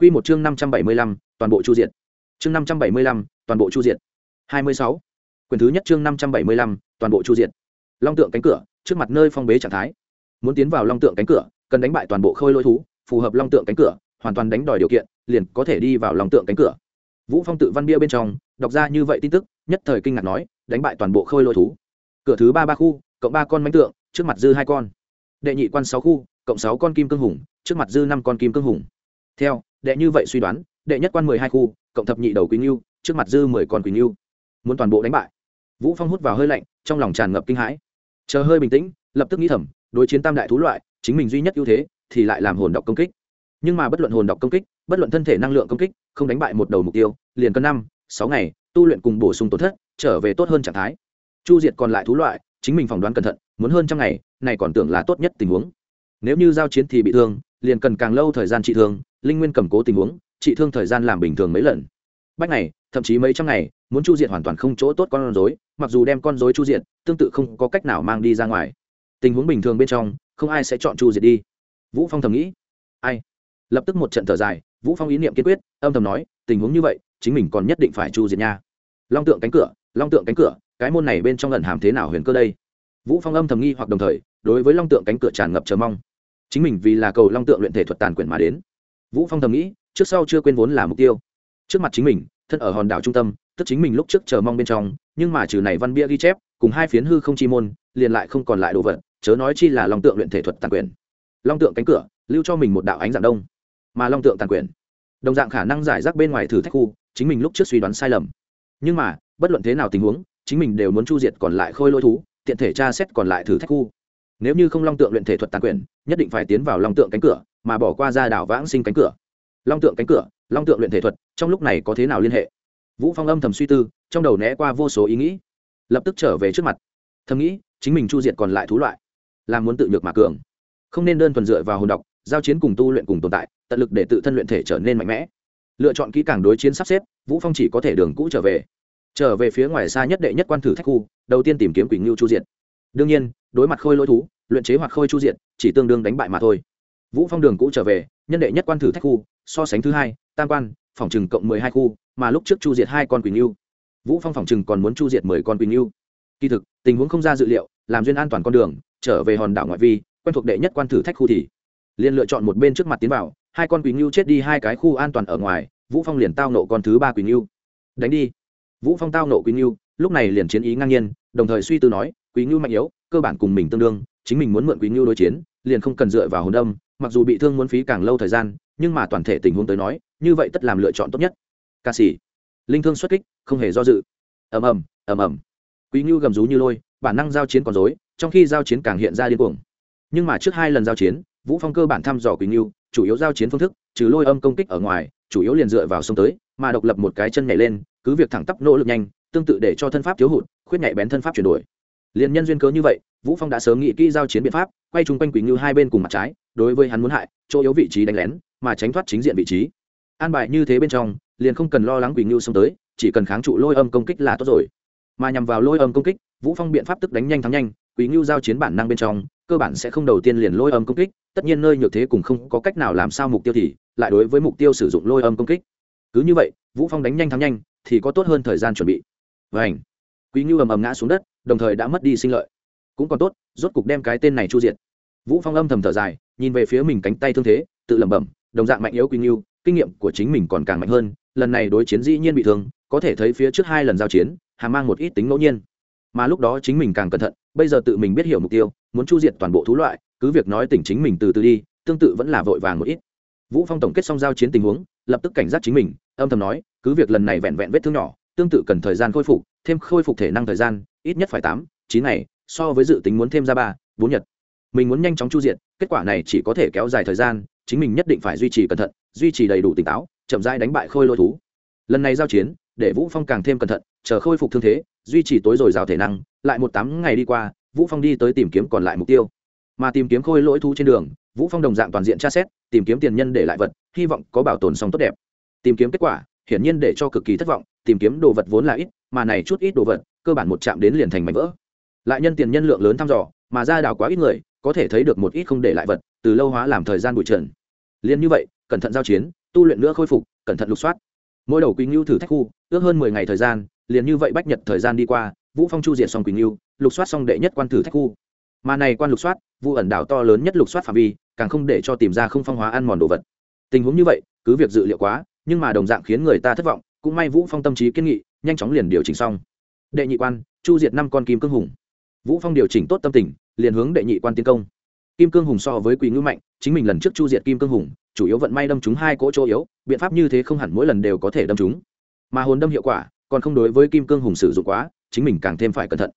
Quy một chương 575, toàn bộ chu diệt. Chương 575, toàn bộ chu diệt. 26. Quyền thứ nhất chương 575, toàn bộ chu diệt. Long tượng cánh cửa, trước mặt nơi phong bế trạng thái. Muốn tiến vào long tượng cánh cửa, cần đánh bại toàn bộ khôi lôi thú, phù hợp long tượng cánh cửa, hoàn toàn đánh đòi điều kiện, liền có thể đi vào long tượng cánh cửa. Vũ Phong tự văn bia bên trong, đọc ra như vậy tin tức, nhất thời kinh ngạc nói, đánh bại toàn bộ khôi lôi thú. Cửa thứ ba ba khu, cộng ba con mãnh tượng, trước mặt dư hai con. Đệ nhị quan sáu khu, cộng sáu con kim cương hùng, trước mặt dư năm con kim cương hùng. Theo, đệ như vậy suy đoán, đệ nhất quan mười hai khu, cộng thập nhị đầu quý ngưu, trước mặt dư mười con quý ngưu. Muốn toàn bộ đánh bại. Vũ phong hút vào hơi lạnh, trong lòng tràn ngập kinh hãi. Chờ hơi bình tĩnh, lập tức nghĩ thầm, đối chiến tam đại thú loại, chính mình duy nhất ưu thế, thì lại làm hồn độc công kích. Nhưng mà bất luận hồn độc công kích, bất luận thân thể năng lượng công kích, không đánh bại một đầu mục tiêu, liền cân năm, sáu ngày, tu luyện cùng bổ sung tổn thất, trở về tốt hơn trạng thái. Chu diệt còn lại thú loại, chính mình phỏng đoán cẩn thận, muốn hơn trăm ngày, này còn tưởng là tốt nhất tình huống. Nếu như giao chiến thì bị thương liền cần càng lâu thời gian trị thương, linh nguyên cầm cố tình huống, trị thương thời gian làm bình thường mấy lần. Bách ngày thậm chí mấy trăm ngày, muốn chu diện hoàn toàn không chỗ tốt con rối, mặc dù đem con rối chu diện tương tự không có cách nào mang đi ra ngoài. Tình huống bình thường bên trong, không ai sẽ chọn chu diệt đi. Vũ phong thầm nghĩ. Ai? Lập tức một trận thở dài, vũ phong ý niệm kiên quyết, âm thầm nói, tình huống như vậy, chính mình còn nhất định phải chu diệt nha. Long tượng cánh cửa, long tượng cánh cửa, cái môn này bên trong lần hàm thế nào huyền cơ đây? Vũ phong âm thầm nghi hoặc đồng thời, đối với long tượng cánh cửa tràn ngập chờ mong chính mình vì là cầu long tượng luyện thể thuật tàn quyển mà đến. Vũ phong thầm nghĩ, trước sau chưa quên vốn là mục tiêu. Trước mặt chính mình, thân ở hòn đảo trung tâm, tức chính mình lúc trước chờ mong bên trong, nhưng mà trừ này văn bia ghi chép, cùng hai phiến hư không chi môn, liền lại không còn lại đồ vật, chớ nói chi là long tượng luyện thể thuật tàn quyền long tượng cánh cửa, lưu cho mình một đạo ánh dạng đông, mà long tượng tàn quyền đồng dạng khả năng giải rác bên ngoài thử thách khu, chính mình lúc trước suy đoán sai lầm. Nhưng mà, bất luận thế nào tình huống, chính mình đều muốn chu diệt còn lại khôi lôi thú, tiện thể tra xét còn lại thử thách khu nếu như không long tượng luyện thể thuật tàn quyền, nhất định phải tiến vào long tượng cánh cửa, mà bỏ qua ra đảo vãng sinh cánh cửa. Long tượng cánh cửa, long tượng luyện thể thuật, trong lúc này có thế nào liên hệ? Vũ phong âm thầm suy tư, trong đầu né qua vô số ý nghĩ. Lập tức trở về trước mặt. Thầm nghĩ, chính mình chu diệt còn lại thú loại. Làm muốn tự nhược mà cường. Không nên đơn thuần dựa vào hồn độc, giao chiến cùng tu luyện cùng tồn tại, tận lực để tự thân luyện thể trở nên mạnh mẽ. Lựa chọn kỹ càng đối chiến sắp xếp, vũ phong chỉ có thể đường cũ trở về. Trở về phía ngoài xa nhất đệ nhất quan thử thách khu, đầu tiên tìm kiếm quỳnh ngưu chu diệt đương nhiên, đối mặt khôi lỗi thú, luyện chế hoặc khôi chu diệt chỉ tương đương đánh bại mà thôi. Vũ phong đường cũ trở về, nhân đệ nhất quan thử thách khu, so sánh thứ hai, tam quan, phòng trừng cộng mười hai khu, mà lúc trước chu diệt hai con quỳnh yêu vũ phong phòng trừng còn muốn chu diệt mười con quỳnh yêu kỳ thực, tình huống không ra dự liệu, làm duyên an toàn con đường, trở về hòn đảo ngoại vi, quen thuộc đệ nhất quan thử thách khu thì liền lựa chọn một bên trước mặt tiến vào, hai con quỳnh yêu chết đi hai cái khu an toàn ở ngoài, vũ phong liền tao nộ con thứ ba quỳnh yêu đánh đi. Vũ phong tao nộ quỳnh yêu lúc này liền chiến ý ngang nhiên, đồng thời suy tư nói quý ngưu mạnh yếu, cơ bản cùng mình tương đương, chính mình muốn mượn quý ngưu đối chiến, liền không cần dựa vào hồn đâm, mặc dù bị thương muốn phí càng lâu thời gian, nhưng mà toàn thể tình huống tới nói, như vậy tất làm lựa chọn tốt nhất. Ca sĩ, linh thương xuất kích, không hề do dự. Ầm ầm ầm ầm. Quý ngưu gầm rú như lôi, bản năng giao chiến còn dối, trong khi giao chiến càng hiện ra điên cuồng. Nhưng mà trước hai lần giao chiến, vũ phong cơ bản thăm dò quý ngưu, chủ yếu giao chiến phương thức, trừ lôi âm công kích ở ngoài, chủ yếu liền dựa vào sông tới, mà độc lập một cái chân nhảy lên, cứ việc thẳng tắp nỗ lực nhanh, tương tự để cho thân pháp thiếu hụt, khuyết nhạy bén thân pháp chuyển đổi liền nhân duyên cớ như vậy, vũ phong đã sớm nghĩ kỹ giao chiến biện pháp, quay chung quanh quỳnh như hai bên cùng mặt trái, đối với hắn muốn hại, chỗ yếu vị trí đánh lén, mà tránh thoát chính diện vị trí. An bài như thế bên trong, liền không cần lo lắng quỳnh như xông tới, chỉ cần kháng trụ lôi âm công kích là tốt rồi. Mà nhằm vào lôi âm công kích, vũ phong biện pháp tức đánh nhanh thắng nhanh, quỳnh như giao chiến bản năng bên trong, cơ bản sẽ không đầu tiên liền lôi âm công kích, tất nhiên nơi nhược thế cùng không có cách nào làm sao mục tiêu thì, lại đối với mục tiêu sử dụng lôi âm công kích. Cứ như vậy, vũ phong đánh nhanh thắng nhanh, thì có tốt hơn thời gian chuẩn bị. Vảnh quý ngưu ầm ầm ngã xuống đất đồng thời đã mất đi sinh lợi. Cũng còn tốt, rốt cục đem cái tên này chu diệt. Vũ phong âm thầm thở dài, nhìn về phía mình cánh tay thương thế, tự lẩm bẩm, đồng dạng mạnh yếu quy ngưu kinh nghiệm của chính mình còn càng mạnh hơn, lần này đối chiến dĩ nhiên bị thương, có thể thấy phía trước hai lần giao chiến hà mang một ít tính ngẫu nhiên. Mà lúc đó chính mình càng cẩn thận, bây giờ tự mình biết hiểu mục tiêu, muốn chu diệt toàn bộ thú loại, cứ việc nói tỉnh chính mình từ từ đi, tương tự vẫn là vội vàng một ít. Vũ phong tổng kết xong giao chiến tình huống, lập tức cảnh giác chính mình, âm thầm nói, cứ việc lần này vẹn vẹn vết thương nhỏ, tương tự cần thời gian khôi phục, thêm khôi phục thể năng thời gian ít nhất phải tám, chín ngày, so với dự tính muốn thêm ra ba, bốn nhật. Mình muốn nhanh chóng chu diện kết quả này chỉ có thể kéo dài thời gian, chính mình nhất định phải duy trì cẩn thận, duy trì đầy đủ tỉnh táo, chậm rãi đánh bại khôi lôi thú. Lần này giao chiến, để vũ phong càng thêm cẩn thận, chờ khôi phục thương thế, duy trì tối rồi rào thể năng, lại một tám ngày đi qua, vũ phong đi tới tìm kiếm còn lại mục tiêu. Mà tìm kiếm khôi lỗi thú trên đường, vũ phong đồng dạng toàn diện tra xét, tìm kiếm tiền nhân để lại vật, hy vọng có bảo tồn xong tốt đẹp. Tìm kiếm kết quả, hiển nhiên để cho cực kỳ thất vọng, tìm kiếm đồ vật vốn là ít mà này chút ít đồ vật cơ bản một chạm đến liền thành mảnh vỡ. Lại nhân tiền nhân lượng lớn thăm dò mà ra đào quá ít người có thể thấy được một ít không để lại vật từ lâu hóa làm thời gian bụi trần. Liền như vậy cẩn thận giao chiến tu luyện nữa khôi phục cẩn thận lục soát. Mỗi đầu quỳnh lưu thử thách khu ước hơn mười ngày thời gian liền như vậy bách nhật thời gian đi qua vũ phong chu diệt xong quỳnh lưu, lục soát xong đệ nhất quan thử thách khu. Mà này quan lục soát vụ ẩn đảo to lớn nhất lục soát phạm vi càng không để cho tìm ra không phong hóa ăn mòn đồ vật. Tình huống như vậy cứ việc dự liệu quá nhưng mà đồng dạng khiến người ta thất vọng cũng may vũ phong tâm trí kiên nghị nhanh chóng liền điều chỉnh xong. Đệ nhị quan, chu diệt năm con kim cương hùng. Vũ phong điều chỉnh tốt tâm tình, liền hướng đệ nhị quan tiến công. Kim cương hùng so với quỳ ngữ mạnh, chính mình lần trước chu diệt kim cương hùng, chủ yếu vận may đâm chúng hai cỗ chỗ yếu, biện pháp như thế không hẳn mỗi lần đều có thể đâm chúng mà hồn đâm hiệu quả, còn không đối với kim cương hùng sử dụng quá, chính mình càng thêm phải cẩn thận.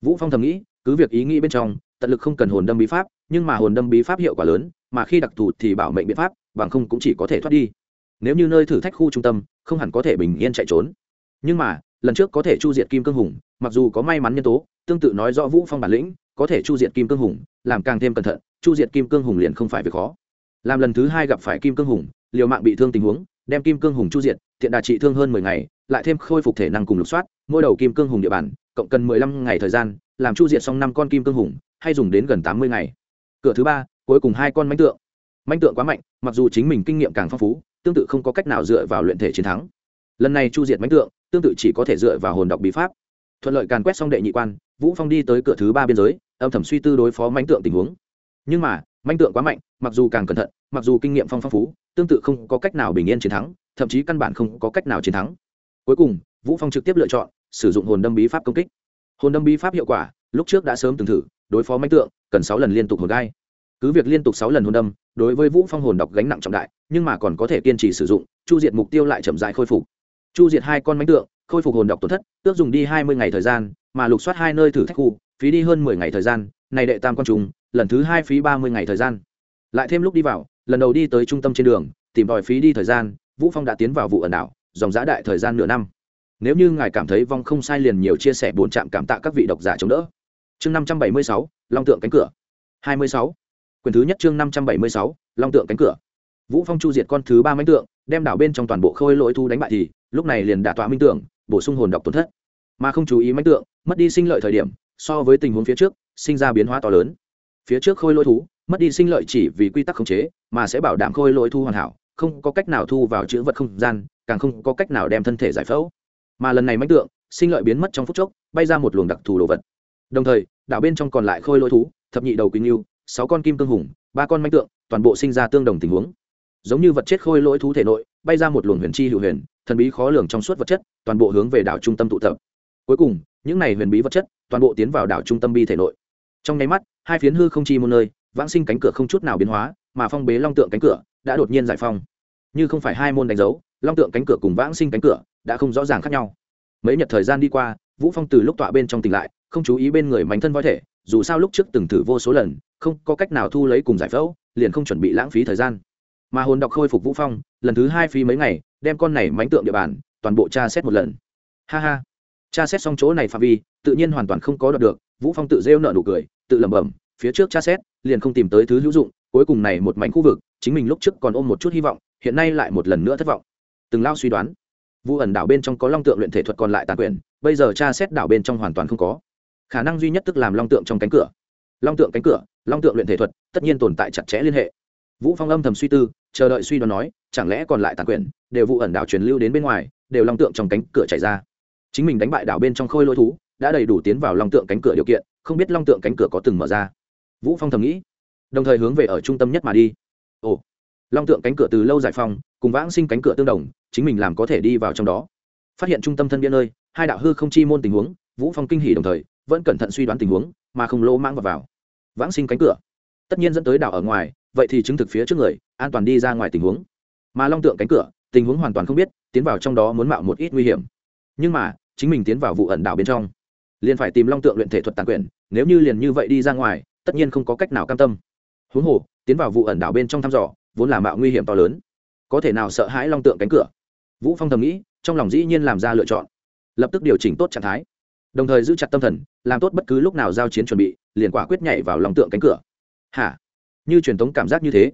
Vũ phong thầm nghĩ, cứ việc ý nghĩ bên trong, tận lực không cần hồn đâm bí pháp, nhưng mà hồn đâm bí pháp hiệu quả lớn, mà khi đặc thù thì bảo mệnh biện pháp, bằng không cũng chỉ có thể thoát đi. Nếu như nơi thử thách khu trung tâm, không hẳn có thể bình yên chạy trốn nhưng mà, lần trước có thể chu diệt kim cương hùng, mặc dù có may mắn nhân tố, tương tự nói rõ vũ phong bản lĩnh, có thể chu diệt kim cương hùng, làm càng thêm cẩn thận, chu diệt kim cương hùng liền không phải việc khó. Làm lần thứ hai gặp phải kim cương hùng, liều mạng bị thương tình huống, đem kim cương hùng chu diệt, thiện đà trị thương hơn mười ngày, lại thêm khôi phục thể năng cùng lục soát, mỗi đầu kim cương hùng địa bàn, cộng cần mười lăm ngày thời gian, làm chu diệt xong năm con kim cương hùng, hay dùng đến gần tám mươi ngày. Cửa thứ ba, cuối cùng hai con mánh tượng. Mánh tượng quá mạnh, mặc dù chính mình kinh nghiệm càng phong phú, tương tự không có cách nào dựa vào luyện thể chiến thắng. Lần này chu diệt mánh tượng tương tự chỉ có thể dựa vào hồn đọc bí pháp. Thuận lợi càn quét xong đệ nhị quan, vũ phong đi tới cửa thứ ba biên giới, âm thầm suy tư đối phó mánh tượng tình huống. Nhưng mà manh tượng quá mạnh, mặc dù càng cẩn thận, mặc dù kinh nghiệm phong phong phú, tương tự không có cách nào bình yên chiến thắng, thậm chí căn bản không có cách nào chiến thắng. Cuối cùng, vũ phong trực tiếp lựa chọn sử dụng hồn đâm bí pháp công kích. Hồn đâm bí pháp hiệu quả, lúc trước đã sớm từng thử, đối phó manh tượng, cần sáu lần liên tục hồn gai. Cứ việc liên tục sáu lần hồn đâm, đối với vũ phong hồn đọc gánh nặng trọng đại, nhưng mà còn có thể kiên trì sử dụng, chu diệt mục tiêu lại chậm dại khôi phục chu diệt hai con mánh tượng, khôi phục hồn đọc tổn thất, tước dùng đi hai mươi ngày thời gian, mà lục soát hai nơi thử thách khu, phí đi hơn mười ngày thời gian, này đệ tam con trùng, lần thứ hai phí ba mươi ngày thời gian. Lại thêm lúc đi vào, lần đầu đi tới trung tâm trên đường, tìm đòi phí đi thời gian, vũ phong đã tiến vào vụ ẩn đảo, dòng giã đại thời gian nửa năm. Nếu như ngài cảm thấy vong không sai liền nhiều chia sẻ bốn trạm cảm tạ các vị độc giả chống đỡ. Chương năm trăm bảy mươi sáu, long tượng cánh cửa. Hai mươi sáu. Quyền thứ nhất chương năm trăm bảy mươi sáu, long tượng cánh cửa. Vũ phong chu diệt con thứ ba mánh tượng, đem đảo bên trong toàn bộ khôi lỗi thu đánh bại thì lúc này liền đả tọa minh tượng bổ sung hồn độc tổn thất. Mà không chú ý mánh tượng, mất đi sinh lợi thời điểm, so với tình huống phía trước, sinh ra biến hóa to lớn. Phía trước khôi lỗi thú, mất đi sinh lợi chỉ vì quy tắc khống chế, mà sẽ bảo đảm khôi lỗi thu hoàn hảo, không có cách nào thu vào chữ vật không gian, càng không có cách nào đem thân thể giải phẫu. Mà lần này mánh tượng, sinh lợi biến mất trong phút chốc, bay ra một luồng đặc thù đồ vật. Đồng thời, đảo bên trong còn lại khôi lỗi thú, thập nhị đầu quỳnh yêu sáu con kim cương hùng, ba con mánh tượng, toàn bộ sinh ra tương đồng tình huống. Giống như vật chết khôi lỗi thú thể nội, bay ra một luồng huyền chi hữu huyền thần bí khó lường trong suốt vật chất, toàn bộ hướng về đảo trung tâm tụ tập. Cuối cùng, những này huyền bí vật chất toàn bộ tiến vào đảo trung tâm bi thể nội. Trong nháy mắt, hai phiến hư không chi một nơi, vãng sinh cánh cửa không chút nào biến hóa, mà phong bế long tượng cánh cửa đã đột nhiên giải phong như không phải hai môn đánh dấu, long tượng cánh cửa cùng vãng sinh cánh cửa đã không rõ ràng khác nhau. Mấy nhật thời gian đi qua, vũ phong từ lúc tọa bên trong tỉnh lại, không chú ý bên người mảnh thân voi thể, dù sao lúc trước từng thử vô số lần, không có cách nào thu lấy cùng giải phẫu, liền không chuẩn bị lãng phí thời gian. Mà hồn đọc khôi phục vũ phong, lần thứ hai phí mấy ngày đem con này mánh tượng địa bàn toàn bộ tra xét một lần. Ha ha. Tra xét xong chỗ này phạm vi, tự nhiên hoàn toàn không có đoạt được, vũ phong tự rêu nợ nụ cười, tự lẩm bẩm, phía trước tra xét, liền không tìm tới thứ hữu dụng, cuối cùng này một mảnh khu vực, chính mình lúc trước còn ôm một chút hy vọng, hiện nay lại một lần nữa thất vọng. Từng lao suy đoán vụ ẩn đảo bên trong có long tượng luyện thể thuật còn lại tàn quyền bây giờ tra xét đảo bên trong hoàn toàn không có. Khả năng duy nhất tức làm long tượng trong cánh cửa. Long tượng cánh cửa, long tượng luyện thể thuật, tất nhiên tồn tại chặt chẽ liên hệ. Vũ phong âm thầm suy tư chờ đợi suy đoán nói chẳng lẽ còn lại tàn quyền đều vụ ẩn đảo truyền lưu đến bên ngoài đều long tượng trong cánh cửa chạy ra. Chính mình đánh bại đảo bên trong khôi lôi thú đã đầy đủ tiến vào long tượng cánh cửa điều kiện không biết long tượng cánh cửa có từng mở ra. Vũ phong thầm nghĩ đồng thời hướng về ở trung tâm nhất mà đi. Ồ long tượng cánh cửa từ lâu giải phong cùng vãng sinh cánh cửa tương đồng chính mình làm có thể đi vào trong đó. Phát hiện trung tâm thân biên nơi hai đạo hư không chi môn tình huống vũ phong kinh hỉ đồng thời vẫn cẩn thận suy đoán tình huống mà không lỗ mang vào, vào. Vãng sinh cánh cửa tất nhiên dẫn tới đảo ở ngoài vậy thì chứng thực phía trước người, an toàn đi ra ngoài tình huống. Mà long tượng cánh cửa, tình huống hoàn toàn không biết, tiến vào trong đó muốn mạo một ít nguy hiểm. Nhưng mà, chính mình tiến vào vụ ẩn đảo bên trong, liền phải tìm long tượng luyện thể thuật tàn quyền, nếu như liền như vậy đi ra ngoài, tất nhiên không có cách nào cam tâm. Huống hồ, tiến vào vụ ẩn đảo bên trong thăm dò, vốn là mạo nguy hiểm to lớn. Có thể nào sợ hãi long tượng cánh cửa? Vũ phong thầm nghĩ, trong lòng dĩ nhiên làm ra lựa chọn. Lập tức điều chỉnh tốt trạng thái. Đồng thời giữ chặt tâm thần, làm tốt bất cứ lúc nào giao chiến chuẩn bị, liền quả quyết nhảy vào long tượng cánh cửa. Hả? Như truyền thống cảm giác như thế.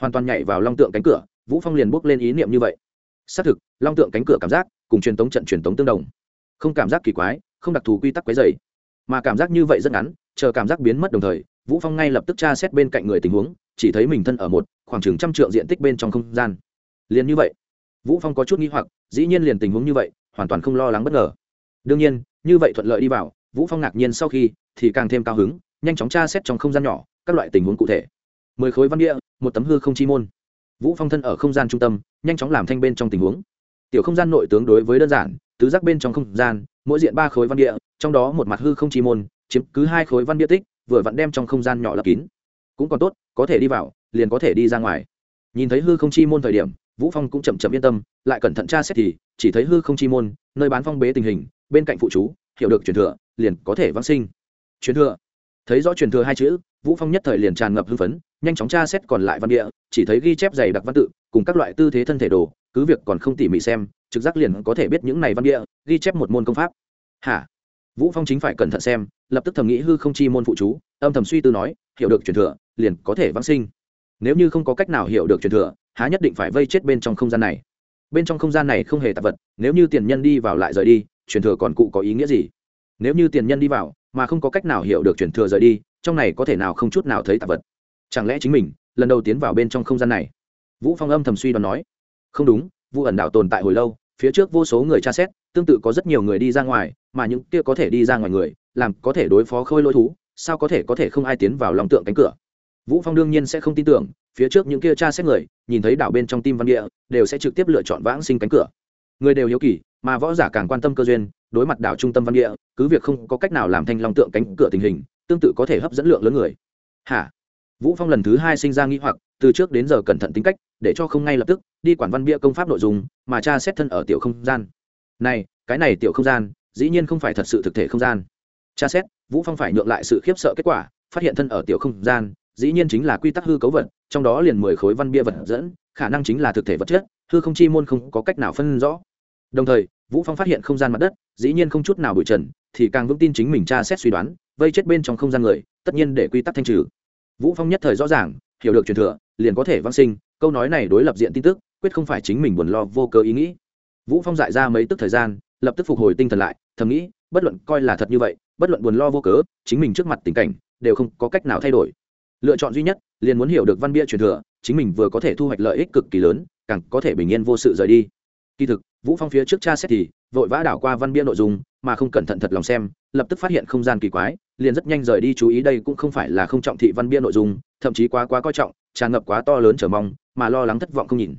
Hoàn toàn nhảy vào long tượng cánh cửa, vũ phong liền bước lên ý niệm như vậy. Xác thực, long tượng cánh cửa cảm giác cùng truyền thống trận truyền thống tương đồng. Không cảm giác kỳ quái, không đặc thù quy tắc quấy dày mà cảm giác như vậy rất ngắn, chờ cảm giác biến mất đồng thời, vũ phong ngay lập tức tra xét bên cạnh người tình huống, chỉ thấy mình thân ở một, khoảng chừng trăm trượng diện tích bên trong không gian. Liền như vậy, vũ phong có chút nghi hoặc, dĩ nhiên liền tình huống như vậy, hoàn toàn không lo lắng bất ngờ. Đương nhiên, như vậy thuận lợi đi vào, vũ phong ngạc nhiên sau khi thì càng thêm cao hứng, nhanh chóng tra xét trong không gian nhỏ, các loại tình huống cụ thể mười khối văn địa, một tấm hư không chi môn. Vũ phong thân ở không gian trung tâm, nhanh chóng làm thanh bên trong tình huống. Tiểu không gian nội tướng đối với đơn giản, tứ giác bên trong không gian, mỗi diện ba khối văn địa, trong đó một mặt hư không chi môn, chiếm cứ hai khối văn địa tích, vừa vặn đem trong không gian nhỏ lấp kín. Cũng còn tốt, có thể đi vào, liền có thể đi ra ngoài. Nhìn thấy hư không chi môn thời điểm, vũ phong cũng chậm chậm yên tâm, lại cẩn thận tra xét thì, chỉ thấy hư không chi môn, nơi bán phong bế tình hình, bên cạnh phụ chú, hiểu được truyền thừa, liền có thể vãng sinh. Truyền thừa. Thấy rõ truyền thừa hai chữ, vũ phong nhất thời liền tràn ngập hưng phấn nhanh chóng tra xét còn lại văn địa, chỉ thấy ghi chép dày đặc văn tự, cùng các loại tư thế thân thể đồ, cứ việc còn không tỉ mỉ xem, trực giác liền có thể biết những này văn địa, ghi chép một môn công pháp. Hả? Vũ phong chính phải cẩn thận xem, lập tức thầm nghĩ hư không chi môn phụ chú, âm thầm suy tư nói, hiểu được truyền thừa, liền có thể vãng sinh. Nếu như không có cách nào hiểu được truyền thừa, há nhất định phải vây chết bên trong không gian này. Bên trong không gian này không hề tạp vật, nếu như tiền nhân đi vào lại rời đi, truyền thừa còn cụ có ý nghĩa gì? Nếu như tiền nhân đi vào, mà không có cách nào hiểu được truyền thừa rời đi, trong này có thể nào không chút nào thấy tạp vật? Chẳng lẽ chính mình, lần đầu tiến vào bên trong không gian này? Vũ phong âm thầm suy đoán nói. Không đúng vụ ẩn đảo tồn tại hồi lâu, phía trước vô số người tra xét, tương tự có rất nhiều người đi ra ngoài, mà những kia có thể đi ra ngoài người, làm có thể đối phó khôi lỗi thú, sao có thể có thể không ai tiến vào lòng tượng cánh cửa? Vũ phong đương nhiên sẽ không tin tưởng, phía trước những kia tra xét người, nhìn thấy đảo bên trong tim văn địa, đều sẽ trực tiếp lựa chọn vãng sinh cánh cửa. Người đều hiếu kỳ, mà võ giả càng quan tâm cơ duyên, đối mặt đảo trung tâm văn địa, cứ việc không có cách nào làm thanh long tượng cánh cửa tình hình, tương tự có thể hấp dẫn lượng lớn người. Hả? Vũ phong lần thứ hai sinh ra nghi hoặc, từ trước đến giờ cẩn thận tính cách, để cho không ngay lập tức, đi quản văn bia công pháp nội dung, mà cha xét thân ở tiểu không gian. Này, cái này tiểu không gian, dĩ nhiên không phải thật sự thực thể không gian. Cha xét, vũ phong phải nhượng lại sự khiếp sợ kết quả, phát hiện thân ở tiểu không gian, dĩ nhiên chính là quy tắc hư cấu vật, trong đó liền mười khối văn bia vật dẫn, khả năng chính là thực thể vật chất, hư không chi môn không có cách nào phân rõ. Đồng thời, vũ phong phát hiện không gian mặt đất, dĩ nhiên không chút nào bụi trần, thì càng vững tin chính mình tra xét suy đoán, vây chết bên trong không gian người, tất nhiên để quy tắc thanh trừ vũ phong nhất thời rõ ràng, hiểu được truyền thừa, liền có thể vang sinh, câu nói này đối lập diện tin tức, quyết không phải chính mình buồn lo vô cớ ý nghĩ. Vũ phong dại ra mấy tức thời gian, lập tức phục hồi tinh thần lại, thầm nghĩ, bất luận coi là thật như vậy, bất luận buồn lo vô cớ, chính mình trước mặt tình cảnh, đều không có cách nào thay đổi. Lựa chọn duy nhất, liền muốn hiểu được văn bia truyền thừa, chính mình vừa có thể thu hoạch lợi ích cực kỳ lớn, càng có thể bình yên vô sự rời đi. Kỳ thực, vũ phong phía trước cha xét thì, vội vã đảo qua văn bia nội dung, mà không cẩn thận thật lòng xem lập tức phát hiện không gian kỳ quái, liền rất nhanh rời đi, chú ý đây cũng không phải là không trọng thị văn bia nội dung, thậm chí quá quá coi trọng, tràn ngập quá to lớn chờ mong, mà lo lắng thất vọng không nhìn.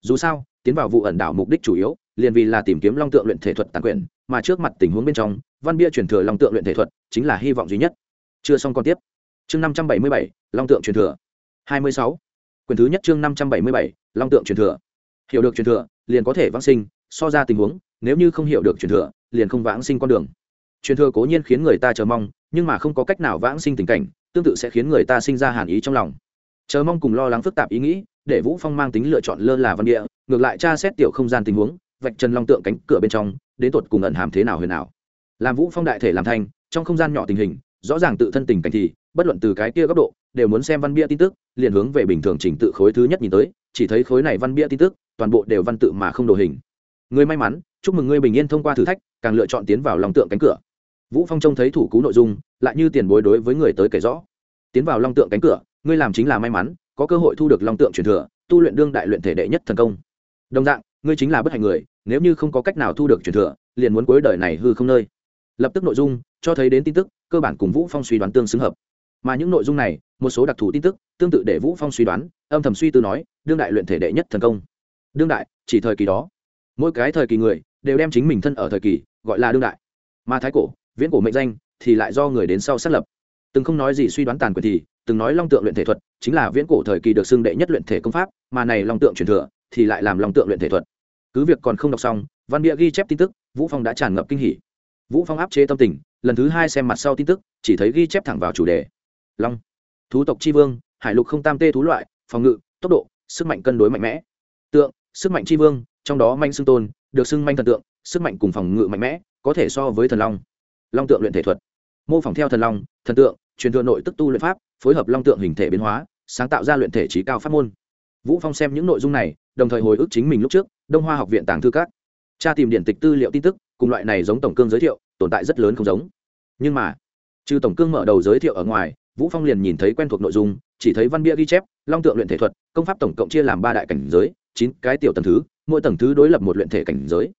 Dù sao, tiến vào vụ ẩn đảo mục đích chủ yếu, liền vì là tìm kiếm long tượng luyện thể thuật tàn quyền, mà trước mặt tình huống bên trong, văn bia truyền thừa long tượng luyện thể thuật chính là hy vọng duy nhất. Chưa xong còn tiếp. Chương năm trăm bảy mươi bảy, long tượng truyền thừa. Hai mươi sáu. Quyền thứ nhất chương năm trăm bảy mươi bảy, long tượng truyền thừa. Hiểu được truyền thừa, liền có thể vãng sinh, so ra tình huống, nếu như không hiểu được truyền thừa, liền không vãng sinh con đường truyền thừa cố nhiên khiến người ta chờ mong, nhưng mà không có cách nào vãng sinh tình cảnh, tương tự sẽ khiến người ta sinh ra hàn ý trong lòng. Chờ mong cùng lo lắng phức tạp ý nghĩ, để vũ phong mang tính lựa chọn lơ là văn địa, ngược lại tra xét tiểu không gian tình huống, vạch trần long tượng cánh cửa bên trong, đến tột cùng ẩn hàm thế nào huyền nào làm vũ phong đại thể làm thành trong không gian nhỏ tình hình, rõ ràng tự thân tình cảnh thì, bất luận từ cái kia góc độ, đều muốn xem văn bia tin tức, liền hướng về bình thường trình tự khối thứ nhất nhìn tới, chỉ thấy khối này văn bia tin tức, toàn bộ đều văn tự mà không đồ hình. Người may mắn, chúc mừng ngươi bình yên thông qua thử thách, càng lựa chọn tiến vào long tượng cánh cửa vũ phong trông thấy thủ cú nội dung, lại như tiền bối đối với người tới kể rõ. Tiến vào long tượng cánh cửa, ngươi làm chính là may mắn, có cơ hội thu được long tượng truyền thừa, tu luyện đương đại luyện thể đệ nhất thần công. Đồng dạng, ngươi chính là bất hạnh người, nếu như không có cách nào thu được truyền thừa, liền muốn cuối đời này hư không nơi. Lập tức nội dung, cho thấy đến tin tức, cơ bản cùng vũ phong suy đoán tương xứng hợp. Mà những nội dung này, một số đặc thù tin tức, tương tự để vũ phong suy đoán, âm thầm suy tư nói, đương đại luyện thể đệ nhất thần công. Đương đại, chỉ thời kỳ đó. Mỗi cái thời kỳ người, đều đem chính mình thân ở thời kỳ, gọi là đương đại. Mà thái cổ viễn cổ mệnh danh thì lại do người đến sau xác lập. Từng không nói gì suy đoán tàn quyền thì, từng nói long tượng luyện thể thuật chính là viễn cổ thời kỳ được xưng đệ nhất luyện thể công pháp, mà này long tượng truyền thừa thì lại làm long tượng luyện thể thuật. Cứ việc còn không đọc xong, văn bịa ghi chép tin tức, vũ phong đã tràn ngập kinh hỉ. Vũ phong áp chế tâm tình, lần thứ hai xem mặt sau tin tức, chỉ thấy ghi chép thẳng vào chủ đề. Long. Thú tộc chi vương, hải lục không tam tê thú loại, phòng ngự, tốc độ, sức mạnh cân đối mạnh mẽ. Tượng, sức mạnh chi vương, trong đó manh xưng tôn, được xưng manh thần tượng, sức mạnh cùng phòng ngự mạnh mẽ, có thể so với thần long long tượng luyện thể thuật. Mô phỏng theo thần long, thần tượng, truyền thừa nội tức tu luyện pháp, phối hợp long tượng hình thể biến hóa, sáng tạo ra luyện thể trí cao pháp môn. Vũ phong xem những nội dung này, đồng thời hồi ức chính mình lúc trước, đông hoa học viện tàng thư các. Tra tìm điện tịch tư liệu tin tức, cùng loại này giống tổng cương giới thiệu, tồn tại rất lớn không giống. Nhưng mà, trừ tổng cương mở đầu giới thiệu ở ngoài, vũ phong liền nhìn thấy quen thuộc nội dung, chỉ thấy văn bia ghi chép, long tượng luyện thể thuật, công pháp tổng cộng chia làm ba đại cảnh giới, chín cái tiểu tầng thứ, mỗi tầng thứ đối lập một luyện thể cảnh giới.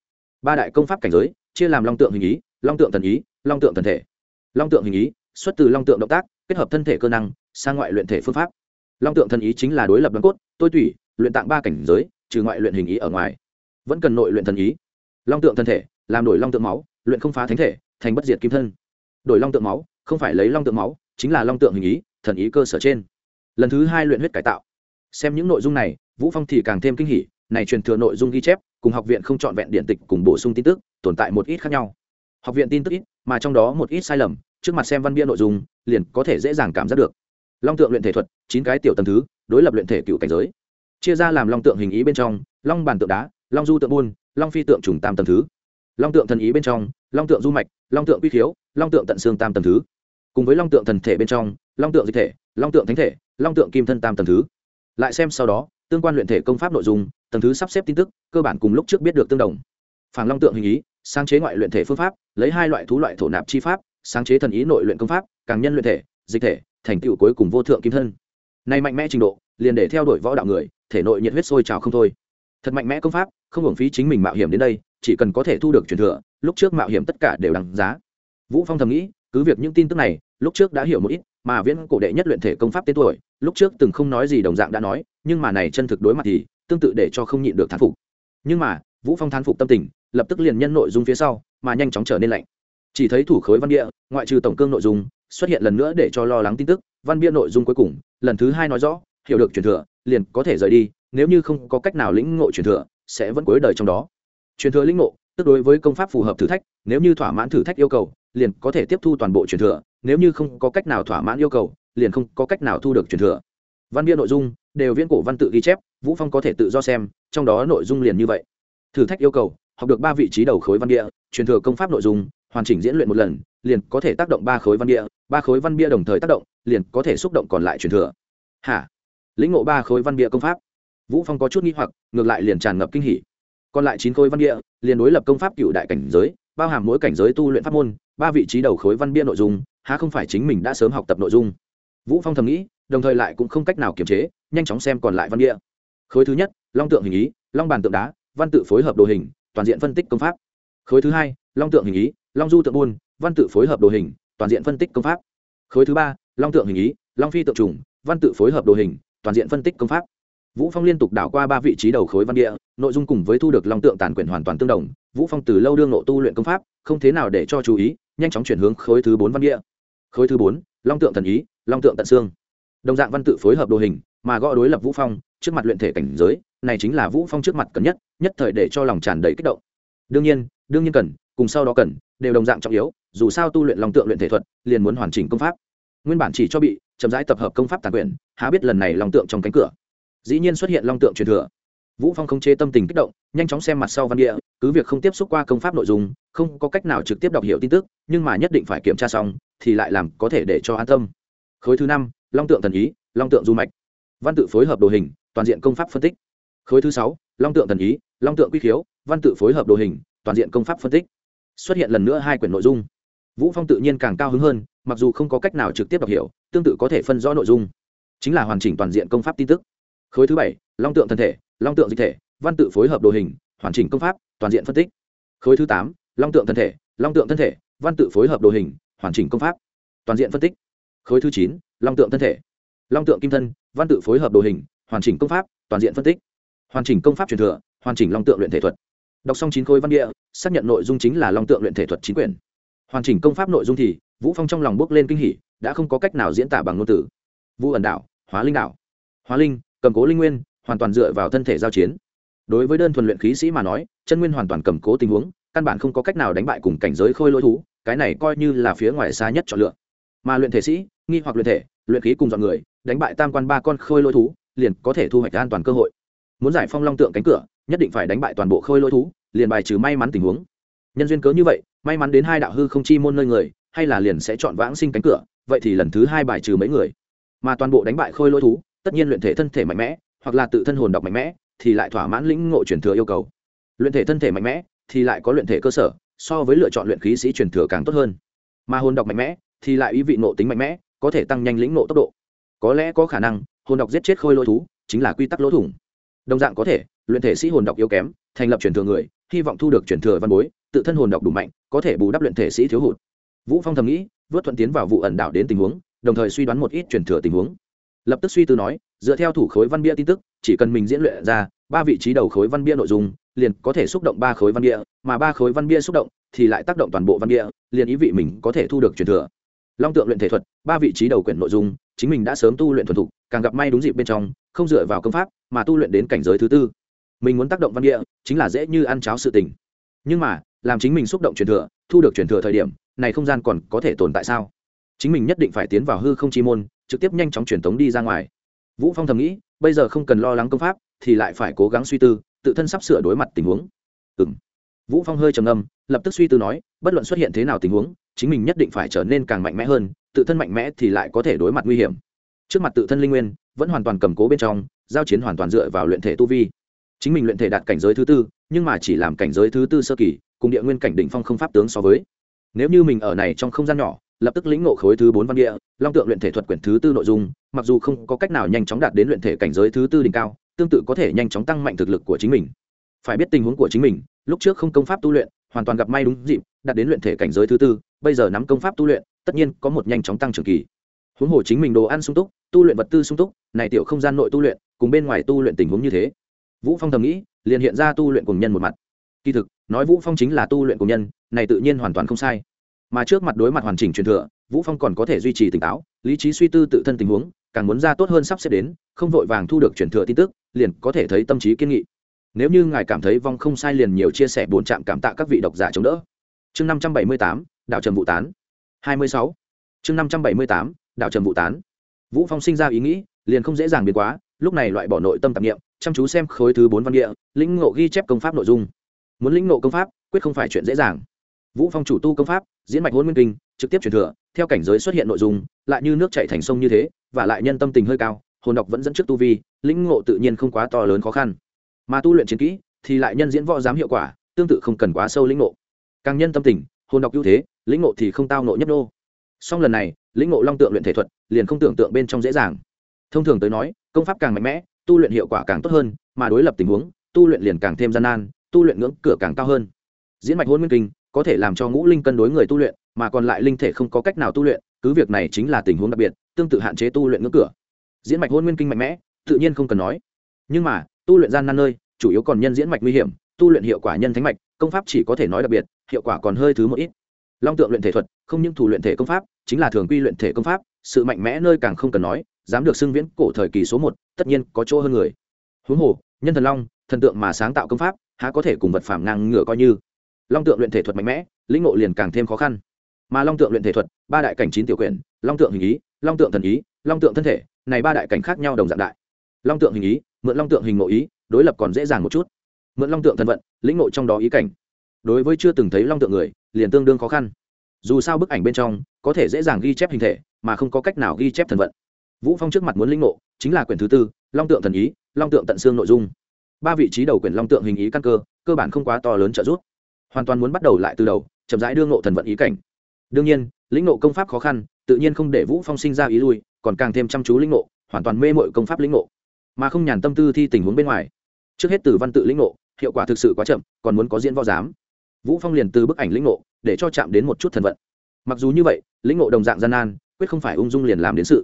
Ba đại công pháp cảnh giới, chia làm long tượng hình ý long tượng thần ý, long tượng thần thể. Long tượng hình ý, xuất từ long tượng động tác, kết hợp thân thể cơ năng, sang ngoại luyện thể phương pháp. Long tượng thần ý chính là đối lập đoàn cốt, tôi tủy, luyện tạng ba cảnh giới, trừ ngoại luyện hình ý ở ngoài. Vẫn cần nội luyện thần ý. Long tượng thân thể, làm đổi long tượng máu, luyện không phá thánh thể, thành bất diệt kim thân. Đổi long tượng máu, không phải lấy long tượng máu, chính là long tượng hình ý, thần ý cơ sở trên. Lần thứ hai luyện huyết cải tạo. Xem những nội dung này, vũ phong thì càng thêm kinh hỉ, này truyền thừa nội dung ghi chép, cùng học viện không chọn vẹn điện tịch cùng bổ sung tin tức, tồn tại một ít khác nhau học viện tin tức ít, mà trong đó một ít sai lầm, trước mặt xem văn bia nội dung, liền có thể dễ dàng cảm giác được. Long tượng luyện thể thuật, chín cái tiểu tầng thứ, đối lập luyện thể cựu cảnh giới. Chia ra làm long tượng hình ý bên trong, long bàn tượng đá, long du tượng buôn, long phi tượng trùng tam tầng thứ. Long tượng thần ý bên trong, long tượng du mạch, long tượng quy khiếu, long tượng tận xương tam tầng thứ. Cùng với long tượng thần thể bên trong, long tượng dịch thể, long tượng thánh thể, long tượng kim thân tam tầng thứ. Lại xem sau đó, tương quan luyện thể công pháp nội dung, tầng thứ sắp xếp tin tức, cơ bản cùng lúc trước biết được tương đồng. Phản long tượng hình ý sáng chế ngoại luyện thể phương pháp, lấy hai loại thú loại thổ nạp chi pháp, sáng chế thần ý nội luyện công pháp, càng nhân luyện thể, dịch thể, thành tựu cuối cùng vô thượng kim thân. Này mạnh mẽ trình độ, liền để theo đuổi võ đạo người, thể nội nhiệt huyết sôi trào không thôi. Thật mạnh mẽ công pháp, không hưởng phí chính mình mạo hiểm đến đây, chỉ cần có thể thu được truyền thừa, lúc trước mạo hiểm tất cả đều đằng giá. Vũ phong thầm nghĩ, cứ việc những tin tức này, lúc trước đã hiểu một ít, mà viễn cổ đệ nhất luyện thể công pháp tên tuổi, lúc trước từng không nói gì đồng dạng đã nói, nhưng mà này chân thực đối mặt thì tương tự để cho không nhịn được thán phục. Nhưng mà, vũ phong thán phục tâm tình lập tức liền nhân nội dung phía sau, mà nhanh chóng trở nên lạnh. Chỉ thấy thủ khối văn địa ngoại trừ tổng cương nội dung, xuất hiện lần nữa để cho lo lắng tin tức, văn bia nội dung cuối cùng, lần thứ hai nói rõ, hiểu được truyền thừa, liền có thể rời đi, nếu như không có cách nào lĩnh ngộ truyền thừa, sẽ vẫn cuối đời trong đó. Truyền thừa lĩnh ngộ, tức đối với công pháp phù hợp thử thách, nếu như thỏa mãn thử thách yêu cầu, liền có thể tiếp thu toàn bộ truyền thừa, nếu như không có cách nào thỏa mãn yêu cầu, liền không có cách nào thu được truyền thừa. Văn bia nội dung, đều viễn cổ văn tự ghi chép, vũ phong có thể tự do xem, trong đó nội dung liền như vậy. Thử thách yêu cầu học được ba vị trí đầu khối văn bia truyền thừa công pháp nội dung, hoàn chỉnh diễn luyện một lần, liền có thể tác động ba khối văn bia ba khối văn bia đồng thời tác động, liền có thể xúc động còn lại truyền thừa. Hả? Lĩnh ngộ ba khối văn bia công pháp. Vũ phong có chút nghi hoặc, ngược lại liền tràn ngập kinh hỉ. Còn lại chín khối văn bia liền đối lập công pháp cựu đại cảnh giới, bao hàm mỗi cảnh giới tu luyện pháp môn, ba vị trí đầu khối văn bia nội dung, há không phải chính mình đã sớm học tập nội dung? Vũ phong thầm nghĩ, đồng thời lại cũng không cách nào kiềm chế, nhanh chóng xem còn lại văn bia khối thứ nhất, long tượng hình ý, long bàn tượng đá, văn tự phối hợp đồ hình toàn diện phân tích công pháp. Khối thứ hai, long tượng hình ý, long du tượng buôn, văn tự phối hợp đồ hình, toàn diện phân tích công pháp. Khối thứ ba, long tượng hình ý, long phi tượng trùng, văn tự phối hợp đồ hình, toàn diện phân tích công pháp. Vũ phong liên tục đảo qua ba vị trí đầu khối văn địa, nội dung cùng với thu được long tượng tàn quyển hoàn toàn tương đồng. Vũ phong từ lâu đương nộ tu luyện công pháp, không thế nào để cho chú ý, nhanh chóng chuyển hướng khối thứ bốn văn địa. Khối thứ bốn, long tượng thần ý, long tượng tận xương. Đồng dạng văn tự phối hợp đồ hình, mà gõ đối lập vũ phong, trước mặt luyện thể cảnh giới này chính là vũ phong trước mặt cần nhất nhất thời để cho lòng tràn đầy kích động. Đương nhiên đương nhiên cần, cùng sau đó cần, đều đồng dạng trọng yếu, dù sao tu luyện long tượng luyện thể thuật, liền muốn hoàn chỉnh công pháp. Nguyên bản chỉ cho bị chậm rãi tập hợp công pháp tàn quyền, há biết lần này long tượng trong cánh cửa. Dĩ nhiên xuất hiện long tượng truyền thừa. Vũ phong không chế tâm tình kích động, nhanh chóng xem mặt sau văn địa, cứ việc không tiếp xúc qua công pháp nội dung, không có cách nào trực tiếp đọc hiểu tin tức, nhưng mà nhất định phải kiểm tra xong, thì lại làm có thể để cho an tâm. Khối thứ năm, long tượng thần ý, long tượng du mạch. Văn tự phối hợp đồ hình, toàn diện công pháp phân tích khối thứ sáu, long tượng thần ý, long tượng quy khiếu, văn tự phối hợp đồ hình, toàn diện công pháp phân tích. Xuất hiện lần nữa hai quyển nội dung. Vũ phong tự nhiên càng cao hứng hơn, mặc dù không có cách nào trực tiếp đọc hiểu, tương tự có thể phân rõ nội dung. Chính là hoàn chỉnh toàn diện công pháp tin tức. Khối thứ bảy, long tượng thân thể, long tượng dịch thể, văn tự phối hợp đồ hình, hoàn chỉnh công pháp, toàn diện phân tích. Khối thứ tám, long tượng thân thể, long tượng thân thể, văn tự phối hợp đồ hình, hoàn chỉnh công pháp, toàn diện phân tích. Khối thứ chín, long tượng thân thể, long tượng kim thân, văn tự phối hợp đồ hình, hoàn chỉnh công pháp, toàn diện phân tích hoàn chỉnh công pháp truyền thừa, hoàn chỉnh long tượng luyện thể thuật. Đọc xong chín khối văn địa, xác nhận nội dung chính là long tượng luyện thể thuật chính quyền hoàn chỉnh công pháp nội dung thì, vũ phong trong lòng bước lên kinh hỉ, đã không có cách nào diễn tả bằng ngôn từ. Vũ ẩn đảo, hóa linh đảo. Hóa linh, cầm cố linh nguyên, hoàn toàn dựa vào thân thể giao chiến. Đối với đơn thuần luyện khí sĩ mà nói, chân nguyên hoàn toàn cầm cố tình huống, căn bản không có cách nào đánh bại cùng cảnh giới khôi lỗi thú, cái này coi như là phía ngoài xa nhất chọn lựa. Mà luyện thể sĩ, nghi hoặc luyện thể, luyện khí cùng dọn người, đánh bại tam quan ba con khôi lỗi thú, liền có thể thu hoạch an toàn cơ hội muốn giải phong long tượng cánh cửa, nhất định phải đánh bại toàn bộ khôi lỗi thú, liền bài trừ may mắn tình huống. Nhân duyên cớ như vậy, may mắn đến hai đạo hư không chi môn nơi người, hay là liền sẽ chọn vãng sinh cánh cửa, vậy thì lần thứ hai bài trừ mấy người. Mà toàn bộ đánh bại khôi lỗi thú, tất nhiên luyện thể thân thể mạnh mẽ, hoặc là tự thân hồn đọc mạnh mẽ, thì lại thỏa mãn lĩnh ngộ truyền thừa yêu cầu. Luyện thể thân thể mạnh mẽ, thì lại có luyện thể cơ sở, so với lựa chọn luyện khí sĩ truyền thừa càng tốt hơn. Mà hồn đọc mạnh mẽ, thì lại ý vị nộ tính mạnh mẽ, có thể tăng nhanh lĩnh nộ tốc độ. Có lẽ có khả năng, hồn đọc giết chết khôi lỗi thú, chính là quy tắc lỗ thủng đồng dạng có thể, luyện thể sĩ hồn độc yếu kém, thành lập truyền thừa người, hy vọng thu được truyền thừa văn bối, tự thân hồn độc đủ mạnh, có thể bù đắp luyện thể sĩ thiếu hụt. Vũ phong thầm nghĩ, vớt thuận tiến vào vụ ẩn đảo đến tình huống, đồng thời suy đoán một ít truyền thừa tình huống. Lập tức suy tư nói, dựa theo thủ khối văn bia tin tức, chỉ cần mình diễn luyện ra ba vị trí đầu khối văn bia nội dung, liền có thể xúc động ba khối văn bia, mà ba khối văn bia xúc động thì lại tác động toàn bộ văn bia, liền ý vị mình có thể thu được truyền thừa. Long tượng luyện thể thuật, ba vị trí đầu quyển nội dung, chính mình đã sớm tu luyện thuần thục, càng gặp may đúng dịp bên trong không dựa vào công pháp, mà tu luyện đến cảnh giới thứ tư. Mình muốn tác động văn địa, chính là dễ như ăn cháo sự tình. Nhưng mà, làm chính mình xúc động truyền thừa, thu được truyền thừa thời điểm, này không gian còn có thể tồn tại sao? Chính mình nhất định phải tiến vào hư không chi môn, trực tiếp nhanh chóng truyền tống đi ra ngoài. Vũ phong thầm nghĩ, bây giờ không cần lo lắng công pháp, thì lại phải cố gắng suy tư, tự thân sắp sửa đối mặt tình huống. Ừm. Vũ phong hơi trầm ngâm, lập tức suy tư nói, bất luận xuất hiện thế nào tình huống, chính mình nhất định phải trở nên càng mạnh mẽ hơn, tự thân mạnh mẽ thì lại có thể đối mặt nguy hiểm trước mặt tự thân linh nguyên, vẫn hoàn toàn cầm cố bên trong, giao chiến hoàn toàn dựa vào luyện thể tu vi. Chính mình luyện thể đạt cảnh giới thứ tư, nhưng mà chỉ làm cảnh giới thứ tư sơ kỳ, cùng địa nguyên cảnh đỉnh phong không pháp tướng so với. Nếu như mình ở này trong không gian nhỏ, lập tức lĩnh ngộ khối thứ bốn văn địa, long tượng luyện thể thuật quyển thứ tư nội dung, mặc dù không có cách nào nhanh chóng đạt đến luyện thể cảnh giới thứ tư đỉnh cao, tương tự có thể nhanh chóng tăng mạnh thực lực của chính mình. Phải biết tình huống của chính mình, lúc trước không công pháp tu luyện, hoàn toàn gặp may đúng dịp, đạt đến luyện thể cảnh giới thứ tư, bây giờ nắm công pháp tu luyện, tất nhiên có một nhanh chóng tăng trưởng kỳ huống hồ chính mình đồ ăn sung túc tu luyện vật tư sung túc này tiểu không gian nội tu luyện cùng bên ngoài tu luyện tình huống như thế. Vũ phong thầm nghĩ liền hiện ra tu luyện cùng nhân một mặt. Kỳ thực nói vũ phong chính là tu luyện cùng nhân này tự nhiên hoàn toàn không sai. Mà trước mặt đối mặt hoàn chỉnh truyền thừa vũ phong còn có thể duy trì tỉnh táo lý trí suy tư tự thân tình huống càng muốn ra tốt hơn sắp xếp đến không vội vàng thu được truyền thừa tin tức liền có thể thấy tâm trí kiên nghị. Nếu như ngài cảm thấy vong không sai liền nhiều chia sẻ buồn chạm cảm tạ các vị độc giả chống đỡ. Chương 578, đạo trầm vụ tán. 26. chương 578, đạo trầm vụ tán. Vũ phong sinh ra ý nghĩ, liền không dễ dàng biến quá, lúc này loại bỏ nội tâm tạp nghiệm chăm chú xem khối thứ bốn văn địa, lĩnh ngộ ghi chép công pháp nội dung. Muốn lĩnh ngộ công pháp, quyết không phải chuyện dễ dàng. Vũ phong chủ tu công pháp, diễn mạch hôn nguyên kinh, trực tiếp truyền thừa, theo cảnh giới xuất hiện nội dung, lại như nước chảy thành sông như thế, và lại nhân tâm tình hơi cao, hồn đọc vẫn dẫn trước tu vi, lĩnh ngộ tự nhiên không quá to lớn khó khăn. Mà tu luyện chiến kỹ, thì lại nhân diễn võ giám hiệu quả, tương tự không cần quá sâu lĩnh ngộ. Càng nhân tâm tình, hồn đọc ưu thế, lĩnh ngộ thì không tao nộ nhất đô song lần này, lĩnh ngộ long tượng luyện thể thuật liền không tưởng tượng bên trong dễ dàng. Thông thường tới nói, công pháp càng mạnh mẽ, tu luyện hiệu quả càng tốt hơn, mà đối lập tình huống, tu luyện liền càng thêm gian nan, tu luyện ngưỡng cửa càng cao hơn. Diễn mạch hôn nguyên kinh có thể làm cho ngũ linh cân đối người tu luyện, mà còn lại linh thể không có cách nào tu luyện, cứ việc này chính là tình huống đặc biệt, tương tự hạn chế tu luyện ngưỡng cửa. Diễn mạch hôn nguyên kinh mạnh mẽ, tự nhiên không cần nói. Nhưng mà, tu luyện gian nan nơi, chủ yếu còn nhân diễn mạch nguy hiểm, tu luyện hiệu quả nhân thánh mạch, công pháp chỉ có thể nói đặc biệt, hiệu quả còn hơi thứ một ít long tượng luyện thể thuật, không những thủ luyện thể công pháp, chính là thường quy luyện thể công pháp, sự mạnh mẽ nơi càng không cần nói, dám được xưng viễn cổ thời kỳ số một, tất nhiên có chỗ hơn người. Huống hồ, nhân thần long, thần tượng mà sáng tạo công pháp, há có thể cùng vật phẩm ngang ngửa coi như. Long tượng luyện thể thuật mạnh mẽ, lĩnh ngộ liền càng thêm khó khăn. Mà long tượng luyện thể thuật, ba đại cảnh chín tiểu quyển, long tượng hình ý, long tượng thần ý, long tượng thân thể, này ba đại cảnh khác nhau đồng dạng đại. Long tượng hình ý, mượn long tượng hình ngộ ý, đối lập còn dễ dàng một chút. Mượn long tượng thần vận, lĩnh ngộ trong đó ý cảnh đối với chưa từng thấy long tượng người, liền tương đương khó khăn. Dù sao bức ảnh bên trong, có thể dễ dàng ghi chép hình thể, mà không có cách nào ghi chép thần vận. Vũ phong trước mặt muốn linh ngộ, chính là quyển thứ tư, long tượng thần ý, long tượng tận xương nội dung. Ba vị trí đầu quyển long tượng hình ý căn cơ cơ bản không quá to lớn trợ giúp. Hoàn toàn muốn bắt đầu lại từ đầu, chậm rãi đương ngộ thần vận ý cảnh. Đương nhiên, lĩnh ngộ công pháp khó khăn, tự nhiên không để vũ phong sinh ra ý lui, còn càng thêm chăm chú lĩnh ngộ, hoàn toàn mê mội công pháp lĩnh ngộ. Mà không nhàn tâm tư thi tình huống bên ngoài. Trước hết từ văn tự lĩnh ngộ, hiệu quả thực sự quá chậm, còn muốn có diễn võ giám vũ phong liền từ bức ảnh lĩnh ngộ, để cho chạm đến một chút thần vận. Mặc dù như vậy, lĩnh ngộ đồng dạng gian nan, quyết không phải ung dung liền làm đến sự.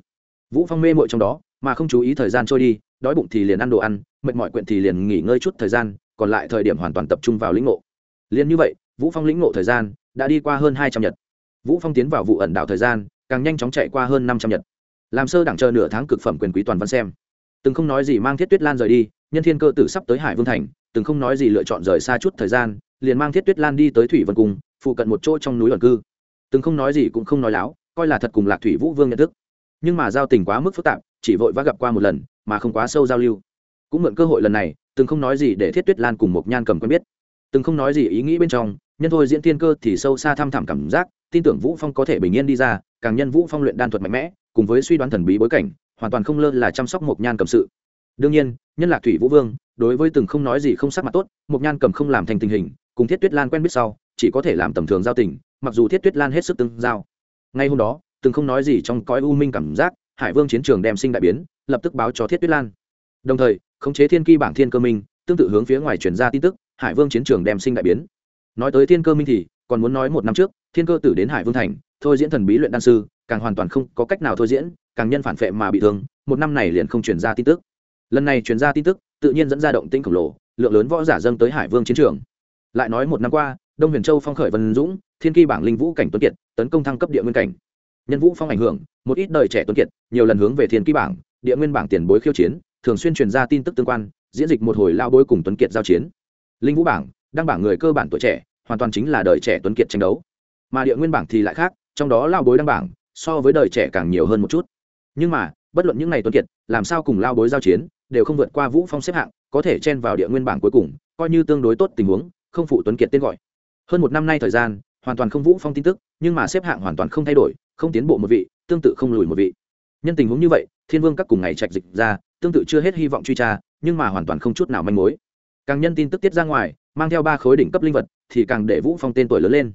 Vũ phong mê mội trong đó, mà không chú ý thời gian trôi đi, đói bụng thì liền ăn đồ ăn, mệt mỏi quyện thì liền nghỉ ngơi chút thời gian, còn lại thời điểm hoàn toàn tập trung vào lĩnh ngộ. Liền như vậy, vũ phong lĩnh ngộ thời gian đã đi qua hơn hai trăm nhật. Vũ phong tiến vào vụ ẩn đảo thời gian, càng nhanh chóng chạy qua hơn năm trăm nhật. Làm sơ đẳng chờ nửa tháng cực phẩm quyền quý toàn văn xem. Từng không nói gì mang thiết tuyết lan rời đi, nhân thiên cơ tử sắp tới hải vương thành, từng không nói gì lựa chọn rời xa chút thời gian liền mang thiết tuyết lan đi tới thủy vân cung, phụ cận một chỗ trong núi ẩn cư. Từng không nói gì cũng không nói láo, coi là thật cùng lạc thủy vũ vương nhận thức. Nhưng mà giao tình quá mức phức tạp, chỉ vội vã gặp qua một lần, mà không quá sâu giao lưu. Cũng mượn cơ hội lần này, từng không nói gì để thiết tuyết lan cùng một nhan cầm quen biết. Từng không nói gì ý nghĩ bên trong, nhân thôi diễn tiên cơ thì sâu xa thăm thẳm cảm giác, tin tưởng vũ phong có thể bình yên đi ra, càng nhân vũ phong luyện đan thuật mạnh mẽ, cùng với suy đoán thần bí bối cảnh, hoàn toàn không lơ là chăm sóc một nhan cầm sự. Đương nhiên, nhân lạc thủy vũ vương, đối với từng không nói gì không sắc mặt tốt một nhan cầm không làm thành tình hình cùng thiết tuyết lan quen biết sau, chỉ có thể làm tầm thường giao tình, mặc dù thiết tuyết lan hết sức tương giao. Ngay hôm đó, từng không nói gì trong cõi u minh cảm giác, hải vương chiến trường đem sinh đại biến, lập tức báo cho thiết tuyết lan. Đồng thời, khống chế thiên ki bảng thiên cơ minh, tương tự hướng phía ngoài truyền ra tin tức, hải vương chiến trường đem sinh đại biến. Nói tới thiên cơ minh thì, còn muốn nói một năm trước, thiên cơ tử đến hải vương thành, thôi diễn thần bí luyện đan sư, càng hoàn toàn không có cách nào thôi diễn, càng nhân phản phệ mà bị thương, một năm này liền không truyền ra tin tức. Lần này truyền ra tin tức, tự nhiên dẫn ra động tĩnh khổng lồ, lượng lớn võ giả dâng tới hải vương chiến trường lại nói một năm qua, đông huyền châu phong khởi vân dũng, thiên kỳ bảng linh vũ cảnh tuấn kiệt, tấn công thăng cấp địa nguyên cảnh. Nhân vũ phong ảnh hưởng, một ít đời trẻ tuấn kiệt, nhiều lần hướng về thiên kỳ bảng, địa nguyên bảng tiền bối khiêu chiến, thường xuyên truyền ra tin tức tương quan, diễn dịch một hồi lao bối cùng tuấn kiệt giao chiến. Linh vũ bảng, đăng bảng người cơ bản tuổi trẻ, hoàn toàn chính là đời trẻ tuấn kiệt tranh đấu. Mà địa nguyên bảng thì lại khác, trong đó lao bối đăng bảng, so với đời trẻ càng nhiều hơn một chút. Nhưng mà, bất luận những ngày tuấn kiệt, làm sao cùng lao bối giao chiến, đều không vượt qua vũ phong xếp hạng, có thể chen vào địa nguyên bảng cuối cùng, coi như tương đối tốt tình huống không phụ tuấn kiệt tên gọi. Hơn một năm nay thời gian, hoàn toàn không vũ phong tin tức, nhưng mà xếp hạng hoàn toàn không thay đổi, không tiến bộ một vị, tương tự không lùi một vị. Nhân tình huống như vậy, thiên vương các cùng ngày trạch dịch ra, tương tự chưa hết hy vọng truy tra, nhưng mà hoàn toàn không chút nào manh mối. Càng nhân tin tức tiết ra ngoài, mang theo ba khối đỉnh cấp linh vật, thì càng để vũ phong tên tuổi lớn lên.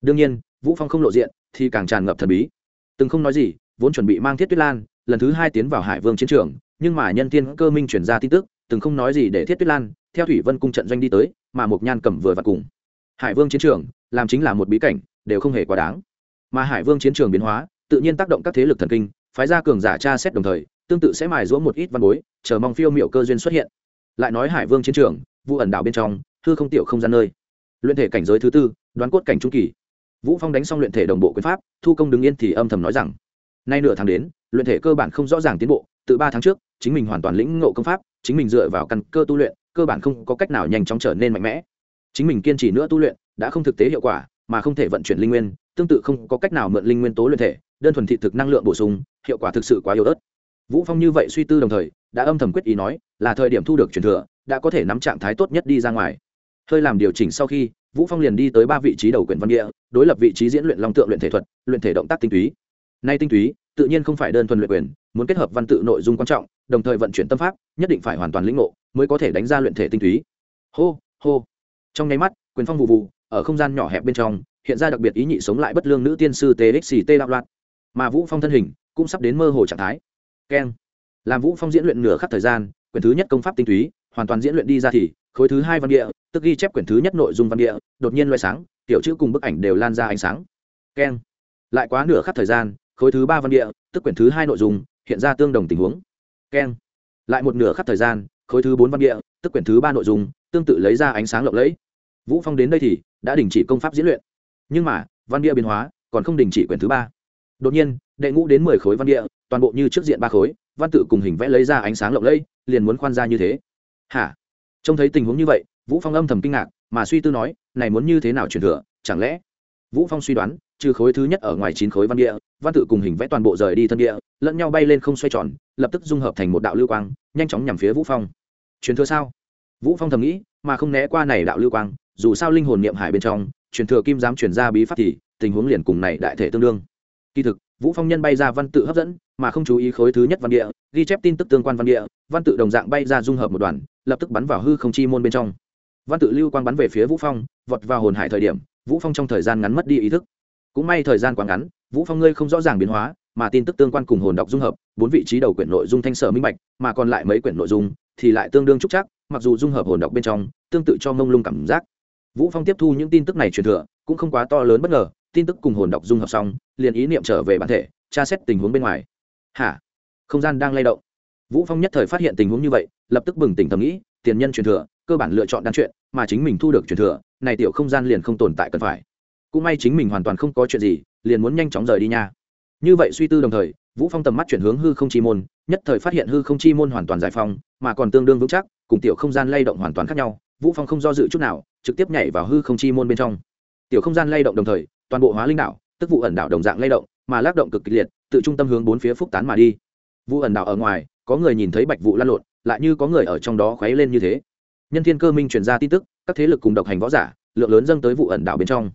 Đương nhiên, vũ phong không lộ diện, thì càng tràn ngập thần bí. Từng không nói gì, vốn chuẩn bị mang thiết tuyết lan, lần thứ hai tiến vào hải vương chiến trường, nhưng mà nhân tiên cơ minh chuyển ra tin tức, từng không nói gì để thiết tuyết lan theo thủy vân cung trận doanh đi tới, mà mộc nhan cầm vừa và cùng hải vương chiến trường, làm chính là một bí cảnh, đều không hề quá đáng. Mà hải vương chiến trường biến hóa, tự nhiên tác động các thế lực thần kinh, phái ra cường giả tra xét đồng thời, tương tự sẽ mài giũa một ít văn bối, chờ mong phiêu miệu cơ duyên xuất hiện. Lại nói hải vương chiến trường vụ ẩn đảo bên trong thư không tiểu không gian nơi. Luyện thể cảnh giới thứ tư, đoán cốt cảnh trung kỳ. Vũ phong đánh xong luyện thể đồng bộ quyền pháp, thu công đứng yên thì âm thầm nói rằng, nay nửa tháng đến, luyện thể cơ bản không rõ ràng tiến bộ từ ba tháng trước, chính mình hoàn toàn lĩnh ngộ công pháp, chính mình dựa vào căn cơ tu luyện cơ bản không có cách nào nhanh chóng trở nên mạnh mẽ. Chính mình kiên trì nữa tu luyện, đã không thực tế hiệu quả, mà không thể vận chuyển linh nguyên, tương tự không có cách nào mượn linh nguyên tố luyện thể, đơn thuần thị thực năng lượng bổ sung, hiệu quả thực sự quá yếu ớt. Vũ phong như vậy suy tư đồng thời, đã âm thầm quyết ý nói, là thời điểm thu được truyền thừa, đã có thể nắm trạng thái tốt nhất đi ra ngoài. Hơi làm điều chỉnh sau khi, vũ phong liền đi tới ba vị trí đầu quyển văn địa, đối lập vị trí diễn luyện long tượng luyện thể thuật, luyện thể động tác tinh túy. Nay tinh túy, tự nhiên không phải đơn thuần luyện quyền, muốn kết hợp văn tự nội dung quan trọng đồng thời vận chuyển tâm pháp, nhất định phải hoàn toàn lĩnh ngộ, mới có thể đánh ra luyện thể tinh túy. Hô hô. Trong nháy mắt, quyền phong vụ vụ, ở không gian nhỏ hẹp bên trong, hiện ra đặc biệt ý nhị sống lại bất lương nữ tiên sư txt đạo loạn. Mà vũ phong thân hình cũng sắp đến mơ hồ trạng thái. Keng. Làm vũ phong diễn luyện nửa khắc thời gian, quyển thứ nhất công pháp tinh túy, hoàn toàn diễn luyện đi ra thì, khối thứ hai văn địa, tức ghi chép quyển thứ nhất nội dung văn địa, đột nhiên loại sáng, tiểu chữ cùng bức ảnh đều lan ra ánh sáng. Keng. Lại quá nửa khắc thời gian, khối thứ ba văn địa, tức quyển thứ hai nội dung, hiện ra tương đồng tình huống keng. Lại một nửa khắc thời gian, khối thứ bốn văn địa, tức quyển thứ ba nội dung, tương tự lấy ra ánh sáng lộng lẫy. Vũ phong đến đây thì đã đình chỉ công pháp diễn luyện. Nhưng mà, văn địa biến hóa, còn không đình chỉ quyển thứ ba. Đột nhiên, đệ ngũ đến mười khối văn địa, toàn bộ như trước diện ba khối, văn tự cùng hình vẽ lấy ra ánh sáng lộng lẫy, liền muốn khoan ra như thế. Hả? Trông thấy tình huống như vậy, vũ phong âm thầm kinh ngạc, mà suy tư nói, này muốn như thế nào truyền thừa, chẳng lẽ? Vũ phong suy đoán trừ khối thứ nhất ở ngoài chín khối văn địa, văn tự cùng hình vẽ toàn bộ rời đi thân địa, lẫn nhau bay lên không xoay tròn, lập tức dung hợp thành một đạo lưu quang, nhanh chóng nhằm phía vũ phong. Truyền thừa sao? Vũ phong thầm nghĩ, mà không né qua này đạo lưu quang, dù sao linh hồn niệm hải bên trong, truyền thừa kim dám truyền ra bí pháp thì, tình huống liền cùng này đại thể tương đương. Kỳ thực, vũ phong nhân bay ra văn tự hấp dẫn, mà không chú ý khối thứ nhất văn địa, ghi chép tin tức tương quan văn địa, văn tự đồng dạng bay ra dung hợp một đoàn, lập tức bắn vào hư không chi môn bên trong. Văn tự lưu quang bắn về phía vũ phong, vọt vào hồn hải thời điểm, vũ phong trong thời gian ngắn mất đi ý thức cũng may thời gian quá ngắn, vũ phong ngươi không rõ ràng biến hóa, mà tin tức tương quan cùng hồn đọc dung hợp, bốn vị trí đầu quyển nội dung thanh sở minh bạch, mà còn lại mấy quyển nội dung thì lại tương đương trúc chắc, mặc dù dung hợp hồn đọc bên trong, tương tự cho mông lung cảm giác. Vũ phong tiếp thu những tin tức này truyền thừa, cũng không quá to lớn bất ngờ, tin tức cùng hồn đọc dung hợp xong, liền ý niệm trở về bản thể, tra xét tình huống bên ngoài. Hả? Không gian đang lay động. Vũ phong nhất thời phát hiện tình huống như vậy, lập tức bừng tỉnh thầm nghĩ, tiền nhân truyền thừa, cơ bản lựa chọn đan chuyện mà chính mình thu được truyền thừa, này tiểu không gian liền không tồn tại cần phải cũng may chính mình hoàn toàn không có chuyện gì, liền muốn nhanh chóng rời đi nha. Như vậy suy tư đồng thời, vũ phong tầm mắt chuyển hướng hư không chi môn, nhất thời phát hiện hư không chi môn hoàn toàn giải phong mà còn tương đương vững chắc, cùng tiểu không gian lay động hoàn toàn khác nhau. Vũ phong không do dự chút nào, trực tiếp nhảy vào hư không chi môn bên trong. Tiểu không gian lay động đồng thời, toàn bộ hóa linh đảo, tức vụ ẩn đảo đồng dạng lay động, mà lắc động cực kịch liệt tự trung tâm hướng bốn phía phúc tán mà đi. Vụ ẩn đảo ở ngoài, có người nhìn thấy bạch vụ lan lộn, lại như có người ở trong đó khuấy lên như thế. Nhân thiên cơ minh truyền ra tin tức, các thế lực cùng độc hành võ giả, lượng lớn dâng tới vụ ẩn đảo bên trong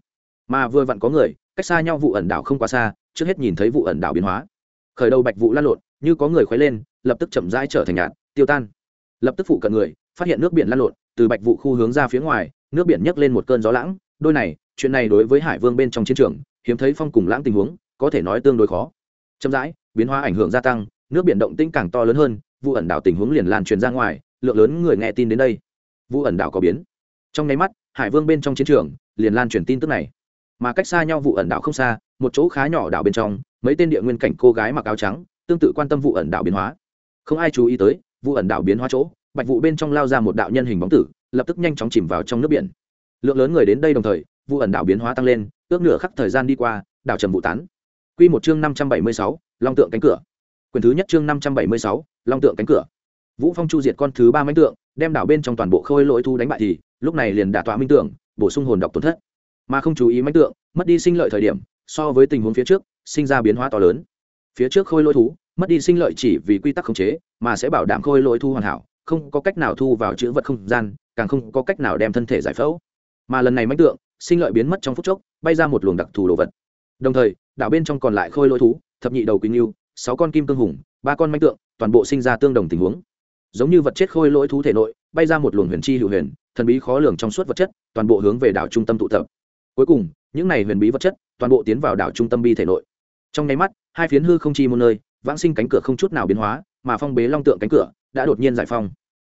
mà vừa vặn có người, cách xa nhau vụ ẩn đảo không quá xa, trước hết nhìn thấy vụ ẩn đảo biến hóa. Khởi đầu bạch vụ lan lộn, như có người khuấy lên, lập tức chậm rãi trở thành nhạt, tiêu tan. Lập tức phụ cận người, phát hiện nước biển lan lộn, từ bạch vụ khu hướng ra phía ngoài, nước biển nhấc lên một cơn gió lãng. Đôi này, chuyện này đối với hải vương bên trong chiến trường, hiếm thấy phong cùng lãng tình huống, có thể nói tương đối khó. Chậm rãi, biến hóa ảnh hưởng gia tăng, nước biển động tĩnh càng to lớn hơn, vụ ẩn đảo tình huống liền lan truyền ra ngoài, lượng lớn người nghe tin đến đây. Vụ ẩn đảo có biến. Trong nháy mắt, hải vương bên trong chiến trường, liền lan truyền tin tức này mà cách xa nhau vụ ẩn đảo không xa, một chỗ khá nhỏ đảo bên trong, mấy tên địa nguyên cảnh cô gái mặc áo trắng, tương tự quan tâm vụ ẩn đảo biến hóa. Không ai chú ý tới, vụ ẩn đảo biến hóa chỗ, bạch vụ bên trong lao ra một đạo nhân hình bóng tử, lập tức nhanh chóng chìm vào trong nước biển. Lượng lớn người đến đây đồng thời, vụ ẩn đảo biến hóa tăng lên, ước nửa khắc thời gian đi qua, đảo trầm vụ tán. Q một chương năm trăm bảy mươi sáu, long tượng cánh cửa. Quyền thứ nhất chương năm trăm bảy mươi sáu, long tượng cánh cửa. Vũ phong chu diệt con thứ ba mánh tượng, đem đảo bên trong toàn bộ khôi lỗi thu đánh bại thì, lúc này liền đả tọa minh tưởng, bổ sung hồn độc tổn thất mà không chú ý mánh tượng, mất đi sinh lợi thời điểm, so với tình huống phía trước, sinh ra biến hóa to lớn. Phía trước khôi lỗi thú, mất đi sinh lợi chỉ vì quy tắc khống chế, mà sẽ bảo đảm khôi lỗi thu hoàn hảo, không có cách nào thu vào chữ vật không gian, càng không có cách nào đem thân thể giải phẫu. Mà lần này mánh tượng, sinh lợi biến mất trong phút chốc, bay ra một luồng đặc thù đồ vật. Đồng thời, đảo bên trong còn lại khôi lỗi thú, thập nhị đầu quỳnh yêu sáu con kim cương hùng, ba con mánh tượng, toàn bộ sinh ra tương đồng tình huống. Giống như vật chết khôi lỗi thú thể nội, bay ra một luồng huyền chi hữu huyền, thần bí khó lường trong suốt vật chất, toàn bộ hướng về đảo trung tâm tụ tập cuối cùng, những này huyền bí vật chất toàn bộ tiến vào đảo trung tâm bi thể nội. Trong nháy mắt, hai phiến hư không chi một nơi, vãng sinh cánh cửa không chút nào biến hóa, mà phong bế long tượng cánh cửa đã đột nhiên giải phong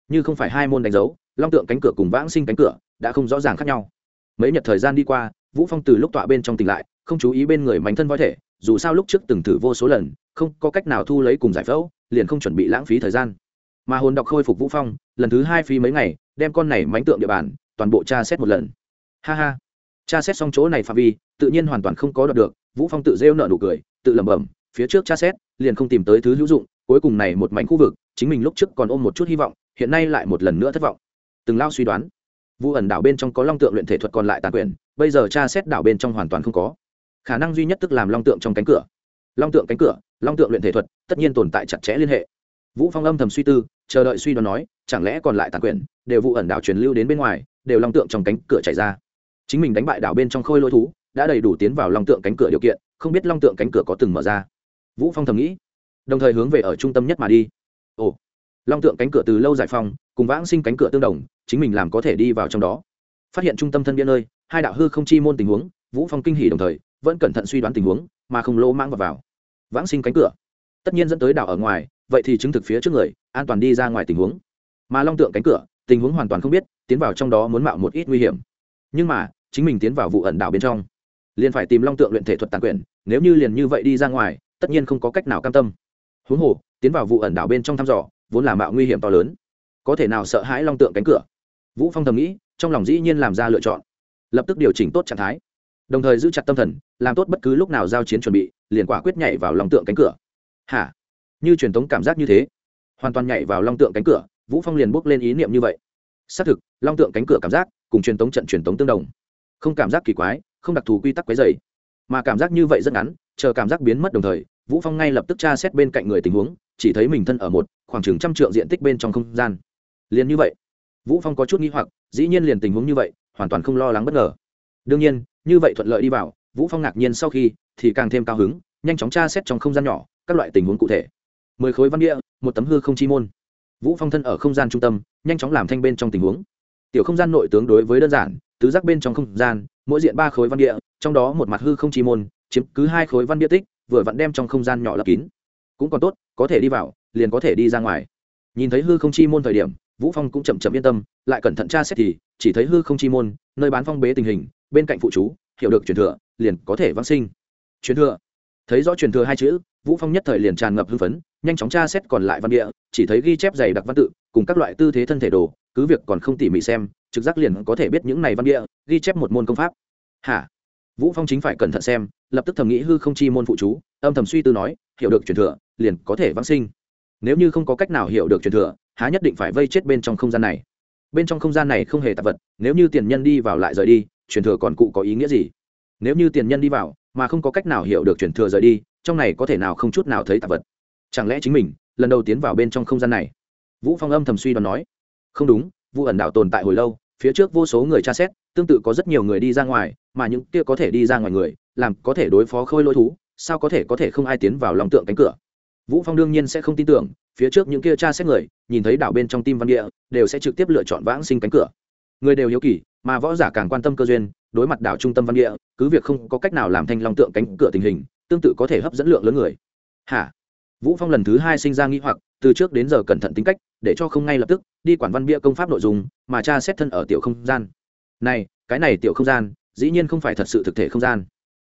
như không phải hai môn đánh dấu, long tượng cánh cửa cùng vãng sinh cánh cửa đã không rõ ràng khác nhau. Mấy nhật thời gian đi qua, vũ phong từ lúc tọa bên trong tỉnh lại, không chú ý bên người mảnh thân voi thể, dù sao lúc trước từng thử vô số lần, không có cách nào thu lấy cùng giải phẫu, liền không chuẩn bị lãng phí thời gian. Mà hồn đọc khôi phục vũ phong, lần thứ hai phí mấy ngày, đem con này mánh tượng địa bàn toàn bộ tra xét một lần. Ha ha tra xét xong chỗ này phạm vi, tự nhiên hoàn toàn không có đọc được, vũ phong tự rêu nợ nụ cười, tự lẩm bẩm, phía trước tra xét, liền không tìm tới thứ hữu dụng, cuối cùng này một mảnh khu vực, chính mình lúc trước còn ôm một chút hy vọng, hiện nay lại một lần nữa thất vọng. Từng lao suy đoán, vũ ẩn đảo bên trong có long tượng luyện thể thuật còn lại tàn quyền, bây giờ tra xét đảo bên trong hoàn toàn không có. Khả năng duy nhất tức làm long tượng trong cánh cửa. Long tượng cánh cửa, long tượng luyện thể thuật, tất nhiên tồn tại chặt chẽ liên hệ. Vũ phong âm thầm suy tư, chờ đợi suy đoán nói, chẳng lẽ còn lại tàn quyền, đều vụ ẩn đảo truyền lưu đến bên ngoài, đều long tượng trong cánh cửa chảy ra chính mình đánh bại đảo bên trong khôi lôi thú đã đầy đủ tiến vào long tượng cánh cửa điều kiện không biết long tượng cánh cửa có từng mở ra. Vũ phong thầm nghĩ đồng thời hướng về ở trung tâm nhất mà đi. Ồ long tượng cánh cửa từ lâu giải phong cùng vãng sinh cánh cửa tương đồng chính mình làm có thể đi vào trong đó. Phát hiện trung tâm thân biên nơi hai đạo hư không chi môn tình huống vũ phong kinh hỉ đồng thời vẫn cẩn thận suy đoán tình huống mà không lỗ mang vào, vào. vãng sinh cánh cửa. Tất nhiên dẫn tới đảo ở ngoài vậy thì chứng thực phía trước người an toàn đi ra ngoài tình huống. Mà long tượng cánh cửa tình huống hoàn toàn không biết tiến vào trong đó muốn mạo một ít nguy hiểm. Nhưng mà chính mình tiến vào vụ ẩn đảo bên trong. Liền phải tìm long tượng luyện thể thuật tàn quyền nếu như liền như vậy đi ra ngoài, tất nhiên không có cách nào cam tâm. Huống hồ, tiến vào vụ ẩn đảo bên trong thăm dò, vốn là mạo nguy hiểm to lớn. Có thể nào sợ hãi long tượng cánh cửa? Vũ phong thầm nghĩ, trong lòng dĩ nhiên làm ra lựa chọn. Lập tức điều chỉnh tốt trạng thái. Đồng thời giữ chặt tâm thần, làm tốt bất cứ lúc nào giao chiến chuẩn bị, liền quả quyết nhảy vào long tượng cánh cửa. Hả? Như truyền thống cảm giác như thế, hoàn toàn nhảy vào long tượng cánh cửa, vũ phong liền bước lên ý niệm như vậy. Xác thực, long tượng cánh cửa cảm giác cùng truyền thống trận truyền thống tương đồng không cảm giác kỳ quái, không đặc thù quy tắc quấy dày mà cảm giác như vậy rất ngắn, chờ cảm giác biến mất đồng thời, vũ phong ngay lập tức tra xét bên cạnh người tình huống, chỉ thấy mình thân ở một khoảng chừng trăm trượng diện tích bên trong không gian. Liền như vậy, vũ phong có chút nghi hoặc, dĩ nhiên liền tình huống như vậy, hoàn toàn không lo lắng bất ngờ. Đương nhiên, như vậy thuận lợi đi vào, vũ phong ngạc nhiên sau khi, thì càng thêm cao hứng, nhanh chóng tra xét trong không gian nhỏ, các loại tình huống cụ thể. Mười khối văn địa, một tấm hư không chi môn. Vũ phong thân ở không gian trung tâm, nhanh chóng làm thanh bên trong tình huống. Tiểu không gian nội tướng đối với đơn giản tứ giác bên trong không gian, mỗi diện ba khối văn địa, trong đó một mặt hư không chi môn, chiếm cứ hai khối văn địa tích, vừa vặn đem trong không gian nhỏ lập kín. Cũng còn tốt, có thể đi vào, liền có thể đi ra ngoài. Nhìn thấy hư không chi môn thời điểm, vũ phong cũng chậm chậm yên tâm, lại cẩn thận tra xét thì, chỉ thấy hư không chi môn, nơi bán phong bế tình hình, bên cạnh phụ chú, hiểu được truyền thừa, liền có thể vãng sinh. Truyền thừa. Thấy rõ truyền thừa hai chữ, vũ phong nhất thời liền tràn ngập hưng phấn, nhanh chóng tra xét còn lại văn địa, chỉ thấy ghi chép dày đặc văn tự, cùng các loại tư thế thân thể đồ, cứ việc còn không tỉ mỉ xem trực giác liền có thể biết những này văn địa ghi chép một môn công pháp. Hả? Vũ phong chính phải cẩn thận xem, lập tức thầm nghĩ hư không chi môn phụ chú, âm thầm suy tư nói, hiểu được truyền thừa, liền có thể vãng sinh. Nếu như không có cách nào hiểu được truyền thừa, há nhất định phải vây chết bên trong không gian này. Bên trong không gian này không hề tạp vật, nếu như tiền nhân đi vào lại rời đi, truyền thừa còn cụ có ý nghĩa gì? Nếu như tiền nhân đi vào, mà không có cách nào hiểu được truyền thừa rời đi, trong này có thể nào không chút nào thấy tạp vật? Chẳng lẽ chính mình, lần đầu tiến vào bên trong không gian này? Vũ phong âm thầm suy đoán nói. Không đúng vụ ẩn đảo tồn tại hồi lâu, phía trước vô số người tra xét, tương tự có rất nhiều người đi ra ngoài, mà những kia có thể đi ra ngoài người, làm có thể đối phó khôi lỗi thú, sao có thể có thể không ai tiến vào lòng tượng cánh cửa? Vũ phong đương nhiên sẽ không tin tưởng, phía trước những kia tra xét người, nhìn thấy đảo bên trong tim văn địa, đều sẽ trực tiếp lựa chọn vãng sinh cánh cửa. Người đều hiếu kỳ, mà võ giả càng quan tâm cơ duyên, đối mặt đảo trung tâm văn địa, cứ việc không có cách nào làm thanh long tượng cánh cửa tình hình, tương tự có thể hấp dẫn lượng lớn người. Hả? Vũ phong lần thứ hai sinh ra nghi hoặc, từ trước đến giờ cẩn thận tính cách, để cho không ngay lập tức đi quản văn bia công pháp nội dung, mà cha xét thân ở tiểu không gian. Này, cái này tiểu không gian, dĩ nhiên không phải thật sự thực thể không gian.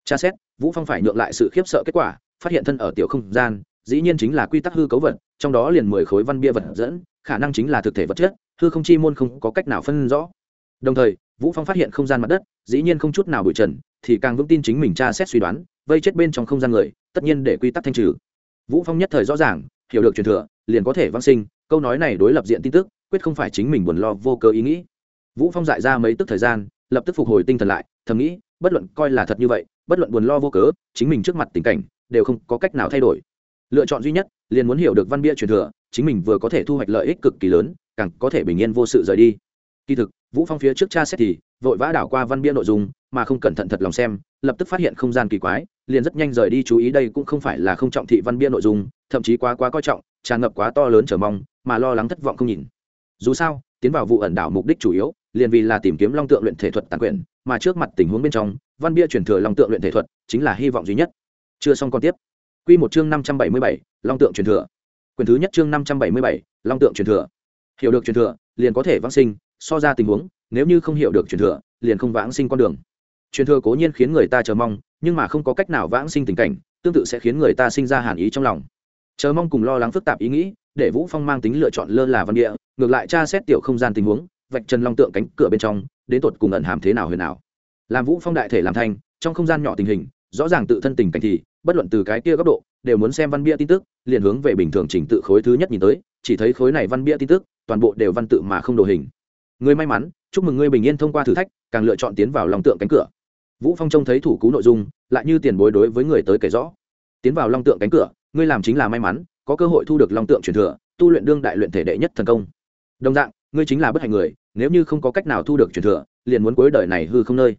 Cha xét, vũ phong phải nhượng lại sự khiếp sợ kết quả, phát hiện thân ở tiểu không gian, dĩ nhiên chính là quy tắc hư cấu vật, trong đó liền mười khối văn bia vật dẫn, khả năng chính là thực thể vật chất, hư không chi môn không có cách nào phân rõ. Đồng thời, vũ phong phát hiện không gian mặt đất, dĩ nhiên không chút nào bụi trần, thì càng vững tin chính mình tra xét suy đoán, vây chết bên trong không gian người, tất nhiên để quy tắc thanh trừ. Vũ phong nhất thời rõ ràng, hiểu được truyền thừa, liền có thể vang sinh, câu nói này đối lập diện tin tức quyết không phải chính mình buồn lo vô cớ ý nghĩ. Vũ phong dại ra mấy tức thời gian, lập tức phục hồi tinh thần lại, thầm nghĩ, bất luận coi là thật như vậy, bất luận buồn lo vô cớ, chính mình trước mặt tình cảnh, đều không có cách nào thay đổi. Lựa chọn duy nhất, liền muốn hiểu được văn bia truyền thừa, chính mình vừa có thể thu hoạch lợi ích cực kỳ lớn, càng có thể bình yên vô sự rời đi. Kỳ thực, vũ phong phía trước cha xét thì, vội vã đảo qua văn bia nội dung, mà không cẩn thận thật lòng xem, lập tức phát hiện không gian kỳ quái, liền rất nhanh rời đi chú ý đây cũng không phải là không trọng thị văn bia nội dung, thậm chí quá quá coi trọng, tràn ngập quá to lớn trở mong, mà lo lắng thất vọng không nhìn dù sao, tiến vào vụ ẩn đảo mục đích chủ yếu, liền vì là tìm kiếm long tượng luyện thể thuật tàn quyền, mà trước mặt tình huống bên trong, văn bia truyền thừa long tượng luyện thể thuật chính là hy vọng duy nhất. Chưa xong còn tiếp. Quy một chương năm trăm bảy mươi bảy, long tượng truyền thừa. Quyền thứ nhất chương năm trăm bảy mươi bảy, long tượng truyền thừa. Hiểu được truyền thừa, liền có thể vãng sinh, so ra tình huống, nếu như không hiểu được truyền thừa, liền không vãng sinh con đường. Truyền thừa cố nhiên khiến người ta chờ mong, nhưng mà không có cách nào vãng sinh tình cảnh, tương tự sẽ khiến người ta sinh ra hàn ý trong lòng. Chờ mong cùng lo lắng phức tạp ý nghĩ để vũ phong mang tính lựa chọn lơ là văn địa, ngược lại tra xét tiểu không gian tình huống, vạch chân long tượng cánh cửa bên trong, đến tột cùng ẩn hàm thế nào huyền nào làm vũ phong đại thể làm thành, trong không gian nhỏ tình hình, rõ ràng tự thân tình cảnh thì, bất luận từ cái kia góc độ, đều muốn xem văn bia tin tức, liền hướng về bình thường trình tự khối thứ nhất nhìn tới, chỉ thấy khối này văn bia tin tức, toàn bộ đều văn tự mà không đồ hình. Người may mắn, chúc mừng ngươi bình yên thông qua thử thách, càng lựa chọn tiến vào lòng tượng cánh cửa. Vũ phong trông thấy thủ cú nội dung, lại như tiền bối đối với người tới kể rõ. Tiến vào long tượng cánh cửa, ngươi làm chính là may mắn có cơ hội thu được long tượng truyền thừa, tu luyện đương đại luyện thể đệ nhất thần công. Đồng dạng, ngươi chính là bất hạnh người, nếu như không có cách nào thu được truyền thừa, liền muốn cuối đời này hư không nơi.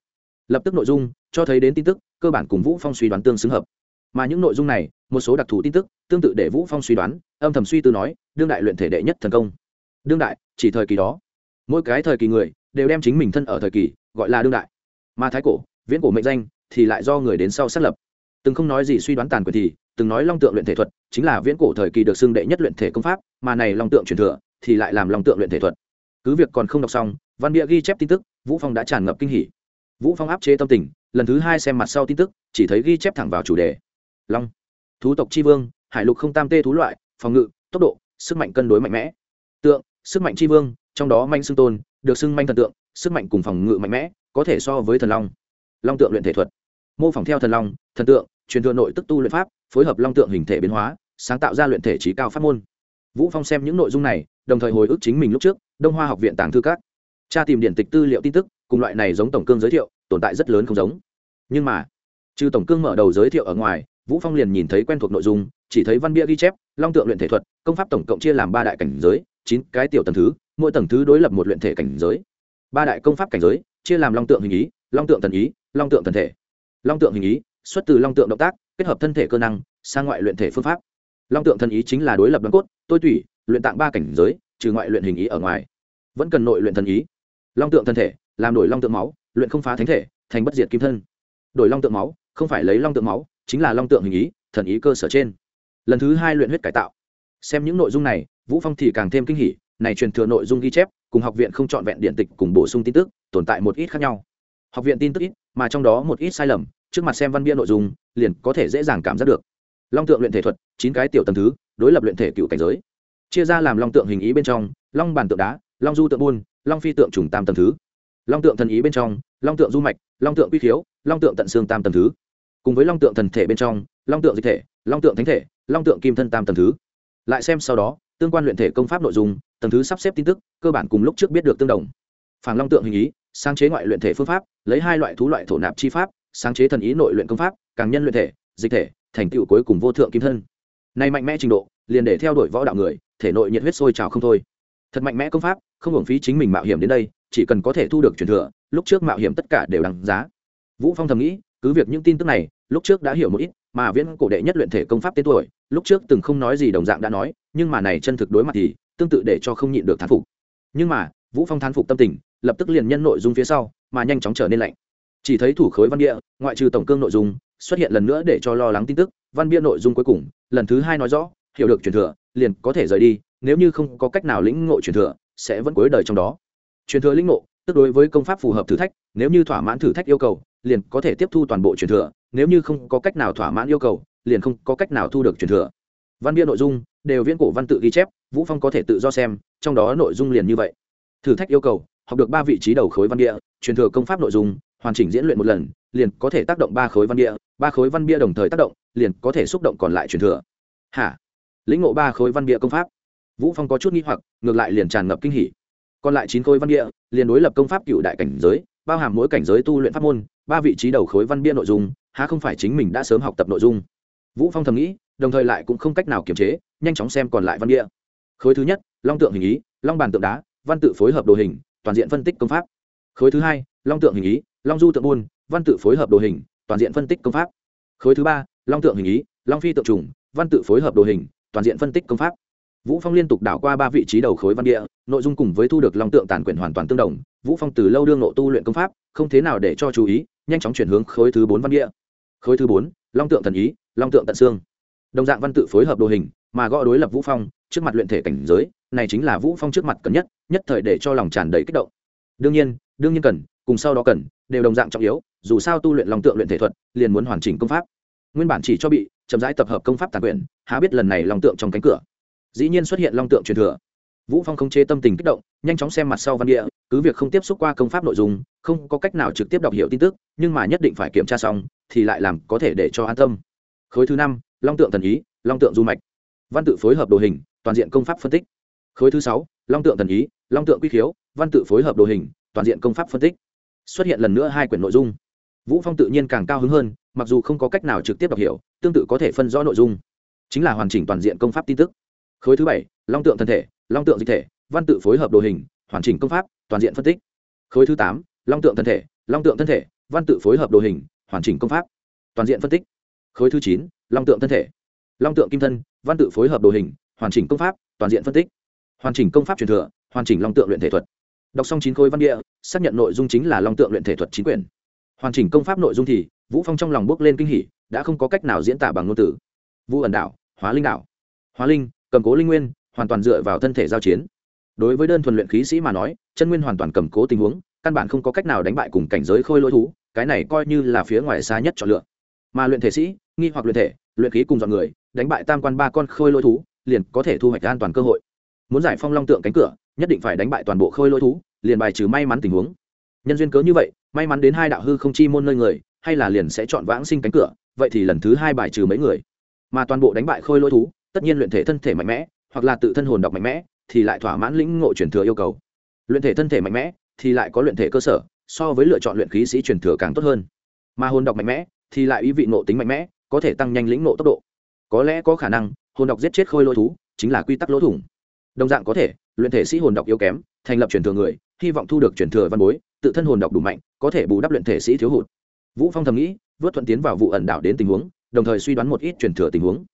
Lập tức nội dung, cho thấy đến tin tức, cơ bản cùng vũ phong suy đoán tương xứng hợp. Mà những nội dung này, một số đặc thù tin tức, tương tự để vũ phong suy đoán, âm thầm suy tư nói, đương đại luyện thể đệ nhất thần công. Đương đại, chỉ thời kỳ đó. Mỗi cái thời kỳ người, đều đem chính mình thân ở thời kỳ, gọi là đương đại. Mà thái cổ, viễn cổ mệnh danh, thì lại do người đến sau xác lập. Từng không nói gì suy đoán tàn quyền thì từng nói long tượng luyện thể thuật, chính là viễn cổ thời kỳ được xưng đệ nhất luyện thể công pháp, mà này long tượng truyền thừa thì lại làm long tượng luyện thể thuật. Cứ việc còn không đọc xong, văn bia ghi chép tin tức, vũ phong đã tràn ngập kinh hỉ. Vũ phong áp chế tâm tình, lần thứ hai xem mặt sau tin tức, chỉ thấy ghi chép thẳng vào chủ đề. Long. Thú tộc Chi vương, hải lục không tam tê thú loại, phòng ngự, tốc độ, sức mạnh cân đối mạnh mẽ. Tượng, sức mạnh Chi vương, trong đó manh xưng tôn, được xưng manh thần tượng, sức mạnh cùng phòng ngự mạnh mẽ, có thể so với thần long. Long tượng luyện thể thuật. Mô phỏng theo thần long, thần tượng truyền thừa nội tức tu luyện pháp, phối hợp long tượng hình thể biến hóa, sáng tạo ra luyện thể trí cao pháp môn. Vũ phong xem những nội dung này, đồng thời hồi ức chính mình lúc trước, đông hoa học viện tàng thư các. Tra tìm điển tịch tư liệu tin tức, cùng loại này giống tổng cương giới thiệu, tồn tại rất lớn không giống. Nhưng mà, trừ tổng cương mở đầu giới thiệu ở ngoài, vũ phong liền nhìn thấy quen thuộc nội dung, chỉ thấy văn bia ghi chép, long tượng luyện thể thuật, công pháp tổng cộng chia làm ba đại cảnh giới, chín cái tiểu tầng thứ, mỗi tầng thứ đối lập một luyện thể cảnh giới. Ba đại công pháp cảnh giới, chia làm long tượng hình ý, long tượng thần ý, long tượng thần thể. Long tượng hình ý xuất từ long tượng động tác, kết hợp thân thể cơ năng, sang ngoại luyện thể phương pháp. Long tượng thần ý chính là đối lập đoàn cốt, tôi tủy, luyện tạng ba cảnh giới, trừ ngoại luyện hình ý ở ngoài. Vẫn cần nội luyện thần ý. Long tượng thân thể, làm đổi long tượng máu, luyện không phá thánh thể, thành bất diệt kim thân. Đổi long tượng máu, không phải lấy long tượng máu, chính là long tượng hình ý, thần ý cơ sở trên. Lần thứ hai luyện huyết cải tạo. Xem những nội dung này, vũ phong thì càng thêm kinh hỉ, này truyền thừa nội dung ghi chép, cùng học viện không chọn vẹn điện tịch cùng bổ sung tin tức, tồn tại một ít khác nhau. Học viện tin tức ít, mà trong đó một ít sai lầm trước mặt xem văn bia nội dung, liền có thể dễ dàng cảm giác được. Long tượng luyện thể thuật, chín cái tiểu tầm thứ, đối lập luyện thể cựu cảnh giới. Chia ra làm long tượng hình ý bên trong, long bàn tượng đá, long du tượng buôn, long phi tượng trùng tam tầm thứ. Long tượng thần ý bên trong, long tượng du mạch, long tượng quy khiếu, long tượng tận xương tam tầm thứ. Cùng với long tượng thần thể bên trong, long tượng dịch thể, long tượng thánh thể, long tượng kim thân tam tầm thứ. Lại xem sau đó, tương quan luyện thể công pháp nội dung, tầng thứ sắp xếp tin tức, cơ bản cùng lúc trước biết được tương đồng. Phản long tượng hình ý, sáng chế ngoại luyện thể phương pháp, lấy hai loại thú loại thổ nạp chi pháp sáng chế thần ý nội luyện công pháp, càng nhân luyện thể, dịch thể, thành tựu cuối cùng vô thượng kim thân. Nay mạnh mẽ trình độ, liền để theo đuổi võ đạo người, thể nội nhiệt huyết sôi trào không thôi. Thật mạnh mẽ công pháp, không hưởng phí chính mình mạo hiểm đến đây, chỉ cần có thể thu được truyền thừa, lúc trước mạo hiểm tất cả đều đằng giá. Vũ phong thầm nghĩ, cứ việc những tin tức này, lúc trước đã hiểu một ít, mà viễn cổ đệ nhất luyện thể công pháp tên tuổi, lúc trước từng không nói gì đồng dạng đã nói, nhưng mà này chân thực đối mặt thì, tương tự để cho không nhịn được thán phục. Nhưng mà, vũ phong thán phục tâm tình, lập tức liền nhân nội dung phía sau, mà nhanh chóng trở nên lạnh chỉ thấy thủ khối văn bia, ngoại trừ tổng cương nội dung, xuất hiện lần nữa để cho lo lắng tin tức, văn bia nội dung cuối cùng, lần thứ hai nói rõ, hiểu được truyền thừa, liền có thể rời đi, nếu như không có cách nào lĩnh ngộ truyền thừa, sẽ vẫn cuối đời trong đó. Truyền thừa lĩnh ngộ, tức đối với công pháp phù hợp thử thách, nếu như thỏa mãn thử thách yêu cầu, liền có thể tiếp thu toàn bộ truyền thừa, nếu như không có cách nào thỏa mãn yêu cầu, liền không có cách nào thu được truyền thừa. Văn bia nội dung, đều viễn cổ văn tự ghi chép, vũ phong có thể tự do xem, trong đó nội dung liền như vậy. Thử thách yêu cầu, học được ba vị trí đầu khối văn bia, truyền thừa công pháp nội dung hoàn chỉnh diễn luyện một lần, liền có thể tác động ba khối văn bia, ba khối văn bia đồng thời tác động, liền có thể xúc động còn lại truyền thừa. Hả? Lĩnh ngộ ba khối văn bia công pháp. Vũ phong có chút nghi hoặc, ngược lại liền tràn ngập kinh hỉ. Còn lại chín khối văn bia, liền đối lập công pháp cựu đại cảnh giới, bao hàm mỗi cảnh giới tu luyện pháp môn, ba vị trí đầu khối văn bia nội dung, há không phải chính mình đã sớm học tập nội dung. Vũ phong thầm nghĩ, đồng thời lại cũng không cách nào kiềm chế, nhanh chóng xem còn lại văn bia. Khối thứ nhất, long tượng hình ý, long bàn tượng đá, văn tự phối hợp đồ hình, toàn diện phân tích công pháp. Khối thứ hai, long tượng hình ý long du tượng buôn, văn tự phối hợp đồ hình, toàn diện phân tích công pháp. Khối thứ ba, long tượng hình ý, long phi tượng trùng, văn tự phối hợp đồ hình, toàn diện phân tích công pháp. Vũ phong liên tục đảo qua ba vị trí đầu khối văn địa, nội dung cùng với thu được long tượng tàn quyển hoàn toàn tương đồng. Vũ phong từ lâu đương nộ tu luyện công pháp, không thế nào để cho chú ý, nhanh chóng chuyển hướng khối thứ bốn văn địa. Khối thứ bốn, long tượng thần ý, long tượng tận xương. Đồng dạng văn tự phối hợp đồ hình, mà gõ đối lập vũ phong, trước mặt luyện thể cảnh giới, này chính là vũ phong trước mặt cần nhất nhất thời để cho lòng tràn đầy kích động. Đương nhiên đương nhiên cần, cùng sau đó cần đều đồng dạng trọng yếu, dù sao tu luyện long tượng luyện thể thuật, liền muốn hoàn chỉnh công pháp. Nguyên bản chỉ cho bị chậm rãi tập hợp công pháp tàn quyền há biết lần này long tượng trong cánh cửa. Dĩ nhiên xuất hiện long tượng truyền thừa. Vũ phong không chế tâm tình kích động, nhanh chóng xem mặt sau văn địa, cứ việc không tiếp xúc qua công pháp nội dung, không có cách nào trực tiếp đọc hiểu tin tức, nhưng mà nhất định phải kiểm tra xong, thì lại làm có thể để cho an tâm. Khối thứ năm, long tượng thần ý, long tượng du mạch. Văn tự phối hợp đồ hình, toàn diện công pháp phân tích. Khối thứ sáu, long tượng thần ý, long tượng quy khiếu, văn tự phối hợp đồ hình, toàn diện công pháp phân tích xuất hiện lần nữa hai quyển nội dung. Vũ phong tự nhiên càng cao hứng hơn, mặc dù không có cách nào trực tiếp đọc hiểu, tương tự có thể phân rõ nội dung. Chính là hoàn chỉnh toàn diện công pháp tin tức. Khối thứ bảy, long tượng thân thể, long tượng dịch thể, văn tự phối hợp đồ hình, hoàn chỉnh công pháp, toàn diện phân tích. Khối thứ tám, long tượng thân thể, long tượng thân thể, văn tự phối hợp đồ hình, hoàn chỉnh công pháp, toàn diện phân tích. Khối thứ chín, long tượng thân thể, long tượng kim thân, văn tự phối hợp đồ hình, hoàn chỉnh công pháp, toàn diện phân tích. Hoàn chỉnh công pháp truyền thừa, hoàn chỉnh long tượng luyện thể thuật. Đọc xong chín khối văn địa xác nhận nội dung chính là long tượng luyện thể thuật chính quyền hoàn chỉnh công pháp nội dung thì, vũ phong trong lòng bước lên kinh hỉ, đã không có cách nào diễn tả bằng ngôn từ. Vu ẩn đảo, hóa linh đảo. Hóa linh, cầm cố linh nguyên, hoàn toàn dựa vào thân thể giao chiến. Đối với đơn thuần luyện khí sĩ mà nói, chân nguyên hoàn toàn cầm cố tình huống, căn bản không có cách nào đánh bại cùng cảnh giới khôi lỗi thú, cái này coi như là phía ngoài xa nhất chọn lựa. Mà luyện thể sĩ, nghi hoặc luyện thể, luyện khí cùng dọn người, đánh bại tam quan ba con khôi lỗi thú, liền có thể thu hoạch an toàn cơ hội. Muốn giải phong long tượng cánh cửa, nhất định phải đánh bại toàn bộ khôi lỗi thú liền bài trừ may mắn tình huống. Nhân duyên cớ như vậy, may mắn đến hai đạo hư không chi môn nơi người, hay là liền sẽ chọn vãng sinh cánh cửa, vậy thì lần thứ hai bài trừ mấy người. Mà toàn bộ đánh bại khôi lỗi thú, tất nhiên luyện thể thân thể mạnh mẽ, hoặc là tự thân hồn đọc mạnh mẽ, thì lại thỏa mãn lĩnh ngộ truyền thừa yêu cầu. Luyện thể thân thể mạnh mẽ, thì lại có luyện thể cơ sở, so với lựa chọn luyện khí sĩ truyền thừa càng tốt hơn. Mà hồn đọc mạnh mẽ, thì lại ý vị ngộ tính mạnh mẽ, có thể tăng nhanh lĩnh ngộ tốc độ. Có lẽ có khả năng, hồn đọc giết chết khôi lỗi thú, chính là quy tắc lỗ thủng. Đồng dạng có thể, luyện thể sĩ hồn đọc yếu kém thành lập truyền thừa người, hy vọng thu được truyền thừa văn bối, tự thân hồn đọc đủ mạnh, có thể bù đắp luyện thể sĩ thiếu hụt. Vũ phong thầm nghĩ, vớt thuận tiến vào vụ ẩn đảo đến tình huống, đồng thời suy đoán một ít truyền thừa tình huống.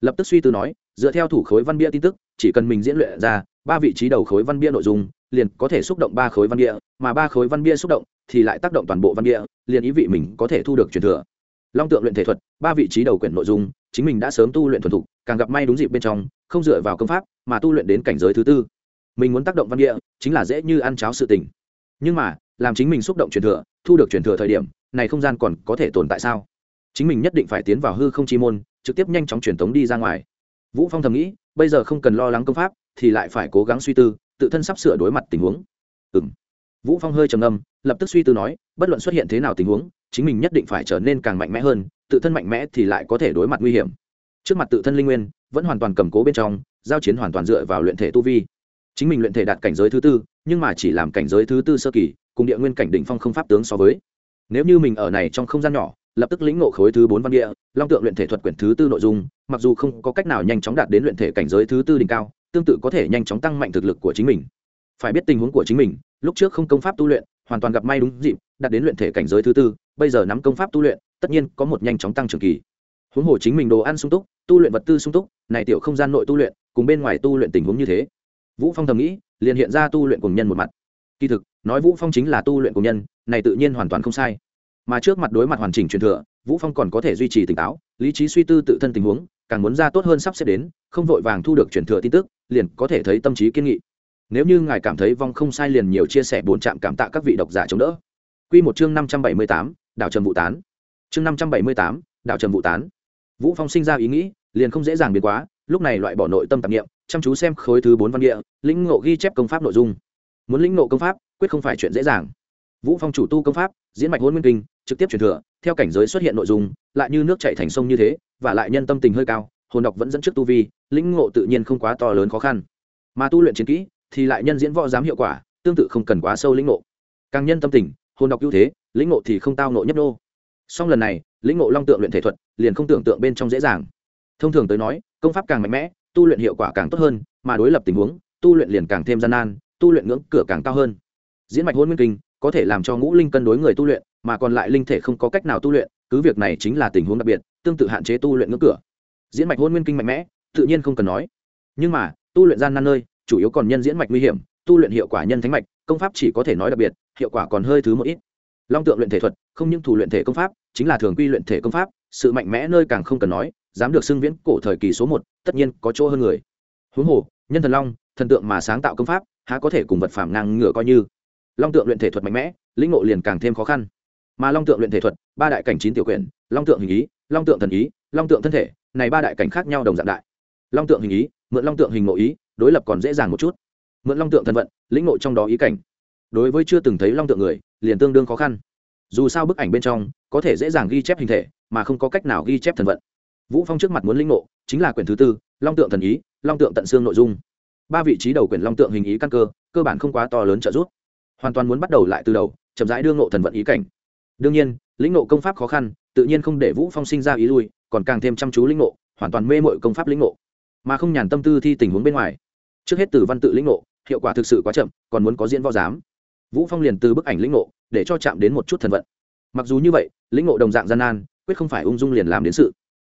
Lập tức suy tư nói, dựa theo thủ khối văn bia tin tức, chỉ cần mình diễn luyện ra ba vị trí đầu khối văn bia nội dung, liền có thể xúc động ba khối văn bia, mà ba khối văn bia xúc động thì lại tác động toàn bộ văn bia, liền ý vị mình có thể thu được truyền thừa. Long tượng luyện thể thuật, ba vị trí đầu quyển nội dung, chính mình đã sớm tu luyện thuần thục, càng gặp may đúng dịp bên trong, không dựa vào công pháp, mà tu luyện đến cảnh giới thứ tư mình muốn tác động văn địa, chính là dễ như ăn cháo sự tình. Nhưng mà, làm chính mình xúc động truyền thừa, thu được truyền thừa thời điểm, này không gian còn có thể tồn tại sao? Chính mình nhất định phải tiến vào hư không chi môn, trực tiếp nhanh chóng truyền tống đi ra ngoài. Vũ phong thầm nghĩ, bây giờ không cần lo lắng công pháp, thì lại phải cố gắng suy tư, tự thân sắp sửa đối mặt tình huống. Ừm. Vũ phong hơi trầm ngâm, lập tức suy tư nói, bất luận xuất hiện thế nào tình huống, chính mình nhất định phải trở nên càng mạnh mẽ hơn, tự thân mạnh mẽ thì lại có thể đối mặt nguy hiểm. Trước mặt tự thân linh nguyên, vẫn hoàn toàn cầm cố bên trong, giao chiến hoàn toàn dựa vào luyện thể tu vi chính mình luyện thể đạt cảnh giới thứ tư, nhưng mà chỉ làm cảnh giới thứ tư sơ kỳ, cùng địa nguyên cảnh đỉnh phong không pháp tướng so với. Nếu như mình ở này trong không gian nhỏ, lập tức lĩnh ngộ khối thứ bốn văn địa, long tượng luyện thể thuật quyển thứ tư nội dung, mặc dù không có cách nào nhanh chóng đạt đến luyện thể cảnh giới thứ tư đỉnh cao, tương tự có thể nhanh chóng tăng mạnh thực lực của chính mình. Phải biết tình huống của chính mình, lúc trước không công pháp tu luyện, hoàn toàn gặp may đúng dịp, đạt đến luyện thể cảnh giới thứ tư, bây giờ nắm công pháp tu luyện, tất nhiên có một nhanh chóng tăng trưởng kỳ. Huống hồ chính mình đồ ăn sung túc, tu luyện vật tư sung túc, này tiểu không gian nội tu luyện, cùng bên ngoài tu luyện tình huống như thế vũ phong thầm nghĩ, liền hiện ra tu luyện cùng nhân một mặt. Kỳ thực, nói vũ phong chính là tu luyện cùng nhân, này tự nhiên hoàn toàn không sai. Mà trước mặt đối mặt hoàn chỉnh truyền thừa, vũ phong còn có thể duy trì tỉnh táo, lý trí suy tư tự thân tình huống, càng muốn ra tốt hơn sắp xếp đến, không vội vàng thu được truyền thừa tin tức, liền có thể thấy tâm trí kiên nghị. Nếu như ngài cảm thấy vong không sai liền nhiều chia sẻ bốn trạm cảm tạ các vị độc giả chống đỡ. Quy một chương năm trăm bảy mươi tám, đảo trầm vụ tán. Chương năm trăm bảy mươi tám, đảo trầm vụ tán. Vũ phong sinh ra ý nghĩ, liền không dễ dàng biến quá, lúc này loại bỏ nội tâm tạp niệm chăm chú xem khối thứ bốn văn địa, lĩnh ngộ ghi chép công pháp nội dung. Muốn lĩnh ngộ công pháp, quyết không phải chuyện dễ dàng. Vũ phong chủ tu công pháp, diễn mạch hôn nguyên kinh, trực tiếp truyền thừa, theo cảnh giới xuất hiện nội dung, lại như nước chảy thành sông như thế, và lại nhân tâm tình hơi cao, hồn độc vẫn dẫn trước tu vi, lĩnh ngộ tự nhiên không quá to lớn khó khăn. Mà tu luyện chiến kỹ, thì lại nhân diễn võ giám hiệu quả, tương tự không cần quá sâu lĩnh ngộ. Càng nhân tâm tình, hồn độc ưu thế, lĩnh ngộ thì không tao nộ nhấp nô. Song lần này, lĩnh ngộ long tượng luyện thể thuật, liền không tưởng tượng bên trong dễ dàng. Thông thường tới nói, công pháp càng mạnh mẽ tu luyện hiệu quả càng tốt hơn, mà đối lập tình huống, tu luyện liền càng thêm gian nan, tu luyện ngưỡng cửa càng cao hơn. Diễn mạch hôn nguyên kinh có thể làm cho ngũ linh cân đối người tu luyện, mà còn lại linh thể không có cách nào tu luyện, cứ việc này chính là tình huống đặc biệt, tương tự hạn chế tu luyện ngưỡng cửa. Diễn mạch hôn nguyên kinh mạnh mẽ, tự nhiên không cần nói. Nhưng mà, tu luyện gian nan nơi, chủ yếu còn nhân diễn mạch nguy hiểm, tu luyện hiệu quả nhân thánh mạch, công pháp chỉ có thể nói đặc biệt, hiệu quả còn hơi thứ một ít. Long tượng luyện thể thuật, không những thủ luyện thể công pháp chính là thường quy luyện thể công pháp, sự mạnh mẽ nơi càng không cần nói, dám được xưng viễn cổ thời kỳ số một, tất nhiên có chỗ hơn người. Huống hồ, nhân thần long, thần tượng mà sáng tạo công pháp, há có thể cùng vật phẩm ngang ngửa coi như. Long tượng luyện thể thuật mạnh mẽ, lĩnh ngộ liền càng thêm khó khăn. Mà long tượng luyện thể thuật, ba đại cảnh chín tiểu quyển, long tượng hình ý, long tượng thần ý, long tượng thân thể, này ba đại cảnh khác nhau đồng dạng đại. Long tượng hình ý, mượn long tượng hình ngộ ý, đối lập còn dễ dàng một chút. Mượn long tượng thần vận, lĩnh ngộ trong đó ý cảnh. Đối với chưa từng thấy long tượng người, liền tương đương khó khăn dù sao bức ảnh bên trong có thể dễ dàng ghi chép hình thể, mà không có cách nào ghi chép thần vận. Vũ phong trước mặt muốn linh ngộ chính là quyển thứ tư, long tượng thần ý, long tượng tận xương nội dung. Ba vị trí đầu quyển long tượng hình ý căn cơ cơ bản không quá to lớn trợ giúp. Hoàn toàn muốn bắt đầu lại từ đầu, chậm rãi đương ngộ thần vận ý cảnh. Đương nhiên, lĩnh ngộ công pháp khó khăn, tự nhiên không để vũ phong sinh ra ý lui, còn càng thêm chăm chú lĩnh ngộ, hoàn toàn mê mội công pháp lĩnh ngộ. Mà không nhàn tâm tư thi tình huống bên ngoài. Trước hết từ văn tự lĩnh ngộ, hiệu quả thực sự quá chậm, còn muốn có diễn võ giám vũ phong liền từ bức ảnh lĩnh ngộ, để cho chạm đến một chút thần vận. Mặc dù như vậy, lĩnh ngộ đồng dạng gian nan, quyết không phải ung dung liền làm đến sự.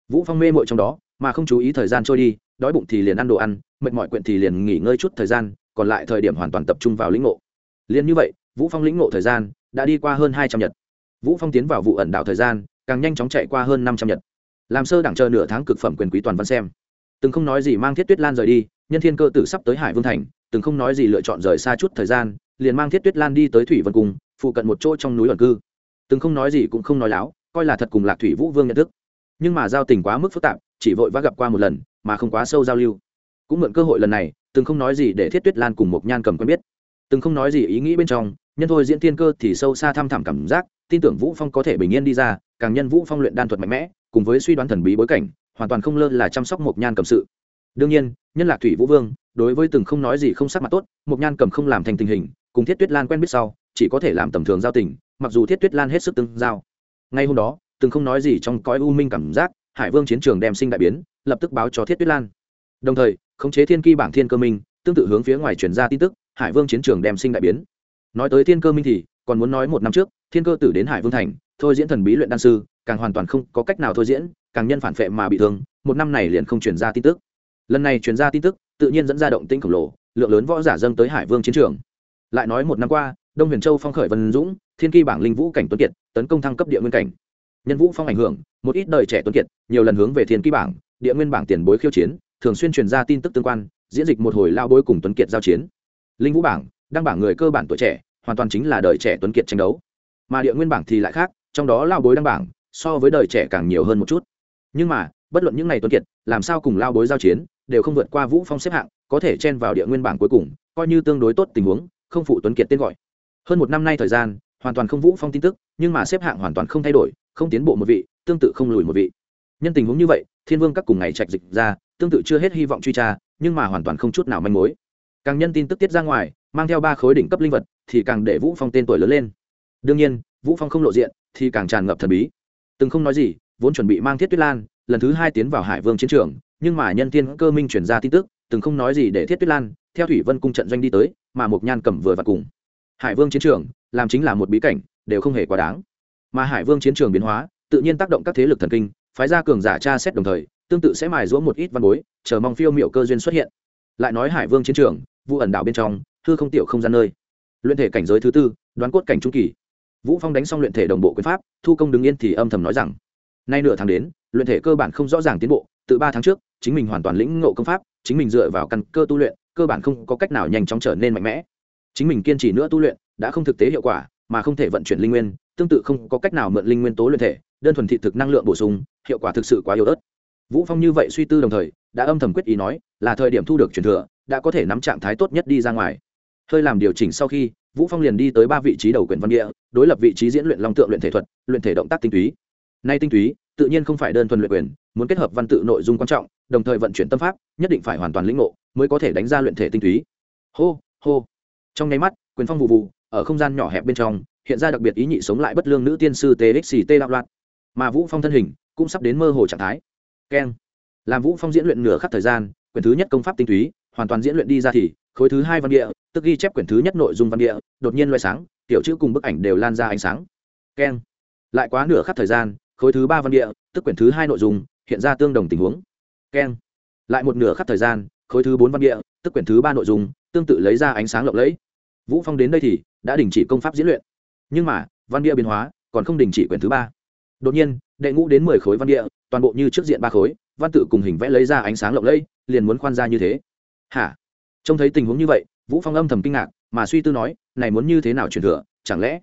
Vũ phong mê mội trong đó, mà không chú ý thời gian trôi đi, đói bụng thì liền ăn đồ ăn, mệt mỏi quyện thì liền nghỉ ngơi chút thời gian, còn lại thời điểm hoàn toàn tập trung vào lĩnh ngộ. Liền như vậy, vũ phong lĩnh ngộ thời gian đã đi qua hơn hai trăm nhật. Vũ phong tiến vào vụ ẩn đảo thời gian, càng nhanh chóng chạy qua hơn năm trăm nhật. Làm sơ đẳng chờ nửa tháng cực phẩm quyền quý toàn văn xem. Từng không nói gì mang thiết tuyết lan rời đi, nhân thiên cơ tử sắp tới hải vương thành từng không nói gì lựa chọn rời xa chút thời gian, liền mang thiết tuyết lan đi tới thủy vân cung, phụ cận một chỗ trong núi ẩn cư. Từng không nói gì cũng không nói láo, coi là thật cùng lạc thủy vũ vương nhận thức. Nhưng mà giao tình quá mức phức tạp, chỉ vội vã gặp qua một lần, mà không quá sâu giao lưu. Cũng mượn cơ hội lần này, từng không nói gì để thiết tuyết lan cùng một nhan cầm quen biết. Từng không nói gì ý nghĩ bên trong, nhân thôi diễn tiên cơ thì sâu xa thăm thẳm cảm giác, tin tưởng vũ phong có thể bình yên đi ra, càng nhân vũ phong luyện đan thuật mạnh mẽ, cùng với suy đoán thần bí bối cảnh, hoàn toàn không lơ là chăm sóc một nhan cầm sự. Đương nhiên, nhân lạc thủy vũ vương đối với từng không nói gì không sắc mặt tốt một nhan cầm không làm thành tình hình, cùng thiết tuyết lan quen biết sau, chỉ có thể làm tầm thường giao tình, mặc dù thiết tuyết lan hết sức tương giao. Ngay hôm đó, từng không nói gì trong cõi u minh cảm giác, hải vương chiến trường đem sinh đại biến, lập tức báo cho thiết tuyết lan. Đồng thời, khống chế thiên kỳ bảng thiên cơ minh, tương tự hướng phía ngoài chuyển ra tin tức, hải vương chiến trường đem sinh đại biến. Nói tới thiên cơ minh thì, còn muốn nói một năm trước, thiên cơ tử đến hải vương thành, thôi diễn thần bí luyện đan sư, càng hoàn toàn không có cách nào thôi diễn, càng nhân phản phệ mà bị thương, một năm này liền không chuyển ra tin tức. Lần này chuyển ra tin tức tự nhiên dẫn ra động tĩnh khổng lồ, lượng lớn võ giả dâng tới hải vương chiến trường. Lại nói một năm qua, đông huyền châu phong khởi vân dũng, thiên kỳ bảng linh vũ cảnh tuấn kiệt, tấn công thăng cấp địa nguyên cảnh. Nhân vũ phong ảnh hưởng, một ít đời trẻ tuấn kiệt, nhiều lần hướng về thiên kỳ bảng, địa nguyên bảng tiền bối khiêu chiến, thường xuyên truyền ra tin tức tương quan, diễn dịch một hồi lao bối cùng tuấn kiệt giao chiến. Linh vũ bảng, đăng bảng người cơ bản tuổi trẻ, hoàn toàn chính là đời trẻ tuấn kiệt tranh đấu. Mà địa nguyên bảng thì lại khác, trong đó lao bối đăng bảng, so với đời trẻ càng nhiều hơn một chút. Nhưng mà, bất luận những ngày tuấn kiệt, làm sao cùng lao bối giao chiến đều không vượt qua vũ phong xếp hạng, có thể chen vào địa nguyên bảng cuối cùng, coi như tương đối tốt tình huống, không phụ tuấn kiệt tên gọi. Hơn một năm nay thời gian, hoàn toàn không vũ phong tin tức, nhưng mà xếp hạng hoàn toàn không thay đổi, không tiến bộ một vị, tương tự không lùi một vị. Nhân tình huống như vậy, thiên vương các cùng ngày trạch dịch ra, tương tự chưa hết hy vọng truy tra, nhưng mà hoàn toàn không chút nào manh mối. Càng nhân tin tức tiết ra ngoài, mang theo ba khối đỉnh cấp linh vật, thì càng để vũ phong tên tuổi lớn lên. Đương nhiên, vũ phong không lộ diện, thì càng tràn ngập thần bí. Từng không nói gì, vốn chuẩn bị mang thiết tuyết lan, lần thứ hai tiến vào hải vương chiến trường nhưng mà nhân tiên cơ minh chuyển ra tin tức, từng không nói gì để thiết tuyết lan, theo thủy vân cung trận doanh đi tới, mà một nhan cầm vừa và cùng. Hải vương chiến trường, làm chính là một bí cảnh, đều không hề quá đáng. Mà hải vương chiến trường biến hóa, tự nhiên tác động các thế lực thần kinh, phái ra cường giả tra xét đồng thời, tương tự sẽ mài giũa một ít văn bối, chờ mong phiêu miệu cơ duyên xuất hiện. Lại nói hải vương chiến trường vụ ẩn đảo bên trong thư không tiểu không gian nơi. Luyện thể cảnh giới thứ tư, đoán cốt cảnh trung kỳ. Vũ phong đánh xong luyện thể đồng bộ quyền pháp, thu công đứng yên thì âm thầm nói rằng, nay nửa tháng đến, luyện thể cơ bản không rõ ràng tiến bộ từ ba tháng trước, chính mình hoàn toàn lĩnh ngộ công pháp, chính mình dựa vào căn cơ tu luyện, cơ bản không có cách nào nhanh chóng trở nên mạnh mẽ. Chính mình kiên trì nữa tu luyện, đã không thực tế hiệu quả, mà không thể vận chuyển linh nguyên, tương tự không có cách nào mượn linh nguyên tố luyện thể, đơn thuần thị thực năng lượng bổ sung, hiệu quả thực sự quá yếu ớt. Vũ phong như vậy suy tư đồng thời, đã âm thầm quyết ý nói, là thời điểm thu được truyền thừa, đã có thể nắm trạng thái tốt nhất đi ra ngoài. Hơi làm điều chỉnh sau khi, vũ phong liền đi tới ba vị trí đầu quyển văn địa, đối lập vị trí diễn luyện long tượng luyện thể thuật, luyện thể động tác tinh túy. Nay tinh túy tự nhiên không phải đơn thuần luyện quyền, muốn kết hợp văn tự nội dung quan trọng, đồng thời vận chuyển tâm pháp, nhất định phải hoàn toàn lĩnh ngộ, mới có thể đánh ra luyện thể tinh túy. Hô hô. Trong nháy mắt, quyền phong vụ vụ, ở không gian nhỏ hẹp bên trong, hiện ra đặc biệt ý nhị sống lại bất lương nữ tiên sư txt đạo loạn. Mà vũ phong thân hình, cũng sắp đến mơ hồ trạng thái. Keng. Làm vũ phong diễn luyện nửa khắc thời gian, quyển thứ nhất công pháp tinh túy, hoàn toàn diễn luyện đi ra thì, khối thứ hai văn địa, tức ghi chép quyển thứ nhất nội dung văn địa, đột nhiên loay sáng, tiểu chữ cùng bức ảnh đều lan ra ánh sáng. Keng. Lại quá nửa khắc thời gian khối thứ ba văn địa, tức quyển thứ hai nội dung, hiện ra tương đồng tình huống. Keng. Lại một nửa khắc thời gian, khối thứ bốn văn địa, tức quyển thứ ba nội dung, tương tự lấy ra ánh sáng lộng lẫy. Vũ phong đến đây thì đã đình chỉ công pháp diễn luyện. Nhưng mà, văn địa biến hóa, còn không đình chỉ quyển thứ ba. Đột nhiên, đệ ngũ đến mười khối văn địa, toàn bộ như trước diện ba khối, văn tự cùng hình vẽ lấy ra ánh sáng lộng lẫy, liền muốn khoan ra như thế. Hả? Trông thấy tình huống như vậy, vũ phong âm thầm kinh ngạc, mà suy tư nói, này muốn như thế nào truyền thừa, chẳng lẽ?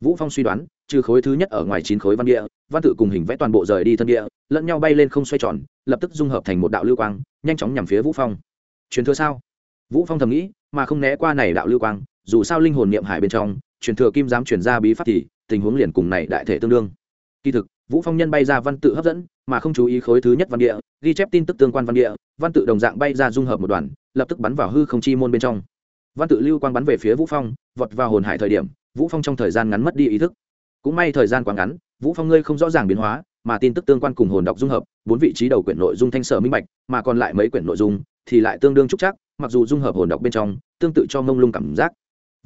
Vũ phong suy đoán trừ khối thứ nhất ở ngoài chín khối văn địa, văn tự cùng hình vẽ toàn bộ rời đi thân địa, lẫn nhau bay lên không xoay tròn, lập tức dung hợp thành một đạo lưu quang, nhanh chóng nhằm phía vũ phong. Truyền thừa sao? Vũ phong thầm nghĩ, mà không né qua này đạo lưu quang, dù sao linh hồn niệm hải bên trong, truyền thừa kim dám truyền ra bí pháp thì, tình huống liền cùng này đại thể tương đương. Kỳ thực, vũ phong nhân bay ra văn tự hấp dẫn, mà không chú ý khối thứ nhất văn địa, ghi chép tin tức tương quan văn địa, văn tự đồng dạng bay ra dung hợp một đoàn, lập tức bắn vào hư không chi môn bên trong. Văn tự lưu quang bắn về phía vũ phong, vọt vào hồn hải thời điểm, vũ phong trong thời gian ngắn mất đi ý thức cũng may thời gian quá ngắn, vũ phong ngươi không rõ ràng biến hóa, mà tin tức tương quan cùng hồn đọc dung hợp, bốn vị trí đầu quyển nội dung thanh sở minh bạch, mà còn lại mấy quyển nội dung thì lại tương đương trúc chắc, mặc dù dung hợp hồn đọc bên trong, tương tự cho mông lung cảm giác.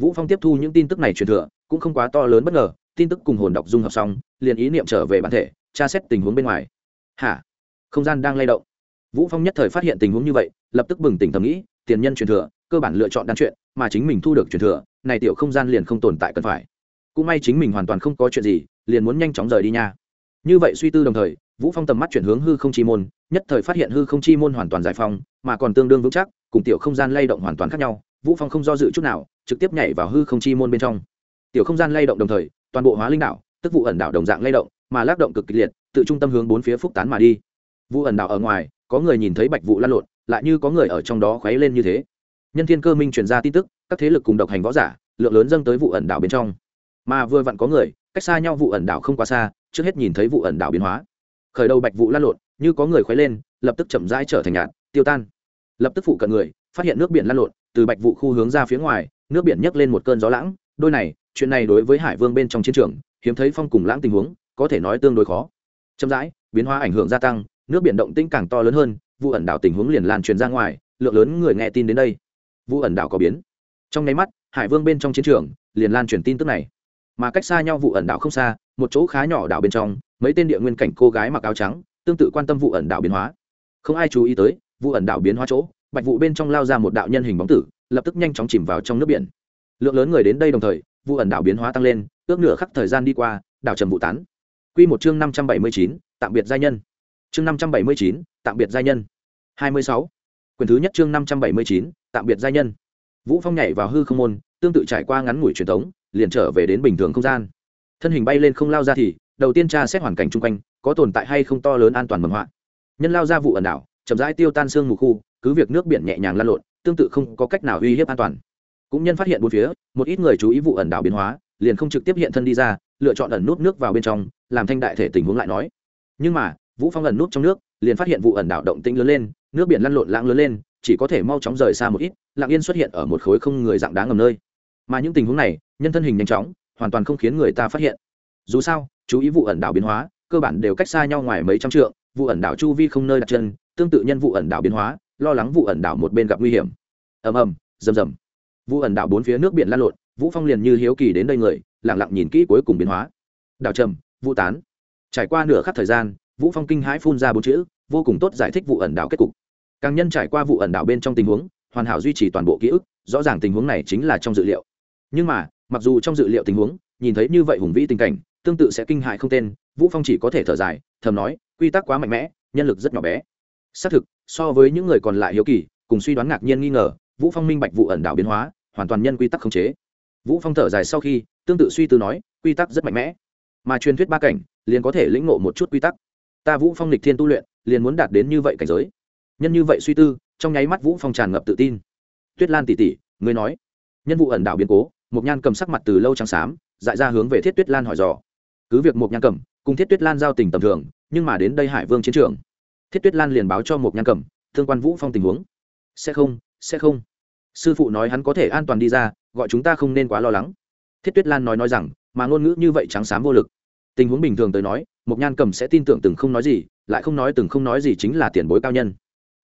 Vũ phong tiếp thu những tin tức này truyền thừa, cũng không quá to lớn bất ngờ, tin tức cùng hồn đọc dung hợp xong, liền ý niệm trở về bản thể, tra xét tình huống bên ngoài. Hả? Không gian đang lay động. Vũ phong nhất thời phát hiện tình huống như vậy, lập tức bừng tỉnh thầm nghĩ, tiền nhân truyền thừa, cơ bản lựa chọn đan chuyện, mà chính mình thu được truyền thừa, này tiểu không gian liền không tồn tại cần phải cũng may chính mình hoàn toàn không có chuyện gì, liền muốn nhanh chóng rời đi nha. Như vậy suy tư đồng thời, vũ phong tầm mắt chuyển hướng hư không chi môn, nhất thời phát hiện hư không chi môn hoàn toàn giải phóng, mà còn tương đương vững chắc, cùng tiểu không gian lay động hoàn toàn khác nhau. Vũ phong không do dự chút nào, trực tiếp nhảy vào hư không chi môn bên trong. Tiểu không gian lay động đồng thời, toàn bộ hóa linh đảo, tức vụ ẩn đảo đồng dạng lay động, mà lắc động cực kịch liệt, tự trung tâm hướng bốn phía phúc tán mà đi. Vụ ẩn đảo ở ngoài, có người nhìn thấy bạch vụ lan lộn, lại như có người ở trong đó khuấy lên như thế. Nhân thiên cơ minh truyền ra tin tức, các thế lực cùng độc hành võ giả, lượng lớn dâng tới vụ ẩn đảo bên trong mà vừa vặn có người, cách xa nhau vụ ẩn đảo không quá xa, trước hết nhìn thấy vụ ẩn đảo biến hóa. Khởi đầu bạch vụ lan lộn, như có người khuấy lên, lập tức chậm rãi trở thành nhạt, tiêu tan. Lập tức phụ cận người, phát hiện nước biển lan lộn, từ bạch vụ khu hướng ra phía ngoài, nước biển nhấc lên một cơn gió lãng. Đôi này, chuyện này đối với hải vương bên trong chiến trường, hiếm thấy phong cùng lãng tình huống, có thể nói tương đối khó. Chậm rãi, biến hóa ảnh hưởng gia tăng, nước biển động tĩnh càng to lớn hơn, vụ ẩn đảo tình huống liền lan truyền ra ngoài, lượng lớn người nghe tin đến đây. Vụ ẩn đảo có biến. Trong nháy mắt, hải vương bên trong chiến trường, liền lan truyền tin tức này mà cách xa nhau vụ ẩn đảo không xa, một chỗ khá nhỏ đảo bên trong, mấy tên địa nguyên cảnh cô gái mặc áo trắng, tương tự quan tâm vụ ẩn đảo biến hóa. Không ai chú ý tới, vụ ẩn đảo biến hóa chỗ, bạch vụ bên trong lao ra một đạo nhân hình bóng tử, lập tức nhanh chóng chìm vào trong nước biển. Lượng lớn người đến đây đồng thời, vụ ẩn đảo biến hóa tăng lên, ước nửa khắc thời gian đi qua, đảo trầm vụ tán. Q một chương năm trăm bảy mươi chín, tạm biệt giai nhân. Chương năm trăm bảy mươi chín, tạm biệt giai nhân. hai mươi sáu. Quyển thứ nhất chương năm trăm bảy mươi chín, tạm biệt giai nhân. Vũ phong nhảy vào hư không môn, tương tự trải qua ngắn ngủi truyền thống liền trở về đến bình thường không gian. Thân hình bay lên không lao ra thì, đầu tiên tra xét hoàn cảnh chung quanh, có tồn tại hay không to lớn an toàn mầm họa. Nhân lao ra vụ ẩn đảo, chậm rãi tiêu tan xương mù khu, cứ việc nước biển nhẹ nhàng lan lộn, tương tự không có cách nào uy hiếp an toàn. Cũng nhân phát hiện bốn phía, một ít người chú ý vụ ẩn đảo biến hóa, liền không trực tiếp hiện thân đi ra, lựa chọn ẩn nút nước vào bên trong, làm thanh đại thể tình huống lại nói. Nhưng mà, vũ phong ẩn nút trong nước, liền phát hiện vụ ẩn đảo động tĩnh lớn lên, nước biển lăn lộn lãng lớn lên, chỉ có thể mau chóng rời xa một ít, lặng yên xuất hiện ở một khối không người dạng đá ngầm nơi. Mà những tình huống này nhân thân hình nhanh chóng, hoàn toàn không khiến người ta phát hiện. Dù sao, chú ý vụ ẩn đảo biến hóa, cơ bản đều cách xa nhau ngoài mấy trăm trượng, vụ ẩn đảo chu vi không nơi đặt chân, tương tự nhân vụ ẩn đảo biến hóa, lo lắng vụ ẩn đảo một bên gặp nguy hiểm. Ầm ầm, rầm rầm. Vụ ẩn đảo bốn phía nước biển lan lộn, vũ phong liền như hiếu kỳ đến đây người, lặng lặng nhìn kỹ cuối cùng biến hóa. Đảo trầm vụ tán. Trải qua nửa khắc thời gian, vũ phong kinh hãi phun ra bốn chữ, vô cùng tốt giải thích vụ ẩn đảo kết cục. Càng nhân trải qua vụ ẩn đảo bên trong tình huống, hoàn hảo duy trì toàn bộ ký ức, rõ ràng tình huống này chính là trong dự liệu. Nhưng mà mặc dù trong dự liệu tình huống, nhìn thấy như vậy hùng vĩ tình cảnh, tương tự sẽ kinh hại không tên, vũ phong chỉ có thể thở dài, thầm nói, quy tắc quá mạnh mẽ, nhân lực rất nhỏ bé. Xác thực, so với những người còn lại hiếu kỳ, cùng suy đoán ngạc nhiên nghi ngờ, vũ phong minh bạch vụ ẩn đảo biến hóa, hoàn toàn nhân quy tắc khống chế. Vũ phong thở dài sau khi, tương tự suy tư nói, quy tắc rất mạnh mẽ. Mà truyền thuyết ba cảnh, liền có thể lĩnh ngộ một chút quy tắc. Ta vũ phong lịch thiên tu luyện, liền muốn đạt đến như vậy cảnh giới. Nhân như vậy suy tư, trong nháy mắt vũ phong tràn ngập tự tin. Tuyết lan tỷ tỷ người nói, nhân vụ ẩn đảo biến cố Mộc nhan cầm sắc mặt từ lâu trắng xám, dại ra hướng về thiết tuyết lan hỏi dò. Cứ việc Mộc nhan cầm, cùng thiết tuyết lan giao tình tầm thường, nhưng mà đến đây hải vương chiến trường. Thiết tuyết lan liền báo cho Mộc nhan cầm, thương quan vũ phong tình huống. Sẽ không sẽ không. Sư phụ nói hắn có thể an toàn đi ra, gọi chúng ta không nên quá lo lắng. Thiết tuyết lan nói nói rằng, mà ngôn ngữ như vậy trắng xám vô lực. Tình huống bình thường tới nói, Mộc nhan cầm sẽ tin tưởng từng không nói gì, lại không nói từng không nói gì chính là tiền bối cao nhân.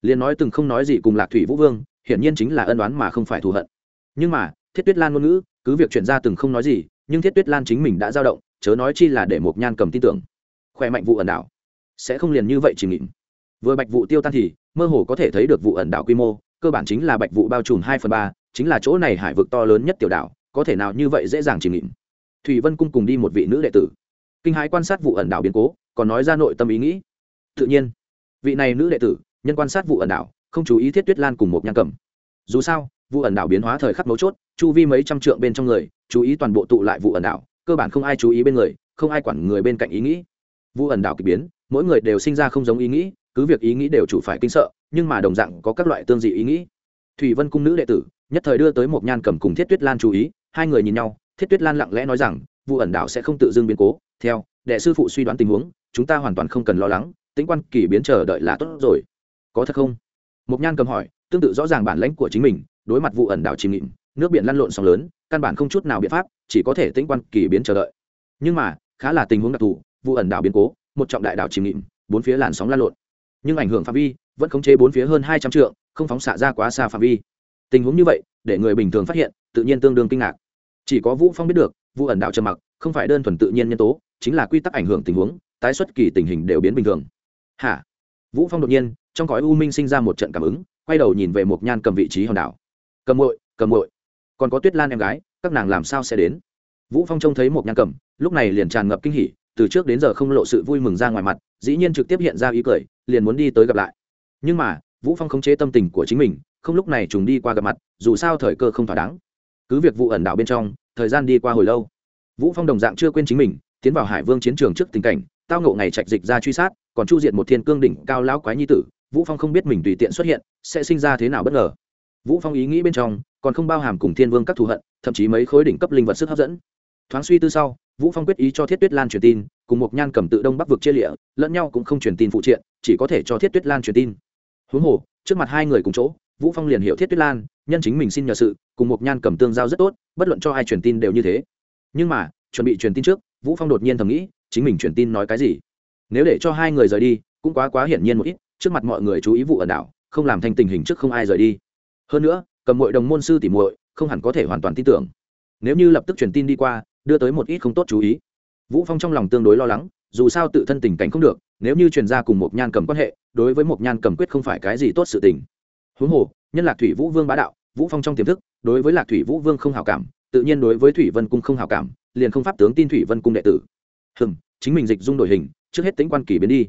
Liền nói từng không nói gì cùng lạc thủy vũ vương, hiển nhiên chính là ân oán mà không phải thù hận. Nhưng mà thiết tuyết lan ngôn ngữ, cứ việc chuyển ra từng không nói gì, nhưng thiết tuyết lan chính mình đã dao động, chớ nói chi là để một nhan cầm tin tưởng. Khỏe mạnh vụ ẩn đảo, sẽ không liền như vậy chỉ nghịm vừa bạch vụ tiêu tan thì, mơ hồ có thể thấy được vụ ẩn đảo quy mô, cơ bản chính là bạch vụ bao trùm hai phần ba, chính là chỗ này hải vực to lớn nhất tiểu đảo, có thể nào như vậy dễ dàng chỉ nghịm thủy vân cung cùng đi một vị nữ đệ tử. Kinh hãi quan sát vụ ẩn đảo biến cố, còn nói ra nội tâm ý nghĩ. Tự nhiên, vị này nữ đệ tử, nhân quan sát vụ ẩn đảo, không chú ý thiết tuyết lan cùng một nhang cầm. Dù sao vụ ẩn đảo biến hóa thời khắc mấu chốt, chu vi mấy trăm trượng bên trong người, chú ý toàn bộ tụ lại vụ ẩn đảo, cơ bản không ai chú ý bên người, không ai quản người bên cạnh ý nghĩ. Vụ ẩn đảo k ỳ biến, mỗi người đều sinh ra không giống ý nghĩ, cứ việc ý nghĩ đều chủ phải kinh sợ, nhưng mà đồng dạng có các loại tương dị ý nghĩ. Thủy vân cung nữ đệ tử, nhất thời đưa tới một nhan cầm cùng thiết tuyết lan chú ý, hai người nhìn nhau, thiết tuyết lan lặng lẽ nói rằng, vụ ẩn đảo sẽ không tự dưng biến cố, theo, đệ sư phụ suy đoán tình huống, chúng ta hoàn toàn không cần lo lắng tính quan kỳ biến chờ đợi là tốt rồi. Có thật không? Một nhan cầm hỏi, tương tự rõ ràng bản lãnh của chính mình đối mặt vụ ẩn đảo chìm nghịm, nước biển lăn lộn sóng lớn, căn bản không chút nào biện pháp, chỉ có thể tĩnh quan kỳ biến chờ đợi. Nhưng mà, khá là tình huống đặc thù, vụ ẩn đảo biến cố, một trọng đại đảo chìm nghịm, bốn phía làn sóng lăn lộn. Nhưng ảnh hưởng phạm vi vẫn khống chế bốn phía hơn hai trăm trượng, không phóng xạ ra quá xa phạm vi. Tình huống như vậy, để người bình thường phát hiện, tự nhiên tương đương kinh ngạc. Chỉ có vũ phong biết được, vụ ẩn đảo trầm mặc, không phải đơn thuần tự nhiên nhân tố, chính là quy tắc ảnh hưởng tình huống, tái xuất kỳ tình hình đều biến bình thường. Hả? Vũ phong đột nhiên, trong cõi u minh sinh ra một trận cảm ứng, quay đầu nhìn về một nhan cầm vị trí hòn đảo cầm muội cầm muội. Còn có tuyết lan em gái, các nàng làm sao sẽ đến? Vũ phong trông thấy một nhan cầm lúc này liền tràn ngập kinh hỉ, từ trước đến giờ không lộ sự vui mừng ra ngoài mặt, dĩ nhiên trực tiếp hiện ra ý cười, liền muốn đi tới gặp lại. Nhưng mà, vũ phong khống chế tâm tình của chính mình, không lúc này trùng đi qua gặp mặt, dù sao thời cơ không thỏa đáng. Cứ việc vụ ẩn đảo bên trong, thời gian đi qua hồi lâu. Vũ phong đồng dạng chưa quên chính mình, tiến vào hải vương chiến trường trước tình cảnh, tao ngộ ngày trạch dịch ra truy sát, còn chu diệt một thiên cương đỉnh cao lão quái nhi tử. Vũ phong không biết mình tùy tiện xuất hiện, sẽ sinh ra thế nào bất ngờ vũ phong ý nghĩ bên trong, còn không bao hàm cùng thiên vương các thù hận, thậm chí mấy khối đỉnh cấp linh vật sức hấp dẫn. Thoáng suy tư sau, vũ phong quyết ý cho thiết tuyết lan truyền tin, cùng một nhan cầm tự đông bắc vực chia lịa, lẫn nhau cũng không truyền tin phụ triện, chỉ có thể cho thiết tuyết lan truyền tin. Huống hồ, trước mặt hai người cùng chỗ, vũ phong liền hiểu thiết tuyết lan, nhân chính mình xin nhờ sự, cùng một nhan cầm tương giao rất tốt, bất luận cho ai truyền tin đều như thế. Nhưng mà, chuẩn bị truyền tin trước, vũ phong đột nhiên thầm nghĩ, chính mình truyền tin nói cái gì? Nếu để cho hai người rời đi, cũng quá quá hiển nhiên một ít, trước mặt mọi người chú ý vụ ẩn đảo, không làm thành tình hình trước không ai rời đi hơn nữa, cầm muội đồng môn sư tỉ muội, không hẳn có thể hoàn toàn tin tưởng. Nếu như lập tức truyền tin đi qua, đưa tới một ít không tốt chú ý. Vũ phong trong lòng tương đối lo lắng, dù sao tự thân tình cảnh không được, nếu như truyền ra cùng một nhan cầm quan hệ, đối với một nhan cầm quyết không phải cái gì tốt sự tình. Huống hồ, nhân lạc thủy vũ vương bá đạo, vũ phong trong tiềm thức, đối với lạc thủy vũ vương không hào cảm, tự nhiên đối với thủy vân cung không hào cảm, liền không pháp tướng tin thủy vân cung đệ tử. Hừm, chính mình dịch dung đổi hình, trước hết tính quan kỳ biến đi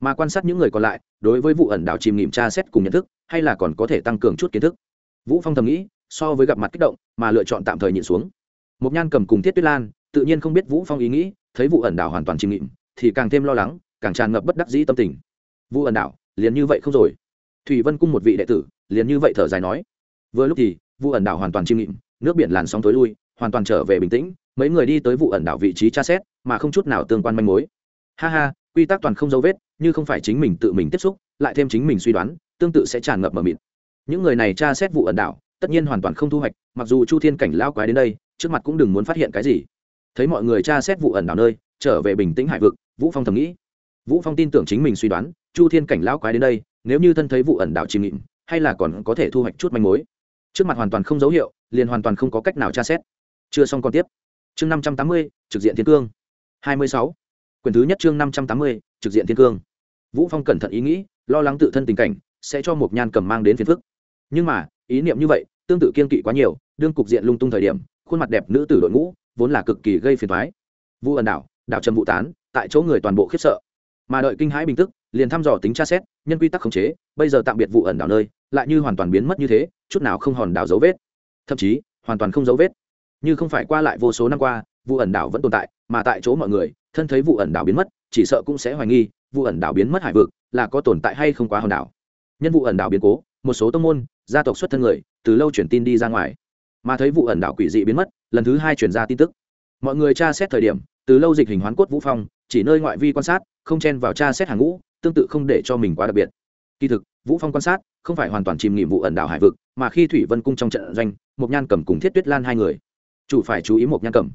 mà quan sát những người còn lại, đối với vụ ẩn đảo chìm nghiệm tra xét cùng nhận thức, hay là còn có thể tăng cường chút kiến thức. Vũ phong thầm nghĩ, so với gặp mặt kích động, mà lựa chọn tạm thời nhịn xuống. Một nhan cầm cùng thiết tuyết lan, tự nhiên không biết vũ phong ý nghĩ, thấy vụ ẩn đảo hoàn toàn chìm nghiệm, thì càng thêm lo lắng, càng tràn ngập bất đắc dĩ tâm tình. Vụ ẩn đảo, liền như vậy không rồi. Thủy vân cung một vị đệ tử, liền như vậy thở dài nói. Vừa lúc thì, vụ ẩn đảo hoàn toàn chìm nghiệm, nước biển làn sóng tối lui, hoàn toàn trở về bình tĩnh, mấy người đi tới vụ ẩn đảo vị trí tra xét, mà không chút nào tương quan manh mối. Ha ha quy tắc toàn không dấu vết, như không phải chính mình tự mình tiếp xúc, lại thêm chính mình suy đoán, tương tự sẽ tràn ngập mờ mịt. Những người này tra xét vụ ẩn đảo, tất nhiên hoàn toàn không thu hoạch, mặc dù chu thiên cảnh lao quái đến đây, trước mặt cũng đừng muốn phát hiện cái gì. Thấy mọi người tra xét vụ ẩn đảo nơi, trở về bình tĩnh hải vực, vũ phong thầm nghĩ. Vũ phong tin tưởng chính mình suy đoán, chu thiên cảnh lao quái đến đây, nếu như thân thấy vụ ẩn đảo chìm nghịm, hay là còn có thể thu hoạch chút manh mối. Trước mặt hoàn toàn không dấu hiệu, liền hoàn toàn không có cách nào tra xét. Chưa xong còn tiếp. Chương năm trăm tám mươi, trực diện thiên cương. Hai mươi sáu quyển thứ nhất chương năm trăm tám mươi, trực diện thiên cương. Vũ phong cẩn thận ý nghĩ, lo lắng tự thân tình cảnh, sẽ cho một nhan cầm mang đến phiền phức. Nhưng mà, ý niệm như vậy, tương tự kiên kỵ quá nhiều, đương cục diện lung tung thời điểm, khuôn mặt đẹp nữ tử đội ngũ, vốn là cực kỳ gây phiền thoái vu ẩn đảo đảo trầm vụ tán, tại chỗ người toàn bộ khiếp sợ. Mà đợi kinh hãi bình tức, liền thăm dò tính tra xét, nhân quy tắc khống chế, bây giờ tạm biệt vụ ẩn đảo nơi, lại như hoàn toàn biến mất như thế, chút nào không hòn đảo dấu vết. Thậm chí, hoàn toàn không dấu vết. Như không phải qua lại vô số năm qua vụ ẩn đảo vẫn tồn tại mà tại chỗ mọi người, thân thấy vụ ẩn đảo biến mất, chỉ sợ cũng sẽ hoài nghi, vụ ẩn đảo biến mất hải vực là có tồn tại hay không quá hòn đảo. Nhân vụ ẩn đảo biến cố, một số tông môn, gia tộc xuất thân người, từ lâu chuyển tin đi ra ngoài. Mà thấy vụ ẩn đảo quỷ dị biến mất, lần thứ hai chuyển ra tin tức. Mọi người tra xét thời điểm, từ lâu dịch hình hoán cốt vũ phong, chỉ nơi ngoại vi quan sát, không chen vào tra xét hàng ngũ, tương tự không để cho mình quá đặc biệt. Kỳ thực, vũ phong quan sát không phải hoàn toàn chìm nghỉm vụ ẩn đảo hải vực, mà khi thủy vân cung trong trận doanh một nhan cầm cùng thiết tuyết lan hai người. Chủ phải chú ý một nhan cầm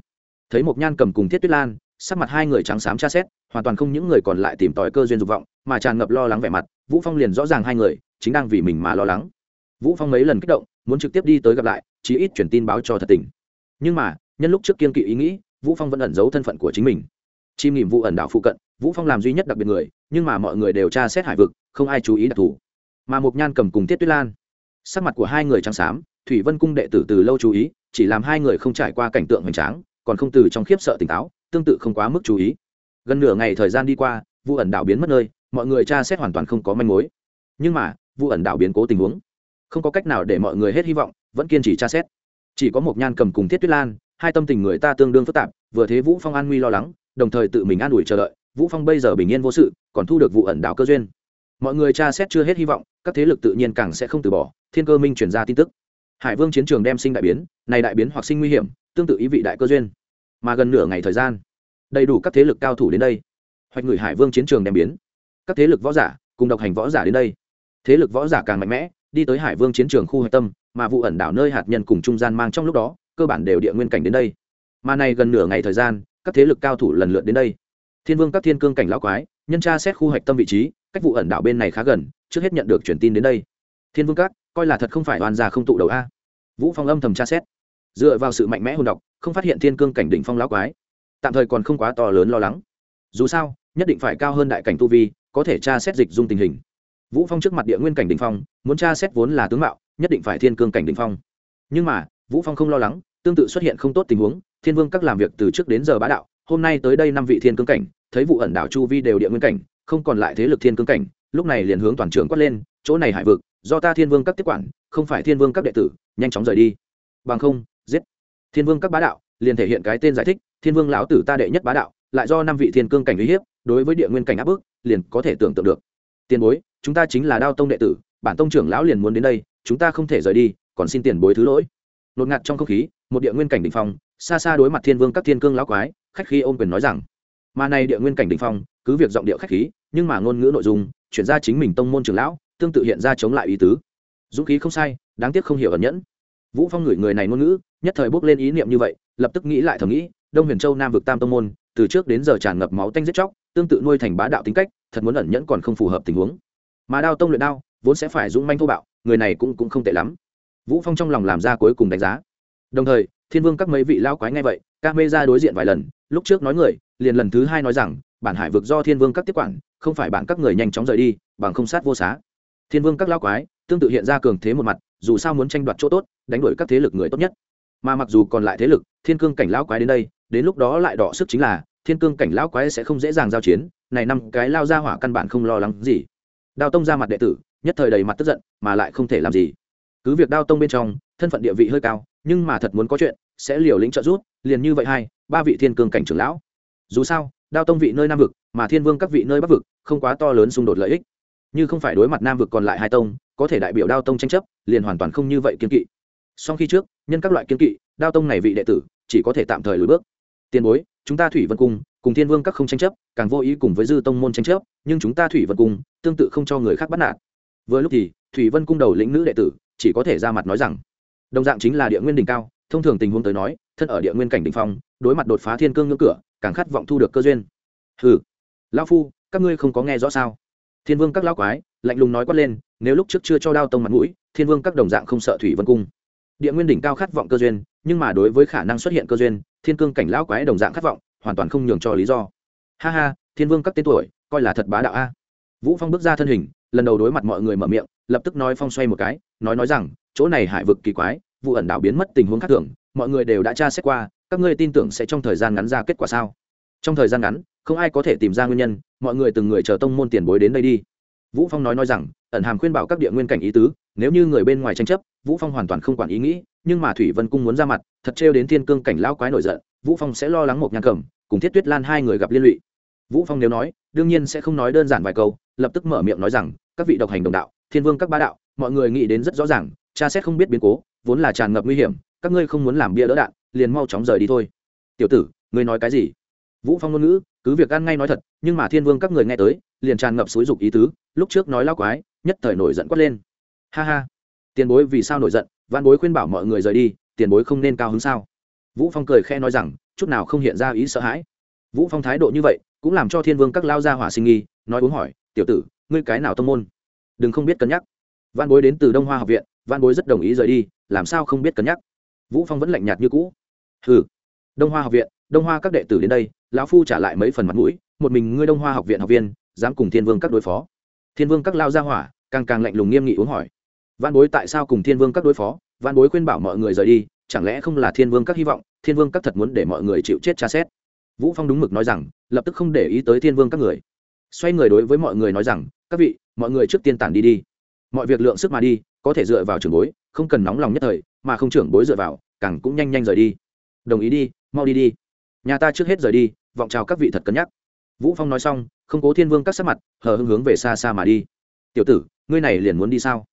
thấy một nhan cầm cùng thiết tuyết lan, sắc mặt hai người trắng xám tra xét, hoàn toàn không những người còn lại tìm tòi cơ duyên dục vọng, mà tràn ngập lo lắng vẻ mặt, vũ phong liền rõ ràng hai người chính đang vì mình mà lo lắng. Vũ phong mấy lần kích động, muốn trực tiếp đi tới gặp lại, chí ít truyền tin báo cho thật tình. Nhưng mà, nhân lúc trước kiên kỵ ý nghĩ, vũ phong vẫn ẩn giấu thân phận của chính mình. Chim nghỉm vụ ẩn đảo phụ cận, vũ phong làm duy nhất đặc biệt người, nhưng mà mọi người đều tra xét hải vực, không ai chú ý đặc thù. Mà mục nhan cầm cùng tiết tuyết lan, sắc mặt của hai người trắng xám, thủy vân cung đệ tử từ lâu chú ý, chỉ làm hai người không trải qua cảnh tượng hoành tráng còn không từ trong khiếp sợ tỉnh táo, tương tự không quá mức chú ý. Gần nửa ngày thời gian đi qua vụ ẩn đảo biến mất nơi, mọi người tra xét hoàn toàn không có manh mối. Nhưng mà vụ ẩn đảo biến cố tình huống. Không có cách nào để mọi người hết hy vọng, vẫn kiên trì tra xét. Chỉ có một nhan cầm cùng thiết tuyết lan, hai tâm tình người ta tương đương phức tạp, vừa thế vũ phong an nguy lo lắng, đồng thời tự mình an ủi chờ đợi. Vũ phong bây giờ bình yên vô sự, còn thu được vụ ẩn đảo cơ duyên. Mọi người tra xét chưa hết hy vọng, các thế lực tự nhiên càng sẽ không từ bỏ, thiên cơ minh chuyển ra tin tức. Hải vương chiến trường đem sinh đại biến, này đại biến hoặc sinh nguy hiểm tương tự ý vị đại cơ duyên, mà gần nửa ngày thời gian, đầy đủ các thế lực cao thủ đến đây. Hoặc người hải vương chiến trường đem biến. Các thế lực võ giả cùng độc hành võ giả đến đây. Thế lực võ giả càng mạnh mẽ, đi tới hải vương chiến trường khu hạch tâm, mà vụ ẩn đảo nơi hạt nhân cùng trung gian mang trong lúc đó, cơ bản đều địa nguyên cảnh đến đây. Mà này gần nửa ngày thời gian, các thế lực cao thủ lần lượt đến đây. Thiên vương các thiên cương cảnh lão quái, nhân tra xét khu hạch tâm vị trí, cách vụ ẩn đảo bên này khá gần, trước hết nhận được truyền tin đến đây. Thiên vương các, coi là thật không phải oan gia không tụ đầu a. Vũ phong âm thầm tra xét dựa vào sự mạnh mẽ hồn độc, không phát hiện thiên cương cảnh đỉnh phong lão quái. Tạm thời còn không quá to lớn lo lắng. Dù sao, nhất định phải cao hơn đại cảnh tu vi, có thể tra xét dịch dung tình hình. Vũ phong trước mặt địa nguyên cảnh đỉnh phong, muốn tra xét vốn là tướng mạo, nhất định phải thiên cương cảnh đỉnh phong. Nhưng mà, vũ phong không lo lắng, tương tự xuất hiện không tốt tình huống, thiên vương các làm việc từ trước đến giờ bá đạo, hôm nay tới đây năm vị thiên cương cảnh, thấy vụ ẩn đảo chu vi đều địa nguyên cảnh, không còn lại thế lực thiên cương cảnh, lúc này liền hướng toàn trưởng quát lên, chỗ này hải vực, do ta thiên vương các tiếp quản, không phải thiên vương các đệ tử, nhanh chóng rời đi. Bằng không giết. Thiên vương các bá đạo, liền thể hiện cái tên giải thích, thiên vương lão tử ta đệ nhất bá đạo, lại do năm vị thiên cương cảnh uy hiếp, đối với địa nguyên cảnh áp bức, liền có thể tưởng tượng được. Tiền bối, chúng ta chính là đao tông đệ tử, bản tông trưởng lão liền muốn đến đây, chúng ta không thể rời đi, còn xin tiền bối thứ lỗi. Nột ngạt trong không khí, một địa nguyên cảnh đ ỉ n h phong, xa xa đối mặt thiên vương các thiên cương lão quái, khách khí ôm quyền nói rằng, mà này địa nguyên cảnh đ ỉ n h phong, cứ việc giọng điệu khách khí, nhưng mà ngôn ngữ nội dung, chuyển ra chính mình tông môn trưởng lão, tương tự hiện ra chống lại ý tứ. Dũng khí không sai, đáng tiếc không hiểu ẩn nhẫn vũ phong ngửi người này ngôn ngữ, nhất thời bốc lên ý niệm như vậy, lập tức nghĩ lại thầm nghĩ, đông huyền châu, nam vực tam tông môn, từ trước đến giờ tràn ngập máu tanh giết chóc, tương tự nuôi thành bá đạo tính cách, thật muốn ẩn nhẫn còn không phù hợp tình huống. Mà đao tông luyện đao, vốn sẽ phải dũng manh thô bạo, người này cũng cũng không tệ lắm. Vũ phong trong lòng làm ra cuối cùng đánh giá. Đồng thời, thiên vương các mấy vị lao quái ngay vậy ca mê ra đối diện vài lần, lúc trước nói người, liền lần thứ hai nói rằng, bản hải vực do thiên vương các tiếp quản, không phải bản các người nhanh chóng rời đi, bằng không sát vô xá. Thiên vương các lao quái, tương tự hiện ra cường thế một mặt dù sao muốn tranh đoạt chỗ tốt, đánh đuổi các thế lực người tốt nhất. Mà mặc dù còn lại thế lực, thiên cương cảnh lão quái đến đây, đến lúc đó lại đỏ sức chính là, thiên cương cảnh lão quái sẽ không dễ dàng giao chiến, này năm cái lao ra hỏa căn bản không lo lắng gì. Đao tông ra mặt đệ tử, nhất thời đầy mặt tức giận, mà lại không thể làm gì. Cứ việc đao tông bên trong, thân phận địa vị hơi cao, nhưng mà thật muốn có chuyện, sẽ liều lĩnh trợ giúp, liền như vậy hai, ba vị thiên cương cảnh trưởng lão. Dù sao, đao tông vị nơi nam vực, mà thiên vương các vị nơi bắc vực, không quá to lớn xung đột lợi ích như không phải đối mặt nam vực còn lại hai tông, có thể đại biểu đao tông tranh chấp, liền hoàn toàn không như vậy kiên kỵ. Song khi trước, nhân các loại kiên kỵ, đao tông này vị đệ tử, chỉ có thể tạm thời lùi bước. Tiền bối, chúng ta thủy vân cung, cùng thiên vương các không tranh chấp, càng vô ý cùng với dư tông môn tranh chấp, nhưng chúng ta thủy vân cung, tương tự không cho người khác bắt nạt. Vừa lúc thì, thủy vân cung đầu lĩnh nữ đệ tử, chỉ có thể ra mặt nói rằng, đồng dạng chính là địa nguyên đỉnh cao, thông thường tình huống tới nói, thân ở địa nguyên cảnh đỉnh phong, đối mặt đột phá thiên cương ngưỡng cửa, càng khát vọng thu được cơ duyên. Hừ, lão phu, các ngươi không có nghe rõ sao? Thiên vương các lão quái, lạnh lùng nói quát lên, nếu lúc trước chưa cho đao tông mặt mũi, thiên vương các đồng dạng không sợ thủy vân cung. Địa nguyên đỉnh cao khát vọng cơ duyên, nhưng mà đối với khả năng xuất hiện cơ duyên, thiên cương cảnh lão quái đồng dạng khát vọng, hoàn toàn không nhường cho lý do. Ha ha, thiên vương các tên tuổi, coi là thật bá đạo a. Vũ phong bước ra thân hình, lần đầu đối mặt mọi người mở miệng, lập tức nói phong xoay một cái, nói nói rằng, chỗ này hải vực kỳ quái, vụ ẩn đảo biến mất tình huống khác thường, mọi người đều đã tra xét qua, các ngươi tin tưởng sẽ trong thời gian ngắn ra kết quả sao? Trong thời gian ngắn không ai có thể tìm ra nguyên nhân, mọi người từng người chờ tông môn tiền bối đến đây đi. Vũ phong nói nói rằng, ẩn hàm khuyên bảo các địa nguyên cảnh ý tứ, nếu như người bên ngoài tranh chấp, vũ phong hoàn toàn không quản ý nghĩ, nhưng mà thủy vân cung muốn ra mặt, thật trêu đến thiên cương cảnh lão quái nổi giận, vũ phong sẽ lo lắng một nhan cẩm cùng thiết tuyết lan hai người gặp liên lụy. Vũ phong nếu nói, đương nhiên sẽ không nói đơn giản vài câu, lập tức mở miệng nói rằng, các vị độc hành đồng đạo, thiên vương các ba đạo, mọi người nghĩ đến rất rõ ràng, cha xét không biết biến cố, vốn là tràn ngập nguy hiểm, các ngươi không muốn làm bia đỡ đạn, liền mau chóng rời đi thôi. Tiểu tử, ngươi nói cái gì? Vũ phong ngôn ngữ, cứ việc ăn ngay nói thật, nhưng mà thiên vương các người nghe tới, liền tràn ngập xúi dục ý tứ, lúc trước nói lao quái, nhất thời nổi giận quát lên. Ha ha. Tiền bối vì sao nổi giận văn bối khuyên bảo mọi người rời đi, tiền bối không nên cao hứng sao? Vũ phong cười khẽ nói rằng, chút nào không hiện ra ý sợ hãi. Vũ phong thái độ như vậy, cũng làm cho thiên vương các lao gia hỏa sinh nghi, nói uống hỏi, tiểu tử, ngươi cái nào tông môn? Đừng không biết cân nhắc. Văn bối đến từ đông hoa học viện văn bối rất đồng ý rời đi, làm sao không biết cân nhắc? Vũ phong vẫn lạnh nhạt như cũ. Hừ, đông hoa học viện, đông hoa các đệ tử đến đây lão phu trả lại mấy phần mặt mũi, một mình ngươi đông hoa học viện học viên, dám cùng thiên vương các đối phó. Thiên vương các lao ra hỏa, càng càng lạnh lùng nghiêm nghị uống hỏi. Văn bối tại sao cùng thiên vương các đối phó? Văn bối khuyên bảo mọi người rời đi, chẳng lẽ không là thiên vương các hy vọng? Thiên vương các thật muốn để mọi người chịu chết tra xét. Vũ phong đúng mực nói rằng, lập tức không để ý tới thiên vương các người. Xoay người đối với mọi người nói rằng, các vị, mọi người trước tiên tản đi đi. Mọi việc lượng sức mà đi, có thể dựa vào trưởng bối, không cần nóng lòng nhất thời, mà không trưởng bối dựa vào, càng cũng nhanh nhanh rời đi. Đồng ý đi, mau đi đi nhà ta trước hết rời đi, vọng chào các vị thật cân nhắc. Vũ phong nói xong, không cố thiên vương các sắc mặt, hờ hưng hướng về xa xa mà đi. Tiểu tử, ngươi này liền muốn đi sao?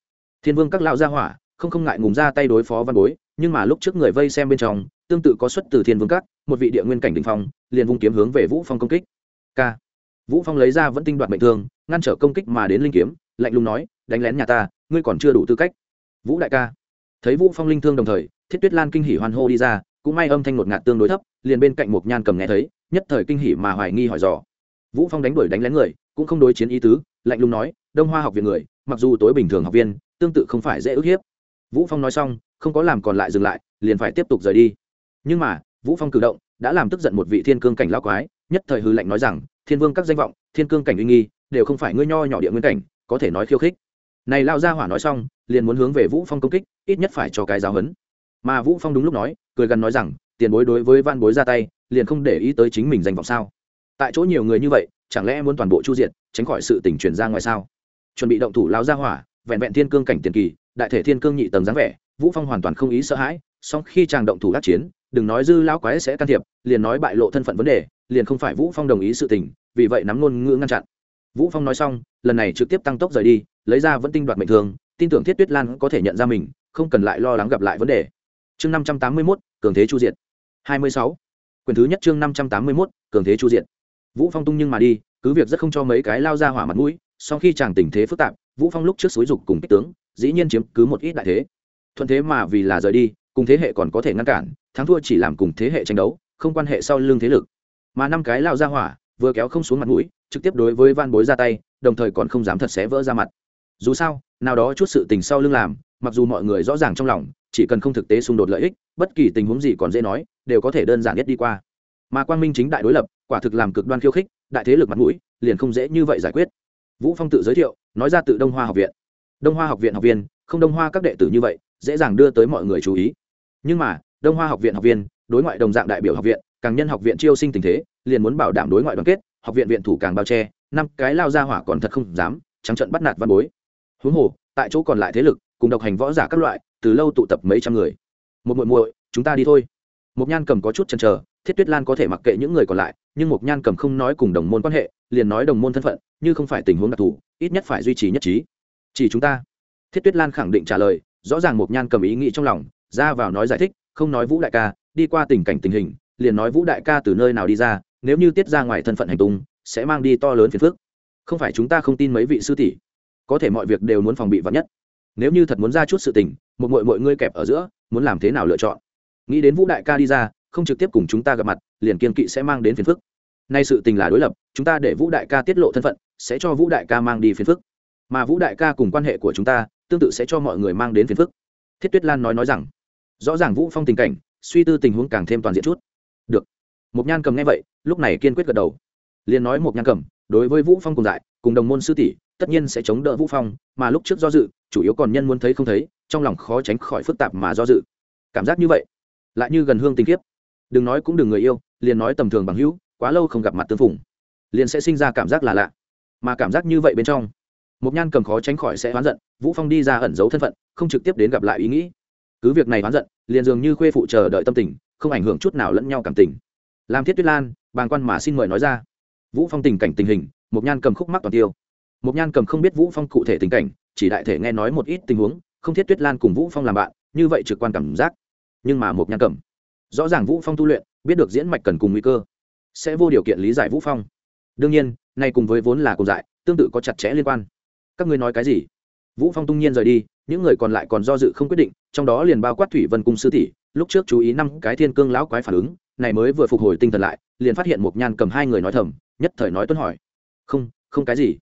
Thiên vương các lão gia hỏa, không không ngại ngùng ra tay đối phó văn bối, nhưng mà lúc trước người vây xem bên trong, tương tự có xuất từ thiên vương các, một vị địa nguyên cảnh đình phong, liền vung kiếm hướng về vũ phong công kích. K. Vũ phong lấy ra vẫn tinh đoạt mệnh thương, ngăn trở công kích mà đến linh kiếm, lạnh lùng nói, đánh lén nhà ta, ngươi còn chưa đủ tư cách. Vũ đại ca. Thấy vũ phong linh thương đồng thời, thiết tuyết lan kinh hỉ hoan hô đi ra cũng may âm thanh ngột ngạt tương đối thấp, liền bên cạnh một nhan cầm nghe thấy, nhất thời kinh hỉ mà hoài nghi hỏi dò. Vũ phong đánh đuổi đánh lén người, cũng không đối chiến ý tứ, lạnh lùng nói, đông hoa học viện người, mặc dù tối bình thường học viên, tương tự không phải dễ ức hiếp. Vũ phong nói xong, không có làm còn lại dừng lại, liền phải tiếp tục rời đi. Nhưng mà, vũ phong cử động đã làm tức giận một vị thiên cương cảnh lão quái, nhất thời hư lạnh nói rằng, thiên vương các danh vọng, thiên cương cảnh uy nghi, đều không phải ngươi nho nhỏ địa nguyên cảnh, có thể nói khiêu khích. Này lao ra hỏa nói xong, liền muốn hướng về vũ phong công kích, ít nhất phải cho cái giáo hấn mà vũ phong đúng lúc nói cười gần nói rằng, tiền bối đối với van bối ra tay, liền không để ý tới chính mình danh vọng sao? Tại chỗ nhiều người như vậy, chẳng lẽ muốn toàn bộ chu diện tránh khỏi sự tình truyền ra ngoài sao? Chuẩn bị động thủ lao gia hỏa, vẹn vẹn thiên cương cảnh tiền kỳ, đại thể thiên cương nhị tầng dáng vẻ, vũ phong hoàn toàn không ý sợ hãi, song khi chàng động thủ đắc chiến, đừng nói dư lão quái sẽ can thiệp, liền nói bại lộ thân phận vấn đề, liền không phải vũ phong đồng ý sự tình, vì vậy nắm ngôn ngữ ngăn chặn. Vũ phong nói xong, lần này trực tiếp tăng tốc rời đi, lấy ra vẫn tinh đoạt mệnh thường, tin tưởng thiết tuyết lan có thể nhận ra mình, không cần lại lo lắng gặp lại vấn đề chương 581, cường thế chu diệt. 26. quyền thứ nhất chương 581, cường thế chu diệt. Vũ phong tung nhưng mà đi cứ việc rất không cho mấy cái lao ra hỏa mặt mũi sau khi chàng tình thế phức tạp vũ phong lúc trước xúi dục cùng kích tướng dĩ nhiên chiếm cứ một ít đại thế. Thuận thế mà vì là rời đi cùng thế hệ còn có thể ngăn cản thắng thua chỉ làm cùng thế hệ tranh đấu không quan hệ sau lưng thế lực. Mà năm cái lao ra hỏa vừa kéo không xuống mặt mũi trực tiếp đối với van bối ra tay đồng thời còn không dám thật xé vỡ ra mặt. Dù sao nào đó chút sự tình sau lưng làm mặc dù mọi người rõ ràng trong lòng, chỉ cần không thực tế xung đột lợi ích, bất kỳ tình huống gì còn dễ nói, đều có thể đơn giản nhất đi qua. Mà quang minh chính đại đối lập, quả thực làm cực đoan khiêu khích, đại thế lực mặt mũi, liền không dễ như vậy giải quyết. Vũ phong tự giới thiệu, nói ra tự đông hoa học viện. Đông hoa học viện học viên, không đông hoa các đệ tử như vậy, dễ dàng đưa tới mọi người chú ý. Nhưng mà, đông hoa học viện học viên, đối ngoại đồng dạng đại biểu học viện, càng nhân học viện chiêu sinh tình thế, liền muốn bảo đảm đối ngoại đoàn kết, học viện viện thủ càng bao che, năm cái lao ra hỏa còn thật không dám, trắng trận bắt nạt văn bối. Huống hồ, tại chỗ còn lại thế lực cùng độc hành võ giả các loại, từ lâu tụ tập mấy trăm người. Một muội muội, chúng ta đi thôi. Một nhan cầm có chút chần chờ, thiết tuyết lan có thể mặc kệ những người còn lại, nhưng một nhan cầm không nói cùng đồng môn quan hệ, liền nói đồng môn thân phận, như không phải tình huống đặc thù, ít nhất phải duy trì nhất trí. Chỉ chúng ta. Thiết tuyết lan khẳng định trả lời, rõ ràng một nhan cầm ý nghĩ trong lòng, ra vào nói giải thích, không nói vũ đại ca, đi qua tình cảnh tình hình, liền nói vũ đại ca từ nơi nào đi ra, nếu như tiết ra ngoài thân phận hành tung, sẽ mang đi to lớn phiền phức. Không phải chúng ta không tin mấy vị sư tỷ. Có thể mọi việc đều muốn phòng bị vắn nhất nếu như thật muốn ra chút sự tình, một mội mội ngươi kẹp ở giữa, muốn làm thế nào lựa chọn? Nghĩ đến vũ đại ca đi ra, không trực tiếp cùng chúng ta gặp mặt, liền kiên kỵ sẽ mang đến phiền phức. Nay sự tình là đối lập, chúng ta để vũ đại ca tiết lộ thân phận, sẽ cho vũ đại ca mang đi phiền phức. Mà vũ đại ca cùng quan hệ của chúng ta, tương tự sẽ cho mọi người mang đến phiền phức. Thiết tuyết lan nói nói rằng, rõ ràng vũ phong tình cảnh, suy tư tình huống càng thêm toàn diện chút. Được. Một nhan cầm nghe vậy, lúc này kiên quyết gật đầu. Liền nói một nhan cầm, đối với vũ phong cùng dại cùng đồng môn sư tỷ tất nhiên sẽ chống đỡ vũ phong, mà lúc trước do dự, chủ yếu còn nhân muốn thấy không thấy, trong lòng khó tránh khỏi phức tạp mà do dự. Cảm giác như vậy, lại như gần hương tình kiếp. Đừng nói cũng đừng người yêu, liền nói tầm thường bằng hữu, quá lâu không gặp mặt tương phùng, liền sẽ sinh ra cảm giác là lạ. Mà cảm giác như vậy bên trong một nhan cầm khó tránh khỏi sẽ oán giận, vũ phong đi ra ẩn giấu thân phận, không trực tiếp đến gặp lại ý nghĩ. Cứ việc này oán giận, liền dường như khuê phụ chờ đợi tâm tình, không ảnh hưởng chút nào lẫn nhau cảm tình. Làm thiết tuyết lan, bàng quan mà xin mời nói ra. Vũ phong tình cảnh tình hình một nhan cầm khúc mắc toàn tiêu một nhan cầm không biết vũ phong cụ thể tình cảnh, chỉ đại thể nghe nói một ít tình huống, không thiết tuyết lan cùng vũ phong làm bạn, như vậy trực quan cảm giác. Nhưng mà một nhan cầm, rõ ràng vũ phong tu luyện, biết được diễn mạch cần cùng nguy cơ, sẽ vô điều kiện lý giải vũ phong. Đương nhiên, này cùng với vốn là cùng dại, tương tự có chặt chẽ liên quan. Các ngươi nói cái gì? Vũ phong tung nhiên rời đi, những người còn lại còn do dự không quyết định, trong đó liền bao quát thủy vân cung sư tỷ, lúc trước chú ý năm cái thiên cương lão quái phản ứng, này mới vừa phục hồi tinh thần lại, liền phát hiện một nhan cầm hai người nói thầm, nhất thời nói tuấn hỏi. Không không cái gì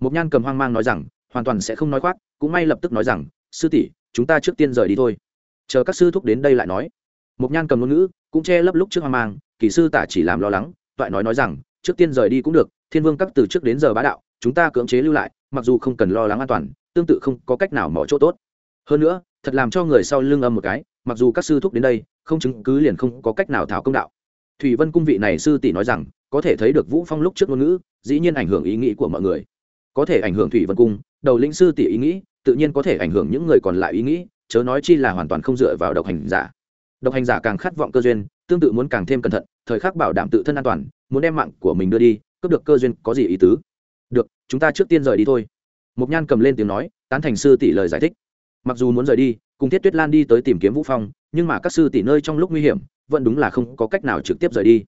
một nhan cầm hoang mang nói rằng, hoàn toàn sẽ không nói khoác, cũng may lập tức nói rằng, sư tỷ, chúng ta trước tiên rời đi thôi. Chờ các sư thúc đến đây lại nói. Một nhan cầm ngôn ngữ, cũng che lấp lúc trước hoang mang, kỳ sư tả chỉ làm lo lắng, toại nói nói rằng, trước tiên rời đi cũng được, thiên vương các từ trước đến giờ bá đạo, chúng ta cưỡng chế lưu lại, mặc dù không cần lo lắng an toàn, tương tự không có cách nào mỏ chỗ tốt. Hơn nữa, thật làm cho người sau lưng âm một cái, mặc dù các sư thúc đến đây, không chứng cứ liền không có cách nào thảo công đạo. Thủy vân cung vị này sư tỷ nói rằng, có thể thấy được vũ phong lúc trước ngôn ngữ, dĩ nhiên ảnh hưởng ý nghĩ của mọi người có thể ảnh hưởng thủy vân cung, đầu lĩnh sư tỷ ý nghĩ, tự nhiên có thể ảnh hưởng những người còn lại ý nghĩ, chớ nói chi là hoàn toàn không dựa vào độc hành giả. Độc hành giả càng khát vọng cơ duyên, tương tự muốn càng thêm cẩn thận, thời khắc bảo đảm tự thân an toàn, muốn đem mạng của mình đưa đi, cướp được cơ duyên có gì ý tứ? Được, chúng ta trước tiên rời đi thôi. Mục nhan cầm lên tiếng nói, tán thành sư tỷ lời giải thích. Mặc dù muốn rời đi, cùng thiết tuyết lan đi tới tìm kiếm vũ phong, nhưng mà các sư tỷ nơi trong lúc nguy hiểm, vẫn đúng là không có cách nào trực tiếp rời đi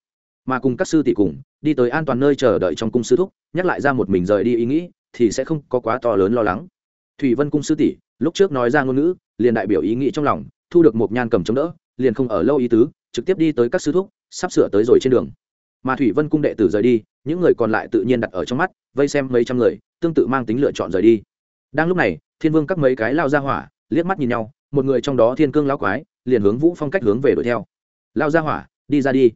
mà cùng các sư tỷ cùng, đi tới an toàn nơi chờ đợi trong cung sư thúc, nhắc lại ra một mình rời đi ý nghĩ, thì sẽ không có quá to lớn lo lắng. Thủy vân cung sư tỷ, lúc trước nói ra ngôn ngữ, liền đại biểu ý nghĩ trong lòng, thu được một nhan cầm chống đỡ, liền không ở lâu ý tứ, trực tiếp đi tới các sư thúc, sắp sửa tới rồi trên đường. Mà thủy vân cung đệ tử rời đi, những người còn lại tự nhiên đặt ở trong mắt, vây xem mấy trăm người, tương tự mang tính lựa chọn rời đi. Đang lúc này, thiên vương các mấy cái lao ra hỏa, liếc mắt nhìn nhau, một người trong đó thiên cương lao quái, liền hướng vũ phong cách hướng về đuổi theo. Lao ra hỏa, đi ra đi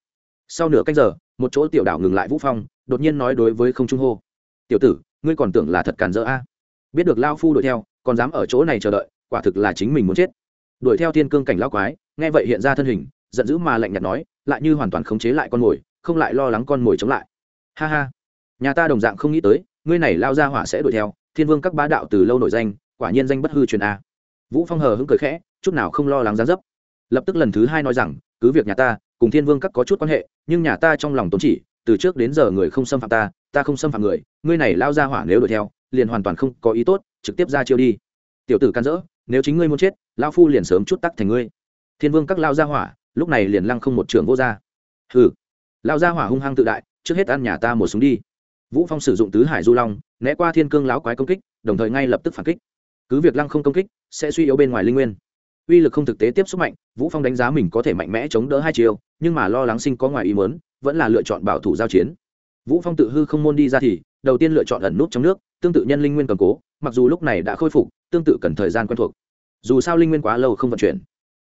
sau nửa cách giờ, một chỗ tiểu đảo ngừng lại vũ phong, đột nhiên nói đối với không trung hô. Tiểu tử, ngươi còn tưởng là thật càn dỡ a? Biết được lao phu đuổi theo, còn dám ở chỗ này chờ đợi, quả thực là chính mình muốn chết. Đuổi theo thiên cương cảnh lao quái, nghe vậy hiện ra thân hình, giận dữ mà lạnh nhạt nói, lại như hoàn toàn khống chế lại con mồi, không lại lo lắng con mồi chống lại. Ha ha, nhà ta đồng dạng không nghĩ tới, ngươi này lao ra hỏa sẽ đuổi theo, thiên vương các bá đạo từ lâu nổi danh, quả nhiên danh bất hư truyền a. Vũ phong hờ hững cười khẽ, chút nào không lo lắng gián dấp. Lập tức lần thứ hai nói rằng cứ việc nhà ta, cùng thiên vương các có chút quan hệ, nhưng nhà ta trong lòng tốn chỉ, từ trước đến giờ người không xâm phạm ta ta không xâm phạm người, ngươi này lao ra hỏa nếu đuổi theo, liền hoàn toàn không có ý tốt, trực tiếp ra chiêu đi. Tiểu tử can dỡ, nếu chính ngươi muốn chết lao phu liền sớm chút tắc thành ngươi. Thiên vương các lao ra hỏa, lúc này liền lăng không một trường vô ra. Hừ. Lao ra hỏa hung hăng tự đại, trước hết ăn nhà ta một súng đi. Vũ phong sử dụng tứ hải du long, né qua thiên cương láo quái công kích, đồng thời ngay lập tức phản kích. Cứ việc lăng không công kích, sẽ suy yếu bên ngoài linh nguyên uy lực không thực tế tiếp xúc mạnh, vũ phong đánh giá mình có thể mạnh mẽ chống đỡ hai chiều nhưng mà lo lắng sinh có ngoài ý muốn, vẫn là lựa chọn bảo thủ giao chiến. Vũ phong tự hư không môn đi ra thì, đầu tiên lựa chọn ẩn nút trong nước, tương tự nhân linh nguyên cầm cố, mặc dù lúc này đã khôi phục, tương tự cần thời gian quen thuộc. Dù sao linh nguyên quá lâu không vận chuyển,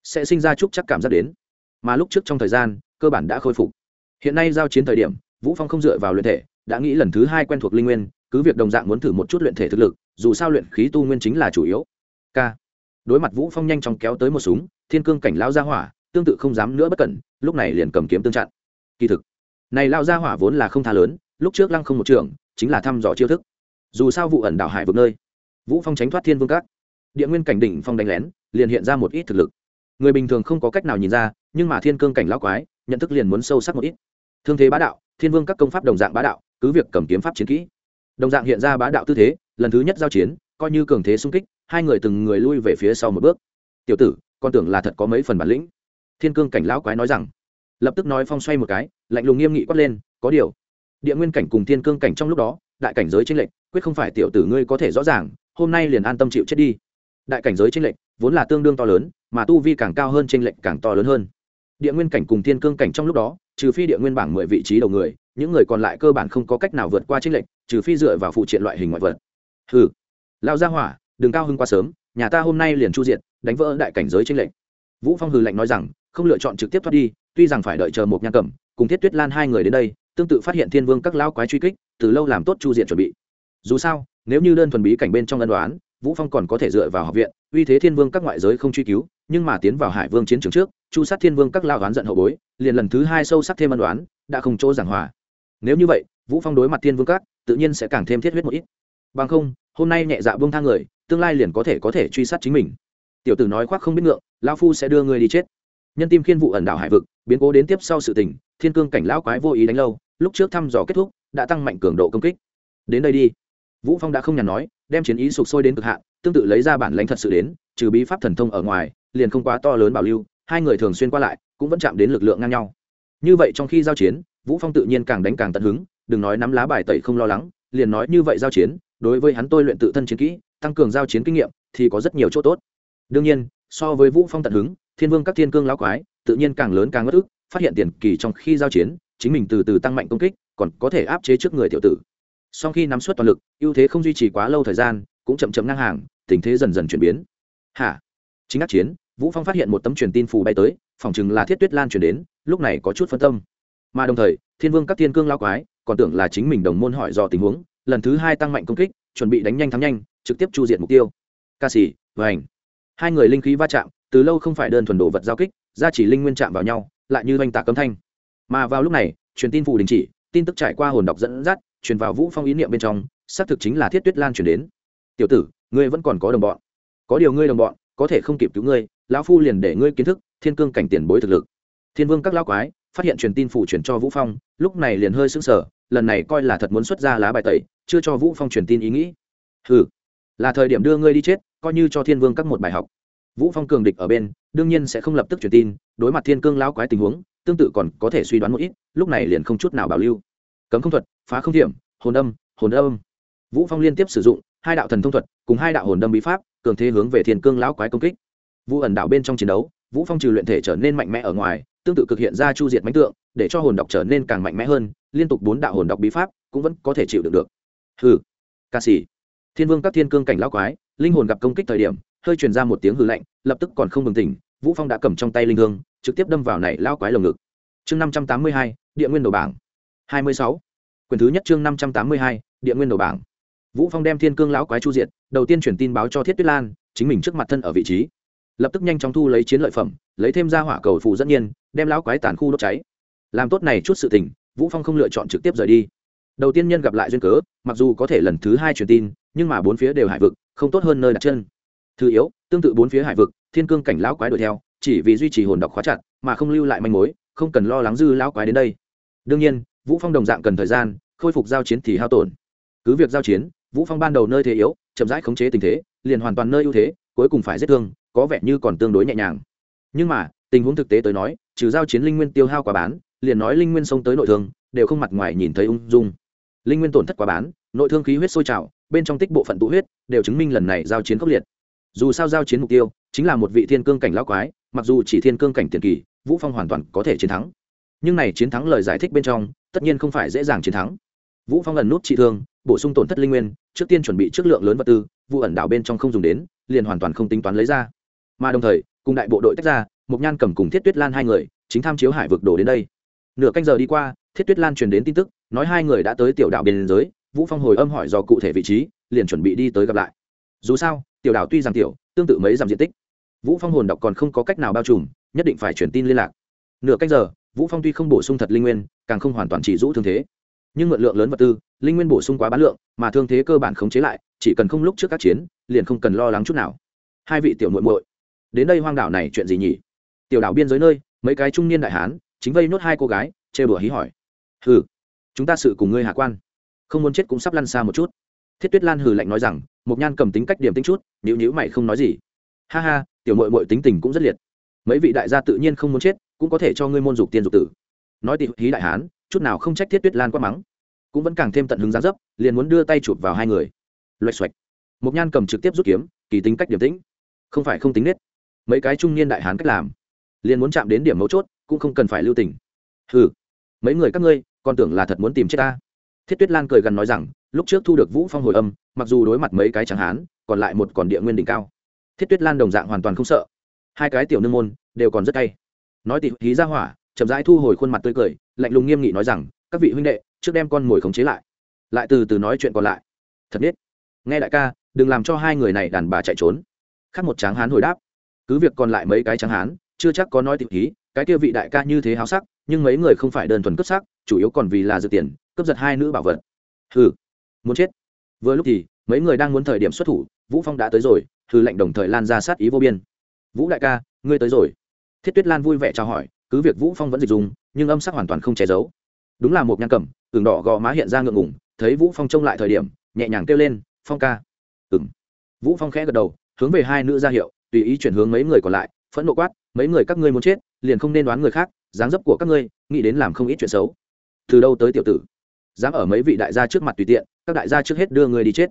sẽ sinh ra chút chắc cảm giác đến. Mà lúc trước trong thời gian, cơ bản đã khôi phục. Hiện nay giao chiến thời điểm, vũ phong không dựa vào luyện thể, đã nghĩ lần thứ hai quen thuộc linh nguyên, cứ việc đồng dạng muốn thử một chút luyện thể thực lực, dù sao luyện khí tu nguyên chính là chủ yếu. K đối mặt vũ phong nhanh chóng kéo tới một súng, thiên cương cảnh lao ra hỏa, tương tự không dám nữa bất cẩn, lúc này liền cầm kiếm tương chặn. Kỳ thực, này lao ra hỏa vốn là không tha lớn, lúc trước lăng không một trường, chính là thăm dò chiêu thức. Dù sao vụ ẩn đảo hải vực nơi, vũ phong tránh thoát thiên vương các. Địa nguyên cảnh đỉnh phong đánh lén, liền hiện ra một ít thực lực. Người bình thường không có cách nào nhìn ra, nhưng mà thiên cương cảnh lão quái, nhận thức liền muốn sâu sắc một ít. Thương thế bá đạo, thiên vương các công pháp đồng dạng bá đạo, cứ việc cầm kiếm pháp chiến kỹ. Đồng dạng hiện ra bá đạo tư thế, lần thứ nhất giao chiến, coi như cường thế xung kích hai người từng người lui về phía sau một bước. Tiểu tử, con tưởng là thật có mấy phần bản lĩnh. Thiên cương cảnh lão quái nói rằng. Lập tức nói phong xoay một cái, lạnh lùng nghiêm nghị quát lên, có điều, địa nguyên cảnh cùng thiên cương cảnh trong lúc đó, đại cảnh giới tranh lệch, quyết không phải tiểu tử ngươi có thể rõ ràng, hôm nay liền an tâm chịu chết đi. Đại cảnh giới tranh lệch, vốn là tương đương to lớn, mà tu vi càng cao hơn tranh lệch càng to lớn hơn. Địa nguyên cảnh cùng thiên cương cảnh trong lúc đó, trừ phi địa nguyên bảng mười vị trí đầu người, những người còn lại cơ bản không có cách nào vượt qua tranh lệch, trừ phi dựa vào phụ triện loại hình ngoại vật. Hừ lao ra hỏa đừng cao hưng quá sớm, nhà ta hôm nay liền chu diện đánh vỡ đại cảnh giới tranh lệch. Vũ phong hừ lạnh nói rằng, không lựa chọn trực tiếp thoát đi, tuy rằng phải đợi chờ một nhang cẩm cùng thiết tuyết lan hai người đến đây, tương tự phát hiện thiên vương các lão quái truy kích, từ lâu làm tốt chu diện chuẩn bị. Dù sao, nếu như đơn thuần bí cảnh bên trong ân đoán, vũ phong còn có thể dựa vào học viện, uy thế thiên vương các ngoại giới không truy cứu, nhưng mà tiến vào hải vương chiến trường trước, chu sát thiên vương các lao đoán giận hậu bối, liền lần thứ hai sâu sắc thêm ân đoán, đã không chỗ giảng hòa. Nếu như vậy, vũ phong đối mặt thiên vương các, tự nhiên sẽ càng thêm thiết huyết một ít. Bằng không, hôm nay nhẹ dạ buông thang người tương lai liền có thể có thể truy sát chính mình. Tiểu tử nói khoác không biết ngượng lao phu sẽ đưa ngươi đi chết. Nhân tim khiên vụ ẩn đảo hải vực, biến cố đến tiếp sau sự tình, thiên cương cảnh lão quái vô ý đánh lâu, lúc trước thăm dò kết thúc, đã tăng mạnh cường độ công kích. Đến đây đi. Vũ phong đã không nhàn nói, đem chiến ý sụp sôi đến cực hạn, tương tự lấy ra bản lãnh thật sự đến, trừ bí pháp thần thông ở ngoài, liền không quá to lớn bảo lưu, hai người thường xuyên qua lại, cũng vẫn chạm đến lực lượng ngang nhau. Như vậy trong khi giao chiến, vũ phong tự nhiên càng đánh càng tận hứng, đừng nói nắm lá bài tẩy không lo lắng, liền nói như vậy giao chiến, đối với hắn tôi luyện tự thân chiến kỹ tăng cường giao chiến kinh nghiệm thì có rất nhiều chỗ tốt. Đương nhiên, so với vũ phong tận hứng, thiên vương các thiên cương lão quái, tự nhiên càng lớn càng ngất ức, phát hiện tiền kỳ trong khi giao chiến, chính mình từ từ tăng mạnh công kích, còn có thể áp chế trước người tiểu tử. Sau khi nắm suất toàn lực, ưu thế không duy trì quá lâu thời gian, cũng chậm chậm ngang hàng, tình thế dần dần chuyển biến. Hả? Chính ác chiến, vũ phong phát hiện một tấm truyền tin phù bay tới, phỏng chừng là thiết tuyết lan chuyển đến, lúc này có chút phân tâm. Mà đồng thời, thiên vương các thiên cương lao quái, còn tưởng là chính mình đồng môn hỏi do tình huống, lần thứ hai tăng mạnh công kích, chuẩn bị đánh nhanh thắng nhanh trực tiếp chu diện mục tiêu. Ca sĩ, và ảnh. Hai người linh khí va chạm, từ lâu không phải đơn thuần đồ vật giao kích, ra chỉ linh nguyên chạm vào nhau, lại như oanh tạc cấm thanh. Mà vào lúc này, truyền tin phù đình chỉ, tin tức trải qua hồn đọc dẫn dắt, truyền vào vũ phong ý niệm bên trong, xác thực chính là thiết tuyết lan chuyển đến. Tiểu tử, ngươi vẫn còn có đồng bọn. Có điều ngươi đồng bọn, có thể không kịp cứu ngươi, lão phu liền để ngươi kiến thức, thiên cương cảnh tiền bối thực lực. Thiên vương các lão quái, phát hiện truyền tin phủ truyền cho vũ phong, lúc này liền hơi sững sờ, lần này coi là thật muốn xuất ra lá bài tẩy, chưa cho vũ phong truyền tin ý nghĩ. Hừ là thời điểm đưa ngươi đi chết, coi như cho thiên vương các một bài học. Vũ phong cường địch ở bên, đương nhiên sẽ không lập tức truyền tin, đối mặt thiên cương lão quái tình huống, tương tự còn có thể suy đoán một ít, lúc này liền không chút nào bảo lưu. Cấm không thuật, phá không thiểm, hồn âm hồn âm. Vũ phong liên tiếp sử dụng hai đạo thần thông thuật, cùng hai đạo hồn đâm bí pháp, cường thế hướng về thiên cương lão quái công kích. Vũ ẩn đạo bên trong chiến đấu, vũ phong trừ luyện thể trở nên mạnh mẽ ở ngoài, tương tự cực hiện ra chu diệt mánh tượng, để cho hồn độc trở nên càng mạnh mẽ hơn, liên tục bốn đạo hồn độc bí pháp cũng vẫn có thể chịu được được. Hừ, ca sĩ thiên vương các thiên cương cảnh lão quái, linh hồn gặp công kích thời điểm, hơi truyền ra một tiếng hư lạnh, lập tức còn không bừng tỉnh, vũ phong đã cầm trong tay linh hương, trực tiếp đâm vào này lão quái lồng ngực. Chương năm trăm tám mươi hai, địa nguyên đồ bảng. hai mươi sáu. Thứ nhất chương năm trăm tám mươi hai, địa nguyên đồ bảng. Vũ phong đem thiên cương lão quái chu diệt, đầu tiên truyền tin báo cho thiết tuyết lan, chính mình trước mặt thân ở vị trí. Lập tức nhanh chóng thu lấy chiến lợi phẩm, lấy thêm ra hỏa cầu phù dẫn nhiên, đem lão quái tàn khu đốt cháy. Làm tốt này chút sự tình, vũ phong không lựa chọn trực tiếp rời đi đầu tiên nhân gặp lại duyên cớ, mặc dù có thể lần thứ hai truyền tin, nhưng mà bốn phía đều hải vực, không tốt hơn nơi đặt chân. Thứ yếu, tương tự bốn phía hải vực, thiên cương cảnh lão quái đuổi theo, chỉ vì duy trì hồn độc khóa chặt, mà không lưu lại manh mối, không cần lo lắng dư lão quái đến đây. Đương nhiên, vũ phong đồng dạng cần thời gian, khôi phục giao chiến thì hao tổn. Cứ việc giao chiến, vũ phong ban đầu nơi thế yếu, chậm rãi khống chế tình thế, liền hoàn toàn nơi ưu thế, cuối cùng phải giết thương, có vẻ như còn tương đối nhẹ nhàng. Nhưng mà, tình huống thực tế tới nói, trừ giao chiến linh nguyên tiêu hao quá bán, liền nói linh nguyên sông tới nội thương, đều không mặt ngoài nhìn thấy ung dung linh nguyên tổn thất quá bán, nội thương khí huyết sôi trào, bên trong tích bộ phận tụ huyết đều chứng minh lần này giao chiến khốc liệt. Dù sao giao chiến mục tiêu chính là một vị thiên cương cảnh lão quái, mặc dù chỉ thiên cương cảnh tiền kỳ, vũ phong hoàn toàn có thể chiến thắng. Nhưng này chiến thắng lời giải thích bên trong, tất nhiên không phải dễ dàng chiến thắng. Vũ phong ẩn nút trị thương, bổ sung tổn thất linh nguyên, trước tiên chuẩn bị trước lượng lớn vật tư, vụ ẩn đảo bên trong không dùng đến, liền hoàn toàn không tính toán lấy ra. Mà đồng thời, cùng đại bộ đội tách ra mục nhan cầm cùng thiết tuyết lan hai người, chính tham chiếu hải vực đổ đến đây. Nửa canh giờ đi qua, thiết tuyết lan truyền đến tin tức nói hai người đã tới tiểu đảo biên giới, vũ phong hồi âm hỏi do cụ thể vị trí, liền chuẩn bị đi tới gặp lại. Dù sao, tiểu đảo tuy rằng tiểu, tương tự mấy dặm diện tích. Vũ phong hồn đọc còn không có cách nào bao trùm, nhất định phải truyền tin liên lạc. Nửa canh giờ, vũ phong tuy không bổ sung thật linh nguyên, càng không hoàn toàn chỉ rũ thương thế. Nhưng mượn lượng lớn vật tư, linh nguyên bổ sung quá bán lượng, mà thương thế cơ bản khống chế lại, chỉ cần không lúc trước các chiến, liền không cần lo lắng chút nào. Hai vị tiểu muội muội, đến đây hoang đảo này chuyện gì nhỉ? Tiểu đảo biên giới nơi, mấy cái trung niên đại hán, chính vây nốt hai cô gái chê bừa hí hỏi. Hừ chúng ta sự cùng ngươi hạ quan. Không muốn chết cũng sắp lăn xa một chút. Thiết tuyết lan hừ lạnh nói rằng một nhan cầm tính cách điểm tính chút nhữ nhữ mày không nói gì. Ha ha, tiểu mội mội tính tình cũng rất liệt. Mấy vị đại gia tự nhiên không muốn chết, cũng có thể cho ngươi môn dục tiên dục tử. Nói tị hí đại hán, chút nào không trách thiết tuyết lan quá mắng. Cũng vẫn càng thêm tận hứng gián dấp, liền muốn đưa tay chụp vào hai người. Loạch xoạch. Một nhan cầm trực tiếp rút kiếm, kỳ tính cách điểm tĩnh. Không phải không tính nết. Mấy cái trung niên đại hán cách làm. Liền muốn chạm đến điểm mấu chốt, cũng không cần phải lưu tình. Ừ mấy người các ngươi còn tưởng là thật muốn tìm chết ta. Thiết tuyết lan cười gần nói rằng, lúc trước thu được vũ phong hồi âm, mặc dù đối mặt mấy cái chẳng hán, còn lại một còn địa nguyên đỉnh cao. Thiết tuyết lan đồng dạng hoàn toàn không sợ. Hai cái tiểu nương môn đều còn rất cay. Nói tị hí ra hỏa, chậm rãi thu hồi khuôn mặt tươi cười, lạnh lùng nghiêm nghị nói rằng, các vị huynh đệ, trước đem con mồi khống chế lại. Lại từ từ nói chuyện còn lại. Thật biết. Nghe đại ca, đừng làm cho hai người này đàn bà chạy trốn. Khác một tráng hán hồi đáp. Cứ việc còn lại mấy cái tráng hán, chưa chắc có nói tỉ hí cái kia vị đại ca như thế háo sắc nhưng mấy người không phải đơn thuần cướp sắc chủ yếu còn vì là dự tiền cướp giật hai nữ bảo vật. Hừ muốn chết. Vừa lúc thì mấy người đang muốn thời điểm xuất thủ vũ phong đã tới rồi hư lệnh đồng thời lan ra sát ý vô biên. Vũ đại ca ngươi tới rồi. Thiết tuyết lan vui vẻ chào hỏi cứ việc vũ phong vẫn dịch dùng nhưng âm sắc hoàn toàn không che giấu. Đúng là một nhang cẩm, ửng đỏ gò má hiện ra ngượng ngủng thấy vũ phong trông lại thời điểm nhẹ nhàng kêu lên phong ca. Ừm. Vũ phong khẽ gật đầu hướng về hai nữ ra hiệu tùy ý chuyển hướng mấy người còn lại phẫn nộ quát mấy người các ngươi muốn chết liền không nên đoán người khác, dáng dấp của các ngươi, nghĩ đến làm không ít chuyện xấu. Từ đâu tới tiểu tử? Dám ở mấy vị đại gia trước mặt tùy tiện, các đại gia trước hết đưa người đi chết.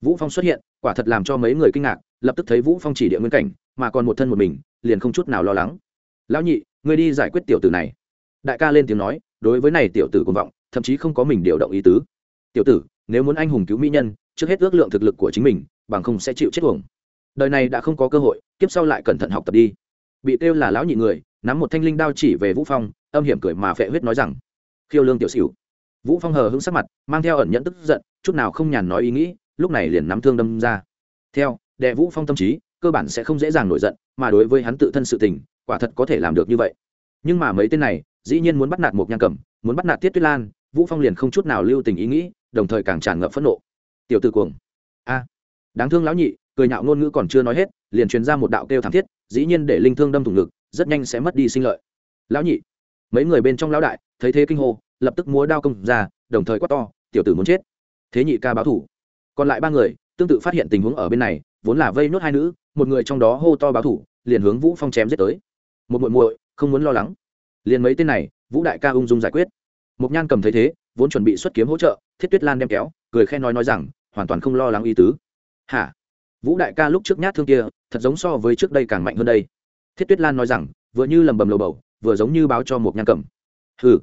Vũ phong xuất hiện, quả thật làm cho mấy người kinh ngạc, lập tức thấy vũ phong chỉ địa nguyên cảnh, mà còn một thân một mình, liền không chút nào lo lắng. Lão nhị, ngươi đi giải quyết tiểu tử này. Đại ca lên tiếng nói, đối với này tiểu tử cuồng vọng, thậm chí không có mình điều động ý tứ. Tiểu tử, nếu muốn anh hùng cứu mỹ nhân, trước hết ước lượng thực lực của chính mình, bằng không sẽ chịu chết uổng. Đời này đã không có cơ hội, kiếp sau lại cẩn thận học tập đi. Bị kêu là lão nhị người nắm một thanh linh đao chỉ về vũ phong, âm hiểm cười mà phệ huyết nói rằng, khiêu lương tiểu xỉu. Vũ phong hờ hững sắc mặt, mang theo ẩn nhẫn tức giận, chút nào không nhàn nói ý nghĩ, lúc này liền nắm thương đâm ra. Theo, đệ vũ phong tâm trí, cơ bản sẽ không dễ dàng nổi giận, mà đối với hắn tự thân sự tình, quả thật có thể làm được như vậy. Nhưng mà mấy tên này, dĩ nhiên muốn bắt nạt một nhang cầm muốn bắt nạt tiết tuyết lan, vũ phong liền không chút nào lưu tình ý nghĩ, đồng thời càng tràn ngập phẫn nộ. Tiểu tử cuồng. A. Đáng thương lão nhị, cười nhạo ngôn ngữ còn chưa nói hết, liền truyền ra một đạo kêu thảm thiết, dĩ nhiên để linh thương đâm thủng ngực rất nhanh sẽ mất đi sinh lợi. Lão nhị, mấy người bên trong lão đại, thấy thế kinh hô, lập tức múa đao công ra, đồng thời quát to, tiểu tử muốn chết. Thế nhị ca báo thủ. Còn lại ba người, tương tự phát hiện tình huống ở bên này, vốn là vây nốt hai nữ, một người trong đó hô to báo thủ, liền hướng vũ phong chém giết tới. Một muội muội, không muốn lo lắng. Liền mấy tên này, vũ đại ca ung dung giải quyết. Một nhan cầm thấy thế, vốn chuẩn bị xuất kiếm hỗ trợ, thiết tuyết lan đem kéo, cười khen nói nói rằng, hoàn toàn không lo lắng y tứ. Hả? Vũ đại ca lúc trước nhát thương kia, thật giống so với trước đây càng mạnh hơn đây thiết tuyết lan nói rằng, vừa như lầm bầm lầu bầu, vừa giống như báo cho một nhan cầm. Hừ.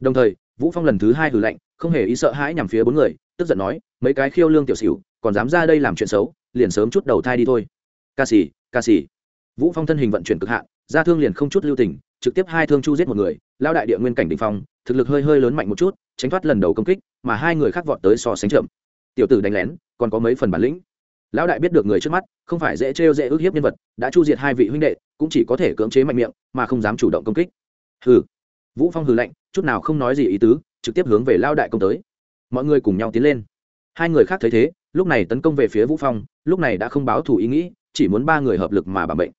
Đồng thời, vũ phong lần thứ hai hừ lạnh, không hề ý sợ hãi nhằm phía bốn người, tức giận nói, mấy cái khiêu lương tiểu xỉu, còn dám ra đây làm chuyện xấu, liền sớm chút đầu thai đi thôi. Ca sĩ ca sĩ. Vũ phong thân hình vận chuyển cực hạn ra thương liền không chút lưu tình, trực tiếp hai thương chu giết một người, lao đại địa nguyên cảnh đỉnh phong, thực lực hơi hơi lớn mạnh một chút, tránh thoát lần đầu công kích, mà hai người khác vọt tới so sánh chậm. Tiểu tử đánh lén, còn có mấy phần bản lĩnh lão đại biết được người trước mắt, không phải dễ trêu dễ ức hiếp nhân vật, đã chu diệt hai vị huynh đệ, cũng chỉ có thể cưỡng chế mạnh miệng, mà không dám chủ động công kích. Hừ. Vũ phong hừ lạnh, chút nào không nói gì ý tứ, trực tiếp hướng về lao đại công tới. Mọi người cùng nhau tiến lên. Hai người khác thấy thế, lúc này tấn công về phía vũ phong, lúc này đã không báo thủ ý nghĩ, chỉ muốn ba người hợp lực mà bảo bệnh.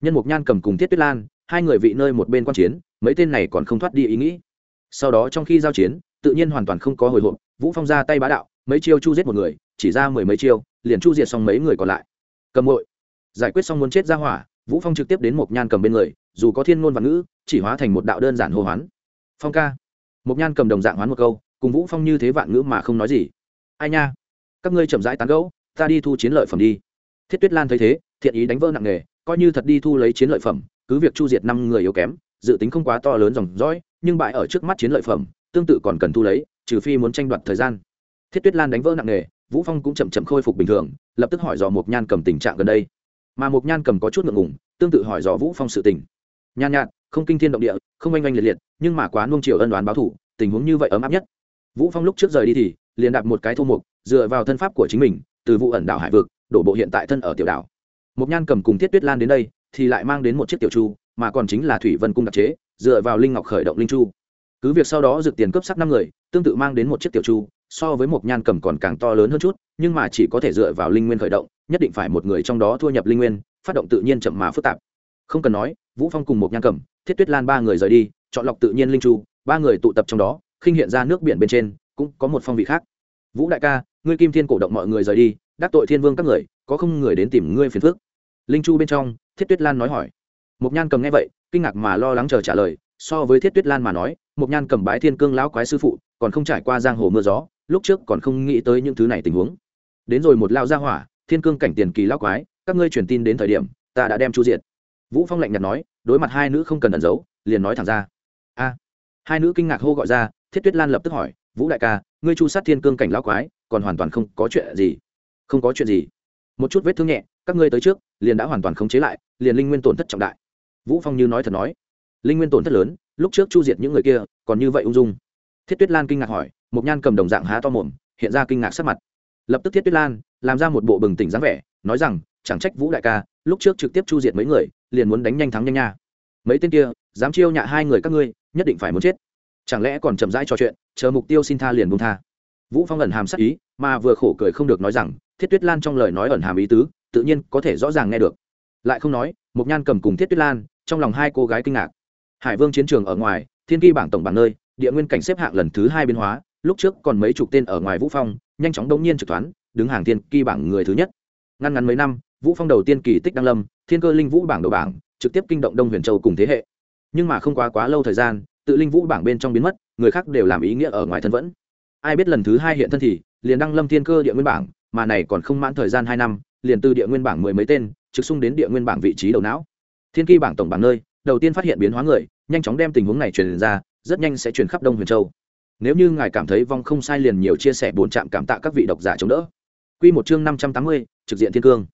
Nhân mục nhan cầm cùng tiết tuyết lan, hai người vị nơi một bên quan chiến, mấy tên này còn không thoát đi ý nghĩ. Sau đó trong khi giao chiến, tự nhiên hoàn toàn không có hồi hộp, vũ phong ra tay bá đạo mấy chiêu chu giết một người, chỉ ra mười mấy chiêu, liền chu diệt xong mấy người còn lại. Cầm hội giải quyết xong muốn chết ra hỏa, vũ phong trực tiếp đến một nhan cầm bên người, dù có thiên ngôn và ngữ, chỉ hóa thành một đạo đơn giản hô hoán. Phong ca. Một nhan cầm đồng dạng hoán một câu, cùng vũ phong như thế vạn ngữ mà không nói gì. Ai nha? Các ngươi chậm rãi tán gẫu, ta đi thu chiến lợi phẩm đi. Thiết tuyết lan thấy thế, thiện ý đánh vỡ nặng nề, coi như thật đi thu lấy chiến lợi phẩm, cứ việc chu diệt năm người yếu kém, dự tính không quá to lớn dòng dõi, nhưng bại ở trước mắt chiến lợi phẩm, tương tự còn cần thu lấy, trừ phi muốn tranh đoạt thời gian thiết tuyết lan đánh vỡ nặng nề, vũ phong cũng chậm chậm khôi phục bình thường, lập tức hỏi dò mục nhan cầm tình trạng gần đây. Mà mục nhan cầm có chút ngượng ngùng, tương tự hỏi dò vũ phong sự tình. Nhan nhạt, không kinh thiên động địa, không oanh oanh liệt liệt, nhưng mà quá nuông chiều ân đoán báo thủ tình huống như vậy ấm áp nhất. Vũ phong lúc trước rời đi thì, liền đạp một cái thô mục dựa vào thân pháp của chính mình, từ vụ ẩn đảo hải vực, đổ bộ hiện tại thân ở tiểu đảo. Mục nhan cầm cùng thiết tuyết lan đến đây, thì lại mang đến một chiếc tiểu chu, mà còn chính là thủy vân cung đặc chế, dựa vào linh ngọc khởi động linh chu. Cứ việc sau đó dược tiền cấp sắc năm người, tương tự mang đến một chiếc tiểu chu so với một nhan cầm còn càng to lớn hơn chút, nhưng mà chỉ có thể dựa vào linh nguyên khởi động, nhất định phải một người trong đó thua nhập linh nguyên, phát động tự nhiên chậm mà phức tạp. Không cần nói, vũ phong cùng một nhan cầm, thiết tuyết lan ba người rời đi, chọn lọc tự nhiên linh chu ba người tụ tập trong đó, khinh hiện ra nước biển bên trên, cũng có một phong vị khác. Vũ đại ca, ngươi kim thiên cổ động mọi người rời đi, đắc tội thiên vương các người, có không người đến tìm ngươi phiền phước linh chu bên trong, thiết tuyết lan nói hỏi. Một nhan cầm nghe vậy, kinh ngạc mà lo lắng chờ trả lời, so với thiết tuyết lan mà nói, một nhan cầm bái thiên cương lão quái sư phụ, còn không trải qua giang hồ mưa gió lúc trước còn không nghĩ tới những thứ này tình huống. Đến rồi một lao gia hỏa, thiên cương cảnh tiền kỳ lão quái, các ngươi truyền tin đến thời điểm, ta đã đem chu diệt. Vũ phong lạnh nhạt nói, đối mặt hai nữ không cần ẩn giấu, liền nói thẳng ra. A. Hai nữ kinh ngạc hô gọi ra, thiết tuyết lan lập tức hỏi, vũ đại ca, ngươi chu sát thiên cương cảnh lão quái, còn hoàn toàn không có chuyện gì? Không có chuyện gì. Một chút vết thương nhẹ, các ngươi tới trước, liền đã hoàn toàn khống chế lại, liền linh nguyên tổn thất trọng đại. Vũ phong như nói thật nói. Linh nguyên tổn thất lớn, lúc trước chu diệt những người kia, còn như vậy ung dung. Thiết tuyết lan kinh ngạc hỏi một nhan cầm đồng dạng há to mồm, hiện ra kinh ngạc sắc mặt. Lập tức thiết tuyết lan làm ra một bộ bừng tỉnh dáng vẻ, nói rằng, chẳng trách vũ đại ca, lúc trước trực tiếp chu diệt mấy người, liền muốn đánh nhanh thắng nhanh nha. Mấy tên kia, dám chiêu nhạ hai người các ngươi, nhất định phải muốn chết. Chẳng lẽ còn chậm rãi trò chuyện, chờ mục tiêu xin tha liền buông tha. Vũ phong ẩn hàm sắc ý, mà vừa khổ cười không được nói rằng, thiết tuyết lan trong lời nói ẩn hàm ý tứ, tự nhiên có thể rõ ràng nghe được. Lại không nói mục nhan cầm cùng thiết tuyết lan, trong lòng hai cô gái kinh ngạc. Hải vương chiến trường ở ngoài, thiên kỳ bảng tổng bảng nơi, địa nguyên cảnh xếp hạng lần thứ hai biến hóa lúc trước còn mấy chục tên ở ngoài vũ phong, nhanh chóng đông nhiên trực toán đứng hàng thiên kỳ bảng người thứ nhất. Ngăn ngắn mấy năm, vũ phong đầu tiên kỳ tích đăng lâm, thiên cơ linh vũ bảng đầu bảng, trực tiếp kinh động đông huyền châu cùng thế hệ. Nhưng mà không quá quá lâu thời gian, tự linh vũ bảng bên trong biến mất, người khác đều làm ý nghĩa ở ngoài thân vẫn. Ai biết lần thứ hai hiện thân thì, liền đăng lâm thiên cơ địa nguyên bảng, mà này còn không mãn thời gian hai năm, liền từ địa nguyên bảng mười mấy tên, trực xung đến địa nguyên bảng vị trí đầu não. Thiên kỳ bảng tổng bảng nơi, đầu tiên phát hiện biến hóa người, nhanh chóng đem tình huống này truyền ra, rất nhanh sẽ truyền khắp đông huyền châu nếu như ngài cảm thấy vong không sai liền nhiều chia sẻ bốn trạm cảm tạ các vị độc giả chống đỡ. Quy một chương năm trăm tám mươi, trực diện thiên cương.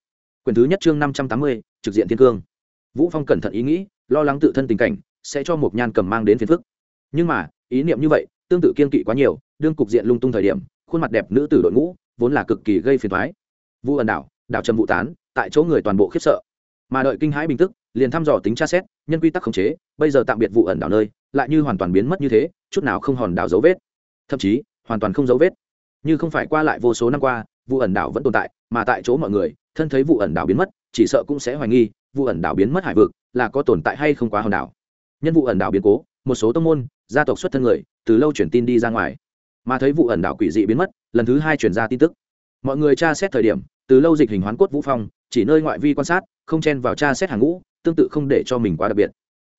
Quyền thứ nhất chương năm trăm tám mươi, trực diện thiên cương. Vũ phong cẩn thận ý nghĩ, lo lắng tự thân tình cảnh, sẽ cho một nhan cầm mang đến phiền phức. Nhưng mà, ý niệm như vậy, tương tự kiên kỵ quá nhiều, đương cục diện lung tung thời điểm, khuôn mặt đẹp nữ tử đội ngũ, vốn là cực kỳ gây phiền toái. Vu ẩn đảo đảo trầm vụ tán, tại chỗ người toàn bộ khiếp sợ mà đợi kinh hãi bình tức, liền thăm dò tính tra xét, nhân quy tắc khống chế, bây giờ tạm biệt vụ ẩn đảo nơi, lại như hoàn toàn biến mất như thế, chút nào không hòn đảo dấu vết. Thậm chí, hoàn toàn không dấu vết. Như không phải qua lại vô số năm qua, vụ ẩn đảo vẫn tồn tại, mà tại chỗ mọi người, thân thấy vụ ẩn đảo biến mất, chỉ sợ cũng sẽ hoài nghi, vụ ẩn đảo biến mất hải vực là có tồn tại hay không quá hòn đảo. Nhân vụ ẩn đảo biến cố, một số tông môn, gia tộc xuất thân người, từ lâu chuyển tin đi ra ngoài. Mà thấy vụ ẩn đảo quỷ dị biến mất, lần thứ hai chuyển ra tin tức. Mọi người tra xét thời điểm, từ lâu dịch hình hoán cốt vũ phong chỉ nơi ngoại vi quan sát, không chen vào tra xét hàng ngũ, tương tự không để cho mình quá đặc biệt.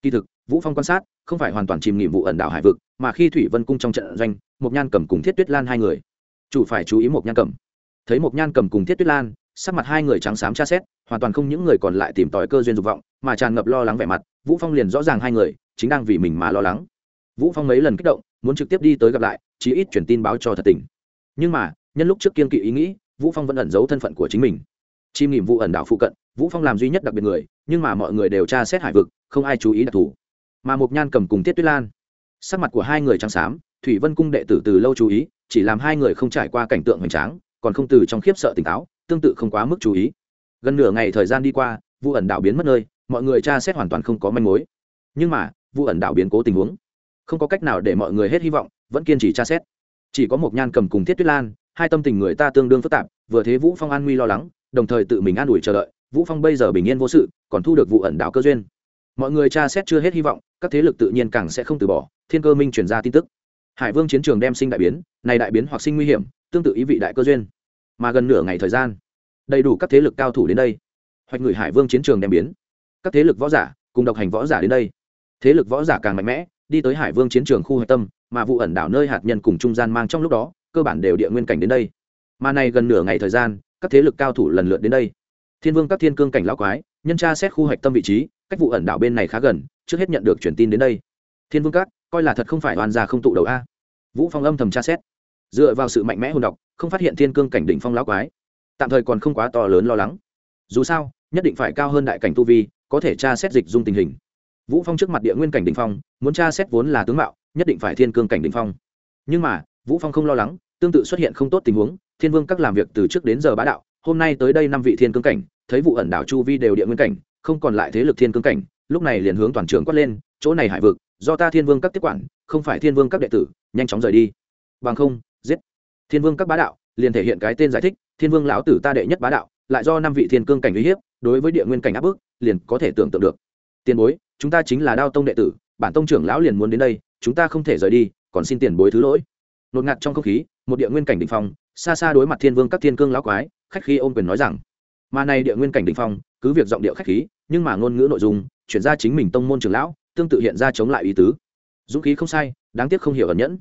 Kỳ thực, vũ phong quan sát không phải hoàn toàn chìm nghỉm vụ ẩn đảo hải vực, mà khi thủy vân cung trong trận doanh một nhan cầm cùng thiết tuyết lan hai người. Chủ phải chú ý một nhan cầm. Thấy một nhan cầm cùng thiết tuyết lan, sắc mặt hai người trắng xám tra xét, hoàn toàn không những người còn lại tìm tòi cơ duyên dục vọng, mà tràn ngập lo lắng vẻ mặt, vũ phong liền rõ ràng hai người chính đang vì mình mà lo lắng. Vũ phong mấy lần kích động, muốn trực tiếp đi tới gặp lại, chí ít truyền tin báo cho thật tình. Nhưng mà, nhân lúc trước kiên kỵ ý nghĩ, vũ phong vẫn ẩn giấu thân phận của chính mình chim nghỉm vụ ẩn đảo phụ cận, vũ phong làm duy nhất đặc biệt người, nhưng mà mọi người đều tra xét hải vực, không ai chú ý đặc thù. Mà mục nhan cầm cùng tiết tuyết lan, sắc mặt của hai người trắng xám, thủy vân cung đệ tử từ lâu chú ý, chỉ làm hai người không trải qua cảnh tượng hoành tráng, còn không từ trong khiếp sợ tỉnh táo, tương tự không quá mức chú ý. Gần nửa ngày thời gian đi qua vụ ẩn đảo biến mất nơi, mọi người tra xét hoàn toàn không có manh mối. Nhưng mà vụ ẩn đảo biến cố tình huống, không có cách nào để mọi người hết hy vọng, vẫn kiên trì tra xét. Chỉ có một nhan cầm cùng thiết tuyết lan, hai tâm tình người ta tương đương phức tạp, vừa thế vũ phong an nguy lo lắng đồng thời tự mình an ủi chờ đợi, vũ phong bây giờ bình yên vô sự, còn thu được vụ ẩn đảo cơ duyên. Mọi người tra xét chưa hết hy vọng, các thế lực tự nhiên càng sẽ không từ bỏ, thiên cơ minh truyền ra tin tức. Hải vương chiến trường đem sinh đại biến, này đại biến hoặc sinh nguy hiểm, tương tự ý vị đại cơ duyên. Mà gần nửa ngày thời gian, đầy đủ các thế lực cao thủ đến đây. Hoạch người hải vương chiến trường đem biến. Các thế lực võ giả cùng độc hành võ giả đến đây. Thế lực võ giả càng mạnh mẽ, đi tới hải vương chiến trường khu hạch tâm, mà vụ ẩn đảo nơi hạt nhân cùng trung gian mang trong lúc đó, cơ bản đều địa nguyên cảnh đến đây. Mà này gần nửa ngày thời gian các thế lực cao thủ lần lượt đến đây. Thiên vương các thiên cương cảnh lão quái nhân tra xét khu hạch tâm vị trí cách vụ ẩn đảo bên này khá gần trước hết nhận được truyền tin đến đây. Thiên vương các coi là thật không phải oan gia không tụ đầu a. Vũ phong âm thầm tra xét. Dựa vào sự mạnh mẽ hồn độc, không phát hiện thiên cương cảnh đỉnh phong lão quái. Tạm thời còn không quá to lớn lo lắng. Dù sao nhất định phải cao hơn đại cảnh tu vi có thể tra xét dịch dung tình hình. Vũ phong trước mặt địa nguyên cảnh đỉnh phong muốn tra xét vốn là tướng mạo nhất định phải thiên cương cảnh đỉnh phong. Nhưng mà vũ phong không lo lắng tương tự xuất hiện không tốt tình huống, thiên vương các làm việc từ trước đến giờ bá đạo, hôm nay tới đây năm vị thiên cương cảnh, thấy vụ ẩn đảo chu vi đều địa nguyên cảnh, không còn lại thế lực thiên cương cảnh, lúc này liền hướng toàn trường quát lên, chỗ này hải vực, do ta thiên vương các tiếp quản, không phải thiên vương các đệ tử, nhanh chóng rời đi. Bằng không, giết. Thiên vương các bá đạo liền thể hiện cái tên giải thích, thiên vương lão tử ta đệ nhất bá đạo, lại do năm vị thiên cương cảnh uy hiếp, đối với địa nguyên cảnh áp bức, liền có thể tưởng tượng được. Tiền bối, chúng ta chính là đao tông đệ tử, bản tông trưởng lão liền muốn đến đây, chúng ta không thể rời đi, còn xin tiền bối thứ lỗi nột ngạt trong không khí, một địa nguyên cảnh đình phong, xa xa đối mặt thiên vương các thiên cương lão quái, khách khí ôm quyền nói rằng, mà này địa nguyên cảnh đình phong, cứ việc giọng điệu khách khí, nhưng mà ngôn ngữ nội dung, chuyển ra chính mình tông môn trưởng lão, tương tự hiện ra chống lại ý tứ. Dũng khí không sai, đáng tiếc không hiểu ẩn nhẫn.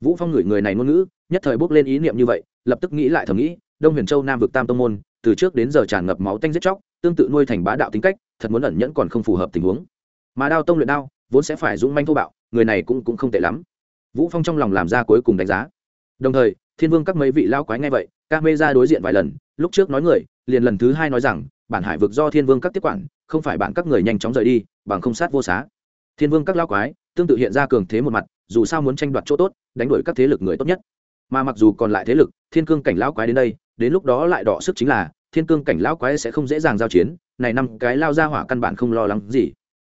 Vũ phong ngửi người này ngôn ngữ, nhất thời bốc lên ý niệm như vậy, lập tức nghĩ lại thầm nghĩ, đông huyền châu nam vực tam tông môn, từ trước đến giờ tràn ngập máu tanh giết chóc, tương tự nuôi thành bá đạo tính cách, thật muốn ẩn nhẫn còn không phù hợp tình huống. Mà đao tông luyện đao, vốn sẽ phải dũng manh thô bạo, người này cũng cũng không tệ lắm vũ phong trong lòng làm ra cuối cùng đánh giá. Đồng thời, thiên vương các mấy vị lao quái ngay vậy ca mê ra đối diện vài lần, lúc trước nói người, liền lần thứ hai nói rằng, bản hải vực do thiên vương các tiếp quản, không phải bản các người nhanh chóng rời đi, bằng không sát vô xá. Thiên vương các lao quái, tương tự hiện ra cường thế một mặt, dù sao muốn tranh đoạt chỗ tốt, đánh đuổi các thế lực người tốt nhất. Mà mặc dù còn lại thế lực, thiên cương cảnh lão quái đến đây, đến lúc đó lại đọ sức chính là, thiên cương cảnh lão quái sẽ không dễ dàng giao chiến, này năm cái lao ra hỏa căn bản không lo lắng gì.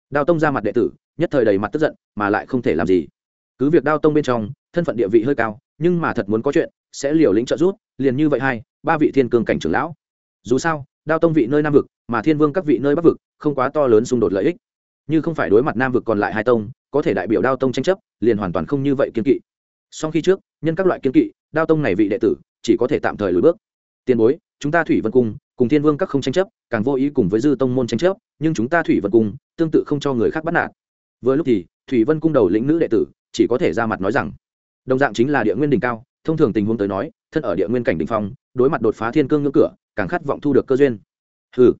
Đào tông ra mặt đệ tử, nhất thời đầy mặt tức giận, mà lại không thể làm gì cứ việc đao tông bên trong, thân phận địa vị hơi cao, nhưng mà thật muốn có chuyện, sẽ liều lĩnh trợ rút liền như vậy hai, ba vị thiên cương cảnh trưởng lão. Dù sao, đao tông vị nơi nam vực mà thiên vương các vị nơi bắc vực, không quá to lớn xung đột lợi ích. Như không phải đối mặt nam vực còn lại hai tông, có thể đại biểu đao tông tranh chấp, liền hoàn toàn không như vậy kiên kỵ. Song khi trước, nhân các loại kiên kỵ, đao tông này vị đệ tử, chỉ có thể tạm thời lùi bước. Tiền bối, chúng ta thủy vân cung, cùng thiên vương các không tranh chấp, càng vô ý cùng với dư tông môn tranh chấp, nhưng chúng ta thủy vân cung, tương tự không cho người khác bắt nạt. Vừa lúc thì, thủy vân cung đầu lĩnh nữ đệ tử chỉ có thể ra mặt nói rằng, đồng dạng chính là địa nguyên đỉnh cao, thông thường tình huống tới nói, thân ở địa nguyên cảnh đỉnh phong, đối mặt đột phá thiên cương ngưỡng cửa, càng khát vọng thu được cơ duyên. Hừ,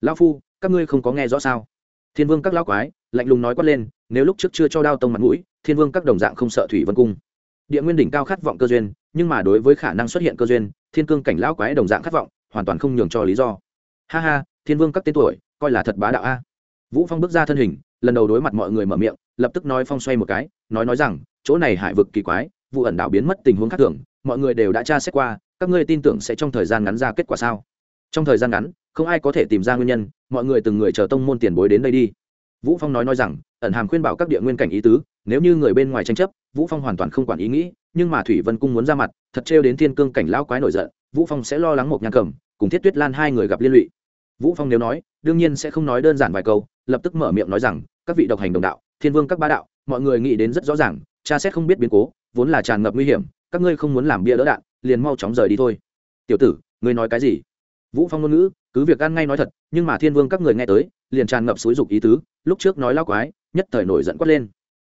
lão phu, các ngươi không có nghe rõ sao? Thiên vương các lão quái, lạnh lùng nói quát lên, nếu lúc trước chưa cho đao tông mặt mũi, thiên vương các đồng dạng không sợ thủy vân cung. Địa nguyên đỉnh cao khát vọng cơ duyên, nhưng mà đối với khả năng xuất hiện cơ duyên, thiên cương cảnh lão quái đồng dạng khát vọng, hoàn toàn không nhường cho lý do. Ha ha, thiên vương các tên tuổi, coi là thật bá đạo a. Vũ phong bước ra thân hình, lần đầu đối mặt mọi người mở miệng, lập tức nói phong xoay một cái nói nói rằng, chỗ này hải vực kỳ quái, vụ ẩn đảo biến mất tình huống khác thường, mọi người đều đã tra xét qua, các ngươi tin tưởng sẽ trong thời gian ngắn ra kết quả sao? Trong thời gian ngắn, không ai có thể tìm ra nguyên nhân, mọi người từng người chờ tông môn tiền bối đến đây đi. Vũ phong nói nói rằng, ẩn hàm khuyên bảo các địa nguyên cảnh ý tứ, nếu như người bên ngoài tranh chấp, vũ phong hoàn toàn không quản ý nghĩ, nhưng mà thủy vân cung muốn ra mặt, thật trêu đến thiên cương cảnh lão quái nổi giận, vũ phong sẽ lo lắng một nhang cầm, cùng thiết tuyết lan hai người gặp liên lụy. Vũ phong nếu nói, đương nhiên sẽ không nói đơn giản vài câu, lập tức mở miệng nói rằng, các vị độc hành đồng đạo thiên vương các ba đạo, mọi người nghĩ đến rất rõ ràng cha xét không biết biến cố, vốn là tràn ngập nguy hiểm, các ngươi không muốn làm bia đỡ đạn, liền mau chóng rời đi thôi. Tiểu tử, ngươi nói cái gì? Vũ phong ngôn ngữ, cứ việc ăn ngay nói thật, nhưng mà thiên vương các người nghe tới, liền tràn ngập xúi dục ý tứ, lúc trước nói lao quái, nhất thời nổi giận quát lên.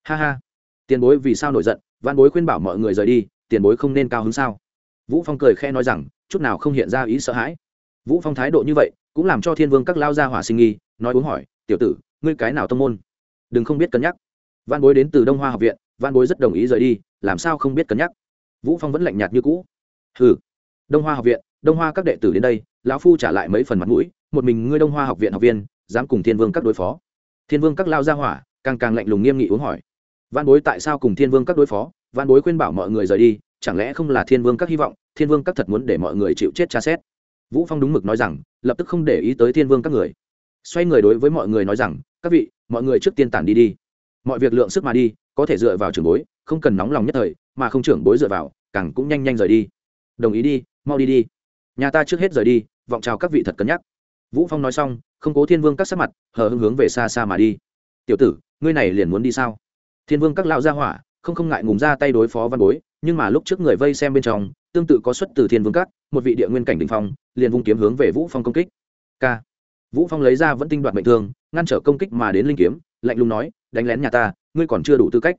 Ha ha. Tiền bối vì sao nổi giận văn bối khuyên bảo mọi người rời đi, tiền bối không nên cao hứng sao? Vũ phong cười khe nói rằng, chút nào không hiện ra ý sợ hãi. Vũ phong thái độ như vậy, cũng làm cho thiên vương các lao ra hỏa sinh nghi, nói uống hỏi, tiểu tử, ngươi cái nào tông môn? Đừng không biết cân nhắc. Văn bối đến từ đông hoa học viện văn bối rất đồng ý rời đi, làm sao không biết cân nhắc? Vũ phong vẫn lạnh nhạt như cũ. Hừ, đông hoa học viện, đông hoa các đệ tử đến đây, lão phu trả lại mấy phần mặt mũi, một mình ngươi đông hoa học viện học viên, dám cùng thiên vương các đối phó? Thiên vương các lao ra hỏa, càng càng lạnh lùng nghiêm nghị uống hỏi. Văn bối tại sao cùng thiên vương các đối phó? Văn bối khuyên bảo mọi người rời đi, chẳng lẽ không là thiên vương các hy vọng, thiên vương các thật muốn để mọi người chịu chết tra xét? Vũ phong đúng mực nói rằng, lập tức không để ý tới thiên vương các người. Xoay người đối với mọi người nói rằng các vị, mọi người trước tiên tản đi đi. Mọi việc lượng sức mà đi, có thể dựa vào trưởng bối, không cần nóng lòng nhất thời, mà không trưởng bối dựa vào, càng cũng nhanh nhanh rời đi. Đồng ý đi, mau đi đi. Nhà ta trước hết rời đi, vọng chào các vị thật cân nhắc. Vũ phong nói xong, không cố thiên vương các sắc mặt, hờ hưng hướng về xa xa mà đi. Tiểu tử, ngươi này liền muốn đi sao? Thiên vương các lao ra hỏa, không không ngại ngùng ra tay đối phó văn bối, nhưng mà lúc trước người vây xem bên trong, tương tự có xuất từ thiên vương các, một vị địa nguyên cảnh đình phong, liền vung kiếm hướng về vũ phong công kích. K vũ phong lấy ra vẫn tinh đoạt mệnh thương, ngăn trở công kích mà đến linh kiếm, lạnh lùng nói, đánh lén nhà ta, ngươi còn chưa đủ tư cách.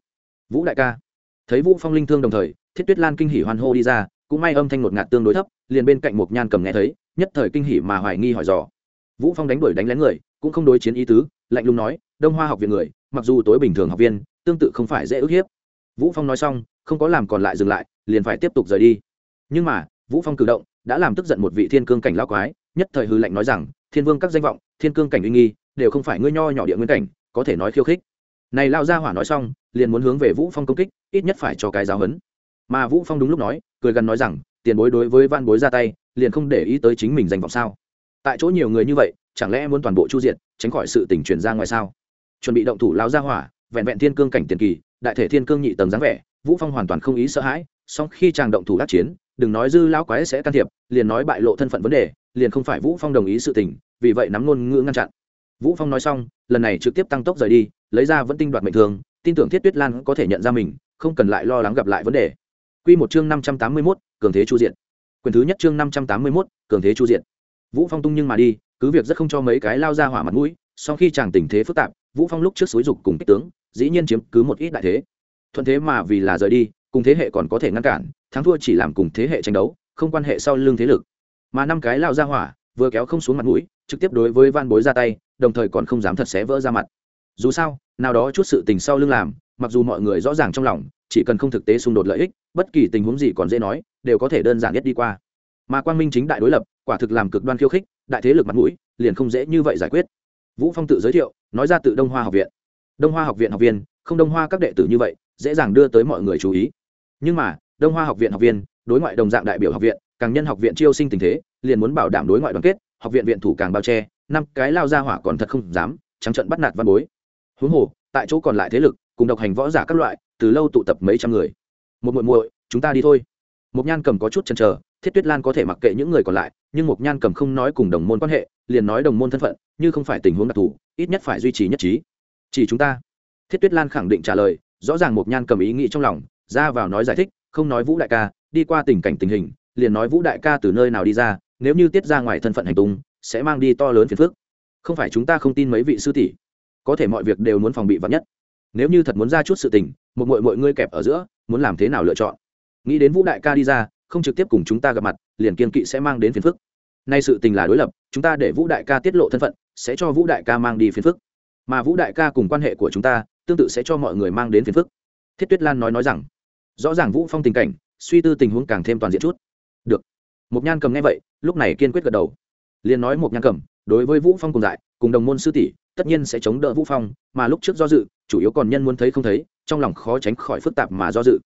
Vũ đại ca. Thấy vũ phong linh thương đồng thời, thiết tuyết lan kinh hỉ hoan hô đi ra, cũng may âm thanh ngột ngạt tương đối thấp, liền bên cạnh một nhan cầm nghe thấy, nhất thời kinh hỉ mà hoài nghi hỏi dò. Vũ phong đánh đuổi đánh lén người, cũng không đối chiến ý tứ, lạnh lùng nói, đông hoa học viện người, mặc dù tối bình thường học viên, tương tự không phải dễ ức hiếp. Vũ phong nói xong, không có làm còn lại dừng lại, liền phải tiếp tục rời đi. Nhưng mà, vũ phong cử động, đã làm tức giận một vị thiên cương cảnh lao quái, nhất thời hư lệnh nói rằng thiên vương các danh vọng, thiên cương cảnh uy nghi, đều không phải ngươi nho nhỏ địa nguyên cảnh, có thể nói khiêu khích. Này lao ra hỏa nói xong, liền muốn hướng về vũ phong công kích, ít nhất phải cho cái giáo hấn mà vũ phong đúng lúc nói, cười gần nói rằng, tiền bối đối với van bối ra tay, liền không để ý tới chính mình danh vọng sao? Tại chỗ nhiều người như vậy, chẳng lẽ muốn toàn bộ chu diện tránh khỏi sự tình truyền ra ngoài sao? Chuẩn bị động thủ lao ra hỏa, vẹn vẹn thiên cương cảnh tiền kỳ, đại thể thiên cương nhị tầng dáng vẻ, vũ phong hoàn toàn không ý sợ hãi, song khi chàng động thủ đắc chiến, đừng nói dư lão quái sẽ can thiệp, liền nói bại lộ thân phận vấn đề liền không phải vũ phong đồng ý sự tình vì vậy nắm ngôn ngữ ngăn chặn. Vũ phong nói xong lần này trực tiếp tăng tốc rời đi lấy ra vẫn tinh đoạt mệnh thường tin tưởng thiết tuyết lan có thể nhận ra mình không cần lại lo lắng gặp lại vấn đề. Quy một chương 581, cường thế chu diện quyền thứ nhất chương 581, cường thế chu diện vũ phong tung nhưng mà đi cứ việc rất không cho mấy cái lao ra hỏa mặt mũi sau khi chàng tình thế phức tạp vũ phong lúc trước xúi dục cùng kích tướng dĩ nhiên chiếm cứ một ít đại thế. Thuận thế mà vì là rời đi cùng thế hệ còn có thể ngăn cản thắng thua chỉ làm cùng thế hệ tranh đấu không quan hệ sau lưng thế lực mà năm cái lao ra hỏa vừa kéo không xuống mặt mũi, trực tiếp đối với van bối ra tay, đồng thời còn không dám thật xé vỡ ra mặt. Dù sao, nào đó chút sự tình sau lưng làm, mặc dù mọi người rõ ràng trong lòng, chỉ cần không thực tế xung đột lợi ích, bất kỳ tình huống gì còn dễ nói, đều có thể đơn giản nhất đi qua. Mà quang minh chính đại đối lập, quả thực làm cực đoan khiêu khích, đại thế lực mặt mũi, liền không dễ như vậy giải quyết. Vũ phong tự giới thiệu, nói ra tự đông hoa học viện. Đông hoa học viện học viên, không đông hoa các đệ tử như vậy, dễ dàng đưa tới mọi người chú ý. Nhưng mà, đông hoa học viện học viên, đối ngoại đồng dạng đại biểu học viện càng nhân học viện chiêu sinh tình thế, liền muốn bảo đảm đối ngoại đoàn kết, học viện viện thủ càng bao che, năm cái lao ra hỏa còn thật không dám, trắng trận bắt nạt văn bối. Huống hồ, tại chỗ còn lại thế lực, cùng độc hành võ giả các loại, từ lâu tụ tập mấy trăm người. Một muội muội, chúng ta đi thôi. Một nhan cầm có chút chần chờ, thiết tuyết lan có thể mặc kệ những người còn lại, nhưng một nhan cầm không nói cùng đồng môn quan hệ, liền nói đồng môn thân phận, như không phải tình huống đặc thù, ít nhất phải duy trì nhất trí. Chỉ chúng ta. Thiết tuyết lan khẳng định trả lời, rõ ràng một nhan cầm ý nghĩ trong lòng, ra vào nói giải thích, không nói vũ đại ca, đi qua tình cảnh tình hình liền nói vũ đại ca từ nơi nào đi ra, nếu như tiết ra ngoài thân phận hành tung, sẽ mang đi to lớn phiền phức. Không phải chúng ta không tin mấy vị sư tỷ. Có thể mọi việc đều muốn phòng bị vắn nhất. Nếu như thật muốn ra chút sự tình, một mội mội ngươi kẹp ở giữa, muốn làm thế nào lựa chọn? Nghĩ đến vũ đại ca đi ra, không trực tiếp cùng chúng ta gặp mặt, liền kiên kỵ sẽ mang đến phiền phức. Nay sự tình là đối lập, chúng ta để vũ đại ca tiết lộ thân phận, sẽ cho vũ đại ca mang đi phiền phức. Mà vũ đại ca cùng quan hệ của chúng ta, tương tự sẽ cho mọi người mang đến phiền phức. Thiết tuyết lan nói nói rằng, rõ ràng vũ phong tình cảnh, suy tư tình huống càng thêm toàn diện chút được. Một nhan cầm nghe vậy, lúc này kiên quyết gật đầu. Liền nói một nhan cầm, đối với vũ phong cùng dại, cùng đồng môn sư tỷ, tất nhiên sẽ chống đỡ vũ phong, mà lúc trước do dự, chủ yếu còn nhân muốn thấy không thấy, trong lòng khó tránh khỏi phức tạp mà do dự.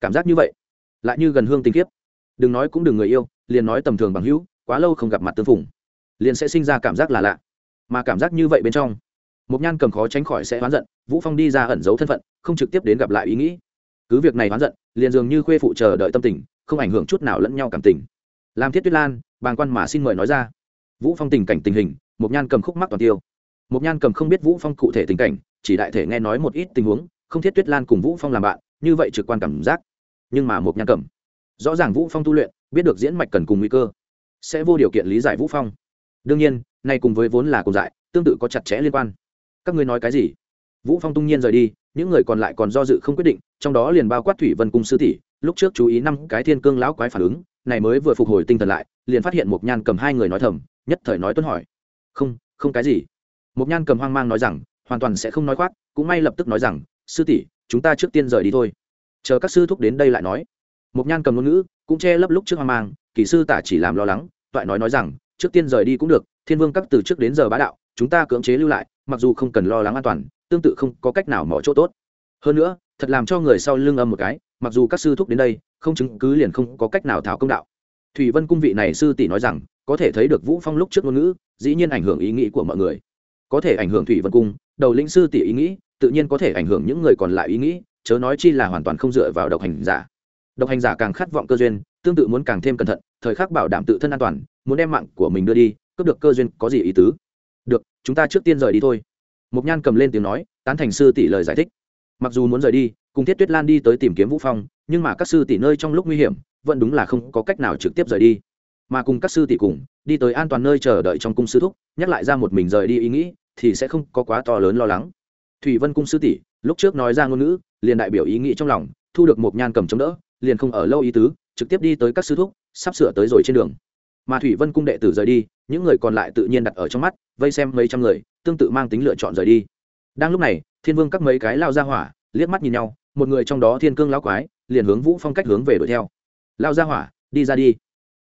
Cảm giác như vậy, lại như gần hương tình kiếp đừng nói cũng đừng người yêu, liền nói tầm thường bằng hữu, quá lâu không gặp mặt tương phùng, liền sẽ sinh ra cảm giác là lạ. Mà cảm giác như vậy bên trong một nhan cầm khó tránh khỏi sẽ oán giận, vũ phong đi ra ẩn giấu thân phận, không trực tiếp đến gặp lại ý nghĩ. Cứ việc này oán giận, liền dường như khuê phụ chờ đợi tâm tình không ảnh hưởng chút nào lẫn nhau cảm tình. Làm thiết tuyết lan, bàng quan mà xin mời nói ra. Vũ phong tình cảnh tình hình một nhan cầm khúc mắc toàn tiêu. Một nhan cầm không biết vũ phong cụ thể tình cảnh, chỉ đại thể nghe nói một ít tình huống, không thiết tuyết lan cùng vũ phong làm bạn, như vậy trực quan cảm giác. Nhưng mà một nhan cầm, rõ ràng vũ phong tu luyện, biết được diễn mạch cần cùng nguy cơ, sẽ vô điều kiện lý giải vũ phong. Đương nhiên nay cùng với vốn là cùng dại, tương tự có chặt chẽ liên quan. Các ngươi nói cái gì? Vũ phong tung nhiên rời đi, những người còn lại còn do dự không quyết định, trong đó liền bao quát thủy vân cung sư tỷ lúc trước chú ý năm cái thiên cương lão quái phản ứng, này mới vừa phục hồi tinh thần lại, liền phát hiện một nhan cầm hai người nói thầm, nhất thời nói tuấn hỏi. Không không cái gì. Một nhan cầm hoang mang nói rằng, hoàn toàn sẽ không nói khoác, cũng may lập tức nói rằng, sư tỷ, chúng ta trước tiên rời đi thôi. Chờ các sư thúc đến đây lại nói. Một nhan cầm ngôn ngữ, cũng che lấp lúc trước hoang mang, kỳ sư tả chỉ làm lo lắng, toại nói nói rằng, trước tiên rời đi cũng được, thiên vương các từ trước đến giờ bá đạo, chúng ta cưỡng chế lưu lại, mặc dù không cần lo lắng an toàn, tương tự không có cách nào mỏ chỗ tốt. Hơn nữa, thật làm cho người sau lưng âm một cái mặc dù các sư thúc đến đây, không chứng cứ liền không có cách nào thảo công đạo. Thủy vân cung vị này sư tỷ nói rằng, có thể thấy được vũ phong lúc trước ngôn ngữ, dĩ nhiên ảnh hưởng ý nghĩ của mọi người. Có thể ảnh hưởng thủy vân cung, đầu lĩnh sư tỷ ý nghĩ, tự nhiên có thể ảnh hưởng những người còn lại ý nghĩ, chớ nói chi là hoàn toàn không dựa vào độc hành giả. Độc hành giả càng khát vọng cơ duyên, tương tự muốn càng thêm cẩn thận, thời khắc bảo đảm tự thân an toàn, muốn đem mạng của mình đưa đi, cướp được cơ duyên có gì ý tứ? Được, chúng ta trước tiên rời đi thôi. Mục nhan cầm lên tiếng nói, tán thành sư tỷ lời giải thích. Mặc dù muốn rời đi cùng thiết tuyết lan đi tới tìm kiếm vũ phong, nhưng mà các sư tỷ nơi trong lúc nguy hiểm, vẫn đúng là không có cách nào trực tiếp rời đi. Mà cùng các sư tỷ cùng, đi tới an toàn nơi chờ đợi trong cung sư thúc, nhắc lại ra một mình rời đi ý nghĩ, thì sẽ không có quá to lớn lo lắng. Thủy vân cung sư tỷ, lúc trước nói ra ngôn ngữ, liền đại biểu ý nghĩ trong lòng, thu được một nhan cầm chống đỡ, liền không ở lâu ý tứ, trực tiếp đi tới các sư thúc, sắp sửa tới rồi trên đường. Mà thủy vân cung đệ tử rời đi, những người còn lại tự nhiên đặt ở trong mắt, vây xem mấy trăm người, tương tự mang tính lựa chọn rời đi. Đang lúc này, thiên vương các mấy cái lao ra hỏa, liếc mắt nhìn nhau một người trong đó thiên cương lão quái, liền hướng vũ phong cách hướng về đuổi theo. Lao ra hỏa, đi ra đi.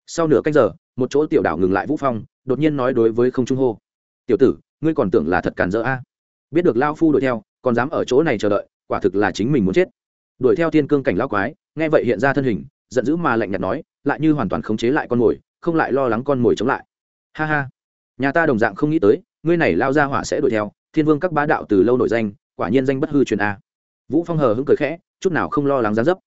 Sau nửa cách giờ, một chỗ tiểu đảo ngừng lại vũ phong, đột nhiên nói đối với không trung hô. Tiểu tử, ngươi còn tưởng là thật cản dỡ a? Biết được lao phu đuổi theo, còn dám ở chỗ này chờ đợi, quả thực là chính mình muốn chết. Đuổi theo thiên cương cảnh lao quái, nghe vậy hiện ra thân hình, giận dữ mà lạnh nhạt nói, lại như hoàn toàn khống chế lại con mồi, không lại lo lắng con mồi chống lại. Ha ha. Nhà ta đồng dạng không nghĩ tới, ngươi này lao ra hỏa sẽ đuổi theo, thiên vương các bá đạo từ lâu nổi danh, quả nhiên danh bất hư truyền a vũ phong hờ hững cười khẽ, chút nào không lo lắng gián dấp.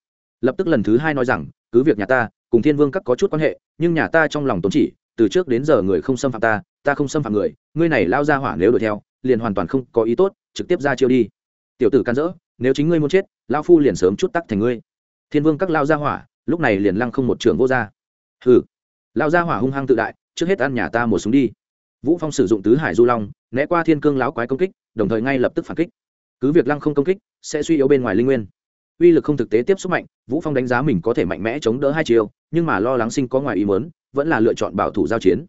Lập tức lần thứ hai nói rằng, cứ việc nhà ta, cùng thiên vương các có chút quan hệ, nhưng nhà ta trong lòng tốn chỉ, từ trước đến giờ người không xâm phạm ta ta không xâm phạm người, ngươi này lao ra hỏa nếu đuổi theo, liền hoàn toàn không có ý tốt, trực tiếp ra chiêu đi. Tiểu tử can dỡ, nếu chính ngươi muốn chết lao phu liền sớm chút tắc thành ngươi. Thiên vương các lao ra hỏa, lúc này liền lăng không một trường vô ra. Hừ. Lao ra hỏa hung hăng tự đại, trước hết ăn nhà ta một súng đi. Vũ phong sử dụng tứ hải du long, né qua thiên cương láo quái công kích, đồng thời ngay lập tức phản kích cứ việc lăng không công kích, sẽ suy yếu bên ngoài linh nguyên. Uy lực không thực tế tiếp xúc mạnh, vũ phong đánh giá mình có thể mạnh mẽ chống đỡ hai chiều nhưng mà lo lắng sinh có ngoài ý muốn, vẫn là lựa chọn bảo thủ giao chiến.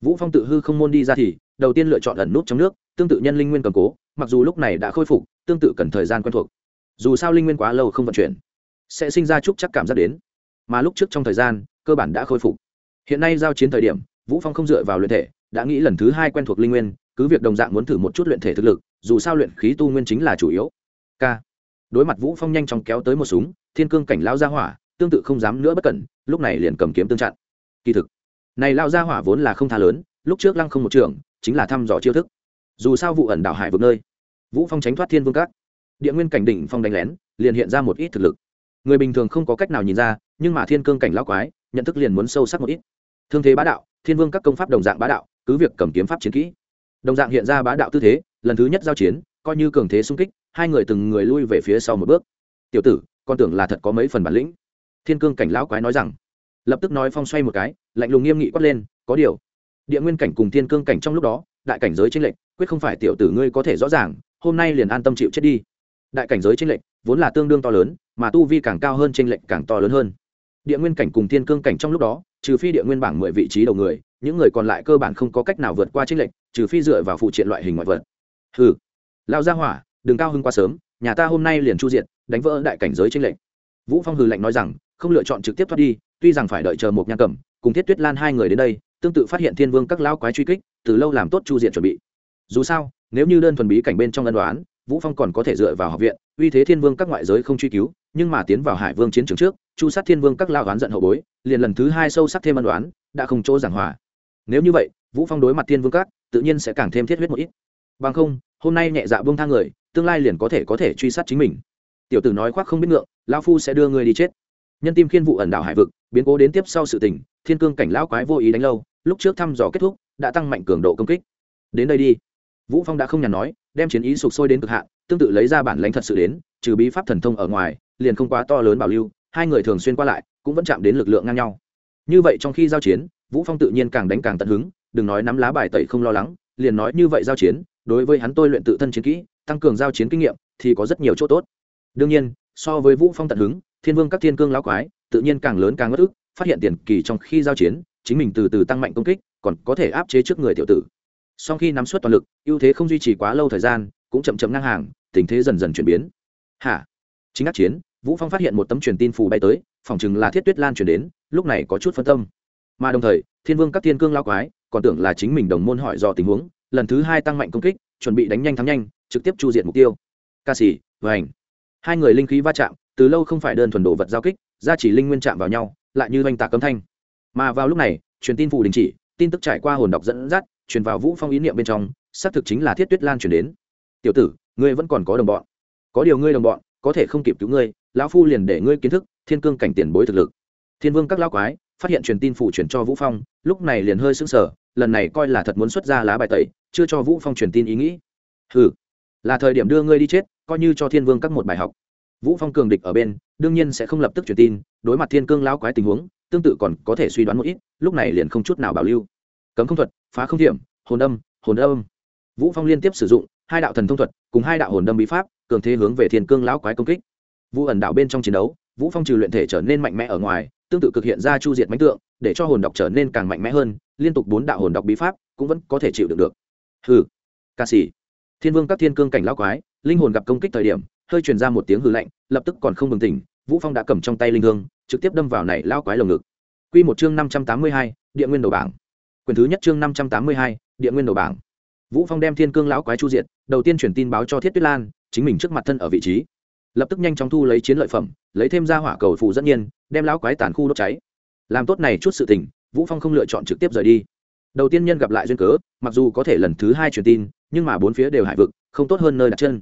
Vũ phong tự hư không môn đi ra thì, đầu tiên lựa chọn ẩn nút trong nước, tương tự nhân linh nguyên cầm cố, mặc dù lúc này đã khôi phục, tương tự cần thời gian quen thuộc. Dù sao linh nguyên quá lâu không vận chuyển, sẽ sinh ra chút chắc cảm giác đến. Mà lúc trước trong thời gian, cơ bản đã khôi phục. Hiện nay giao chiến thời điểm, vũ phong không dựa vào luyện thể, đã nghĩ lần thứ hai quen thuộc linh nguyên, cứ việc đồng dạng muốn thử một chút luyện thể thực lực dù sao luyện khí tu nguyên chính là chủ yếu. K. Đối mặt vũ phong nhanh chóng kéo tới một súng, thiên cương cảnh lao ra hỏa, tương tự không dám nữa bất cẩn, lúc này liền cầm kiếm tương chặn. Kỳ thực, này lao ra hỏa vốn là không tha lớn, lúc trước lăng không một trường, chính là thăm dò chiêu thức. Dù sao vụ ẩn đảo hải vực nơi, vũ phong tránh thoát thiên vương các. Địa nguyên cảnh đỉnh phong đánh lén, liền hiện ra một ít thực lực. Người bình thường không có cách nào nhìn ra, nhưng mà thiên cương cảnh lão quái, nhận thức liền muốn sâu sắc một ít. Thương thế bá đạo, thiên vương các công pháp đồng dạng bá đạo, cứ việc cầm kiếm pháp chiến kỹ. Đồng dạng hiện ra bá đạo tư thế lần thứ nhất giao chiến, coi như cường thế xung kích, hai người từng người lui về phía sau một bước. Tiểu tử, con tưởng là thật có mấy phần bản lĩnh. Thiên cương cảnh lão quái nói rằng. Lập tức nói phong xoay một cái, lạnh lùng nghiêm nghị quát lên, có điều. Địa nguyên cảnh cùng thiên cương cảnh trong lúc đó, đại cảnh giới tranh lệch, quyết không phải tiểu tử ngươi có thể rõ ràng, hôm nay liền an tâm chịu chết đi. Đại cảnh giới tranh lệch, vốn là tương đương to lớn, mà tu vi càng cao hơn tranh lệch càng to lớn hơn. Địa nguyên cảnh cùng thiên cương cảnh trong lúc đó, trừ phi địa nguyên bảng mười vị trí đầu người, những người còn lại cơ bản không có cách nào vượt qua tranh lệch, trừ phi dựa vào phụ triện loại hình ngoại vật hừ lao ra hỏa, đừng cao hứng quá sớm, nhà ta hôm nay liền chu diện đánh vỡ đại cảnh giới tranh lệch. Vũ phong hừ lạnh nói rằng, không lựa chọn trực tiếp thoát đi, tuy rằng phải đợi chờ một nha cẩm cùng thiết tuyết lan hai người đến đây, tương tự phát hiện thiên vương các lao quái truy kích, từ lâu làm tốt chu diện chuẩn bị. Dù sao, nếu như đơn thuần bí cảnh bên trong ân đoán, vũ phong còn có thể dựa vào học viện, uy thế thiên vương các ngoại giới không truy cứu, nhưng mà tiến vào hải vương chiến trường trước, chu sát thiên vương các lao đoán giận hậu bối, liền lần thứ hai sâu sắc thêm ân đoán, đã không chỗ giảng hòa. Nếu như vậy, vũ phong đối mặt thiên vương các, tự nhiên sẽ càng thêm thiết huyết một ít bằng không, hôm nay nhẹ dạ buông tha người, tương lai liền có thể có thể truy sát chính mình. Tiểu tử nói khoác không biết ngượng, lão phu sẽ đưa người đi chết. Nhân tim khiên vụ ẩn đảo hải vực, biến cố đến tiếp sau sự tình, thiên cương cảnh lão quái vô ý đánh lâu, lúc trước thăm dò kết thúc, đã tăng mạnh cường độ công kích. Đến đây đi. Vũ phong đã không nhàn nói, đem chiến ý sụp sôi đến cực hạn, tương tự lấy ra bản lãnh thật sự đến, trừ bí pháp thần thông ở ngoài, liền không quá to lớn bảo lưu, hai người thường xuyên qua lại, cũng vẫn chạm đến lực lượng ngang nhau. Như vậy trong khi giao chiến, vũ phong tự nhiên càng đánh càng tận hứng, đừng nói nắm lá bài tẩy không lo lắng liền nói như vậy giao chiến, đối với hắn tôi luyện tự thân chiến kỹ, tăng cường giao chiến kinh nghiệm thì có rất nhiều chỗ tốt. Đương nhiên, so với vũ phong tận hứng, thiên vương các thiên cương lão quái, tự nhiên càng lớn càng ngất ức, phát hiện tiền kỳ trong khi giao chiến, chính mình từ từ tăng mạnh công kích, còn có thể áp chế trước người tiểu tử. Sau khi nắm suất toàn lực, ưu thế không duy trì quá lâu thời gian, cũng chậm chậm ngang hàng, tình thế dần dần chuyển biến. Hả? Chính ác chiến, vũ phong phát hiện một tấm truyền tin phù bay tới, phòng chừng là thiết tuyết lan chuyển đến, lúc này có chút phân tâm. Mà đồng thời, thiên vương các thiên cương lao quái còn tưởng là chính mình đồng môn hỏi do tình huống, lần thứ hai tăng mạnh công kích, chuẩn bị đánh nhanh thắng nhanh, trực tiếp chu diện mục tiêu. Ca sĩ, vành. Hai người linh khí va chạm, từ lâu không phải đơn thuần đồ vật giao kích, ra chỉ linh nguyên chạm vào nhau, lại như oanh tạc cấm thanh. Mà vào lúc này, truyền tin phù đình chỉ, tin tức trải qua hồn đọc dẫn dắt, truyền vào vũ phong ý niệm bên trong, xác thực chính là thiết tuyết lan truyền đến. Tiểu tử, ngươi vẫn còn có đồng bọn. Có điều ngươi đồng bọn, có thể không kịp cứu ngươi, lão phu liền để ngươi kiến thức, thiên cương cảnh tiền bối thực lực. Thiên vương các lão quái, phát hiện truyền tin phụ truyền cho vũ phong, lúc này liền hơi sững sờ lần này coi là thật muốn xuất ra lá bài tẩy, chưa cho vũ phong truyền tin ý nghĩ. Hừ, là thời điểm đưa ngươi đi chết, coi như cho thiên vương các một bài học. Vũ phong cường địch ở bên, đương nhiên sẽ không lập tức truyền tin, đối mặt thiên cương lão quái tình huống, tương tự còn có thể suy đoán một ít, lúc này liền không chút nào bảo lưu. Cấm không thuật, phá không thiểm hồn âm hồn âm. Vũ phong liên tiếp sử dụng hai đạo thần thông thuật, cùng hai đạo hồn đâm bí pháp, cường thế hướng về thiên cương lão quái công kích. Vũ ẩn đạo bên trong chiến đấu, vũ phong trừ luyện thể trở nên mạnh mẽ ở ngoài, tương tự cực hiện ra chu diệt mánh tượng, để cho hồn độc trở nên càng mạnh mẽ hơn liên tục bốn đạo hồn độc bí pháp cũng vẫn có thể chịu được được. Hừ ca sĩ. Thiên vương các thiên cương cảnh lão quái linh hồn gặp công kích thời điểm hơi truyền ra một tiếng hừ lạnh lập tức còn không bừng tỉnh vũ phong đã cầm trong tay linh hương trực tiếp đâm vào này lão quái lồng ngực. Quy một chương năm trăm tám mươi hai, địa nguyên đầu bảng. Quyền thứ nhất chương năm trăm tám mươi hai, địa nguyên đầu bảng. Vũ phong đem thiên cương lão quái chu diệt đầu tiên truyền tin báo cho thiết tuyết lan chính mình trước mặt thân ở vị trí. Lập tức nhanh chóng thu lấy chiến lợi phẩm lấy thêm ra hỏa cầu phù dẫn nhiên đem lão quái tàn khu đốt cháy. Làm tốt này chút sự tình vũ phong không lựa chọn trực tiếp rời đi. Đầu tiên nhân gặp lại duyên cớ, mặc dù có thể lần thứ hai truyền tin, nhưng mà bốn phía đều hải vực, không tốt hơn nơi đặt chân.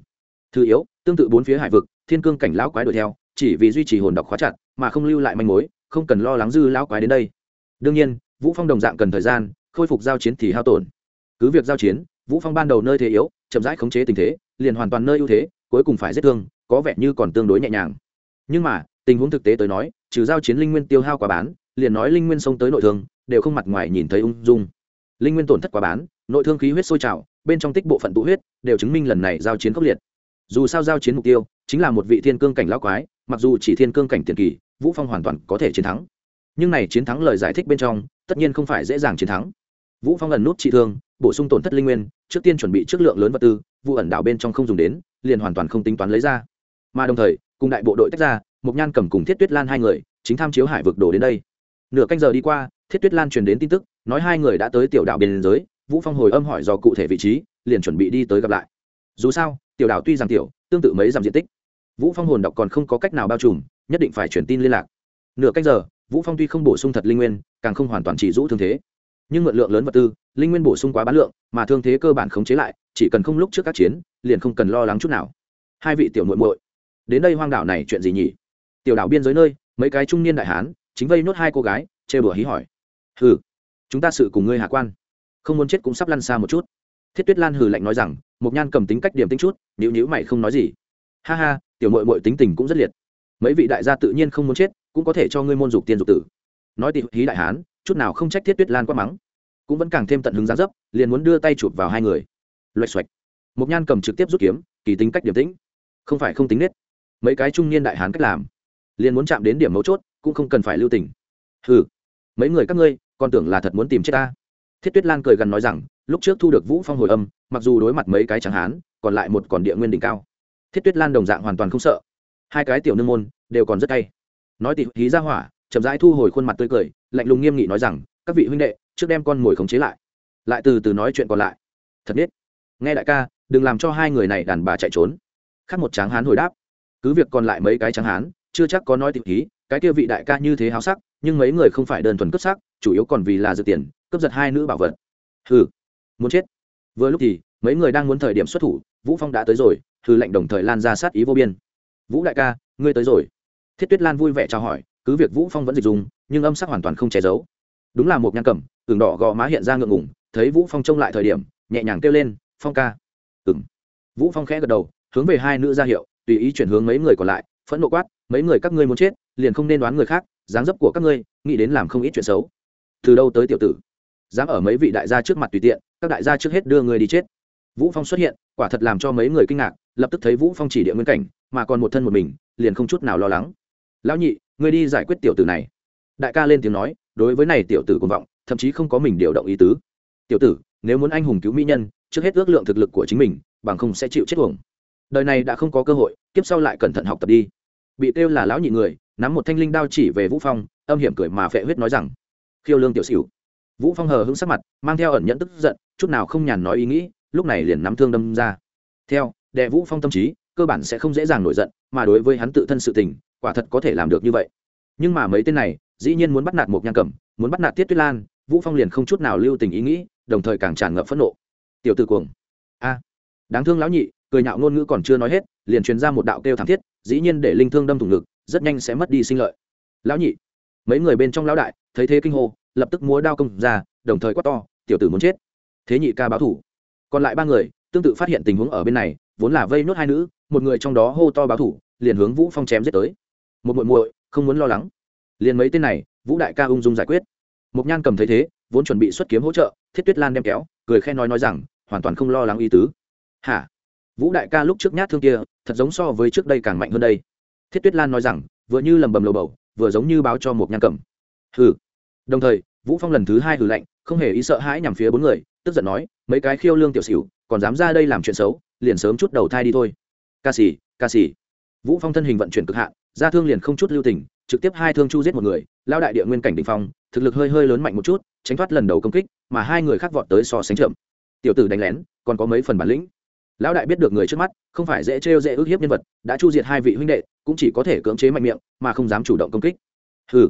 Thứ yếu, tương tự bốn phía hải vực, thiên cương cảnh lão quái đuổi theo, chỉ vì duy trì hồn độc khóa chặt, mà không lưu lại manh mối, không cần lo lắng dư lão quái đến đây. Đương nhiên, vũ phong đồng dạng cần thời gian, khôi phục giao chiến thì hao tổn. Cứ việc giao chiến, vũ phong ban đầu nơi thế yếu, chậm rãi khống chế tình thế, liền hoàn toàn nơi ưu thế, cuối cùng phải giết thương, có vẻ như còn tương đối nhẹ nhàng. Nhưng mà, tình huống thực tế tới nói, trừ giao chiến linh nguyên tiêu hao quá bán liền nói linh nguyên xông tới nội thương, đều không mặt ngoài nhìn thấy ung dung. Linh nguyên tổn thất quá bán, nội thương khí huyết sôi trào, bên trong tích bộ phận tụ huyết, đều chứng minh lần này giao chiến khốc liệt. Dù sao giao chiến mục tiêu, chính là một vị thiên cương cảnh lão quái, mặc dù chỉ thiên cương cảnh tiền kỳ, vũ phong hoàn toàn có thể chiến thắng. Nhưng này chiến thắng lời giải thích bên trong, tất nhiên không phải dễ dàng chiến thắng. Vũ phong lần nút trị thương, bổ sung tổn thất linh nguyên, trước tiên chuẩn bị trước lượng lớn vật tư, vụ ẩn đảo bên trong không dùng đến, liền hoàn toàn không tính toán lấy ra. Mà đồng thời, cùng đại bộ đội tách ra mục nhan cầm cùng thiết tuyết lan hai người, chính tham chiếu hải vực đổ đến đây nửa canh giờ đi qua, thiết tuyết lan truyền đến tin tức, nói hai người đã tới tiểu đảo biên giới, vũ phong hồi âm hỏi do cụ thể vị trí, liền chuẩn bị đi tới gặp lại. Dù sao, tiểu đảo tuy rằng tiểu, tương tự mấy dặm diện tích. Vũ phong hồn đọc còn không có cách nào bao trùm, nhất định phải truyền tin liên lạc. Nửa canh giờ, vũ phong tuy không bổ sung thật linh nguyên, càng không hoàn toàn chỉ rũ thương thế. Nhưng mượn lượng lớn vật tư, linh nguyên bổ sung quá bán lượng, mà thương thế cơ bản khống chế lại, chỉ cần không lúc trước các chiến, liền không cần lo lắng chút nào. Hai vị tiểu muội muội, đến đây hoang đảo này chuyện gì nhỉ? Tiểu đảo biên giới nơi, mấy cái trung niên đại hán chính vây nốt hai cô gái chê bửa hí hỏi. Hừ, chúng ta sự cùng ngươi hạ quan. Không muốn chết cũng sắp lăn xa một chút. Thiết tuyết lan hừ lạnh nói rằng một nhan cầm tính cách điểm tính chút nhữ nhữ mày không nói gì. Ha ha, tiểu mội mội tính tình cũng rất liệt. Mấy vị đại gia tự nhiên không muốn chết, cũng có thể cho ngươi môn dục tiên dục tử. Nói tị hí đại hán, chút nào không trách thiết tuyết lan quá mắng. Cũng vẫn càng thêm tận hứng giá dấp, liền muốn đưa tay chụp vào hai người. Loạch xoạch. Một nhan cầm trực tiếp rút kiếm, kỳ tính cách điểm tĩnh. Không phải không tính nết. Mấy cái trung niên đại hán cách làm, liền muốn chạm đến điểm mấu chốt cũng không cần phải lưu tình. Ừ mấy người các ngươi, còn tưởng là thật muốn tìm chết ta. Thiết tuyết lan cười gần nói rằng, lúc trước thu được vũ phong hồi âm, mặc dù đối mặt mấy cái trắng hán, còn lại một còn địa nguyên đỉnh cao. Thiết tuyết lan đồng dạng hoàn toàn không sợ. Hai cái tiểu nương môn đều còn rất cay. Nói tỉ, hí ra hỏa, chậm rãi thu hồi khuôn mặt tươi cười, lạnh lùng nghiêm nghị nói rằng, các vị huynh đệ, trước đem con mồi khống chế lại. Lại từ từ nói chuyện còn lại. Thật biết. Nghe đại ca, đừng làm cho hai người này đàn bà chạy trốn. Khác một tráng hán hồi đáp. Cứ việc còn lại mấy cái tráng hán, chưa chắc có nói tỉ, hí cái kia vị đại ca như thế háo sắc, nhưng mấy người không phải đơn thuần cướp sắc, chủ yếu còn vì là dự tiền, cướp giật hai nữ bảo vật. Hừ, muốn chết. Vừa lúc thì, mấy người đang muốn thời điểm xuất thủ, vũ phong đã tới rồi, hừ lệnh đồng thời lan ra sát ý vô biên. Vũ đại ca, ngươi tới rồi. Thiết tuyết lan vui vẻ chào hỏi, cứ việc vũ phong vẫn dịch dùng, nhưng âm sắc hoàn toàn không che giấu. Đúng là một nhan cẩm tường đỏ gò má hiện ra ngượng ngủng thấy vũ phong trông lại thời điểm, nhẹ nhàng kêu lên, phong ca. Ừng vũ phong khẽ gật đầu, hướng về hai nữ ra hiệu, tùy ý chuyển hướng mấy người còn lại, phẫn nộ quát, mấy người các ngươi muốn chết liền không nên đoán người khác, dáng dấp của các ngươi, nghĩ đến làm không ít chuyện xấu. Từ đâu tới tiểu tử? Dám ở mấy vị đại gia trước mặt tùy tiện, các đại gia trước hết đưa người đi chết. Vũ phong xuất hiện, quả thật làm cho mấy người kinh ngạc, lập tức thấy vũ phong chỉ địa nguyên cảnh, mà còn một thân một mình, liền không chút nào lo lắng. Lão nhị, ngươi đi giải quyết tiểu tử này. Đại ca lên tiếng nói, đối với này tiểu tử cuồng vọng, thậm chí không có mình điều động ý tứ. Tiểu tử, nếu muốn anh hùng cứu mỹ nhân, trước hết ước lượng thực lực của chính mình, bằng không sẽ chịu chết uổng. Đời này đã không có cơ hội, kiếp sau lại cẩn thận học tập đi. Bị kêu là lão nhị người nắm một thanh linh đao chỉ về vũ phong, âm hiểm cười mà phệ huyết nói rằng, khiêu lương tiểu xỉu. Vũ phong hờ hững sắc mặt, mang theo ẩn nhẫn tức giận, chút nào không nhàn nói ý nghĩ, lúc này liền nắm thương đâm ra. Theo đệ vũ phong tâm trí, cơ bản sẽ không dễ dàng nổi giận, mà đối với hắn tự thân sự tình, quả thật có thể làm được như vậy. Nhưng mà mấy tên này, dĩ nhiên muốn bắt nạt một nhang cẩm, muốn bắt nạt tiết tuyết lan, vũ phong liền không chút nào lưu tình ý nghĩ, đồng thời càng tràn ngập phẫn nộ. Tiểu tử cuồng. A, đáng thương lão nhị, cười nhạo ngôn ngữ còn chưa nói hết, liền truyền ra một đạo kêu thảm thiết, dĩ nhiên để linh thương đâm thủng ngực rất nhanh sẽ mất đi sinh lợi. Lão nhị, mấy người bên trong lão đại, thấy thế kinh hô, lập tức múa đao công ra, đồng thời quát to, tiểu tử muốn chết. Thế nhị ca báo thủ. Còn lại ba người, tương tự phát hiện tình huống ở bên này, vốn là vây nốt hai nữ, một người trong đó hô to báo thủ, liền hướng vũ phong chém giết tới. Một muội muội, không muốn lo lắng. Liền mấy tên này, vũ đại ca ung dung giải quyết. Mục nhan cầm thấy thế, vốn chuẩn bị xuất kiếm hỗ trợ, thiết tuyết lan đem kéo, cười khen nói nói rằng, hoàn toàn không lo lắng y tứ. Hả? Vũ đại ca lúc trước nhát thương kia, thật giống so với trước đây càng mạnh hơn đây thiết tuyết lan nói rằng, vừa như lầm bầm lầu bầu, vừa giống như báo cho một nhan cầm. Hừ. Đồng thời, vũ phong lần thứ hai hừ lạnh, không hề ý sợ hãi nhằm phía bốn người, tức giận nói, mấy cái khiêu lương tiểu xỉu, còn dám ra đây làm chuyện xấu, liền sớm chút đầu thai đi thôi. Ca sĩ ca sĩ. Vũ phong thân hình vận chuyển cực hạn ra thương liền không chút lưu tình, trực tiếp hai thương chu giết một người lao đại địa nguyên cảnh đỉnh phong, thực lực hơi hơi lớn mạnh một chút, tránh thoát lần đầu công kích, mà hai người khác vọt tới so sánh chậm. Tiểu tử đánh lén, còn có mấy phần bản lĩnh lão đại biết được người trước mắt, không phải dễ trêu dễ ước hiếp nhân vật, đã chu diệt hai vị huynh đệ, cũng chỉ có thể cưỡng chế mạnh miệng, mà không dám chủ động công kích. Hừ.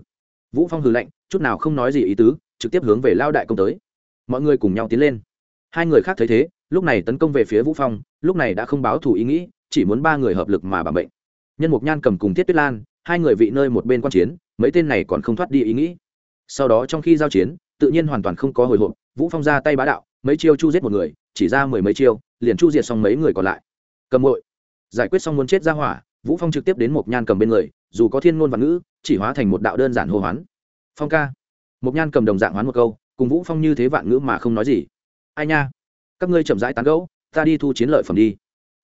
Vũ phong hừ lạnh, chút nào không nói gì ý tứ, trực tiếp hướng về lao đại công tới. Mọi người cùng nhau tiến lên. Hai người khác thấy thế, lúc này tấn công về phía vũ phong, lúc này đã không báo thủ ý nghĩ, chỉ muốn ba người hợp lực mà bảo bệnh. Nhân mục nhan cầm cùng thiết tuyết lan, hai người vị nơi một bên quan chiến, mấy tên này còn không thoát đi ý nghĩ. Sau đó trong khi giao chiến, tự nhiên hoàn toàn không có hồi hộp, vũ phong ra tay bá đạo, mấy chiêu chu giết một người, chỉ ra mười mấy chiêu liền chu diệt xong mấy người còn lại. Cầm hội giải quyết xong muốn chết ra hỏa, vũ phong trực tiếp đến một nhan cầm bên người, dù có thiên ngôn và ngữ, chỉ hóa thành một đạo đơn giản hô hoán. Phong ca. Một nhan cầm đồng dạng hoán một câu, cùng vũ phong như thế vạn ngữ mà không nói gì. Ai nha? Các ngươi chậm rãi tán gẫu, ta đi thu chiến lợi phẩm đi.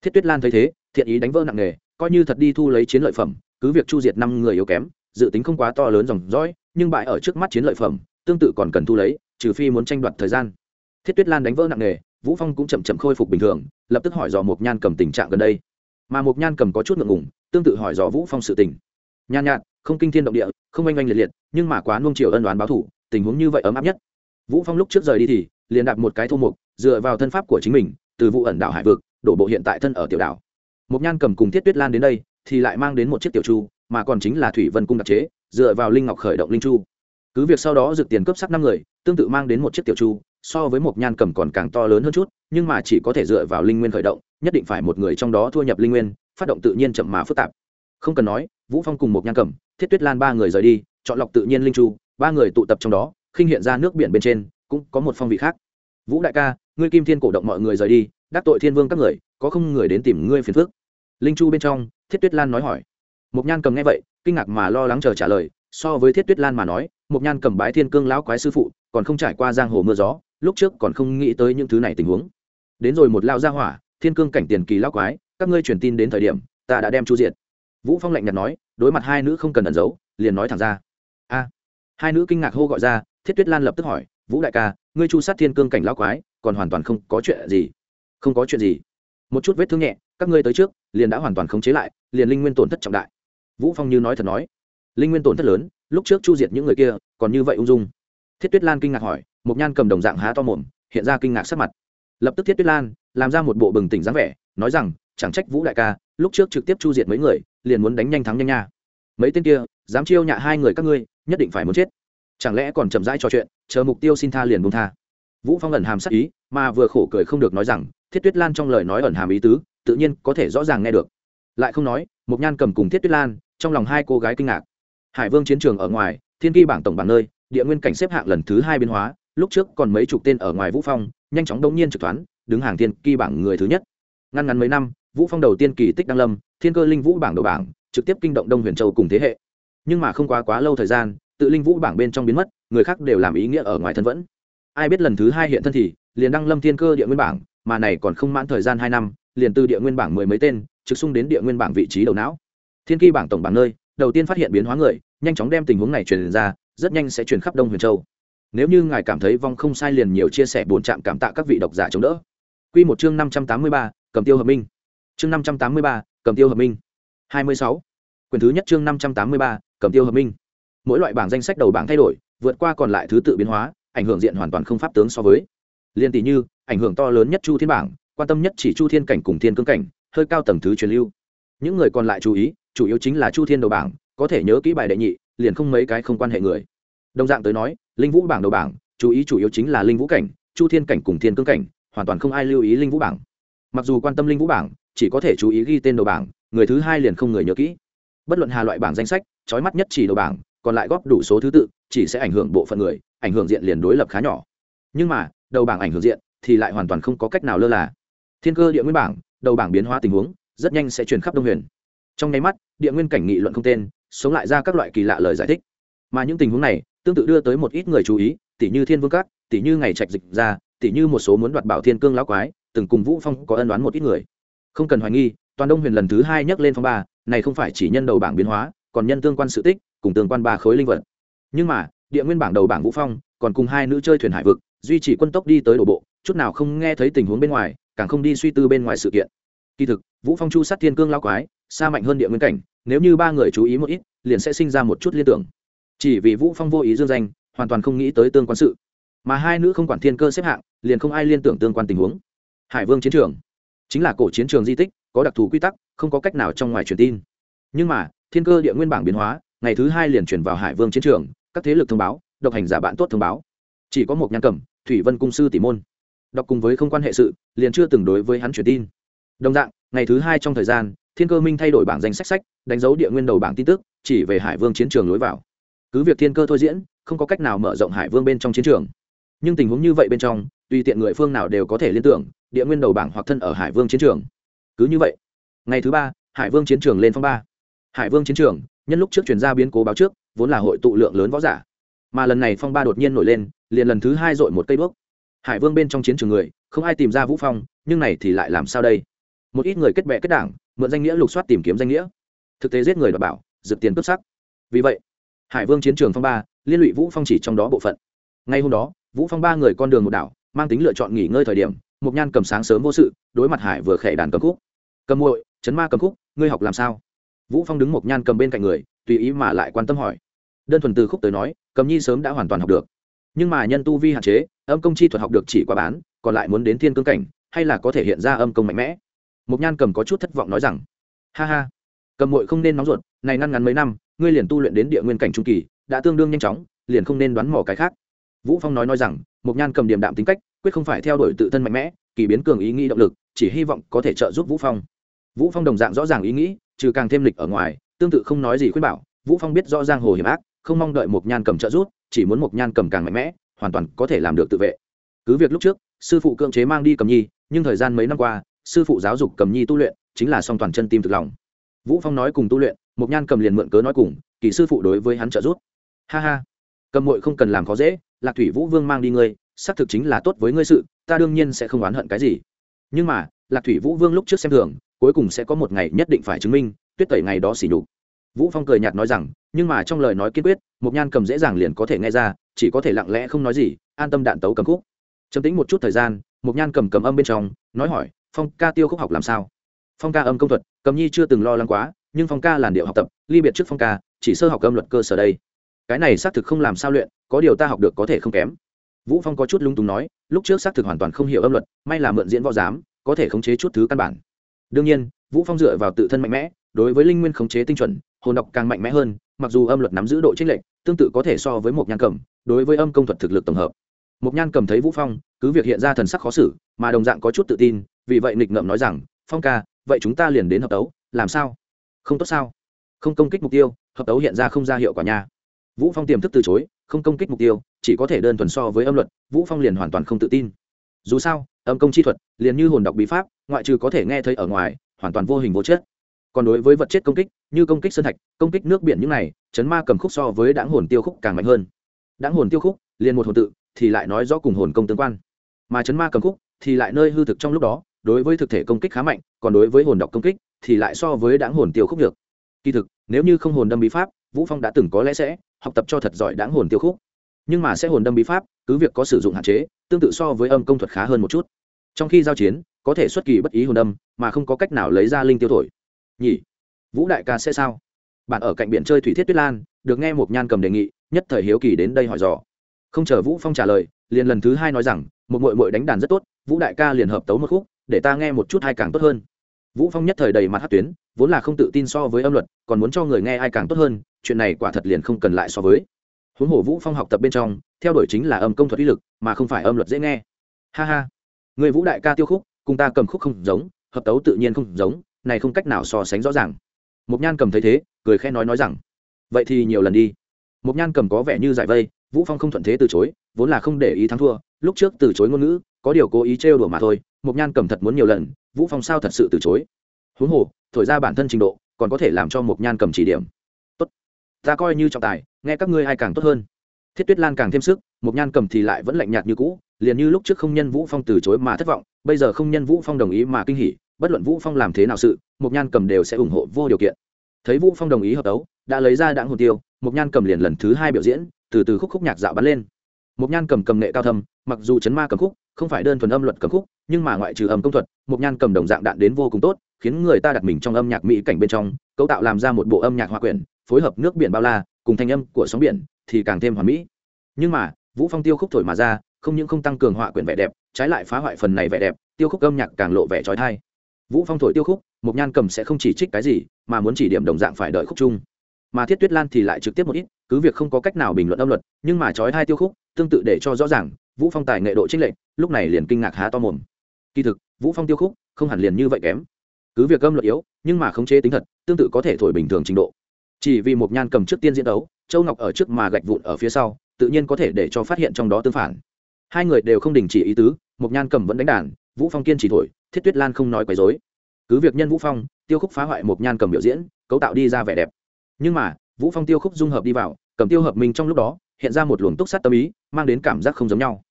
Thiết tuyết lan thấy thế, thiện ý đánh vỡ nặng nề, coi như thật đi thu lấy chiến lợi phẩm, cứ việc chu diệt năm người yếu kém, dự tính không quá to lớn dòng dõi, nhưng bại ở trước mắt chiến lợi phẩm, tương tự còn cần thu lấy, trừ phi muốn tranh đoạt thời gian. Thiết tuyết lan đánh vỡ nặng nề vũ phong cũng chậm chậm khôi phục bình thường, lập tức hỏi dò mục nhan cầm tình trạng gần đây. Mà mục nhan cầm có chút ngượng ngùng, tương tự hỏi dò vũ phong sự tình. Nhan nhạt, không kinh thiên động địa, không oanh oanh liệt liệt, nhưng mà quá nuông chiều ân đoán báo thủ, tình huống như vậy ấm áp nhất. Vũ phong lúc trước rời đi thì, liền đạp một cái thô mục dựa vào thân pháp của chính mình, từ vụ ẩn đảo hải vực, đổ bộ hiện tại thân ở tiểu đảo. Mục nhan cầm cùng thiết tuyết lan đến đây, thì lại mang đến một chiếc tiểu chu, mà còn chính là thủy vân cung đặc chế, dựa vào linh ngọc khởi động linh chu. Cứ việc sau đó dược tiền cấp sắc năm người, tương tự mang đến một chiếc tiểu chu so với một nhan cầm còn càng to lớn hơn chút, nhưng mà chỉ có thể dựa vào linh nguyên khởi động, nhất định phải một người trong đó thua nhập linh nguyên, phát động tự nhiên chậm mà phức tạp. Không cần nói, vũ phong cùng một nhan cầm, thiết tuyết lan ba người rời đi, chọn lọc tự nhiên linh chu ba người tụ tập trong đó, khinh hiện ra nước biển bên trên, cũng có một phong vị khác. Vũ đại ca, ngươi kim thiên cổ động mọi người rời đi, đắc tội thiên vương các người, có không người đến tìm ngươi phiền phước linh chu bên trong, thiết tuyết lan nói hỏi. Mục nhan cầm nghe vậy, kinh ngạc mà lo lắng chờ trả lời, so với thiết tuyết lan mà nói mục nhan cầm bái thiên cương lão quái sư phụ, còn không trải qua giang hồ mưa gió lúc trước còn không nghĩ tới những thứ này tình huống. Đến rồi một lao gia hỏa, thiên cương cảnh tiền kỳ lão quái, các ngươi truyền tin đến thời điểm, ta đã đem chu diện vũ phong lạnh nhạt nói, đối mặt hai nữ không cần ẩn giấu, liền nói thẳng ra. A. Hai nữ kinh ngạc hô gọi ra, thiết tuyết lan lập tức hỏi, vũ đại ca, ngươi chu sát thiên cương cảnh lão quái, còn hoàn toàn không có chuyện gì? Không có chuyện gì. Một chút vết thương nhẹ, các ngươi tới trước, liền đã hoàn toàn khống chế lại, liền linh nguyên tổn thất trọng đại. Vũ phong như nói thật nói. Linh nguyên tổn thất lớn, lúc trước chu diệt những người kia, còn như vậy ung dung. Thiết tuyết lan kinh ngạc hỏi một nhan cầm đồng dạng há to mồm, hiện ra kinh ngạc sắc mặt. Lập tức thiết tuyết lan, làm ra một bộ bừng tỉnh dáng vẻ, nói rằng, chẳng trách vũ đại ca, lúc trước trực tiếp chu diệt mấy người, liền muốn đánh nhanh thắng nhanh nha. Mấy tên kia, dám chiêu nhạ hai người các ngươi, nhất định phải muốn chết. Chẳng lẽ còn chậm rãi trò chuyện, chờ mục tiêu xin tha liền buông tha. Vũ phong ẩn hàm sắc ý, mà vừa khổ cười không được nói rằng, thiết tuyết lan trong lời nói ẩn hàm ý tứ, tự nhiên có thể rõ ràng nghe được. Lại không nói một nhan cầm cùng thiết tuyết lan, trong lòng hai cô gái kinh ngạc. Hải vương chiến trường ở ngoài, thiên kỳ bảng tổng bảng nơi, địa nguyên cảnh xếp hạng lần thứ hai biến hóa lúc trước còn mấy chục tên ở ngoài vũ phong nhanh chóng đống nhiên trực toán, đứng hàng thiên kỳ bảng người thứ nhất. Ngăn ngắn mấy năm vũ phong đầu tiên kỳ tích đăng lâm thiên cơ linh vũ bảng đầu bảng trực tiếp kinh động đông huyền châu cùng thế hệ. Nhưng mà không quá quá lâu thời gian tự linh vũ bảng bên trong biến mất người khác đều làm ý nghĩa ở ngoài thân vẫn. Ai biết lần thứ hai hiện thân thì liền đăng lâm thiên cơ địa nguyên bảng mà này còn không mãn thời gian hai năm liền từ địa nguyên bảng mười mấy tên trực xung đến địa nguyên bảng vị trí đầu não. Thiên kỳ bảng tổng bảng nơi đầu tiên phát hiện biến hóa người nhanh chóng đem tình huống này truyền ra rất nhanh sẽ truyền khắp đông huyền châu nếu như ngài cảm thấy vong không sai liền nhiều chia sẻ bốn trạm cảm tạ các vị độc giả chống đỡ. Quy một chương năm trăm tám mươi ba, cầm tiêu hợp minh. Chương năm trăm tám mươi ba, cầm tiêu hợp minh. hai mươi sáu. Quyển thứ nhất chương năm trăm tám mươi ba, cầm tiêu hợp minh. Mỗi loại bảng danh sách đầu bảng thay đổi, vượt qua còn lại thứ tự biến hóa, ảnh hưởng diện hoàn toàn không pháp tướng so với. Liên tỷ như, ảnh hưởng to lớn nhất chu thiên bảng, quan tâm nhất chỉ chu thiên cảnh cùng thiên cương cảnh, hơi cao tầng thứ truyền lưu. Những người còn lại chú ý, chủ yếu chính là chu thiên đầu bảng, có thể nhớ kỹ bài đệ nhị, liền không mấy cái không quan hệ người đồng dạng tới nói, linh vũ bảng đầu bảng, chú ý chủ yếu chính là linh vũ cảnh, chu thiên cảnh cùng thiên cương cảnh, hoàn toàn không ai lưu ý linh vũ bảng. Mặc dù quan tâm linh vũ bảng, chỉ có thể chú ý ghi tên đầu bảng, người thứ hai liền không người nhớ kỹ. Bất luận hà loại bảng danh sách, trói mắt nhất chỉ đầu bảng, còn lại góp đủ số thứ tự, chỉ sẽ ảnh hưởng bộ phận người, ảnh hưởng diện liền đối lập khá nhỏ. Nhưng mà, đầu bảng ảnh hưởng diện thì lại hoàn toàn không có cách nào lơ là. Thiên cơ địa nguyên bảng, đầu bảng biến hóa tình huống, rất nhanh sẽ truyền khắp đông huyền. Trong nháy mắt, địa nguyên cảnh nghị luận không tên, sống lại ra các loại kỳ lạ lời giải thích. Mà những tình huống này tương tự đưa tới một ít người chú ý tỷ như thiên vương các tỷ như ngày trạch dịch ra tỷ như một số muốn đoạt bảo thiên cương lão quái, từng cùng vũ phong có ân đoán một ít người. Không cần hoài nghi, toàn đông huyền lần thứ hai nhắc lên phong ba, này không phải chỉ nhân đầu bảng biến hóa, còn nhân tương quan sự tích, cùng tương quan ba khối linh vật. Nhưng mà, địa nguyên bảng đầu bảng vũ phong, còn cùng hai nữ chơi thuyền hải vực, duy trì quân tốc đi tới đổ bộ, chút nào không nghe thấy tình huống bên ngoài, càng không đi suy tư bên ngoài sự kiện. Kỳ thực, vũ phong chu sát thiên cương lao quái, xa mạnh hơn địa nguyên cảnh, nếu như ba người chú ý một ít, liền sẽ sinh ra một chút liên tưởng chỉ vì vũ phong vô ý dương danh, hoàn toàn không nghĩ tới tương quan sự. Mà hai nữ không quản thiên cơ xếp hạng, liền không ai liên tưởng tương quan tình huống. Hải vương chiến trường, chính là cổ chiến trường di tích, có đặc thù quy tắc, không có cách nào trong ngoài truyền tin. Nhưng mà, thiên cơ địa nguyên bảng biến hóa, ngày thứ hai liền chuyển vào hải vương chiến trường, các thế lực thông báo, độc hành giả bạn tốt thông báo. Chỉ có một nhan cẩm thủy vân cung sư tỷ môn. Đọc cùng với không quan hệ sự, liền chưa từng đối với hắn truyền tin. Đồng dạng, ngày thứ hai trong thời gian, thiên cơ minh thay đổi bảng danh sách sách, đánh dấu địa nguyên đầu bảng tin tức, chỉ về hải vương chiến trường lối vào cứ việc thiên cơ thôi diễn, không có cách nào mở rộng hải vương bên trong chiến trường. Nhưng tình huống như vậy bên trong, tùy tiện người phương nào đều có thể liên tưởng, địa nguyên đầu bảng hoặc thân ở hải vương chiến trường. Cứ như vậy, ngày thứ ba, hải vương chiến trường lên phong ba. Hải vương chiến trường, nhân lúc trước chuyển ra biến cố báo trước, vốn là hội tụ lượng lớn võ giả. Mà lần này phong ba đột nhiên nổi lên, liền lần thứ hai dội một cây bước. Hải vương bên trong chiến trường người, không ai tìm ra vũ phong, nhưng này thì lại làm sao đây? Một ít người kết bè kết đảng, mượn danh nghĩa lục soát tìm kiếm danh nghĩa. Thực tế giết người đ bảo dược tiền cướp sắc. Vì vậy hải vương chiến trường phong ba, liên lụy vũ phong chỉ trong đó bộ phận. Ngay hôm đó, vũ phong ba người con đường một đảo, mang tính lựa chọn nghỉ ngơi thời điểm mục nhan cầm sáng sớm vô sự, đối mặt hải vừa khệ đàn cầm khúc. Cầm muội, chấn ma cầm khúc, ngươi học làm sao? Vũ phong đứng mục nhan cầm bên cạnh người, tùy ý mà lại quan tâm hỏi. Đơn thuần từ khúc tới nói, cầm nhi sớm đã hoàn toàn học được. Nhưng mà nhân tu vi hạn chế, âm công chi thuật học được chỉ qua bán, còn lại muốn đến thiên cương cảnh, hay là có thể hiện ra âm công mạnh mẽ? Mục nhan cầm có chút thất vọng nói rằng, ha ha cầm muội không nên nóng ruột, này ngăn ngắn mấy năm, ngươi liền tu luyện đến địa nguyên cảnh trung kỳ, đã tương đương nhanh chóng, liền không nên đoán mò cái khác. Vũ phong nói nói rằng mục nhan cầm điểm đạm tính cách, quyết không phải theo đuổi tự thân mạnh mẽ, kỳ biến cường ý nghĩ động lực, chỉ hy vọng có thể trợ giúp vũ phong. Vũ phong đồng dạng rõ ràng ý nghĩ, trừ càng thêm lịch ở ngoài, tương tự không nói gì khuyên bảo, vũ phong biết rõ ràng hồ hiểm ác, không mong đợi một nhan cầm trợ giúp, chỉ muốn một nhan cầm càng mạnh mẽ, hoàn toàn có thể làm được tự vệ. Cứ việc lúc trước, sư phụ cưỡng chế mang đi cầm nhi, nhưng thời gian mấy năm qua, sư phụ giáo dục cầm nhi tu luyện, chính là song toàn chân tim thực lòng vũ phong nói cùng tu luyện mục nhan cầm liền mượn cớ nói cùng, kỳ sư phụ đối với hắn trợ giúp. Ha ha, cầm muội không cần làm khó dễ, lạc thủy vũ vương mang đi ngươi, xác thực chính là tốt với ngươi sự, ta đương nhiên sẽ không oán hận cái gì. Nhưng mà, lạc thủy vũ vương lúc trước xem thường, cuối cùng sẽ có một ngày nhất định phải chứng minh, tuyết tẩy ngày đó xỉ nhục. Vũ phong cười nhạt nói rằng, nhưng mà trong lời nói kiên quyết mục nhan cầm dễ dàng liền có thể nghe ra, chỉ có thể lặng lẽ không nói gì, an tâm đạn tấu cầm khúc. Trầm tính một chút thời gian mục nhan cầm cầm âm bên trong, nói hỏi, phong ca tiêu khúc học làm sao? Phong ca âm công thuật cầm nhi chưa từng lo lắng quá, nhưng phong ca làn điệu học tập, ly biệt trước phong ca, chỉ sơ học âm luật cơ sở đây. Cái này xác thực không làm sao luyện, có điều ta học được có thể không kém. Vũ phong có chút lung túng nói, lúc trước xác thực hoàn toàn không hiểu âm luật, may là mượn diễn võ giám, có thể khống chế chút thứ căn bản. Đương nhiên, vũ phong dựa vào tự thân mạnh mẽ, đối với linh nguyên khống chế tinh chuẩn, hồn đọc càng mạnh mẽ hơn, mặc dù âm luật nắm giữ độ chênh lệch, tương tự có thể so với một nhan cầm đối với âm công thuật thực lực tổng hợp. Một nhan cầm thấy vũ phong, cứ việc hiện ra thần sắc khó xử, mà đồng dạng có chút tự tin, vì vậy nghịch ngợm nói rằng, phong ca vậy chúng ta liền đến hợp tấu, làm sao? Không tốt sao? Không công kích mục tiêu, hợp tấu hiện ra không ra hiệu quả nha. Vũ phong tiềm thức từ chối, không công kích mục tiêu, chỉ có thể đơn thuần so với âm luật, vũ phong liền hoàn toàn không tự tin. Dù sao, âm công chi thuật, liền như hồn đọc bí pháp, ngoại trừ có thể nghe thấy ở ngoài, hoàn toàn vô hình vô chất. Còn đối với vật chất công kích, như công kích sơn thạch, công kích nước biển những này, chấn ma cầm khúc so với đáng hồn tiêu khúc càng mạnh hơn. Đáng hồn tiêu khúc, liền một hồn tự, thì lại nói rõ cùng hồn công tương quan. Mà chấn ma cầm khúc, thì lại nơi hư thực trong lúc đó đối với thực thể công kích khá mạnh, còn đối với hồn đọc công kích thì lại so với đáng hồn tiêu khúc được kỳ thực, nếu như không hồn đâm bí pháp, vũ phong đã từng có lẽ sẽ học tập cho thật giỏi đáng hồn tiêu khúc. Nhưng mà sẽ hồn đâm bí pháp, cứ việc có sử dụng hạn chế, tương tự so với âm công thuật khá hơn một chút. Trong khi giao chiến, có thể xuất kỳ bất ý hồn đâm, mà không có cách nào lấy ra linh tiêu thổi. Nhỉ? Vũ đại ca sẽ sao? Bạn ở cạnh biển chơi thủy thiết tuyết lan, được nghe một nhan cầm đề nghị, nhất thời hiếu kỳ đến đây hỏi dò. Không chờ vũ phong trả lời, liền lần thứ hai nói rằng, một mội mội đánh đàn rất tốt, vũ đại ca liền hợp tấu một khúc để ta nghe một chút hai càng tốt hơn. Vũ phong nhất thời đầy mặt hát tuyến, vốn là không tự tin so với âm luật, còn muốn cho người nghe ai càng tốt hơn, chuyện này quả thật liền không cần lại so với. Huống hồ vũ phong học tập bên trong, theo đuổi chính là âm công thuật uy lực, mà không phải âm luật dễ nghe. Ha ha. Người vũ đại ca tiêu khúc, cùng ta cầm khúc không giống, hợp tấu tự nhiên không giống, này không cách nào so sánh rõ ràng. Mục nhan cầm thấy thế, cười khẽ nói nói rằng, vậy thì nhiều lần đi. Mục nhan cầm có vẻ như giải vây, vũ phong không thuận thế từ chối, vốn là không để ý thắng thua, lúc trước từ chối ngôn ngữ có điều cố ý trêu đùa mà thôi mục nhan cầm thật muốn nhiều lần, vũ phong sao thật sự từ chối? Huống hồ, thổi ra bản thân trình độ, còn có thể làm cho mục nhan cầm chỉ điểm. Tốt, ta coi như trọng tài, nghe các ngươi ai càng tốt hơn. Thiết tuyết lan càng thêm sức mục nhan cầm thì lại vẫn lạnh nhạt như cũ, liền như lúc trước không nhân vũ phong từ chối mà thất vọng, bây giờ không nhân vũ phong đồng ý mà kinh hỉ, bất luận vũ phong làm thế nào sự mục nhan cầm đều sẽ ủng hộ vô điều kiện. Thấy vũ phong đồng ý hợp tấu đã lấy ra đạn hồn tiêu mục nhan cầm liền lần thứ hai biểu diễn, từ từ khúc khúc nhạc dạo bắn lên. Mục nhan cầm cầm nghệ cao thâm, mặc dù chấn ma cầm khúc không phải đơn thuần âm luật cầm khúc, nhưng mà ngoại trừ âm công thuật, một nhan cầm đồng dạng đạn đến vô cùng tốt, khiến người ta đặt mình trong âm nhạc mỹ cảnh bên trong, cấu tạo làm ra một bộ âm nhạc hoa quyển, phối hợp nước biển bao la, cùng thanh âm của sóng biển, thì càng thêm hoàn mỹ. Nhưng mà, vũ phong tiêu khúc thổi mà ra, không những không tăng cường họa quyển vẻ đẹp, trái lại phá hoại phần này vẻ đẹp, tiêu khúc âm nhạc càng lộ vẻ trói thai. Vũ phong thổi tiêu khúc, một nhan cầm sẽ không chỉ trích cái gì, mà muốn chỉ điểm đồng dạng phải đợi khúc chung. Mà thiết tuyết lan thì lại trực tiếp một ít, cứ việc không có cách nào bình luận âm luật, nhưng mà trói hai tiêu khúc, tương tự để cho rõ ràng vũ phong tài nghệ độ trích lệnh lúc này liền kinh ngạc há to mồm. Kỳ thực, vũ phong tiêu khúc không hẳn liền như vậy kém. Cứ việc âm luật yếu, nhưng mà khống chế tính thật, tương tự có thể thổi bình thường trình độ. Chỉ vì một nhan cầm trước tiên diễn đấu châu ngọc ở trước mà gạch vụn ở phía sau, tự nhiên có thể để cho phát hiện trong đó tương phản. Hai người đều không đình chỉ ý tứ, một nhan cầm vẫn đánh đàn, vũ phong kiên chỉ thổi, thiết tuyết lan không nói quấy dối cứ việc nhân vũ phong, tiêu khúc phá hoại một nhan cầm biểu diễn, cấu tạo đi ra vẻ đẹp. Nhưng mà, vũ phong tiêu khúc dung hợp đi vào, cầm tiêu hợp mình trong lúc đó, hiện ra một luồng túc sát tâm ý, mang đến cảm giác không giống nhau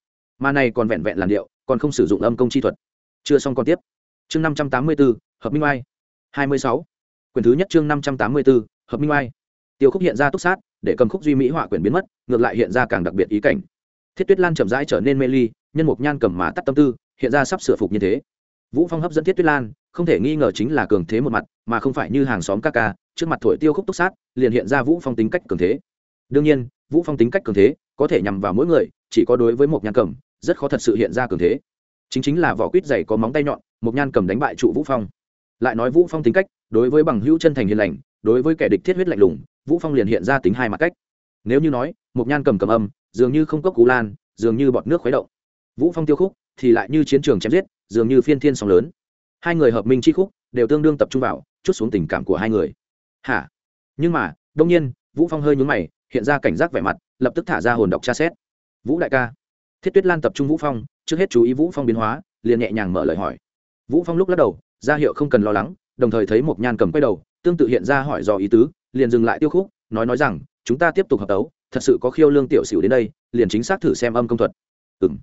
mà này còn vẹn vẹn làn điệu còn không sử dụng âm công chi thuật. Chưa xong còn tiếp. Chương năm trăm tám mươi 584, hợp minh oai. hai mươi sáu. Quyển thứ nhất chương năm trăm tám mươi 584, hợp minh oai. Tiêu khúc hiện ra túc sát để cầm khúc duy mỹ họa quyển biến mất ngược lại hiện ra càng đặc biệt ý cảnh. Thiết tuyết lan chậm rãi trở nên mê ly nhân mục nhan cầm mà tắt tâm tư hiện ra sắp sửa phục như thế. Vũ phong hấp dẫn thiết tuyết lan không thể nghi ngờ chính là cường thế một mặt mà không phải như hàng xóm ca ca trước mặt thổi tiêu khúc túc sát liền hiện ra vũ phong tính cách cường thế. Đương nhiên vũ phong tính cách cường thế có thể nhằm vào mỗi người chỉ có đối với một nhan cầm rất khó thật sự hiện ra cường thế. Chính chính là vỏ quýt dày có móng tay nhọn, một nhan cầm đánh bại trụ vũ phong. Lại nói vũ phong tính cách, đối với bằng hữu chân thành hiền lành, đối với kẻ địch thiết huyết lạnh lùng, vũ phong liền hiện ra tính hai mặt cách. Nếu như nói, một nhan cầm cầm âm, dường như không cốc cú lan, dường như bọt nước khuấy động. Vũ phong tiêu khúc, thì lại như chiến trường chém giết, dường như phiên thiên sóng lớn. Hai người hợp minh chi khúc, đều tương đương tập trung vào, chút xuống tình cảm của hai người. Hả? Nhưng mà đông nhiên, vũ phong hơi nhướng mày, hiện ra cảnh giác vẻ mặt, lập tức thả ra hồn đọc tra xét. Vũ đại ca thiết tuyết lan tập trung vũ phong, trước hết chú ý vũ phong biến hóa, liền nhẹ nhàng mở lời hỏi. Vũ phong lúc lắc đầu, ra hiệu không cần lo lắng, đồng thời thấy một nhan cầm quay đầu, tương tự hiện ra hỏi do ý tứ, liền dừng lại tiêu khúc, nói nói rằng, chúng ta tiếp tục hợp tấu, thật sự có khiêu lương tiểu xỉu đến đây, liền chính xác thử xem âm công thuật. Ừng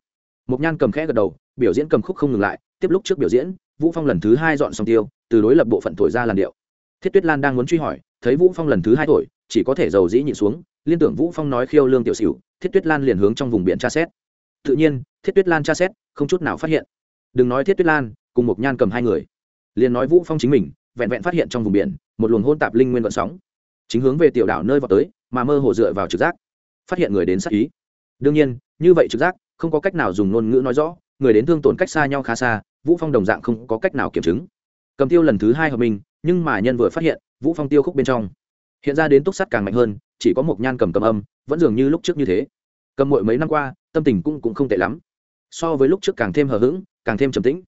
một nhan cầm khẽ gật đầu, biểu diễn cầm khúc không ngừng lại, tiếp lúc trước biểu diễn, vũ phong lần thứ hai dọn xong tiêu, từ đối lập bộ phận thổi ra làn điệu. Thiết tuyết lan đang muốn truy hỏi, thấy vũ phong lần thứ hai thổi, chỉ có thể dầu dĩ nhịn xuống, liên tưởng vũ phong nói khiêu lương tiểu xỉu, thiết tuyết lan liền hướng trong vùng biển tra xét tự nhiên, thiết tuyết lan tra xét, không chút nào phát hiện. Đừng nói thiết tuyết lan, cùng một nhan cầm hai người. Liền nói vũ phong chính mình, vẹn vẹn phát hiện trong vùng biển, một luồng hôn tạp linh nguyên vận sóng. Chính hướng về tiểu đảo nơi vào tới, mà mơ hồ dựa vào trực giác. Phát hiện người đến sát ý. Đương nhiên, như vậy trực giác, không có cách nào dùng ngôn ngữ nói rõ, người đến thương tổn cách xa nhau khá xa, vũ phong đồng dạng không có cách nào kiểm chứng. Cầm tiêu lần thứ hai hợp mình, nhưng mà nhân vừa phát hiện, vũ phong tiêu khúc bên trong. Hiện ra đến túc sắt càng mạnh hơn, chỉ có một nhan cầm cầm âm, vẫn dường như lúc trước như thế cầm muội mấy năm qua, tâm tình cũng cũng không tệ lắm. So với lúc trước càng thêm hờ hững, càng thêm trầm tĩnh.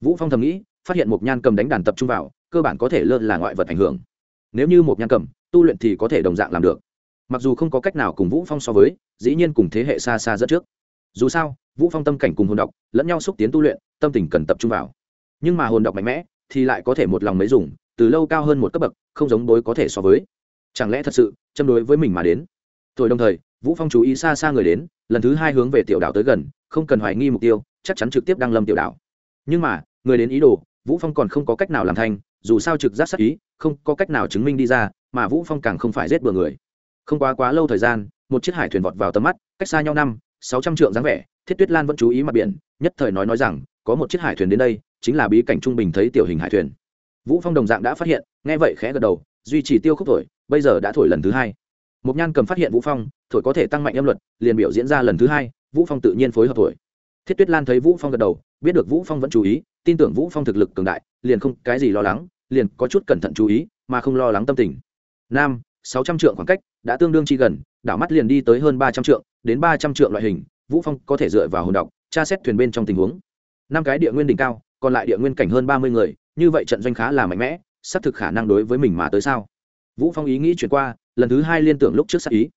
Vũ phong thầm nghĩ, phát hiện một nhan cầm đánh đàn tập trung vào, cơ bản có thể lơ là ngoại vật ảnh hưởng. Nếu như một nhan cầm, tu luyện thì có thể đồng dạng làm được. Mặc dù không có cách nào cùng vũ phong so với, dĩ nhiên cùng thế hệ xa xa rất trước. Dù sao, vũ phong tâm cảnh cùng hồn đọc lẫn nhau xúc tiến tu luyện, tâm tình cần tập trung vào. Nhưng mà hồn đọc mạnh mẽ, thì lại có thể một lòng mấy dùng, từ lâu cao hơn một cấp bậc, không giống đối có thể so với. Chẳng lẽ thật sự, châm đối với mình mà đến? Rồi đồng thời vũ phong chú ý xa xa người đến, lần thứ hai hướng về tiểu đảo tới gần, không cần hoài nghi mục tiêu, chắc chắn trực tiếp đăng lâm tiểu đảo. Nhưng mà, người đến ý đồ, vũ phong còn không có cách nào làm thành dù sao trực giác sắc ý, không có cách nào chứng minh đi ra, mà vũ phong càng không phải giết bừa người. Không quá quá lâu thời gian, một chiếc hải thuyền vọt vào tầm mắt, cách xa nhau năm, sáu trăm trượng dáng vẻ, thiết tuyết lan vẫn chú ý mặt biển, nhất thời nói nói rằng, có một chiếc hải thuyền đến đây, chính là bí cảnh trung bình thấy tiểu hình hải thuyền. Vũ phong đồng dạng đã phát hiện, nghe vậy khẽ gật đầu, duy trì tiêu khúc thổi, bây giờ đã thổi lần thứ hai một nhan cầm phát hiện vũ phong, thổi có thể tăng mạnh âm luật, liền biểu diễn ra lần thứ hai, vũ phong tự nhiên phối hợp thổi. Thiết tuyết lan thấy vũ phong gật đầu, biết được vũ phong vẫn chú ý, tin tưởng vũ phong thực lực cường đại, liền không cái gì lo lắng, liền có chút cẩn thận chú ý, mà không lo lắng tâm tình. Nam, sáu trăm trượng khoảng cách, đã tương đương chi gần, đảo mắt liền đi tới hơn ba trăm trượng, đến ba trăm trượng loại hình, vũ phong có thể dựa vào hồn đọc tra xét thuyền bên trong tình huống. Năm cái địa nguyên đỉnh cao, còn lại địa nguyên cảnh hơn ba mươi người, như vậy trận doanh khá là mạnh mẽ, xác thực khả năng đối với mình mà tới sao? Vũ phong ý nghĩ chuyển qua lần thứ hai liên tưởng lúc trước sát ý.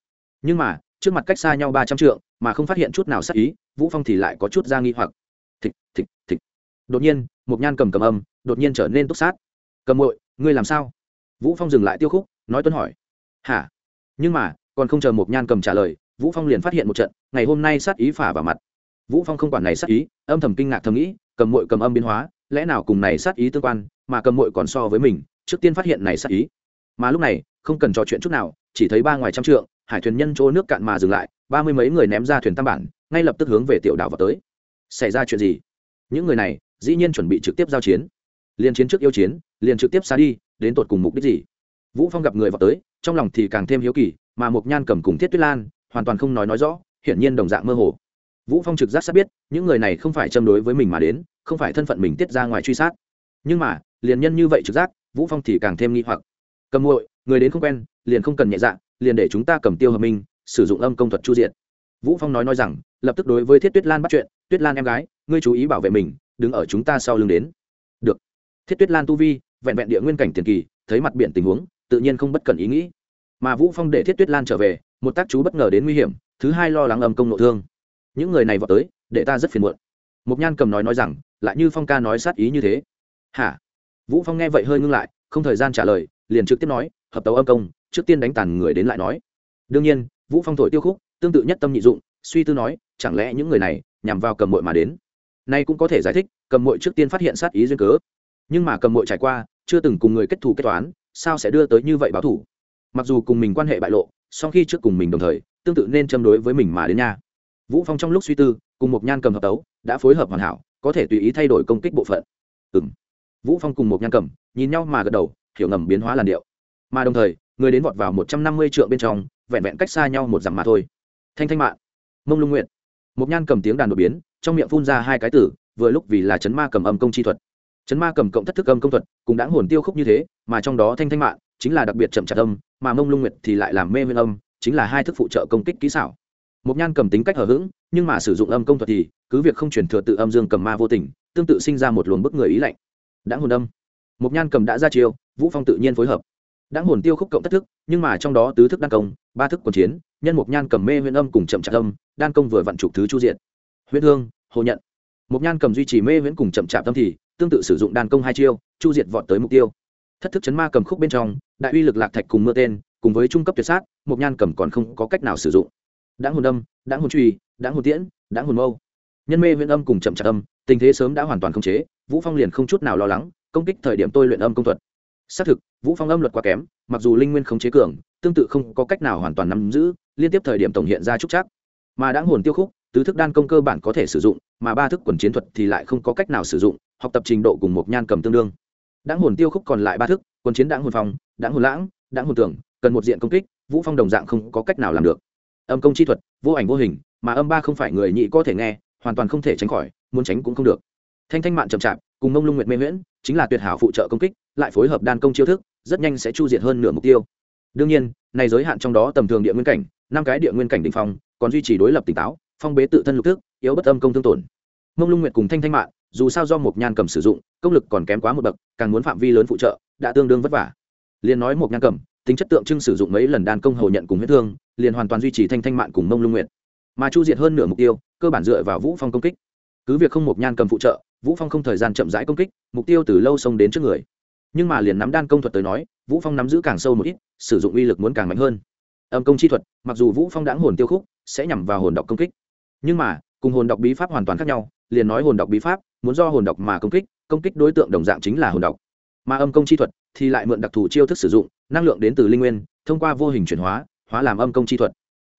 Nhưng mà, trước mặt cách xa nhau ba trăm trượng, mà không phát hiện chút nào sát ý, vũ phong thì lại có chút ra nghi hoặc. Thịch thịch thịch. Đột nhiên một nhan cầm cầm âm, đột nhiên trở nên túc sát. Cầm muội, ngươi làm sao? Vũ phong dừng lại tiêu khúc, nói tuấn hỏi. Hả? Nhưng mà, còn không chờ một nhan cầm trả lời, vũ phong liền phát hiện một trận, ngày hôm nay sát ý phả vào mặt. Vũ phong không quản này sát ý, âm thầm kinh ngạc thầm nghĩ, cầm muội cầm âm biến hóa, lẽ nào cùng này sát ý tương quan, mà cầm muội còn so với mình, trước tiên phát hiện này sát ý. Mà lúc này không cần trò chuyện chút nào, chỉ thấy ba ngoài trăm trượng, hải thuyền nhân chỗ nước cạn mà dừng lại, ba mươi mấy người ném ra thuyền tam bản, ngay lập tức hướng về tiểu đảo vào tới. Xảy ra chuyện gì? Những người này, dĩ nhiên chuẩn bị trực tiếp giao chiến. Liền chiến trước yêu chiến, liền trực tiếp xa đi, đến tột cùng mục đích gì? Vũ phong gặp người vào tới, trong lòng thì càng thêm hiếu kỳ, mà mục nhan cầm cùng thiết tuyết lan, hoàn toàn không nói nói rõ, hiển nhiên đồng dạng mơ hồ. Vũ phong trực giác sắp biết, những người này không phải châm đối với mình mà đến, không phải thân phận mình tiết ra ngoài truy sát. Nhưng mà, liền nhân như vậy trực giác, vũ phong thì càng thêm nghi hoặc cầm muội, người đến không quen, liền không cần nhẹ dạ liền để chúng ta cầm tiêu hợp minh, sử dụng âm công thuật chu diện vũ phong nói nói rằng, lập tức đối với thiết tuyết lan bắt chuyện, tuyết lan em gái, ngươi chú ý bảo vệ mình, đứng ở chúng ta sau lưng đến. Được. Thiết tuyết lan tu vi, vẹn vẹn địa nguyên cảnh tiền kỳ, thấy mặt biển tình huống, tự nhiên không bất cần ý nghĩ. Mà vũ phong để thiết tuyết lan trở về, một tác chú bất ngờ đến nguy hiểm, thứ hai lo lắng âm công nội thương. Những người này vào tới, để ta rất phiền muộn. Mục nhan cầm nói nói rằng, lại như phong ca nói sát ý như thế. Hả? Vũ phong nghe vậy hơi ngưng lại, không thời gian trả lời liền trực tiếp nói, hợp tấu âm công, trước tiên đánh tàn người đến lại nói. Đương nhiên, vũ phong thổi tiêu khúc, tương tự nhất tâm nhị dụng, suy tư nói, chẳng lẽ những người này nhằm vào cầm mội mà đến? Nay cũng có thể giải thích, cầm mội trước tiên phát hiện sát ý duyên cớ. Nhưng mà cầm mội trải qua, chưa từng cùng người kết thù kết toán, sao sẽ đưa tới như vậy báo thủ? Mặc dù cùng mình quan hệ bại lộ, song khi trước cùng mình đồng thời, tương tự nên châm đối với mình mà đến nha. Vũ phong trong lúc suy tư, cùng một nhan cầm hợp tấu, đã phối hợp hoàn hảo, có thể tùy ý thay đổi công kích bộ phận. Ừ vũ phong cùng một nhan cầm, nhìn nhau mà gật đầu hiểu ngầm biến hóa làn điệu. Mà đồng thời, người đến vọt vào một trăm năm mươi triệu bên trong, vẹn vẹn cách xa nhau một dặm mà thôi. Thanh thanh mạng mông lung nguyện một nhan cầm tiếng đàn đột biến, trong miệng phun ra hai cái tử vừa lúc vì là chấn ma cầm âm công chi thuật. Chấn ma cầm cộng thất thức âm công thuật cùng đáng hồn tiêu khúc như thế, mà trong đó thanh thanh mạng chính là đặc biệt chậm chạp âm, mà mông lung nguyệt thì lại làm mê nguyên âm, chính là hai thức phụ trợ công kích kỹ xảo. Một nhan cầm tính cách hở h ữ g nhưng mà sử dụng âm công thuật thì, cứ việc không chuyển thừa tự âm dương cầm ma vô tình, tương tự sinh ra một luồng bức người ý lạnh. Đã hồn âm. Một nhan cầm đã ra chiêu vũ phong tự nhiên phối hợp. Đã hồn tiêu khúc cộng thất thức nhưng mà trong đó tứ thức đan công ba thức quần chiến nhân mục nhan cầm mê huyễn âm cùng chậm chạp âm đan công vừa vặn trục thứ chu diện. Huyễn hương, hồ nhận. Mục nhan cầm duy trì mê huyễn cùng chậm chạp âm thì tương tự sử dụng đan công hai chiêu chu diệt vọt tới mục tiêu. Thất thức chấn ma cầm khúc bên trong đại uy lực lạc thạch cùng mưa tên cùng với trung cấp tuyệt sát mục nhan cầm còn không có cách nào sử dụng. Đáng hồn âm đáng hồn truy đáng hồn tiễn đáng hồn mâu. Nhân mê huyễn âm cùng chậm chạp âm tình thế sớm đã hoàn toàn khống chế vũ phong liền không chút nào lo lắng công kích thời điểm tôi luyện âm công thuật xác thực, vũ phong âm luật quá kém, mặc dù linh nguyên không chế cường, tương tự không có cách nào hoàn toàn nắm giữ, liên tiếp thời điểm tổng hiện ra trúc chắc mà đã hồn tiêu khúc, tứ thức đan công cơ bản có thể sử dụng, mà ba thức quần chiến thuật thì lại không có cách nào sử dụng, học tập trình độ cùng một nhan cầm tương đương. Đã hồn tiêu khúc còn lại ba thức, quần chiến đáng hồn phòng đáng hồn lãng đáng hồn tưởng, cần một diện công kích, vũ phong đồng dạng không có cách nào làm được. Âm công chi thuật, vô ảnh vô hình, mà âm ba không phải người nhị có thể nghe, hoàn toàn không thể tránh khỏi, muốn tránh cũng không được. Thanh thanh mạn chậm chạp, cùng mông lung nguyệt mê nguyễn chính là tuyệt hảo phụ trợ công kích lại phối hợp đan công chiêu thức rất nhanh sẽ chu diệt hơn nửa mục tiêu. Đương nhiên này giới hạn trong đó tầm thường địa nguyên cảnh năm cái địa nguyên cảnh đỉnh phong còn duy trì đối lập tỉnh táo phong bế tự thân lục thức yếu bất âm công thương tổn. Mông lung nguyệt cùng thanh thanh mạng, dù sao do một nhan cầm sử dụng công lực còn kém quá một bậc càng muốn phạm vi lớn phụ trợ đã tương đương vất vả. Liền nói một nhan cầm tính chất tượng trưng sử dụng mấy lần đan công hầu nhận cùng huyết thương liền hoàn toàn duy trì thanh thanh mạng cùng mông lung nguyệt. Mà chu diệt hơn nửa mục tiêu cơ bản dựa vào vũ phong công kích. Cứ việc không một nhan cầm phụ trợ vũ phong không thời gian chậm rãi công kích mục tiêu từ lâu xông đến trước người nhưng mà liền nắm đan công thuật tới nói, vũ phong nắm giữ càng sâu một ít, sử dụng uy lực muốn càng mạnh hơn. Âm công chi thuật, mặc dù vũ phong đãng hồn tiêu khúc, sẽ nhằm vào hồn độc công kích. Nhưng mà, cùng hồn độc bí pháp hoàn toàn khác nhau, liền nói hồn độc bí pháp, muốn do hồn độc mà công kích công kích đối tượng đồng dạng chính là hồn độc. Mà âm công chi thuật thì lại mượn đặc thù chiêu thức sử dụng, năng lượng đến từ linh nguyên, thông qua vô hình chuyển hóa hóa làm âm công chi thuật.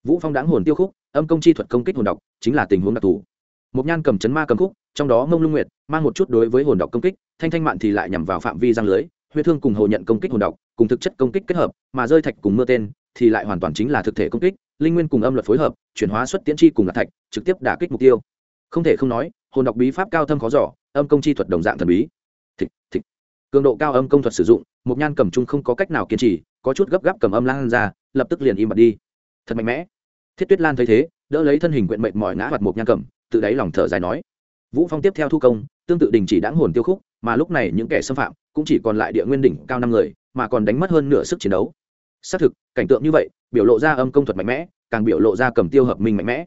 Vũ phong đãng hồn tiêu khúc, âm công chi thuật công kích hồn độc, chính là tình huống đặc thù. Một nhan cầm chấn ma cầm khúc trong đó mông lung nguyệt mang một chút đối với hồn độc công kích, thanh thanh mạn thì lại nhằm vào phạm vi răng lưới, huyết thương cùng hồ nhận công kích hồn độc, cùng thực chất công kích kết hợp, mà rơi thạch cùng mưa tên thì lại hoàn toàn chính là thực thể công kích, linh nguyên cùng âm luật phối hợp, chuyển hóa xuất tiễn chi cùng là thạch, trực tiếp đả kích mục tiêu. Không thể không nói, hồn độc bí pháp cao thâm khó giỏ âm công chi thuật đồng dạng thần bí. Thịt thịt cường độ cao âm công thuật sử dụng một nhan cầm trung không có cách nào kiên trì, có chút gấp gáp cầm âm lan ra, lập tức liền im bặt đi. Thật mạnh mẽ. Thiết tuyết lan thấy thế, đỡ lấy thân hình quyện mệnh mỏi ngã hoạt một nhan cầm, tự đáy lòng thở dài nói vũ phong tiếp theo thu công, tương tự đình chỉ đáng hồn tiêu khúc, mà lúc này những kẻ xâm phạm cũng chỉ còn lại địa nguyên đỉnh cao năm người, mà còn đánh mất hơn nửa sức chiến đấu. Xác thực, cảnh tượng như vậy, biểu lộ ra âm công thuật mạnh mẽ, càng biểu lộ ra cầm tiêu hợp minh mạnh mẽ.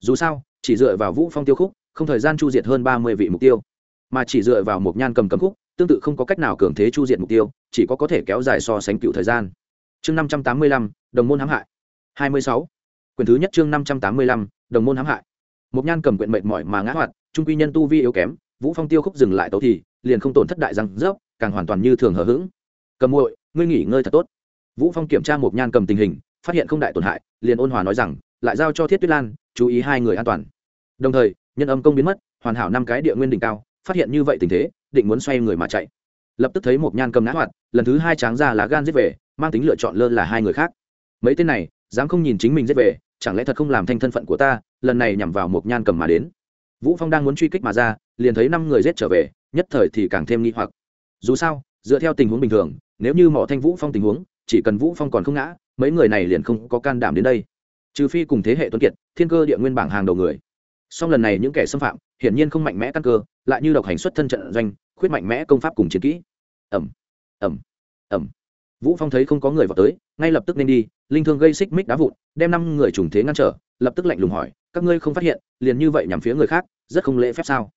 Dù sao, chỉ dựa vào vũ phong tiêu khúc, không thời gian chu diệt hơn ba mươi vị mục tiêu. Mà chỉ dựa vào một nhan cầm cấm khúc, tương tự không có cách nào cường thế chu diệt mục tiêu, chỉ có có thể kéo dài so sánh cựu thời gian. Chương năm trăm tám mươi lăm, đồng môn hãm hại. hai mươi sáu. Quyển thứ nhất chương năm trăm tám mươi lăm, đồng môn hãm hại. Một nhan cầm quyện mệt mỏi mà ngã hoạt trung quy nhân tu vi yếu kém, vũ phong tiêu khúc dừng lại tấu thì, liền không tổn thất đại răng rớp, càng hoàn toàn như thường hờ hững. Cầm muội, ngươi nghỉ ngơi thật tốt. Vũ phong kiểm tra một nhan cầm tình hình, phát hiện không đại tổn hại, liền ôn hòa nói rằng, lại giao cho thiết tuyết lan, chú ý hai người an toàn. Đồng thời, nhân âm công biến mất, hoàn hảo năm cái địa nguyên đỉnh cao, phát hiện như vậy tình thế, định muốn xoay người mà chạy. Lập tức thấy một nhan cầm ngã hoạt, lần thứ hai tráng ra lá gan giết về, mang tính lựa chọn lơ là hai người khác. Mấy tên này, dám không nhìn chính mình giết về, chẳng lẽ thật không làm thanh thân phận của ta, lần này nhằm vào một nhan cầm mà đến vũ phong đang muốn truy kích mà ra, liền thấy năm người giết trở về, nhất thời thì càng thêm nghi hoặc. Dù sao, dựa theo tình huống bình thường, nếu như mỏ thanh vũ phong tình huống, chỉ cần vũ phong còn không ngã, mấy người này liền không có can đảm đến đây. Trừ phi cùng thế hệ tuấn kiệt, thiên cơ địa nguyên bảng hàng đầu người. Song lần này những kẻ xâm phạm, hiển nhiên không mạnh mẽ căn cơ, lại như độc hành xuất thân trận doanh, khuyết mạnh mẽ công pháp cùng chiến kỹ. Ẩm ẩm ẩm vũ phong thấy không có người vào tới, ngay lập tức nên đi, linh thương gây xích mích đá vụn, đem năm người trùng thế ngăn trở, lập tức lạnh lùng hỏi các ngươi không phát hiện, liền như vậy nhằm phía người khác, rất không lễ phép sao?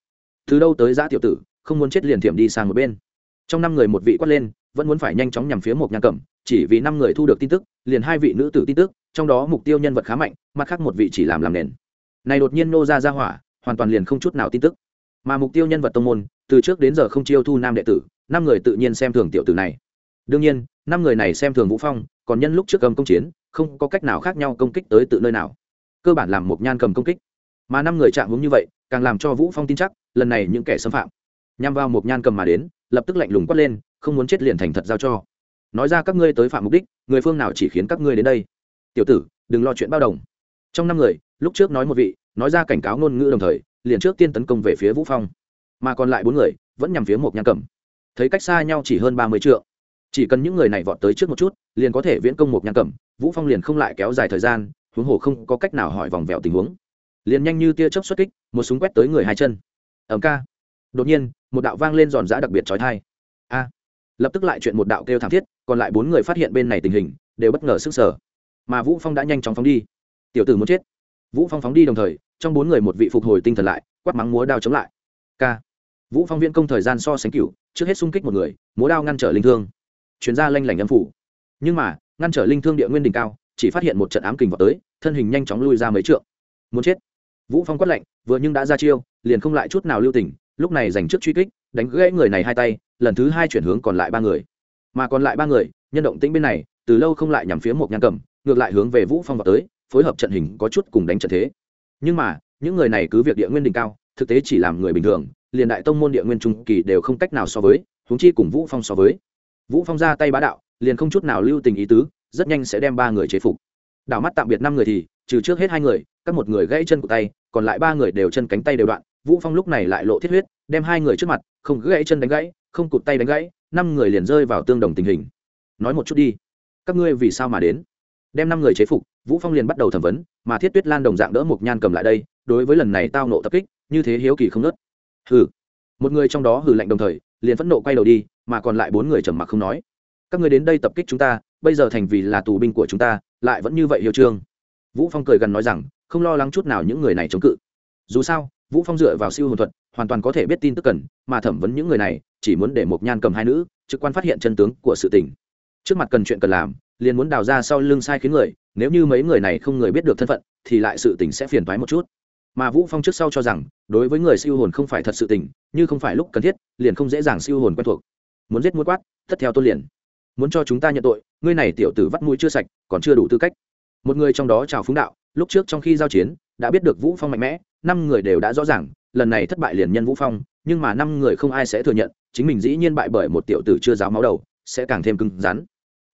Từ đâu tới giã tiểu tử, không muốn chết liền thiểm đi sang một bên. Trong năm người một vị quát lên, vẫn muốn phải nhanh chóng nhằm phía một nhà cẩm chỉ vì năm người thu được tin tức, liền hai vị nữ tử tin tức, trong đó mục tiêu nhân vật khá mạnh, mặt khác một vị chỉ làm làm nền. Này đột nhiên nô ra ra hỏa, hoàn toàn liền không chút nào tin tức. Mà mục tiêu nhân vật tông môn, từ trước đến giờ không chiêu thu nam đệ tử, năm người tự nhiên xem thường tiểu tử này. Đương nhiên, năm người này xem thường vũ phong, còn nhân lúc trước cầm công chiến, không có cách nào khác nhau công kích tới tự nơi nào cơ bản làm một nhan cầm công kích. Mà năm người chạm hướng như vậy càng làm cho vũ phong tin chắc lần này những kẻ xâm phạm nhằm vào một nhan cầm mà đến lập tức lạnh lùng quát lên không muốn chết liền thành thật giao cho. Nói ra các ngươi tới phạm mục đích người phương nào chỉ khiến các ngươi đến đây? Tiểu tử đừng lo chuyện bao đồng. Trong năm người lúc trước nói một vị nói ra cảnh cáo ngôn ngữ đồng thời liền trước tiên tấn công về phía vũ phong. Mà còn lại bốn người vẫn nhằm phía một nhan cầm. Thấy cách xa nhau chỉ hơn ba mươi trượng, chỉ cần những người này vọt tới trước một chút liền có thể viễn công một nhan cầm vũ phong liền không lại kéo dài thời gian huống hồ không có cách nào hỏi vòng vèo tình huống. Liền nhanh như tia chớp xuất kích, một súng quét tới người hai chân. Ẩm ca. Đột nhiên, một đạo vang lên giòn giã đặc biệt trói thai a. Lập tức lại chuyện một đạo kêu thảm thiết, còn lại bốn người phát hiện bên này tình hình, đều bất ngờ sức sở mà vũ phong đã nhanh chóng phóng đi. Tiểu tử muốn chết. Vũ phong phóng đi đồng thời, trong bốn người một vị phục hồi tinh thần lại, quát mắng múa đao chống lại. K. Vũ phong viễn công thời gian so sánh cửu, trước hết xung kích một người, múa đao ngăn trở linh thương. Chuyên gia lanh lảnh âm phủ. Nhưng mà, ngăn trở linh thương địa nguyên đỉnh cao chỉ phát hiện một trận ám kình vào tới, thân hình nhanh chóng lui ra mấy trượng. Muốn chết. Vũ phong quát lạnh, vừa nhưng đã ra chiêu, liền không lại chút nào lưu tình, lúc này giành trước truy kích, đánh gãy người này hai tay, lần thứ hai chuyển hướng còn lại ba người. Mà còn lại ba người, nhân động tĩnh bên này, từ lâu không lại nhằm phía một nhan cầm, ngược lại hướng về vũ phong vào tới, phối hợp trận hình có chút cùng đánh trận thế. Nhưng mà, những người này cứ việc địa nguyên đỉnh cao, thực tế chỉ làm người bình thường, liền đại tông môn địa nguyên trung kỳ đều không cách nào so với, huống chi cùng vũ phong so với. Vũ phong ra tay bá đạo, liền không chút nào lưu tình ý tứ rất nhanh sẽ đem ba người chế phục. Đảo mắt tạm biệt năm người thì, trừ trước hết hai người, các một người gãy chân của tay, còn lại ba người đều chân cánh tay đều đoạn. Vũ phong lúc này lại lộ thiết huyết, đem hai người trước mặt, không gãy chân đánh gãy, không cụt tay đánh gãy, năm người liền rơi vào tương đồng tình hình. Nói một chút đi, các ngươi vì sao mà đến? Đem năm người chế phục, vũ phong liền bắt đầu thẩm vấn, mà thiết tuyết lan đồng dạng đỡ một nhan cầm lại đây, đối với lần này tao nộ tập kích, như thế hiếu kỳ không nớt hừ. Một người trong đó hừ lạnh đồng thời, liền phẫn nộ quay đầu đi, mà còn lại bốn người trầm mặc không nói. Các ngươi đến đây tập kích chúng ta bây giờ thành vì là tù binh của chúng ta, lại vẫn như vậy hiệu trương. Vũ phong cười gần nói rằng, không lo lắng chút nào những người này chống cự. Dù sao, vũ phong dựa vào siêu hồn thuật, hoàn toàn có thể biết tin tức cần, mà thẩm vấn những người này, chỉ muốn để một nhan cầm hai nữ, trực quan phát hiện chân tướng của sự tình. Trước mặt cần chuyện cần làm, liền muốn đào ra sau lưng sai khiến người, nếu như mấy người này không người biết được thân phận, thì lại sự tình sẽ phiền toái một chút. Mà vũ phong trước sau cho rằng, đối với người siêu hồn không phải thật sự tình, như không phải lúc cần thiết, liền không dễ dàng siêu hồn quen thuộc. Muốn giết muốn quát tất theo tôn liền muốn cho chúng ta nhận tội, ngươi này tiểu tử vắt mũi chưa sạch, còn chưa đủ tư cách. Một người trong đó chào phúng đạo, lúc trước trong khi giao chiến, đã biết được vũ phong mạnh mẽ, năm người đều đã rõ ràng, lần này thất bại liền nhân vũ phong, nhưng mà năm người không ai sẽ thừa nhận, chính mình dĩ nhiên bại bởi một tiểu tử chưa giáo máu đầu, sẽ càng thêm cứng rắn.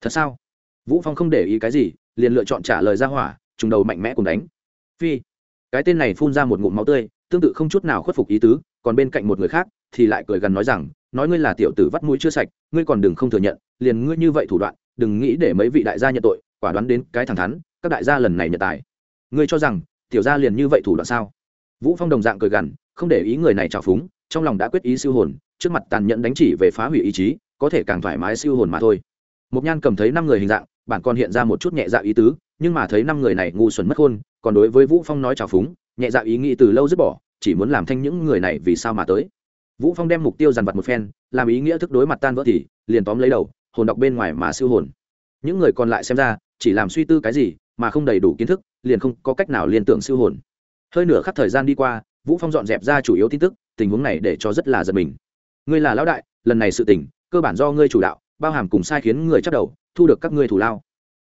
Thật sao? Vũ phong không để ý cái gì, liền lựa chọn trả lời ra hỏa, trùng đầu mạnh mẽ cùng đánh. Phi, cái tên này phun ra một ngụm máu tươi, tương tự không chút nào khuất phục ý tứ, còn bên cạnh một người khác thì lại cười gần nói rằng nói ngươi là tiểu tử vắt mũi chưa sạch ngươi còn đừng không thừa nhận liền ngươi như vậy thủ đoạn đừng nghĩ để mấy vị đại gia nhận tội quả đoán đến cái thẳng thắn các đại gia lần này nhận tài. Ngươi cho rằng tiểu gia liền như vậy thủ đoạn sao? Vũ phong đồng dạng cười gằn không để ý người này trào phúng trong lòng đã quyết ý siêu hồn trước mặt tàn nhẫn đánh chỉ về phá hủy ý chí có thể càng thoải mái siêu hồn mà thôi. Mục Nhan cầm thấy năm người hình dạng, bản còn hiện ra một chút nhẹ dạ ý tứ, nhưng mà thấy năm người này ngu xuẩn mất khôn, còn đối với Vũ Phong nói chào phúng, nhẹ dạ ý nghĩ từ lâu dứt bỏ, chỉ muốn làm thanh những người này vì sao mà tới. Vũ Phong đem mục tiêu dằn vặt một phen, làm ý nghĩa thức đối mặt tan vỡ thì, liền tóm lấy đầu, hồn đọc bên ngoài mà siêu hồn. Những người còn lại xem ra, chỉ làm suy tư cái gì, mà không đầy đủ kiến thức, liền không có cách nào liên tưởng siêu hồn. Hơi nửa khắc thời gian đi qua, Vũ Phong dọn dẹp ra chủ yếu tin tức, tình huống này để cho rất là giật mình. Ngươi là lão đại, lần này sự tình, cơ bản do ngươi chủ đạo, bao hàm cùng sai khiến người chắc đầu thu được các ngươi thủ lao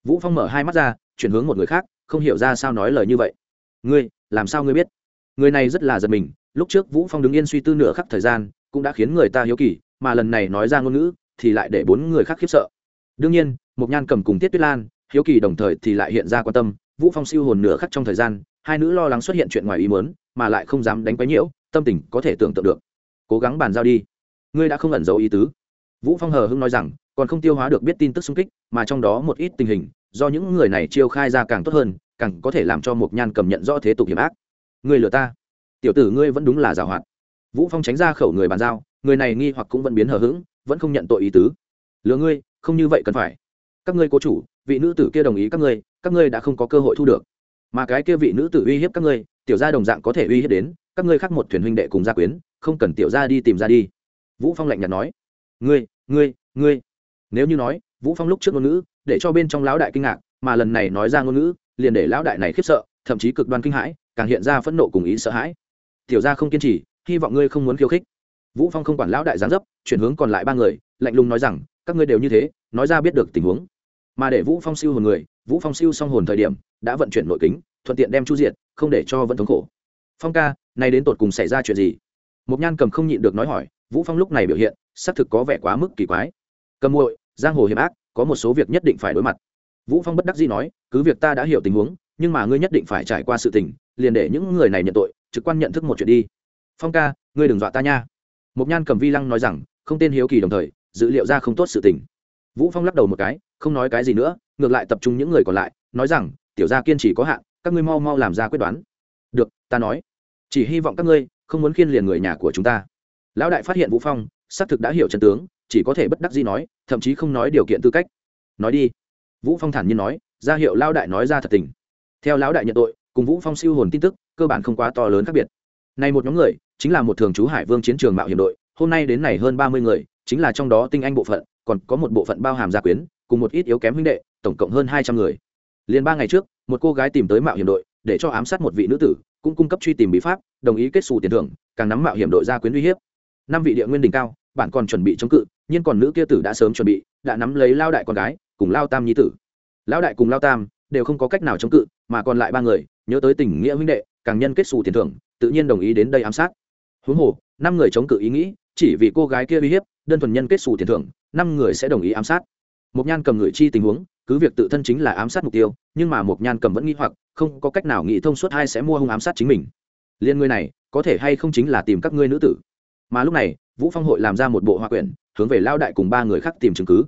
vũ phong mở hai mắt ra chuyển hướng một người khác không hiểu ra sao nói lời như vậy ngươi làm sao ngươi biết người này rất là giật mình lúc trước vũ phong đứng yên suy tư nửa khắc thời gian, cũng đã khiến người ta hiếu kỳ, mà lần này nói ra ngôn ngữ, thì lại để bốn người khác khiếp sợ. Đương nhiên một nhan cầm cùng tiết tuyết lan, hiếu kỳ đồng thời thì lại hiện ra quan tâm, vũ phong siêu hồn nửa khắc trong thời gian, hai nữ lo lắng xuất hiện chuyện ngoài ý muốn, mà lại không dám đánh quấy nhiễu, tâm tình có thể tưởng tượng được. Cố gắng bàn giao đi. Ngươi đã không ẩn giấu ý tứ. Vũ phong hờ hưng nói rằng, còn không tiêu hóa được biết tin tức xung kích, mà trong đó một ít tình hình, do những người này chiêu khai ra càng tốt hơn, càng có thể làm cho một nhan cầm nhận rõ thế tục hiểm ác. Người lừa ta tiểu tử ngươi vẫn đúng là giảo hoạt. Vũ phong tránh ra khẩu người bàn giao, người này nghi hoặc cũng vẫn biến hờ hững, vẫn không nhận tội ý tứ. Lừa ngươi, không như vậy cần phải. Các ngươi cố chủ, vị nữ tử kia đồng ý các ngươi các ngươi đã không có cơ hội thu được. Mà cái kia vị nữ tử uy hiếp các ngươi, tiểu gia đồng dạng có thể uy hiếp đến, các ngươi khác một thuyền huynh đệ cùng gia quyến, không cần tiểu gia đi tìm ra đi. Vũ phong lạnh nhạt nói. Ngươi ngươi ngươi. Nếu như nói, vũ phong lúc trước ngôn ngữ, để cho bên trong lão đại kinh ngạc, mà lần này nói ra ngôn ngữ, liền để lão đại này khiếp sợ, thậm chí cực đoan kinh hãi, càng hiện ra phẫn nộ cùng ý sợ hãi tiểu gia không kiên trì, hy vọng ngươi không muốn khiêu khích. Vũ phong không quản lão đại giáng dấp, chuyển hướng còn lại ba người, lạnh lùng nói rằng, các ngươi đều như thế, nói ra biết được tình huống. Mà để vũ phong siêu hồn người, vũ phong siêu xong hồn thời điểm, đã vận chuyển nội kính, thuận tiện đem chu diệt, không để cho vẫn thống khổ. Phong ca, nay đến tột cùng xảy ra chuyện gì? Một nhan cầm không nhịn được nói hỏi, vũ phong lúc này biểu hiện, xác thực có vẻ quá mức kỳ quái. Cầm muội, giang hồ hiểm ác, có một số việc nhất định phải đối mặt. Vũ phong bất đắc dĩ nói, cứ việc ta đã hiểu tình huống, nhưng mà ngươi nhất định phải trải qua sự tình, liền để những người này nhận tội trực quan nhận thức một chuyện đi. Phong ca, ngươi đừng dọa ta nha. Một nhan cầm vi lăng nói rằng, không tên hiếu kỳ đồng thời dữ liệu ra không tốt sự tình. Vũ phong lắc đầu một cái, không nói cái gì nữa, ngược lại tập trung những người còn lại, nói rằng, tiểu gia kiên trì có hạn, các ngươi mau mau làm ra quyết đoán. Được, ta nói. Chỉ hy vọng các ngươi không muốn khiên liền người nhà của chúng ta. Lão đại phát hiện vũ phong, xác thực đã hiểu chân tướng, chỉ có thể bất đắc dĩ nói, thậm chí không nói điều kiện tư cách. Nói đi. Vũ phong thản nhiên nói, ra hiệu lão đại nói ra thật tình. Theo lão đại nhận tội, cùng vũ phong siêu hồn tin tức cơ bản không quá to lớn khác biệt. Này một nhóm người, chính là một thường trú hải vương chiến trường mạo hiểm đội, hôm nay đến này hơn ba mươi người, chính là trong đó tinh anh bộ phận, còn có một bộ phận bao hàm gia quyến, cùng một ít yếu kém huynh đệ, tổng cộng hơn hai trăm người. Liền ba ngày trước, một cô gái tìm tới mạo hiểm đội, để cho ám sát một vị nữ tử, cũng cung cấp truy tìm bí pháp, đồng ý kết xù tiền thưởng, càng nắm mạo hiểm đội gia quyến uy hiếp. Năm vị địa nguyên đỉnh cao bản còn chuẩn bị chống cự, nhưng còn nữ kia tử đã sớm chuẩn bị, đã nắm lấy lao đại con gái, cùng lao tam nhi tử. Lão đại cùng lao tam đều không có cách nào chống cự mà còn lại ba người, nhớ tới tình nghĩa huynh đệ, càng nhân kết xù tiền thưởng, tự nhiên đồng ý đến đây ám sát. Huống hồ, năm người chống cự ý nghĩ, chỉ vì cô gái kia uy hiếp, đơn thuần nhân kết xù tiền thưởng, năm người sẽ đồng ý ám sát. Một nhan cầm người chi tình huống, cứ việc tự thân chính là ám sát mục tiêu, nhưng mà một nhan cầm vẫn nghĩ hoặc, không có cách nào nghĩ thông suốt hai sẽ mua hung ám sát chính mình. Liên người này, có thể hay không chính là tìm các ngươi nữ tử. Mà lúc này, vũ phong hội làm ra một bộ hoa quyển, hướng về lao đại cùng ba người khác tìm chứng cứ.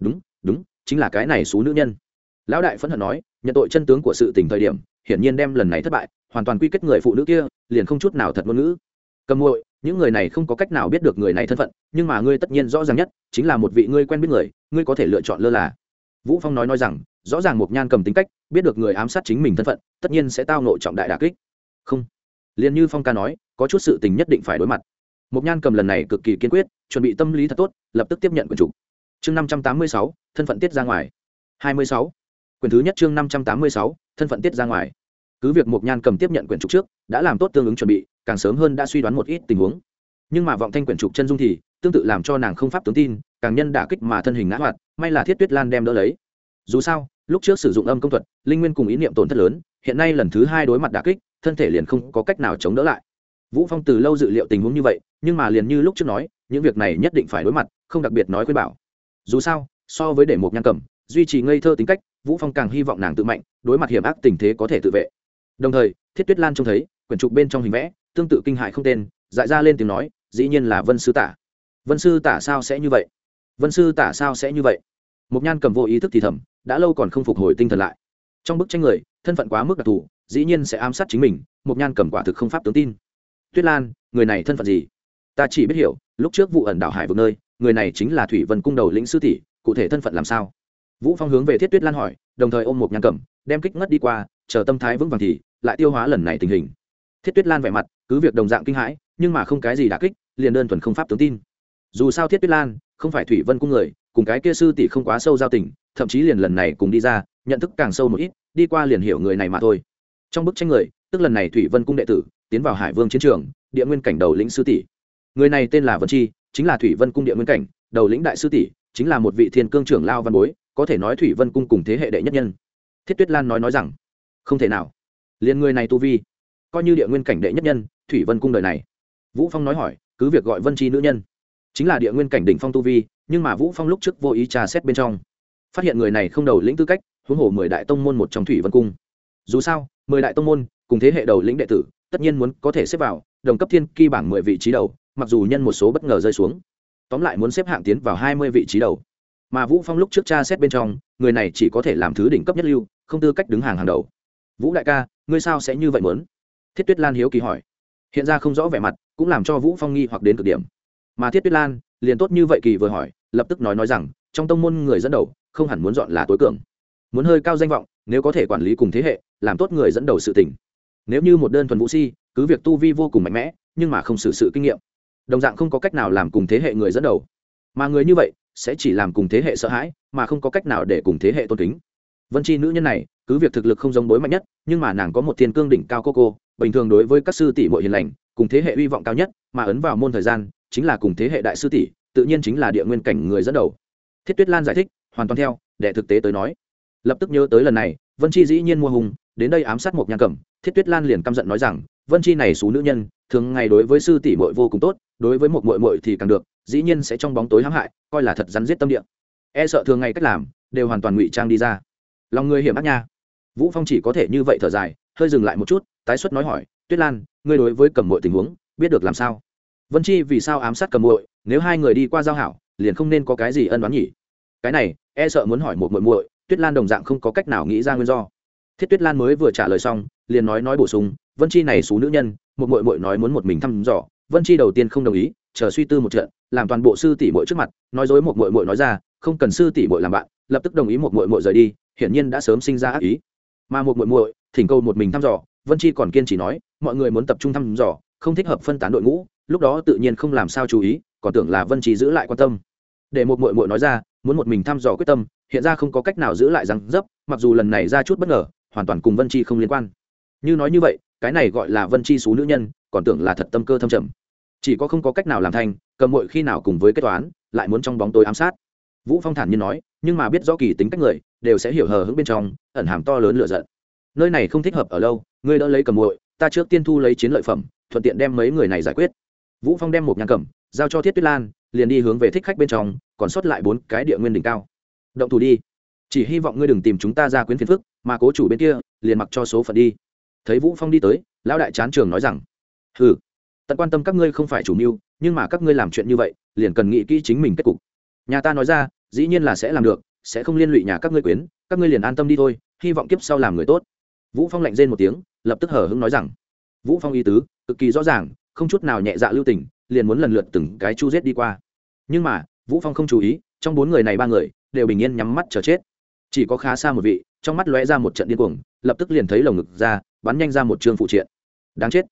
Đúng đúng, chính là cái này số nữ nhân. Lão đại phẫn hận nói nhận tội chân tướng của sự tình thời điểm, hiển nhiên đem lần này thất bại, hoàn toàn quy kết người phụ nữ kia, liền không chút nào thật ngôn ngữ. Cầm muội, những người này không có cách nào biết được người này thân phận, nhưng mà ngươi tất nhiên rõ ràng nhất, chính là một vị ngươi quen biết người, ngươi có thể lựa chọn lơ là. Vũ phong nói nói rằng, rõ ràng một nhan cầm tính cách, biết được người ám sát chính mình thân phận, tất nhiên sẽ tao nội trọng đại đà kích. Không. Liền như phong ca nói, có chút sự tình nhất định phải đối mặt. Một nhan cầm lần này cực kỳ kiên quyết, chuẩn bị tâm lý thật tốt, lập tức tiếp nhận quyền chủ. Chương năm trăm tám mươi sáu, thân phận tiết ra ngoài. Hai mươi sáu. Quyển thứ nhất chương năm trăm tám mươi sáu, thân phận tiết ra ngoài. Cứ việc một nhan cầm tiếp nhận quyển trục trước, đã làm tốt tương ứng chuẩn bị, càng sớm hơn đã suy đoán một ít tình huống. Nhưng mà vọng thanh quyển trục chân dung thì, tương tự làm cho nàng không pháp tướng tin, càng nhân đả kích mà thân hình ngã hoạt, may là thiết tuyết lan đem đỡ lấy. Dù sao, lúc trước sử dụng âm công thuật, linh nguyên cùng ý niệm tổn thất lớn, hiện nay lần thứ hai đối mặt đả kích, thân thể liền không có cách nào chống đỡ lại. Vũ phong từ lâu dự liệu tình huống như vậy, nhưng mà liền như lúc trước nói, những việc này nhất định phải đối mặt, không đặc biệt nói khuyên bảo. Dù sao, so với để một nhan cầm, duy trì ngây thơ tính cách vũ phong càng hy vọng nàng tự mạnh, đối mặt hiểm ác tình thế có thể tự vệ. Đồng thời, thiết tuyết lan trông thấy, quyển trục bên trong hình vẽ, tương tự kinh hại không tên, dại ra lên tiếng nói, dĩ nhiên là vân sư tả. Vân sư tả sao sẽ như vậy? Vân sư tả sao sẽ như vậy? Một nhan cầm vô ý thức thì thầm, đã lâu còn không phục hồi tinh thần lại. Trong bức tranh người, thân phận quá mức đặc thù, dĩ nhiên sẽ ám sát chính mình một nhan cầm quả thực không pháp tướng tin. Tuyết lan, người này thân phận gì? Ta chỉ biết hiểu, lúc trước vụ ẩn đảo hải vực nơi, người này chính là thủy vân cung đầu lĩnh sư tỷ, cụ thể thân phận làm sao? Vũ phong hướng về thiết tuyết lan hỏi, đồng thời ôm một nhan cầm, đem kích ngất đi qua, chờ tâm thái vững vàng thì, lại tiêu hóa lần này tình hình. Thiết tuyết lan vẻ mặt, cứ việc đồng dạng kinh hãi, nhưng mà không cái gì đả kích, liền đơn thuần không pháp tướng tin. Dù sao thiết tuyết lan, không phải thủy vân cung người, cùng cái kia sư tỷ không quá sâu giao tình, thậm chí liền lần này cùng đi ra, nhận thức càng sâu một ít, đi qua liền hiểu người này mà thôi. Trong bức tranh người, tức lần này thủy vân cung đệ tử, tiến vào hải vương chiến trường, địa nguyên cảnh đầu lĩnh sư tỷ. Người này tên là vân chi, chính là thủy vân cung địa nguyên cảnh, đầu lĩnh đại sư tỷ, chính là một vị thiên cương trưởng lao văn bối có thể nói thủy vân cung cùng thế hệ đệ nhất nhân. Thiết tuyết lan nói nói rằng, không thể nào. Liền người này tu vi, coi như địa nguyên cảnh đệ nhất nhân, thủy vân cung đời này. Vũ phong nói hỏi, cứ việc gọi vân chi nữ nhân, chính là địa nguyên cảnh đỉnh phong tu vi, nhưng mà vũ phong lúc trước vô ý trà xét bên trong, phát hiện người này không đầu lĩnh tư cách, huống hồ mười đại tông môn một trong thủy vân cung. Dù sao, mười đại tông môn, cùng thế hệ đầu lĩnh đệ tử, tất nhiên muốn có thể xếp vào, đồng cấp thiên kỳ bảng mười vị trí đầu, mặc dù nhân một số bất ngờ rơi xuống. Tóm lại muốn xếp hạng tiến vào hai mươi vị trí đầu mà vũ phong lúc trước cha xét bên trong, người này chỉ có thể làm thứ đỉnh cấp nhất lưu, không tư cách đứng hàng hàng đầu. Vũ đại ca, ngươi sao sẽ như vậy muốn? Thiết tuyết lan hiếu kỳ hỏi. Hiện ra không rõ vẻ mặt, cũng làm cho vũ phong nghi hoặc đến cực điểm. Mà thiết tuyết lan, liền tốt như vậy kỳ vừa hỏi, lập tức nói nói rằng, trong tông môn người dẫn đầu, không hẳn muốn dọn là tối cường. Muốn hơi cao danh vọng, nếu có thể quản lý cùng thế hệ, làm tốt người dẫn đầu sự tình. Nếu như một đơn thuần vũ si, cứ việc tu vi vô cùng mạnh mẽ, nhưng mà không xử sự kinh nghiệm. Đồng dạng không có cách nào làm cùng thế hệ người dẫn đầu mà người như vậy sẽ chỉ làm cùng thế hệ sợ hãi, mà không có cách nào để cùng thế hệ tôn kính. Vân chi nữ nhân này, cứ việc thực lực không giống bối mạnh nhất, nhưng mà nàng có một thiên cương đỉnh cao cô cô, bình thường đối với các sư tỷ muội hiền lành, cùng thế hệ hy vọng cao nhất, mà ấn vào môn thời gian, chính là cùng thế hệ đại sư tỷ, tự nhiên chính là địa nguyên cảnh người dẫn đầu. Thiết tuyết lan giải thích, hoàn toàn theo, để thực tế tới nói. Lập tức nhớ tới lần này, vân chi dĩ nhiên mua hùng, đến đây ám sát một nhà cẩm, thiết tuyết lan liền căm giận nói rằng, vân chi này xú nữ nhân, thường ngày đối với sư tỷ muội vô cùng tốt, đối với một muội muội thì càng được dĩ nhiên sẽ trong bóng tối hãm hại, coi là thật rắn giết tâm địa. E sợ thường ngày cách làm, đều hoàn toàn ngụy trang đi ra. Lòng người hiểm ác nha. Vũ phong chỉ có thể như vậy thở dài, hơi dừng lại một chút, tái xuất nói hỏi, tuyết lan, ngươi đối với cầm muội tình huống, biết được làm sao? Vân chi vì sao ám sát cầm muội, nếu hai người đi qua giao hảo, liền không nên có cái gì ân đoán nhỉ? Cái này e sợ muốn hỏi một muội muội, tuyết lan đồng dạng không có cách nào nghĩ ra nguyên do. Thiết tuyết lan mới vừa trả lời xong, liền nói nói bổ sung, vân chi này xú nữ nhân, một muội muội nói muốn một mình thăm dò, vân chi đầu tiên không đồng ý chờ suy tư một trận, làm toàn bộ sư tỷ muội trước mặt, nói dối một muội muội nói ra, không cần sư tỷ muội làm bạn, lập tức đồng ý một muội muội rời đi, hiển nhiên đã sớm sinh ra ác ý. Mà một muội muội, thỉnh cầu một mình thăm dò, vân chi còn kiên trì nói, mọi người muốn tập trung thăm dò, không thích hợp phân tán đội ngũ, lúc đó tự nhiên không làm sao chú ý, còn tưởng là vân chi giữ lại quan tâm. Để một muội muội nói ra, muốn một mình thăm dò quyết tâm, hiện ra không có cách nào giữ lại răng dấp, mặc dù lần này ra chút bất ngờ, hoàn toàn cùng vân chi không liên quan. Như nói như vậy, cái này gọi là vân chi số nữ nhân, còn tưởng là thật tâm cơ thâm trầm chỉ có không có cách nào làm thành, cầm mội khi nào cùng với kết toán, lại muốn trong bóng tối ám sát. Vũ phong thản nhiên nói, nhưng mà biết rõ kỳ tính cách người, đều sẽ hiểu hờ hững bên trong, ẩn hàm to lớn lựa giận. Nơi này không thích hợp ở lâu, ngươi đỡ lấy cầm mội ta trước tiên thu lấy chiến lợi phẩm, thuận tiện đem mấy người này giải quyết. Vũ phong đem một nhang cầm, giao cho thiết tuyết lan, liền đi hướng về thích khách bên trong, còn sót lại bốn cái địa nguyên đỉnh cao. Động thủ đi. Chỉ hy vọng ngươi đừng tìm chúng ta ra quyến phiền phức, mà cố chủ bên kia, liền mặc cho số phận đi. Thấy vũ phong đi tới, lão đại chán trường nói rằng, hừ tận quan tâm các ngươi không phải chủ mưu, nhưng mà các ngươi làm chuyện như vậy, liền cần nghĩ kỹ chính mình kết cục. Nhà ta nói ra, dĩ nhiên là sẽ làm được, sẽ không liên lụy nhà các ngươi quyến, các ngươi liền an tâm đi thôi, hy vọng kiếp sau làm người tốt. Vũ phong lạnh rên một tiếng, lập tức hở hững nói rằng, vũ phong ý tứ, cực kỳ rõ ràng, không chút nào nhẹ dạ lưu tình, liền muốn lần lượt từng cái chu giết đi qua. Nhưng mà, vũ phong không chú ý, trong bốn người này ba người, đều bình yên nhắm mắt chờ chết. Chỉ có khá xa một vị, trong mắt lóe ra một trận điên cuồng, lập tức liền thấy lồng ngực ra, bắn nhanh ra một trường phụ triện. Đáng chết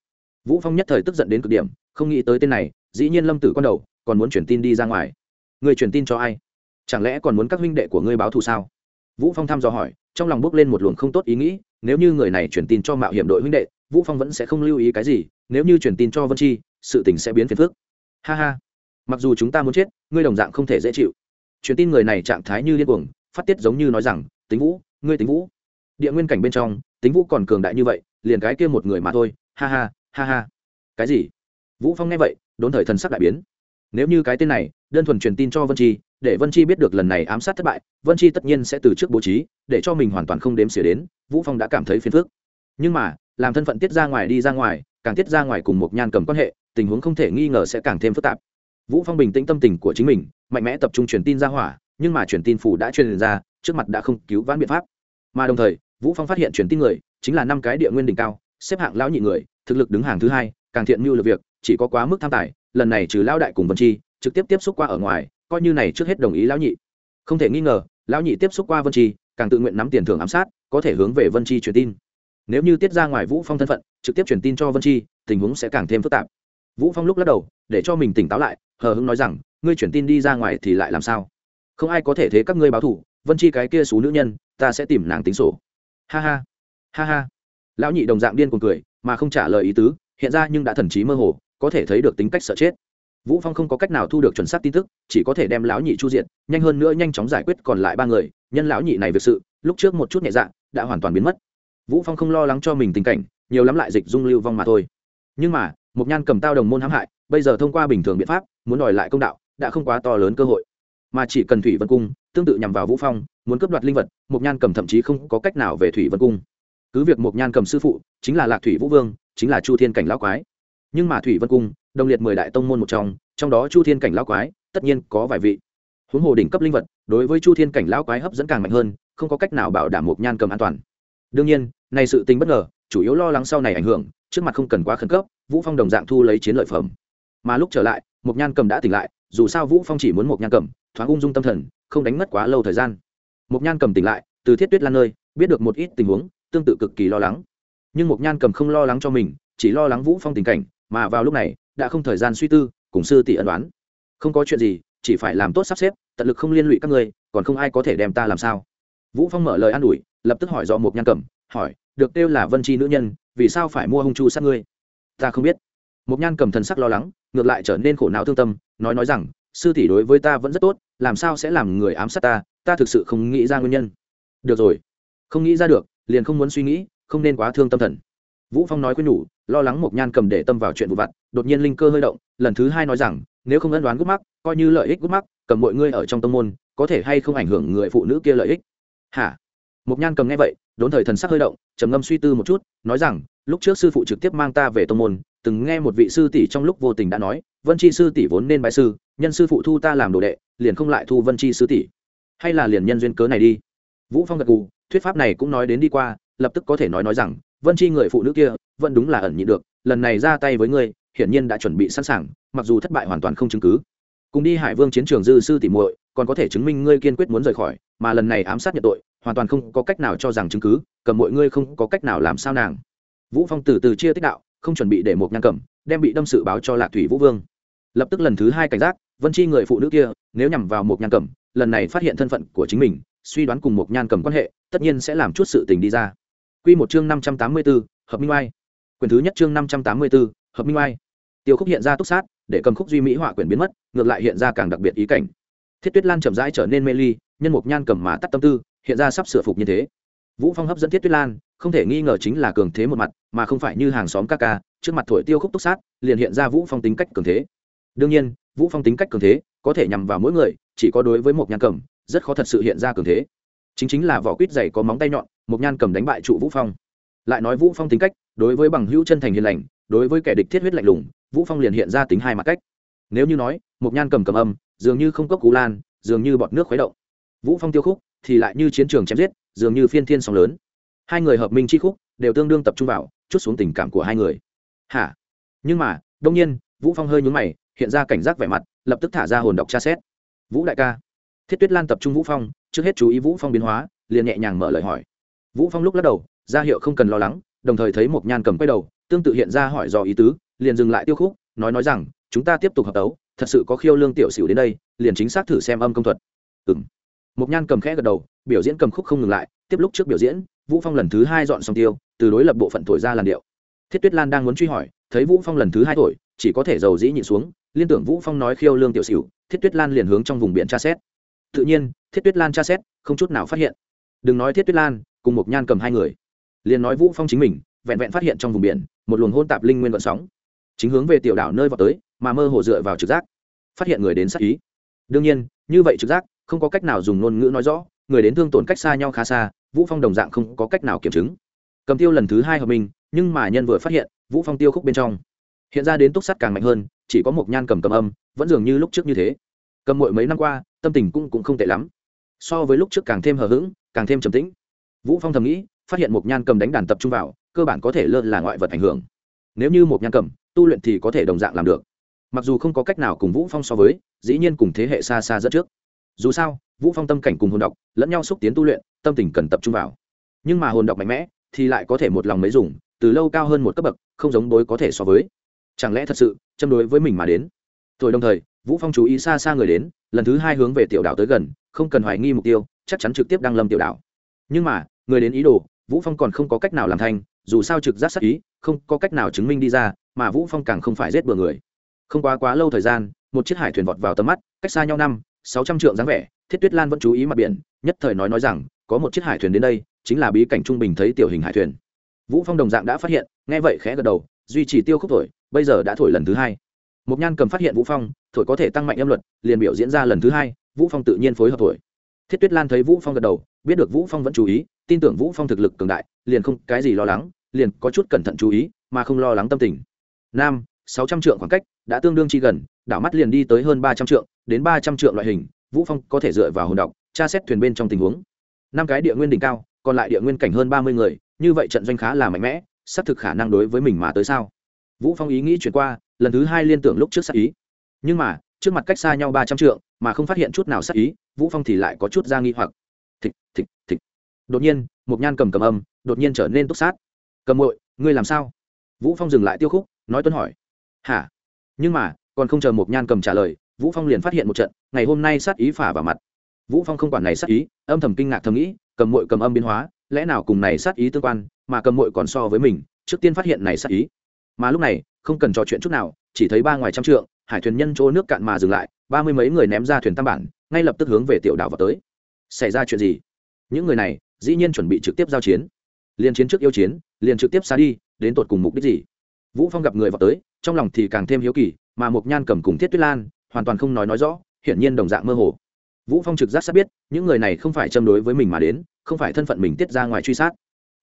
vũ phong nhất thời tức giận đến cực điểm, không nghĩ tới tên này, dĩ nhiên lâm tử con đầu, còn muốn truyền tin đi ra ngoài. Người truyền tin cho ai? Chẳng lẽ còn muốn các huynh đệ của ngươi báo thù sao? Vũ phong thăm dò hỏi, trong lòng bước lên một luồng không tốt ý nghĩ, nếu như người này truyền tin cho mạo hiểm đội huynh đệ, vũ phong vẫn sẽ không lưu ý cái gì, nếu như truyền tin cho vân chi, sự tình sẽ biến phiền phức. Ha ha. Mặc dù chúng ta muốn chết, ngươi đồng dạng không thể dễ chịu. Truyền tin người này trạng thái như điên cuồng, phát tiết giống như nói rằng, tính vũ, ngươi tính vũ. Địa nguyên cảnh bên trong, tính vũ còn cường đại như vậy, liền cái kia một người mà thôi. Ha ha ha ha. Cái gì? Vũ phong nghe vậy, đốn thời thần sắc đại biến. Nếu như cái tên này, đơn thuần truyền tin cho vân chi, để vân chi biết được lần này ám sát thất bại, vân chi tất nhiên sẽ từ trước bố trí, để cho mình hoàn toàn không đếm xỉa đến, vũ phong đã cảm thấy phiền phức. Nhưng mà, làm thân phận tiết ra ngoài đi ra ngoài, càng tiết ra ngoài cùng một nhan cầm quan hệ, tình huống không thể nghi ngờ sẽ càng thêm phức tạp. Vũ phong bình tĩnh tâm tình của chính mình, mạnh mẽ tập trung truyền tin ra hỏa, nhưng mà truyền tin phủ đã truyền ra, trước mặt đã không cứu vãn biện pháp. Mà đồng thời, vũ phong phát hiện truyền tin người, chính là năm cái địa nguyên đỉnh cao xếp hạng lão nhị người, thực lực đứng hàng thứ hai, càng thiện mưu lực việc, chỉ có quá mức tham tài, lần này trừ lão đại cùng vân chi, trực tiếp tiếp xúc qua ở ngoài, coi như này trước hết đồng ý lão nhị. Không thể nghi ngờ, lão nhị tiếp xúc qua vân chi, càng tự nguyện nắm tiền thưởng ám sát, có thể hướng về vân chi truyền tin. Nếu như tiết ra ngoài vũ phong thân phận, trực tiếp truyền tin cho vân chi, tình huống sẽ càng thêm phức tạp. Vũ phong lúc lắc đầu, để cho mình tỉnh táo lại, hờ hững nói rằng, ngươi truyền tin đi ra ngoài thì lại làm sao? Không ai có thể thế các ngươi báo thủ vân chi cái kia xú nữ nhân, ta sẽ tìm nàng tính sổ. Ha ha ha ha lão nhị đồng dạng điên cuồng cười, mà không trả lời ý tứ, hiện ra nhưng đã thần trí mơ hồ, có thể thấy được tính cách sợ chết. Vũ phong không có cách nào thu được chuẩn xác tin tức, chỉ có thể đem lão nhị chu diện nhanh hơn nữa nhanh chóng giải quyết còn lại ba người, nhân lão nhị này việc sự, lúc trước một chút nhẹ dạ đã hoàn toàn biến mất. Vũ phong không lo lắng cho mình tình cảnh, nhiều lắm lại dịch dung lưu vong mà thôi. Nhưng mà một nhan cầm tao đồng môn hãm hại, bây giờ thông qua bình thường biện pháp, muốn đòi lại công đạo, đã không quá to lớn cơ hội. Mà chỉ cần thủy vân cung, tương tự nhằm vào vũ phong, muốn cướp đoạt linh vật một nhan cầm thậm chí không có cách nào về thủy vân cung cứ việc một nhan cầm sư phụ, chính là lạc thủy vũ vương, chính là chu thiên cảnh lão quái. Nhưng mà thủy vân cung, đồng liệt mười đại tông môn một trong trong đó chu thiên cảnh lão quái, tất nhiên có vài vị. Huống hồ đỉnh cấp linh vật, đối với chu thiên cảnh lão quái hấp dẫn càng mạnh hơn, không có cách nào bảo đảm một nhan cầm an toàn. Đương nhiên, này sự tình bất ngờ, chủ yếu lo lắng sau này ảnh hưởng, trước mặt không cần quá khẩn cấp, vũ phong đồng dạng thu lấy chiến lợi phẩm. Mà lúc trở lại một nhan cầm đã tỉnh lại, dù sao vũ phong chỉ muốn một nhan cầm, thoáng ung dung tâm thần, không đánh mất quá lâu thời gian. Một nhan cầm tỉnh lại, từ thiết tuyết lan nơi, biết được một ít tình huống tương tự cực kỳ lo lắng. Nhưng một nhan cầm không lo lắng cho mình, chỉ lo lắng vũ phong tình cảnh, mà vào lúc này, đã không thời gian suy tư, cùng sư tỷ ân đoán không có chuyện gì, chỉ phải làm tốt sắp xếp, tận lực không liên lụy các ngươi, còn không ai có thể đem ta làm sao. Vũ phong mở lời an ủi, lập tức hỏi dò một nhan cẩm hỏi, được kêu là vân chi nữ nhân, vì sao phải mua hung chu sát ngươi? Ta không biết. Một nhan cầm thần sắc lo lắng, ngược lại trở nên khổ não thương tâm, nói nói rằng, sư tỷ đối với ta vẫn rất tốt, làm sao sẽ làm người ám sát ta? Ta thực sự không nghĩ ra nguyên nhân. Được rồi. Không nghĩ ra được liền không muốn suy nghĩ, không nên quá thương tâm thần. Vũ phong nói quên nhủ, lo lắng Mộc nhan cầm để tâm vào chuyện vụ vặt, đột nhiên linh cơ hơi động, lần thứ hai nói rằng, nếu không ân đoán gút mắc, coi như lợi ích gút mắc, cầm mọi ngươi ở trong tâm môn, có thể hay không ảnh hưởng người phụ nữ kia lợi ích. Hả? Mộc nhan cầm nghe vậy, đốn thời thần sắc hơi động, trầm ngâm suy tư một chút, nói rằng, lúc trước sư phụ trực tiếp mang ta về tông môn, từng nghe một vị sư tỷ trong lúc vô tình đã nói, vân chi sư tỷ vốn nên bái sư, nhân sư phụ thu ta làm đồ đệ, liền không lại thu vân chi sư tỷ. Hay là liền nhân duyên cớ này đi. Vũ phong gật gù thuyết pháp này cũng nói đến đi qua, lập tức có thể nói nói rằng, vân chi người phụ nữ kia vẫn đúng là ẩn nhịn được, lần này ra tay với ngươi, hiển nhiên đã chuẩn bị sẵn sàng, mặc dù thất bại hoàn toàn không chứng cứ. Cùng đi hải vương chiến trường dư sư tỉ muội, còn có thể chứng minh ngươi kiên quyết muốn rời khỏi, mà lần này ám sát nhận tội, hoàn toàn không có cách nào cho rằng chứng cứ, cầm mọi ngươi không có cách nào làm sao nàng. Vũ phong từ từ chia tích đạo, không chuẩn bị để một nhang cầm, đem bị đâm sự báo cho lạc thủy vũ vương. Lập tức lần thứ hai cảnh giác, vân chi người phụ nữ kia, nếu nhằm vào một nhan cầm, lần này phát hiện thân phận của chính mình, suy đoán cùng một nhan cầm quan hệ tất nhiên sẽ làm chút sự tình đi ra. Quy một chương năm trăm tám mươi 584, hợp minh oai. Quyền thứ nhất chương năm trăm tám mươi 584, hợp minh oai. Tiêu khúc hiện ra túc sát để cầm khúc duy mỹ họa quyển biến mất ngược lại hiện ra càng đặc biệt ý cảnh. Thiết tuyết lan chậm rãi trở nên mê ly nhân mục nhan cầm mà tắt tâm tư hiện ra sắp sửa phục như thế. Vũ phong hấp dẫn thiết tuyết lan không thể nghi ngờ chính là cường thế một mặt mà không phải như hàng xóm ca ca trước mặt thổi tiêu khúc túc sát liền hiện ra vũ phong tính cách cường thế. Đương nhiên vũ phong tính cách cường thế có thể nhằm vào mỗi người chỉ có đối với một nhan cầm rất khó thật sự hiện ra cường thế chính chính là vỏ quýt dày có móng tay nhọn mộc nhan cầm đánh bại trụ vũ phong. Lại nói vũ phong tính cách, đối với bằng hữu chân thành hiền lành, đối với kẻ địch thiết huyết lạnh lùng, vũ phong liền hiện ra tính hai mặt cách. Nếu như nói mộc nhan cầm cầm âm, dường như không cốc cú lan, dường như bọt nước khuấy động. Vũ phong tiêu khúc, thì lại như chiến trường chém giết, dường như phiên thiên sóng lớn. Hai người hợp minh chi khúc, đều tương đương tập trung vào, chút xuống tình cảm của hai người. Hả? Nhưng mà, đông nhiên, vũ phong hơi nhún mày, hiện ra cảnh giác vẻ mặt, lập tức thả ra hồn đọc tra xét. Vũ đại ca, thiết tuyết lan tập trung vũ phong trước hết chú ý vũ phong biến hóa liền nhẹ nhàng mở lời hỏi vũ phong lúc lắc đầu ra hiệu không cần lo lắng đồng thời thấy một nhan cầm quay đầu tương tự hiện ra hỏi dò ý tứ liền dừng lại tiêu khúc nói nói rằng chúng ta tiếp tục hợp tấu thật sự có khiêu lương tiểu xỉu đến đây liền chính xác thử xem âm công thuật ừm một nhan cầm khẽ gật đầu biểu diễn cầm khúc không ngừng lại tiếp lúc trước biểu diễn vũ phong lần thứ hai dọn xong tiêu từ đối lập bộ phận thổi ra làn điệu thiết tuyết lan đang muốn truy hỏi thấy vũ phong lần thứ hai thổi chỉ có thể dầu dĩ nhịn xuống liên tưởng vũ phong nói khiêu lương tiểu xỉu thiết tuyết lan liền hướng trong vùng biển tra xét tự nhiên thiết tuyết lan tra xét không chút nào phát hiện. Đừng nói thiết tuyết lan cùng một nhan cầm hai người. Liền nói vũ phong chính mình vẹn vẹn phát hiện trong vùng biển một luồng hôn tạp linh nguyên vận sóng. Chính hướng về tiểu đảo nơi vào tới mà mơ hồ dựa vào trực giác phát hiện người đến sát ý. Đương nhiên như vậy trực giác không có cách nào dùng ngôn ngữ nói rõ người đến thương tổn cách xa nhau khá xa vũ phong đồng dạng không có cách nào kiểm chứng. Cầm tiêu lần thứ hai hợp mình, nhưng mà nhân vừa phát hiện vũ phong tiêu khúc bên trong. Hiện ra đến túc sắt càng mạnh hơn chỉ có một nhan cầm cầm âm vẫn dường như lúc trước như thế cầm mội mấy năm qua, tâm tình cũng cũng không tệ lắm. So với lúc trước càng thêm hờ hững, càng thêm trầm tĩnh. Vũ phong thầm nghĩ, phát hiện một nhan cầm đánh đàn tập trung vào, cơ bản có thể lơ là ngoại vật ảnh hưởng. Nếu như một nhan cầm, tu luyện thì có thể đồng dạng làm được. Mặc dù không có cách nào cùng vũ phong so với, dĩ nhiên cùng thế hệ xa xa rất trước. Dù sao, vũ phong tâm cảnh cùng hồn đọc lẫn nhau xúc tiến tu luyện, tâm tình cần tập trung vào. Nhưng mà hồn đọc mạnh mẽ, thì lại có thể một lòng mấy dùng, từ lâu cao hơn một cấp bậc, không giống đối có thể so với. Chẳng lẽ thật sự, châm đối với mình mà đến? Rồi đồng thời vũ phong chú ý xa xa người đến, lần thứ hai hướng về tiểu đảo tới gần, không cần hoài nghi mục tiêu, chắc chắn trực tiếp đăng lâm tiểu đảo. Nhưng mà, người đến ý đồ, vũ phong còn không có cách nào làm thành dù sao trực giác sắc ý, không có cách nào chứng minh đi ra, mà vũ phong càng không phải giết bừa người. Không quá quá lâu thời gian, một chiếc hải thuyền vọt vào tầm mắt, cách xa nhau năm, sáu trăm trượng dáng vẻ, thiết tuyết lan vẫn chú ý mặt biển, nhất thời nói nói rằng, có một chiếc hải thuyền đến đây, chính là bí cảnh trung bình thấy tiểu hình hải thuyền. Vũ phong đồng dạng đã phát hiện, nghe vậy khẽ gật đầu, duy trì tiêu khúc thổi, bây giờ đã thổi lần thứ hai. Mộc nhan cầm phát hiện vũ phong, thổi có thể tăng mạnh âm luật, liền biểu diễn ra lần thứ hai, vũ phong tự nhiên phối hợp thổi. Thiết tuyết lan thấy vũ phong gật đầu, biết được vũ phong vẫn chú ý, tin tưởng vũ phong thực lực cường đại, liền không cái gì lo lắng, liền có chút cẩn thận chú ý, mà không lo lắng tâm tình. Nam, sáu trăm trượng khoảng cách, đã tương đương chi gần, đảo mắt liền đi tới hơn ba trăm trượng, đến ba trăm trượng loại hình, vũ phong có thể dựa vào hồn đọc tra xét thuyền bên trong tình huống. Năm cái địa nguyên đỉnh cao, còn lại địa nguyên cảnh hơn ba mươi người, như vậy trận doanh khá là mạnh mẽ sắp thực khả năng đối với mình mà tới sao? Vũ phong ý nghĩ chuyển qua lần thứ hai liên tưởng lúc trước sát ý. Nhưng mà, trước mặt cách xa nhau ba trăm trượng, mà không phát hiện chút nào sát ý, vũ phong thì lại có chút ra nghi hoặc. Thịch thịch thịch. Đột nhiên một nhan cầm cầm âm, đột nhiên trở nên túc sát. Cầm muội, ngươi làm sao? Vũ phong dừng lại tiêu khúc, nói tuấn hỏi. Hả? Nhưng mà, còn không chờ một nhan cầm trả lời, vũ phong liền phát hiện một trận, ngày hôm nay sát ý phả vào mặt. Vũ phong không quản này sát ý, âm thầm kinh ngạc thầm nghĩ, cầm muội cầm âm biến hóa, lẽ nào cùng này sát ý tương quan, mà cầm muội còn so với mình, trước tiên phát hiện này sát ý. Mà lúc này không cần trò chuyện chút nào, chỉ thấy ba ngoài trăm trượng, hải thuyền nhân chỗ nước cạn mà dừng lại, ba mươi mấy người ném ra thuyền tam bản, ngay lập tức hướng về tiểu đảo vào tới. Xảy ra chuyện gì? Những người này, dĩ nhiên chuẩn bị trực tiếp giao chiến. Liền chiến trước yêu chiến, liền trực tiếp xa đi, đến tột cùng mục đích gì? Vũ phong gặp người vào tới, trong lòng thì càng thêm hiếu kỳ, mà mục nhan cầm cùng thiết tuyết lan, hoàn toàn không nói nói rõ, hiển nhiên đồng dạng mơ hồ. Vũ phong trực giác sát biết, những người này không phải châm đối với mình mà đến, không phải thân phận mình tiết ra ngoài truy sát.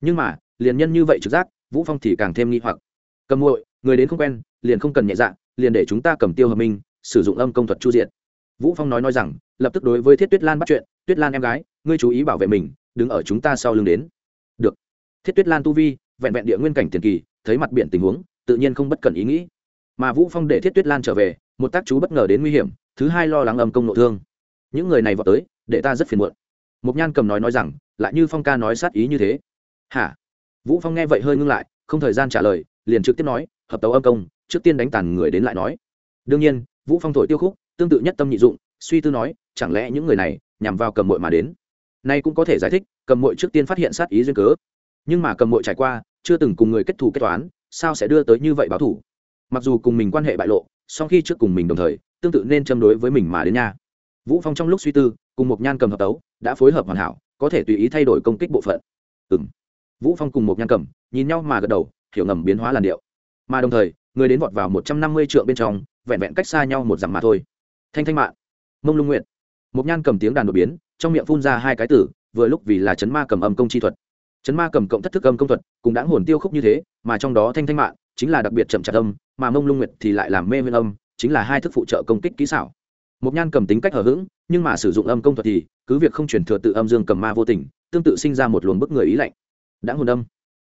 Nhưng mà, liền nhân như vậy trực giác, vũ phong thì càng thêm nghi hoặc. Cầm muội người đến không quen, liền không cần nhẹ dạ liền để chúng ta cầm tiêu hợp minh, sử dụng âm công thuật chu diện vũ phong nói nói rằng, lập tức đối với thiết tuyết lan bắt chuyện, tuyết lan em gái, ngươi chú ý bảo vệ mình, đứng ở chúng ta sau lưng đến. Được. Thiết tuyết lan tu vi, vẹn vẹn địa nguyên cảnh tiền kỳ, thấy mặt biển tình huống, tự nhiên không bất cần ý nghĩ. Mà vũ phong để thiết tuyết lan trở về, một tác chú bất ngờ đến nguy hiểm, thứ hai lo lắng âm công nội thương. Những người này vào tới, để ta rất phiền muộn. Mục nhan cầm nói nói rằng, lại như phong ca nói sát ý như thế. Hả? Vũ phong nghe vậy hơi ngưng lại, không thời gian trả lời, liền trực tiếp nói hợp tấu âm công, trước tiên đánh tàn người đến lại nói. Đương nhiên, vũ phong thổi tiêu khúc, tương tự nhất tâm nhị dụng, suy tư nói, chẳng lẽ những người này nhằm vào cầm mội mà đến? Nay cũng có thể giải thích, cầm mội trước tiên phát hiện sát ý duyên cớ. Nhưng mà cầm mội trải qua, chưa từng cùng người kết thù kết toán, sao sẽ đưa tới như vậy báo thủ mặc dù cùng mình quan hệ bại lộ, song khi trước cùng mình đồng thời, tương tự nên châm đối với mình mà đến nha. Vũ phong trong lúc suy tư, cùng một nhan cầm hợp tấu, đã phối hợp hoàn hảo, có thể tùy ý thay đổi công kích bộ phận. Ừ vũ phong cùng một nhan cầm, nhìn nhau mà gật đầu, hiểu ngầm biến hóa làn điệu mà đồng thời, người đến vọt vào một trăm năm mươi trượng bên trong, vẹn vẹn cách xa nhau một dặm mà thôi. Thanh thanh mạng mông lung nguyện mộc nhan cầm tiếng đàn đột biến, trong miệng phun ra hai cái tử, vừa lúc vì là chấn ma cầm âm công chi thuật. Chấn ma cầm cộng thất thức âm công thuật cùng đáng hồn tiêu khúc như thế, mà trong đó thanh thanh mạng chính là đặc biệt chậm chạp âm, mà mông lung nguyệt thì lại làm mê nguyên âm, chính là hai thức phụ trợ công kích kỹ xảo. Mộc nhan cầm tính cách hở h ữ g nhưng mà sử dụng âm công thuật thì, cứ việc không chuyển thừa tự âm dương cầm ma vô tình, tương tự sinh ra một luồng bức người ý lạnh. Đáng hồn âm.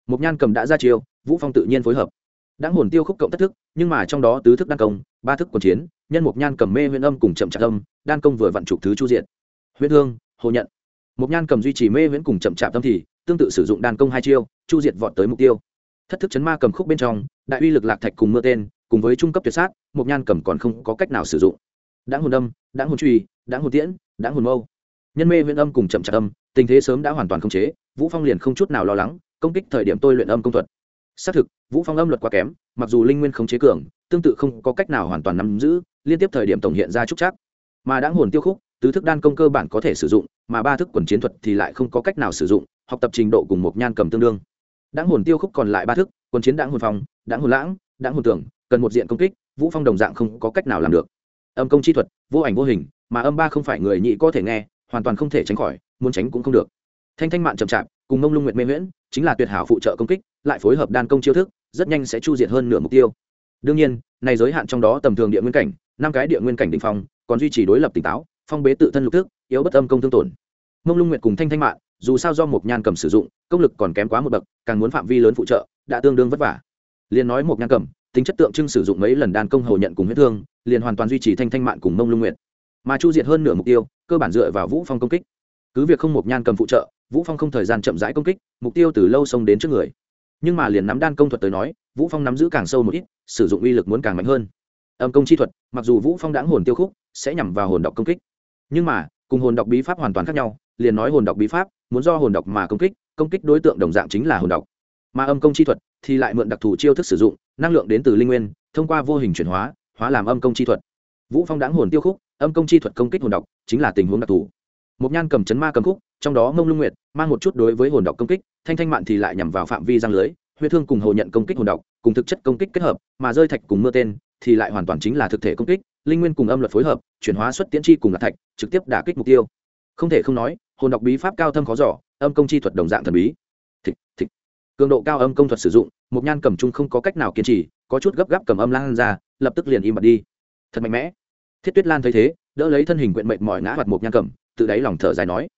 Mộc nhan cầm đã ra chiêu, vũ phong tự nhiên phối hợp đáng hồn tiêu khúc cộng thất thức, nhưng mà trong đó tứ thức đan công, ba thức quần chiến, nhân mục nhan cầm mê huyền âm cùng chậm chạp âm, đan công vừa vặn trục thứ chu diện. Huyết thương, hồ nhận. Mục nhan cầm duy trì mê huyễn cùng chậm chạp tâm thì, tương tự sử dụng đan công hai chiêu, chu diệt vọt tới mục tiêu. Thất thức chấn ma cầm khúc bên trong, đại uy lực lạc thạch cùng mưa tên, cùng với trung cấp tuyệt sát, mục nhan cầm còn không có cách nào sử dụng. Đáng hồn âm đáng hồn truy đáng hồn tiễn đáng hồn mâu. Nhân mê huyễn âm cùng chậm chạp âm, tình thế sớm đã hoàn toàn khống chế, vũ phong liền không chút nào lo lắng, công kích thời điểm tôi luyện âm công thuật xác thực, vũ phong âm luật quá kém, mặc dù linh nguyên không chế cường, tương tự không có cách nào hoàn toàn nắm giữ, liên tiếp thời điểm tổng hiện ra trúc chắc mà đáng hồn tiêu khúc, tứ thức đan công cơ bản có thể sử dụng, mà ba thức quần chiến thuật thì lại không có cách nào sử dụng, học tập trình độ cùng một nhan cầm tương đương. Đáng hồn tiêu khúc còn lại ba thức, quần chiến đáng hồn phòng đáng hồn lãng đáng hồn tưởng, cần một diện công kích, vũ phong đồng dạng không có cách nào làm được. Âm công chi thuật, vô ảnh vô hình, mà âm ba không phải người nhị có thể nghe, hoàn toàn không thể tránh khỏi, muốn tránh cũng không được. Thanh thanh mạn chậm chạp cùng mông lung nguyệt mê nguyễn chính là tuyệt hảo phụ trợ công kích, lại phối hợp đan công chiêu thức, rất nhanh sẽ chu diệt hơn nửa mục tiêu. Đương nhiên, này giới hạn trong đó tầm thường địa nguyên cảnh, năm cái địa nguyên cảnh đ ỉ n h phong, còn duy trì đối lập tỉnh táo, phong bế tự thân lục thức, yếu bất âm công thương tổn. Mông lung nguyệt cùng thanh thanh mạng dù sao do một nhan cầm sử dụng, công lực còn kém quá một bậc, càng muốn phạm vi lớn phụ trợ, đã tương đương vất vả. Liền nói một nhan cầm tính chất tượng trưng sử dụng mấy lần đàn công hầu nhận cùng huyết thương, liền hoàn toàn duy trì thanh thanh mạng cùng mông lung nguyệt. Mà chu diệt hơn nửa mục tiêu, cơ bản dựa vào vũ phong công kích cứ việc không một nhan cầm phụ trợ, vũ phong không thời gian chậm rãi công kích, mục tiêu từ lâu xông đến trước người. Nhưng mà liền nắm đan công thuật tới nói, vũ phong nắm giữ càng sâu một ít, sử dụng uy lực muốn càng mạnh hơn. Âm công chi thuật, mặc dù vũ phong đáng hồn tiêu khúc, sẽ nhằm vào hồn độc công kích. Nhưng mà, cùng hồn độc bí pháp hoàn toàn khác nhau, liền nói hồn độc bí pháp, muốn do hồn độc mà công kích công kích đối tượng đồng dạng chính là hồn độc. Mà âm công chi thuật thì lại mượn đặc thù chiêu thức sử dụng, năng lượng đến từ linh nguyên, thông qua vô hình chuyển hóa hóa làm âm công chi thuật. Vũ phong đáng hồn tiêu khúc, âm công chi thuật công kích hồn độc, chính là tình huống đặc thù một nhan cầm chấn ma cầm khúc trong đó mông lung nguyệt mang một chút đối với hồn độc công kích thanh thanh mạn thì lại nhằm vào phạm vi giang lưới huyết thương cùng hồ nhận công kích hồn độc cùng thực chất công kích kết hợp mà rơi thạch cùng mưa tên thì lại hoàn toàn chính là thực thể công kích linh nguyên cùng âm luật phối hợp chuyển hóa xuất tiễn chi cùng là thạch trực tiếp đả kích mục tiêu. Không thể không nói hồn độc bí pháp cao thâm khó giỏ âm công chi thuật đồng dạng thần bí. Thịch, thịch. cường độ cao âm công thuật sử dụng một nhan cầm chung không có cách nào kiên trì có chút gấp gáp cầm âm lan ra lập tức liền im bặt đi. Thật mạnh mẽ. Thiết tuyết lan thấy thế đỡ lấy thân hình quyện mệnh mỏi ngã hoạt một nhan cầm tự đáy lòng thở dài nói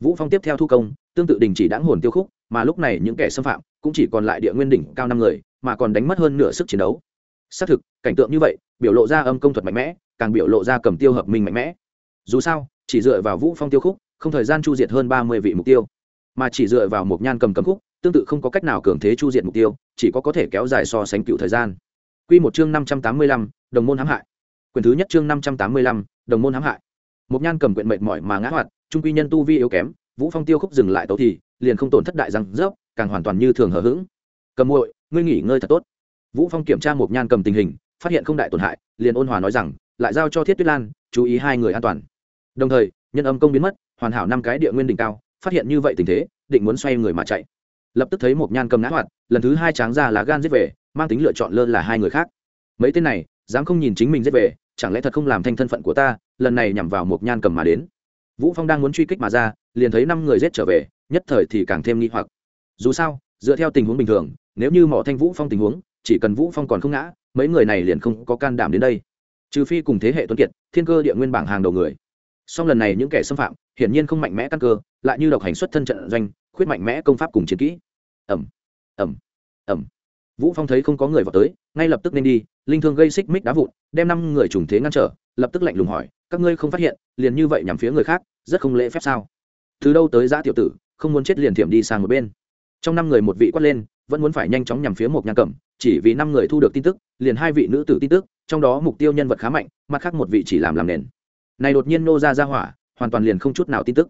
vũ phong tiếp theo thu công tương tự đình chỉ đáng hồn tiêu khúc mà lúc này những kẻ xâm phạm cũng chỉ còn lại địa nguyên đỉnh cao năm người mà còn đánh mất hơn nửa sức chiến đấu xác thực cảnh tượng như vậy biểu lộ ra âm công thuật mạnh mẽ càng biểu lộ ra cầm tiêu hợp minh mạnh mẽ dù sao chỉ dựa vào vũ phong tiêu khúc không thời gian chu diệt hơn ba mươi vị mục tiêu mà chỉ dựa vào một nhan cầm cầm khúc tương tự không có cách nào cường thế chu diệt mục tiêu chỉ có có thể kéo dài so sánh cựu thời gian Quy một chương năm trăm tám mươi lăm, đồng môn hãm hại. Quyền thứ nhất chương năm trăm tám mươi lăm, đồng môn hãm hại. Một nhan cầm quyện mệt mỏi mà ngã hoạt, trung quy nhân tu vi yếu kém, Vũ Phong tiêu khúc dừng lại tấu thì, liền không tổn thất đại răng rớp, càng hoàn toàn như thường hờ hững. Cầm muội, ngươi nghỉ ngơi thật tốt. Vũ Phong kiểm tra một nhan cầm tình hình, phát hiện không đại tổn hại, liền ôn hòa nói rằng, lại giao cho Thiết Tuyết Lan, chú ý hai người an toàn. Đồng thời, nhân âm công biến mất, hoàn hảo năm cái địa nguyên đỉnh cao, phát hiện như vậy tình thế, định muốn xoay người mà chạy. Lập tức thấy một nhan cầm ngã hoạt, lần thứ hai tráng ra lá gan giết về, mang tính lựa chọn lơ là hai người khác. Mấy tên này, dám không nhìn chính mình giết về, chẳng lẽ thật không làm thanh thân phận của ta, lần này nhằm vào một nhan cầm mà đến. Vũ Phong đang muốn truy kích mà ra, liền thấy năm người giết trở về, nhất thời thì càng thêm nghi hoặc. Dù sao, dựa theo tình huống bình thường, nếu như mỏ thanh Vũ Phong tình huống, chỉ cần Vũ Phong còn không ngã, mấy người này liền không có can đảm đến đây. Trừ phi cùng thế hệ tuấn kiệt, thiên cơ địa nguyên bảng hàng đầu người. Song lần này những kẻ xâm phạm, hiển nhiên không mạnh mẽ căn cơ, lại như độc hành xuất thân trận doanh, khuyết mạnh mẽ công pháp cùng chiến kỹ. Ầm, ầm, ầm. Vũ Phong thấy không có người vào tới, ngay lập tức nên đi, linh thương gây xích mích đá vụn, đem năm người trùng thế ngăn trở, lập tức lạnh lùng hỏi, các ngươi không phát hiện, liền như vậy nhằm phía người khác, rất không lễ phép sao? từ đâu tới giã tiểu tử không muốn chết liền thiểm đi sang một bên. Trong năm người một vị quát lên vẫn muốn phải nhanh chóng nhằm phía một nhà cẩm chỉ vì năm người thu được tin tức liền hai vị nữ tử tin tức trong đó mục tiêu nhân vật khá mạnh mặt khác một vị chỉ làm làm nền. Này đột nhiên nô ra ra hỏa hoàn toàn liền không chút nào tin tức.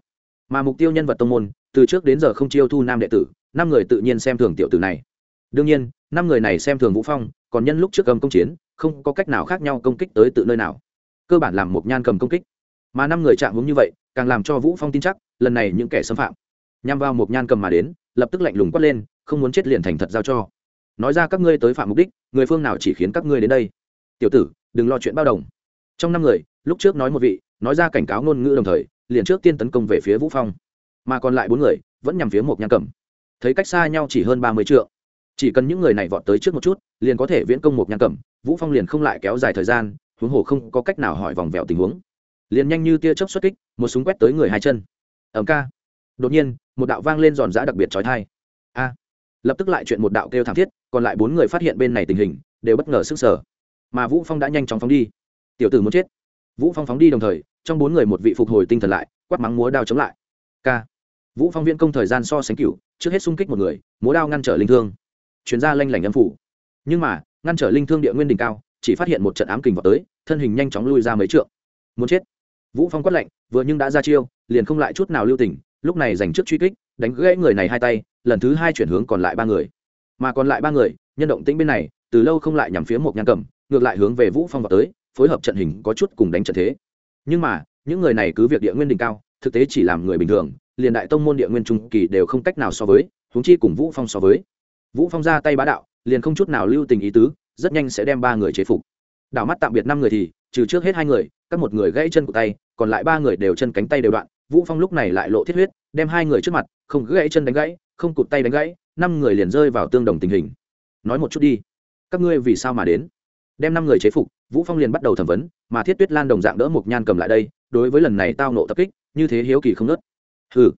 Mà mục tiêu nhân vật tông môn từ trước đến giờ không chiêu thu nam đệ tử năm người tự nhiên xem thường tiểu tử này đương nhiên, năm người này xem thường vũ phong, còn nhân lúc trước cầm công chiến, không có cách nào khác nhau công kích tới tự nơi nào. Cơ bản làm một nhan cầm công kích. Mà năm người chạm hướng như vậy, càng làm cho vũ phong tin chắc, lần này những kẻ xâm phạm, nhằm vào một nhan cầm mà đến, lập tức lạnh lùng quát lên, không muốn chết liền thành thật giao cho. Nói ra các ngươi tới phạm mục đích, người phương nào chỉ khiến các ngươi đến đây? Tiểu tử, đừng lo chuyện bao đồng. Trong năm người, lúc trước nói một vị, nói ra cảnh cáo ngôn ngữ đồng thời, liền trước tiên tấn công về phía vũ phong. Mà còn lại bốn người, vẫn nhằm phía một nhan cầm. Thấy cách xa nhau chỉ hơn ba mươi trượng chỉ cần những người này vọt tới trước một chút liền có thể viễn công một nhan cẩm, vũ phong liền không lại kéo dài thời gian huống hồ không có cách nào hỏi vòng vèo tình huống. Liền nhanh như tia chớp xuất kích một súng quét tới người hai chân. Ẩm ca. Đột nhiên một đạo vang lên giòn giã đặc biệt trói thai a. Lập tức lại chuyện một đạo kêu thảm thiết còn lại bốn người phát hiện bên này tình hình đều bất ngờ sức sở mà vũ phong đã nhanh chóng phóng đi. Tiểu tử muốn chết. Vũ phong phóng đi đồng thời trong bốn người một vị phục hồi tinh thần lại quát mắng múa đao chống lại. K vũ phong viễn công thời gian so sánh cửu trước hết xung kích một người múa đao ngăn trở linh thương chuyên gia lanh lảnh âm phủ. Nhưng mà, ngăn trở linh thương địa nguyên đỉnh cao, chỉ phát hiện một trận ám kình vào tới, thân hình nhanh chóng lui ra mấy trượng. Muốn chết. Vũ phong quát lạnh, vừa nhưng đã ra chiêu, liền không lại chút nào lưu tình, lúc này giành trước truy kích, đánh gãy người này hai tay, lần thứ hai chuyển hướng còn lại ba người. Mà còn lại ba người, nhân động tĩnh bên này, từ lâu không lại nhằm phía một nhan cầm, ngược lại hướng về vũ phong vào tới, phối hợp trận hình có chút cùng đánh trận thế. Nhưng mà, những người này cứ việc địa nguyên đỉnh cao, thực tế chỉ làm người bình thường, liền đại tông môn địa nguyên trung kỳ đều không cách nào so với, huống chi cùng vũ phong so với vũ phong ra tay bá đạo, liền không chút nào lưu tình ý tứ, rất nhanh sẽ đem ba người chế phục. Đảo mắt tạm biệt năm người thì, trừ trước hết hai người, các một người gãy chân của tay, còn lại ba người đều chân cánh tay đều đoạn. Vũ phong lúc này lại lộ thiết huyết, đem hai người trước mặt, không gãy chân đánh gãy, không cụt tay đánh gãy, năm người liền rơi vào tương đồng tình hình. Nói một chút đi, các ngươi vì sao mà đến? Đem năm người chế phục, vũ phong liền bắt đầu thẩm vấn, mà thiết tuyết lan đồng dạng đỡ một nhan cầm lại đây, đối với lần này tao nộ tập kích, như thế hiếu kỳ không nớt hừ.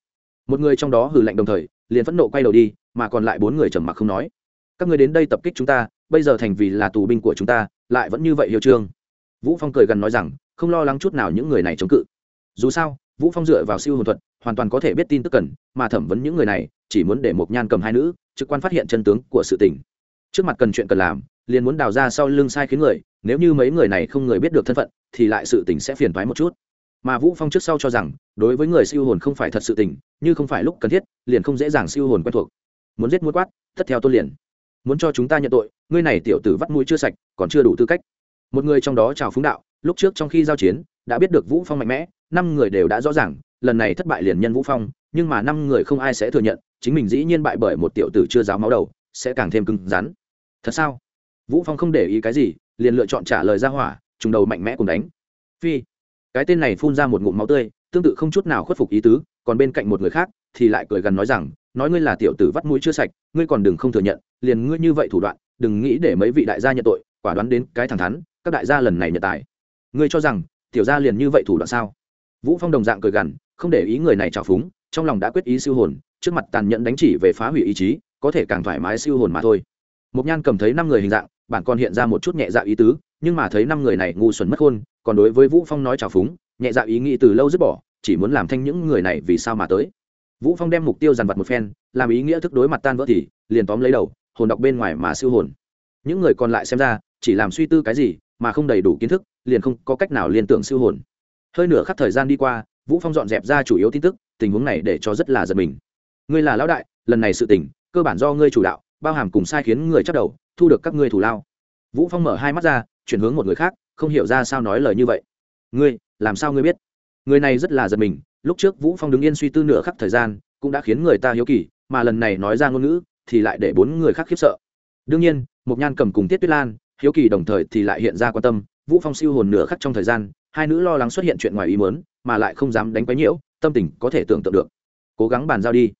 Một người trong đó hừ lạnh đồng thời liền phẫn nộ quay đầu đi, mà còn lại bốn người trầm mặc không nói. Các người đến đây tập kích chúng ta, bây giờ thành vì là tù binh của chúng ta, lại vẫn như vậy hiệu trương. Vũ phong cười gần nói rằng, không lo lắng chút nào những người này chống cự. Dù sao, vũ phong dựa vào siêu hồn thuật, hoàn toàn có thể biết tin tức cần, mà thẩm vấn những người này, chỉ muốn để một nhan cầm hai nữ, trực quan phát hiện chân tướng của sự tình. Trước mặt cần chuyện cần làm, liền muốn đào ra sau lưng sai khiến người, nếu như mấy người này không người biết được thân phận, thì lại sự tình sẽ phiền thoái một chút mà vũ phong trước sau cho rằng, đối với người siêu hồn không phải thật sự tình, như không phải lúc cần thiết, liền không dễ dàng siêu hồn quen thuộc. Muốn giết muốn quát, tất theo tôn liền. Muốn cho chúng ta nhận tội, ngươi này tiểu tử vắt mũi chưa sạch, còn chưa đủ tư cách. Một người trong đó chào phúng đạo, lúc trước trong khi giao chiến, đã biết được vũ phong mạnh mẽ, năm người đều đã rõ ràng, lần này thất bại liền nhân vũ phong, nhưng mà năm người không ai sẽ thừa nhận, chính mình dĩ nhiên bại bởi một tiểu tử chưa giáo máu đầu, sẽ càng thêm cứng rắn. Thật sao? Vũ phong không để ý cái gì, liền lựa chọn trả lời ra hỏa, trùng đầu mạnh mẽ cùng đánh. Phi cái tên này phun ra một ngụm máu tươi tương tự không chút nào khuất phục ý tứ còn bên cạnh một người khác thì lại cười gần nói rằng nói ngươi là tiểu tử vắt mũi chưa sạch ngươi còn đừng không thừa nhận liền ngươi như vậy thủ đoạn đừng nghĩ để mấy vị đại gia nhận tội quả đoán đến cái thẳng thắn các đại gia lần này nhận tài. Ngươi cho rằng tiểu gia liền như vậy thủ đoạn sao? Vũ phong đồng dạng cười gằn không để ý người này trào phúng trong lòng đã quyết ý siêu hồn trước mặt tàn nhẫn đánh chỉ về phá hủy ý chí có thể càng thoải mái siêu hồn mà thôi. Mục Nhan cầm thấy năm người hình dạng, bản còn hiện ra một chút nhẹ dạ ý tứ, nhưng mà thấy năm người này ngu xuẩn mất khôn, còn đối với Vũ Phong nói chào phúng, nhẹ dạ ý nghĩ từ lâu dứt bỏ, chỉ muốn làm thanh những người này vì sao mà tới. Vũ Phong đem mục tiêu dàn vặt một phen, làm ý nghĩa thức đối mặt tan vỡ thì, liền tóm lấy đầu, hồn đọc bên ngoài mà siêu hồn. Những người còn lại xem ra, chỉ làm suy tư cái gì, mà không đầy đủ kiến thức, liền không có cách nào liên tưởng siêu hồn. Hơi nửa khắc thời gian đi qua, Vũ Phong dọn dẹp ra chủ yếu tin tức, tình huống này để cho rất là giật mình. Ngươi là lão đại, lần này sự tình, cơ bản do ngươi chủ đạo, bao hàm cùng sai khiến người chấp đầu thu được các ngươi thủ lao vũ phong mở hai mắt ra chuyển hướng một người khác không hiểu ra sao nói lời như vậy. Ngươi, làm sao ngươi biết? Người này rất là giật mình, lúc trước vũ phong đứng yên suy tư nửa khắc thời gian, cũng đã khiến người ta hiếu kỳ, mà lần này nói ra ngôn ngữ, thì lại để bốn người khác khiếp sợ. Đương nhiên một nhan cầm cùng tiết tuyết lan, hiếu kỳ đồng thời thì lại hiện ra quan tâm, vũ phong siêu hồn nửa khắc trong thời gian, hai nữ lo lắng xuất hiện chuyện ngoài ý muốn, mà lại không dám đánh quấy nhiễu, tâm tình có thể tưởng tượng được. Cố gắng bàn giao đi.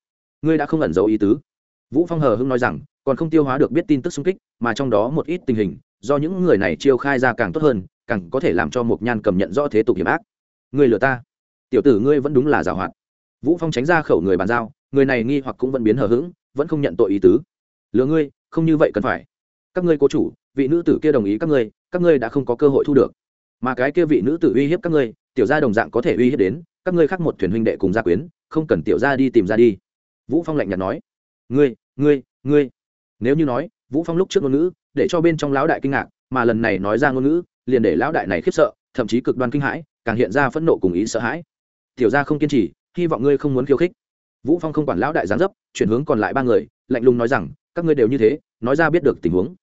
Ngươi đã không ẩn giấu ý tứ. Vũ phong hờ hưng nói rằng, còn không tiêu hóa được biết tin tức xung kích, mà trong đó một ít tình hình do những người này chiêu khai ra càng tốt hơn, càng có thể làm cho một nhan cầm nhận rõ thế tục hiểm ác. Người lừa ta. Tiểu tử ngươi vẫn đúng là giảo hoạt. Vũ phong tránh ra khẩu người bàn giao, người này nghi hoặc cũng vẫn biến hờ hững, vẫn không nhận tội ý tứ. Lừa ngươi, không như vậy cần phải. Các ngươi cố chủ, vị nữ tử kia đồng ý các ngươi các ngươi đã không có cơ hội thu được. Mà cái kia vị nữ tử uy hiếp các ngươi, tiểu gia đồng dạng có thể uy hiếp đến, các ngươi khác một thuyền huynh đệ cùng gia quyến, không cần tiểu gia đi tìm ra đi. Vũ phong lạnh nhạt nói. Ngươi ngươi ngươi. Nếu như nói vũ phong lúc trước ngôn ngữ, để cho bên trong lão đại kinh ngạc, mà lần này nói ra ngôn ngữ, liền để lão đại này khiếp sợ, thậm chí cực đoan kinh hãi, càng hiện ra phẫn nộ cùng ý sợ hãi. Tiểu gia không kiên trì, hy vọng ngươi không muốn khiêu khích. Vũ phong không quản lão đại giáng dấp, chuyển hướng còn lại ba người, lạnh lùng nói rằng, các ngươi đều như thế, nói ra biết được tình huống.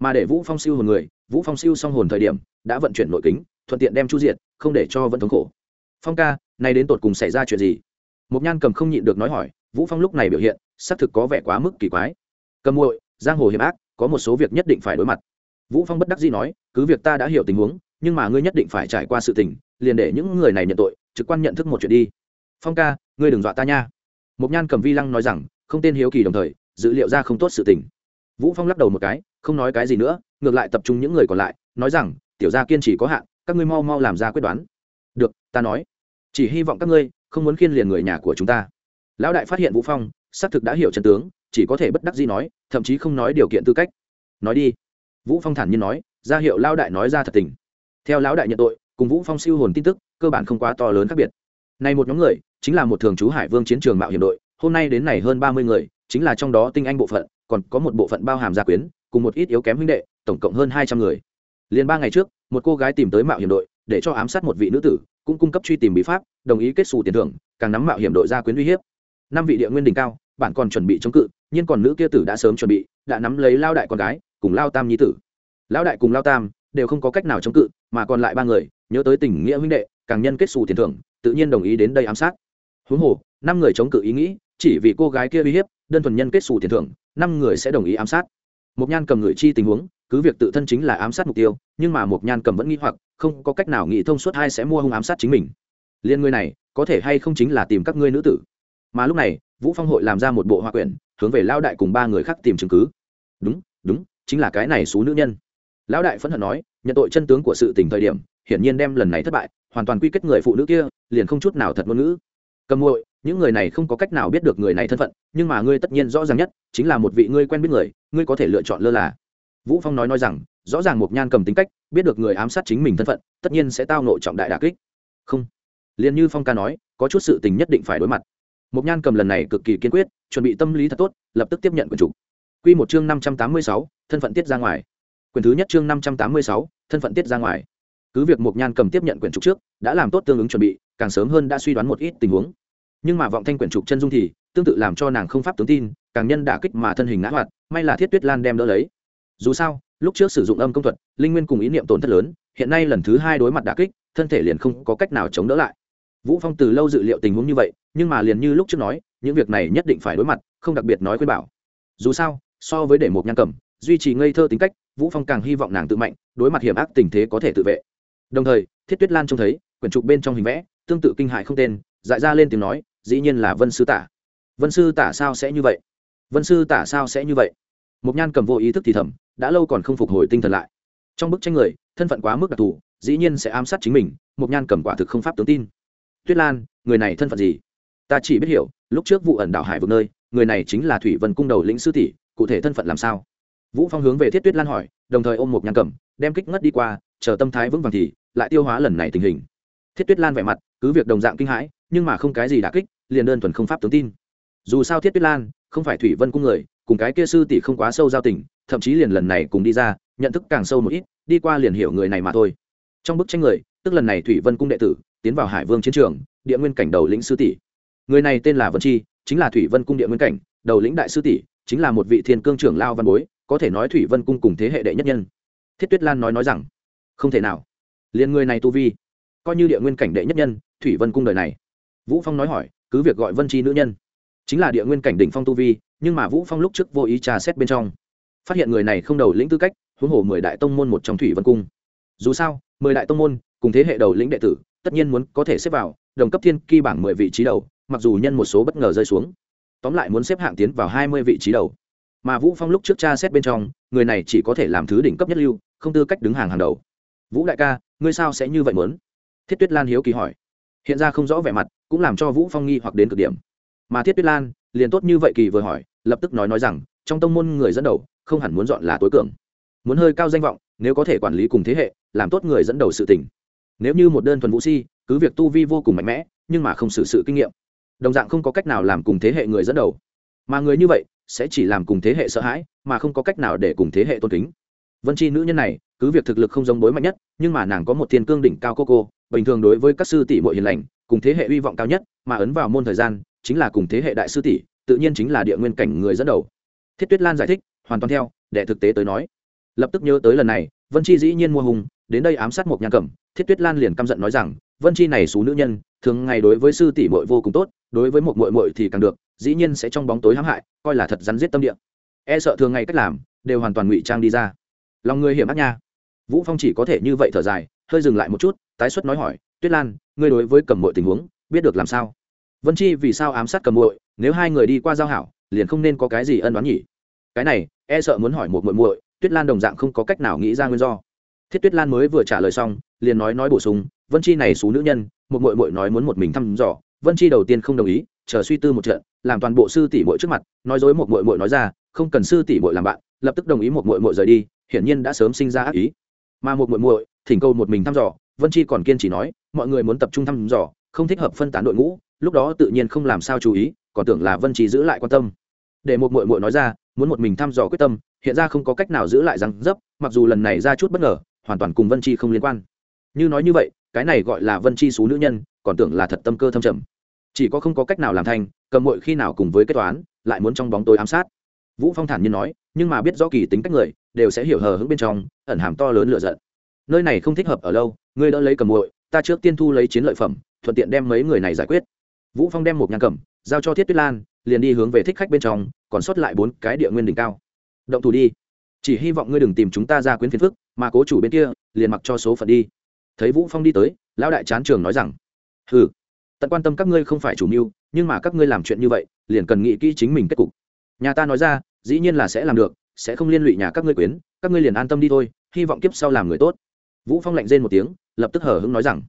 Mà để vũ phong siêu hồn người, vũ phong siêu xong hồn thời điểm, đã vận chuyển nội kính, thuận tiện đem chu diệt, không để cho vẫn thống khổ. Phong ca, nay đến tột cùng xảy ra chuyện gì? Một nhan cầm không nhịn được nói hỏi, vũ phong lúc này biểu hiện, xác thực có vẻ quá mức kỳ quái. Cầm muội giang hồ hiểm ác, có một số việc nhất định phải đối mặt. Vũ phong bất đắc dĩ nói, cứ việc ta đã hiểu tình huống, nhưng mà ngươi nhất định phải trải qua sự tình, liền để những người này nhận tội, trực quan nhận thức một chuyện đi. Phong ca, ngươi đừng dọa ta nha. Mục nhan cầm vi lăng nói rằng, không tên hiếu kỳ đồng thời dữ liệu ra không tốt sự tình. Vũ phong lắc đầu một cái, không nói cái gì nữa, ngược lại tập trung những người còn lại, nói rằng, tiểu gia kiên trì có hạn, các ngươi mau mau làm ra quyết đoán. Được, ta nói. Chỉ hy vọng các ngươi không muốn khiên liền người nhà của chúng ta. Lão đại phát hiện vũ phong, xác thực đã hiểu chân tướng chỉ có thể bất đắc dĩ nói, thậm chí không nói điều kiện tư cách. Nói đi. Vũ phong thản nhiên nói, ra hiệu lão đại nói ra thật tình. Theo lão đại nhận tội, cùng vũ phong siêu hồn tin tức, cơ bản không quá to lớn khác biệt. Này một nhóm người, chính là một thường trú hải vương chiến trường mạo hiểm đội, hôm nay đến này hơn ba mươi người, chính là trong đó tinh anh bộ phận, còn có một bộ phận bao hàm gia quyến, cùng một ít yếu kém huynh đệ, tổng cộng hơn hai trăm người. Liền ba ngày trước, một cô gái tìm tới mạo hiểm đội, để cho ám sát một vị nữ tử, cũng cung cấp truy tìm bí pháp, đồng ý kết xù tiền thưởng, càng nắm mạo hiểm đội gia quyến uy hiếp. Năm vị địa nguyên đỉnh cao bạn còn chuẩn bị chống cự, nhưng còn nữ kia tử đã sớm chuẩn bị, đã nắm lấy lao đại con gái, cùng lao tam nhi tử. Lão đại cùng lao tam đều không có cách nào chống cự, mà còn lại ba người, nhớ tới tình nghĩa huynh đệ, càng nhân kết xù tiền thưởng, tự nhiên đồng ý đến đây ám sát. Huống hồ, năm người chống cự ý nghĩ, chỉ vì cô gái kia uy hiếp, đơn thuần nhân kết xù tiền thưởng, năm người sẽ đồng ý ám sát. Một nhan cầm người chi tình huống, cứ việc tự thân chính là ám sát mục tiêu, nhưng mà một nhan cầm vẫn nghĩ hoặc, không có cách nào nghĩ thông suốt hai sẽ mua hung ám sát chính mình. Liên người này, có thể hay không chính là tìm các ngươi nữ tử? Mà lúc này, vũ phong hội làm ra một bộ hoa quyển, hướng về lao đại cùng ba người khác tìm chứng cứ. Đúng đúng, chính là cái này số nữ nhân. Lão đại phẫn hận nói, nhận tội chân tướng của sự tình thời điểm, hiển nhiên đem lần này thất bại, hoàn toàn quy kết người phụ nữ kia, liền không chút nào thật ngôn ngữ. Cầm muội, những người này không có cách nào biết được người này thân phận, nhưng mà ngươi tất nhiên rõ ràng nhất, chính là một vị ngươi quen biết người, ngươi có thể lựa chọn lơ là. Vũ phong nói nói rằng, rõ ràng một nhan cầm tính cách, biết được người ám sát chính mình thân phận, tất nhiên sẽ tao nội trọng đại đà kích. Không. Liền như phong ca nói, có chút sự tình nhất định phải đối mặt. Mộc nhan cầm lần này cực kỳ kiên quyết chuẩn bị tâm lý thật tốt lập tức tiếp nhận quyển chủ. Quy một chương năm trăm tám mươi sáu, thân phận tiết ra ngoài. Quyển thứ nhất chương năm trăm tám mươi sáu, thân phận tiết ra ngoài. Cứ việc Mộc nhan cầm tiếp nhận quyển trục trước đã làm tốt tương ứng chuẩn bị càng sớm hơn đã suy đoán một ít tình huống. Nhưng mà vọng thanh quyển trục chân dung thì tương tự làm cho nàng không pháp tướng tin càng nhân đả kích mà thân hình ngã hoạt may là thiết tuyết lan đem đỡ lấy. Dù sao lúc trước sử dụng âm công thuật linh nguyên cùng ý niệm tổn thất lớn hiện nay lần thứ hai đối mặt đả kích thân thể liền không có cách nào chống đỡ lại vũ phong từ lâu dự liệu tình huống như vậy, nhưng mà liền như lúc trước nói, những việc này nhất định phải đối mặt, không đặc biệt nói khuyên bảo. Dù sao, so với để một nhan cầm, duy trì ngây thơ tính cách, vũ phong càng hy vọng nàng tự mạnh, đối mặt hiểm ác tình thế có thể tự vệ. Đồng thời, thiết tuyết lan trông thấy, quyển trục bên trong hình vẽ, tương tự kinh hại không tên, dại ra lên tiếng nói, dĩ nhiên là vân sư tả. Vân sư tả sao sẽ như vậy? Vân sư tả sao sẽ như vậy? Một nhan cầm vô ý thức thì thầm, đã lâu còn không phục hồi tinh thần lại. Trong bức tranh người, thân phận quá mức đặc thù, dĩ nhiên sẽ ám sát chính mình, một nhan cầm quả thực không pháp tướng tin tuyết lan, người này thân phận gì? Ta chỉ biết hiểu, lúc trước vụ ẩn đảo hải vực nơi, người này chính là thủy vân cung đầu lĩnh sư tỷ, cụ thể thân phận làm sao? Vũ phong hướng về thiết tuyết lan hỏi, đồng thời ôm một nhăn cầm, đem kích ngất đi qua, chờ tâm thái vững vàng thì, lại tiêu hóa lần này tình hình. Thiết tuyết lan vẻ mặt, cứ việc đồng dạng kinh hãi, nhưng mà không cái gì đả kích, liền đơn thuần không pháp tướng tin. Dù sao thiết tuyết lan, không phải thủy vân cung người, cùng cái kia sư tỷ không quá sâu giao tình, thậm chí liền lần này cùng đi ra, nhận thức càng sâu một ít, đi qua liền hiểu người này mà thôi. Trong bức tranh người, tức lần này thủy vân cung đệ tử tiến vào hải vương chiến trường, địa nguyên cảnh đầu lĩnh sư tỷ. Người này tên là vân chi, chính là thủy vân cung địa nguyên cảnh, đầu lĩnh đại sư tỷ, chính là một vị thiên cương trưởng lao văn bối, có thể nói thủy vân cung cùng thế hệ đệ nhất nhân. Thiết tuyết lan nói nói rằng, không thể nào. Liền người này tu vi, coi như địa nguyên cảnh đệ nhất nhân, thủy vân cung đời này. Vũ phong nói hỏi, cứ việc gọi vân chi nữ nhân, chính là địa nguyên cảnh đỉnh phong tu vi, nhưng mà vũ phong lúc trước vô ý trà xét bên trong, phát hiện người này không đầu lĩnh tư cách, huống hồ mười đại tông môn một trong thủy vân cung. Dù sao, mười đại tông môn, cùng thế hệ đầu lĩnh đệ tử tất nhiên muốn có thể xếp vào, đồng cấp thiên kỳ bảng mười vị trí đầu, mặc dù nhân một số bất ngờ rơi xuống. Tóm lại muốn xếp hạng tiến vào hai mươi vị trí đầu. Mà vũ phong lúc trước tra xét bên trong, người này chỉ có thể làm thứ đỉnh cấp nhất lưu, không tư cách đứng hàng hàng đầu. Vũ đại ca, ngươi sao sẽ như vậy muốn? Thiết tuyết lan hiếu kỳ hỏi. Hiện ra không rõ vẻ mặt, cũng làm cho vũ phong nghi hoặc đến cực điểm. Mà thiết tuyết lan, liền tốt như vậy kỳ vừa hỏi, lập tức nói nói rằng, trong tông môn người dẫn đầu, không hẳn muốn dọn là tối cường. Muốn hơi cao danh vọng, nếu có thể quản lý cùng thế hệ, làm tốt người dẫn đầu sự tình nếu như một đơn thuần vũ si, cứ việc tu vi vô cùng mạnh mẽ, nhưng mà không xử sự kinh nghiệm. Đồng dạng không có cách nào làm cùng thế hệ người dẫn đầu. Mà người như vậy, sẽ chỉ làm cùng thế hệ sợ hãi, mà không có cách nào để cùng thế hệ tôn kính. Vân chi nữ nhân này, cứ việc thực lực không giống bối mạnh nhất, nhưng mà nàng có một thiên cương đỉnh cao cô cô, bình thường đối với các sư tỷ muội hiền lành, cùng thế hệ hy vọng cao nhất, mà ấn vào môn thời gian, chính là cùng thế hệ đại sư tỷ, tự nhiên chính là địa nguyên cảnh người dẫn đầu. Thiết tuyết lan giải thích, hoàn toàn theo, để thực tế tới nói. Lập tức nhớ tới lần này, vân chi dĩ nhiên mua hùng đến đây ám sát một nhang cẩm, thiết tuyết lan liền căm giận nói rằng, vân chi này xú nữ nhân, thường ngày đối với sư tỷ muội vô cùng tốt, đối với một muội muội thì càng được, dĩ nhiên sẽ trong bóng tối hãm hại, coi là thật rắn giết tâm địa. E sợ thường ngày cách làm, đều hoàn toàn ngụy trang đi ra. Lòng người hiểm ác nha. Vũ phong chỉ có thể như vậy thở dài, hơi dừng lại một chút, tái xuất nói hỏi, tuyết lan, ngươi đối với cầm muội tình huống, biết được làm sao? Vân chi vì sao ám sát cầm muội, nếu hai người đi qua giao hảo, liền không nên có cái gì ân đoán nhỉ? Cái này e sợ muốn hỏi một muội muội, tuyết lan đồng dạng không có cách nào nghĩ ra nguyên do thiết tuyết lan mới vừa trả lời xong, liền nói nói bổ sung, vân chi này xú nữ nhân, một muội muội nói muốn một mình thăm dò. Vân chi đầu tiên không đồng ý, chờ suy tư một trận, làm toàn bộ sư tỷ muội trước mặt, nói dối một muội muội nói ra, không cần sư tỷ muội làm bạn, lập tức đồng ý một muội muội rời đi, hiển nhiên đã sớm sinh ra ác ý. Mà một muội muội, thỉnh cầu một mình thăm dò, vân chi còn kiên trì nói, mọi người muốn tập trung thăm dò, không thích hợp phân tán đội ngũ, lúc đó tự nhiên không làm sao chú ý, còn tưởng là vân chi giữ lại quan tâm. Để một muội muội nói ra, muốn một mình thăm dò quyết tâm, hiện ra không có cách nào giữ lại răng dấp, mặc dù lần này ra chút bất ngờ hoàn toàn cùng vân chi không liên quan. Như nói như vậy, cái này gọi là vân chi số nữ nhân, còn tưởng là thật tâm cơ thâm trầm. Chỉ có không có cách nào làm thành, cầm mội khi nào cùng với kết toán, lại muốn trong bóng tối ám sát. Vũ phong thản nhiên nói, nhưng mà biết rõ kỳ tính cách người, đều sẽ hiểu hờ hững bên trong, ẩn hàm to lớn lựa giận. Nơi này không thích hợp ở lâu, ngươi đỡ lấy cầm muội, ta trước tiên thu lấy chiến lợi phẩm, thuận tiện đem mấy người này giải quyết. Vũ phong đem một nhang cầm, giao cho thiết tuyết lan, liền đi hướng về thích khách bên trong, còn sót lại bốn cái địa nguyên đỉnh cao. Động thủ đi. Chỉ hy vọng ngươi đừng tìm chúng ta ra quyến phiền phức mà cố chủ bên kia liền mặc cho số phận đi. Thấy vũ phong đi tới, lão đại chán trường nói rằng, hừ, tận quan tâm các ngươi không phải chủ mưu, nhưng mà các ngươi làm chuyện như vậy, liền cần nghĩ kỹ chính mình kết cục. Nhà ta nói ra, dĩ nhiên là sẽ làm được, sẽ không liên lụy nhà các ngươi quyến, các ngươi liền an tâm đi thôi, hy vọng kiếp sau làm người tốt. Vũ phong lạnh rên một tiếng, lập tức hở hững nói rằng,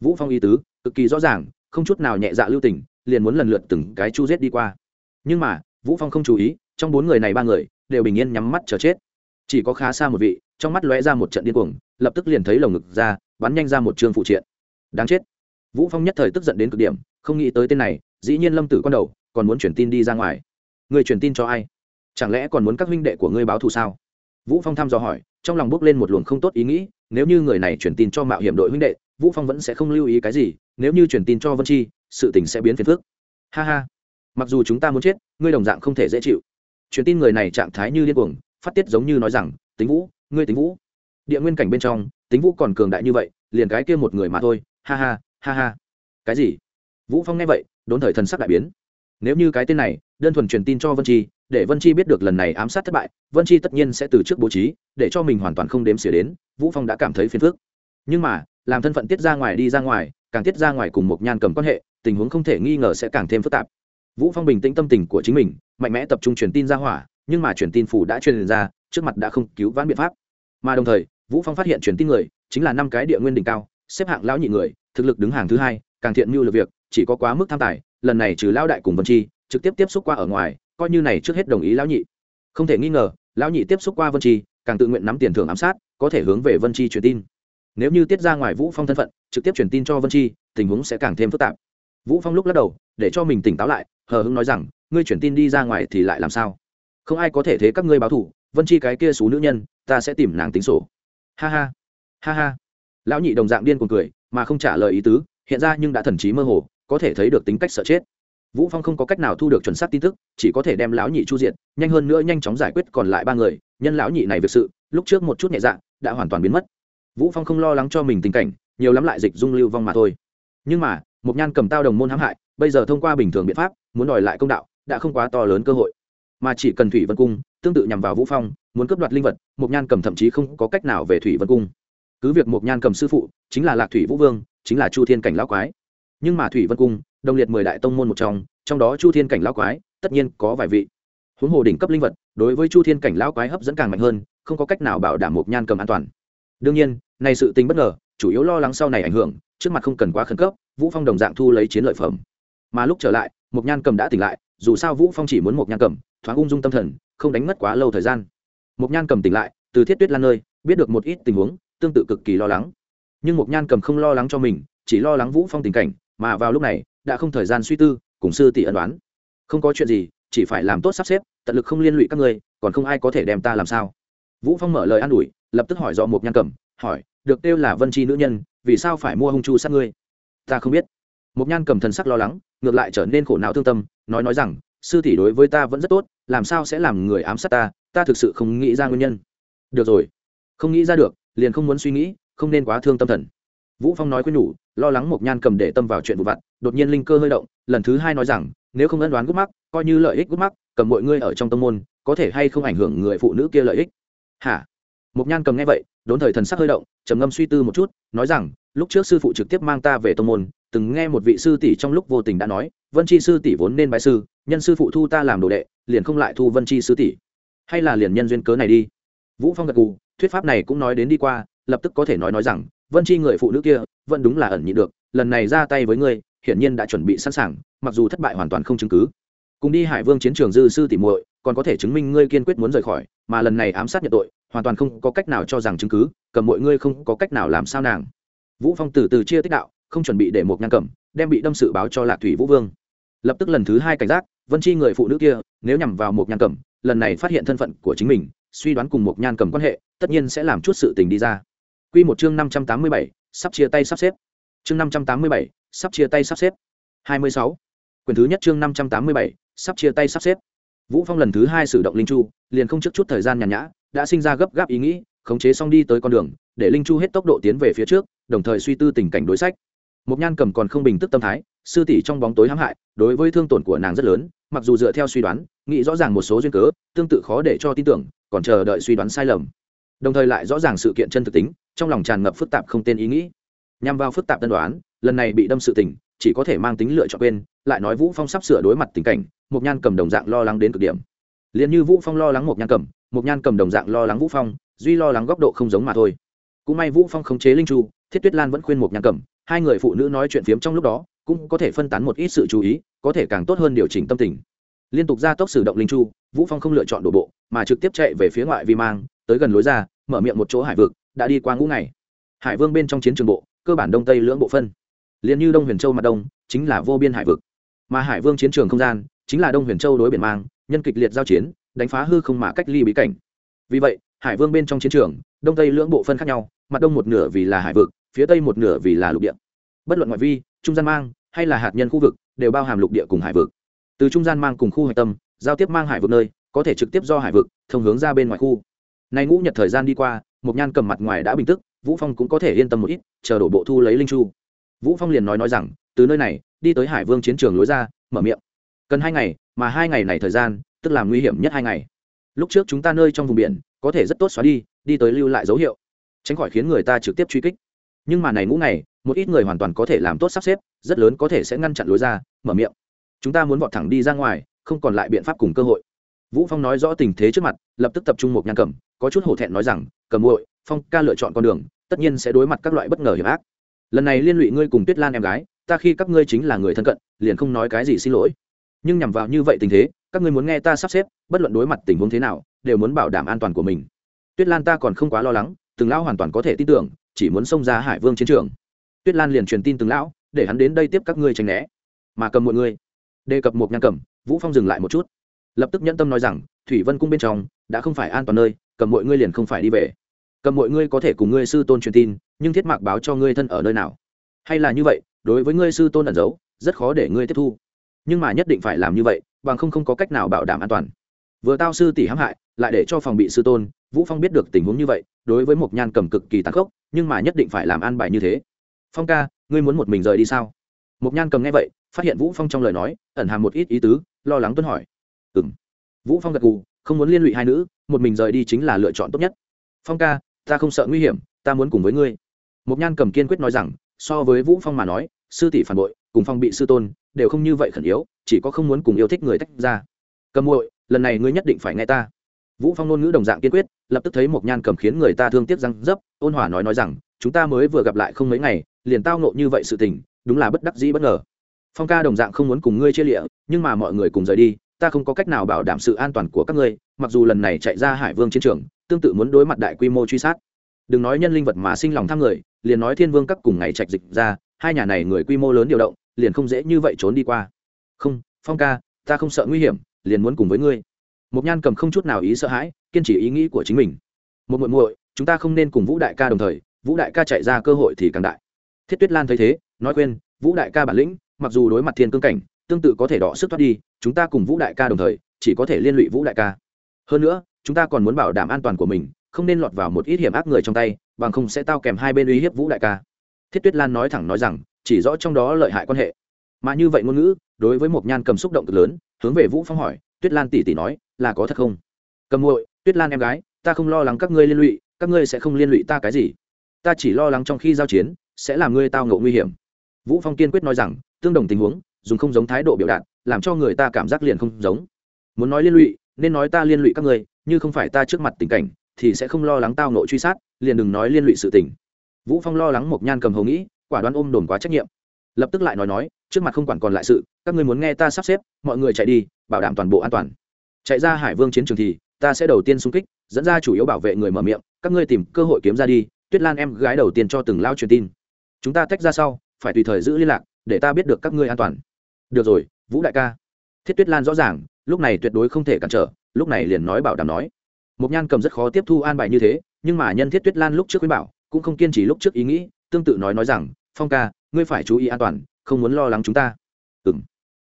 vũ phong ý tứ, cực kỳ rõ ràng, không chút nào nhẹ dạ lưu tình, liền muốn lần lượt từng cái chu giết đi qua. Nhưng mà, vũ phong không chú ý, trong bốn người này ba người đều bình yên nhắm mắt chờ chết chỉ có khá xa một vị, trong mắt lóe ra một trận điên cuồng, lập tức liền thấy lồng ngực ra, bắn nhanh ra một trường phụ triện. Đáng chết. Vũ phong nhất thời tức giận đến cực điểm, không nghĩ tới tên này, dĩ nhiên lâm tử con đầu, còn muốn chuyển tin đi ra ngoài. Người truyền tin cho ai? Chẳng lẽ còn muốn các huynh đệ của ngươi báo thù sao? Vũ phong thăm dò hỏi, trong lòng bốc lên một luồng không tốt ý nghĩ, nếu như người này truyền tin cho mạo hiểm đội huynh đệ, vũ phong vẫn sẽ không lưu ý cái gì, nếu như truyền tin cho vân chi, sự tình sẽ biến phiền phức. Ha ha. Mặc dù chúng ta muốn chết, ngươi đồng dạng không thể dễ chịu. Truyền tin người này trạng thái như điên cuồng phát tiết giống như nói rằng, tính vũ, ngươi tính vũ. Địa nguyên cảnh bên trong, tính vũ còn cường đại như vậy, liền cái kia một người mà thôi, ha ha ha ha. Cái gì? Vũ phong nghe vậy, đốn thời thần sắc đại biến. Nếu như cái tên này, đơn thuần truyền tin cho vân chi, để vân chi biết được lần này ám sát thất bại, vân chi tất nhiên sẽ từ trước bố trí, để cho mình hoàn toàn không đếm xỉa đến, vũ phong đã cảm thấy phiền phức. Nhưng mà, làm thân phận tiết ra ngoài đi ra ngoài, càng tiết ra ngoài cùng một nhan cầm quan hệ, tình huống không thể nghi ngờ sẽ càng thêm phức tạp. Vũ phong bình tĩnh tâm tình của chính mình, mạnh mẽ tập trung truyền tin ra hỏa nhưng mà truyền tin phủ đã truyền ra, trước mặt đã không cứu vãn biện pháp. Mà đồng thời, vũ phong phát hiện truyền tin người, chính là năm cái địa nguyên đỉnh cao, xếp hạng lão nhị người, thực lực đứng hàng thứ hai, càng thiện mưu lực việc, chỉ có quá mức tham tài, lần này trừ lão đại cùng vân chi, trực tiếp tiếp xúc qua ở ngoài, coi như này trước hết đồng ý lão nhị. Không thể nghi ngờ, lão nhị tiếp xúc qua vân chi, càng tự nguyện nắm tiền thưởng ám sát, có thể hướng về vân chi truyền tin. Nếu như tiết ra ngoài vũ phong thân phận, trực tiếp truyền tin cho vân chi, tình huống sẽ càng thêm phức tạp. Vũ phong lúc lắc đầu, để cho mình tỉnh táo lại, hờ hững nói rằng, ngươi truyền tin đi ra ngoài thì lại làm sao? Không ai có thể thế các ngươi báo thủ, vân chi cái kia xú nữ nhân, ta sẽ tìm nàng tính sổ. Ha ha ha ha. Lão nhị đồng dạng điên cuồng cười, mà không trả lời ý tứ, hiện ra nhưng đã thần trí mơ hồ, có thể thấy được tính cách sợ chết. Vũ phong không có cách nào thu được chuẩn xác tin tức, chỉ có thể đem lão nhị chu diện nhanh hơn nữa nhanh chóng giải quyết còn lại ba người, nhân lão nhị này việc sự, lúc trước một chút nhẹ dạ đã hoàn toàn biến mất. Vũ phong không lo lắng cho mình tình cảnh, nhiều lắm lại dịch dung lưu vong mà thôi. Nhưng mà một nhan cầm tao đồng môn hãm hại, bây giờ thông qua bình thường biện pháp, muốn đòi lại công đạo, đã không quá to lớn cơ hội mà chỉ cần thủy vân cung, tương tự nhằm vào vũ phong, muốn cướp đoạt linh vật một nhan cầm thậm chí không có cách nào về thủy vân cung. Cứ việc một nhan cầm sư phụ chính là lạc thủy vũ vương, chính là chu thiên cảnh lão quái. Nhưng mà thủy vân cung, đồng liệt mười đại tông môn một trong trong đó chu thiên cảnh lão quái tất nhiên có vài vị. Huống hồ đỉnh cấp linh vật, đối với chu thiên cảnh lão quái hấp dẫn càng mạnh hơn, không có cách nào bảo đảm một nhan cầm an toàn. Đương nhiên, này sự tình bất ngờ, chủ yếu lo lắng sau này ảnh hưởng, trước mặt không cần quá khẩn cấp, vũ phong đồng dạng thu lấy chiến lợi phẩm. Mà lúc trở lại một nhan cầm đã tỉnh lại, dù sao vũ phong chỉ muốn một nhan cầm thoáng ung dung tâm thần, không đánh mất quá lâu thời gian. Mục nhan cầm tỉnh lại, từ thiết tuyết lan nơi, biết được một ít tình huống, tương tự cực kỳ lo lắng. Nhưng Mục nhan cầm không lo lắng cho mình, chỉ lo lắng vũ phong tình cảnh, mà vào lúc này, đã không thời gian suy tư, cùng sư tỷ ân đoán không có chuyện gì, chỉ phải làm tốt sắp xếp, tận lực không liên lụy các ngươi, còn không ai có thể đem ta làm sao. Vũ phong mở lời an ủi, lập tức hỏi rõ một nhan cầm, hỏi, được kêu là vân chi nữ nhân, vì sao phải mua hung chu sát ngươi? Ta không biết. Một nhan cầm thần sắc lo lắng, ngược lại trở nên khổ não thương tâm, nói nói rằng sư tỷ đối với ta vẫn rất tốt, làm sao sẽ làm người ám sát ta? Ta thực sự không nghĩ ra nguyên nhân. Được rồi. Không nghĩ ra được, liền không muốn suy nghĩ, không nên quá thương tâm thần. Vũ phong nói quên nhủ, lo lắng một nhan cầm để tâm vào chuyện vụ vặt, đột nhiên linh cơ hơi động, lần thứ hai nói rằng, nếu không ân đoán gút mắc, coi như lợi ích gút mắc, cầm mọi ngươi ở trong tâm môn, có thể hay không ảnh hưởng người phụ nữ kia lợi ích? Hả? Một nhan cầm nghe vậy, đốn thời thần sắc hơi động, trầm ngâm suy tư một chút, nói rằng, lúc trước sư phụ trực tiếp mang ta về tâm môn từng nghe một vị sư tỷ trong lúc vô tình đã nói, vân chi sư tỷ vốn nên bái sư, nhân sư phụ thu ta làm đồ đệ, liền không lại thu vân chi sư tỷ. Hay là liền nhân duyên cớ này đi. Vũ phong gật cù thuyết pháp này cũng nói đến đi qua, lập tức có thể nói nói rằng, vân chi người phụ nữ kia, vẫn đúng là ẩn nhịn được, lần này ra tay với ngươi, hiển nhiên đã chuẩn bị sẵn sàng, mặc dù thất bại hoàn toàn không chứng cứ. Cùng đi hải vương chiến trường dư sư tỷ muội, còn có thể chứng minh ngươi kiên quyết muốn rời khỏi, mà lần này ám sát nhận tội, hoàn toàn không có cách nào cho rằng chứng cứ, cầm mọi ngươi không có cách nào làm sao nàng. Vũ phong từ từ chia tích đạo không chuẩn bị để một nhan cầm đem bị đâm sự báo cho lạc thủy vũ vương lập tức lần thứ hai cảnh giác vân chi người phụ nữ kia nếu nhằm vào một nhan cầm lần này phát hiện thân phận của chính mình suy đoán cùng một nhan cầm quan hệ tất nhiên sẽ làm chút sự tình đi ra Quy một chương 587, sắp chia tay sắp xếp. Chương 587, sắp chia tay sắp xếp. 26. Quyền thứ nhất chương 587, sắp chia tay sắp xếp. Vũ Phong lần thứ hai sử động linh chu, liền không trước chút thời gian nhàn nhã, đã sinh ra gấp gáp ý nghĩ, khống chế xong đi tới con đường, để linh chu hết tốc độ tiến về phía trước, đồng thời suy tư tình cảnh đối sách. Một Nhan cầm còn không bình tức tâm thái, sư tỷ trong bóng tối hãm hại, đối với thương tổn của nàng rất lớn, mặc dù dựa theo suy đoán, nghĩ rõ ràng một số duyên cớ, tương tự khó để cho tin tưởng, còn chờ đợi suy đoán sai lầm. Đồng thời lại rõ ràng sự kiện chân thực tính, trong lòng tràn ngập phức tạp không tên ý nghĩ. Nhằm vào phức tạp tân đoán lần này bị đâm sự tình chỉ có thể mang tính lựa chọn quên lại nói vũ phong sắp sửa đối mặt tình cảnh một nhan cầm đồng dạng lo lắng đến cực điểm. Liên như vũ phong lo lắng một nhan cầm một nhan cầm đồng dạng lo lắng vũ phong duy lo lắng góc độ không giống mà thôi. Cũng may vũ phong khống chế linh chu thiết tuyết lan vẫn khuyên một nhan cầm hai người phụ nữ nói chuyện phiếm trong lúc đó, cũng có thể phân tán một ít sự chú ý, có thể càng tốt hơn điều chỉnh tâm tình. Liên tục ra tốc sử động linh chu, vũ phong không lựa chọn đổ bộ, mà trực tiếp chạy về phía ngoại vi mang, tới gần lối ra, mở miệng một chỗ hải vực, đã đi qua ngũ ngày. Hải vương bên trong chiến trường bộ, cơ bản đông tây lưỡng bộ phân. Liền như đông huyền châu mặt đông, chính là vô biên hải vực. Mà hải vương chiến trường không gian, chính là đông huyền châu đối biển mang, nhân kịch liệt giao chiến, đánh phá hư không mà cách ly bí cảnh. Vì vậy, hải vương bên trong chiến trường, đông tây lưỡng bộ phân khác nhau, mặt đông một nửa vì là hải vực phía tây một nửa vì là lục địa. Bất luận ngoại vi, trung gian mang, hay là hạt nhân khu vực, đều bao hàm lục địa cùng hải vực. Từ trung gian mang cùng khu hải tâm, giao tiếp mang hải vực nơi, có thể trực tiếp do hải vực, thông hướng ra bên ngoài khu. Nay ngũ nhật thời gian đi qua một nhan cầm mặt ngoài đã bình tức vũ phong cũng có thể yên tâm một ít, chờ đổ bộ thu lấy linh chu. Vũ phong liền nói nói rằng, từ nơi này, đi tới hải vương chiến trường lối ra, mở miệng. Cần hai ngày, mà hai ngày này thời gian, tức là nguy hiểm nhất hai ngày. Lúc trước chúng ta nơi trong vùng biển, có thể rất tốt xóa đi đi tới lưu lại dấu hiệu, tránh khỏi khiến người ta trực tiếp truy kích nhưng mà này ngũ ngày, một ít người hoàn toàn có thể làm tốt sắp xếp, rất lớn có thể sẽ ngăn chặn lối ra, mở miệng. Chúng ta muốn vọt thẳng đi ra ngoài, không còn lại biện pháp cùng cơ hội. Vũ phong nói rõ tình thế trước mặt, lập tức tập trung một nhan cầm, có chút hổ thẹn nói rằng, cầm muội, phong ca lựa chọn con đường, tất nhiên sẽ đối mặt các loại bất ngờ hiểm ác. Lần này liên lụy ngươi cùng tuyết lan em gái, ta khi các ngươi chính là người thân cận, liền không nói cái gì xin lỗi. Nhưng nhằm vào như vậy tình thế, các ngươi muốn nghe ta sắp xếp, bất luận đối mặt tình huống thế nào, đều muốn bảo đảm an toàn của mình. Tuyết lan ta còn không quá lo lắng, từng lão hoàn toàn có thể tin tưởng chỉ muốn xông ra hải vương chiến trường. Tuyết lan liền truyền tin từng lão, để hắn đến đây tiếp các ngươi tránh né. Mà cầm một ngươi. Đề cập một nhan cầm, vũ phong dừng lại một chút. Lập tức nhẫn tâm nói rằng, thủy vân cung bên trong, đã không phải an toàn nơi, cầm mọi ngươi liền không phải đi về. Cầm mọi ngươi có thể cùng ngươi sư tôn truyền tin, nhưng thiết mạc báo cho ngươi thân ở nơi nào. Hay là như vậy, đối với ngươi sư tôn ẩn giấu, rất khó để ngươi tiếp thu. Nhưng mà nhất định phải làm như vậy, bằng không không có cách nào bảo đảm an toàn vừa tao sư tỷ hãm hại, lại để cho phòng bị sư tôn, vũ phong biết được tình huống như vậy, đối với một nhan cầm cực kỳ tàn khốc, nhưng mà nhất định phải làm an bài như thế. Phong ca, ngươi muốn một mình rời đi sao? Một nhan cầm nghe vậy, phát hiện vũ phong trong lời nói, ẩn hàm một ít ý tứ, lo lắng tuân hỏi. Ừm. Vũ phong gật gù, không muốn liên lụy hai nữ, một mình rời đi chính là lựa chọn tốt nhất. Phong ca, ta không sợ nguy hiểm, ta muốn cùng với ngươi. Một nhan cầm kiên quyết nói rằng, so với vũ phong mà nói, sư tỷ phản bội, cùng phong bị sư tôn, đều không như vậy khẩn yếu, chỉ có không muốn cùng yêu thích người tách ra. Cầm muội lần này ngươi nhất định phải nghe ta. Vũ phong ngôn ngữ đồng dạng kiên quyết, lập tức thấy một nhan cầm khiến người ta thương tiếc răng dấp, ôn hòa nói nói rằng, chúng ta mới vừa gặp lại không mấy ngày, liền tao nộ như vậy sự tình, đúng là bất đắc dĩ bất ngờ. Phong ca đồng dạng không muốn cùng ngươi chia lịa, nhưng mà mọi người cùng rời đi, ta không có cách nào bảo đảm sự an toàn của các ngươi, mặc dù lần này chạy ra hải vương chiến trường, tương tự muốn đối mặt đại quy mô truy sát. Đừng nói nhân linh vật mà sinh lòng tham người, liền nói thiên vương các cùng ngày trạch dịch ra, hai nhà này người quy mô lớn điều động, liền không dễ như vậy trốn đi qua. Không, phong ca, ta không sợ nguy hiểm liền muốn cùng với ngươi. Một nhan cầm không chút nào ý sợ hãi, kiên trì ý nghĩ của chính mình. Một muội muội, chúng ta không nên cùng vũ đại ca đồng thời, vũ đại ca chạy ra cơ hội thì càng đại. Thiết tuyết lan thấy thế, nói khuyên, vũ đại ca bản lĩnh, mặc dù đối mặt thiên cương cảnh, tương tự có thể đọ sức thoát đi, chúng ta cùng vũ đại ca đồng thời, chỉ có thể liên lụy vũ đại ca. Hơn nữa, chúng ta còn muốn bảo đảm an toàn của mình, không nên lọt vào một ít hiểm ác người trong tay, bằng không sẽ tao kèm hai bên uy hiếp vũ đại ca. Thiết tuyết lan nói thẳng nói rằng, chỉ rõ trong đó lợi hại quan hệ. Mà như vậy ngôn ngữ, đối với một nhan cầm xúc động cực lớn hướng về vũ phong hỏi, tuyết lan tỷ tỷ nói, là có thật không? Cầm muội, tuyết lan em gái, ta không lo lắng các ngươi liên lụy, các ngươi sẽ không liên lụy ta cái gì. Ta chỉ lo lắng trong khi giao chiến, sẽ làm ngươi tao ngộ nguy hiểm. Vũ phong kiên quyết nói rằng, tương đồng tình huống, dùng không giống thái độ biểu đạt, làm cho người ta cảm giác liền không giống. Muốn nói liên lụy, nên nói ta liên lụy các ngươi, như không phải ta trước mặt tình cảnh, thì sẽ không lo lắng tao nội truy sát, liền đừng nói liên lụy sự tình. Vũ phong lo lắng một nhan cầm hầu nghĩ, quả đoán ôm đồn quá trách nhiệm. Lập tức lại nói nói trước mặt không quản còn lại sự các ngươi muốn nghe ta sắp xếp mọi người chạy đi bảo đảm toàn bộ an toàn. Chạy ra hải vương chiến trường thì ta sẽ đầu tiên xung kích dẫn ra chủ yếu bảo vệ người mở miệng các ngươi tìm cơ hội kiếm ra đi tuyết lan em gái đầu tiên cho từng lao truyền tin. Chúng ta tách ra sau phải tùy thời giữ liên lạc để ta biết được các ngươi an toàn. Được rồi vũ đại ca. Thiết tuyết lan rõ ràng lúc này tuyệt đối không thể cản trở lúc này liền nói bảo đảm nói. Một Nhan cầm rất khó tiếp thu an bài như thế, nhưng mà nhân thiết Tuyết Lan lúc trước khuyên bảo, cũng không kiên trì lúc trước ý nghĩ, tương tự nói nói rằng, "Phong ca, ngươi phải chú ý an toàn, không muốn lo lắng chúng ta." Ừm.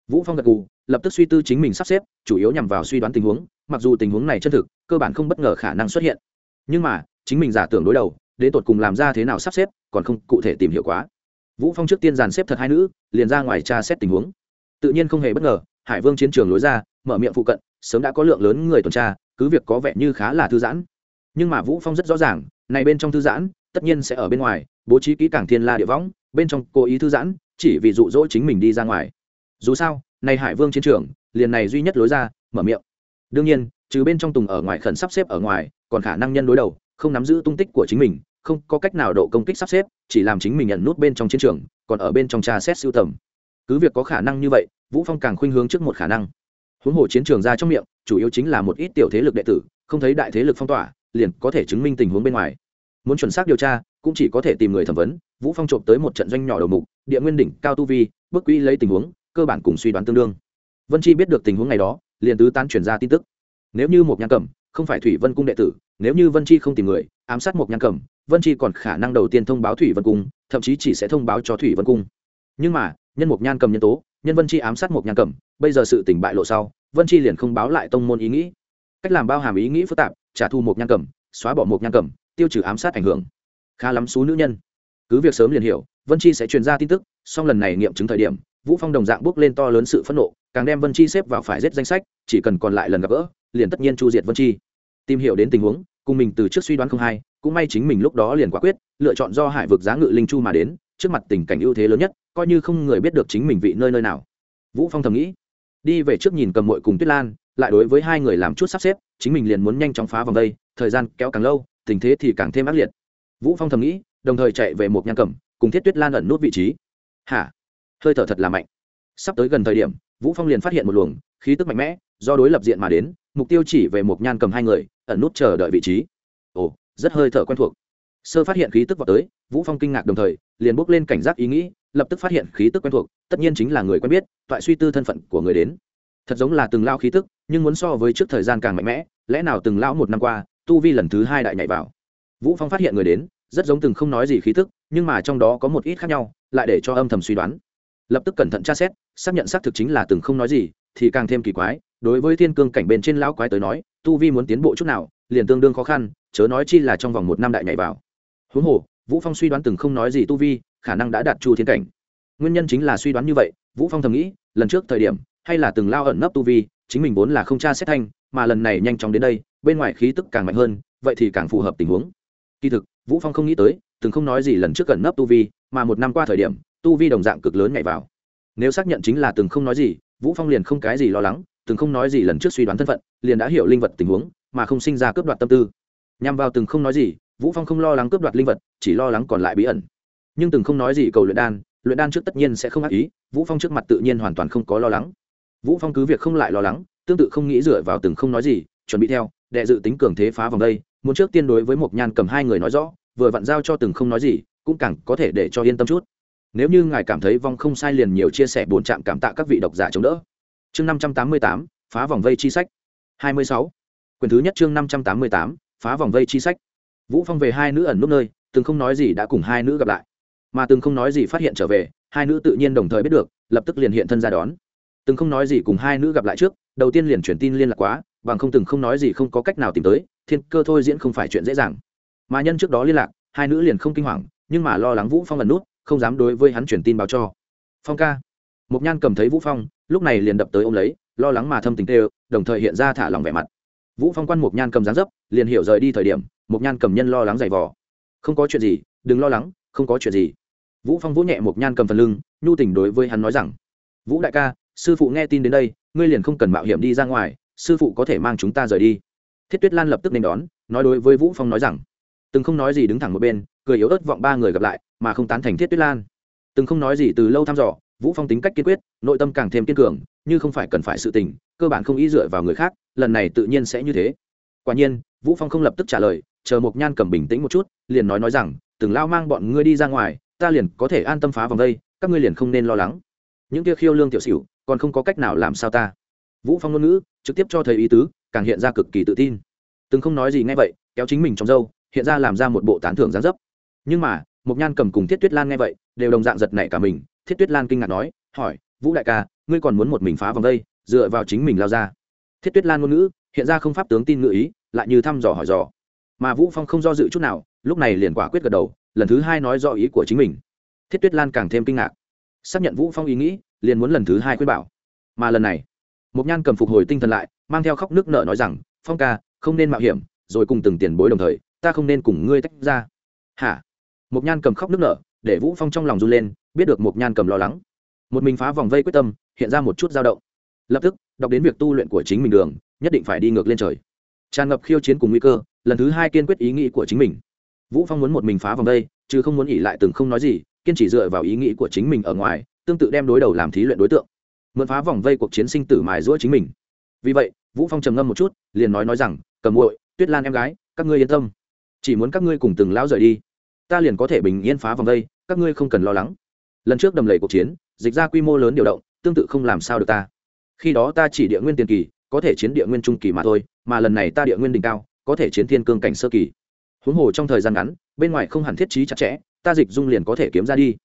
Vũ Phong gật gù, lập tức suy tư chính mình sắp xếp, chủ yếu nhằm vào suy đoán tình huống, mặc dù tình huống này chân thực, cơ bản không bất ngờ khả năng xuất hiện. Nhưng mà, chính mình giả tưởng đối đầu, đến tột cùng làm ra thế nào sắp xếp, còn không cụ thể tìm hiểu quá. Vũ Phong trước tiên dàn xếp thật hai nữ, liền ra ngoài tra xét tình huống. Tự nhiên không hề bất ngờ, Hải Vương chiến trường lối ra, mở miệng phụ cận, sớm đã có lượng lớn người tuần tra, cứ việc có vẻ như khá là thư giãn nhưng mà vũ phong rất rõ ràng này bên trong thư giãn tất nhiên sẽ ở bên ngoài bố trí kỹ càng thiên la địa võng bên trong cố ý thư giãn chỉ vì dụ dỗ chính mình đi ra ngoài. Dù sao, này hải vương chiến trường, liền này duy nhất lối ra, mở miệng. Đương nhiên, trừ bên trong tùng ở ngoài khẩn sắp xếp ở ngoài, còn khả năng nhân đối đầu, không nắm giữ tung tích của chính mình, không có cách nào độ công kích sắp xếp, chỉ làm chính mình nhận nút bên trong chiến trường, còn ở bên trong tra xét siêu tầm. Cứ việc có khả năng như vậy, vũ phong càng khuynh hướng trước một khả năng. Huống hồ chiến trường ra trong miệng, chủ yếu chính là một ít tiểu thế lực đệ tử, không thấy đại thế lực phong tỏa, liền có thể chứng minh tình huống bên ngoài muốn chuẩn xác điều tra, cũng chỉ có thể tìm người thẩm vấn. Vũ phong trộm tới một trận doanh nhỏ đầu mục, địa nguyên đỉnh, cao tu vi bước quỹ lấy tình huống, cơ bản cùng suy đoán tương đương. Vân chi biết được tình huống này đó, liền tứ tán truyền ra tin tức. Nếu như một nhan cẩm không phải thủy vân cung đệ tử, nếu như vân chi không tìm người, ám sát một nhan cẩm, vân chi còn khả năng đầu tiên thông báo thủy vân cung, thậm chí chỉ sẽ thông báo cho thủy vân cung. Nhưng mà, nhân một nhan cầm nhân tố, nhân vân chi ám sát một nhan cầm bây giờ sự tỉnh bại lộ sau, vân chi liền không báo lại tông môn ý nghĩ. Cách làm bao hàm ý nghĩ phức tạp, trả thu một nhan cầm xóa bỏ một nhan cầm tiêu trừ ám sát ảnh hưởng. Khá lắm số nữ nhân. Cứ việc sớm liền hiểu, vân chi sẽ truyền ra tin tức, song lần này nghiệm chứng thời điểm, vũ phong đồng dạng bước lên to lớn sự phẫn nộ, càng đem vân chi xếp vào phải giết danh sách, chỉ cần còn lại lần gặp gỡ, liền tất nhiên chu diệt vân chi. Tìm hiểu đến tình huống, cùng mình từ trước suy đoán không hay cũng may chính mình lúc đó liền quả quyết, lựa chọn do hải vực giá ngự linh chu mà đến, trước mặt tình cảnh ưu thế lớn nhất, coi như không người biết được chính mình vị nơi nơi nào. Vũ phong thầm nghĩ. Đi về trước nhìn cầm muội cùng tuyết lan, lại đối với hai người làm chút sắp xếp, chính mình liền muốn nhanh chóng phá vòng đây, thời gian kéo càng lâu tình thế thì càng thêm ác liệt. Vũ phong thầm nghĩ, đồng thời chạy về một nhang cầm, cùng thiết tuyết lan ẩn nút vị trí. Hả? Hơi thở thật là mạnh. Sắp tới gần thời điểm, vũ phong liền phát hiện một luồng khí tức mạnh mẽ, do đối lập diện mà đến, mục tiêu chỉ về một nhan cầm hai người, ẩn nút chờ đợi vị trí. Ồ, rất hơi thở quen thuộc. Sơ phát hiện khí tức vào tới, vũ phong kinh ngạc đồng thời, liền bước lên cảnh giác ý nghĩ, lập tức phát hiện khí tức quen thuộc, tất nhiên chính là người quen biết, toại suy tư thân phận của người đến. Thật giống là từng lao khí tức, nhưng muốn so với trước thời gian càng mạnh mẽ, lẽ nào từng lão một năm qua tu vi lần thứ hai đại nhảy vào. Vũ phong phát hiện người đến, rất giống từng không nói gì khí tức, nhưng mà trong đó có một ít khác nhau, lại để cho âm thầm suy đoán. Lập tức cẩn thận tra xét, xác nhận xác thực chính là từng không nói gì, thì càng thêm kỳ quái, đối với thiên cương cảnh bên trên lão quái tới nói, tu vi muốn tiến bộ chút nào, liền tương đương khó khăn, chớ nói chi là trong vòng một năm đại nhảy vào. Huống hồ, vũ phong suy đoán từng không nói gì tu vi, khả năng đã đạt chu thiên cảnh. Nguyên nhân chính là suy đoán như vậy, vũ phong thầm nghĩ, lần trước thời điểm, hay là từng lao ẩn nấp tu vi, chính mình vốn là không tra xét thanh, mà lần này nhanh chóng đến đây bên ngoài khí tức càng mạnh hơn, vậy thì càng phù hợp tình huống. Kỳ thực, vũ phong không nghĩ tới, từng không nói gì lần trước gần nấp tu vi, mà một năm qua thời điểm, tu vi đồng dạng cực lớn nhảy vào. Nếu xác nhận chính là từng không nói gì, vũ phong liền không cái gì lo lắng, từng không nói gì lần trước suy đoán thân phận, liền đã hiểu linh vật tình huống, mà không sinh ra cướp đoạt tâm tư. Nhằm vào từng không nói gì, vũ phong không lo lắng cướp đoạt linh vật, chỉ lo lắng còn lại bí ẩn. Nhưng từng không nói gì cầu luyện đan luyện đan trước tất nhiên sẽ không ác ý, vũ phong trước mặt tự nhiên hoàn toàn không có lo lắng. Vũ phong cứ việc không lại lo lắng, tương tự không nghĩ dựa vào từng không nói gì, chuẩn bị theo đệ dự tính cường thế phá vòng đây, muốn trước tiên đối với một nhan cầm hai người nói rõ, vừa vặn giao cho từng không nói gì, cũng càng có thể để cho yên tâm chút. Nếu như ngài cảm thấy vong không sai liền nhiều chia sẻ buồn trạm cảm tạ các vị độc giả chống đỡ. Chương năm trăm tám mươi tám, phá vòng vây chi sách. hai mươi sáu. Quyển thứ nhất chương năm trăm tám mươi tám, phá vòng vây chi sách. Vũ phong về hai nữ ẩn nút nơi, từng không nói gì đã cùng hai nữ gặp lại. Mà từng không nói gì phát hiện trở về, hai nữ tự nhiên đồng thời biết được, lập tức liền hiện thân ra đón. Từng không nói gì cùng hai nữ gặp lại trước, đầu tiên liền truyền tin liên lạc quá bằng không từng không nói gì không có cách nào tìm tới, thiên cơ thôi diễn không phải chuyện dễ dàng. Mà nhân trước đó liên lạc, hai nữ liền không kinh hoàng, nhưng mà lo lắng vũ phong lần nút, không dám đối với hắn truyền tin báo cho. Phong ca. Mục nhan cầm thấy vũ phong, lúc này liền đập tới ôm lấy, lo lắng mà thâm tình tê đồng thời hiện ra thả lòng vẻ mặt. Vũ phong quan mục nhan cầm dáng dấp, liền hiểu rời đi thời điểm mục nhan cầm nhân lo lắng dày vò. Không có chuyện gì, đừng lo lắng, không có chuyện gì. Vũ phong vỗ nhẹ mục nhan cầm phần lưng, nhu tình đối với hắn nói rằng, vũ đại ca, sư phụ nghe tin đến đây, ngươi liền không cần mạo hiểm đi ra ngoài sư phụ có thể mang chúng ta rời đi. Thiết tuyết lan lập tức nên đón, nói đối với vũ phong nói rằng, từng không nói gì đứng thẳng một bên, cười yếu ớt vọng ba người gặp lại, mà không tán thành thiết tuyết lan. Từng không nói gì từ lâu thăm dò, vũ phong tính cách kiên quyết, nội tâm càng thêm kiên cường, như không phải cần phải sự tình, cơ bản không ý dựa vào người khác, lần này tự nhiên sẽ như thế. Quả nhiên, vũ phong không lập tức trả lời, chờ một nhan cầm bình tĩnh một chút, liền nói nói rằng, từng lao mang bọn ngươi đi ra ngoài, ta liền có thể an tâm phá vòng đây, các ngươi liền không nên lo lắng. Những kia khiêu lương tiểu xỉu, còn không có cách nào làm sao ta vũ phong ngôn ngữ, trực tiếp cho thấy ý tứ, càng hiện ra cực kỳ tự tin. Từng không nói gì ngay vậy, kéo chính mình trong dâu hiện ra làm ra một bộ tán thưởng gián dấp. Nhưng mà một nhan cầm cùng thiết tuyết lan nghe vậy, đều đồng dạng giật nảy cả mình. Thiết tuyết lan kinh ngạc nói, hỏi, vũ đại ca, ngươi còn muốn một mình phá vòng đây, dựa vào chính mình lao ra? Thiết tuyết lan ngôn ngữ, hiện ra không pháp tướng tin ngữ ý, lại như thăm dò hỏi dò. Mà vũ phong không do dự chút nào, lúc này liền quả quyết gật đầu, lần thứ hai nói rõ ý của chính mình. Thiết tuyết lan càng thêm kinh ngạc. Xác nhận vũ phong ý nghĩ, liền muốn lần thứ hai khuyên bảo. Mà lần này Mộc nhan cầm phục hồi tinh thần lại, mang theo khóc nước nợ nói rằng, phong ca, không nên mạo hiểm, rồi cùng từng tiền bối đồng thời, ta không nên cùng ngươi tách ra. Hả? Mộc nhan cầm khóc nước nợ để vũ phong trong lòng run lên, biết được Mộc nhan cầm lo lắng. Một mình phá vòng vây quyết tâm, hiện ra một chút dao động. Lập tức, đọc đến việc tu luyện của chính mình đường, nhất định phải đi ngược lên trời. Tràn ngập khiêu chiến cùng nguy cơ, lần thứ hai kiên quyết ý nghĩ của chính mình. Vũ phong muốn một mình phá vòng vây, chứ không muốn nghỉ lại từng không nói gì, kiên chỉ dựa vào ý nghĩ của chính mình ở ngoài, tương tự đem đối đầu làm thí luyện đối tượng mượn phá vòng vây cuộc chiến sinh tử mài giũa chính mình. Vì vậy, vũ phong trầm ngâm một chút, liền nói nói rằng, cầm muội, tuyết lan em gái, các ngươi yên tâm. Chỉ muốn các ngươi cùng từng lão rời đi, ta liền có thể bình yên phá vòng vây, các ngươi không cần lo lắng. Lần trước đầm lầy cuộc chiến, dịch ra quy mô lớn điều động, tương tự không làm sao được ta. Khi đó ta chỉ địa nguyên tiền kỳ, có thể chiến địa nguyên trung kỳ mà thôi, mà lần này ta địa nguyên đỉnh cao, có thể chiến thiên cương cảnh sơ kỳ. Huống hồ trong thời gian ngắn, bên ngoài không hẳn thiết trí chặt chẽ, ta dịch dung liền có thể kiếm ra đi.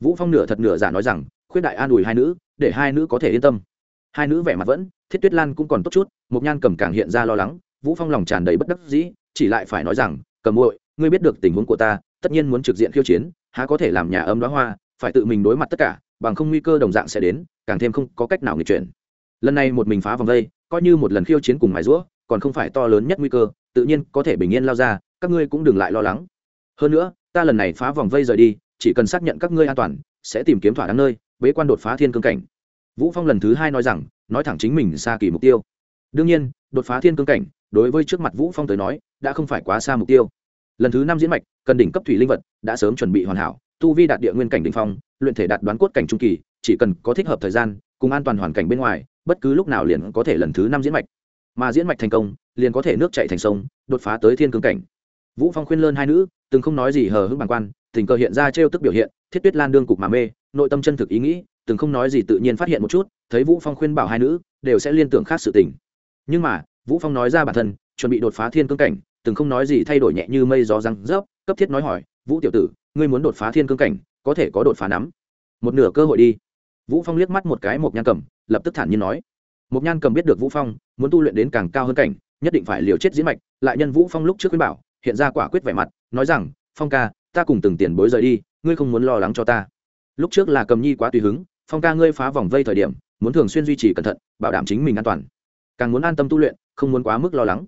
Vũ phong nửa thật nửa giả nói rằng khuyết đại an ủi hai nữ, để hai nữ có thể yên tâm. Hai nữ vẻ mặt vẫn, thiết tuyết lan cũng còn tốt chút một nhan cầm càng hiện ra lo lắng, vũ phong lòng tràn đầy bất đắc dĩ, chỉ lại phải nói rằng, cầm muội, ngươi biết được tình huống của ta, tất nhiên muốn trực diện khiêu chiến, há có thể làm nhà âm đóa hoa, phải tự mình đối mặt tất cả, bằng không nguy cơ đồng dạng sẽ đến, càng thêm không có cách nào nghịch chuyển. Lần này một mình phá vòng vây coi như một lần khiêu chiến cùng mài rũa, còn không phải to lớn nhất nguy cơ, tự nhiên có thể bình yên lao ra, các ngươi cũng đừng lại lo lắng. Hơn nữa, ta lần này phá vòng vây rời đi, chỉ cần xác nhận các ngươi an toàn, sẽ tìm kiếm thỏa đáng nơi bế quan đột phá thiên cương cảnh. Vũ phong lần thứ hai nói rằng, nói thẳng chính mình xa kỳ mục tiêu. Đương nhiên, đột phá thiên cương cảnh, đối với trước mặt vũ phong tới nói, đã không phải quá xa mục tiêu. Lần thứ năm diễn mạch, cần đỉnh cấp thủy linh vật, đã sớm chuẩn bị hoàn hảo, tu vi đạt địa nguyên cảnh đỉnh phong, luyện thể đạt đoán cốt cảnh trung kỳ, chỉ cần có thích hợp thời gian, cùng an toàn hoàn cảnh bên ngoài, bất cứ lúc nào liền có thể lần thứ năm diễn mạch. Mà diễn mạch thành công, liền có thể nước chạy thành sông, đột phá tới thiên cương cảnh. Vũ phong khuyên lơn hai nữ, từng không nói gì hờ hững bàng quan tình cờ hiện ra trêu tức biểu hiện, thiết tuyết lan đương cục mà mê, nội tâm chân thực ý nghĩ, từng không nói gì tự nhiên phát hiện một chút, thấy vũ phong khuyên bảo hai nữ, đều sẽ liên tưởng khác sự tình. Nhưng mà, vũ phong nói ra bản thân, chuẩn bị đột phá thiên cương cảnh, từng không nói gì thay đổi nhẹ như mây gió răng rớp, cấp thiết nói hỏi, vũ tiểu tử, ngươi muốn đột phá thiên cương cảnh, có thể có đột phá nắm? Một nửa cơ hội đi. Vũ phong liếc mắt một cái một nhan cầm, lập tức thản nhiên nói một nhan cầm biết được vũ phong, muốn tu luyện đến càng cao hơn cảnh, nhất định phải liều chết diễn mạch. Lại nhân vũ phong lúc trước khuyên bảo, hiện ra quả quyết vẻ mặt, nói rằng, phong ca ta cùng từng tiền bối rời đi, ngươi không muốn lo lắng cho ta. Lúc trước là cầm nhi quá tùy hứng, phong ca ngươi phá vòng vây thời điểm, muốn thường xuyên duy trì cẩn thận, bảo đảm chính mình an toàn. Càng muốn an tâm tu luyện, không muốn quá mức lo lắng.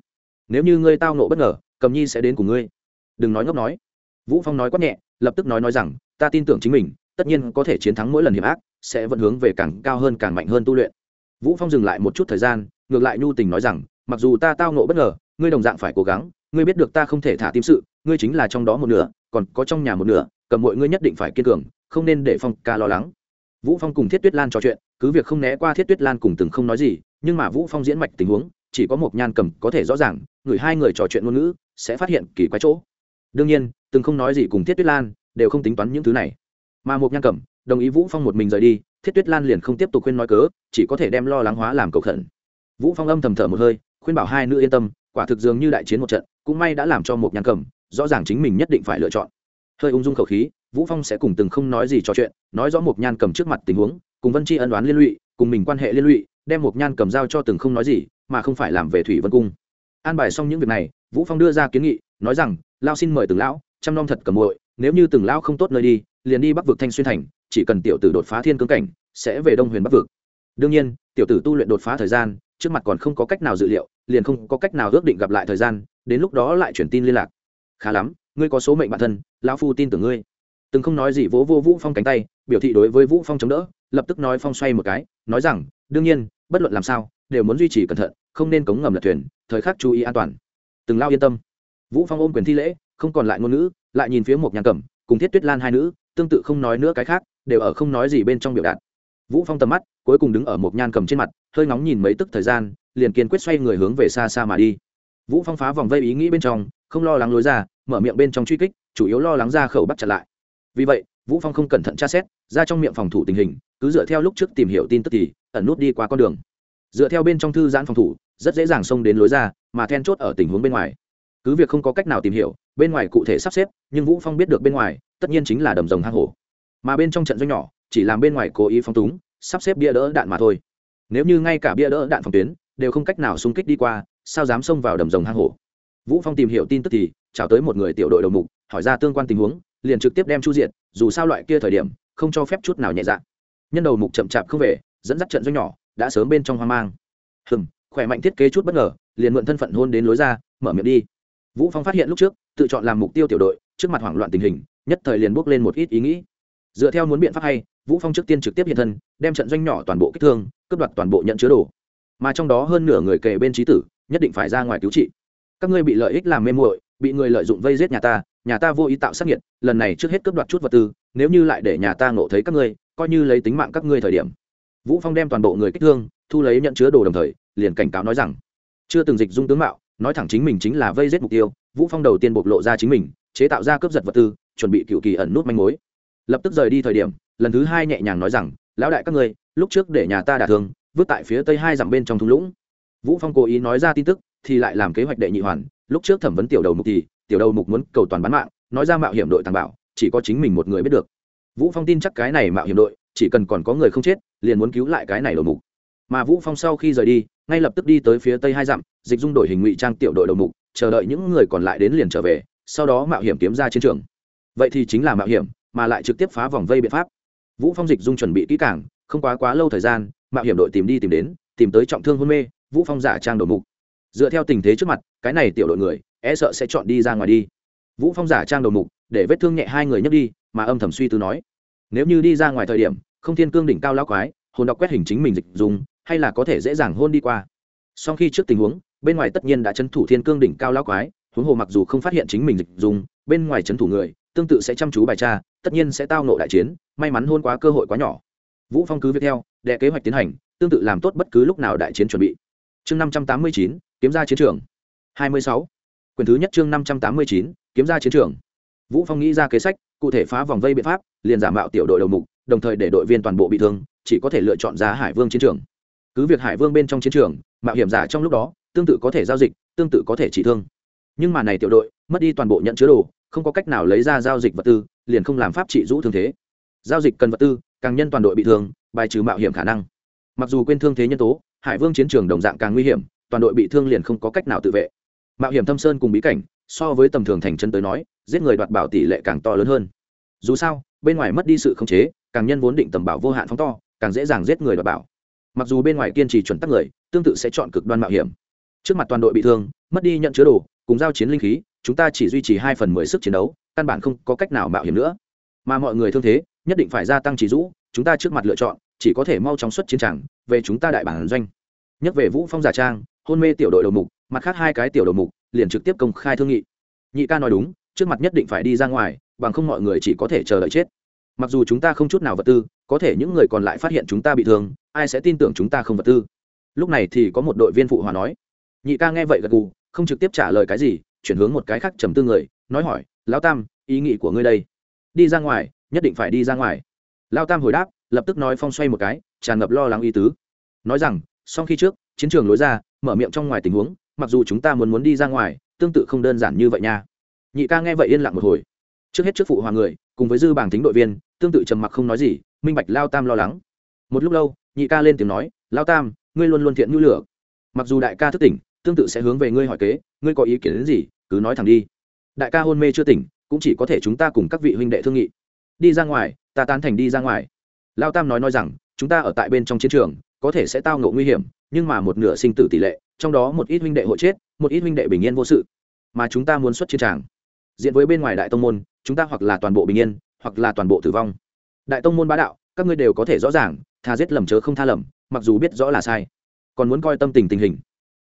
Nếu như ngươi tao nộ bất ngờ, cầm nhi sẽ đến cùng ngươi. Đừng nói ngốc nói. Vũ phong nói quát nhẹ, lập tức nói nói rằng, ta tin tưởng chính mình, tất nhiên có thể chiến thắng mỗi lần hiểm ác, sẽ vẫn hướng về càng cao hơn càng mạnh hơn tu luyện. Vũ phong dừng lại một chút thời gian, ngược lại nhu tình nói rằng, mặc dù ta tao nộ bất ngờ, ngươi đồng dạng phải cố gắng ngươi biết được ta không thể thả tim sự, ngươi chính là trong đó một nửa, còn có trong nhà một nửa, cầm mọi ngươi nhất định phải kiên cường, không nên để phong ca lo lắng. Vũ phong cùng thiết tuyết lan trò chuyện, cứ việc không né qua thiết tuyết lan cùng từng không nói gì, nhưng mà vũ phong diễn mạch tình huống, chỉ có một nhan cầm có thể rõ ràng, người hai người trò chuyện ngôn ngữ, sẽ phát hiện kỳ quái chỗ. Đương nhiên, từng không nói gì cùng thiết tuyết lan đều không tính toán những thứ này. Mà một nhan cầm, đồng ý vũ phong một mình rời đi, thiết tuyết lan liền không tiếp tục khuyên nói cớ, chỉ có thể đem lo lắng hóa làm cầu khẩn. Vũ phong âm thầm thở một hơi, khuyên bảo hai nữ yên tâm, quả thực dường như đại chiến một trận cũng may đã làm cho một nhàn cầm, rõ ràng chính mình nhất định phải lựa chọn. Hơi ung dung khẩu khí, vũ phong sẽ cùng từng không nói gì trò chuyện, nói rõ một nhan cầm trước mặt tình huống, cùng vân chi ân đoán liên lụy, cùng mình quan hệ liên lụy, đem một nhan cầm giao cho từng không nói gì, mà không phải làm về thủy vân cung. An bài xong những việc này, vũ phong đưa ra kiến nghị, nói rằng, lao xin mời từng lão, chăm nom thật cầm muội, nếu như từng lão không tốt nơi đi, liền đi bắc vực thanh xuyên thành, chỉ cần tiểu tử đột phá thiên cương cảnh, sẽ về đông huyền bắc vực. Đương nhiên, tiểu tử tu luyện đột phá thời gian, trước mặt còn không có cách nào dự liệu, liền không có cách nào ước định gặp lại thời gian đến lúc đó lại chuyển tin liên lạc. Khá lắm, ngươi có số mệnh bản thân, lão phu tin tưởng ngươi. Từng không nói gì vỗ vô vũ phong cánh tay, biểu thị đối với vũ phong chống đỡ, lập tức nói phong xoay một cái, nói rằng, đương nhiên, bất luận làm sao, đều muốn duy trì cẩn thận, không nên cống ngầm lật thuyền, thời khắc chú ý an toàn. Từng lao yên tâm. Vũ phong ôm quyền thi lễ, không còn lại ngôn ngữ, lại nhìn phía một nhà cẩm, cùng thiết tuyết lan hai nữ, tương tự không nói nữa cái khác, đều ở không nói gì bên trong biểu đạt. Vũ phong tầm mắt, cuối cùng đứng ở một nhan cầm trên mặt, hơi ngóng nhìn mấy tức thời gian, liền kiên quyết xoay người hướng về xa xa mà đi vũ phong phá vòng vây ý nghĩ bên trong, không lo lắng lối ra, mở miệng bên trong truy kích, chủ yếu lo lắng ra khẩu bắt chặt lại. Vì vậy, vũ phong không cẩn thận tra xét, ra trong miệng phòng thủ tình hình, cứ dựa theo lúc trước tìm hiểu tin tức thì, ẩn nút đi qua con đường. Dựa theo bên trong thư giãn phòng thủ, rất dễ dàng xông đến lối ra, mà then chốt ở tình huống bên ngoài. Cứ việc không có cách nào tìm hiểu, bên ngoài cụ thể sắp xếp, nhưng vũ phong biết được bên ngoài, tất nhiên chính là đầm rồng hang hổ. Mà bên trong trận doanh nhỏ, chỉ làm bên ngoài cố ý phong túng, sắp xếp bia đỡ đạn mà thôi. Nếu như ngay cả bia đỡ đạn phòng tuyến, đều không cách nào xung kích đi qua sao dám xông vào đầm rồng hang hổ? Vũ phong tìm hiểu tin tức thì chào tới một người tiểu đội đầu mục, hỏi ra tương quan tình huống, liền trực tiếp đem chu diện dù sao loại kia thời điểm, không cho phép chút nào nhẹ dạ. Nhân đầu mục chậm chạp không về, dẫn dắt trận doanh nhỏ, đã sớm bên trong hoang mang. Hừm, khỏe mạnh thiết kế chút bất ngờ, liền mượn thân phận hôn đến lối ra, mở miệng đi. Vũ phong phát hiện lúc trước, tự chọn làm mục tiêu tiểu đội, trước mặt hoảng loạn tình hình, nhất thời liền bước lên một ít ý nghĩ. Dựa theo muốn biện pháp hay, vũ phong trước tiên trực tiếp hiện thân, đem trận doanh nhỏ toàn bộ kích thương, cướp đoạt toàn bộ nhận chứa đồ. Mà trong đó hơn nửa người kề bên trí tử nhất định phải ra ngoài cứu trị. Các ngươi bị lợi ích làm mê muội, bị người lợi dụng vây giết nhà ta nhà ta vô ý tạo sát nghiệt, lần này trước hết cướp đoạt chút vật tư, nếu như lại để nhà ta ngộ thấy các ngươi, coi như lấy tính mạng các ngươi thời điểm. Vũ phong đem toàn bộ người kích thương, thu lấy nhận chứa đồ đồng thời, liền cảnh cáo nói rằng, chưa từng dịch dung tướng mạo, nói thẳng chính mình chính là vây giết mục tiêu. Vũ phong đầu tiên bộc lộ ra chính mình, chế tạo ra cướp giật vật tư, chuẩn bị cựu kỳ ẩn nút manh mối. Lập tức rời đi thời điểm, lần thứ hai nhẹ nhàng nói rằng, lão đại các ngươi, lúc trước để nhà ta đả thương, vứt tại phía tây hai dặm bên trong thung lũng vũ phong cố ý nói ra tin tức, thì lại làm kế hoạch đệ nhị hoàn. Lúc trước thẩm vấn tiểu đầu mục thì, tiểu đầu mục muốn cầu toàn bán mạng, nói ra mạo hiểm đội tàng bảo, chỉ có chính mình một người biết được. Vũ phong tin chắc cái này mạo hiểm đội, chỉ cần còn có người không chết, liền muốn cứu lại cái này đầu mục. Mà vũ phong sau khi rời đi, ngay lập tức đi tới phía tây hai dặm, dịch dung đổi hình ngụy trang tiểu đội đầu mục, chờ đợi những người còn lại đến liền trở về, sau đó mạo hiểm kiếm ra chiến trường. Vậy thì chính là mạo hiểm, mà lại trực tiếp phá vòng vây biện pháp. Vũ phong dịch dung chuẩn bị kỹ càng, không quá quá lâu thời gian, mạo hiểm đội tìm đi tìm đến, tìm tới trọng thương hôn mê vũ phong giả trang đầu mục. Dựa theo tình thế trước mặt, cái này tiểu đội người e sợ sẽ chọn đi ra ngoài đi. Vũ phong giả trang đầu mục, để vết thương nhẹ hai người nhấc đi, mà âm thầm suy tư nói, nếu như đi ra ngoài thời điểm, không thiên cương đỉnh cao lão quái, hồn đọc quét hình chính mình dịch dùng, hay là có thể dễ dàng hôn đi qua. Sau khi trước tình huống, bên ngoài tất nhiên đã chấn thủ thiên cương đỉnh cao lão quái, huống hồ mặc dù không phát hiện chính mình dịch dùng, bên ngoài chấn thủ người, tương tự sẽ chăm chú bài tra, tất nhiên sẽ tao nộ đại chiến, may mắn hôn quá cơ hội quá nhỏ. Vũ phong cứ việc theo, đệ kế hoạch tiến hành, tương tự làm tốt bất cứ lúc nào đại chiến chuẩn bị chương năm trăm tám mươi chín, kiếm ra chiến trường. hai mươi sáu. Quyền thứ nhất chương năm trăm tám mươi chín, kiếm ra chiến trường. Vũ phong nghĩ ra kế sách, cụ thể phá vòng vây biện pháp, liền giả mạo tiểu đội đầu mục, đồng thời để đội viên toàn bộ bị thương, chỉ có thể lựa chọn ra hải vương chiến trường. Cứ việc hải vương bên trong chiến trường, mạo hiểm giả trong lúc đó, tương tự có thể giao dịch, tương tự có thể chỉ thương. Nhưng mà này tiểu đội, mất đi toàn bộ nhận chứa đồ, không có cách nào lấy ra giao dịch vật tư, liền không làm pháp trị rũ thương thế. Giao dịch cần vật tư, càng nhân toàn đội bị thương, bài trừ mạo hiểm khả năng. Mặc dù quên thương thế nhân tố hải vương chiến trường đồng dạng càng nguy hiểm, toàn đội bị thương liền không có cách nào tự vệ. Mạo hiểm thâm sơn cùng bí cảnh, so với tầm thường thành chân tới nói, giết người đoạt bảo tỷ lệ càng to lớn hơn. Dù sao, bên ngoài mất đi sự khống chế, càng nhân vốn định tầm bảo vô hạn phóng to, càng dễ dàng giết người đoạt bảo. Mặc dù bên ngoài kiên trì chuẩn tắc người, tương tự sẽ chọn cực đoan mạo hiểm. Trước mặt toàn đội bị thương, mất đi nhận chứa đồ, cùng giao chiến linh khí, chúng ta chỉ duy trì hai phần mười sức chiến đấu, căn bản không có cách nào mạo hiểm nữa. Mà mọi người thương thế, nhất định phải gia tăng chỉ rũ chúng ta trước mặt lựa chọn chỉ có thể mau chóng xuất chiến tràng, về chúng ta đại bản doanh. Nhắc về vũ phong giả trang, hôn mê tiểu đội đầu mục, mặt khác hai cái tiểu đầu mục, liền trực tiếp công khai thương nghị. Nhị ca nói đúng, trước mặt nhất định phải đi ra ngoài, bằng không mọi người chỉ có thể chờ đợi chết. Mặc dù chúng ta không chút nào vật tư, có thể những người còn lại phát hiện chúng ta bị thương, ai sẽ tin tưởng chúng ta không vật tư? Lúc này thì có một đội viên phụ hòa nói. Nhị ca nghe vậy gật gù, không trực tiếp trả lời cái gì, chuyển hướng một cái khác trầm tư người, nói hỏi, lão tam, ý nghĩ của ngươi đây? Đi ra ngoài, nhất định phải đi ra ngoài. Lao tam hồi đáp lập tức nói phong xoay một cái, tràn ngập lo lắng y tứ. Nói rằng sau khi trước, chiến trường lối ra, mở miệng trong ngoài tình huống, mặc dù chúng ta muốn muốn đi ra ngoài, tương tự không đơn giản như vậy nha. Nhị ca nghe vậy yên lặng một hồi. Trước hết trước phụ hoàng người, cùng với dư bảng tính đội viên, tương tự trầm mặc không nói gì, minh bạch lao tam lo lắng. Một lúc lâu, nhị ca lên tiếng nói, lao tam, ngươi luôn luôn thiện nhu lửa. Mặc dù đại ca thức tỉnh, tương tự sẽ hướng về ngươi hỏi kế, ngươi có ý kiến đến gì, cứ nói thẳng đi. Đại ca hôn mê chưa tỉnh, cũng chỉ có thể chúng ta cùng các vị huynh đệ thương nghị. Đi ra ngoài, ta tán thành đi ra ngoài lao tam nói nói rằng, chúng ta ở tại bên trong chiến trường, có thể sẽ tao ngộ nguy hiểm, nhưng mà một nửa sinh tử tỷ lệ, trong đó một ít huynh đệ hội chết, một ít huynh đệ bình yên vô sự. Mà chúng ta muốn xuất chiến tràng. Diện với bên ngoài đại tông môn, chúng ta hoặc là toàn bộ bình yên, hoặc là toàn bộ tử vong. Đại tông môn bá đạo, các ngươi đều có thể rõ ràng, tha giết lầm chớ không tha lầm, mặc dù biết rõ là sai. Còn muốn coi tâm tình tình hình.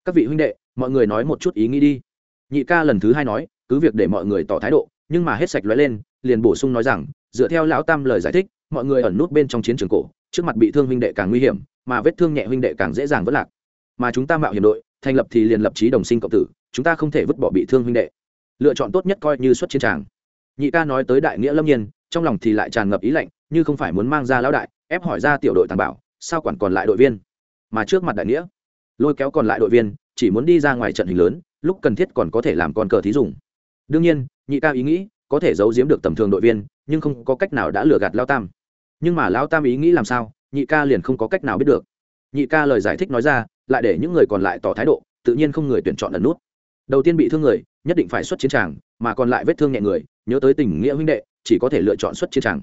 Các vị huynh đệ, mọi người nói một chút ý nghĩ đi. Nhị ca lần thứ hai nói, cứ việc để mọi người tỏ thái độ, nhưng mà hết sạch lóe lên, liền bổ sung nói rằng, dựa theo lão tam lời giải thích mọi người ẩn nút bên trong chiến trường cổ, trước mặt bị thương huynh đệ càng nguy hiểm, mà vết thương nhẹ huynh đệ càng dễ dàng vất lạc. Mà chúng ta mạo hiểm đội, thành lập thì liền lập trí đồng sinh cộng tử, chúng ta không thể vứt bỏ bị thương huynh đệ. Lựa chọn tốt nhất coi như xuất chiến tràng. Nhị ca nói tới đại nghĩa lâm nhiên, trong lòng thì lại tràn ngập ý lạnh, như không phải muốn mang ra lão đại, ép hỏi ra tiểu đội tàng bảo, sao quản còn lại đội viên? Mà trước mặt đại nghĩa, lôi kéo còn lại đội viên, chỉ muốn đi ra ngoài trận hình lớn, lúc cần thiết còn có thể làm con cờ thí dùng đương nhiên, nhị ca ý nghĩ, có thể giấu giếm được tầm thường đội viên, nhưng không có cách nào đã lừa gạt lao tam nhưng mà Lão tam ý nghĩ làm sao, nhị ca liền không có cách nào biết được. Nhị ca lời giải thích nói ra, lại để những người còn lại tỏ thái độ, tự nhiên không người tuyển chọn ẩn nút. Đầu tiên bị thương người, nhất định phải xuất chiến tràng, mà còn lại vết thương nhẹ người, nhớ tới tình nghĩa huynh đệ, chỉ có thể lựa chọn xuất chiến tràng.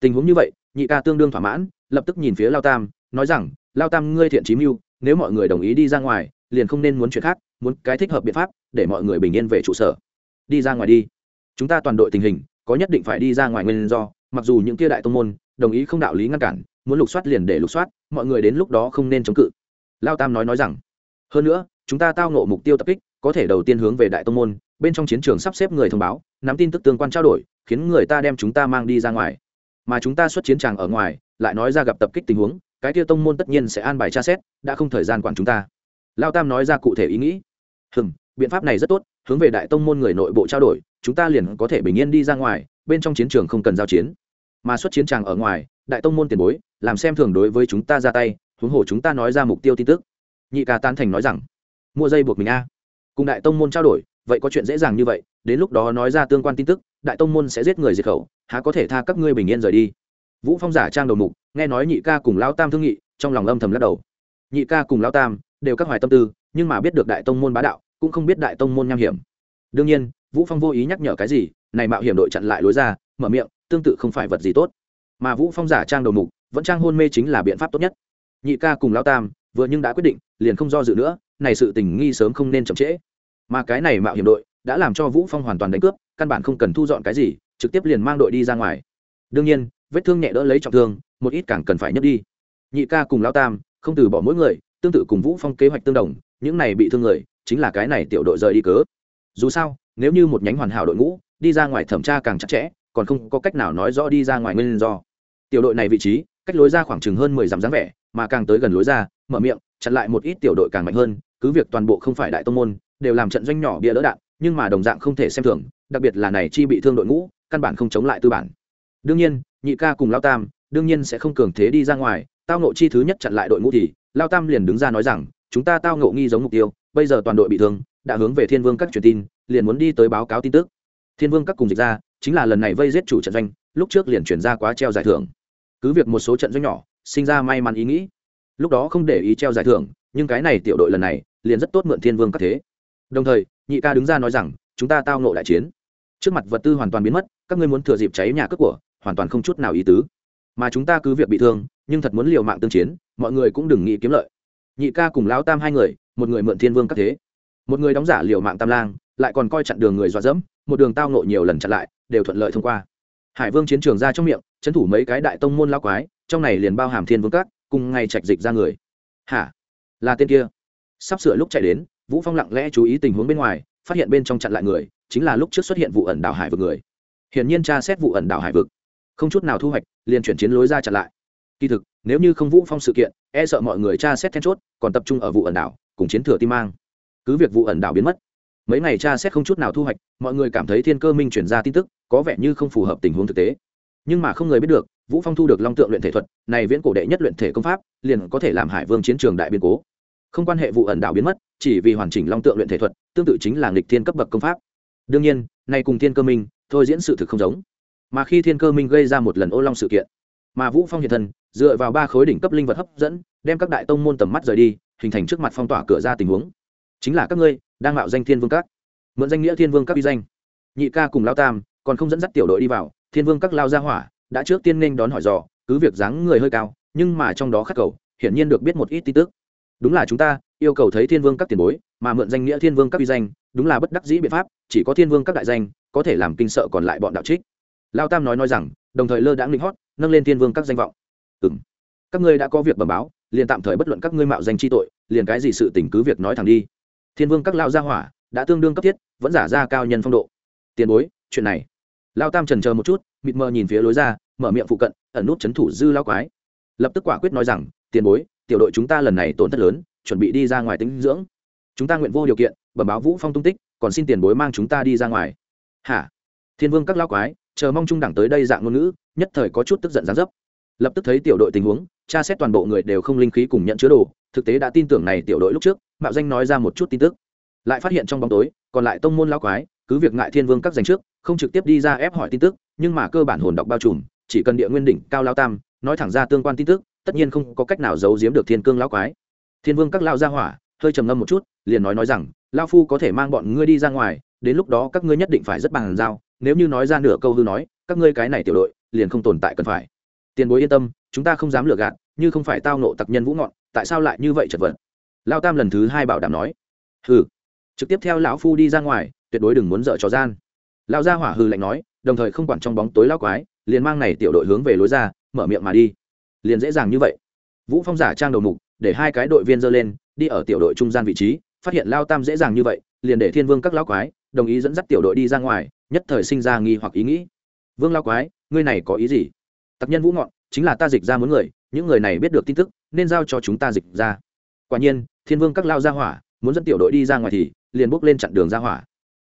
Tình huống như vậy, nhị ca tương đương thỏa mãn, lập tức nhìn phía lao tam, nói rằng lao tam, ngươi thiện chí mưu, nếu mọi người đồng ý đi ra ngoài, liền không nên muốn chuyện khác, muốn cái thích hợp biện pháp, để mọi người bình yên về trụ sở. Đi ra ngoài đi. Chúng ta toàn đội tình hình, có nhất định phải đi ra ngoài nguyên do, mặc dù những kia đại tông môn đồng ý không đạo lý ngăn cản, muốn lục soát liền để lục soát, mọi người đến lúc đó không nên chống cự. Lao tam nói nói rằng, hơn nữa, chúng ta tao nộ mục tiêu tập kích, có thể đầu tiên hướng về đại tông môn, bên trong chiến trường sắp xếp người thông báo, nắm tin tức tương quan trao đổi, khiến người ta đem chúng ta mang đi ra ngoài. Mà chúng ta xuất chiến tràng ở ngoài, lại nói ra gặp tập kích tình huống, cái kia tông môn tất nhiên sẽ an bài tra xét, đã không thời gian quản chúng ta. Lao tam nói ra cụ thể ý nghĩ. Hừm, biện pháp này rất tốt, hướng về đại tông môn người nội bộ trao đổi, chúng ta liền có thể bình yên đi ra ngoài, bên trong chiến trường không cần giao chiến mà xuất chiến tràng ở ngoài, đại tông môn tiền bối, làm xem thường đối với chúng ta ra tay, huống hồ chúng ta nói ra mục tiêu tin tức. Nhị ca tan thành nói rằng, mua dây buộc mình a. Cùng đại tông môn trao đổi, vậy có chuyện dễ dàng như vậy, đến lúc đó nói ra tương quan tin tức, đại tông môn sẽ giết người diệt khẩu, há có thể tha các ngươi bình yên rời đi. Vũ phong giả trang đầu mục, nghe nói nhị ca cùng lão tam thương nghị, trong lòng âm thầm lắc đầu. Nhị ca cùng lão tam đều các hoài tâm tư, nhưng mà biết được đại tông môn bá đạo, cũng không biết đại tông môn nham hiểm. Đương nhiên, vũ phong vô ý nhắc nhở cái gì, này mạo hiểm đội chặn lại lối ra, mở miệng tương tự không phải vật gì tốt. Mà vũ phong giả trang đầu mục, vẫn trang hôn mê chính là biện pháp tốt nhất. Nhị ca cùng lão tam, vừa nhưng đã quyết định, liền không do dự nữa, này sự tình nghi sớm không nên chậm trễ. Mà cái này mạo hiểm đội, đã làm cho vũ phong hoàn toàn đánh cướp, căn bản không cần thu dọn cái gì, trực tiếp liền mang đội đi ra ngoài. Đương nhiên, vết thương nhẹ đỡ lấy trọng thương, một ít càng cần phải nhấc đi. Nhị ca cùng lão tam, không từ bỏ mỗi người, tương tự cùng vũ phong kế hoạch tương đồng, những này bị thương người, chính là cái này tiểu đội rời đi cớ. Dù sao, nếu như một nhánh hoàn hảo đội ngũ, đi ra ngoài thẩm tra càng chặt chẽ còn không có cách nào nói rõ đi ra ngoài nguyên do. Tiểu đội này vị trí, cách lối ra khoảng chừng hơn mười dặm dáng vẻ, mà càng tới gần lối ra, mở miệng, chặn lại một ít tiểu đội càng mạnh hơn, cứ việc toàn bộ không phải đại tông môn, đều làm trận doanh nhỏ bia đỡ đạn, nhưng mà đồng dạng không thể xem thường, đặc biệt là này chi bị thương đội ngũ, căn bản không chống lại tư bản. Đương nhiên, nhị ca cùng lao tam, đương nhiên sẽ không cường thế đi ra ngoài, tao ngộ chi thứ nhất chặn lại đội ngũ thì, lao tam liền đứng ra nói rằng, chúng ta tao ngộ nghi giống mục tiêu, bây giờ toàn đội bị thương, đã hướng về thiên vương các truyền tin, liền muốn đi tới báo cáo tin tức. Thiên vương các cùng dịch ra chính là lần này vây giết chủ trận doanh, lúc trước liền chuyển ra quá treo giải thưởng. Cứ việc một số trận doanh nhỏ, sinh ra may mắn ý nghĩ. Lúc đó không để ý treo giải thưởng, nhưng cái này tiểu đội lần này, liền rất tốt mượn thiên vương các thế. Đồng thời, nhị ca đứng ra nói rằng, chúng ta tao nộ đại chiến. Trước mặt vật tư hoàn toàn biến mất, các ngươi muốn thừa dịp cháy nhà cướp của, hoàn toàn không chút nào ý tứ. Mà chúng ta cứ việc bị thương, nhưng thật muốn liều mạng tương chiến, mọi người cũng đừng nghĩ kiếm lợi. Nhị ca cùng lão tam hai người, một người mượn thiên vương các thế. Một người đóng giả liều mạng tam lang, lại còn coi chặn đường người dọa dẫm, một đường tao nộ nhiều lần chặn lại đều thuận lợi thông qua. Hải vương chiến trường ra trong miệng trấn thủ mấy cái đại tông môn lao quái, trong này liền bao hàm thiên vương các, cùng ngay trạch dịch ra người. Hả? Là tên kia. Sắp sửa lúc chạy đến, vũ phong lặng lẽ chú ý tình huống bên ngoài, phát hiện bên trong chặn lại người, chính là lúc trước xuất hiện vụ ẩn đảo hải vực người. Hiển nhiên tra xét vụ ẩn đảo hải vực, không chút nào thu hoạch, liền chuyển chiến lối ra chặn lại. Kỳ thực, nếu như không vũ phong sự kiện e sợ mọi người tra xét then chốt, còn tập trung ở vụ ẩn đảo, cùng chiến thừa tim mang. Cứ việc vụ ẩn đảo biến mất mấy ngày tra xét không chút nào thu hoạch, mọi người cảm thấy thiên cơ minh chuyển ra tin tức, có vẻ như không phù hợp tình huống thực tế. Nhưng mà không người biết được, vũ phong thu được long tượng luyện thể thuật, này viễn cổ đệ nhất luyện thể công pháp, liền có thể làm hải vương chiến trường đại biên cố. Không quan hệ vụ ẩn đảo biến mất, chỉ vì hoàn chỉnh long tượng luyện thể thuật, tương tự chính là nghịch thiên cấp bậc công pháp. Đương nhiên nay cùng thiên cơ minh, thôi diễn sự thực không giống. Mà khi thiên cơ minh gây ra một lần ô long sự kiện, mà vũ phong hiện thân, dựa vào ba khối đỉnh cấp linh vật hấp dẫn, đem các đại tông môn tầm mắt rời đi, hình thành trước mặt phong tỏa cửa ra tình huống. Chính là các ngươi đang mạo danh thiên vương các. Mượn danh nghĩa thiên vương các uy danh. Nhị ca cùng lao tam, còn không dẫn dắt tiểu đội đi vào, thiên vương các lao ra hỏa, đã trước tiên nên đón hỏi dò, cứ việc dáng người hơi cao, nhưng mà trong đó khắc cầu, hiển nhiên được biết một ít tin tức. Đúng là chúng ta, yêu cầu thấy thiên vương các tiền bối, mà mượn danh nghĩa thiên vương các uy danh, đúng là bất đắc dĩ biện pháp, chỉ có thiên vương các đại danh, có thể làm kinh sợ còn lại bọn đạo trích. Lao tam nói nói rằng, đồng thời lơ đãng linh hót, nâng lên thiên vương các danh vọng. Ừ m các ngươi đã có việc bẩm báo, liền tạm thời bất luận các ngươi mạo danh chi tội, liền cái gì sự tình cứ việc nói thẳng đi thiên vương các lao gia hỏa đã tương đương cấp thiết, vẫn giả ra cao nhân phong độ. Tiền bối, chuyện này. Lao tam trần chờ một chút, mịt mờ nhìn phía lối ra, mở miệng phụ cận, ẩn nút c h ấ n thủ dư lao quái. Lập tức quả quyết nói rằng, tiền bối, tiểu đội chúng ta lần này tổn thất lớn, chuẩn bị đi ra ngoài tính dưỡng. Chúng ta nguyện vô điều kiện, bẩm báo vũ phong tung tích, còn xin tiền bối mang chúng ta đi ra ngoài. Hả? Thiên vương các lao quái, chờ mong trung đẳng tới đây dạng ngôn ngữ, nhất thời có chút tức giận gián dấp. Lập tức thấy tiểu đội tình huống, tra xét toàn bộ người đều không linh khí cùng nhận chứa đồ, thực tế đã tin tưởng này tiểu đội lúc trước mạo danh nói ra một chút tin tức. Lại phát hiện trong bóng tối, còn lại tông môn lao quái, cứ việc ngại thiên vương các giành trước, không trực tiếp đi ra ép hỏi tin tức, nhưng mà cơ bản hồn đọc bao trùm, chỉ cần địa nguyên đỉnh cao lao tam, nói thẳng ra tương quan tin tức, tất nhiên không có cách nào giấu giếm được thiên cương lao quái. Thiên vương các lao ra hỏa, hơi trầm ngâm một chút, liền nói nói rằng lao phu có thể mang bọn ngươi đi ra ngoài, đến lúc đó các ngươi nhất định phải rất bằng giao, nếu như nói ra nửa câu hư nói, các ngươi cái này tiểu đội, liền không tồn tại cần phải. Tiền bối yên tâm, chúng ta không dám lừa gạt, như không phải tao nộ tặc nhân vũ ngọn, tại sao lại như vậy chật vật? Lao tam lần thứ hai bảo đảm nói, hừ, trực tiếp theo lão phu đi ra ngoài, tuyệt đối đừng muốn dở trò gian. Lão gia hỏa hư lạnh nói, đồng thời không quản trong bóng tối lão quái, liền mang này tiểu đội hướng về lối ra, mở miệng mà đi. Liền dễ dàng như vậy. Vũ phong giả trang đầu mục, để hai cái đội viên dơ lên, đi ở tiểu đội trung gian vị trí, phát hiện lao tam dễ dàng như vậy, liền để thiên vương các lão quái, đồng ý dẫn dắt tiểu đội đi ra ngoài, nhất thời sinh ra nghi hoặc ý nghĩ. Vương lao quái, ngươi này có ý gì? Tặc nhân vũ ngọn, chính là ta dịch ra muốn người, những người này biết được tin tức, nên giao cho chúng ta dịch ra. Quả nhiên thiên vương các lao ra hỏa, muốn dẫn tiểu đội đi ra ngoài thì liền bốc lên chặn đường ra hỏa.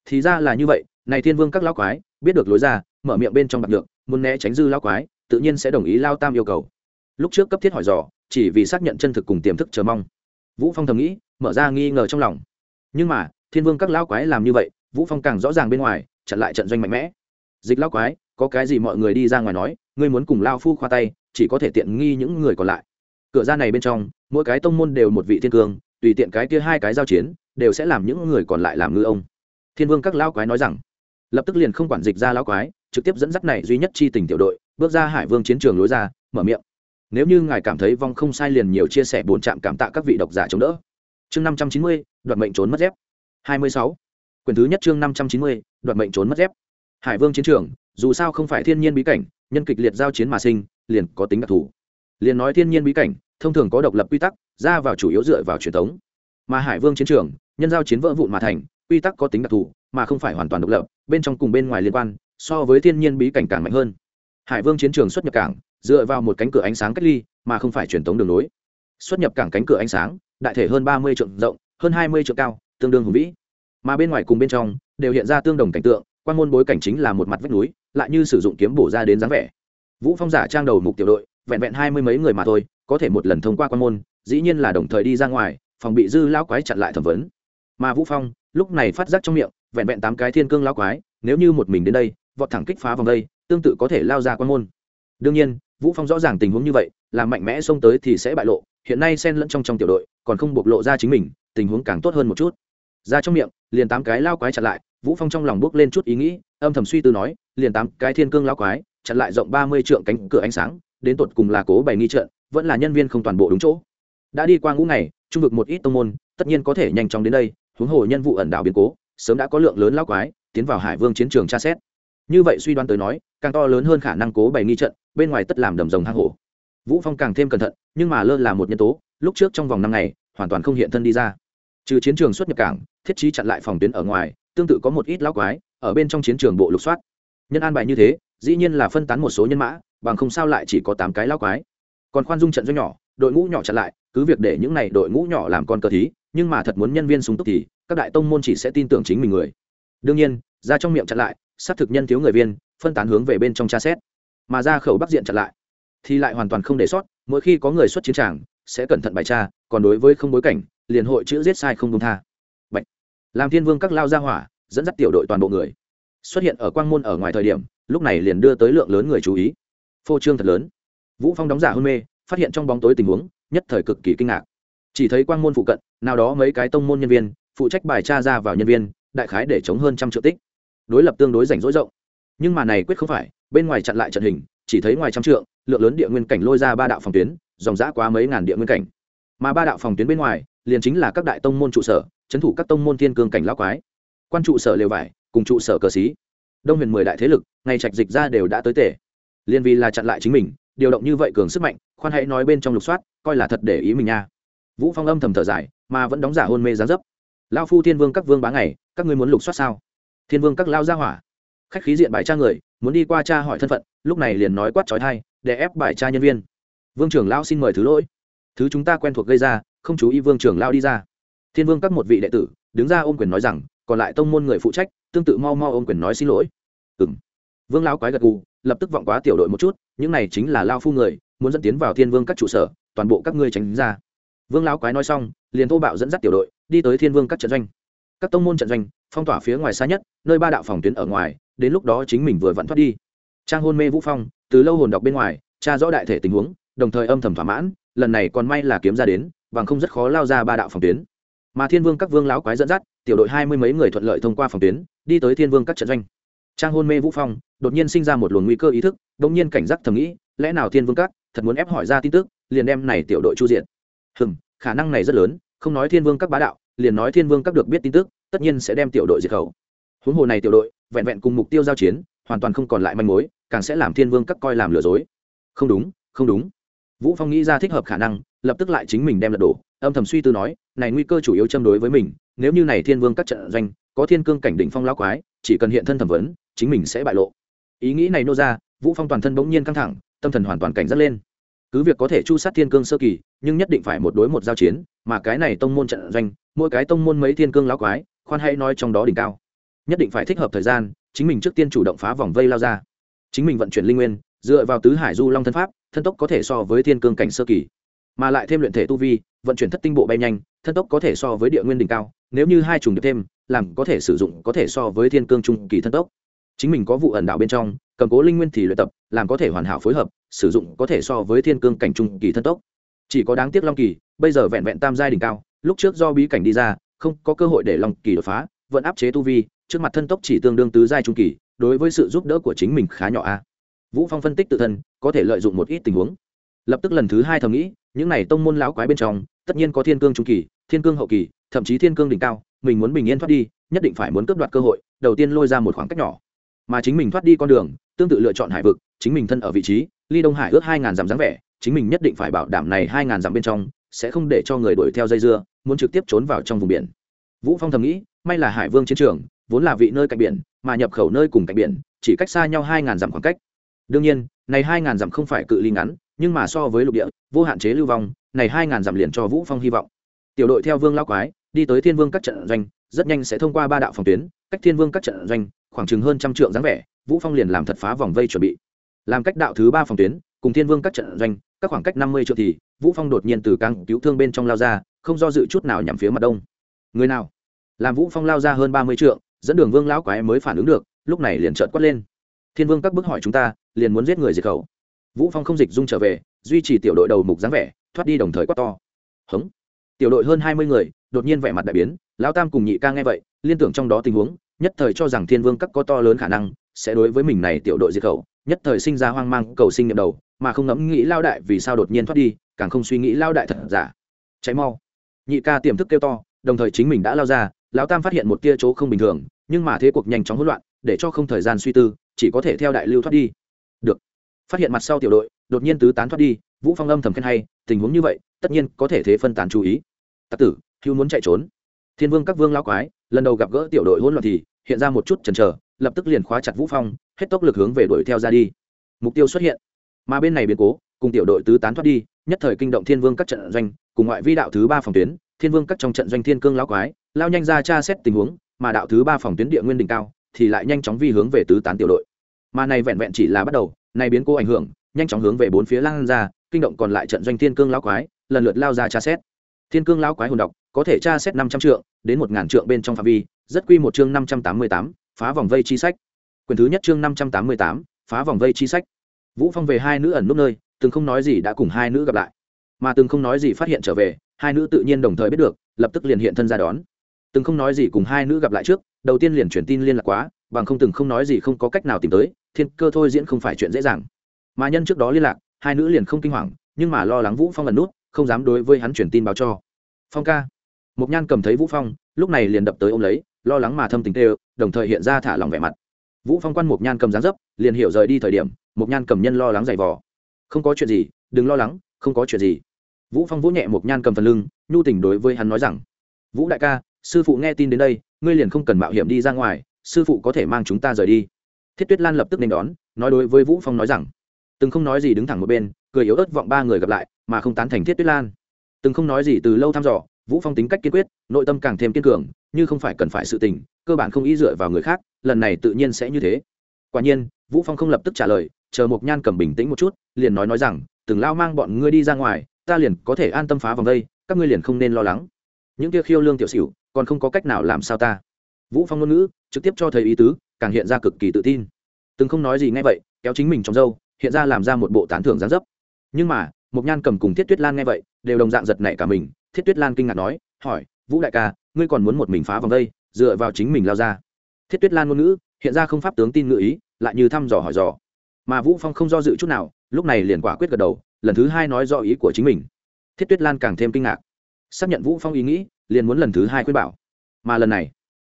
Thì ra là như vậy, này thiên vương các lão quái, biết được lối ra, mở miệng bên trong bạc lượng, muốn né tránh dư lão quái, tự nhiên sẽ đồng ý lao tam yêu cầu. Lúc trước cấp thiết hỏi dò, chỉ vì xác nhận chân thực cùng tiềm thức chờ mong. Vũ phong thầm nghĩ, mở ra nghi ngờ trong lòng. Nhưng mà, thiên vương các lão quái làm như vậy, vũ phong càng rõ ràng bên ngoài, chặn lại trận doanh mạnh mẽ. Dịch lão quái, có cái gì mọi người đi ra ngoài nói, ngươi muốn cùng lao phu khoa tay, chỉ có thể tiện nghi những người còn lại cửa ra này bên trong, mỗi cái tông môn đều một vị thiên cương, tùy tiện cái kia hai cái giao chiến, đều sẽ làm những người còn lại làm ngư ông. Thiên vương các lao quái nói rằng, lập tức liền không quản dịch ra lao quái, trực tiếp dẫn dắt này duy nhất chi tình tiểu đội, bước ra hải vương chiến trường lối ra, mở miệng. Nếu như ngài cảm thấy vong không sai liền nhiều chia sẻ bốn trạm cảm tạ các vị độc giả chống đỡ. Chương năm trăm chín mươi, đoạt mệnh trốn mất dép. hai mươi sáu. Quyển thứ nhất chương năm trăm chín mươi, đoạt mệnh trốn mất dép. Hải vương chiến trường, dù sao không phải thiên nhiên bí cảnh, nhân kịch liệt giao chiến mà sinh, liền có tính đặc thù. Liền nói thiên nhiên bí cảnh thông thường có độc lập quy tắc, ra vào chủ yếu dựa vào truyền thống. Mà hải vương chiến trường, nhân giao chiến vỡ vụn mà thành, quy tắc có tính đặc thù, mà không phải hoàn toàn độc lập, bên trong cùng bên ngoài liên quan, so với thiên nhiên bí cảnh càng mạnh hơn. Hải vương chiến trường xuất nhập cảng, dựa vào một cánh cửa ánh sáng cách ly, mà không phải truyền thống đường lối. Xuất nhập cảng cánh cửa ánh sáng, đại thể hơn ba mươi trượng rộng, hơn hai mươi trượng cao, tương đương hùng vĩ. Mà bên ngoài cùng bên trong, đều hiện ra tương đồng cảnh tượng, quan môn bối cảnh chính là một mặt vách núi, lại như sử dụng kiếm bổ ra đến dáng vẻ. Vũ phong giả trang đầu mục tiểu đội, vẹn vẹn hai mươi mấy người mà thôi có thể một lần thông qua quan môn, dĩ nhiên là đồng thời đi ra ngoài, phòng bị dư lão quái chặn lại thẩm vấn. Mà vũ phong, lúc này phát giác trong miệng, vẹn vẹn tám cái thiên cương lão quái, nếu như một mình đến đây, vọt thẳng kích phá vòng đây, tương tự có thể lao ra quan môn. Đương nhiên, vũ phong rõ ràng tình huống như vậy là mạnh mẽ xông tới thì sẽ bại lộ, hiện nay xen lẫn trong trong tiểu đội, còn không bộc lộ ra chính mình, tình huống càng tốt hơn một chút. Ra trong miệng, liền tám cái lao quái chặn lại, vũ phong trong lòng bước lên chút ý nghĩ, âm thầm suy tư nói, liền tám cái thiên cương lao quái, chặn lại rộng ba mươi trượng cánh cửa ánh sáng, đến tột cùng là cố bày nghi trận vẫn là nhân viên không toàn bộ đúng chỗ. Đã đi qua ngũ ngày, trung vực một ít tông môn, tất nhiên có thể nhanh chóng đến đây, huống hồ nhân vụ ẩn đảo biến cố, sớm đã có lượng lớn lao quái, tiến vào hải vương chiến trường tra xét. Như vậy suy đoán tới nói, càng to lớn hơn khả năng cố bày nghi trận, bên ngoài tất làm đầm rồng hang hổ. Vũ phong càng thêm cẩn thận, nhưng mà lơ là một nhân tố, lúc trước trong vòng năm ngày, hoàn toàn không hiện thân đi ra. Trừ chiến trường xuất nhập cảng, thiết trí chặn lại phòng tuyến ở ngoài, tương tự có một ít lao quái, ở bên trong chiến trường bộ lục soát. Nhân an bài như thế, dĩ nhiên là phân tán một số nhân mã, bằng không sao lại chỉ có tám cái lao quái còn khoan dung trận doanh nhỏ, đội ngũ nhỏ chặn lại, cứ việc để những này đội ngũ nhỏ làm con cờ thí, nhưng mà thật muốn nhân viên súng túc thì, các đại tông môn chỉ sẽ tin tưởng chính mình người. Đương nhiên, ra trong miệng chặn lại, xác thực nhân thiếu người viên, phân tán hướng về bên trong tra xét. Mà ra khẩu bắc diện chặn lại, thì lại hoàn toàn không để sót, mỗi khi có người xuất chiến tràng, sẽ cẩn thận bài tra, còn đối với không bối cảnh, liền hội chữ giết sai không công tha. Bạch. làm thiên vương các lao ra hỏa, dẫn dắt tiểu đội toàn bộ người. Xuất hiện ở quang môn ở ngoài thời điểm, lúc này liền đưa tới lượng lớn người chú ý. Phô trương thật lớn vũ phong đóng giả hôn mê, phát hiện trong bóng tối tình huống, nhất thời cực kỳ kinh ngạc. Chỉ thấy quang môn phụ cận, nào đó mấy cái tông môn nhân viên, phụ trách bài tra ra vào nhân viên, đại khái để chống hơn trăm triệu tích. Đối lập tương đối rảnh rỗi rộng. Nhưng mà này quyết không phải, bên ngoài chặn lại trận hình, chỉ thấy ngoài trăm trượng, lượng lớn địa nguyên cảnh lôi ra ba đạo phòng tuyến, dòng dã quá mấy ngàn địa nguyên cảnh. Mà ba đạo phòng tuyến bên ngoài, liền chính là các đại tông môn trụ sở trấn thủ các tông môn thiên cương cảnh lão quái. Quan trụ sở lều vải, cùng trụ sở cờ xí. Đông huyền mười đại thế lực ngày trạch dịch ra đều đã tới tể liên vì là chặn lại chính mình điều động như vậy cường sức mạnh, khoan hãy nói bên trong lục soát, coi là thật để ý mình nha. Vũ phong âm thầm thở dài, mà vẫn đóng giả hôn mê gián dấp. Lao phu thiên vương các vương bá ngày, các ngươi muốn lục soát sao? Thiên vương các lao ra hỏa. Khách khí diện bài tra người, muốn đi qua cha hỏi thân phận, lúc này liền nói quát trói thai, để ép bài tra nhân viên. Vương trưởng lao xin mời thứ lỗi. Thứ chúng ta quen thuộc gây ra, không chú ý vương trưởng lao đi ra. Thiên vương các một vị đệ tử, đứng ra ôm quyền nói rằng, còn lại tông môn người phụ trách, tương tự mau mau ôm quyền nói xin lỗi. Ừ m vương lão quái gật gù lập tức vọng quá tiểu đội một chút, những này chính là lao phu người, muốn dẫn tiến vào thiên vương các trụ sở, toàn bộ các ngươi tránh ra. Vương lão quái nói xong, liền thô bạo dẫn dắt tiểu đội, đi tới thiên vương các trận doanh. Các tông môn trận doanh, phong tỏa phía ngoài xa nhất, nơi ba đạo phòng tuyến ở ngoài, đến lúc đó chính mình vừa vặn thoát đi. Trang hôn mê vũ phong, từ lâu hồn đọc bên ngoài, tra rõ đại thể tình huống, đồng thời âm thầm thỏa mãn, lần này còn may là kiếm ra đến, bằng không rất khó lao ra ba đạo phòng tuyến. Mà thiên vương các vương lão quái dẫn dắt, tiểu đội hai mươi mấy người thuận lợi thông qua phòng tuyến, đi tới thiên vương các trận doanh trang hôn mê vũ phong, đột nhiên sinh ra một luồng nguy cơ ý thức đ nhiên cảnh giác thầm nghĩ, lẽ nào thiên vương các thật muốn ép hỏi ra tin tức, liền đem này tiểu đội chu diện hừm, khả năng này rất lớn, không nói thiên vương các bá đạo, liền nói thiên vương các được biết tin tức, tất nhiên sẽ đem tiểu đội diệt khẩu. Huống hồ này tiểu đội, vẹn vẹn cùng mục tiêu giao chiến, hoàn toàn không còn lại manh mối, càng sẽ làm thiên vương các coi làm lừa dối. Không đúng không đúng. Vũ phong nghĩ ra thích hợp khả năng, lập tức lại chính mình đem lật đổ, âm thầm suy tư nói, này nguy cơ chủ yếu châm đối với mình, nếu như này thiên vương các trận doanh, có thiên cương cảnh đỉnh phong lão quái, chỉ cần hiện thân thẩm vấn chính mình sẽ bại lộ. Ý nghĩ này nô ra, vũ phong toàn thân bỗng nhiên căng thẳng, tâm thần hoàn toàn cảnh giác lên. Cứ việc có thể chu sát thiên cương sơ kỳ, nhưng nhất định phải một đối một giao chiến, mà cái này tông môn trận doanh, mỗi cái tông môn mấy thiên cương lão quái, khoan hay nói trong đó đỉnh cao. Nhất định phải thích hợp thời gian, chính mình trước tiên chủ động phá vòng vây lao ra. Chính mình vận chuyển linh nguyên, dựa vào tứ hải du long thân pháp, thân tốc có thể so với thiên cương cảnh sơ kỳ. Mà lại thêm luyện thể tu vi, vận chuyển thất tinh bộ bay nhanh, thân tốc có thể so với địa nguyên đỉnh cao, nếu như hai trùng được thêm, làm có thể sử dụng có thể so với thiên cương trung kỳ thân tốc chính mình có vụ ẩn đạo bên trong, cầm cố linh nguyên thì luyện tập, làm có thể hoàn hảo phối hợp, sử dụng có thể so với thiên cương cảnh trung kỳ thân tốc. Chỉ có đáng tiếc long kỳ, bây giờ vẹn vẹn tam giai đỉnh cao, lúc trước do bí cảnh đi ra, không có cơ hội để long kỳ đột phá, vẫn áp chế tu vi, trước mặt thân tốc chỉ tương đương tứ giai trung kỳ, đối với sự giúp đỡ của chính mình khá nhỏ a. Vũ phong phân tích tự thân, có thể lợi dụng một ít tình huống. Lập tức lần thứ hai thầm nghĩ, những này tông môn lão quái bên trong, tất nhiên có thiên cương trung kỳ, thiên cương hậu kỳ, thậm chí thiên cương đỉnh cao, mình muốn bình yên thoát đi, nhất định phải muốn cướp đoạt cơ hội, đầu tiên lôi ra một khoảng cách nhỏ mà chính mình thoát đi con đường, tương tự lựa chọn hải vực, chính mình thân ở vị trí, ly đông hải ước hai ngàn dặm dáng vẻ, chính mình nhất định phải bảo đảm này hai ngàn dặm bên trong sẽ không để cho người đuổi theo dây dưa, muốn trực tiếp trốn vào trong vùng biển. Vũ phong thầm nghĩ, may là hải vương chiến trường, vốn là vị nơi cạnh biển, mà nhập khẩu nơi cùng cạnh biển, chỉ cách xa nhau hai ngàn dặm khoảng cách. Đương nhiên, này hai ngàn dặm không phải cự ly ngắn, nhưng mà so với lục địa, vô hạn chế lưu vong, này hai ngàn dặm liền cho vũ phong hy vọng. Tiểu đội theo vương lao quái đi tới thiên vương các trận doanh, rất nhanh sẽ thông qua ba đạo phòng tuyến, cách thiên vương các trận doanh khoảng chừng hơn trăm trượng dáng vẻ, vũ phong liền làm thật phá vòng vây chuẩn bị. Làm cách đạo thứ ba phòng tuyến, cùng thiên vương các trận doanh, các khoảng cách năm mươi trượng thì, vũ phong đột nhiên từ càng cứu thương bên trong lao ra, không do dự chút nào nhằm phía mặt đông. Người nào? Làm vũ phong lao ra hơn ba mươi trượng, dẫn đường vương lão quái mới phản ứng được, lúc này liền chợt quát lên. Thiên vương các bức hỏi chúng ta, liền muốn giết người diệt khẩu. Vũ phong không dịch dung trở về, duy trì tiểu đội đầu mục dáng vẻ, thoát đi đồng thời quát to. Hống. Tiểu đội hơn hai mươi người đột nhiên vẻ mặt đại biến, lão tam cùng nhị ca nghe vậy, liên tưởng trong đó tình huống, nhất thời cho rằng thiên vương các có to lớn khả năng sẽ đối với mình này tiểu đội diệt khẩu, nhất thời sinh ra hoang mang cầu sinh nhậm đầu, mà không ngẫm nghĩ lao đại vì sao đột nhiên thoát đi, càng không suy nghĩ lao đại thật giả. Cháy mau. Nhị ca tiềm thức kêu to, đồng thời chính mình đã lao ra, lão tam phát hiện một tia chỗ không bình thường, nhưng mà thế cuộc nhanh chóng hỗn loạn, để cho không thời gian suy tư, chỉ có thể theo đại lưu thoát đi. Được. Phát hiện mặt sau tiểu đội, đột nhiên tứ tán thoát đi, vũ phong âm thầm khen hay, tình huống như vậy, tất nhiên có thể thế phân tán chú ý. Tặc tử hưu muốn chạy trốn. Thiên vương các vương lao quái, lần đầu gặp gỡ tiểu đội hỗn loạn thì, hiện ra một chút chần chờ, lập tức liền khóa chặt vũ phong, hết tốc lực hướng về đuổi theo ra đi. Mục tiêu xuất hiện. Mà bên này biến cố, cùng tiểu đội tứ tán thoát đi, nhất thời kinh động thiên vương các trận doanh, cùng ngoại vi đạo thứ ba phòng tuyến, thiên vương các trong trận doanh thiên cương lao quái, lao nhanh ra tra xét tình huống, mà đạo thứ ba phòng tuyến địa nguyên đỉnh cao, thì lại nhanh chóng vi hướng về tứ tán tiểu đội. Mà này vẹn vẹn chỉ là bắt đầu, này biến cố ảnh hưởng, nhanh chóng hướng về bốn phía lan ra, kinh động còn lại trận doanh thiên cương lão quái, lần lượt lao ra tra xét. Thiên cương lão quái hồn độc có thể tra xét năm trăm trượng, đến một ngàn trượng bên trong phạm vi, rất quy một chương năm trăm tám mươi tám, phá vòng vây chi sách. Quyền thứ nhất chương năm trăm tám mươi tám, phá vòng vây chi sách. Vũ phong về hai nữ ẩn núp nơi, từng không nói gì đã cùng hai nữ gặp lại. Mà từng không nói gì phát hiện trở về, hai nữ tự nhiên đồng thời biết được, lập tức liền hiện thân ra đón. Từng không nói gì cùng hai nữ gặp lại trước, đầu tiên liền truyền tin liên lạc quá, bằng không từng không nói gì không có cách nào tìm tới, thiên cơ thôi diễn không phải chuyện dễ dàng. Mà nhân trước đó liên lạc, hai nữ liền không kinh hoàng, nhưng mà lo lắng vũ phong lần nút, không dám đối với hắn truyền tin báo cho. Phong ca mục nhan cầm thấy vũ phong, lúc này liền đập tới ôm lấy, lo lắng mà thâm tình tê đồng thời hiện ra thả lòng vẻ mặt. Vũ phong quan mục nhan cầm dáng dấp, liền hiểu rời đi thời điểm mục nhan cầm nhân lo lắng dày vò. Không có chuyện gì, đừng lo lắng, không có chuyện gì. Vũ phong vỗ nhẹ mục nhan cầm phần lưng, nhu tình đối với hắn nói rằng, vũ đại ca, sư phụ nghe tin đến đây, ngươi liền không cần mạo hiểm đi ra ngoài, sư phụ có thể mang chúng ta rời đi. Thiết tuyết lan lập tức nên đón, nói đối với vũ phong nói rằng, từng không nói gì đứng thẳng một bên, cười yếu ớt vọng ba người gặp lại, mà không tán thành thiết tuyết lan. Từng không nói gì từ lâu thăm dò vũ phong tính cách kiên quyết, nội tâm càng thêm kiên cường, như không phải cần phải sự tình, cơ bản không ý dựa vào người khác, lần này tự nhiên sẽ như thế. Quả nhiên, vũ phong không lập tức trả lời, chờ một nhan cầm bình tĩnh một chút, liền nói nói rằng, từng lao mang bọn ngươi đi ra ngoài, ta liền có thể an tâm phá vòng đây, các ngươi liền không nên lo lắng. Những kia khiêu lương tiểu xỉu, còn không có cách nào làm sao ta. Vũ phong ngôn ngữ, trực tiếp cho thấy ý tứ, càng hiện ra cực kỳ tự tin. Từng không nói gì ngay vậy, kéo chính mình trong dâu hiện ra làm ra một bộ tán thưởng gián dấp. Nhưng mà một nhan cầm cùng thiết tuyết lan nghe vậy, đều đồng dạng giật nảy cả mình thiết tuyết lan kinh ngạc nói, hỏi, vũ đại ca, ngươi còn muốn một mình phá vòng đây, dựa vào chính mình lao ra? Thiết tuyết lan ngôn ngữ, hiện ra không pháp tướng tin ngữ ý, lại như thăm dò hỏi dò. Mà vũ phong không do dự chút nào, lúc này liền quả quyết gật đầu, lần thứ hai nói do ý của chính mình. Thiết tuyết lan càng thêm kinh ngạc. Xác nhận vũ phong ý nghĩ, liền muốn lần thứ hai khuyên bảo. Mà lần này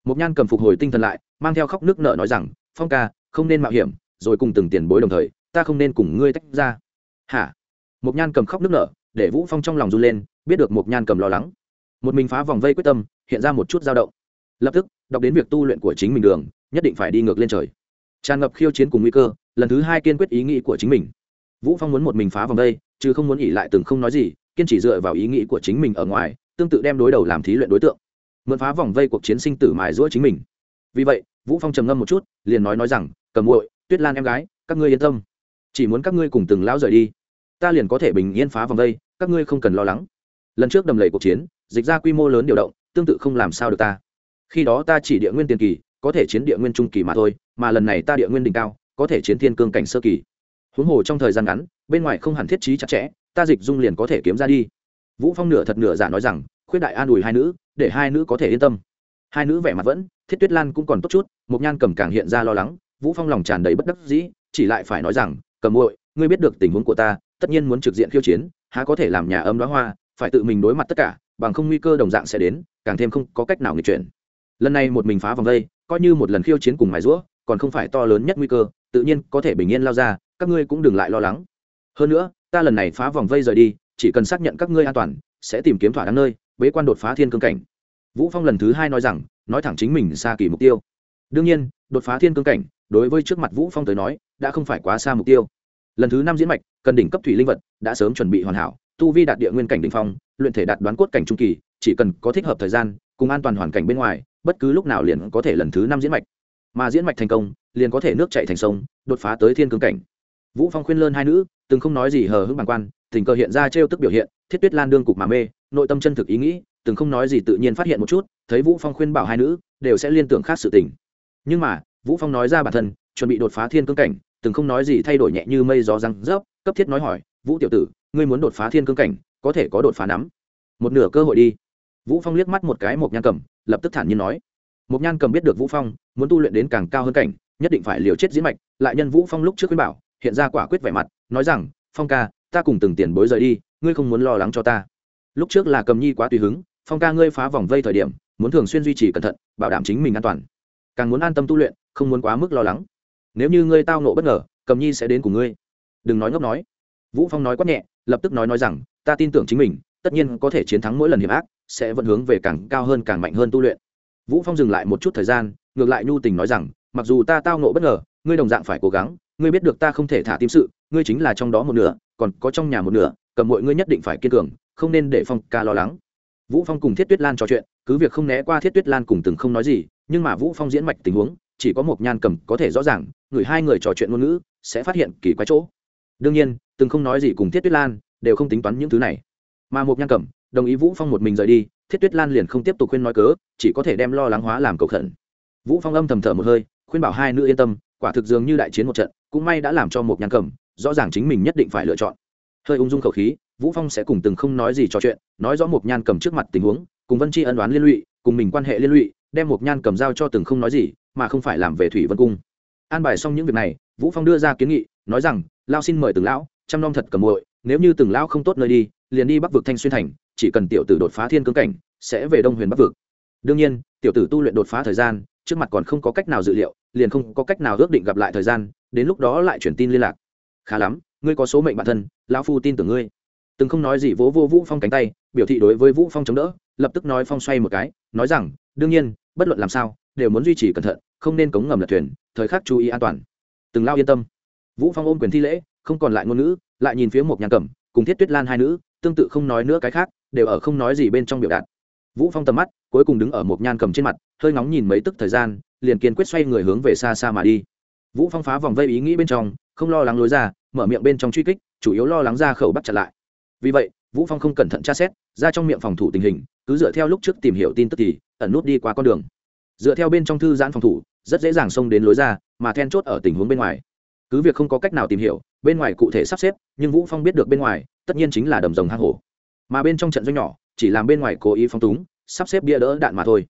một nhan cầm phục hồi tinh thần lại, mang theo khóc nước nợ nói rằng, phong ca, không nên mạo hiểm, rồi cùng từng tiền bối đồng thời, ta không nên cùng ngươi tách ra. Hả? Một nhan cầm khóc nước nợ để vũ phong trong lòng run lên biết được một nhan cầm lo lắng. Một mình phá vòng vây quyết tâm, hiện ra một chút dao động. Lập tức, đọc đến việc tu luyện của chính mình đường, nhất định phải đi ngược lên trời. Tràn ngập khiêu chiến cùng nguy cơ, lần thứ hai kiên quyết ý nghĩ của chính mình. Vũ phong muốn một mình phá vòng vây, chứ không muốn nghỉ lại từng không nói gì, kiên chỉ dựa vào ý nghĩ của chính mình ở ngoài, tương tự đem đối đầu làm thí luyện đối tượng. Mượn phá vòng vây cuộc chiến sinh tử mài giũa chính mình. Vì vậy, vũ phong trầm ngâm một chút, liền nói nói rằng, cầm muội, tuyết lan em gái, các ngươi yên tâm. Chỉ muốn các ngươi cùng từng lão rời đi, ta liền có thể bình yên phá vòng vây, các ngươi không cần lo lắng lần trước đầm lầy cuộc chiến, dịch ra quy mô lớn điều động, tương tự không làm sao được ta. Khi đó ta chỉ địa nguyên tiền kỳ, có thể chiến địa nguyên trung kỳ mà thôi, mà lần này ta địa nguyên đỉnh cao, có thể chiến thiên cương cảnh sơ kỳ. Huống hồ trong thời gian ngắn, bên ngoài không hẳn thiết trí chặt chẽ, ta dịch dung liền có thể kiếm ra đi. Vũ phong nửa thật nửa giả nói rằng, khuyết đại an ủi hai nữ, để hai nữ có thể yên tâm. Hai nữ vẻ mặt vẫn, thiết tuyết lan cũng còn tốt chút một nhan cầm càng hiện ra lo lắng, vũ phong lòng tràn đầy bất đắc dĩ, chỉ lại phải nói rằng cầm muội, ngươi biết được tình huống của ta, tất nhiên muốn trực diện khiêu chiến, há có thể làm nhà âm đóa hoa phải tự mình đối mặt tất cả, bằng không nguy cơ đồng dạng sẽ đến, càng thêm không có cách nào nghịch chuyển. Lần này một mình phá vòng vây coi như một lần khiêu chiến cùng mài rũa, còn không phải to lớn nhất nguy cơ, tự nhiên có thể bình yên lao ra, các ngươi cũng đừng lại lo lắng. Hơn nữa, ta lần này phá vòng vây rời đi, chỉ cần xác nhận các ngươi an toàn, sẽ tìm kiếm thỏa đáng nơi, bế quan đột phá thiên cương cảnh. Vũ phong lần thứ hai nói rằng, nói thẳng chính mình xa kỳ mục tiêu. Đương nhiên, đột phá thiên cương cảnh, đối với trước mặt vũ phong tới nói, đã không phải quá xa mục tiêu. Lần thứ năm diễn mạch, cần đỉnh cấp thủy linh vật, đã sớm chuẩn bị hoàn hảo tu vi đạt địa nguyên cảnh đỉnh phong, luyện thể đạt đoán cốt cảnh trung kỳ, chỉ cần có thích hợp thời gian, cùng an toàn hoàn cảnh bên ngoài, bất cứ lúc nào liền có thể lần thứ năm diễn mạch. Mà diễn mạch thành công, liền có thể nước chạy thành sông, đột phá tới thiên cương cảnh. Vũ phong khuyên lơn hai nữ, từng không nói gì hờ hững bàng quan, tình cờ hiện ra trêu tức biểu hiện, thiết tuyết lan đương cục mà mê, nội tâm chân thực ý nghĩ, từng không nói gì tự nhiên phát hiện một chút, thấy vũ phong khuyên bảo hai nữ, đều sẽ liên tưởng khác sự tình. Nhưng mà, vũ phong nói ra bản thân, chuẩn bị đột phá thiên cương cảnh, từng không nói gì thay đổi nhẹ như mây gió răng rớp, cấp thiết nói hỏi, vũ tiểu tử ngươi muốn đột phá thiên cương cảnh, có thể có đột phá nắm. Một nửa cơ hội đi. Vũ phong liếc mắt một cái một nhan cầm, lập tức thản nhiên nói. Một nhan cầm biết được vũ phong muốn tu luyện đến càng cao hơn cảnh, nhất định phải liều chết diễn mạch. Lại nhân vũ phong lúc trước khuyên bảo, hiện ra quả quyết vẻ mặt, nói rằng, phong ca, ta cùng từng tiền bối rời đi, ngươi không muốn lo lắng cho ta. Lúc trước là cầm nhi quá tùy hứng, phong ca ngươi phá vòng vây thời điểm, muốn thường xuyên duy trì cẩn thận, bảo đảm chính mình an toàn. Càng muốn an tâm tu luyện, không muốn quá mức lo lắng. Nếu như ngươi tao nộ bất ngờ, cầm nhi sẽ đến cùng ngươi. Đừng nói ngốc nói vũ phong nói quát nhẹ, lập tức nói nói rằng, ta tin tưởng chính mình, tất nhiên có thể chiến thắng mỗi lần hiểm ác, sẽ vẫn hướng về càng cao hơn càng mạnh hơn tu luyện. Vũ phong dừng lại một chút thời gian, ngược lại nhu tình nói rằng, mặc dù ta tao nộ bất ngờ, ngươi đồng dạng phải cố gắng, ngươi biết được ta không thể thả tim sự, ngươi chính là trong đó một nửa, còn có trong nhà một nửa, cầm mọi ngươi nhất định phải kiên cường, không nên để phong ca lo lắng. Vũ phong cùng thiết tuyết lan trò chuyện, cứ việc không né qua thiết tuyết lan cùng từng không nói gì, nhưng mà vũ phong diễn mạch tình huống, chỉ có một nhan cầm có thể rõ ràng, người hai người trò chuyện ngôn ngữ, sẽ phát hiện kỳ quái chỗ đương nhiên, từng không nói gì cùng thiết tuyết lan, đều không tính toán những thứ này. Mà một nhan cẩm, đồng ý vũ phong một mình rời đi, thiết tuyết lan liền không tiếp tục khuyên nói cớ, chỉ có thể đem lo lắng hóa làm cầu khẩn. Vũ phong âm thầm thở một hơi, khuyên bảo hai nữ yên tâm, quả thực dường như đại chiến một trận, cũng may đã làm cho một nhan cẩm, rõ ràng chính mình nhất định phải lựa chọn. Hơi ung dung khẩu khí, vũ phong sẽ cùng từng không nói gì trò chuyện, nói rõ một nhan cầm trước mặt tình huống, cùng vân chi ân đoán liên lụy, cùng mình quan hệ liên lụy, đem một nhan cầm giao cho từng không nói gì, mà không phải làm về thủy vân cung. An bài xong những việc này, vũ phong đưa ra kiến nghị, nói rằng lao xin mời từng lão, chăm nom thật cầm muội, nếu như từng lão không tốt nơi đi, liền đi bắc vực thanh xuyên thành, chỉ cần tiểu tử đột phá thiên cương cảnh, sẽ về đông huyền bắc vực. Đương nhiên, tiểu tử tu luyện đột phá thời gian, trước mặt còn không có cách nào dự liệu, liền không có cách nào ước định gặp lại thời gian, đến lúc đó lại chuyển tin liên lạc. Khá lắm, ngươi có số mệnh bản thân, lão phu tin tưởng ngươi. Từng không nói gì vỗ vô vũ phong cánh tay, biểu thị đối với vũ phong chống đỡ, lập tức nói phong xoay một cái, nói rằng, đương nhiên, bất luận làm sao, đều muốn duy trì cẩn thận, không nên cống ngầm lật thuyền, thời khắc chú ý an toàn. Từng lao yên tâm vũ phong ôm quyền thi lễ, không còn lại ngôn ngữ, lại nhìn phía một nhàn cẩm, cùng thiết tuyết lan hai nữ, tương tự không nói nữa cái khác, đều ở không nói gì bên trong biểu đạt. Vũ phong tầm mắt, cuối cùng đứng ở một nhan cầm trên mặt, hơi ngóng nhìn mấy tức thời gian, liền kiên quyết xoay người hướng về xa xa mà đi. Vũ phong phá vòng vây ý nghĩ bên trong, không lo lắng lối ra, mở miệng bên trong truy kích, chủ yếu lo lắng ra khẩu bắt chặt lại. Vì vậy, vũ phong không cẩn thận tra xét, ra trong miệng phòng thủ tình hình, cứ dựa theo lúc trước tìm hiểu tin tức thì, ẩn nút đi qua con đường. Dựa theo bên trong thư giãn phòng thủ, rất dễ dàng xông đến lối ra, mà then chốt ở tình huống bên ngoài cứ việc không có cách nào tìm hiểu, bên ngoài cụ thể sắp xếp, nhưng vũ phong biết được bên ngoài, tất nhiên chính là đầm rồng hang hổ. Mà bên trong trận doanh nhỏ, chỉ làm bên ngoài cố ý phong túng, sắp xếp bia đỡ đạn mà thôi.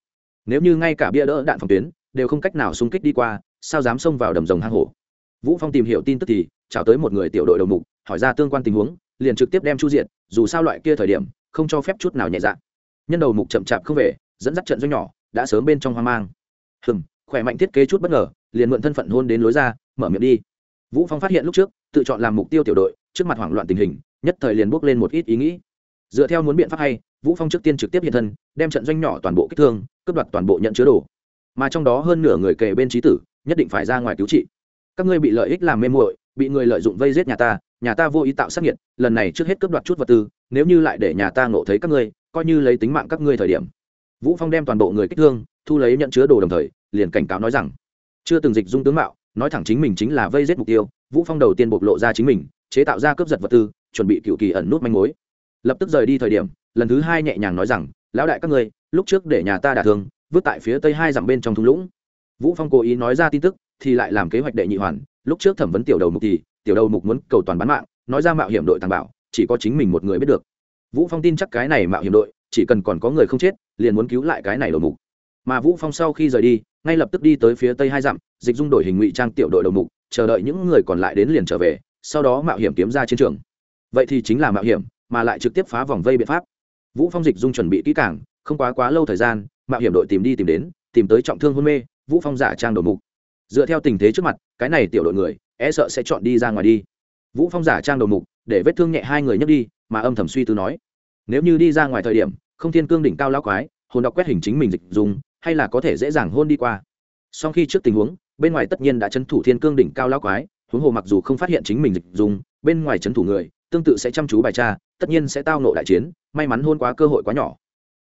Nếu như ngay cả bia đỡ đạn phòng tuyến, đều không cách nào xung kích đi qua, sao dám xông vào đầm rồng hang hổ? Vũ phong tìm hiểu tin tức thì, chào tới một người tiểu đội đầu mục, hỏi ra tương quan tình huống, liền trực tiếp đem chu diện dù sao loại kia thời điểm, không cho phép chút nào nhẹ dạ. Nhân đầu mục chậm chạp không về, dẫn dắt trận doanh nhỏ, đã sớm bên trong hoang mang. Hừm, khỏe mạnh thiết kế chút bất ngờ, liền mượn thân phận hôn đến lối ra, mở miệng đi vũ phong phát hiện lúc trước tự chọn làm mục tiêu tiểu đội trước mặt hoảng loạn tình hình nhất thời liền bước lên một ít ý nghĩ. Dựa theo muốn biện pháp hay vũ phong trước tiên trực tiếp hiện thân đem trận doanh nhỏ toàn bộ kích thương cướp đoạt toàn bộ nhận chứa đồ. Mà trong đó hơn nửa người kề bên trí tử nhất định phải ra ngoài cứu trị. Các ngươi bị lợi ích làm mê muội bị người lợi dụng vây giết nhà ta nhà ta vô ý tạo sát nghiệt, lần này trước hết cướp đoạt chút vật tư nếu như lại để nhà ta ngộ thấy các ngươi coi như lấy tính mạng các ngươi thời điểm. Vũ phong đem toàn bộ người kích thương thu lấy nhận chứa đồ đồng thời liền cảnh cáo nói rằng chưa từng dịch dung tướng mạo nói thẳng chính mình chính là vây giết mục tiêu, vũ phong đầu tiên bộc lộ ra chính mình, chế tạo ra cướp giật vật tư, chuẩn bị cựu kỳ ẩn nút manh mối. Lập tức rời đi thời điểm, lần thứ hai nhẹ nhàng nói rằng, lão đại các ngươi, lúc trước để nhà ta đả thương, vứt tại phía tây hai dặm bên trong thung lũng. Vũ phong cố ý nói ra tin tức, thì lại làm kế hoạch đệ nhị hoàn, lúc trước thẩm vấn tiểu đầu mục thì, tiểu đầu mục muốn cầu toàn bán mạng, nói ra mạo hiểm đội tàng bảo, chỉ có chính mình một người biết được. Vũ phong tin chắc cái này mạo hiểm đội, chỉ cần còn có người không chết, liền muốn cứu lại cái này đầu mục. Mà vũ phong sau khi rời đi ngay lập tức đi tới phía tây hai dặm, dịch dung đổi hình ngụy trang tiểu đội đầu mục, chờ đợi những người còn lại đến liền trở về, sau đó mạo hiểm kiếm ra chiến trường. Vậy thì chính là mạo hiểm, mà lại trực tiếp phá vòng vây biện pháp. Vũ phong dịch dung chuẩn bị kỹ càng, không quá quá lâu thời gian, mạo hiểm đội tìm đi tìm đến, tìm tới trọng thương hôn mê, vũ phong giả trang đầu mục. Dựa theo tình thế trước mặt, cái này tiểu đội người e sợ sẽ chọn đi ra ngoài đi. Vũ phong giả trang đầu mục, để vết thương nhẹ hai người nhấc đi, mà âm thầm suy tư nói, nếu như đi ra ngoài thời điểm, không thiên cương đỉnh cao lão quái, hồn đọc quét hình chính mình dịch dùng hay là có thể dễ dàng hôn đi qua. Song khi trước tình huống, bên ngoài tất nhiên đã chấn thủ thiên cương đỉnh cao lão quái, huống hồ mặc dù không phát hiện chính mình dịch dùng, bên ngoài chấn thủ người, tương tự sẽ chăm chú bài tra, tất nhiên sẽ tao nộ đại chiến, may mắn hôn quá cơ hội quá nhỏ.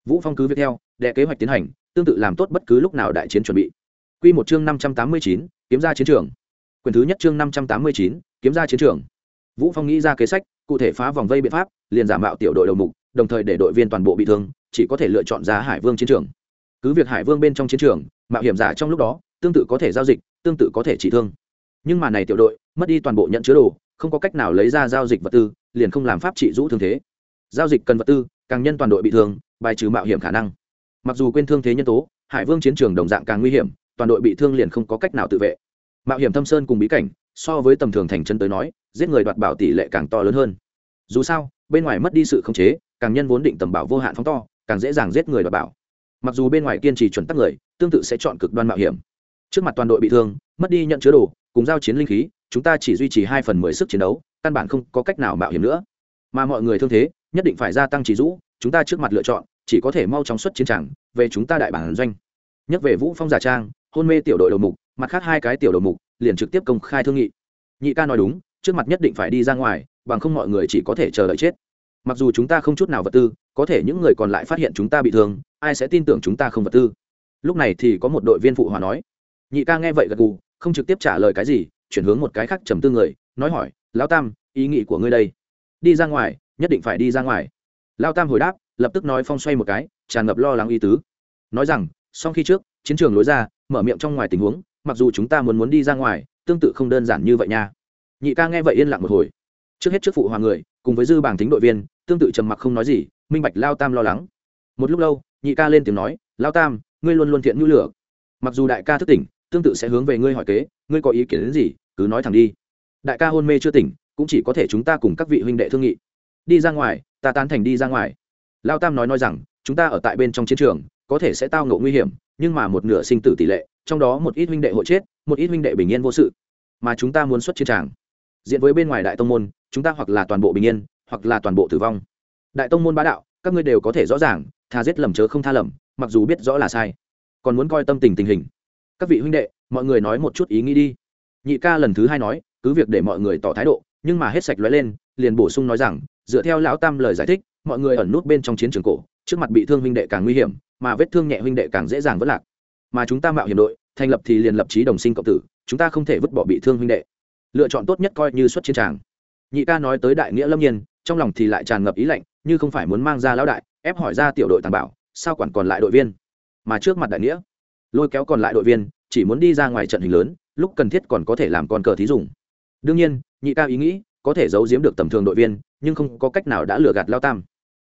Vũ phong cứ việc theo, đệ kế hoạch tiến hành, tương tự làm tốt bất cứ lúc nào đại chiến chuẩn bị. Quy một chương năm trăm tám mươi chín, kiếm ra chiến trường. Quyền thứ nhất chương năm trăm tám mươi chín, kiếm ra chiến trường. Vũ phong nghĩ ra kế sách, cụ thể phá vòng vây biện pháp, liền giả mạo tiểu đội đầu mục, đồng thời để đội viên toàn bộ bị thương, chỉ có thể lựa chọn ra hải vương chiến trường cứ việc hải vương bên trong chiến trường, mạo hiểm giả trong lúc đó, tương tự có thể giao dịch, tương tự có thể chỉ thương. Nhưng mà này tiểu đội, mất đi toàn bộ nhận chứa đồ, không có cách nào lấy ra giao dịch vật tư, liền không làm pháp trị rũ thương thế. Giao dịch cần vật tư, càng nhân toàn đội bị thương, bài trừ mạo hiểm khả năng. Mặc dù quên thương thế nhân tố, hải vương chiến trường đồng dạng càng nguy hiểm, toàn đội bị thương liền không có cách nào tự vệ. Mạo hiểm thâm sơn cùng bí cảnh, so với tầm thường thành chân tới nói, giết người đoạt bảo tỷ lệ càng to lớn hơn. Dù sao, bên ngoài mất đi sự khống chế, càng nhân vốn định tầm bảo vô hạn phóng to, càng dễ dàng giết người đoạt bảo mặc dù bên ngoài kiên trì chuẩn tắc người, tương tự sẽ chọn cực đoan mạo hiểm. Trước mặt toàn đội bị thương, mất đi nhận chứa đồ, cùng giao chiến linh khí, chúng ta chỉ duy trì hai phần mười sức chiến đấu, căn bản không có cách nào mạo hiểm nữa. Mà mọi người thương thế, nhất định phải gia tăng chỉ rũ chúng ta trước mặt lựa chọn, chỉ có thể mau chóng xuất chiến tràng về chúng ta đại bản doanh. Nhất về vũ phong giả trang, hôn mê tiểu đội đầu mục, mặt khác hai cái tiểu đầu mục, liền trực tiếp công khai thương nghị. Nhị ca nói đúng, trước mặt nhất định phải đi ra ngoài, bằng không mọi người chỉ có thể chờ đợi chết mặc dù chúng ta không chút nào vật tư, có thể những người còn lại phát hiện chúng ta bị thương, ai sẽ tin tưởng chúng ta không vật tư? Lúc này thì có một đội viên phụ hòa nói. Nhị ca nghe vậy gật gù, không trực tiếp trả lời cái gì, chuyển hướng một cái khác trầm tư người, nói hỏi, lão tam, ý nghĩ của ngươi đây? Đi ra ngoài, nhất định phải đi ra ngoài. Lao tam hồi đáp, lập tức nói phong xoay một cái, tràn ngập lo lắng y tứ. Nói rằng sau khi trước, chiến trường lối ra, mở miệng trong ngoài tình huống, mặc dù chúng ta muốn muốn đi ra ngoài, tương tự không đơn giản như vậy nha. Nhị ca nghe vậy yên lặng một hồi. Trước hết trước phụ hoàng người, cùng với dư bảng tính đội viên tương tự trầm mặc không nói gì, minh bạch lao tam lo lắng. Một lúc lâu, nhị ca lên tiếng nói, lao tam, ngươi luôn luôn thiện nhu lửa. Mặc dù đại ca thức tỉnh, tương tự sẽ hướng về ngươi hỏi kế, ngươi có ý kiến đến gì, cứ nói thẳng đi. Đại ca hôn mê chưa tỉnh, cũng chỉ có thể chúng ta cùng các vị huynh đệ thương nghị. Đi ra ngoài, ta tán thành đi ra ngoài. Lao tam nói nói rằng, chúng ta ở tại bên trong chiến trường, có thể sẽ tao ngộ nguy hiểm, nhưng mà một nửa sinh tử tỷ lệ, trong đó một ít huynh đệ hội chết, một ít huynh đệ bình yên vô sự. Mà chúng ta muốn xuất chiến tràng. Diện với bên ngoài đại tông môn, chúng ta hoặc là toàn bộ bình yên hoặc là toàn bộ tử vong. Đại tông môn bá đạo, các ngươi đều có thể rõ ràng, tha giết lầm chớ không tha lầm, mặc dù biết rõ là sai, còn muốn coi tâm tình tình hình. Các vị huynh đệ, mọi người nói một chút ý nghĩ đi. Nhị ca lần thứ hai nói, cứ việc để mọi người tỏ thái độ, nhưng mà hết sạch lóe lên, liền bổ sung nói rằng, dựa theo lão tam lời giải thích, mọi người ẩn nút bên trong chiến trường cổ, trước mặt bị thương huynh đệ càng nguy hiểm, mà vết thương nhẹ huynh đệ càng dễ dàng vất lạc. Mà chúng ta mạo hiểm đội, thành lập thì liền lập trí đồng sinh cộng tử, chúng ta không thể vứt bỏ bị thương huynh đệ. Lựa chọn tốt nhất coi như xuất chiến tràng. Nhị ca nói tới đại nghĩa lâm nhiên trong lòng thì lại tràn ngập ý lạnh, như không phải muốn mang ra lão đại, ép hỏi ra tiểu đội tàng bảo, sao quản còn lại đội viên? Mà trước mặt đại nghĩa, lôi kéo còn lại đội viên, chỉ muốn đi ra ngoài trận hình lớn, lúc cần thiết còn có thể làm con cờ thí dùng đương nhiên, nhị ca ý nghĩ, có thể giấu giếm được tầm thường đội viên, nhưng không có cách nào đã lừa gạt lao tam.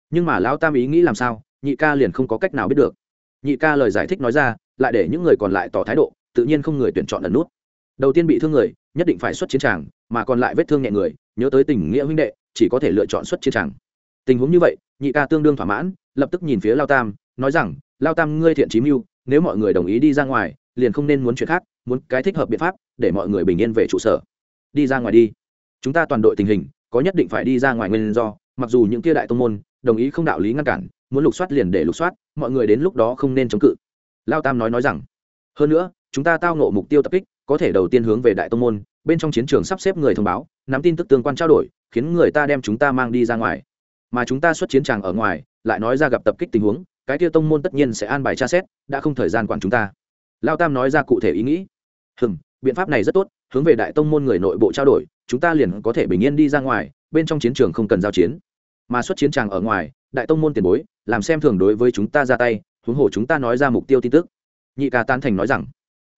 Nhưng mà lao tam ý nghĩ làm sao, nhị ca liền không có cách nào biết được. Nhị ca lời giải thích nói ra, lại để những người còn lại tỏ thái độ, tự nhiên không người tuyển chọn ẩn nút. Đầu tiên bị thương người, nhất định phải xuất chiến tràng, mà còn lại vết thương nhẹ người, nhớ tới tình nghĩa huynh đệ chỉ có thể lựa chọn xuất chiến tràng. Tình huống như vậy, nhị ca tương đương thỏa mãn, lập tức nhìn phía lao tam, nói rằng, lao tam, ngươi thiện chí mưu, nếu mọi người đồng ý đi ra ngoài, liền không nên muốn chuyện khác, muốn cái thích hợp biện pháp, để mọi người bình yên về trụ sở. Đi ra ngoài đi. Chúng ta toàn đội tình hình, có nhất định phải đi ra ngoài nguyên do, mặc dù những kia đại tông môn, đồng ý không đạo lý ngăn cản, muốn lục soát liền để lục soát, mọi người đến lúc đó không nên chống cự. Lao tam nói nói rằng, hơn nữa, chúng ta tao ngộ mục tiêu tập kích, có thể đầu tiên hướng về đại tông môn, bên trong chiến trường sắp xếp người thông báo nắm tin tức tương quan trao đổi, khiến người ta đem chúng ta mang đi ra ngoài. Mà chúng ta xuất chiến tràng ở ngoài, lại nói ra gặp tập kích tình huống, cái kia tông môn tất nhiên sẽ an bài tra xét, đã không thời gian quản chúng ta. Lao tam nói ra cụ thể ý nghĩ. Hừm, biện pháp này rất tốt, hướng về đại tông môn người nội bộ trao đổi, chúng ta liền có thể bình yên đi ra ngoài, bên trong chiến trường không cần giao chiến. Mà xuất chiến tràng ở ngoài, đại tông môn tiền bối, làm xem thường đối với chúng ta ra tay, huống hồ chúng ta nói ra mục tiêu tin tức. Nhị ca tán thành nói rằng,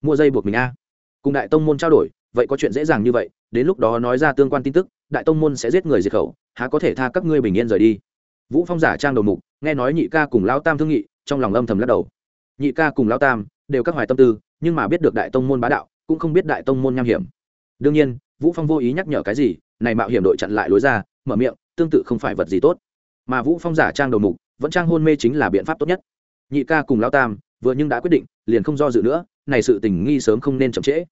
mua dây buộc mình a. Cùng đại tông môn trao đổi vậy có chuyện dễ dàng như vậy, đến lúc đó nói ra tương quan tin tức, đại tông môn sẽ giết người diệt khẩu, há có thể tha các ngươi bình yên rời đi. Vũ phong giả trang đầu mục, nghe nói nhị ca cùng lao tam thương nghị, trong lòng âm thầm lắc đầu. Nhị ca cùng lao tam đều các hoài tâm tư, nhưng mà biết được đại tông môn bá đạo, cũng không biết đại tông môn nham hiểm. Đương nhiên, vũ phong vô ý nhắc nhở cái gì, này mạo hiểm đội chặn lại lối ra, mở miệng, tương tự không phải vật gì tốt. Mà vũ phong giả trang đầu mục, vẫn trang hôn mê chính là biện pháp tốt nhất. Nhị ca cùng lao tam, vừa nhưng đã quyết định, liền không do dự nữa, này sự tình nghi sớm không nên chậm trễ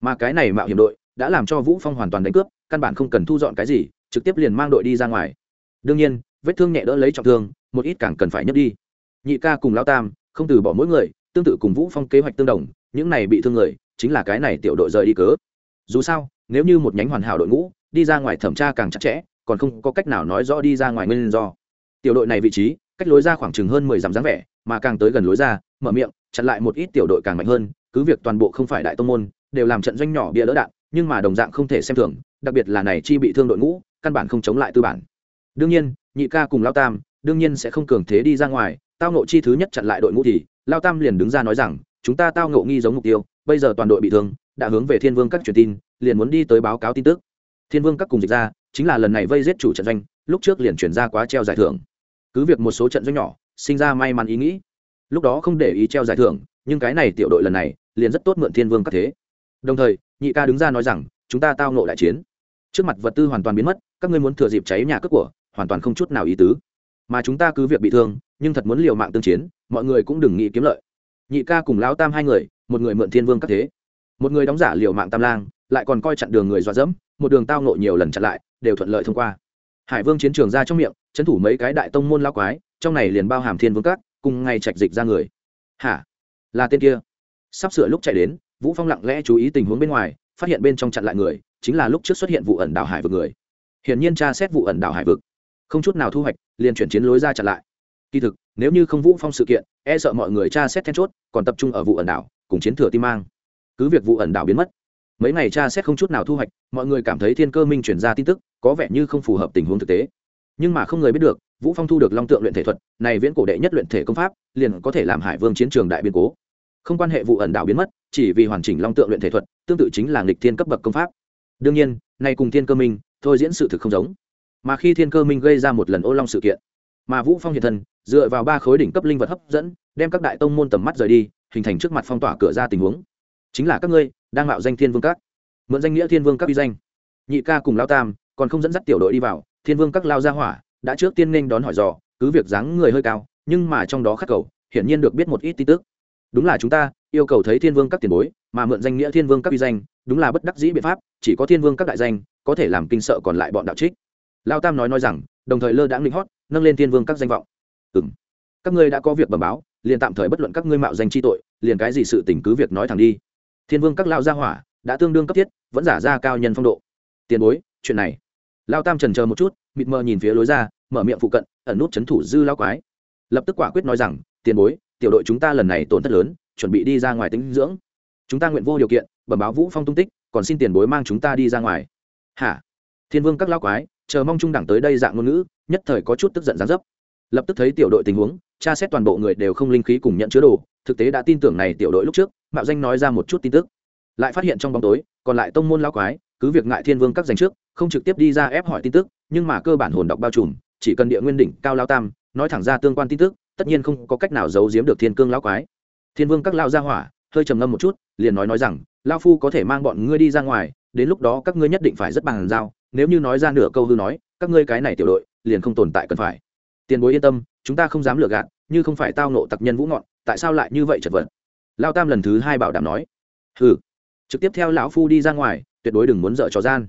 mà cái này mạo hiểm đội đã làm cho vũ phong hoàn toàn đánh cướp, căn bản không cần thu dọn cái gì, trực tiếp liền mang đội đi ra ngoài. Đương nhiên, vết thương nhẹ đỡ lấy trọng thương, một ít càng cần phải nhấc đi. Nhị ca cùng lao tam, không từ bỏ mỗi người, tương tự cùng vũ phong kế hoạch tương đồng, những này bị thương người, chính là cái này tiểu đội rời đi cớ. Dù sao, nếu như một nhánh hoàn hảo đội ngũ, đi ra ngoài thẩm tra càng chặt chẽ, còn không có cách nào nói rõ đi ra ngoài nguyên do. Tiểu đội này vị trí, cách lối ra khoảng chừng hơn mười dặm dáng vẻ, mà càng tới gần lối ra, mở miệng, chặn lại một ít tiểu đội càng mạnh hơn, cứ việc toàn bộ không phải đại tông môn đều làm trận doanh nhỏ bia lỡ đạn, nhưng mà đồng dạng không thể xem thường, đặc biệt là này chi bị thương đội ngũ, căn bản không chống lại tư bản. Đương nhiên, nhị ca cùng lao tam, đương nhiên sẽ không cường thế đi ra ngoài, tao ngộ chi thứ nhất chặn lại đội ngũ thì, lao tam liền đứng ra nói rằng, chúng ta tao ngộ nghi giống mục tiêu, bây giờ toàn đội bị thương, đã hướng về thiên vương các truyền tin, liền muốn đi tới báo cáo tin tức. Thiên vương các cùng dịch ra, chính là lần này vây giết chủ trận doanh, lúc trước liền chuyển ra quá treo giải thưởng. Cứ việc một số trận doanh nhỏ, sinh ra may mắn ý nghĩ, lúc đó không để ý treo giải thưởng, nhưng cái này tiểu đội lần này, liền rất tốt mượn thiên vương các thế đồng thời, nhị ca đứng ra nói rằng, chúng ta tao nộ đại chiến. Trước mặt vật tư hoàn toàn biến mất, các ngươi muốn thừa dịp cháy nhà cướp của, hoàn toàn không chút nào ý tứ. Mà chúng ta cứ việc bị thương, nhưng thật muốn liều mạng tương chiến, mọi người cũng đừng nghĩ kiếm lợi. Nhị ca cùng lão tam hai người, một người mượn thiên vương các thế. Một người đóng giả liều mạng tam lang, lại còn coi chặn đường người dọa dẫm, một đường tao nộ nhiều lần chặn lại, đều thuận lợi thông qua. Hải vương chiến trường ra trong miệng trấn thủ mấy cái đại tông môn lao quái, trong này liền bao hàm thiên vương các, cùng ngay trạch dịch ra người. Hả? Là tên kia? Sắp sửa lúc chạy đến vũ phong lặng lẽ chú ý tình huống bên ngoài, phát hiện bên trong chặn lại người, chính là lúc trước xuất hiện vụ ẩn đảo hải vực người. Hiển nhiên tra xét vụ ẩn đảo hải vực, không chút nào thu hoạch, liền chuyển chiến lối ra chặn lại. Kỳ thực, nếu như không vũ phong sự kiện e sợ mọi người tra xét then chốt, còn tập trung ở vụ ẩn đảo, cùng chiến thừa tim mang. Cứ việc vụ ẩn đảo biến mất, mấy ngày tra xét không chút nào thu hoạch, mọi người cảm thấy thiên cơ minh chuyển ra tin tức, có vẻ như không phù hợp tình huống thực tế. Nhưng mà không người biết được, vũ phong thu được long tượng luyện thể thuật, này viễn cổ đệ nhất luyện thể công pháp, liền có thể làm hải vương chiến trường đại biến cố không quan hệ vụ ẩn đảo biến mất, chỉ vì hoàn chỉnh long tượng luyện thể thuật, tương tự chính là nghịch thiên cấp bậc công pháp. Đương nhiên, nay cùng thiên cơ minh, thôi diễn sự thực không giống. Mà khi thiên cơ minh gây ra một lần ô long sự kiện, mà vũ phong hiện thân, dựa vào ba khối đỉnh cấp linh vật hấp dẫn, đem các đại tông môn tầm mắt rời đi, hình thành trước mặt phong tỏa cửa ra tình huống. Chính là các ngươi, đang mạo danh thiên vương các. Mượn danh nghĩa thiên vương các uy danh. Nhị ca cùng lao tam, còn không dẫn dắt tiểu đội đi vào, thiên vương các lao ra hỏa, đã trước tiên nên đón hỏi dò, cứ việc dáng người hơi cao, nhưng mà trong đó khắc cầu, hiển nhiên được biết một ít tin tức đúng là chúng ta, yêu cầu thấy thiên vương các tiền bối, mà mượn danh nghĩa thiên vương các uy danh, đúng là bất đắc dĩ biện pháp, chỉ có thiên vương các đại danh, có thể làm kinh sợ còn lại bọn đạo trích. Lao tam nói nói rằng, đồng thời lơ đãng linh hót, nâng lên thiên vương các danh vọng. Ừ m các ngươi đã có việc bẩm báo, liền tạm thời bất luận các ngươi mạo danh chi tội, liền cái gì sự tình cứ việc nói thẳng đi. Thiên vương các lao gia hỏa, đã tương đương cấp thiết, vẫn giả ra cao nhân phong độ. Tiền bối, chuyện này. Lao tam trần chờ một chút, mịt mờ nhìn phía lối ra, mở miệng phụ cận, ẩn nút c h ấ n thủ dư lao quái. Lập tức quả quyết nói rằng, tiền bối tiểu đội chúng ta lần này tổn thất lớn, chuẩn bị đi ra ngoài tính dưỡng. Chúng ta nguyện vô điều kiện, bẩm báo vũ phong tung tích, còn xin tiền bối mang chúng ta đi ra ngoài. Hả? Thiên vương các lao quái, chờ mong trung đẳng tới đây dạng ngôn ngữ, nhất thời có chút tức giận gián dấp. Lập tức thấy tiểu đội tình huống, tra xét toàn bộ người đều không linh khí cùng nhận chứa đồ, thực tế đã tin tưởng này tiểu đội lúc trước, mạo danh nói ra một chút tin tức. Lại phát hiện trong bóng tối, còn lại tông môn lao quái, cứ việc ngại thiên vương các giành trước, không trực tiếp đi ra ép hỏi tin tức, nhưng mà cơ bản hồn đọc bao trùm, chỉ cần địa nguyên đỉnh cao lao tam, nói thẳng ra tương quan tin tức tất nhiên không có cách nào giấu giếm được thiên cương lão quái. Thiên vương các lao ra hỏa, hơi trầm ngâm một chút, liền nói nói rằng lao phu có thể mang bọn ngươi đi ra ngoài, đến lúc đó các ngươi nhất định phải rất bằng giao. Nếu như nói ra nửa câu hư nói, các ngươi cái này tiểu đội, liền không tồn tại cần phải. Tiền bối yên tâm, chúng ta không dám lừa gạt, như không phải tao nộ tặc nhân vũ ngọn, tại sao lại như vậy chật vật? Lao tam lần thứ hai bảo đảm nói. Hừ. Trực tiếp theo lão phu đi ra ngoài, tuyệt đối đừng muốn dở trò gian.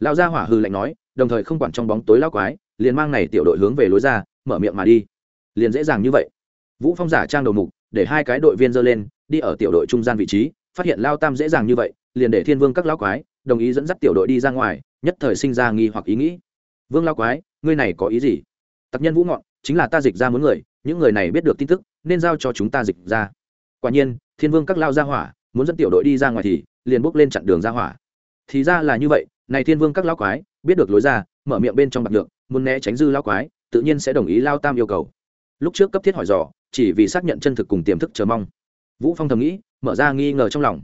Lão gia hỏa hư lạnh nói, đồng thời không quản trong bóng tối lão quái, liền mang này tiểu đội hướng về lối ra, mở miệng mà đi liền dễ dàng như vậy. Vũ phong giả trang đầu mục, để hai cái đội viên dơ lên, đi ở tiểu đội trung gian vị trí, phát hiện lao tam dễ dàng như vậy, liền để thiên vương các lao quái, đồng ý dẫn dắt tiểu đội đi ra ngoài, nhất thời sinh ra nghi hoặc ý nghĩ. Vương lao quái, ngươi này có ý gì? Tặc nhân vũ ngọn, chính là ta dịch ra muốn người, những người này biết được tin tức, nên giao cho chúng ta dịch ra. Quả nhiên, thiên vương các lao ra hỏa, muốn dẫn tiểu đội đi ra ngoài thì, liền bước lên chặn đường ra hỏa. Thì ra là như vậy, này thiên vương các lao quái, biết được lối ra, mở miệng bên trong bạc được muốn né tránh dư lao quái, tự nhiên sẽ đồng ý lao tam yêu cầu lúc trước cấp thiết hỏi dò, chỉ vì xác nhận chân thực cùng tiềm thức chờ mong. Vũ phong thầm nghĩ, mở ra nghi ngờ trong lòng.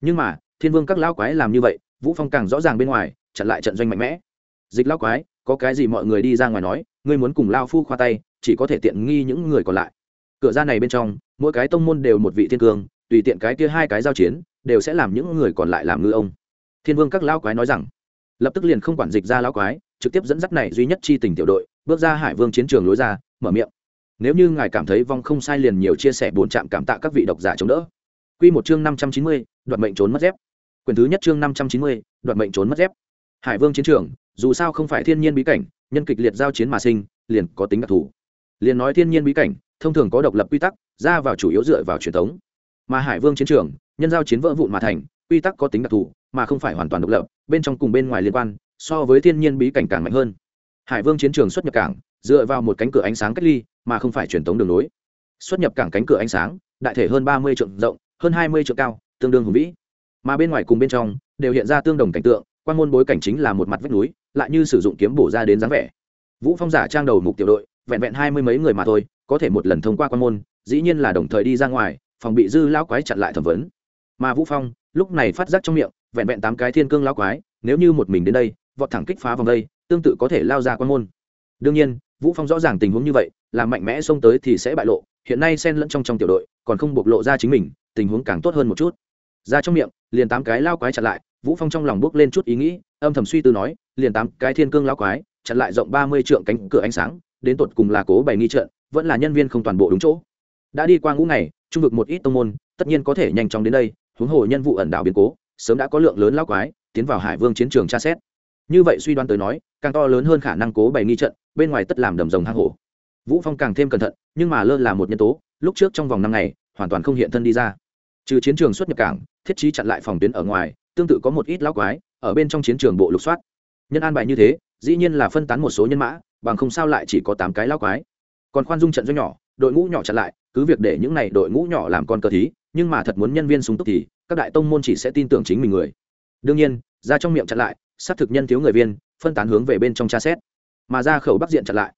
Nhưng mà, thiên vương các lao quái làm như vậy, vũ phong càng rõ ràng bên ngoài, chặn lại trận doanh mạnh mẽ. Dịch lão quái, có cái gì mọi người đi ra ngoài nói, ngươi muốn cùng lao phu khoa tay, chỉ có thể tiện nghi những người còn lại. Cửa ra này bên trong, mỗi cái tông môn đều một vị thiên cương tùy tiện cái kia hai cái giao chiến, đều sẽ làm những người còn lại làm ngư ông. Thiên vương các lao quái nói rằng, lập tức liền không quản dịch ra lão quái, trực tiếp dẫn dắt này duy nhất chi tình tiểu đội, bước ra hải vương chiến trường lối ra, mở miệng nếu như ngài cảm thấy vong không sai liền nhiều chia sẻ buồn chạm cảm tạ các vị độc giả chống đỡ Quy một chương năm trăm chín mươi, đoạt mệnh trốn mất dép. Quyền thứ nhất chương năm trăm chín mươi, đoạt mệnh trốn mất dép. Hải Vương chiến trường, dù sao không phải thiên nhiên bí cảnh, nhân kịch liệt giao chiến mà sinh, liền có tính đặc thù. Liền nói thiên nhiên bí cảnh, thông thường có độc lập quy tắc, ra vào chủ yếu dựa vào truyền thống. Mà Hải Vương chiến trường, nhân giao chiến vỡ vụn mà thành, quy tắc có tính đặc thù, mà không phải hoàn toàn độc lập, bên trong cùng bên ngoài liên quan, so với thiên nhiên bí cảnh càng mạnh hơn. Hải Vương chiến trường xuất nhập cảng, dựa vào một cánh cửa ánh sáng cách ly, mà không phải truyền thống đường nối. Xuất nhập cảng cánh cửa ánh sáng, đại thể hơn ba mươi trượng rộng, hơn hai mươi trượng cao, tương đương hùng vĩ. Mà bên ngoài cùng bên trong đều hiện ra tương đồng cảnh tượng, quan môn bối cảnh chính là một mặt vách núi, lại như sử dụng kiếm bổ ra đến dáng vẻ. Vũ Phong giả trang đầu mục tiểu đội, vẹn vẹn hai mươi mấy người mà thôi, có thể một lần thông qua quan môn, dĩ nhiên là đồng thời đi ra ngoài, phòng bị dư lão quái chặn lại thẩm vấn. Mà Vũ Phong, lúc này phát giác trong miệng, vẹn vẹn tám cái thiên cương lão quái, nếu như một mình đến đây, vọt thẳng kích phá vòng đây, tương tự có thể lao ra quan môn. Đương nhiên, Vũ Phong rõ ràng tình huống như vậy, làm mạnh mẽ xông tới thì sẽ bại lộ, hiện nay xen lẫn trong trong tiểu đội, còn không bộc lộ ra chính mình, tình huống càng tốt hơn một chút. Ra trong miệng, liền tám cái lao quái chặn lại, Vũ Phong trong lòng bước lên chút ý nghĩ, âm thầm suy tư nói, liền tám cái thiên cương lao quái, chặn lại rộng ba mươi trượng cánh cửa ánh sáng, đến tột cùng là cố bày nghi trận, vẫn là nhân viên không toàn bộ đúng chỗ. Đã đi qua ngũ ngày, trung vực một ít tông môn, tất nhiên có thể nhanh chóng đến đây, huống hồ nhân vụ ẩn đảo biến cố, sớm đã có lượng lớn lao quái tiến vào Hải Vương chiến trường tra xét. Như vậy suy đoán tới nói, càng to lớn hơn khả năng cố bày nghi trận, bên ngoài tất làm đầm rồng hang hổ. Vũ Phong càng thêm cẩn thận, nhưng mà lơ là một nhân tố, lúc trước trong vòng năm ngày, hoàn toàn không hiện thân đi ra. Trừ chiến trường xuất nhập cảng, thiết trí chặn lại phòng tuyến ở ngoài, tương tự có một ít lão quái ở bên trong chiến trường bộ lục soát. Nhân an bài như thế dĩ nhiên là phân tán một số nhân mã bằng không sao lại chỉ có tám cái lão quái. Còn khoan dung trận doanh nhỏ đội ngũ nhỏ chặn lại cứ việc để những này đội ngũ nhỏ làm con cờ thí nhưng mà thật muốn nhân viên súng túc thì các đại tông môn chỉ sẽ tin tưởng chính mình người. Đương nhiên ra trong miệng chặn lại xác thực nhân thiếu người viên phân tán hướng về bên trong tra xét. Mà ra khẩu bắc diện chặn lại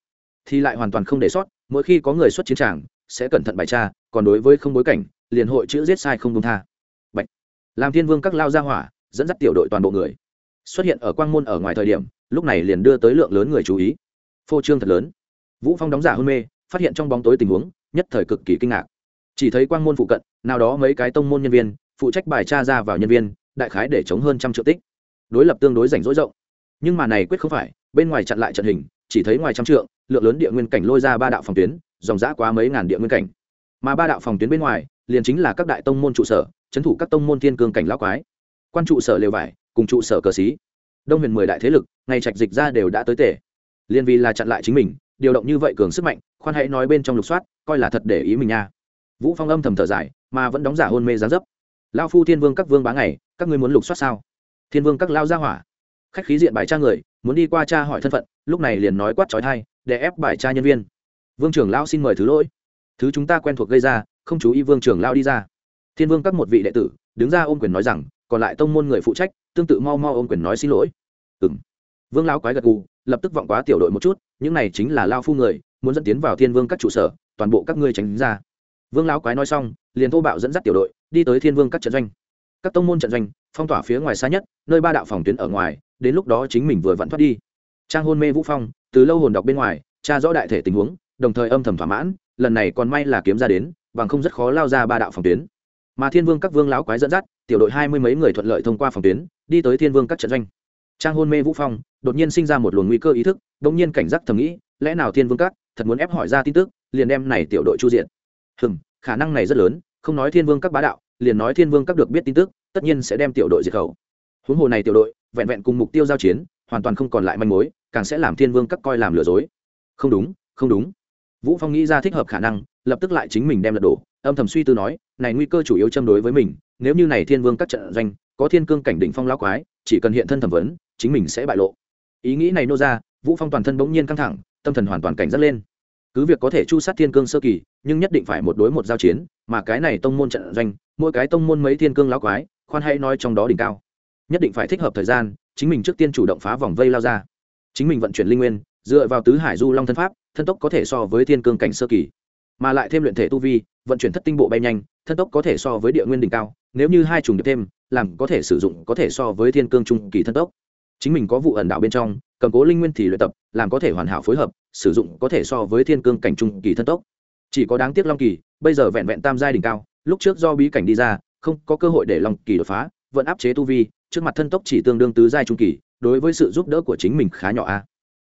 thì lại hoàn toàn không để sót, mỗi khi có người xuất chiến tràng, sẽ cẩn thận bài tra, còn đối với không bối cảnh, liền hội chữ giết sai không công tha. Bạch. làm thiên vương các lao ra hỏa, dẫn dắt tiểu đội toàn bộ người. Xuất hiện ở quang môn ở ngoài thời điểm, lúc này liền đưa tới lượng lớn người chú ý. Phô trương thật lớn. Vũ phong đóng giả hôn mê, phát hiện trong bóng tối tình huống, nhất thời cực kỳ kinh ngạc. Chỉ thấy quang môn phụ cận, nào đó mấy cái tông môn nhân viên, phụ trách bài tra ra vào nhân viên, đại khái để chống hơn trăm triệu tích. Đối lập tương đối rảnh rỗi rộng. Nhưng mà này quyết không phải, bên ngoài chặn lại trận hình, chỉ thấy ngoài trăm trượng lượng lớn địa nguyên cảnh lôi ra ba đạo phòng tuyến, dòng dã quá mấy ngàn địa nguyên cảnh. Mà ba đạo phòng tuyến bên ngoài, liền chính là các đại tông môn trụ sở trấn thủ các tông môn thiên cương cảnh lão quái. Quan trụ sở lều vải, cùng trụ sở cờ xí. Đông huyền mười đại thế lực ngày trạch dịch ra đều đã tới tể liền vì là chặn lại chính mình, điều động như vậy cường sức mạnh, khoan hãy nói bên trong lục soát, coi là thật để ý mình nha. Vũ phong âm thầm thở dài, mà vẫn đóng giả hôn mê gián dấp. Lao phu thiên vương các vương bá ngày, các ngươi muốn lục soát sao? Thiên vương các lao ra hỏa. Khách khí diện bài tra người, muốn đi qua cha hỏi thân phận, lúc này liền nói quát trói thai để ép bài tra nhân viên. Vương trưởng lao xin mời thứ lỗi. Thứ chúng ta quen thuộc gây ra, không chú ý vương trưởng lao đi ra. Thiên vương các một vị đệ tử, đứng ra ôm quyền nói rằng, còn lại tông môn người phụ trách, tương tự mau mau ôm quyền nói xin lỗi. Ừng vương lao quái gật gù, lập tức vọng quá tiểu đội một chút, những này chính là lao phu người, muốn dẫn tiến vào thiên vương các trụ sở, toàn bộ các ngươi tránh ra. Vương lão quái nói xong, liền thô bạo dẫn dắt tiểu đội, đi tới thiên vương các trận doanh. Các tông môn trận doanh, phong tỏa phía ngoài xa nhất, nơi ba đạo phòng tuyến ở ngoài, đến lúc đó chính mình vừa vặn thoát đi. Trang hôn mê vũ phong từ lâu hồn đọc bên ngoài, tra rõ đại thể tình huống, đồng thời âm thầm thỏa mãn, lần này còn may là kiếm ra đến, bằng không rất khó lao ra ba đạo phòng tuyến. Mà thiên vương các vương lão quái dẫn dắt, tiểu đội hai mươi mấy người thuận lợi thông qua phòng tuyến, đi tới thiên vương các trận doanh. Trang hôn mê vũ phong, đột nhiên sinh ra một luồng nguy cơ ý thức đ nhiên cảnh giác thầm nghĩ, lẽ nào thiên vương các thật muốn ép hỏi ra tin tức, liền đem này tiểu đội chu diện hừm, khả năng này rất lớn, không nói thiên vương các bá đạo, liền nói thiên vương các được biết tin tức, tất nhiên sẽ đem tiểu đội diệt khẩu. Huống hồ này tiểu đội, vẹn vẹn cùng mục tiêu giao chiến, hoàn toàn không còn lại manh mối càng sẽ làm thiên vương các coi làm lừa dối. Không đúng không đúng. Vũ phong nghĩ ra thích hợp khả năng, lập tức lại chính mình đem lật đổ, âm thầm suy tư nói, này nguy cơ chủ yếu châm đối với mình, nếu như này thiên vương các trận doanh, có thiên cương cảnh đỉnh phong lão quái, chỉ cần hiện thân thẩm vấn, chính mình sẽ bại lộ. Ý nghĩ này nô ra, vũ phong toàn thân bỗng nhiên căng thẳng, tâm thần hoàn toàn cảnh giác lên. Cứ việc có thể chu sát thiên cương sơ kỳ, nhưng nhất định phải một đối một giao chiến, mà cái này tông môn trận doanh, mỗi cái tông môn mấy thiên cương lão quái, khoan hay nói trong đó đỉnh cao. Nhất định phải thích hợp thời gian, chính mình trước tiên chủ động phá vòng vây lao ra chính mình vận chuyển linh nguyên, dựa vào tứ hải du long thân pháp, thân tốc có thể so với thiên cương cảnh sơ kỳ. Mà lại thêm luyện thể tu vi, vận chuyển thất tinh bộ bay nhanh, thân tốc có thể so với địa nguyên đỉnh cao, nếu như hai trùng được thêm, làm có thể sử dụng có thể so với thiên cương trung kỳ thân tốc. Chính mình có vụ ẩn đạo bên trong, cầm cố linh nguyên thì luyện tập, làm có thể hoàn hảo phối hợp, sử dụng có thể so với thiên cương cảnh trung kỳ thân tốc. Chỉ có đáng tiếc long kỳ, bây giờ vẹn vẹn tam giai đỉnh cao, lúc trước do bí cảnh đi ra, không có cơ hội để long kỳ đột phá, vẫn áp chế tu vi, trước mặt thân tốc chỉ tương đương tứ giai trung kỳ đối với sự giúp đỡ của chính mình khá nhỏ a.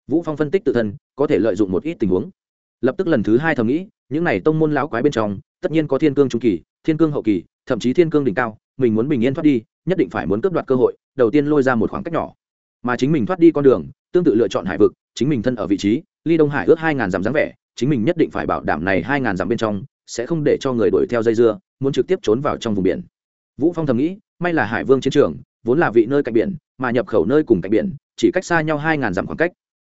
Vũ phong phân tích tự thân, có thể lợi dụng một ít tình huống. Lập tức lần thứ hai thầm nghĩ, những này tông môn lão quái bên trong, tất nhiên có thiên cương trung kỳ, thiên cương hậu kỳ, thậm chí thiên cương đỉnh cao, mình muốn bình yên thoát đi, nhất định phải muốn cướp đoạt cơ hội, đầu tiên lôi ra một khoảng cách nhỏ. Mà chính mình thoát đi con đường, tương tự lựa chọn hải vực, chính mình thân ở vị trí, ly đông hải ước hai ngàn dặm dáng vẻ, chính mình nhất định phải bảo đảm này hai ngàn dặm bên trong, sẽ không để cho người đuổi theo dây dưa, muốn trực tiếp trốn vào trong vùng biển. Vũ phong thầm nghĩ, may là hải vương chiến trường, vốn là vị nơi cạnh biển mà nhập khẩu nơi cùng cạnh biển, chỉ cách xa nhau hai ngàn dặm khoảng cách.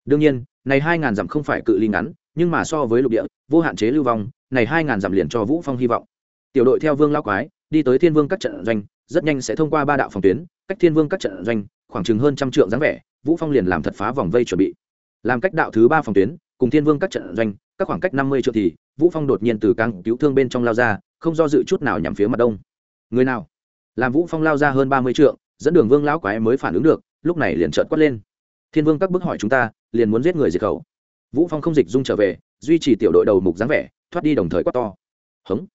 Đương nhiên, này hai ngàn dặm không phải cự ly ngắn, nhưng mà so với lục địa, vô hạn chế lưu vong, này hai ngàn dặm liền cho vũ phong hy vọng. Tiểu đội theo vương lao quái, đi tới thiên vương các trận doanh, rất nhanh sẽ thông qua ba đạo phòng tuyến, cách thiên vương các trận doanh khoảng chừng hơn trăm trượng dáng vẻ, vũ phong liền làm thật phá vòng vây chuẩn bị. Làm cách đạo thứ ba phòng tuyến, cùng thiên vương các trận doanh, các khoảng cách năm mươi trượng thì, vũ phong đột nhiên từ càng cứu thương bên trong lao ra, không do dự chút nào nhằm phía mặt đông. Người nào? Làm vũ phong lao ra hơn ba mươi trượng dẫn đường vương lão quái mới phản ứng được, lúc này liền trợn quát lên. Thiên vương các bước hỏi chúng ta, liền muốn giết người diệt khẩu. Vũ phong không dịch dung trở về, duy trì tiểu đội đầu mục dáng vẻ, thoát đi đồng thời quát to. Hống.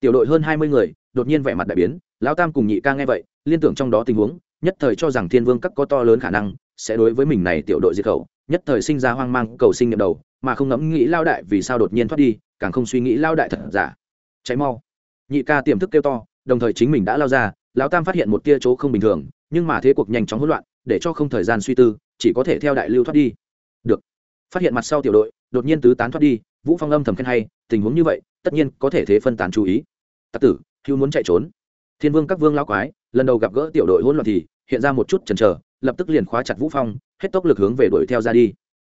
Tiểu đội hơn hai mươi người, đột nhiên vẻ mặt đại biến, lão tam cùng nhị ca nghe vậy, liên tưởng trong đó tình huống, nhất thời cho rằng thiên vương các có to lớn khả năng, sẽ đối với mình này tiểu đội diệt khẩu, nhất thời sinh ra hoang mang, cầu sinh nhậm đầu, mà không ngẫm nghĩ lao đại vì sao đột nhiên thoát đi, càng không suy nghĩ lao đại thật giả. Cháy mau. Nhị ca tiềm thức kêu to, đồng thời chính mình đã lao ra, lão tam phát hiện một tia chỗ không bình thường nhưng mà thế cuộc nhanh chóng hỗn loạn, để cho không thời gian suy tư, chỉ có thể theo đại lưu thoát đi. Được. Phát hiện mặt sau tiểu đội, đột nhiên tứ tán thoát đi, vũ phong âm thầm khen hay, tình huống như vậy, tất nhiên có thể thế phân tán chú ý. Tặc tử, hưu muốn chạy trốn. Thiên vương các vương lao quái, lần đầu gặp gỡ tiểu đội hỗn loạn thì, hiện ra một chút chần chờ, lập tức liền khóa chặt vũ phong, hết tốc lực hướng về đuổi theo ra đi.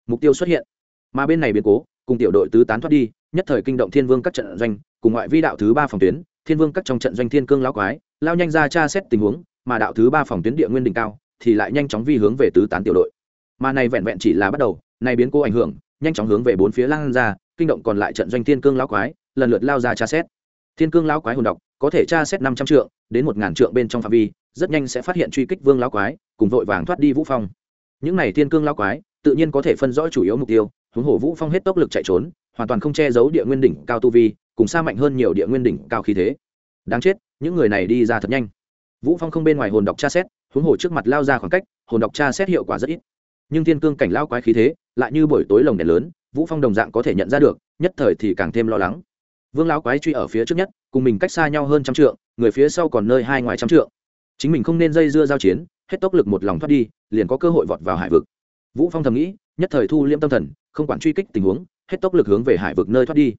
Mục tiêu xuất hiện. Mà bên này biến cố, cùng tiểu đội tứ tán thoát đi, nhất thời kinh động thiên vương các trận doanh cùng ngoại vi đạo thứ ba phòng tuyến, thiên vương các trong trận doanh thiên cương lão quái, lao nhanh ra tra xét tình huống, mà đạo thứ ba phòng tuyến địa nguyên đỉnh cao thì lại nhanh chóng vi hướng về tứ tán tiểu đội. Mà này vẹn vẹn chỉ là bắt đầu, này biến cố ảnh hưởng, nhanh chóng hướng về bốn phía lan ra, kinh động còn lại trận doanh thiên cương lão quái, lần lượt lao ra tra xét. Thiên cương lão quái hồn độc, có thể tra xét năm trăm trượng, đến một ngàn trượng bên trong phạm vi, rất nhanh sẽ phát hiện truy kích vương lão quái, cùng vội vàng thoát đi vũ phong. Những này thiên cương lão quái, tự nhiên có thể phân rõ chủ yếu mục tiêu, huống hồ vũ phong hết tốc lực chạy trốn, hoàn toàn không che giấu địa nguyên đỉnh cao tu vi cùng xa mạnh hơn nhiều địa nguyên đỉnh cao khí thế. Đáng chết, những người này đi ra thật nhanh. Vũ phong không bên ngoài hồn độc tra xét, huống hồ trước mặt lao ra khoảng cách, hồn độc tra xét hiệu quả rất ít. Nhưng thiên cương cảnh lao quái khí thế, lại như buổi tối lồng đèn lớn, vũ phong đồng dạng có thể nhận ra được, nhất thời thì càng thêm lo lắng. Vương lão quái truy ở phía trước nhất, cùng mình cách xa nhau hơn trăm trượng, người phía sau còn nơi hai ngoài trăm trượng. Chính mình không nên dây dưa giao chiến, hết tốc lực một lòng thoát đi, liền có cơ hội vọt vào hải vực. Vũ phong thầm nghĩ, nhất thời thu liễm tâm thần, không quản truy kích tình huống, hết tốc lực hướng về hải vực nơi thoát đi.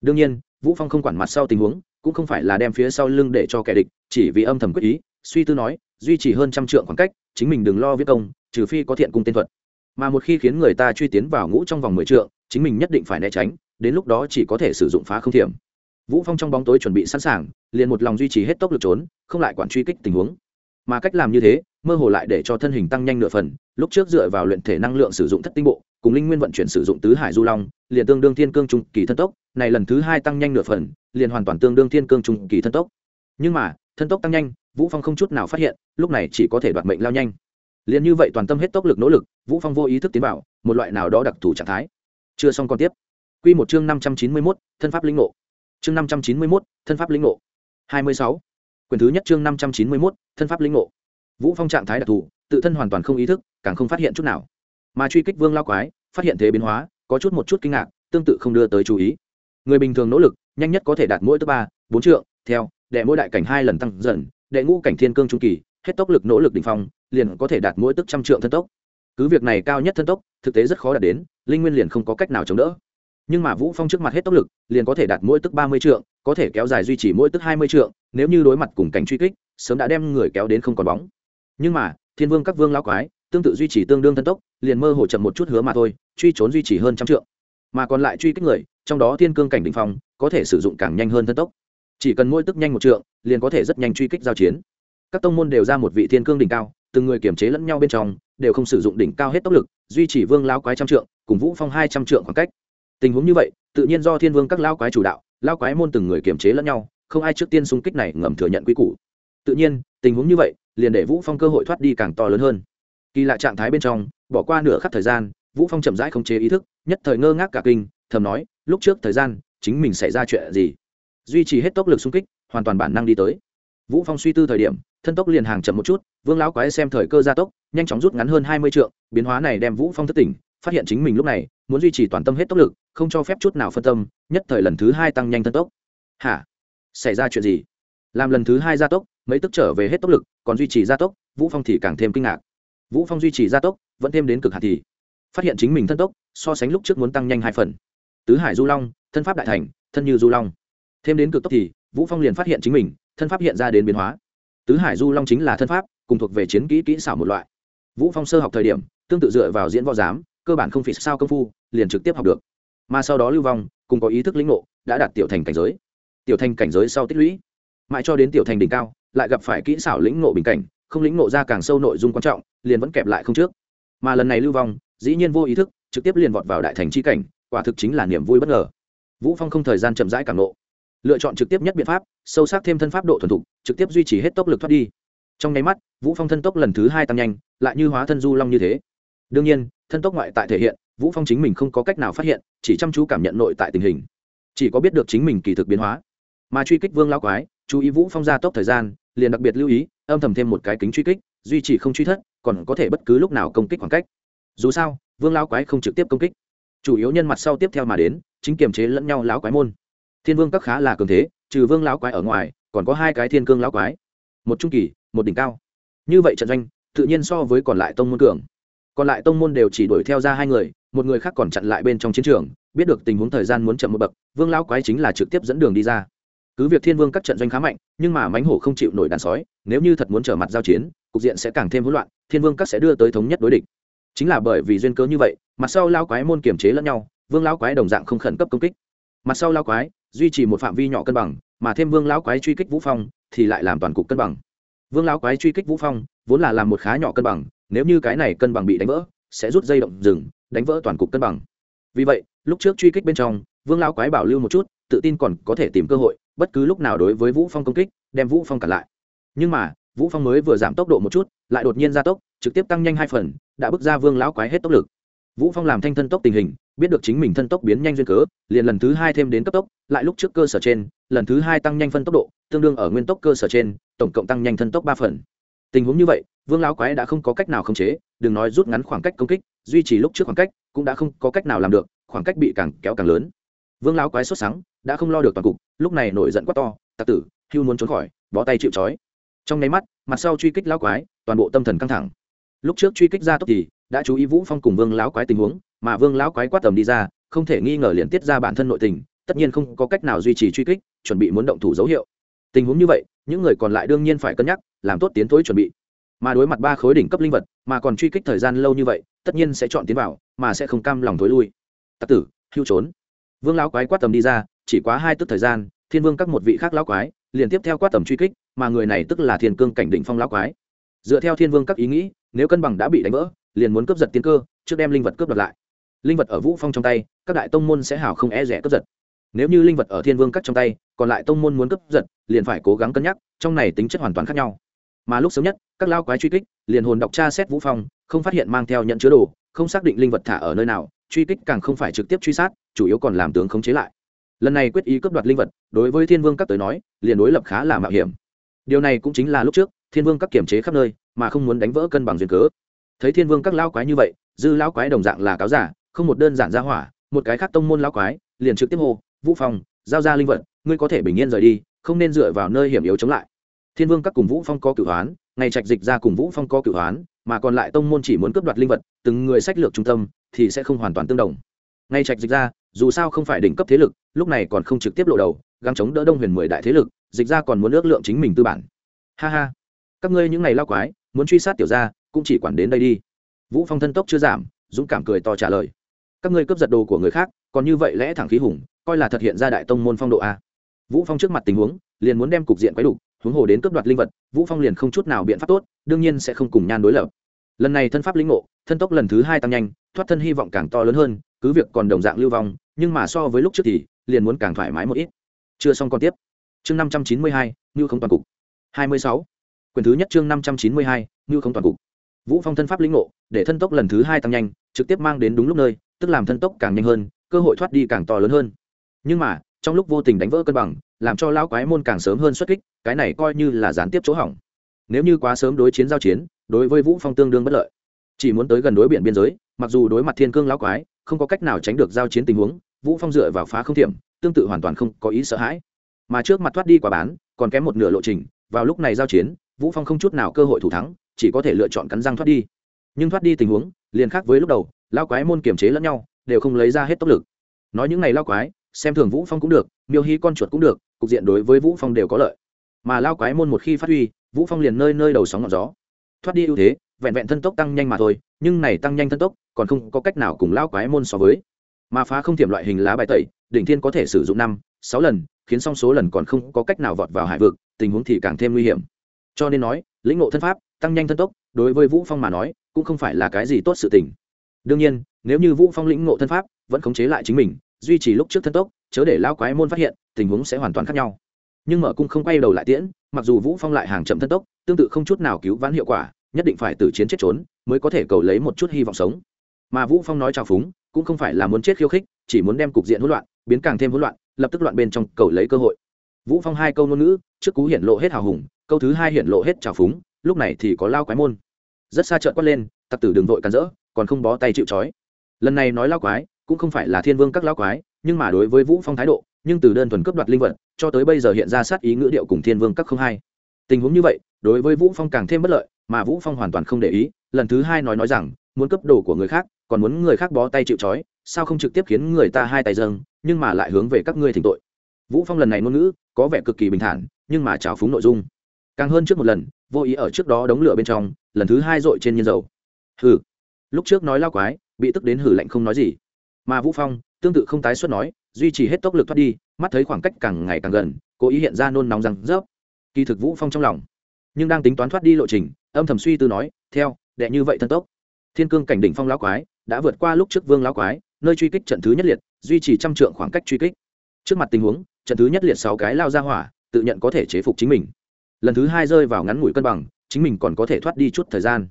Đương nhiên vũ phong không quản mặt sau tình huống, cũng không phải là đem phía sau lưng để cho kẻ địch, chỉ vì âm thầm quyết ý, suy tư nói, duy trì hơn trăm trượng khoảng cách, chính mình đừng lo viết công, trừ phi có thiện cung tên thuật. Mà một khi khiến người ta truy tiến vào ngũ trong vòng mười trượng, chính mình nhất định phải né tránh, đến lúc đó chỉ có thể sử dụng phá không thiểm. Vũ phong trong bóng tối chuẩn bị sẵn sàng, liền một lòng duy trì hết tốc lực trốn, không lại quản truy kích tình huống. Mà cách làm như thế, mơ hồ lại để cho thân hình tăng nhanh nửa phần, lúc trước dựa vào luyện thể năng lượng sử dụng thất tinh bộ cùng linh nguyên vận chuyển sử dụng tứ hải du long liền tương đương thiên cương trung kỳ thân tốc này lần thứ hai tăng nhanh nửa phần liền hoàn toàn tương đương thiên cương trung kỳ thân tốc. Nhưng mà thân tốc tăng nhanh vũ phong không chút nào phát hiện lúc này chỉ có thể đoạt mệnh lao nhanh. Liền như vậy toàn tâm hết tốc lực nỗ lực vũ phong vô ý thức tiến vào một loại nào đó đặc thù trạng thái. Chưa xong còn tiếp. Quy một chương 591, thân pháp linh ngộ. Chương 591, thân pháp linh ngộ. 26. quyển thứ nhất chương 591, thân pháp linh ngộ. Vũ phong trạng thái đặc thù tự thân hoàn toàn không ý thức càng không phát hiện chút nào mà truy kích vương lao quái, phát hiện thế biến hóa, có chút một chút kinh ngạc, tương tự không đưa tới chú ý. Người bình thường nỗ lực, nhanh nhất có thể đạt mỗi thứ ba, bốn trượng, theo, đệ mỗi đại cảnh hai lần tăng dần, đệ ngũ cảnh thiên cương trung kỳ, hết tốc lực nỗ lực đỉnh phong, liền có thể đạt mỗi tức trăm trượng thân tốc. Cứ việc này cao nhất thân tốc, thực tế rất khó đạt đến, linh nguyên liền không có cách nào chống đỡ. Nhưng mà vũ phong trước mặt hết tốc lực, liền có thể đạt mỗi tức ba mươi trượng, có thể kéo dài duy trì mỗi tức hai mươi trượng, nếu như đối mặt cùng cảnh truy kích, sớm đã đem người kéo đến không còn bóng. Nhưng mà, thiên vương các vương lao quái tương tự duy trì tương đương thân tốc, liền mơ hồ chậm một chút hứa mà thôi, truy trốn duy trì hơn trăm trượng. Mà còn lại truy kích người, trong đó thiên cương cảnh đỉnh phong, có thể sử dụng càng nhanh hơn thân tốc. Chỉ cần mỗi tức nhanh một trượng, liền có thể rất nhanh truy kích giao chiến. Các tông môn đều ra một vị thiên cương đỉnh cao, từng người kiểm chế lẫn nhau bên trong, đều không sử dụng đỉnh cao hết tốc lực, duy trì vương lao quái trăm trượng, cùng vũ phong hai trăm trượng khoảng cách. Tình huống như vậy, tự nhiên do thiên vương các lao quái chủ đạo lao quái môn từng người kiểm chế lẫn nhau, không ai trước tiên xung kích này ngầm thừa nhận quy củ. Tự nhiên, tình huống như vậy, liền để vũ phong cơ hội thoát đi càng to lớn hơn kỳ lạ trạng thái bên trong, bỏ qua nửa khắc thời gian, vũ phong chậm rãi không chế ý thức, nhất thời ngơ ngác cả kinh, thầm nói, lúc trước thời gian, chính mình xảy ra chuyện gì? Duy trì hết tốc lực xung kích, hoàn toàn bản năng đi tới. Vũ phong suy tư thời điểm, thân tốc liền hàng chậm một chút, vương lão quái xem thời cơ gia tốc, nhanh chóng rút ngắn hơn hai mươi trượng, biến hóa này đem vũ phong thất tỉnh, phát hiện chính mình lúc này, muốn duy trì toàn tâm hết tốc lực, không cho phép chút nào phân tâm, nhất thời lần thứ hai tăng nhanh thân tốc. Hả? Xảy ra chuyện gì? Làm lần thứ hai gia tốc, mấy tức trở về hết tốc lực, còn duy trì gia tốc, vũ phong thì càng thêm kinh ngạc vũ phong duy trì gia tốc, vẫn thêm đến cực hạt thì phát hiện chính mình thân tốc, so sánh lúc trước muốn tăng nhanh hai phần. Tứ hải du long, thân pháp đại thành, thân như du long. Thêm đến cực tốc thì, vũ phong liền phát hiện chính mình, thân pháp hiện ra đến biến hóa. Tứ hải du long chính là thân pháp, cùng thuộc về chiến kỹ kỹ xảo một loại. Vũ phong sơ học thời điểm, tương tự dựa vào diễn võ giám, cơ bản không phải sao công phu, liền trực tiếp học được. Mà sau đó lưu vong, cùng có ý thức lĩnh ngộ, đã đạt tiểu thành cảnh giới. Tiểu thành cảnh giới sau tích lũy. Mãi cho đến tiểu thành đỉnh cao, lại gặp phải kỹ xảo lĩnh ngộ bình cảnh không lĩnh nộ ra càng sâu nội dung quan trọng, liền vẫn kẹp lại không trước. Mà lần này lưu vong, dĩ nhiên vô ý thức, trực tiếp liền vọt vào đại thành chi cảnh, quả thực chính là niềm vui bất ngờ. Vũ phong không thời gian chậm rãi cảm nộ. Lựa chọn trực tiếp nhất biện pháp, sâu sắc thêm thân pháp độ thuần thục, trực tiếp duy trì hết tốc lực thoát đi. Trong nháy mắt, vũ phong thân tốc lần thứ hai tăng nhanh, lại như hóa thân du long như thế. Đương nhiên, thân tốc ngoại tại thể hiện, vũ phong chính mình không có cách nào phát hiện, chỉ chăm chú cảm nhận nội tại tình hình. Chỉ có biết được chính mình kỳ thực biến hóa mà truy kích vương lão quái, chú ý vũ phong gia tốc thời gian, liền đặc biệt lưu ý, âm thầm thêm một cái kính truy kích, duy trì không truy thất, còn có thể bất cứ lúc nào công kích khoảng cách. Dù sao, vương lão quái không trực tiếp công kích. Chủ yếu nhân mặt sau tiếp theo mà đến, chính kiềm chế lẫn nhau lão quái môn. Thiên vương các khá là cường thế, trừ vương lão quái ở ngoài, còn có hai cái thiên cương lão quái. Một trung kỳ, một đỉnh cao. Như vậy trận doanh, tự nhiên so với còn lại tông môn cường. Còn lại tông môn đều chỉ đuổi theo ra hai người, một người khác còn chặn lại bên trong chiến trường, biết được tình huống thời gian muốn chậm một bậc, vương lão quái chính là trực tiếp dẫn đường đi ra cứ việc thiên vương các trận doanh khá mạnh, nhưng mà mánh hổ không chịu nổi đàn sói, nếu như thật muốn trở mặt giao chiến, cục diện sẽ càng thêm hỗn loạn, thiên vương các sẽ đưa tới thống nhất đối địch. Chính là bởi vì duyên cớ như vậy, mặt sau lao quái môn kiềm chế lẫn nhau, vương lao quái đồng dạng không khẩn cấp công kích. Mặt sau lao quái, duy trì một phạm vi nhỏ cân bằng, mà thêm vương lao quái truy kích vũ phong, thì lại làm toàn cục cân bằng. Vương lao quái truy kích vũ phong, vốn là làm một khá nhỏ cân bằng, nếu như cái này cân bằng bị đánh vỡ, sẽ rút dây động rừng, đánh vỡ toàn cục cân bằng. Vì vậy, lúc trước truy kích bên trong, vương lão quái bảo lưu một chút, tự tin còn có thể tìm cơ hội bất cứ lúc nào đối với vũ phong công kích, đem vũ phong cản lại. Nhưng mà, vũ phong mới vừa giảm tốc độ một chút, lại đột nhiên gia tốc, trực tiếp tăng nhanh hai phần, đã bước ra vương lão quái hết tốc lực. Vũ phong làm thanh thân tốc tình hình, biết được chính mình thân tốc biến nhanh duyên cớ, liền lần thứ hai thêm đến cấp tốc, lại lúc trước cơ sở trên, lần thứ hai tăng nhanh phân tốc độ, tương đương ở nguyên tốc cơ sở trên, tổng cộng tăng nhanh thân tốc ba phần. Tình huống như vậy, vương lão quái đã không có cách nào khống chế, đừng nói rút ngắn khoảng cách công kích, duy trì lúc trước khoảng cách, cũng đã không có cách nào làm được, khoảng cách bị càng kéo càng lớn vương lão quái sốt sắng, đã không lo được toàn cục lúc này nổi giận quá to tặc tử hưu muốn trốn khỏi bó tay chịu trói. Trong nháy mắt mặt sau truy kích lão quái toàn bộ tâm thần căng thẳng. Lúc trước truy kích ra tốc thì đã chú ý vũ phong cùng vương lão quái tình huống mà vương lão quái quát tầm đi ra không thể nghi ngờ liền tiết ra bản thân nội tình tất nhiên không có cách nào duy trì truy kích chuẩn bị muốn động thủ dấu hiệu. Tình huống như vậy những người còn lại đương nhiên phải cân nhắc làm tốt tiến thối chuẩn bị. Mà đối mặt ba khối đỉnh cấp linh vật mà còn truy kích thời gian lâu như vậy tất nhiên sẽ chọn tiến vào mà sẽ không cam lòng thối lui. Tặc tử hưu trốn vương lão quái quát tầm đi ra, chỉ quá hai tức thời gian, thiên vương các một vị khác lão quái, liền tiếp theo quát tầm truy kích, mà người này tức là thiên cương cảnh đỉnh phong lão quái. Dựa theo thiên vương các ý nghĩ, nếu cân bằng đã bị đánh vỡ, liền muốn cướp giật tiên cơ, trước đem linh vật cướp đoạt lại. Linh vật ở vũ phong trong tay, các đại tông môn sẽ hào không e rẻ cướp giật. Nếu như linh vật ở thiên vương các trong tay, còn lại tông môn muốn cướp giật, liền phải cố gắng cân nhắc, trong này tính chất hoàn toàn khác nhau. Mà lúc sớm nhất, các lao quái truy kích, liền hồn đọc tra xét vũ phong, không phát hiện mang theo nhận chứa đồ, không xác định linh vật thả ở nơi nào truy kích càng không phải trực tiếp truy sát, chủ yếu còn làm tướng khống chế lại. Lần này quyết ý cướp đoạt linh vật, đối với thiên vương các tới nói, liền đối lập khá là mạo hiểm. Điều này cũng chính là lúc trước, thiên vương các kiểm chế khắp nơi, mà không muốn đánh vỡ cân bằng duyên cớ. Thấy thiên vương các lao quái như vậy, dư lao quái đồng dạng là cáo giả, không một đơn giản ra hỏa, một cái khác tông môn lao quái, liền trực tiếp hô, vũ phong, giao ra linh vật, ngươi có thể bình yên rời đi, không nên dựa vào nơi hiểm yếu chống lại. Thiên vương các cùng vũ phong có cửu hoán, ngày trạch dịch ra cùng vũ phong có cửu hoán, mà còn lại tông môn chỉ muốn cướp đoạt linh vật, từng người sách lược trung tâm thì sẽ không hoàn toàn tương đồng. Ngay trạch dịch ra dù sao không phải đỉnh cấp thế lực, lúc này còn không trực tiếp lộ đầu, gắng chống đỡ đông huyền mười đại thế lực, dịch ra còn muốn ước lượng chính mình tư bản. Ha ha. Các ngươi những ngày lao quái, muốn truy sát tiểu gia, cũng chỉ quản đến đây đi. Vũ phong thân tốc chưa giảm, dũng cảm cười to trả lời. Các ngươi cướp giật đồ của người khác, còn như vậy lẽ thẳng khí hùng, coi là thật hiện ra đại tông môn phong độ a. Vũ phong trước mặt tình huống, liền muốn đem cục diện quấy đủ, huống hồ đến cướp đoạt linh vật, vũ phong liền không chút nào biện pháp tốt, đương nhiên sẽ không cùng nhan đối lập. Lần này thân pháp lĩnh ngộ, thân tốc lần thứ hai tăng nhanh thoát thân hy vọng càng to lớn hơn, cứ việc còn đồng dạng lưu vong, nhưng mà so với lúc trước thì, liền muốn càng thoải mái một ít. Chưa xong còn tiếp. Chương năm trăm chín mươi hai như không toàn cục. hai mươi sáu. Quyển thứ nhất chương năm trăm chín mươi hai như không toàn cục. Vũ phong thân pháp lĩnh ngộ, để thân tốc lần thứ hai tăng nhanh, trực tiếp mang đến đúng lúc nơi, tức làm thân tốc càng nhanh hơn, cơ hội thoát đi càng to lớn hơn. Nhưng mà, trong lúc vô tình đánh vỡ cân bằng, làm cho lão quái môn càng sớm hơn xuất kích, cái này coi như là gián tiếp chỗ hỏng. Nếu như quá sớm đối chiến giao chiến, đối với vũ phong tương đương bất lợi. Chỉ muốn tới gần đối biển biên giới mặc dù đối mặt thiên cương lão quái, không có cách nào tránh được giao chiến tình huống, vũ phong dựa vào phá không thiểm, tương tự hoàn toàn không có ý sợ hãi. Mà trước mặt thoát đi quả bán, còn kém một nửa lộ trình, vào lúc này giao chiến, vũ phong không chút nào cơ hội thủ thắng, chỉ có thể lựa chọn cắn răng thoát đi. Nhưng thoát đi tình huống, liền khác với lúc đầu lao quái môn kiềm chế lẫn nhau, đều không lấy ra hết tốc lực. Nói những ngày lao quái, xem thường vũ phong cũng được, miêu hy con chuột cũng được, cục diện đối với vũ phong đều có lợi. Mà lao quái môn một khi phát huy, vũ phong liền nơi nơi đầu sóng ngọn gió. Thoát đi ưu thế vẹn vẹn thân tốc tăng nhanh mà thôi, nhưng này tăng nhanh thân tốc còn không có cách nào cùng lao quái môn so với. Mà phá không thiểm loại hình lá bài tẩy, đỉnh thiên có thể sử dụng năm, sáu lần, khiến song số lần còn không có cách nào vọt vào hải vực, tình huống thì càng thêm nguy hiểm. Cho nên nói, lĩnh ngộ thân pháp, tăng nhanh thân tốc, đối với vũ phong mà nói, cũng không phải là cái gì tốt sự tình. Đương nhiên, nếu như vũ phong lĩnh ngộ thân pháp, vẫn khống chế lại chính mình, duy trì lúc trước thân tốc, chớ để lao quái môn phát hiện, tình huống sẽ hoàn toàn khác nhau. Nhưng mở cung không quay đầu lại tiễn, mặc dù vũ phong lại hàng chậm thân tốc, tương tự không chút nào cứu vãn hiệu quả nhất định phải từ chiến chết trốn mới có thể cầu lấy một chút hy vọng sống. Mà vũ phong nói chào phúng, cũng không phải là muốn chết khiêu khích, chỉ muốn đem cục diện hỗn loạn, biến càng thêm hỗn loạn, lập tức loạn bên trong cầu lấy cơ hội. Vũ phong hai câu ngôn ngữ, trước cú hiển lộ hết hào hùng, câu thứ hai hiển lộ hết trào phúng, lúc này thì có lao quái môn. Rất xa trợn quát lên, tặc tử đường vội cắn rỡ, còn không bó tay chịu trói. Lần này nói lao quái, cũng không phải là thiên vương các lao quái, nhưng mà đối với vũ phong thái độ, nhưng từ đơn thuần cướp đoạt linh vật, cho tới bây giờ hiện ra sát ý ngữ điệu cùng thiên vương các không hai tình huống như vậy, đối với vũ phong càng thêm bất lợi mà vũ phong hoàn toàn không để ý, lần thứ hai nói nói rằng, muốn cướp đồ của người khác, còn muốn người khác bó tay chịu trói, sao không trực tiếp khiến người ta hai tay dâng, nhưng mà lại hướng về các ngươi thỉnh tội. Vũ phong lần này ngôn ngữ, có vẻ cực kỳ bình thản, nhưng mà trào phúng nội dung. Càng hơn trước một lần, vô ý ở trước đó đống lửa bên trong, lần thứ hai dội trên nhiên dầu. Hừ. Lúc trước nói lao quái, bị tức đến hử lạnh không nói gì. Mà vũ phong, tương tự không tái xuất nói, duy trì hết tốc lực thoát đi, mắt thấy khoảng cách càng ngày càng gần, cố ý hiện ra nôn nóng răng rớp. Kỳ thực vũ phong trong lòng nhưng đang tính toán thoát đi lộ trình, âm thầm suy tư nói, theo, đệ như vậy thân tốc. Thiên cương cảnh đỉnh phong lão quái, đã vượt qua lúc trước vương lão quái, nơi truy kích trận thứ nhất liệt, duy trì trăm trượng khoảng cách truy kích. Trước mặt tình huống, trận thứ nhất liệt sáu cái lao ra hỏa, tự nhận có thể chế phục chính mình. Lần thứ hai rơi vào ngắn ngủi cân bằng, chính mình còn có thể thoát đi chút thời gian.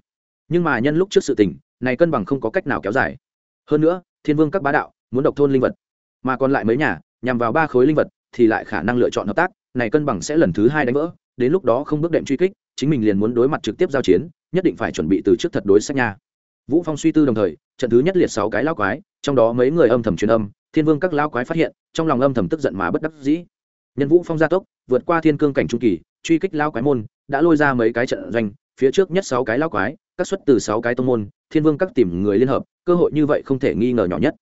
Nhưng mà nhân lúc trước sự tình, này cân bằng không có cách nào kéo dài. Hơn nữa, thiên vương các bá đạo, muốn độc thôn linh vật, mà còn lại mấy nhà, nhằm vào ba khối linh vật, thì lại khả năng lựa chọn hợp tác này cân bằng sẽ lần thứ hai đánh vỡ, đến lúc đó không bước đệm truy kích, chính mình liền muốn đối mặt trực tiếp giao chiến, nhất định phải chuẩn bị từ trước thật đối sách nha. Vũ phong suy tư đồng thời, trận thứ nhất liệt sáu cái lao quái, trong đó mấy người âm thầm truyền âm, thiên vương các lao quái phát hiện, trong lòng âm thầm tức giận mà bất đắc dĩ. Nhân vũ phong gia tốc, vượt qua thiên cương cảnh trung kỳ, truy kích lao quái môn, đã lôi ra mấy cái trận doanh, phía trước nhất sáu cái lao quái, các xuất từ sáu cái tông môn, thiên vương các tìm người liên hợp, cơ hội như vậy không thể nghi ngờ nhỏ nhất.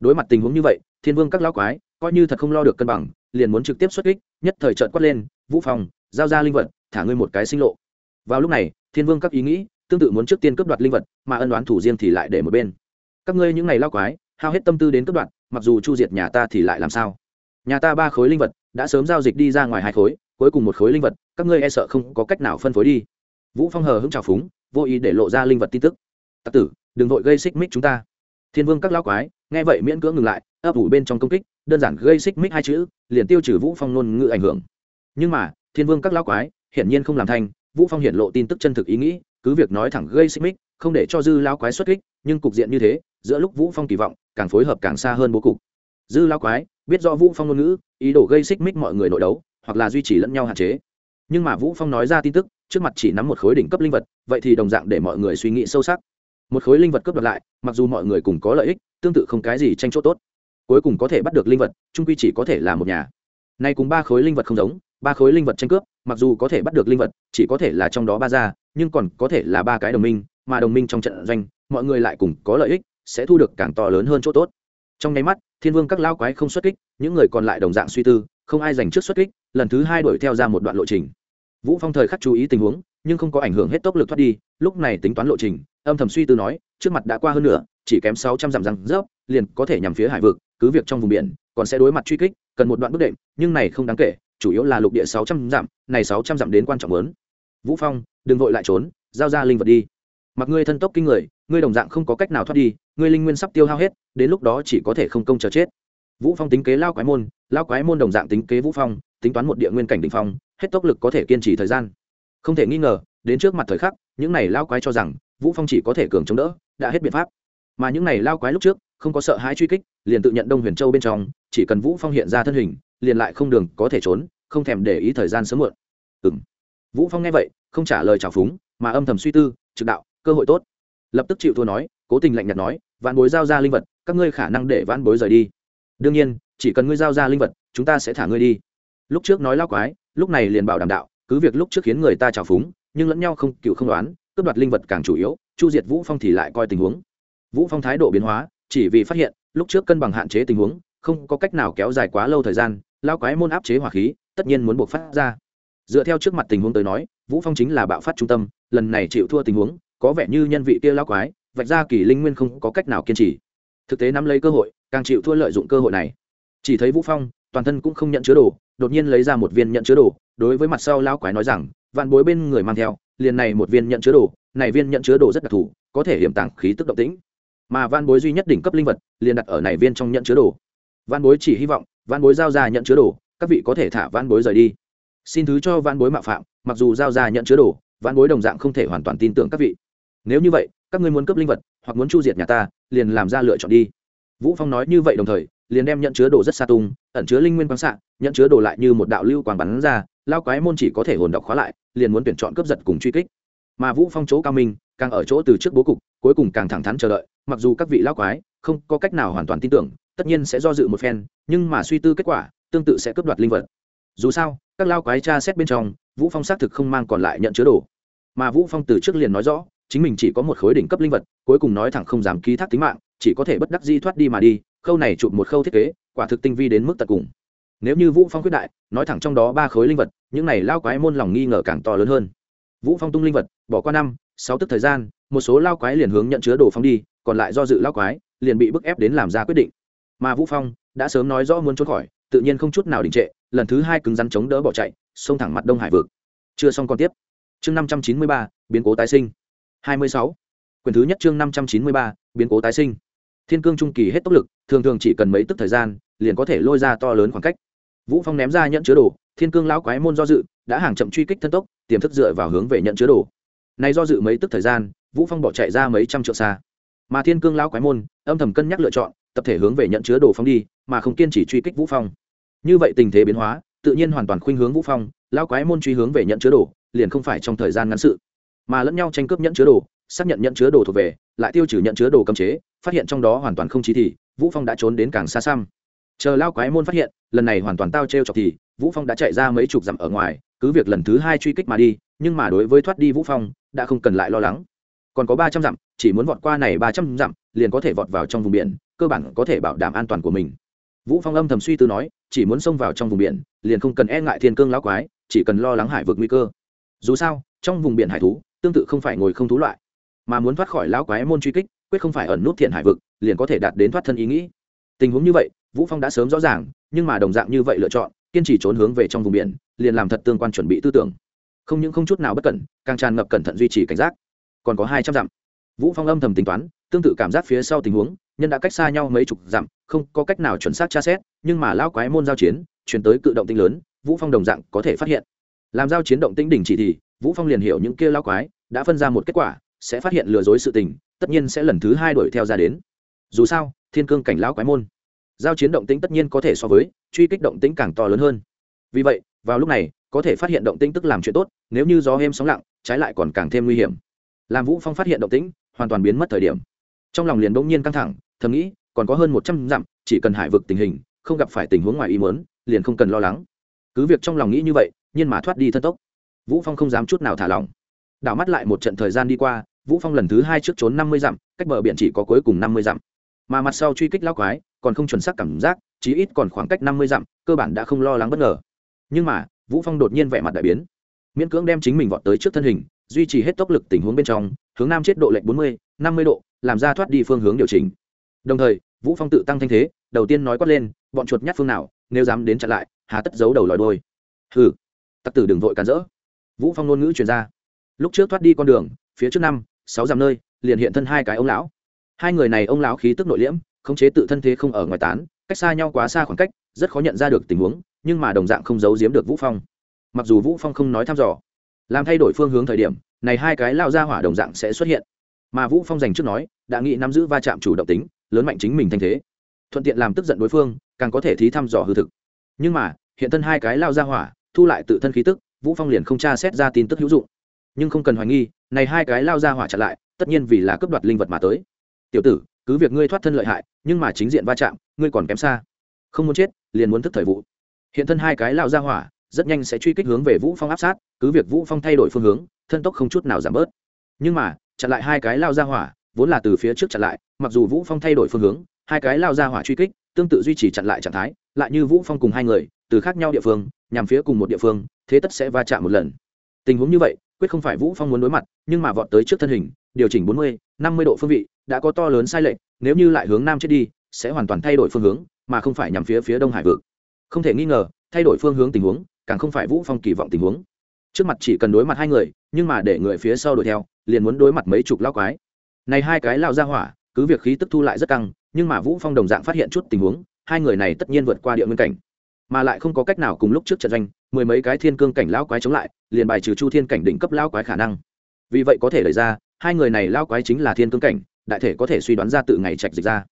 Đối mặt tình huống như vậy, thiên vương các lao quái, coi như thật không lo được cân bằng liền muốn trực tiếp xuất kích, nhất thời trợn quát lên, vũ phong, giao ra linh vật, thả ngươi một cái sinh lộ. Vào lúc này, thiên vương các ý nghĩ, tương tự muốn trước tiên cướp đoạt linh vật, mà ân đoán thủ riêng thì lại để một bên. Các ngươi những ngày lao quái, hao hết tâm tư đến cướp đoạt, mặc dù chu diệt nhà ta thì lại làm sao? Nhà ta ba khối linh vật, đã sớm giao dịch đi ra ngoài hai khối, cuối cùng một khối linh vật, các ngươi e sợ không có cách nào phân phối đi. Vũ phong hờ hững trào phúng, vô ý để lộ ra linh vật tin tức. Tặc tử, đừng vội gây xích mích chúng ta. Thiên vương các lão quái, nghe vậy miễn cưỡng ngừng lại, ấp ủ bên trong công kích đơn giản gây xích mích hai chữ, liền tiêu trừ vũ phong ngôn ngữ ảnh hưởng. Nhưng mà, thiên vương các lão quái, hiển nhiên không làm thành, vũ phong hiện lộ tin tức chân thực ý nghĩ, cứ việc nói thẳng gây xích mích, không để cho dư lão quái xuất kích, nhưng cục diện như thế, giữa lúc vũ phong kỳ vọng, càng phối hợp càng xa hơn bố cục. Dư lão quái, biết do vũ phong ngôn ngữ, ý đồ gây xích mích mọi người nội đấu, hoặc là duy trì lẫn nhau hạn chế. Nhưng mà vũ phong nói ra tin tức, trước mặt chỉ nắm một khối đỉnh cấp linh vật, vậy thì đồng dạng để mọi người suy nghĩ sâu sắc. Một khối linh vật cướp đoạt lại, mặc dù mọi người cùng có lợi ích, tương tự không cái gì tranh chỗ tốt cuối cùng có thể bắt được linh vật trung quy chỉ có thể là một nhà. Nay cùng ba khối linh vật không giống, ba khối linh vật tranh cướp, mặc dù có thể bắt được linh vật, chỉ có thể là trong đó ba gia, nhưng còn có thể là ba cái đồng minh, mà đồng minh trong trận doanh, mọi người lại cùng có lợi ích, sẽ thu được càng to lớn hơn chỗ tốt. Trong nháy mắt, thiên vương các lao quái không xuất kích, những người còn lại đồng dạng suy tư, không ai dành trước xuất kích, lần thứ hai đuổi theo ra một đoạn lộ trình. Vũ phong thời khắc chú ý tình huống, nhưng không có ảnh hưởng hết tốc lực thoát đi, lúc này tính toán lộ trình, âm thầm suy tư nói, trước mặt đã qua hơn nửa, chỉ kém sáu trăm dặm răng rớp, liền có thể nhằm phía hải vực cứ việc trong vùng biển, còn sẽ đối mặt truy kích, cần một đoạn bước đệm, nhưng này không đáng kể, chủ yếu là lục địa sáu trăm dặm, này sáu trăm dặm đến quan trọng lớn. Vũ phong, đừng vội lại trốn, giao ra linh vật đi. Mặc ngươi thân tốc kinh người, ngươi đồng dạng không có cách nào thoát đi, ngươi linh nguyên sắp tiêu hao hết, đến lúc đó chỉ có thể không công chờ chết. Vũ phong tính kế lao quái môn lao quái môn đồng dạng tính kế vũ phong, tính toán một địa nguyên cảnh đỉnh phong, hết tốc lực có thể kiên trì thời gian. Không thể nghi ngờ, đến trước mặt thời khắc, những này lao quái cho rằng, vũ phong chỉ có thể cường chống đỡ, đã hết biện pháp. Mà những này lao quái lúc trước không có sợ hãi truy kích, liền tự nhận đông huyền châu bên trong, chỉ cần vũ phong hiện ra thân hình, liền lại không đường có thể trốn, không thèm để ý thời gian sớm muộn. Ừm. Vũ phong nghe vậy, không trả lời chào phúng, mà âm thầm suy tư, trực đạo, cơ hội tốt. Lập tức chịu thua nói, cố tình lạnh nhạt nói, vạn bối giao ra linh vật, các ngươi khả năng để vạn bối rời đi. Đương nhiên, chỉ cần ngươi giao ra linh vật, chúng ta sẽ thả ngươi đi. Lúc trước nói lao quái, lúc này liền bảo đảm đạo, cứ việc lúc trước khiến người ta trào phúng, nhưng lẫn nhau không cựu không đoán, cướp đoạt linh vật càng chủ yếu, chu diệt vũ phong thì lại coi tình huống. Vũ phong thái độ biến hóa chỉ vì phát hiện, lúc trước cân bằng hạn chế tình huống, không có cách nào kéo dài quá lâu thời gian lao quái môn áp chế hỏa khí, tất nhiên muốn buộc phát ra. Dựa theo trước mặt tình huống tới nói, vũ phong chính là bạo phát trung tâm, lần này chịu thua tình huống, có vẻ như nhân vị kia lao quái, vạch ra kỳ linh nguyên không có cách nào kiên trì. Thực tế nắm lấy cơ hội, càng chịu thua lợi dụng cơ hội này. Chỉ thấy vũ phong, toàn thân cũng không nhận chứa đồ, đột nhiên lấy ra một viên nhận chứa đồ, đối với mặt sau lao quái nói rằng, vạn bối bên người mang theo, liền này một viên nhận chứa đồ, này viên nhận chứa đồ rất đặc thù, có thể hiểm tàng khí tức động tĩnh mà van bối duy nhất đỉnh cấp linh vật liền đặt ở này viên trong nhận chứa đồ. Van bối chỉ hy vọng van bối giao ra nhận chứa đồ, các vị có thể thả van bối rời đi. Xin thứ cho van bối mạo phạm, mặc dù giao ra nhận chứa đồ van bối đồng dạng không thể hoàn toàn tin tưởng các vị. Nếu như vậy, các ngươi muốn cấp linh vật, hoặc muốn chu diệt nhà ta, liền làm ra lựa chọn đi. Vũ phong nói như vậy đồng thời, liền đem nhận chứa đồ rất xa tung, ẩn chứa linh nguyên quang xạ, nhận chứa đồ lại như một đạo lưu quang bắn ra, lao quái môn chỉ có thể hồn đọc khóa lại, liền muốn tuyển chọn cướp giật cùng truy kích. Mà vũ phong chỗ cao minh, càng ở chỗ từ trước bố cục cuối cùng càng thẳng thắn chờ đợi, mặc dù các vị lão quái không có cách nào hoàn toàn tin tưởng, tất nhiên sẽ do dự một phen, nhưng mà suy tư kết quả, tương tự sẽ cướp đoạt linh vật. Dù sao, các lao quái tra xét bên trong, vũ phong xác thực không mang còn lại nhận chứa đồ. Mà vũ phong từ trước liền nói rõ, chính mình chỉ có một khối đỉnh cấp linh vật, cuối cùng nói thẳng không dám ký thác tính mạng, chỉ có thể bất đắc di thoát đi mà đi, khâu này chụp một khâu thiết kế, quả thực tinh vi đến mức tận cùng. Nếu như vũ phong quyết đại, nói thẳng trong đó ba khối linh vật, những này lao quái môn lòng nghi ngờ càng to lớn hơn. Vũ phong tung linh vật, bỏ qua năm, sáu tức thời gian một số lao quái liền hướng nhận chứa đồ phong đi, còn lại do dự lao quái, liền bị bức ép đến làm ra quyết định. Mà vũ phong đã sớm nói rõ muốn trốn khỏi, tự nhiên không chút nào đình trệ, lần thứ hai cứng rắn chống đỡ bỏ chạy, xông thẳng mặt đông hải vực. Chưa xong còn tiếp. Chương năm trăm chín mươi ba, biến cố tái sinh. hai mươi sáu. Quyển thứ nhất chương năm trăm chín mươi ba, biến cố tái sinh. Thiên cương trung kỳ hết tốc lực, thường thường chỉ cần mấy tức thời gian, liền có thể lôi ra to lớn khoảng cách. Vũ phong ném ra nhận chứa đồ, thiên cương lão quái môn do dự, đã hàng chậm truy kích thân tốc, tiềm thức dựa vào hướng về nhận chứa đồ. Này do dự mấy tức thời gian vũ phong bỏ chạy ra mấy trăm trượng xa. Mà thiên cương lão quái môn, âm thầm cân nhắc lựa chọn, tập thể hướng về nhận chứa đồ phong đi, mà không kiên trì truy kích vũ phong. Như vậy tình thế biến hóa, tự nhiên hoàn toàn khuynh hướng vũ phong, lão quái môn truy hướng về nhận chứa đồ, liền không phải trong thời gian ngắn sự. Mà lẫn nhau tranh cướp nhận chứa đồ, xác nhận nhận chứa đồ thuộc về, lại tiêu trừ nhận chứa đồ cấm chế, phát hiện trong đó hoàn toàn không chí thì, vũ phong đã trốn đến càng xa xăm. Chờ lao quái môn phát hiện, lần này hoàn toàn tao trêu chọc thì, vũ phong đã chạy ra mấy chục dặm ở ngoài, cứ việc lần thứ hai truy kích mà đi, nhưng mà đối với thoát đi vũ phong, đã không cần lại lo lắng còn có ba trăm dặm, chỉ muốn vọt qua này ba trăm dặm, liền có thể vọt vào trong vùng biển, cơ bản có thể bảo đảm an toàn của mình. Vũ phong âm thầm suy tư nói, chỉ muốn xông vào trong vùng biển, liền không cần e ngại thiên cương lão quái, chỉ cần lo lắng hải vực nguy cơ. Dù sao, trong vùng biển hải thú, tương tự không phải ngồi không thú loại. Mà muốn thoát khỏi lão quái môn truy kích, quyết không phải ẩn nút thiện hải vực, liền có thể đạt đến thoát thân ý nghĩ. Tình huống như vậy, vũ phong đã sớm rõ ràng, nhưng mà đồng dạng như vậy lựa chọn, kiên trì trốn hướng về trong vùng biển, liền làm thật tương quan chuẩn bị tư tưởng. Không những không chút nào bất cẩn, càng tràn ngập cẩn thận duy trì cảnh giác còn có hai trăm dặm. Vũ phong âm thầm tính toán, tương tự cảm giác phía sau tình huống, nhân đã cách xa nhau mấy chục dặm, không có cách nào chuẩn xác tra xét, nhưng mà lão quái môn giao chiến, chuyển tới cự động tinh lớn, vũ phong đồng dạng có thể phát hiện. Làm giao chiến động tinh đỉnh chỉ thì, vũ phong liền hiểu những kia lão quái, đã phân ra một kết quả, sẽ phát hiện lừa dối sự tình, tất nhiên sẽ lần thứ hai đuổi theo ra đến. Dù sao, thiên cương cảnh lão quái môn, giao chiến động tĩnh tất nhiên có thể so với, truy kích động tĩnh càng to lớn hơn. Vì vậy, vào lúc này, có thể phát hiện động tĩnh tức làm chuyện tốt, nếu như gió êm sóng lặng, trái lại còn càng thêm nguy hiểm làm vũ phong phát hiện động tĩnh, hoàn toàn biến mất thời điểm. Trong lòng liền bỗng nhiên căng thẳng, thầm nghĩ, còn có hơn một trăm dặm, chỉ cần hải vực tình hình, không gặp phải tình huống ngoài ý muốn, liền không cần lo lắng. Cứ việc trong lòng nghĩ như vậy, nhưng mà thoát đi thân tốc. Vũ phong không dám chút nào thả lỏng. Đảo mắt lại một trận thời gian đi qua, vũ phong lần thứ hai trước trốn năm mươi dặm, cách bờ biển chỉ có cuối cùng năm mươi dặm. Mà mặt sau truy kích lao quái, còn không chuẩn xác cảm giác, chí ít còn khoảng cách năm mươi dặm, cơ bản đã không lo lắng bất ngờ. Nhưng mà, vũ phong đột nhiên vẻ mặt đại biến. Miễn cưỡng đem chính mình vọt tới trước thân hình duy trì hết tốc lực tình huống bên trong, hướng nam chết độ lệnh bốn mươi, năm mươi độ, làm ra thoát đi phương hướng điều chỉnh. Đồng thời, vũ phong tự tăng thanh thế, đầu tiên nói quát lên, bọn chuột nhát phương nào, nếu dám đến chặn lại, hà tất giấu đầu lòi đôi hừ. Tặc tử đừng vội cản rỡ. Vũ phong ngôn ngữ truyền ra. Lúc trước thoát đi con đường, phía trước năm, sáu dặm nơi, liền hiện thân hai cái ông lão. Hai người này ông lão khí tức nội liễm, khống chế tự thân thế không ở ngoài tán, cách xa nhau quá xa khoảng cách, rất khó nhận ra được tình huống, nhưng mà đồng dạng không giấu giếm được vũ phong. Mặc dù vũ phong không nói thăm dò làm thay đổi phương hướng thời điểm, này hai cái lao ra hỏa đồng dạng sẽ xuất hiện. Mà vũ phong dành trước nói, đã nghĩ nắm giữ va chạm chủ động tính, lớn mạnh chính mình thanh thế. Thuận tiện làm tức giận đối phương, càng có thể thí thăm dò hư thực. Nhưng mà, hiện thân hai cái lao ra hỏa, thu lại tự thân khí tức, vũ phong liền không tra xét ra tin tức hữu dụng. Nhưng không cần hoài nghi, này hai cái lao ra hỏa chặn lại, tất nhiên vì là cướp đoạt linh vật mà tới. Tiểu tử, cứ việc ngươi thoát thân lợi hại, nhưng mà chính diện va chạm, ngươi còn kém xa. Không muốn chết, liền muốn thức thời vụ. Hiện thân hai cái lao ra hỏa, rất nhanh sẽ truy kích hướng về vũ phong áp sát cứ việc vũ phong thay đổi phương hướng thân tốc không chút nào giảm bớt. Nhưng mà chặn lại hai cái lao ra hỏa vốn là từ phía trước chặn lại mặc dù vũ phong thay đổi phương hướng hai cái lao ra hỏa truy kích tương tự duy trì chặn lại trạng thái lại như vũ phong cùng hai người từ khác nhau địa phương nhằm phía cùng một địa phương thế tất sẽ va chạm một lần. Tình huống như vậy quyết không phải vũ phong muốn đối mặt nhưng mà vọt tới trước thân hình điều chỉnh 40, 50 độ phương vị đã có to lớn sai lệch nếu như lại hướng nam chết đi sẽ hoàn toàn thay đổi phương hướng mà không phải nhằm phía phía đông hải vực. Không thể nghi ngờ thay đổi phương hướng tình huống càng không phải vũ phong kỳ vọng tình huống trước mặt chỉ cần đối mặt hai người, nhưng mà để người phía sau đuổi theo, liền muốn đối mặt mấy chục lao quái. Này hai cái lao ra hỏa, cứ việc khí tức thu lại rất căng, nhưng mà vũ phong đồng dạng phát hiện chút tình huống, hai người này tất nhiên vượt qua địa nguyên cảnh. Mà lại không có cách nào cùng lúc trước trận doanh, mười mấy cái thiên cương cảnh lão quái chống lại, liền bài trừ chu thiên cảnh đỉnh cấp lão quái khả năng. Vì vậy có thể lấy ra, hai người này lão quái chính là thiên cương cảnh, đại thể có thể suy đoán ra tự ngày trạch dịch ra.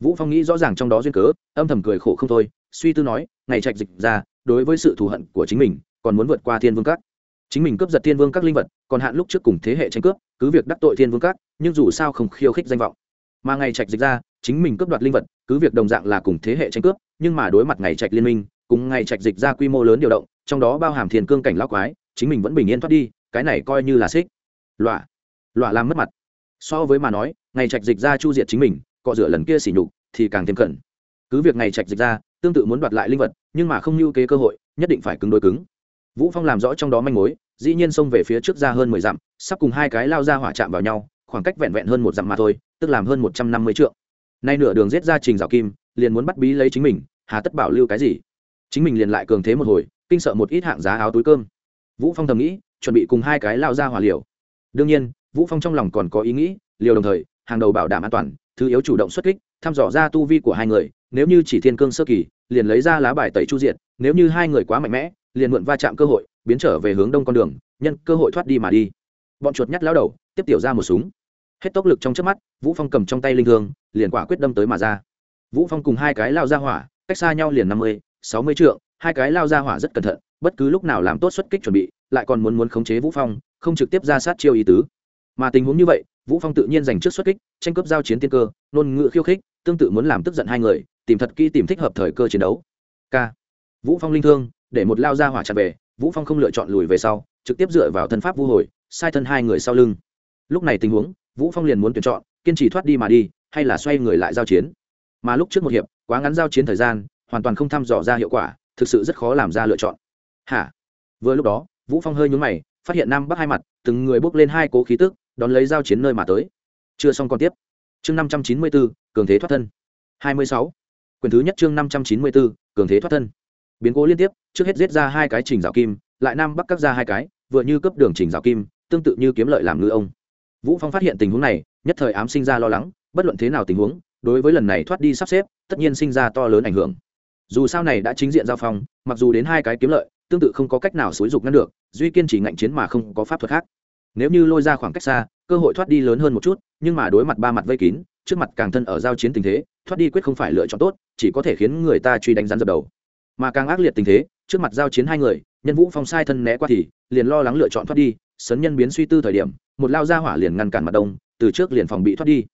Vũ phong nghĩ rõ ràng trong đó duyên cớ, âm thầm cười khổ không thôi, suy tư nói, ngày trạch dịch ra, đối với sự thù hận của chính mình, còn muốn vượt qua thiên vương các chính mình cướp giật thiên vương các linh vật, còn hạn lúc trước cùng thế hệ tranh cướp, cứ việc đắc tội thiên vương các, nhưng dù sao không khiêu khích danh vọng. Mà ngày trạch dịch ra, chính mình cướp đoạt linh vật, cứ việc đồng dạng là cùng thế hệ tranh cướp, nhưng mà đối mặt ngày trạch liên minh, cùng ngày trạch dịch ra quy mô lớn điều động, trong đó bao hàm thiên cương cảnh lão quái, chính mình vẫn bình yên thoát đi, cái này coi như là xích. Lọa lọa làm mất mặt. So với mà nói, ngày trạch dịch ra chu diệt chính mình, cọ rửa lần kia xỉ nhục, thì càng thêm cẩn. Cứ việc ngày trạch dịch ra, tương tự muốn đoạt lại linh vật, nhưng mà không lưu kế cơ hội, nhất định phải cứng đôi cứng vũ phong làm rõ trong đó manh mối, dĩ nhiên xông về phía trước ra hơn mười dặm, sắp cùng hai cái lao ra hỏa chạm vào nhau, khoảng cách vẹn vẹn hơn một dặm mà thôi, tức làm hơn một trăm năm mươi trượng. Nay nửa đường giết ra trình rào kim, liền muốn bắt bí lấy chính mình, hà tất bảo lưu cái gì? Chính mình liền lại cường thế một hồi, kinh sợ một ít hạng giá áo túi cơm. Vũ phong thầm nghĩ, chuẩn bị cùng hai cái lao ra hỏa liều. Đương nhiên, vũ phong trong lòng còn có ý nghĩ, liều đồng thời, hàng đầu bảo đảm an toàn, thứ yếu chủ động xuất kích, thăm dò ra tu vi của hai người, nếu như chỉ thiên cương sơ kỳ, liền lấy ra lá bài tẩy chu diện nếu như hai người quá mạnh mẽ liền mượn va chạm cơ hội, biến trở về hướng đông con đường, nhân cơ hội thoát đi mà đi. Bọn chuột nhắt lao đầu, tiếp tiểu ra một súng. Hết tốc lực trong trước mắt, vũ phong cầm trong tay linh thương, liền quả quyết đâm tới mà ra. Vũ phong cùng hai cái lao ra hỏa, cách xa nhau liền năm mươi, sáu mươi trượng, hai cái lao ra hỏa rất cẩn thận, bất cứ lúc nào làm tốt xuất kích chuẩn bị, lại còn muốn muốn khống chế vũ phong, không trực tiếp ra sát chiêu ý tứ. Mà tình huống như vậy, vũ phong tự nhiên giành trước xuất kích, tranh cướp giao chiến tiên cơ nôn ngựa khiêu khích, tương tự muốn làm tức giận hai người, tìm thật kỹ tìm thích hợp thời cơ chiến đấu. K vũ phong linh thương để một lao ra hỏa chặt về, vũ phong không lựa chọn lùi về sau, trực tiếp dựa vào thân pháp vu hồi, sai thân hai người sau lưng. Lúc này tình huống, vũ phong liền muốn tuyển chọn, kiên trì thoát đi mà đi, hay là xoay người lại giao chiến. Mà lúc trước một hiệp, quá ngắn giao chiến thời gian, hoàn toàn không thăm dò ra hiệu quả, thực sự rất khó làm ra lựa chọn. Hả? Vừa lúc đó, vũ phong hơi nhướng mày, phát hiện nam bắc hai mặt, từng người bước lên hai cố khí tức, đón lấy giao chiến nơi mà tới. Chưa xong còn tiếp. Chương năm trăm chín mươi bốn, cường thế thoát thân. Hai mươi sáu. Quyền thứ nhất chương năm trăm chín mươi bốn, cường thế thoát thân biến cố liên tiếp, trước hết giết ra hai cái trình rào kim, lại nam bắc cắt ra hai cái, vừa như cấp đường trình rào kim, tương tự như kiếm lợi làm ngư ông. Vũ phong phát hiện tình huống này, nhất thời ám sinh ra lo lắng, bất luận thế nào tình huống, đối với lần này thoát đi sắp xếp, tất nhiên sinh ra to lớn ảnh hưởng. Dù sao này đã chính diện giao phong, mặc dù đến hai cái kiếm lợi, tương tự không có cách nào xúi dục ngăn được, duy kiên chỉ ngạnh chiến mà không có pháp thuật khác. Nếu như lôi ra khoảng cách xa, cơ hội thoát đi lớn hơn một chút, nhưng mà đối mặt ba mặt vây kín, trước mặt càng thân ở giao chiến tình thế, thoát đi quyết không phải lựa chọn tốt, chỉ có thể khiến người ta truy đánh rắn dập đầu mà càng ác liệt tình thế, trước mặt giao chiến hai người, nhân vũ phong sai thân né qua thì, liền lo lắng lựa chọn thoát đi, sấn nhân biến suy tư thời điểm, một lao ra hỏa liền ngăn cản mặt đông, từ trước liền phòng bị thoát đi.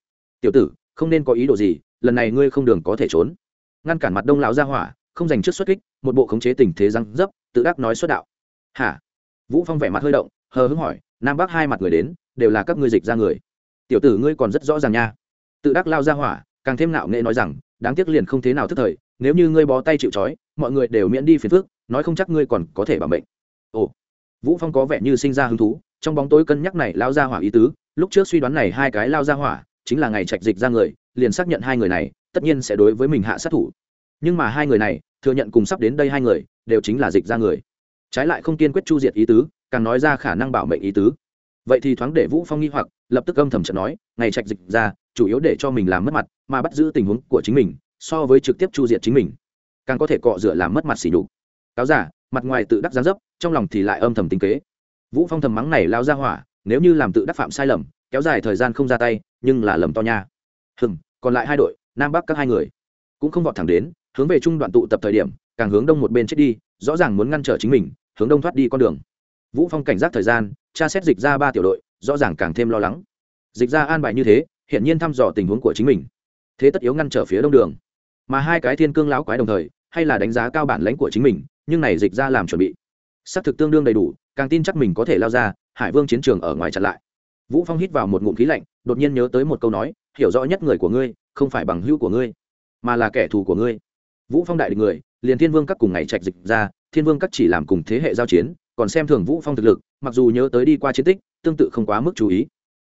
Tiểu tử, không nên có ý đồ gì, lần này ngươi không đường có thể trốn. Ngăn cản mặt đông lão ra hỏa, không dành trước xuất kích, một bộ khống chế tình thế răng dấp, tự đắc nói xuất đạo. Hả? Vũ phong vẻ mặt hơi động, hờ hững hỏi, nam bắc hai mặt người đến, đều là các ngươi dịch ra người. Tiểu tử ngươi còn rất rõ ràng nha. Tự đắc lao ra hỏa, càng thêm nạo nghệ nói rằng đáng tiếc liền không thế nào thức thời, nếu như ngươi bó tay chịu trói, mọi người đều miễn đi phiền phước nói không chắc ngươi còn có thể bảo mệnh. Ồ, vũ phong có vẻ như sinh ra hứng thú, trong bóng tối cân nhắc này lao ra hỏa ý tứ, lúc trước suy đoán này hai cái lao ra hỏa, chính là ngày trạch dịch ra người, liền xác nhận hai người này, tất nhiên sẽ đối với mình hạ sát thủ. Nhưng mà hai người này, thừa nhận cùng sắp đến đây hai người, đều chính là dịch ra người. Trái lại không kiên quyết chu diệt ý tứ, càng nói ra khả năng bảo mệnh ý tứ. Vậy thì thoáng để vũ phong nghi hoặc, lập tức âm thầm trận nói, ngày trạch dịch ra chủ yếu để cho mình làm mất mặt, mà bắt giữ tình huống của chính mình, so với trực tiếp chu diệt chính mình. Càng có thể cọ rửa làm mất mặt xỉ nhục. Cáo giả, mặt ngoài tự đắc gián dấp, trong lòng thì lại âm thầm tính kế. Vũ phong thầm mắng này lao ra hỏa, nếu như làm tự đắc phạm sai lầm, kéo dài thời gian không ra tay, nhưng là lầm to nha. Hừng còn lại hai đội, nam bắc các hai người, cũng không vọt thẳng đến, hướng về trung đoạn tụ tập thời điểm, càng hướng đông một bên chết đi, rõ ràng muốn ngăn trở chính mình, hướng đông thoát đi con đường. Vũ phong cảnh giác thời gian, tra xét dịch ra ba tiểu đội, rõ ràng càng thêm lo lắng. Dịch ra an bài như thế hiện nhiên thăm dò tình huống của chính mình. Thế tất yếu ngăn trở phía đông đường. Mà hai cái thiên cương lão quái đồng thời, hay là đánh giá cao bản lãnh của chính mình, nhưng này dịch ra làm chuẩn bị. Xác thực tương đương đầy đủ, càng tin chắc mình có thể lao ra, hải vương chiến trường ở ngoài chặn lại. Vũ phong hít vào một ngụm khí lạnh, đột nhiên nhớ tới một câu nói, hiểu rõ nhất người của ngươi, không phải bằng hữu của ngươi, mà là kẻ thù của ngươi. Vũ phong đại địch người, liền thiên vương các cùng ngày trạch dịch ra, thiên vương các chỉ làm cùng thế hệ giao chiến, còn xem thường vũ phong thực lực, mặc dù nhớ tới đi qua chiến tích, tương tự không quá mức chú ý.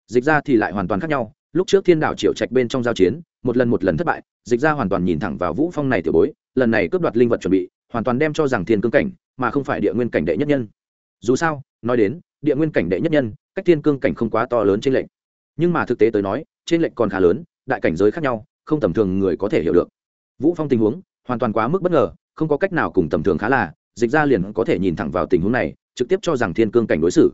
Dịch ra thì lại hoàn toàn khác nhau lúc trước thiên đạo triệu trạch bên trong giao chiến, một lần một lần thất bại, dịch ra hoàn toàn nhìn thẳng vào vũ phong này tiểu bối, lần này cướp đoạt linh vật chuẩn bị, hoàn toàn đem cho rằng thiên cương cảnh, mà không phải địa nguyên cảnh đệ nhất nhân. Dù sao, nói đến, địa nguyên cảnh đệ nhất nhân, cách thiên cương cảnh không quá to lớn trên lệnh nhưng mà thực tế tới nói, trên lệnh còn khá lớn, đại cảnh giới khác nhau, không tầm thường người có thể hiểu được. Vũ phong tình huống, hoàn toàn quá mức bất ngờ, không có cách nào cùng tầm thường khá là, dịch ra liền có thể nhìn thẳng vào tình huống này, trực tiếp cho rằng thiên cương cảnh đối xử.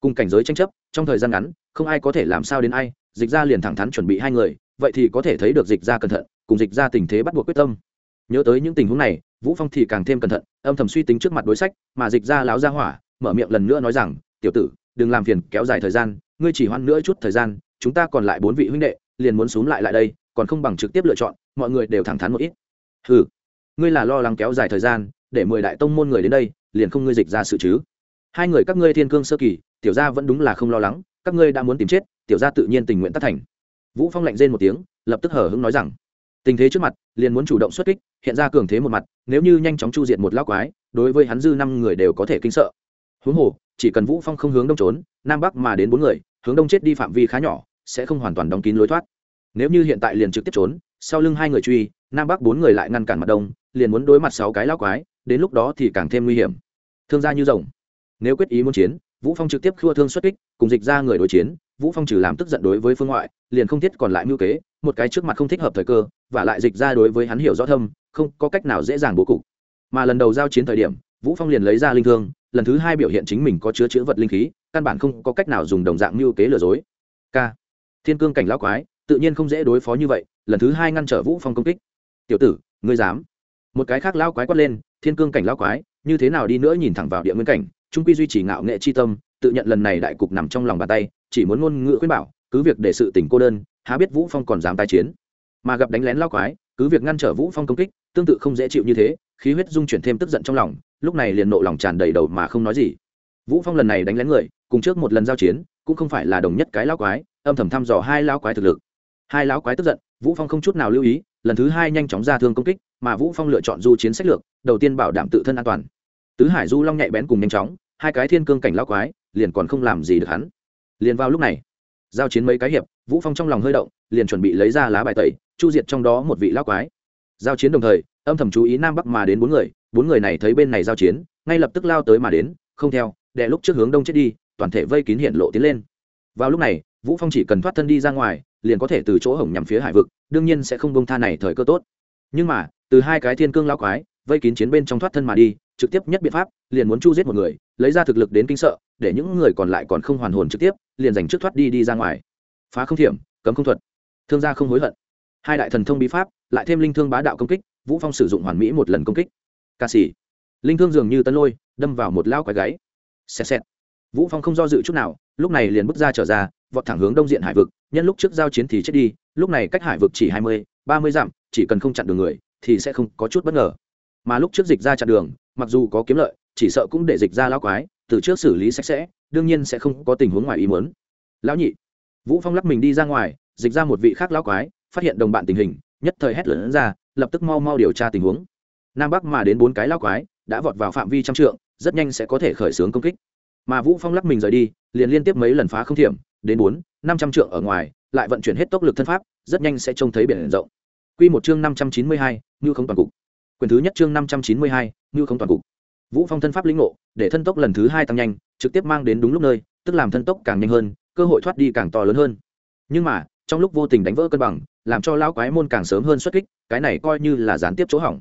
Cùng cảnh giới tranh chấp, trong thời gian ngắn, không ai có thể làm sao đến ai dịch ra liền thẳng thắn chuẩn bị hai người, vậy thì có thể thấy được dịch ra cẩn thận, cùng dịch ra tình thế bắt buộc quyết tâm. Nhớ tới những tình huống này, vũ phong thì càng thêm cẩn thận, âm thầm suy tính trước mặt đối sách, mà dịch ra láo ra hỏa, mở miệng lần nữa nói rằng, tiểu tử, đừng làm phiền kéo dài thời gian, ngươi chỉ hoan nữa chút thời gian, chúng ta còn lại bốn vị huynh đệ, liền muốn xuống lại lại đây, còn không bằng trực tiếp lựa chọn, mọi người đều thẳng thắn một ít. Ừ ngươi là lo lắng kéo dài thời gian, để mười đại tông môn người đến đây, liền không ngươi dịch ra sự chứ? Hai người các ngươi thiên cương sơ kỳ, tiểu gia vẫn đúng là không lo lắng các ngươi đã muốn tìm chết, tiểu gia tự nhiên tình nguyện tất thành. Vũ phong lạnh rên một tiếng, lập tức hở hững nói rằng, tình thế trước mặt, liền muốn chủ động xuất kích, hiện ra cường thế một mặt, nếu như nhanh chóng chu diệt một lão quái, đối với hắn dư năm người đều có thể kinh sợ. Huống hồ, chỉ cần vũ phong không hướng đông trốn, nam bắc mà đến bốn người, hướng đông chết đi phạm vi khá nhỏ, sẽ không hoàn toàn đóng kín lối thoát. Nếu như hiện tại liền trực tiếp trốn, sau lưng hai người truy, nam bắc bốn người lại ngăn cản mặt đông, liền muốn đối mặt sáu cái lão quái, đến lúc đó thì càng thêm nguy hiểm. Thương gia như rồng, nếu quyết ý muốn chiến vũ phong trực tiếp khua thương xuất kích, cùng dịch ra người đối chiến, vũ phong trừ làm tức giận đối với phương ngoại, liền không thiết còn lại mưu kế, một cái trước mặt không thích hợp thời cơ, và lại dịch ra đối với hắn hiểu rõ thâm, không có cách nào dễ dàng bố cục. Mà lần đầu giao chiến thời điểm, vũ phong liền lấy ra linh thương, lần thứ hai biểu hiện chính mình có chứa chữ vật linh khí, căn bản không có cách nào dùng đồng dạng mưu kế lừa dối. K. Thiên cương cảnh lão quái, tự nhiên không dễ đối phó như vậy, lần thứ hai ngăn trở vũ phong công kích. Tiểu tử, ngươi dám? Một cái khác lão quái quát lên, thiên cương cảnh lão quái, như thế nào đi nữa nhìn thẳng vào địa nguyên cảnh trung quy duy trì ngạo nghệ chi tâm, tự nhận lần này đại cục nằm trong lòng bàn tay, chỉ muốn ngôn ngữ khuyên bảo, cứ việc để sự tình cô đơn, há biết vũ phong còn dám tái chiến. Mà gặp đánh lén lão quái, cứ việc ngăn trở vũ phong công kích, tương tự không dễ chịu như thế, khí huyết dung chuyển thêm tức giận trong lòng, lúc này liền nộ lòng tràn đầy đầu mà không nói gì. Vũ phong lần này đánh lén người, cùng trước một lần giao chiến, cũng không phải là đồng nhất cái lão quái, âm thầm thăm dò hai lão quái thực lực. Hai lão quái tức giận, vũ phong không chút nào lưu ý, lần thứ hai nhanh chóng ra thương công kích, mà vũ phong lựa chọn du chiến sách lược, đầu tiên bảo đảm tự thân an toàn tứ hải du long nhạy bén cùng nhanh chóng, hai cái thiên cương cảnh lão quái, liền còn không làm gì được hắn. Liền vào lúc này, giao chiến mấy cái hiệp, vũ phong trong lòng hơi động, liền chuẩn bị lấy ra lá bài tẩy, chu diệt trong đó một vị lão quái. Giao chiến đồng thời, âm thầm chú ý nam bắc mà đến bốn người bốn người này thấy bên này giao chiến, ngay lập tức lao tới mà đến, không theo đệ lúc trước hướng đông chết đi, toàn thể vây kín hiện lộ tiến lên. Vào lúc này, vũ phong chỉ cần thoát thân đi ra ngoài, liền có thể từ chỗ hổng nhằm phía hải vực, đương nhiên sẽ không bông tha này thời cơ tốt. Nhưng mà, từ hai cái thiên cương lao quái, vây kín chiến bên trong thoát thân mà đi trực tiếp nhất biện pháp, liền muốn chu giết một người, lấy ra thực lực đến kinh sợ, để những người còn lại còn không hoàn hồn trực tiếp, liền giành trước thoát đi đi ra ngoài. Phá không thiểm, cấm không thuật. Thương gia không hối hận. Hai đại thần thông bí pháp, lại thêm linh thương bá đạo công kích, vũ phong sử dụng hoàn mỹ một lần công kích. Ca sĩ. Linh thương dường như tân lôi, đâm vào một lao quái gáy. Xẹt xẹt. Vũ phong không do dự chút nào, lúc này liền bước ra trở ra, vọt thẳng hướng đông diện hải vực, nhân lúc trước giao chiến thì chết đi, lúc này cách hải vực chỉ hai mươi, ba mươi dặm, chỉ cần không chặn đường người, thì sẽ không có chút bất ngờ. Mà lúc trước dịch ra chặn đường mặc dù có kiếm lợi chỉ sợ cũng để dịch ra lão quái từ trước xử lý sạch sẽ đương nhiên sẽ không có tình huống ngoài ý muốn. Lão nhị vũ phong lắc mình đi ra ngoài dịch ra một vị khác lão quái phát hiện đồng bạn tình hình nhất thời hét lớn ra lập tức mau mau điều tra tình huống. Nam bắc mà đến bốn cái lão quái đã vọt vào phạm vi trăm trượng rất nhanh sẽ có thể khởi xướng công kích. Mà vũ phong lắc mình rời đi liền liên tiếp mấy lần phá không thiểm đến bốn năm trăm trượng ở ngoài lại vận chuyển hết tốc lực thân pháp rất nhanh sẽ trông thấy biển rộng. Quy một chương năm trăm chín mươi hai, như không toàn cục. Quyển thứ nhất chương năm trăm chín mươi hai, như không toàn cục. Vũ phong thân pháp lĩnh ngộ để thân tốc lần thứ hai tăng nhanh trực tiếp mang đến đúng lúc nơi tức làm thân tốc càng nhanh hơn cơ hội thoát đi càng to lớn hơn. Nhưng mà trong lúc vô tình đánh vỡ cân bằng làm cho lão quái môn càng sớm hơn xuất kích cái này coi như là gián tiếp chỗ hỏng.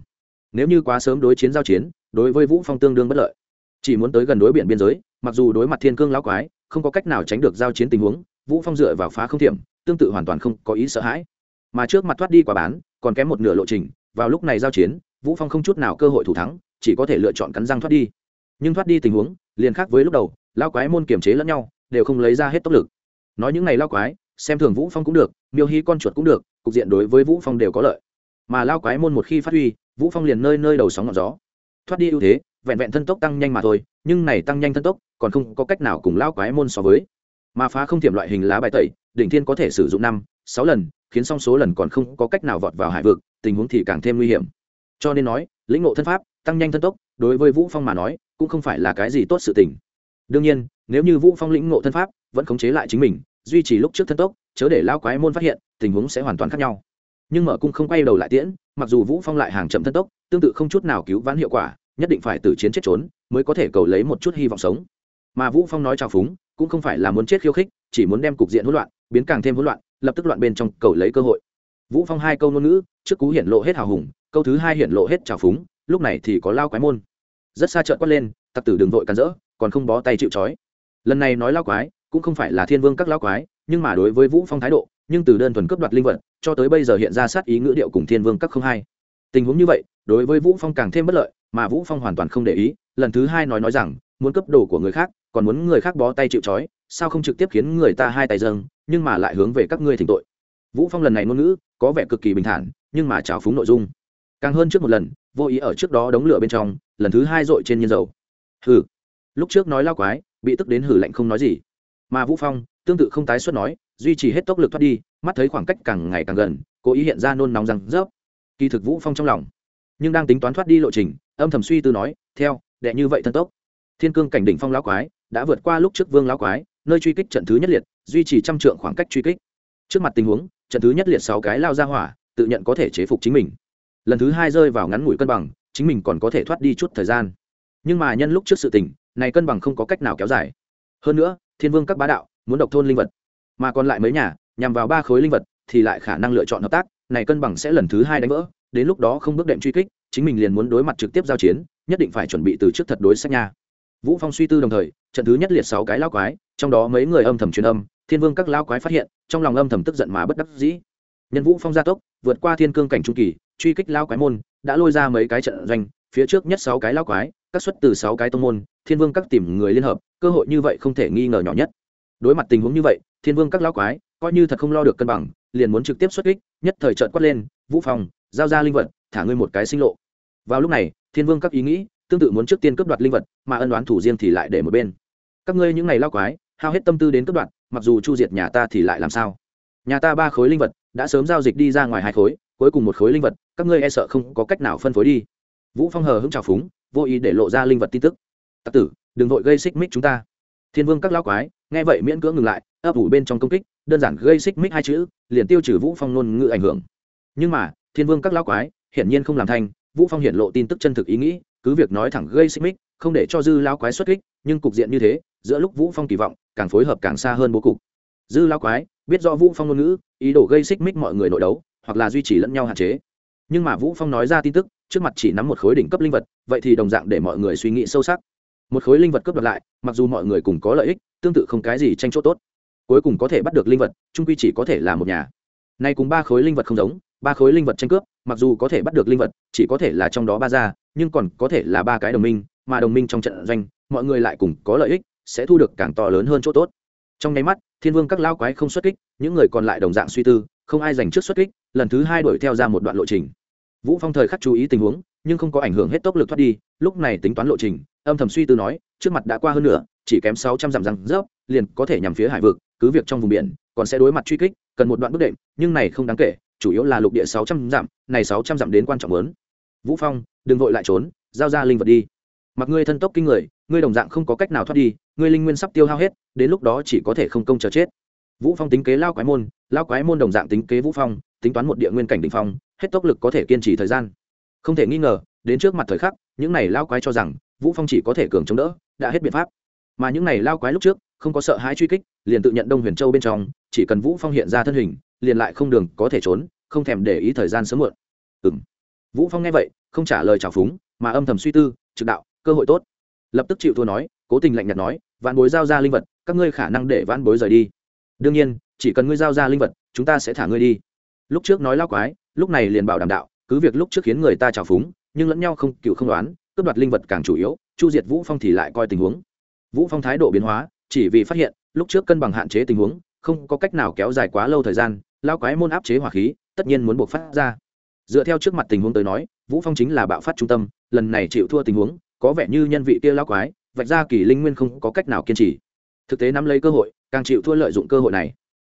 Nếu như quá sớm đối chiến giao chiến đối với vũ phong tương đương bất lợi. Chỉ muốn tới gần đối biển biên giới mặc dù đối mặt thiên cương lão quái không có cách nào tránh được giao chiến tình huống vũ phong dựa vào phá không thiểm tương tự hoàn toàn không có ý sợ hãi. Mà trước mặt thoát đi quả bán còn kém một nửa lộ trình vào lúc này giao chiến vũ phong không chút nào cơ hội thủ thắng, chỉ có thể lựa chọn cắn răng thoát đi. Nhưng thoát đi tình huống, liền khác với lúc đầu lao quái môn kiềm chế lẫn nhau, đều không lấy ra hết tốc lực. Nói những này lao quái, xem thường vũ phong cũng được, miêu hy con chuột cũng được, cục diện đối với vũ phong đều có lợi. Mà lao quái môn một khi phát huy, vũ phong liền nơi nơi đầu sóng ngọn gió. Thoát đi ưu thế, vẹn vẹn thân tốc tăng nhanh mà thôi, nhưng này tăng nhanh thân tốc, còn không có cách nào cùng lao quái môn so với. Mà phá không thiểm loại hình lá bài tẩy, đỉnh thiên có thể sử dụng năm, sáu lần, khiến song số lần còn không có cách nào vọt vào hải vực, tình huống thì càng thêm nguy hiểm cho nên nói, lĩnh ngộ thân pháp, tăng nhanh thân tốc, đối với vũ phong mà nói, cũng không phải là cái gì tốt sự tình. Đương nhiên, nếu như vũ phong lĩnh ngộ thân pháp, vẫn khống chế lại chính mình, duy trì lúc trước thân tốc, chớ để lao quái môn phát hiện, tình huống sẽ hoàn toàn khác nhau. Nhưng mở cung không quay đầu lại tiễn, mặc dù vũ phong lại hàng chậm thân tốc, tương tự không chút nào cứu vãn hiệu quả, nhất định phải từ chiến chết trốn, mới có thể cầu lấy một chút hy vọng sống. Mà vũ phong nói chào phúng, cũng không phải là muốn chết khiêu khích, chỉ muốn đem cục diện hỗn loạn, biến càng thêm hỗn loạn, lập tức loạn bên trong cầu lấy cơ hội. Vũ phong hai câu ngôn ngữ, trước cú hiển lộ hết hào hùng câu thứ hai hiện lộ hết trào phúng, lúc này thì có lao quái môn. Rất xa trợn quát lên, tặc tử đường vội cắn rỡ, còn không bó tay chịu trói. Lần này nói lao quái, cũng không phải là thiên vương các lao quái, nhưng mà đối với vũ phong thái độ, nhưng từ đơn thuần cướp đoạt linh vật, cho tới bây giờ hiện ra sát ý ngữ điệu cùng thiên vương các không hai tình huống như vậy, đối với vũ phong càng thêm bất lợi, mà vũ phong hoàn toàn không để ý, lần thứ hai nói nói rằng, muốn cấp đồ của người khác, còn muốn người khác bó tay chịu trói, sao không trực tiếp khiến người ta hai tay dâng, nhưng mà lại hướng về các ngươi thỉnh tội. Vũ phong lần này ngôn ngữ, có vẻ cực kỳ bình thản, nhưng mà trào phúng nội dung càng hơn trước một lần, vô ý ở trước đó đống lửa bên trong, lần thứ hai dội trên nhiên dầu. Hừ. Lúc trước nói lao quái, bị tức đến hử lạnh không nói gì. Mà vũ phong, tương tự không tái xuất nói, duy trì hết tốc lực thoát đi, mắt thấy khoảng cách càng ngày càng gần, cố ý hiện ra nôn nóng răng rớp. Kỳ thực vũ phong trong lòng, nhưng đang tính toán thoát đi lộ trình, âm thầm suy tư nói, theo, đệ như vậy thân tốc. Thiên cương cảnh đỉnh phong lão quái, đã vượt qua lúc trước vương lão quái, nơi truy kích trận thứ nhất liệt, duy trì trăm trượng khoảng cách truy kích. Trước mặt tình huống, trận thứ nhất liệt sáu cái lao ra hỏa, tự nhận có thể chế phục chính mình lần thứ hai rơi vào ngắn ngủi cân bằng, chính mình còn có thể thoát đi chút thời gian. Nhưng mà nhân lúc trước sự tình, này cân bằng không có cách nào kéo dài. Hơn nữa, thiên vương các bá đạo muốn độc thôn linh vật, mà còn lại mấy nhà, nhằm vào ba khối linh vật thì lại khả năng lựa chọn hợp tác, này cân bằng sẽ lần thứ hai đánh vỡ, đến lúc đó không bước đệm truy kích, chính mình liền muốn đối mặt trực tiếp giao chiến, nhất định phải chuẩn bị từ trước thật đối sách nha. Vũ phong suy tư đồng thời, trận thứ nhất liệt sáu cái lao quái, trong đó mấy người âm thầm truyền âm, thiên vương các lao quái phát hiện, trong lòng âm thầm tức giận mà bất đắc dĩ nhân vũ phong gia tốc, vượt qua thiên cương cảnh trung kỳ, truy kích lao quái môn, đã lôi ra mấy cái trận doanh, phía trước nhất sáu cái lao quái, các xuất từ sáu cái tông môn, thiên vương các tìm người liên hợp, cơ hội như vậy không thể nghi ngờ nhỏ nhất. Đối mặt tình huống như vậy, thiên vương các lao quái, coi như thật không lo được cân bằng, liền muốn trực tiếp xuất kích, nhất thời trận quát lên, vũ phong, giao ra linh vật, thả ngươi một cái sinh lộ. Vào lúc này, thiên vương các ý nghĩ, tương tự muốn trước tiên cướp đoạt linh vật, mà ân đoán thủ riêng thì lại để một bên. Các ngươi những ngày lao quái, hao hết tâm tư đến cướp đoạt, mặc dù chu diệt nhà ta thì lại làm sao? Nhà ta ba khối linh vật, đã sớm giao dịch đi ra ngoài hai khối, cuối cùng một khối linh vật, các ngươi e sợ không có cách nào phân phối đi. Vũ phong hờ hững trào phúng, vô ý để lộ ra linh vật tin tức. Tặc tử, đừng vội gây xích mích chúng ta. Thiên vương các lão quái, nghe vậy miễn cưỡng ngừng lại, ấp ủ bên trong công kích, đơn giản gây xích mích hai chữ, liền tiêu trừ vũ phong ngôn ngữ ảnh hưởng. Nhưng mà, thiên vương các lão quái, hiển nhiên không làm thành, vũ phong hiện lộ tin tức chân thực ý nghĩ, cứ việc nói thẳng gây xích mích, không để cho dư lão quái xuất kích, nhưng cục diện như thế, giữa lúc vũ phong kỳ vọng, càng phối hợp càng xa hơn bố cục dư lao quái, biết rõ vũ phong ngôn ngữ, ý đồ gây xích mích mọi người nội đấu, hoặc là duy trì lẫn nhau hạn chế. Nhưng mà vũ phong nói ra tin tức, trước mặt chỉ nắm một khối đỉnh cấp linh vật, vậy thì đồng dạng để mọi người suy nghĩ sâu sắc. Một khối linh vật cướp đoạt lại, mặc dù mọi người cùng có lợi ích, tương tự không cái gì tranh chỗ tốt. Cuối cùng có thể bắt được linh vật trung quy chỉ có thể là một nhà. Nay cùng ba khối linh vật không giống, ba khối linh vật tranh cướp, mặc dù có thể bắt được linh vật, chỉ có thể là trong đó ba gia, nhưng còn có thể là ba cái đồng minh, mà đồng minh trong trận doanh, mọi người lại cùng có lợi ích, sẽ thu được càng to lớn hơn chỗ tốt trong nháy mắt, thiên vương các lao quái không xuất kích, những người còn lại đồng dạng suy tư, không ai giành trước xuất kích, lần thứ hai đuổi theo ra một đoạn lộ trình. Vũ phong thời khắc chú ý tình huống, nhưng không có ảnh hưởng hết tốc lực thoát đi, lúc này tính toán lộ trình, âm thầm suy tư nói, trước mặt đã qua hơn nữa chỉ kém sáu trăm dặm răng rớp, liền có thể nhằm phía hải vực, cứ việc trong vùng biển, còn sẽ đối mặt truy kích, cần một đoạn bước đệm, nhưng này không đáng kể, chủ yếu là lục địa sáu trăm dặm, này sáu trăm dặm đến quan trọng lớn. Vũ phong, đừng vội lại trốn, giao ra linh vật đi. Mặc ngươi thân tốc kinh người ngươi đồng dạng không có cách nào thoát đi, ngươi linh nguyên sắp tiêu hao hết, đến lúc đó chỉ có thể không công chờ chết. Vũ phong tính kế lao quái môn, lao quái môn đồng dạng tính kế vũ phong, tính toán một địa nguyên cảnh đỉnh phong, hết tốc lực có thể kiên trì thời gian. Không thể nghi ngờ, đến trước mặt thời khắc, những này lao quái cho rằng, vũ phong chỉ có thể cường chống đỡ, đã hết biện pháp. Mà những này lao quái lúc trước, không có sợ hãi truy kích, liền tự nhận đông huyền châu bên trong, chỉ cần vũ phong hiện ra thân hình, liền lại không đường có thể trốn, không thèm để ý thời gian sớm muộn. Ừ. vũ phong nghe vậy, không trả lời chào phúng, mà âm thầm suy tư, trực đạo, cơ hội tốt lập tức chịu thua nói, cố tình lạnh nhạt nói, vạn bối giao ra linh vật, các ngươi khả năng để vạn bối rời đi. Đương nhiên, chỉ cần ngươi giao ra linh vật, chúng ta sẽ thả ngươi đi. Lúc trước nói lao quái, lúc này liền bảo đảm đạo, cứ việc lúc trước khiến người ta trào phúng, nhưng lẫn nhau không, cựu không đoán, cướp đoạt linh vật càng chủ yếu, chu diệt vũ phong thì lại coi tình huống. Vũ phong thái độ biến hóa, chỉ vì phát hiện, lúc trước cân bằng hạn chế tình huống, không có cách nào kéo dài quá lâu thời gian lao quái môn áp chế hỏa khí, tất nhiên muốn buộc phát ra. Dựa theo trước mặt tình huống tới nói, vũ phong chính là bạo phát trung tâm, lần này chịu thua tình huống có vẻ như nhân vị kia lao quái, vạch ra kỳ linh nguyên không có cách nào kiên trì. Thực tế nắm lấy cơ hội, càng chịu thua lợi dụng cơ hội này.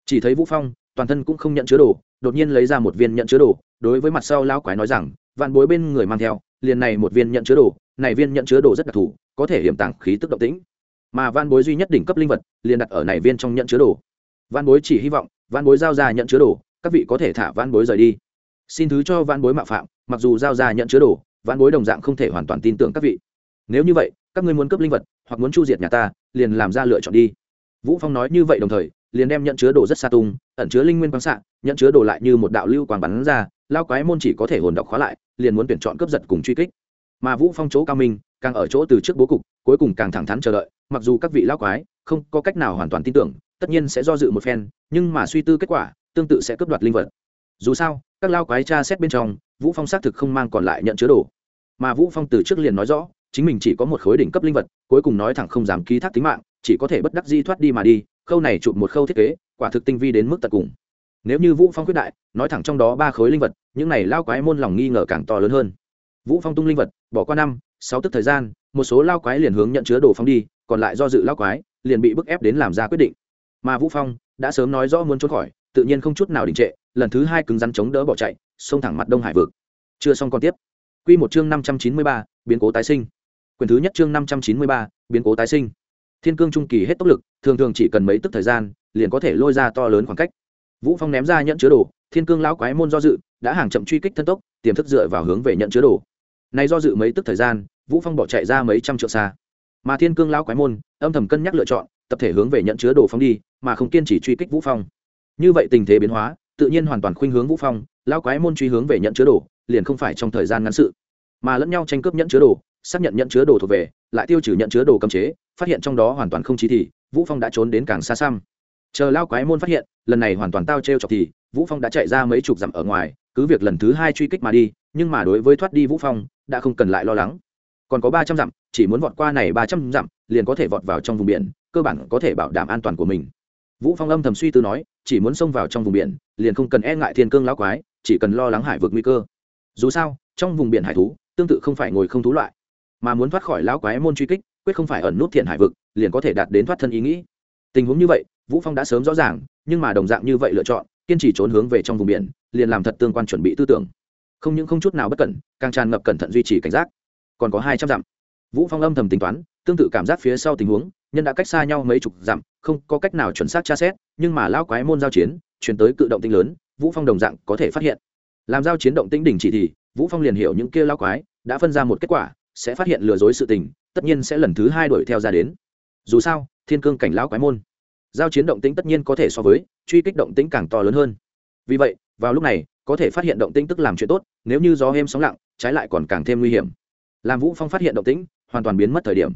Chỉ thấy vũ phong, toàn thân cũng không nhận chứa đồ, đột nhiên lấy ra một viên nhận chứa đồ, đối với mặt sau lao quái nói rằng, vạn bối bên người mang theo, liền này một viên nhận chứa đồ, này viên nhận chứa đồ rất đặc thù, có thể hiểm tàng khí tức động tĩnh. Mà vạn bối duy nhất đỉnh cấp linh vật, liền đặt ở này viên trong nhận chứa đồ. Vạn bối chỉ hy vọng, vạn bối giao ra nhận chứa đồ, các vị có thể thả vạn bối rời đi. Xin thứ cho vạn bối mạo phạm, mặc dù giao ra nhận chứa đồ, vạn bối đồng dạng không thể hoàn toàn tin tưởng các vị nếu như vậy, các ngươi muốn cướp linh vật, hoặc muốn chu diệt nhà ta, liền làm ra lựa chọn đi. Vũ phong nói như vậy đồng thời, liền đem nhận chứa đồ rất xa tung, ẩn chứa linh nguyên quang xạ, nhận chứa đồ lại như một đạo lưu quang bắn ra, lao quái môn chỉ có thể hồn độc khóa lại, liền muốn tuyển chọn cướp giật cùng truy kích. Mà vũ phong chỗ cao minh, càng ở chỗ từ trước bố cục, cuối cùng càng thẳng thắn chờ đợi, mặc dù các vị lao quái không có cách nào hoàn toàn tin tưởng, tất nhiên sẽ do dự một phen, nhưng mà suy tư kết quả, tương tự sẽ cướp đoạt linh vật. Dù sao, các lao quái tra xét bên trong, vũ phong xác thực không mang còn lại nhận chứa đồ. Mà vũ phong từ trước liền nói rõ chính mình chỉ có một khối đỉnh cấp linh vật cuối cùng nói thẳng không dám ký thác tính mạng chỉ có thể bất đắc di thoát đi mà đi khâu này chụp một khâu thiết kế quả thực tinh vi đến mức tận cùng. Nếu như vũ phong quyết đại nói thẳng trong đó ba khối linh vật những này lao quái môn lòng nghi ngờ càng to lớn hơn. Vũ phong tung linh vật bỏ qua năm sáu tức thời gian một số lao quái liền hướng nhận chứa đồ phong đi còn lại do dự lao quái liền bị bức ép đến làm ra quyết định. Mà vũ phong đã sớm nói rõ muốn trốn khỏi tự nhiên không chút nào đình trệ lần thứ hai cứng rắn chống đỡ bỏ chạy xông thẳng mặt đông hải vực. Chưa xong còn tiếp. Quy một chương năm trăm chín mươi ba, biến cố tái sinh. Quyển thứ nhất chương năm trăm chín mươi ba, biến cố tái sinh. Thiên cương trung kỳ hết tốc lực thường thường chỉ cần mấy tức thời gian liền có thể lôi ra to lớn khoảng cách. Vũ phong ném ra nhận chứa đồ thiên cương lão quái môn do dự đã hàng chậm truy kích thân tốc tiềm thức dựa vào hướng về nhận chứa đồ. Này do dự mấy tức thời gian vũ phong bỏ chạy ra mấy trăm triệu xa. Mà thiên cương lão quái môn âm thầm cân nhắc lựa chọn tập thể hướng về nhận chứa đồ phóng đi mà không kiên trì truy kích vũ phong. Như vậy tình thế biến hóa tự nhiên hoàn toàn khuynh hướng vũ phong lão quái môn truy hướng về nhận chứa đồ liền không phải trong thời gian ngắn sự mà lẫn nhau tranh cướp nhận chứa đồ xác nhận nhận chứa đồ thuộc về, lại tiêu trừ nhận chứa đồ cấm chế, phát hiện trong đó hoàn toàn không chí thì, vũ phong đã trốn đến càng xa xăm. Chờ lao quái môn phát hiện, lần này hoàn toàn tao trêu chọc thì, vũ phong đã chạy ra mấy chục dặm ở ngoài, cứ việc lần thứ hai truy kích mà đi, nhưng mà đối với thoát đi vũ phong, đã không cần lại lo lắng. Còn có ba trăm dặm, chỉ muốn vọt qua này ba trăm dặm, liền có thể vọt vào trong vùng biển, cơ bản có thể bảo đảm an toàn của mình. Vũ phong âm thầm suy tư nói, chỉ muốn xông vào trong vùng biển, liền không cần e ngại thiên cương lão quái, chỉ cần lo lắng hải vực nguy cơ. Dù sao, trong vùng biển hải thú, tương tự không phải ngồi không thú loại mà muốn thoát khỏi lão quái môn truy kích, quyết không phải ẩn nút thiện hải vực, liền có thể đạt đến thoát thân ý nghĩ. Tình huống như vậy, vũ phong đã sớm rõ ràng, nhưng mà đồng dạng như vậy lựa chọn, kiên trì trốn hướng về trong vùng biển, liền làm thật tương quan chuẩn bị tư tưởng. Không những không chút nào bất cẩn, càng tràn ngập cẩn thận duy trì cảnh giác. Còn có hai trăm dặm. Vũ phong âm thầm tính toán, tương tự cảm giác phía sau tình huống, nhân đã cách xa nhau mấy chục dặm, không có cách nào chuẩn xác tra xét, nhưng mà lão quái môn giao chiến, chuyển tới cự động tinh lớn, vũ phong đồng dạng có thể phát hiện. Làm giao chiến động tinh đỉnh chỉ thì, vũ phong liền hiểu những kia lão quái, đã phân ra một kết quả sẽ phát hiện lừa dối sự tình, tất nhiên sẽ lần thứ hai đuổi theo ra đến. Dù sao, thiên cương cảnh lão quái môn, giao chiến động tĩnh tất nhiên có thể so với, truy kích động tĩnh càng to lớn hơn. Vì vậy, vào lúc này, có thể phát hiện động tĩnh tức làm chuyện tốt, nếu như gió êm sóng lặng, trái lại còn càng thêm nguy hiểm. Làm vũ phong phát hiện động tĩnh, hoàn toàn biến mất thời điểm.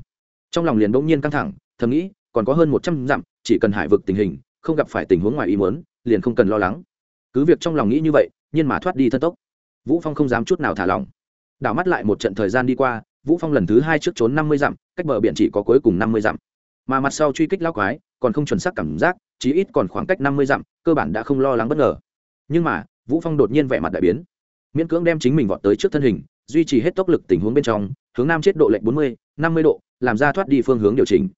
Trong lòng liền bỗng nhiên căng thẳng, thầm nghĩ, còn có hơn một trăm dặm, chỉ cần hải vực tình hình, không gặp phải tình huống ngoài ý muốn, liền không cần lo lắng. Cứ việc trong lòng nghĩ như vậy, nhưng mà thoát đi thân tốc. Vũ phong không dám chút nào thả lỏng. Đảo mắt lại một trận thời gian đi qua vũ phong lần thứ hai trước trốn năm mươi dặm, cách bờ biển chỉ có cuối cùng năm mươi dặm. Mà mặt sau truy kích lao quái, còn không chuẩn xác cảm giác, chí ít còn khoảng cách năm mươi dặm, cơ bản đã không lo lắng bất ngờ. Nhưng mà, vũ phong đột nhiên vẻ mặt đại biến. Miễn cưỡng đem chính mình vọt tới trước thân hình, duy trì hết tốc lực tình huống bên trong, hướng nam chết độ lệnh bốn mươi, năm mươi độ, làm ra thoát đi phương hướng điều chỉnh.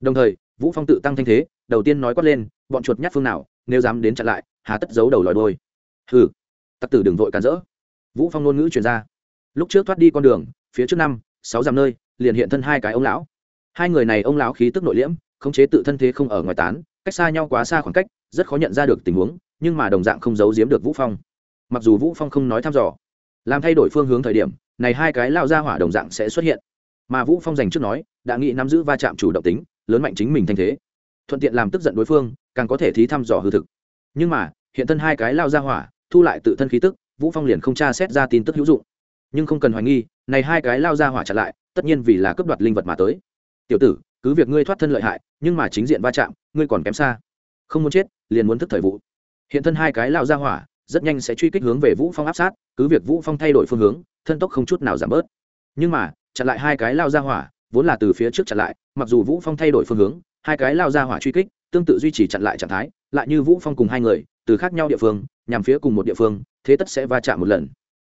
Đồng thời, vũ phong tự tăng thanh thế, đầu tiên nói quát lên, bọn chuột nhát phương nào, nếu dám đến chặn lại, hà tất giấu đầu lòi đôi. Hừ. Tặc tử đừng vội cản rỡ. Vũ phong ngôn ngữ truyền ra. Lúc trước thoát đi con đường, phía trước năm sáu dặm nơi, liền hiện thân hai cái ông lão. Hai người này ông lão khí tức nội liễm, khống chế tự thân thế không ở ngoài tán, cách xa nhau quá xa khoảng cách, rất khó nhận ra được tình huống, nhưng mà đồng dạng không giấu giếm được vũ phong. Mặc dù vũ phong không nói thăm dò, làm thay đổi phương hướng thời điểm, này hai cái lao ra hỏa đồng dạng sẽ xuất hiện. Mà vũ phong dành trước nói, đã nghĩ nắm giữ va chạm chủ động tính, lớn mạnh chính mình thanh thế. Thuận tiện làm tức giận đối phương, càng có thể thí thăm dò hư thực. Nhưng mà, hiện thân hai cái lao ra hỏa, thu lại tự thân khí tức, vũ phong liền không tra xét ra tin tức hữu dụng nhưng không cần hoài nghi, này hai cái lao ra hỏa chặn lại, tất nhiên vì là cướp đoạt linh vật mà tới. Tiểu tử, cứ việc ngươi thoát thân lợi hại, nhưng mà chính diện va chạm, ngươi còn kém xa. Không muốn chết, liền muốn thức thời vụ. Hiện thân hai cái lao ra hỏa, rất nhanh sẽ truy kích hướng về vũ phong áp sát, cứ việc vũ phong thay đổi phương hướng, thân tốc không chút nào giảm bớt. Nhưng mà, chặn lại hai cái lao ra hỏa, vốn là từ phía trước chặn lại, mặc dù vũ phong thay đổi phương hướng, hai cái lao ra hỏa truy kích, tương tự duy trì chặn lại trạng thái, lại như vũ phong cùng hai người, từ khác nhau địa phương, nhằm phía cùng một địa phương, thế tất sẽ va chạm một lần.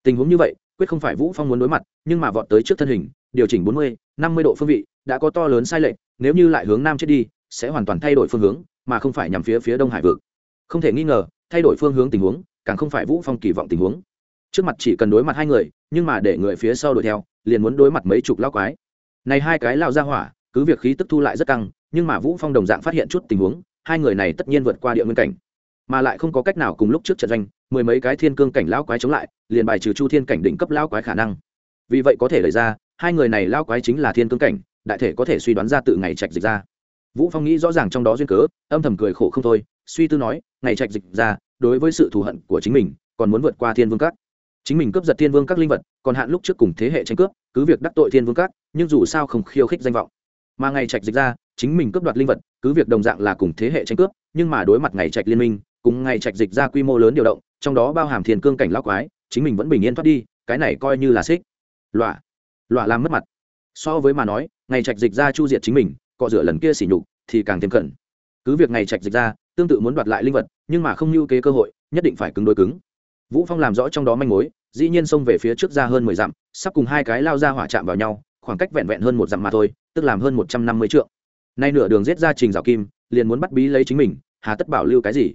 Tình huống như vậy quyết không phải vũ phong muốn đối mặt nhưng mà vọt tới trước thân hình điều chỉnh 40, 50 độ phương vị đã có to lớn sai lệch nếu như lại hướng nam chết đi sẽ hoàn toàn thay đổi phương hướng mà không phải nhằm phía phía đông hải vực. Không thể nghi ngờ thay đổi phương hướng tình huống càng không phải vũ phong kỳ vọng tình huống. Trước mặt chỉ cần đối mặt hai người nhưng mà để người phía sau đuổi theo liền muốn đối mặt mấy chục lao quái. Này hai cái lao ra hỏa cứ việc khí tức thu lại rất căng nhưng mà vũ phong đồng dạng phát hiện chút tình huống hai người này tất nhiên vượt qua địa nguyên cảnh. Mà lại không có cách nào cùng lúc trước trận doanh mười mấy cái thiên cương cảnh lão quái chống lại, liền bài trừ chu thiên cảnh đỉnh cấp lão quái khả năng. Vì vậy có thể lấy ra, hai người này lão quái chính là thiên cương cảnh, đại thể có thể suy đoán ra tự ngày trạch dịch ra. Vũ phong nghĩ rõ ràng trong đó duyên cớ, âm thầm cười khổ không thôi, suy tư nói, ngày trạch dịch ra, đối với sự thù hận của chính mình, còn muốn vượt qua thiên vương các. Chính mình cướp giật thiên vương các linh vật, còn hạn lúc trước cùng thế hệ tranh cướp, cứ việc đắc tội thiên vương các, nhưng dù sao không khiêu khích danh vọng. Mà ngày trạch dịch ra, chính mình cướp đoạt linh vật, cứ việc đồng dạng là cùng thế hệ tranh cướp, nhưng mà đối mặt ngày trạch liên minh, cùng ngày trạch dịch ra quy mô lớn điều động trong đó bao hàm thiên cương cảnh lão quái, chính mình vẫn bình yên thoát đi, cái này coi như là xích. Lọa lọa làm mất mặt. So với mà nói, ngày trạch dịch ra chu diệt chính mình, cọ rửa lần kia xỉ nhục thì càng thêm cẩn cứ việc ngày trạch dịch ra, tương tự muốn đoạt lại linh vật, nhưng mà không lưu kế cơ hội, nhất định phải cứng đối cứng. Vũ phong làm rõ trong đó manh mối, dĩ nhiên xông về phía trước ra hơn mười dặm, sắp cùng hai cái lao ra hỏa chạm vào nhau, khoảng cách vẹn vẹn hơn một dặm mà thôi, tức làm hơn một trăm năm mươi trượng. Nay nửa đường giết ra trình rào kim, liền muốn bắt bí lấy chính mình, hà tất bảo lưu cái gì?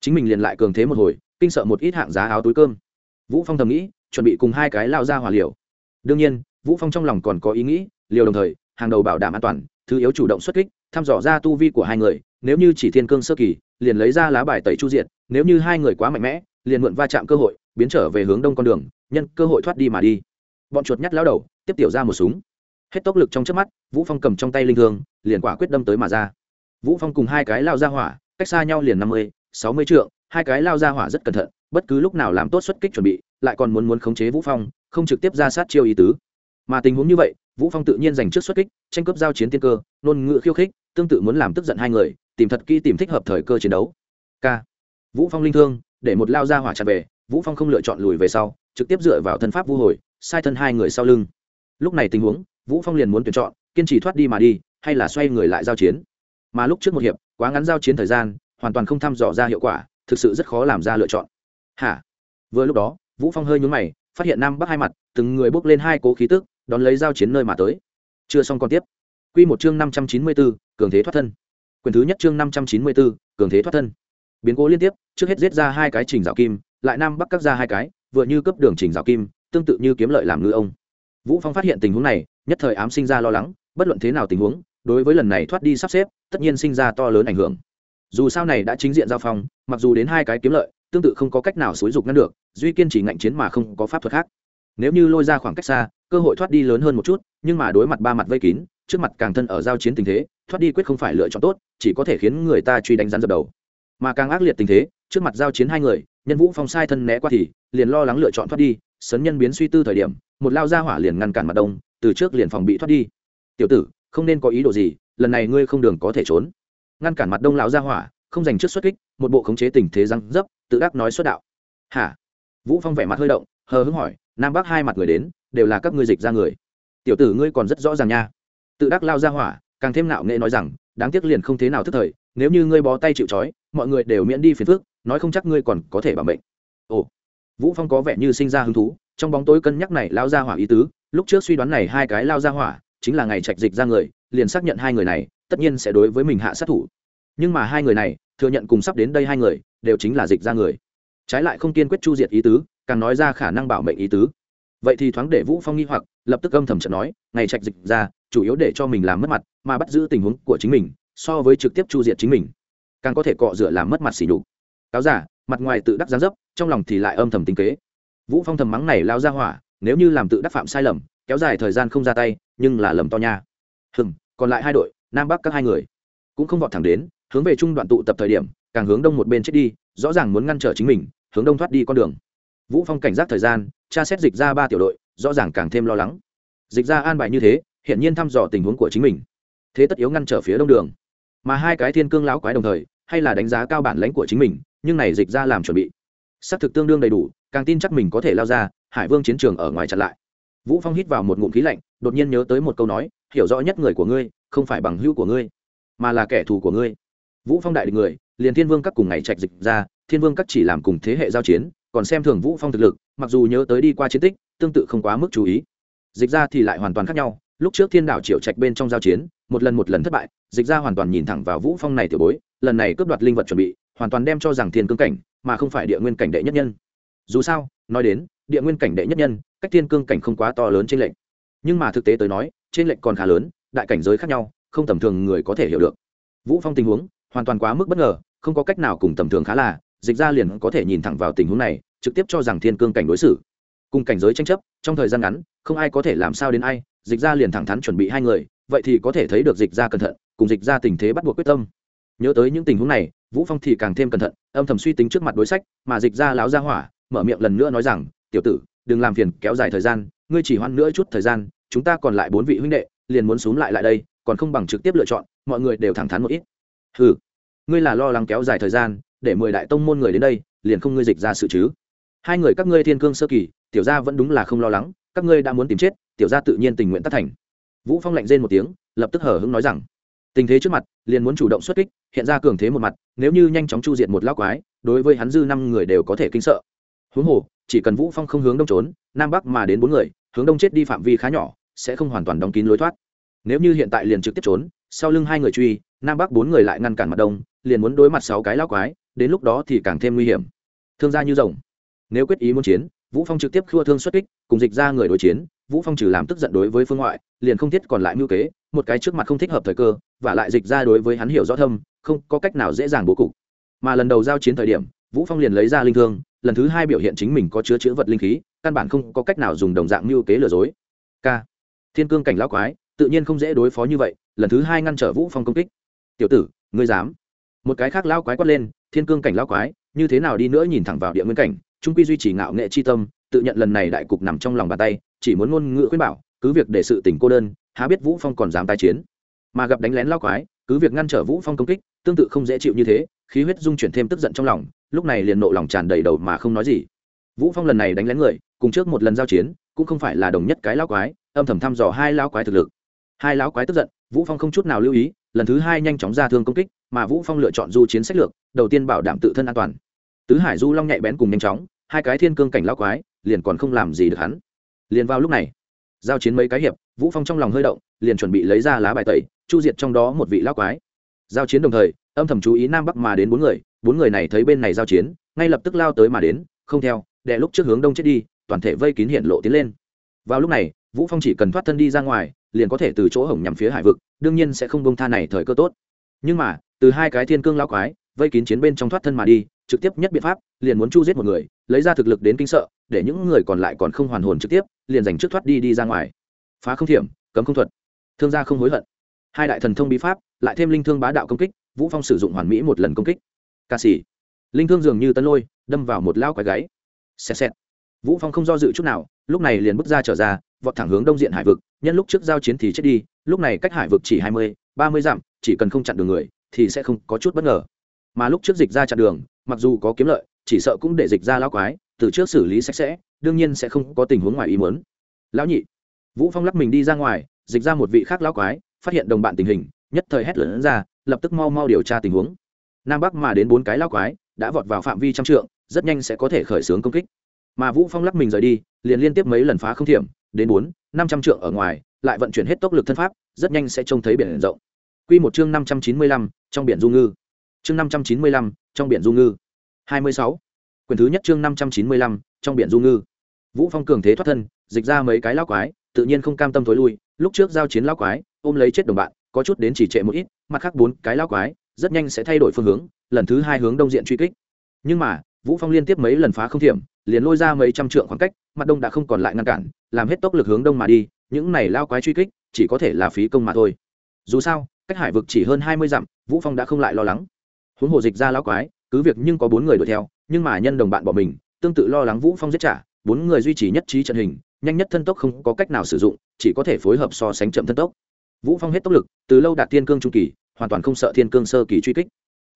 Chính mình liền lại cường thế một hồi kinh sợ một ít hạng giá áo túi cơm. Vũ phong thầm nghĩ, chuẩn bị cùng hai cái lao ra hỏa liều. Đương nhiên, vũ phong trong lòng còn có ý nghĩ, liều đồng thời, hàng đầu bảo đảm an toàn, thứ yếu chủ động xuất kích, thăm dò ra tu vi của hai người, nếu như chỉ thiên cương sơ kỳ, liền lấy ra lá bài tẩy chu diện nếu như hai người quá mạnh mẽ, liền mượn va chạm cơ hội, biến trở về hướng đông con đường, nhân cơ hội thoát đi mà đi. Bọn chuột nhắt lao đầu, tiếp tiểu ra một súng. Hết tốc lực trong trước mắt, vũ phong cầm trong tay linh thương, liền quả quyết đâm tới mà ra. Vũ phong cùng hai cái lao ra hỏa, cách xa nhau liền năm mươi, sáu mươi trượng hai cái lao ra hỏa rất cẩn thận, bất cứ lúc nào làm tốt xuất kích chuẩn bị, lại còn muốn muốn khống chế vũ phong, không trực tiếp ra sát chiêu ý tứ. Mà tình huống như vậy, vũ phong tự nhiên giành trước xuất kích, tranh cướp giao chiến tiên cơ ngôn ngựa khiêu khích, tương tự muốn làm tức giận hai người, tìm thật kỹ tìm thích hợp thời cơ chiến đấu. K. Vũ phong linh thương, để một lao ra hỏa chặt về, vũ phong không lựa chọn lùi về sau, trực tiếp dựa vào thân pháp vu hồi, sai thân hai người sau lưng. Lúc này tình huống, vũ phong liền muốn tuyển chọn, kiên trì thoát đi mà đi, hay là xoay người lại giao chiến. Mà lúc trước một hiệp, quá ngắn giao chiến thời gian, hoàn toàn không thăm dò ra hiệu quả thực sự rất khó làm ra lựa chọn. Hả? Vừa lúc đó vũ phong hơi nhướng mày phát hiện nam bắc hai mặt từng người bốc lên hai cố khí tức đón lấy giao chiến nơi mà tới. Chưa xong còn tiếp. Quy một chương năm trăm chín mươi 594, cường thế thoát thân. Quyền thứ nhất chương năm trăm chín mươi 594, cường thế thoát thân. Biến cố liên tiếp trước hết giết ra hai cái trình rào kim lại nam bắc cắt ra hai cái vừa như cấp đường trình rào kim tương tự như kiếm lợi làm ngư ông. Vũ phong phát hiện tình huống này nhất thời ám sinh ra lo lắng bất luận thế nào tình huống đối với lần này thoát đi sắp xếp tất nhiên sinh ra to lớn ảnh hưởng dù sao này đã chính diện giao phong, mặc dù đến hai cái kiếm lợi, tương tự không có cách nào xúi dục ngăn được, duy kiên chỉ ngạnh chiến mà không có pháp thuật khác. Nếu như lôi ra khoảng cách xa, cơ hội thoát đi lớn hơn một chút, nhưng mà đối mặt ba mặt vây kín, trước mặt càng thân ở giao chiến tình thế, thoát đi quyết không phải lựa chọn tốt, chỉ có thể khiến người ta truy đánh rắn dập đầu. Mà càng ác liệt tình thế, trước mặt giao chiến hai người, nhân vũ phong sai thân né qua thì, liền lo lắng lựa chọn thoát đi, sấn nhân biến suy tư thời điểm, một lao ra hỏa liền ngăn cản mặt đông, từ trước liền phòng bị thoát đi. Tiểu tử, không nên có ý đồ gì, lần này ngươi không đường có thể trốn ngăn cản mặt đông lão ra hỏa, không dành trước xuất kích, một bộ khống chế tình thế răng dấp, tự đắc nói xuất đạo. Hả? Vũ phong vẻ mặt hơi động, hờ hững hỏi, nam bắc hai mặt người đến, đều là các ngươi dịch ra người. Tiểu tử ngươi còn rất rõ ràng nha. Tự đắc lao ra hỏa, càng thêm nạo nghệ nói rằng, đáng tiếc liền không thế nào thức thời, nếu như ngươi bó tay chịu trói, mọi người đều miễn đi phiền phước nói không chắc ngươi còn có thể bảo bệnh. ồ. Vũ phong có vẻ như sinh ra hứng thú, trong bóng tối cân nhắc này lao ra hỏa ý tứ, lúc trước suy đoán này hai cái lao ra hỏa, chính là ngày trạch dịch ra người, liền xác nhận hai người này tất nhiên sẽ đối với mình hạ sát thủ. Nhưng mà hai người này, thừa nhận cùng sắp đến đây hai người, đều chính là dịch ra người. Trái lại không kiên quyết chu diệt ý tứ, càng nói ra khả năng bảo mệnh ý tứ. Vậy thì thoáng để vũ phong nghi hoặc, lập tức âm thầm trận nói, ngày trạch dịch ra, chủ yếu để cho mình làm mất mặt, mà bắt giữ tình huống của chính mình, so với trực tiếp chu diệt chính mình, càng có thể cọ rửa làm mất mặt xỉ nhục. Cáo giả, mặt ngoài tự đắc gián dấp, trong lòng thì lại âm thầm tính kế. Vũ phong thầm mắng này lao ra hỏa, nếu như làm tự đắc phạm sai lầm, kéo dài thời gian không ra tay, nhưng là lầm to nha. Hừm, còn lại hai đội nam bắc các hai người cũng không vọt thẳng đến, hướng về trung đoạn tụ tập thời điểm, càng hướng đông một bên chết đi, rõ ràng muốn ngăn trở chính mình, hướng đông thoát đi con đường. Vũ phong cảnh giác thời gian, tra xét dịch ra ba tiểu đội, rõ ràng càng thêm lo lắng. Dịch ra an bài như thế hiện nhiên thăm dò tình huống của chính mình. Thế tất yếu ngăn trở phía đông đường. Mà hai cái thiên cương lão quái đồng thời, hay là đánh giá cao bản lãnh của chính mình, nhưng này dịch ra làm chuẩn bị. Xác thực tương đương đầy đủ, càng tin chắc mình có thể lao ra, hải vương chiến trường ở ngoài chặn lại. Vũ phong hít vào một ngụm khí lạnh, đột nhiên nhớ tới một câu nói, hiểu rõ nhất người của ngươi không phải bằng hữu của ngươi, mà là kẻ thù của ngươi. Vũ phong đại địch người, liền thiên vương các cùng ngày trạch dịch ra, thiên vương các chỉ làm cùng thế hệ giao chiến, còn xem thường vũ phong thực lực, mặc dù nhớ tới đi qua chiến tích, tương tự không quá mức chú ý. Dịch ra thì lại hoàn toàn khác nhau, lúc trước thiên đảo triệu trạch bên trong giao chiến, một lần một lần thất bại, dịch ra hoàn toàn nhìn thẳng vào vũ phong này tiểu bối, lần này cướp đoạt linh vật chuẩn bị, hoàn toàn đem cho rằng thiên cương cảnh, mà không phải địa nguyên cảnh đệ nhất nhân. Dù sao, nói đến, địa nguyên cảnh đệ nhất nhân, cách thiên cương cảnh không quá to lớn trên lệnh nhưng mà thực tế tới nói trên lệnh còn khá lớn đại cảnh giới khác nhau, không tầm thường người có thể hiểu được. Vũ phong tình huống, hoàn toàn quá mức bất ngờ, không có cách nào cùng tầm thường khá là, dịch ra liền có thể nhìn thẳng vào tình huống này, trực tiếp cho rằng thiên cương cảnh đối xử. Cùng cảnh giới tranh chấp, trong thời gian ngắn, không ai có thể làm sao đến ai, dịch ra liền thẳng thắn chuẩn bị hai người, vậy thì có thể thấy được dịch ra cẩn thận, cùng dịch ra tình thế bắt buộc quyết tâm. Nhớ tới những tình huống này, vũ phong thì càng thêm cẩn thận, âm thầm suy tính trước mặt đối sách, mà dịch ra láo ra hỏa, mở miệng lần nữa nói rằng, tiểu tử, đừng làm phiền, kéo dài thời gian, ngươi chỉ hoãn nữa chút thời gian, chúng ta còn lại bốn vị huynh đệ liền muốn xuống lại lại đây, còn không bằng trực tiếp lựa chọn, mọi người đều thẳng thắn một ít. Ừ ngươi là lo lắng kéo dài thời gian, để mười đại tông môn người đến đây, liền không ngươi dịch ra sự chứ. Hai người các ngươi thiên cương sơ kỳ, tiểu gia vẫn đúng là không lo lắng, các ngươi đã muốn tìm chết, tiểu gia tự nhiên tình nguyện tất thành. Vũ phong lạnh rên một tiếng, lập tức hở hững nói rằng, tình thế trước mặt, liền muốn chủ động xuất kích, hiện ra cường thế một mặt, nếu như nhanh chóng chu diệt một lão quái, đối với hắn dư năm người đều có thể kinh sợ. Huống hồ, chỉ cần vũ phong không hướng đông trốn, nam bắc mà đến bốn người, hướng đông chết đi phạm vi khá nhỏ sẽ không hoàn toàn đóng kín lối thoát. Nếu như hiện tại liền trực tiếp trốn, sau lưng hai người truy, nam bắc bốn người lại ngăn cản mặt đông, liền muốn đối mặt sáu cái lão quái, đến lúc đó thì càng thêm nguy hiểm. Thương gia như rồng. Nếu quyết ý muốn chiến, vũ phong trực tiếp khua thương xuất kích, cùng dịch ra người đối chiến, vũ phong trừ làm tức giận đối với phương ngoại, liền không thiết còn lại mưu kế, một cái trước mặt không thích hợp thời cơ, và lại dịch ra đối với hắn hiểu rõ thâm, không có cách nào dễ dàng bố cục. Mà lần đầu giao chiến thời điểm, vũ phong liền lấy ra linh thương, lần thứ hai biểu hiện chính mình có chứa chữ vật linh khí, căn bản không có cách nào dùng đồng dạng mưu kế lừa dối. K thiên cương cảnh lão quái, tự nhiên không dễ đối phó như vậy, lần thứ hai ngăn trở vũ phong công kích. Tiểu tử, ngươi dám? Một cái khác Lão quái quát lên, thiên cương cảnh Lão quái, như thế nào đi nữa nhìn thẳng vào địa nguyên cảnh, trung quy duy trì ngạo nghệ chi tâm, tự nhận lần này đại cục nằm trong lòng bàn tay, chỉ muốn ngôn ngữ khuyên bảo, cứ việc để sự tình cô đơn, há biết vũ phong còn dám tái chiến. Mà gặp đánh lén lao quái, cứ việc ngăn trở vũ phong công kích, tương tự không dễ chịu như thế, khí huyết dung chuyển thêm tức giận trong lòng, lúc này liền nộ lòng tràn đầy đầu mà không nói gì. Vũ phong lần này đánh lén người, cùng trước một lần giao chiến cũng không phải là đồng nhất cái lão quái, âm thầm thăm dò hai lão quái thực lực. Hai lão quái tức giận, vũ phong không chút nào lưu ý, lần thứ hai nhanh chóng ra thương công kích, mà vũ phong lựa chọn du chiến sách lược, đầu tiên bảo đảm tự thân an toàn. Tứ hải du long nhạy bén cùng nhanh chóng, hai cái thiên cương cảnh lão quái, liền còn không làm gì được hắn. Liền vào lúc này, giao chiến mấy cái hiệp, vũ phong trong lòng hơi động, liền chuẩn bị lấy ra lá bài tẩy, chu diệt trong đó một vị lão quái. Giao chiến đồng thời, âm thầm chú ý nam bắc mà đến bốn người bốn người này thấy bên này giao chiến, ngay lập tức lao tới mà đến, không theo để lúc trước hướng đông chết đi toàn thể vây kín hiện lộ tiến lên. Vào lúc này, vũ phong chỉ cần thoát thân đi ra ngoài, liền có thể từ chỗ hổng nhằm phía hải vực, đương nhiên sẽ không bông tha này thời cơ tốt. Nhưng mà, từ hai cái thiên cương lao quái, vây kín chiến bên trong thoát thân mà đi, trực tiếp nhất biện pháp, liền muốn chu giết một người, lấy ra thực lực đến kinh sợ, để những người còn lại còn không hoàn hồn trực tiếp, liền giành trước thoát đi đi ra ngoài. Phá không thiểm, cấm không thuật. Thương gia không hối hận. Hai đại thần thông bí pháp, lại thêm linh thương bá đạo công kích, vũ phong sử dụng hoàn mỹ một lần công kích. Ca sĩ. Linh thương dường như tân lôi, đâm vào một lao quái gáy. Xẹt xẹt vũ phong không do dự chút nào, lúc này liền bước ra trở ra, vọt thẳng hướng đông diện hải vực, nhân lúc trước giao chiến thì chết đi, lúc này cách hải vực chỉ hai mươi, ba mươi dặm, chỉ cần không chặn đường người, thì sẽ không có chút bất ngờ. Mà lúc trước dịch ra chặn đường, mặc dù có kiếm lợi, chỉ sợ cũng để dịch ra lão quái, từ trước xử lý sạch sẽ, đương nhiên sẽ không có tình huống ngoài ý muốn. Lão nhị, vũ phong lắc mình đi ra ngoài, dịch ra một vị khác lão quái, phát hiện đồng bạn tình hình, nhất thời hét lớn ra, lập tức mau mau điều tra tình huống. Nam bắc mà đến bốn cái lão quái, đã vọt vào phạm vi trăm trượng, rất nhanh sẽ có thể khởi xướng công kích mà vũ phong lắc mình rời đi, liền liên tiếp mấy lần phá không thiểm, đến bốn, năm trăm trượng ở ngoài, lại vận chuyển hết tốc lực thân pháp, rất nhanh sẽ trông thấy biển rộng. Quy một chương năm trăm chín mươi lăm, trong biển du ngư. Chương năm trăm chín mươi lăm, trong biển du ngư. Hai mươi sáu. Quyển thứ nhất chương năm trăm chín mươi lăm, trong biển du ngư. Vũ phong cường thế thoát thân, dịch ra mấy cái lão quái, tự nhiên không cam tâm thối lui, lúc trước giao chiến lão quái, ôm lấy chết đồng bạn, có chút đến chỉ trệ một ít, mặt khác bốn cái lão quái, rất nhanh sẽ thay đổi phương hướng, lần thứ hai hướng đông diện truy kích. Nhưng mà vũ phong liên tiếp mấy lần phá không thiểm, liền lôi ra mấy trăm trượng khoảng cách, mặt đông đã không còn lại ngăn cản, làm hết tốc lực hướng đông mà đi, những này lao quái truy kích, chỉ có thể là phí công mà thôi. Dù sao, cách hải vực chỉ hơn hai mươi dặm, vũ phong đã không lại lo lắng. Huống hồ dịch ra lao quái, cứ việc nhưng có bốn người đuổi theo, nhưng mà nhân đồng bạn bỏ mình, tương tự lo lắng vũ phong giết trả, bốn người duy trì nhất trí trận hình, nhanh nhất thân tốc không có cách nào sử dụng, chỉ có thể phối hợp so sánh chậm thân tốc. Vũ phong hết tốc lực, từ lâu đạt thiên cương trung kỳ, hoàn toàn không sợ thiên cương sơ kỳ truy kích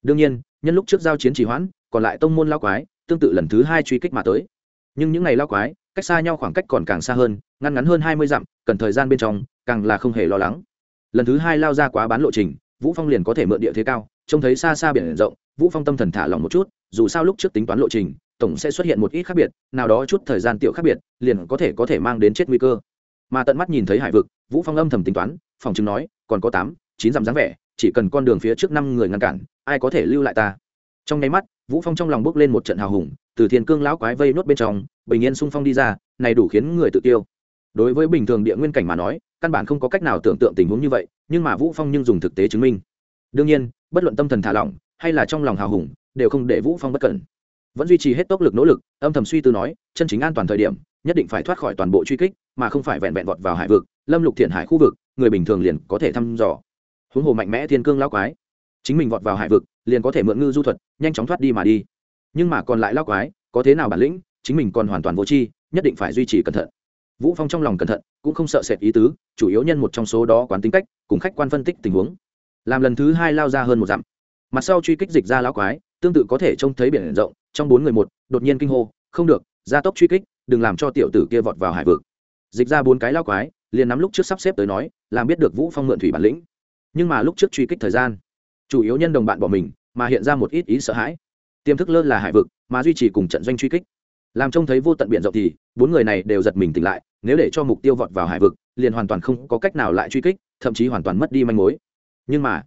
đương nhiên, nhân lúc trước giao chiến trì hoãn, còn lại tông môn lao quái, tương tự lần thứ hai truy kích mà tới. Nhưng những ngày lao quái, cách xa nhau khoảng cách còn càng xa hơn, ngăn ngắn hơn hai mươi dặm, cần thời gian bên trong, càng là không hề lo lắng. Lần thứ hai lao ra quá bán lộ trình, vũ phong liền có thể mượn địa thế cao, trông thấy xa xa biển rộng, vũ phong tâm thần thả lòng một chút, dù sao lúc trước tính toán lộ trình, tổng sẽ xuất hiện một ít khác biệt, nào đó chút thời gian tiểu khác biệt, liền có thể có thể mang đến chết nguy cơ. Mà tận mắt nhìn thấy hải vực, vũ phong âm thầm tính toán, phòng chứng nói, còn có tám, chín dặm dáng vẻ chỉ cần con đường phía trước năm người ngăn cản, ai có thể lưu lại ta? Trong nháy mắt, vũ phong trong lòng bước lên một trận hào hùng, từ thiên cương lão quái vây nốt bên trong, bình yên sung phong đi ra, này đủ khiến người tự tiêu đối với bình thường địa nguyên cảnh mà nói, căn bản không có cách nào tưởng tượng tình huống như vậy, nhưng mà vũ phong nhưng dùng thực tế chứng minh. Đương nhiên, bất luận tâm thần thả lỏng, hay là trong lòng hào hùng, đều không để vũ phong bất cẩn. Vẫn duy trì hết tốc lực nỗ lực, âm thầm suy tư nói, chân chính an toàn thời điểm, nhất định phải thoát khỏi toàn bộ truy kích, mà không phải vẹn vẹn vọt vào hải vực, lâm lục thiện hải khu vực, người bình thường liền có thể thăm dò huống hồ mạnh mẽ thiên cương lão quái. Chính mình vọt vào hải vực, liền có thể mượn ngư du thuật, nhanh chóng thoát đi mà đi. Nhưng mà còn lại lao quái, có thế nào bản lĩnh, chính mình còn hoàn toàn vô tri, nhất định phải duy trì cẩn thận. Vũ phong trong lòng cẩn thận, cũng không sợ sệt ý tứ, chủ yếu nhân một trong số đó quán tính cách, cùng khách quan phân tích tình huống. Làm lần thứ hai lao ra hơn một dặm. Mặt sau truy kích dịch ra lao quái, tương tự có thể trông thấy biển rộng, trong bốn người một, đột nhiên kinh hô, không được, gia tốc truy kích, đừng làm cho tiểu tử kia vọt vào hải vực. Dịch ra bốn cái lao quái, liền nắm lúc trước sắp xếp tới nói, làm biết được vũ phong mượn thủy bản lĩnh nhưng mà lúc trước truy kích thời gian, chủ yếu nhân đồng bạn bỏ mình, mà hiện ra một ít ý sợ hãi. Tiềm thức lơ là hải vực, mà duy trì cùng trận doanh truy kích. Làm trông thấy vô tận biển rộng thì, bốn người này đều giật mình tỉnh lại, nếu để cho mục tiêu vọt vào hải vực, liền hoàn toàn không có cách nào lại truy kích, thậm chí hoàn toàn mất đi manh mối. Nhưng mà,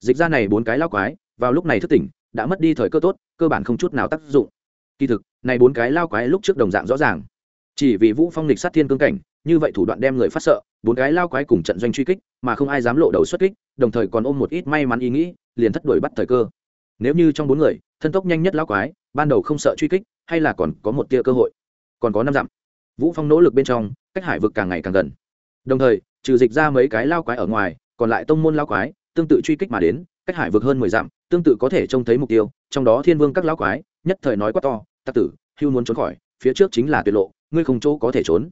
dịch ra này bốn cái lao quái, vào lúc này thức tỉnh, đã mất đi thời cơ tốt, cơ bản không chút nào tác dụng. Kỳ thực, này bốn cái lao quái lúc trước đồng dạng rõ ràng. Chỉ vì vũ phong lịch sát thiên cương cảnh, như vậy thủ đoạn đem người phát sợ bốn cái lao quái cùng trận doanh truy kích, mà không ai dám lộ đầu xuất kích, đồng thời còn ôm một ít may mắn ý nghĩ, liền thất đuổi bắt thời cơ. Nếu như trong bốn người, thân tốc nhanh nhất lao quái, ban đầu không sợ truy kích, hay là còn có một tia cơ hội. Còn có năm dặm. Vũ phong nỗ lực bên trong, cách hải vực càng ngày càng gần. Đồng thời, trừ dịch ra mấy cái lao quái ở ngoài, còn lại tông môn lao quái, tương tự truy kích mà đến, cách hải vực hơn mười dặm, tương tự có thể trông thấy mục tiêu, trong đó thiên vương các lao quái, nhất thời nói quát to tắc tử, hưu muốn trốn khỏi, phía trước chính là tuyệt lộ, ngươi không chỗ có thể trốn.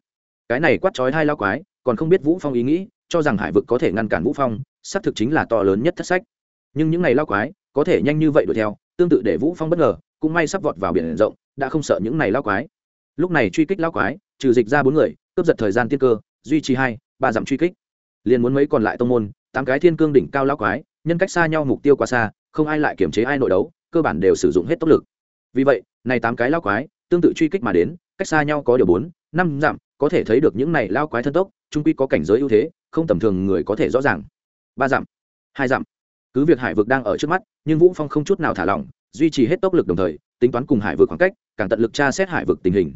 Cái này quát trói hai lao quái còn không biết vũ phong ý nghĩ, cho rằng hải vực có thể ngăn cản vũ phong, xác thực chính là to lớn nhất thất sách. Nhưng những ngày lão quái, có thể nhanh như vậy đuổi theo, tương tự để vũ phong bất ngờ, cũng may sắp vọt vào biển rộng, đã không sợ những này lão quái. Lúc này truy kích lão quái, trừ dịch ra bốn người, cướp giật thời gian tiên cơ, duy trì hai, ba dặm truy kích. Liền muốn mấy còn lại tông môn, tám cái thiên cương đỉnh cao lão quái, nhân cách xa nhau mục tiêu quá xa, không ai lại kiểm chế ai nội đấu, cơ bản đều sử dụng hết tốc lực. Vì vậy, này tám cái lão quái, tương tự truy kích mà đến, cách xa nhau có điều bốn, năm dặm, có thể thấy được những này lão quái thân tốc trung quy có cảnh giới ưu thế, không tầm thường người có thể rõ ràng. Ba dặm, hai dặm. Cứ việc hải vực đang ở trước mắt, nhưng vũ phong không chút nào thả lỏng, duy trì hết tốc lực đồng thời, tính toán cùng hải vực khoảng cách, càng tận lực tra xét hải vực tình hình.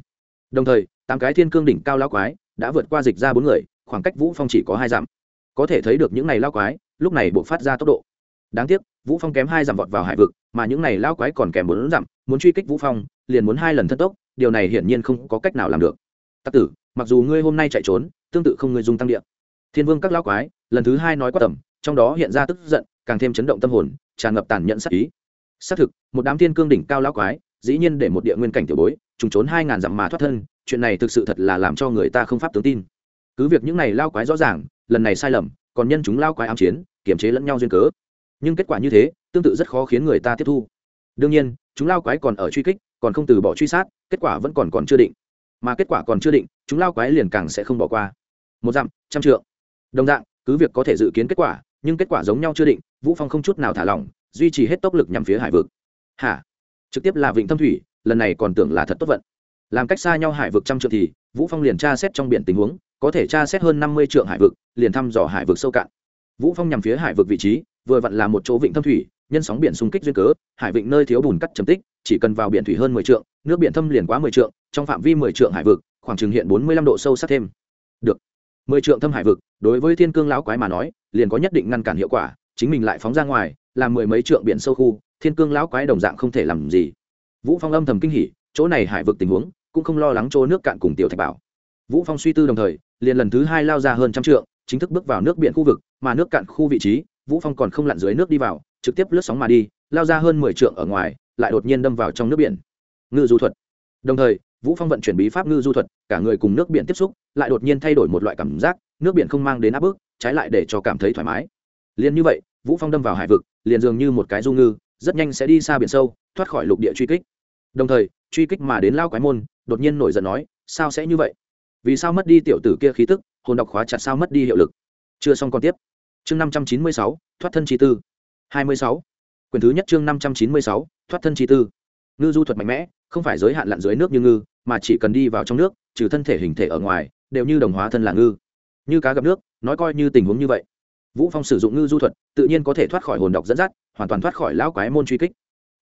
Đồng thời, tám cái thiên cương đỉnh cao lão quái đã vượt qua dịch ra bốn người, khoảng cách vũ phong chỉ có hai dặm. Có thể thấy được những này lao quái, lúc này buộc phát ra tốc độ. Đáng tiếc, vũ phong kém hai dặm vọt vào hải vực, mà những này lao quái còn kèm bốn dặm, muốn truy kích vũ phong, liền muốn hai lần thân tốc, điều này hiển nhiên không có cách nào làm được tắc tử, mặc dù ngươi hôm nay chạy trốn, tương tự không ngươi dùng tăng điện thiên vương các lão quái, lần thứ hai nói quá tầm, trong đó hiện ra tức giận, càng thêm chấn động tâm hồn, tràn ngập tàn nhẫn sắc ý. Xác thực, một đám thiên cương đỉnh cao lão quái, dĩ nhiên để một địa nguyên cảnh tiểu bối, trùng trốn hai ngàn dặm mà thoát thân, chuyện này thực sự thật là làm cho người ta không pháp tướng tin. Cứ việc những này lao quái rõ ràng, lần này sai lầm, còn nhân chúng lao quái ám chiến kiểm chế lẫn nhau duyên cớ. Nhưng kết quả như thế, tương tự rất khó khiến người ta tiếp thu. Đương nhiên, chúng lao quái còn ở truy kích, còn không từ bỏ truy sát, kết quả vẫn còn còn chưa định mà kết quả còn chưa định, chúng lao quái liền càng sẽ không bỏ qua. Một dặm, trăm trượng. Đồng dạng, cứ việc có thể dự kiến kết quả, nhưng kết quả giống nhau chưa định, vũ phong không chút nào thả lỏng, duy trì hết tốc lực nhằm phía hải vực. Hả? Trực tiếp là vịnh thâm thủy, lần này còn tưởng là thật tốt vận. Làm cách xa nhau hải vực trăm trượng thì, vũ phong liền tra xét trong biển tình huống, có thể tra xét hơn năm mươi trượng hải vực, liền thăm dò hải vực sâu cạn. Vũ phong nhằm phía hải vực vị trí, vừa vặn là một chỗ vịnh thâm thủy nhân sóng biển xung kích duyên cớ, hải vịnh nơi thiếu bùn cắt chấm tích, chỉ cần vào biển thủy hơn mười trượng, nước biển thâm liền quá mười trượng, trong phạm vi mười trượng hải vực, khoảng chừng hiện bốn mươi lăm độ sâu sắc thêm. Được. Mười trượng thâm hải vực, đối với thiên cương lão quái mà nói, liền có nhất định ngăn cản hiệu quả, chính mình lại phóng ra ngoài làm mười mấy trượng biển sâu khu, thiên cương lão quái đồng dạng không thể làm gì. Vũ phong âm thầm kinh hỉ, chỗ này hải vực tình huống, cũng không lo lắng chỗ nước cạn cùng tiểu thạch bảo. Vũ phong suy tư đồng thời, liền lần thứ hai lao ra hơn trăm trượng, chính thức bước vào nước biển khu vực, mà nước cạn khu vị trí, vũ phong còn không lặn dưới nước đi vào trực tiếp lướt sóng mà đi, lao ra hơn mười trượng ở ngoài, lại đột nhiên đâm vào trong nước biển. Ngư du thuật. Đồng thời, vũ phong vận chuyển bí pháp ngư du thuật, cả người cùng nước biển tiếp xúc, lại đột nhiên thay đổi một loại cảm giác, nước biển không mang đến áp bức, trái lại để cho cảm thấy thoải mái. Liền như vậy, vũ phong đâm vào hải vực, liền dường như một cái du ngư, rất nhanh sẽ đi xa biển sâu, thoát khỏi lục địa truy kích. Đồng thời, truy kích mà đến lao quái môn, đột nhiên nổi giận nói, sao sẽ như vậy? Vì sao mất đi tiểu tử kia khí tức, hồn đọc khóa chặt sao mất đi hiệu lực? Chưa xong còn tiếp. Chương năm trăm chín mươi sáu, thoát thân chi tư hai mươi sáu. Quyền thứ nhất chương năm trăm chín mươi sáu, thoát thân chi tư. Ngư du thuật mạnh mẽ, không phải giới hạn lặn dưới nước như ngư, mà chỉ cần đi vào trong nước, trừ thân thể hình thể ở ngoài, đều như đồng hóa thân là ngư. Như cá gặp nước, nói coi như tình huống như vậy. Vũ phong sử dụng ngư du thuật, tự nhiên có thể thoát khỏi hồn độc dẫn dắt, hoàn toàn thoát khỏi lão quái môn truy kích.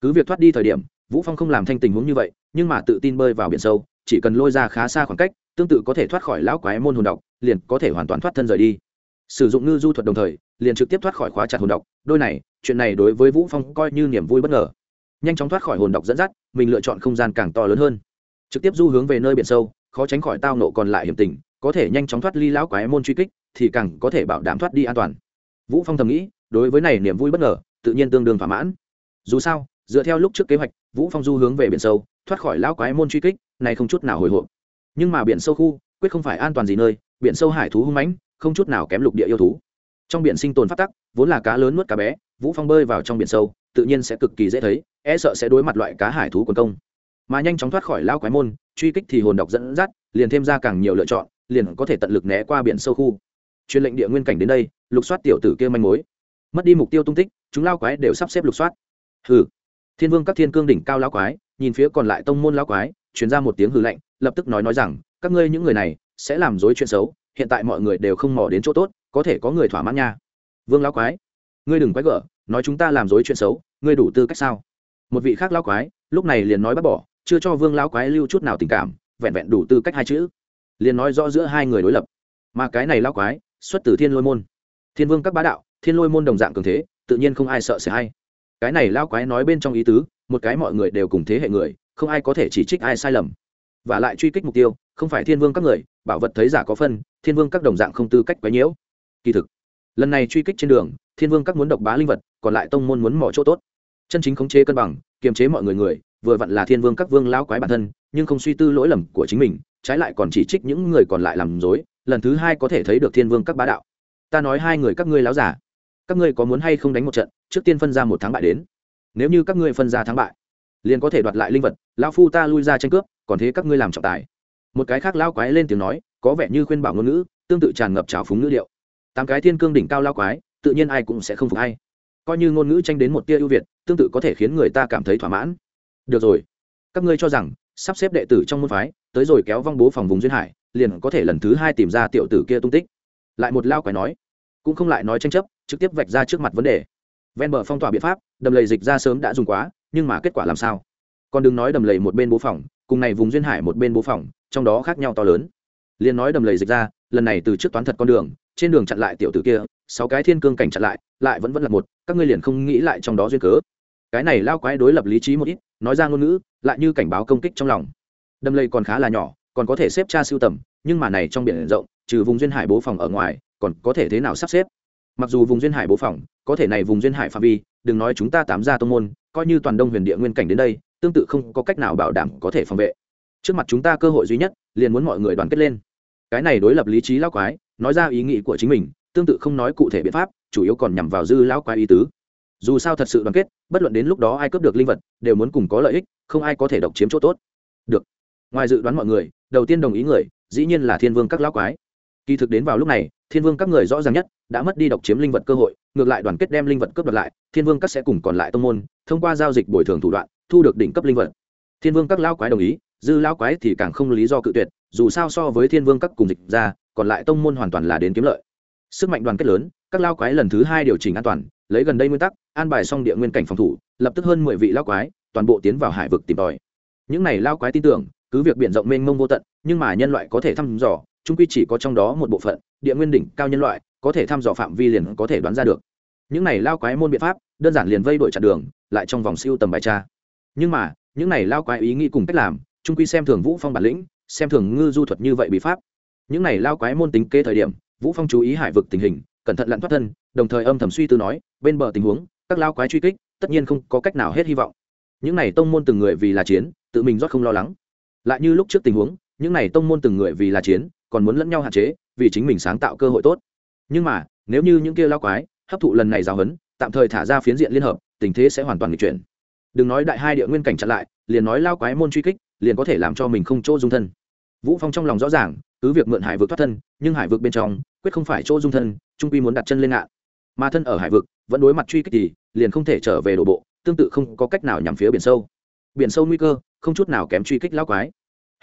Cứ việc thoát đi thời điểm, vũ phong không làm thanh tình huống như vậy, nhưng mà tự tin bơi vào biển sâu, chỉ cần lôi ra khá xa khoảng cách, tương tự có thể thoát khỏi lão quái môn hồn độc, liền có thể hoàn toàn thoát thân rời đi sử dụng ngư du thuật đồng thời, liền trực tiếp thoát khỏi khóa chặt hồn độc. Đôi này, chuyện này đối với vũ phong coi như niềm vui bất ngờ. Nhanh chóng thoát khỏi hồn độc dẫn dắt, mình lựa chọn không gian càng to lớn hơn. Trực tiếp du hướng về nơi biển sâu, khó tránh khỏi tao nộ còn lại hiểm tình, có thể nhanh chóng thoát ly lão quái môn truy kích, thì càng có thể bảo đảm thoát đi an toàn. Vũ phong thầm nghĩ, đối với này niềm vui bất ngờ, tự nhiên tương đương thỏa mãn. Dù sao, dựa theo lúc trước kế hoạch, vũ phong du hướng về biển sâu, thoát khỏi lão quái môn truy kích, này không chút nào hồi hộp. Nhưng mà biển sâu khu, quyết không phải an toàn gì nơi, biển sâu hải thú hung mãnh không chút nào kém lục địa yêu thú. Trong biển sinh tồn phát tắc, vốn là cá lớn nuốt cá bé, vũ phong bơi vào trong biển sâu, tự nhiên sẽ cực kỳ dễ thấy e sợ sẽ đối mặt loại cá hải thú quần công. Mà nhanh chóng thoát khỏi lao quái môn, truy kích thì hồn độc dẫn dắt, liền thêm ra càng nhiều lựa chọn, liền có thể tận lực né qua biển sâu khu. Truyền lệnh địa nguyên cảnh đến đây, lục soát tiểu tử kia manh mối. Mất đi mục tiêu tung tích, chúng lao quái đều sắp xếp lục soát. Hừ. Thiên vương các thiên cương đỉnh cao lao quái, nhìn phía còn lại tông môn lao quái, truyền ra một tiếng hừ lạnh, lập tức nói nói rằng, các ngươi những người này sẽ làm dối chuyện xấu hiện tại mọi người đều không mò đến chỗ tốt, có thể có người thỏa mãn nha. Vương lão quái, ngươi đừng quái gở, nói chúng ta làm dối chuyện xấu, ngươi đủ tư cách sao? Một vị khác lão quái, lúc này liền nói bác bỏ, chưa cho vương lão quái lưu chút nào tình cảm, vẹn vẹn đủ tư cách hai chữ. Liền nói rõ giữa hai người đối lập. Mà cái này lão quái, xuất từ thiên lôi môn. Thiên vương các bá đạo, thiên lôi môn đồng dạng cường thế, tự nhiên không ai sợ sẽ hay. Cái này lão quái nói bên trong ý tứ, một cái mọi người đều cùng thế hệ người, không ai có thể chỉ trích ai sai lầm và lại truy kích mục tiêu, không phải thiên vương các người, bảo vật thấy giả có phân, thiên vương các đồng dạng không tư cách quấy nhiễu. Kỳ thực, lần này truy kích trên đường, thiên vương các muốn độc bá linh vật, còn lại tông môn muốn mỏ chỗ tốt. Chân chính khống chế cân bằng, kiềm chế mọi người người, vừa vặn là thiên vương các vương lão quái bản thân, nhưng không suy tư lỗi lầm của chính mình, trái lại còn chỉ trích những người còn lại làm dối lần thứ hai có thể thấy được thiên vương các bá đạo. Ta nói hai người các ngươi láo giả, các ngươi có muốn hay không đánh một trận, trước tiên phân ra một tháng bại đến. Nếu như các ngươi phân ra thắng bại, liền có thể đoạt lại linh vật, lão phu ta lui ra tranh cướp còn thế các ngươi làm trọng tài. Một cái khác lao quái lên tiếng nói, có vẻ như khuyên bảo ngôn ngữ, tương tự tràn ngập trào phúng ngữ liệu tám cái thiên cương đỉnh cao lao quái, tự nhiên ai cũng sẽ không phục hay coi như ngôn ngữ tranh đến một tia ưu việt, tương tự có thể khiến người ta cảm thấy thỏa mãn. Được rồi. Các ngươi cho rằng, sắp xếp đệ tử trong môn phái, tới rồi kéo vong bố phòng vùng duyên hải, liền có thể lần thứ hai tìm ra tiểu tử kia tung tích. Lại một lao quái nói, cũng không lại nói tranh chấp, trực tiếp vạch ra trước mặt vấn đề. Ven bờ phong tỏa biện pháp, đầm lầy dịch ra sớm đã dùng quá, nhưng mà kết quả làm sao? Còn đừng nói đầm lầy một bên bố phòng cùng này vùng duyên hải một bên bố phòng, trong đó khác nhau to lớn. Liền nói đầm lầy dịch ra, lần này từ trước toán thật con đường, trên đường chặn lại tiểu tử kia, sáu cái thiên cương cảnh chặn lại lại vẫn vẫn là một, các ngươi liền không nghĩ lại trong đó duyên cớ. Cái này lao quái đối lập lý trí một ít, nói ra ngôn ngữ, lại như cảnh báo công kích trong lòng. Đầm lầy còn khá là nhỏ, còn có thể xếp tra siêu tầm, nhưng mà này trong biển rộng, trừ vùng duyên hải bố phòng ở ngoài, còn có thể thế nào sắp xếp? Mặc dù vùng duyên hải bố phòng, có thể này vùng duyên hải phạm vi, đừng nói chúng ta tám gia tông môn, coi như toàn đông huyền địa nguyên cảnh đến đây tương tự không có cách nào bảo đảm có thể phòng vệ. Trước mặt chúng ta cơ hội duy nhất, liền muốn mọi người đoàn kết lên. Cái này đối lập lý trí lão quái, nói ra ý nghĩ của chính mình, tương tự không nói cụ thể biện pháp, chủ yếu còn nhằm vào dư lão quái ý tứ. Dù sao thật sự đoàn kết, bất luận đến lúc đó ai cướp được linh vật, đều muốn cùng có lợi ích, không ai có thể độc chiếm chỗ tốt. Được. Ngoài dự đoán mọi người, đầu tiên đồng ý người, dĩ nhiên là thiên vương các lão quái. Kỳ thực đến vào lúc này thiên vương các người rõ ràng nhất đã mất đi độc chiếm linh vật cơ hội, ngược lại đoàn kết đem linh vật cướp đoạt lại, thiên vương các sẽ cùng còn lại tông môn, thông qua giao dịch bồi thường thủ đoạn, thu được đỉnh cấp linh vật. Thiên vương các lão quái đồng ý, dư lão quái thì càng không lý do cự tuyệt, dù sao so với thiên vương các cùng dịch ra, còn lại tông môn hoàn toàn là đến kiếm lợi. Sức mạnh đoàn kết lớn, các lao quái lần thứ hai điều chỉnh an toàn, lấy gần đây nguyên tắc, an bài xong địa nguyên cảnh phòng thủ, lập tức hơn mười vị lao quái, toàn bộ tiến vào hải vực tìm tòi. Những này lao quái tin tưởng, cứ việc biển rộng mênh mông vô tận, nhưng mà nhân loại có thể thăm dò trung quy chỉ có trong đó một bộ phận, địa nguyên đỉnh, cao nhân loại, có thể thăm dò phạm vi liền có thể đoán ra được. Những này lao quái môn biện pháp, đơn giản liền vây đổi chặn đường, lại trong vòng siêu tầm bài tra. Nhưng mà, những này lao quái ý nghĩ cùng cách làm, trung quy xem thường vũ phong bản lĩnh, xem thường ngư du thuật như vậy bị pháp. Những này lao quái môn tính kê thời điểm, vũ phong chú ý hải vực tình hình, cẩn thận lặn thoát thân, đồng thời âm thầm suy tư nói, bên bờ tình huống, các lao quái truy kích, tất nhiên không có cách nào hết hy vọng. Những này tông môn từng người vì là chiến, tự mình rót không lo lắng. Lại như lúc trước tình huống những này tông môn từng người vì là chiến, còn muốn lẫn nhau hạn chế, vì chính mình sáng tạo cơ hội tốt. Nhưng mà, nếu như những kia lao quái, hấp thụ lần này giáo huấn, tạm thời thả ra phiến diện liên hợp, tình thế sẽ hoàn toàn nghịch chuyển. Đừng nói đại hai địa nguyên cảnh chặn lại, liền nói lao quái môn truy kích, liền có thể làm cho mình không chỗ dung thân. Vũ phong trong lòng rõ ràng, cứ việc mượn hải vực thoát thân, nhưng hải vực bên trong, quyết không phải chỗ dung thân, trung quy muốn đặt chân lên ngạn. Mà thân ở hải vực, vẫn đối mặt truy kích thì, liền không thể trở về đổ bộ, tương tự không có cách nào nhằm phía biển sâu. Biển sâu nguy cơ, không chút nào kém truy kích lao quái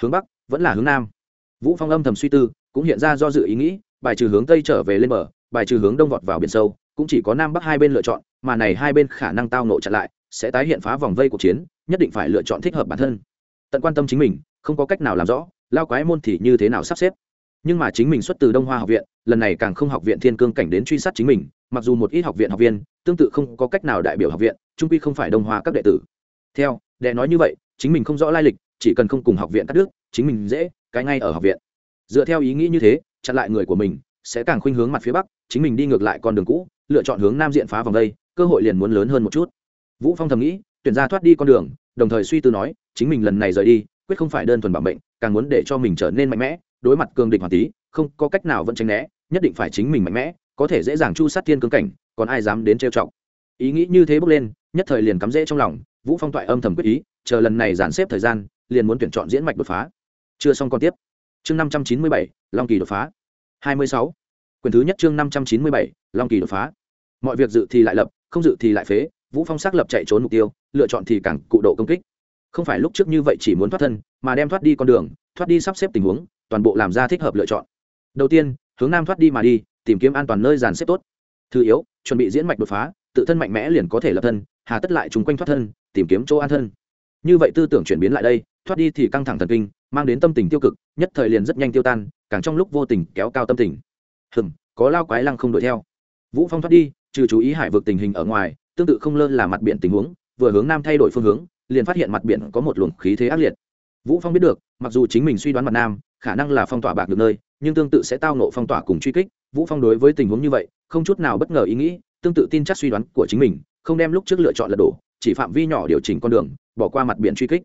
hướng bắc, vẫn là hướng nam. Vũ phong âm thầm suy tư, cũng hiện ra do dự ý nghĩ, bài trừ hướng tây trở về lên bờ, bài trừ hướng đông vọt vào biển sâu, cũng chỉ có nam bắc hai bên lựa chọn, mà này hai bên khả năng tao nộ chặn lại, sẽ tái hiện phá vòng vây cuộc chiến, nhất định phải lựa chọn thích hợp bản thân. Tận quan tâm chính mình, không có cách nào làm rõ, lao quái môn thì như thế nào sắp xếp. Nhưng mà chính mình xuất từ đông hoa học viện, lần này càng không học viện thiên cương cảnh đến truy sát chính mình, mặc dù một ít học viện học viên, tương tự không có cách nào đại biểu học viện, trung quy không phải đông hoa các đệ tử. Theo, đệ nói như vậy, chính mình không rõ lai lịch chỉ cần không cùng học viện cắt đứt, chính mình dễ, cái ngay ở học viện. Dựa theo ý nghĩ như thế, chặn lại người của mình, sẽ càng khuynh hướng mặt phía bắc, chính mình đi ngược lại con đường cũ, lựa chọn hướng nam diện phá vòng đây, cơ hội liền muốn lớn hơn một chút. Vũ phong thầm nghĩ, tuyển ra thoát đi con đường, đồng thời suy tư nói, chính mình lần này rời đi, quyết không phải đơn thuần bảo mệnh, càng muốn để cho mình trở nên mạnh mẽ, đối mặt cường địch hoàn tí, không có cách nào vẫn tránh né, nhất định phải chính mình mạnh mẽ, có thể dễ dàng chu sát thiên cương cảnh, còn ai dám đến trêu chọc. Ý nghĩ như thế bước lên, nhất thời liền cắm rễ trong lòng, vũ phong toại âm thầm quyết ý, chờ lần này dàn xếp thời gian liền muốn tuyển chọn diễn mạch đột phá. Chưa xong còn tiếp. Chương năm trăm chín mươi bảy, long kỳ đột phá. hai mươi sáu. Quyền thứ nhất chương năm trăm chín mươi bảy, long kỳ đột phá. Mọi việc dự thì lại lập, không dự thì lại phế, vũ phong xác lập chạy trốn mục tiêu, lựa chọn thì càng cụ độ công kích. Không phải lúc trước như vậy chỉ muốn thoát thân, mà đem thoát đi con đường, thoát đi sắp xếp tình huống, toàn bộ làm ra thích hợp lựa chọn. Đầu tiên, hướng nam thoát đi mà đi, tìm kiếm an toàn nơi dàn xếp tốt. Thứ yếu, chuẩn bị diễn mạch đột phá, tự thân mạnh mẽ liền có thể lập thân, hà tất lại trùng quanh thoát thân, tìm kiếm chỗ an thân. Như vậy tư tưởng chuyển biến lại đây thoát đi thì căng thẳng thần kinh, mang đến tâm tình tiêu cực, nhất thời liền rất nhanh tiêu tan, càng trong lúc vô tình kéo cao tâm tình. Hừng có lao quái lăng không đuổi theo. Vũ phong thoát đi, trừ chú ý hải vực tình hình ở ngoài, tương tự không lơ là mặt biển tình huống, vừa hướng nam thay đổi phương hướng, liền phát hiện mặt biển có một luồng khí thế ác liệt. Vũ phong biết được, mặc dù chính mình suy đoán mặt nam, khả năng là phong tỏa bạc được nơi, nhưng tương tự sẽ tao nộ phong tỏa cùng truy kích. Vũ phong đối với tình huống như vậy, không chút nào bất ngờ ý nghĩ, tương tự tin chắc suy đoán của chính mình, không đem lúc trước lựa chọn lật đổ, chỉ phạm vi nhỏ điều chỉnh con đường, bỏ qua mặt biển truy kích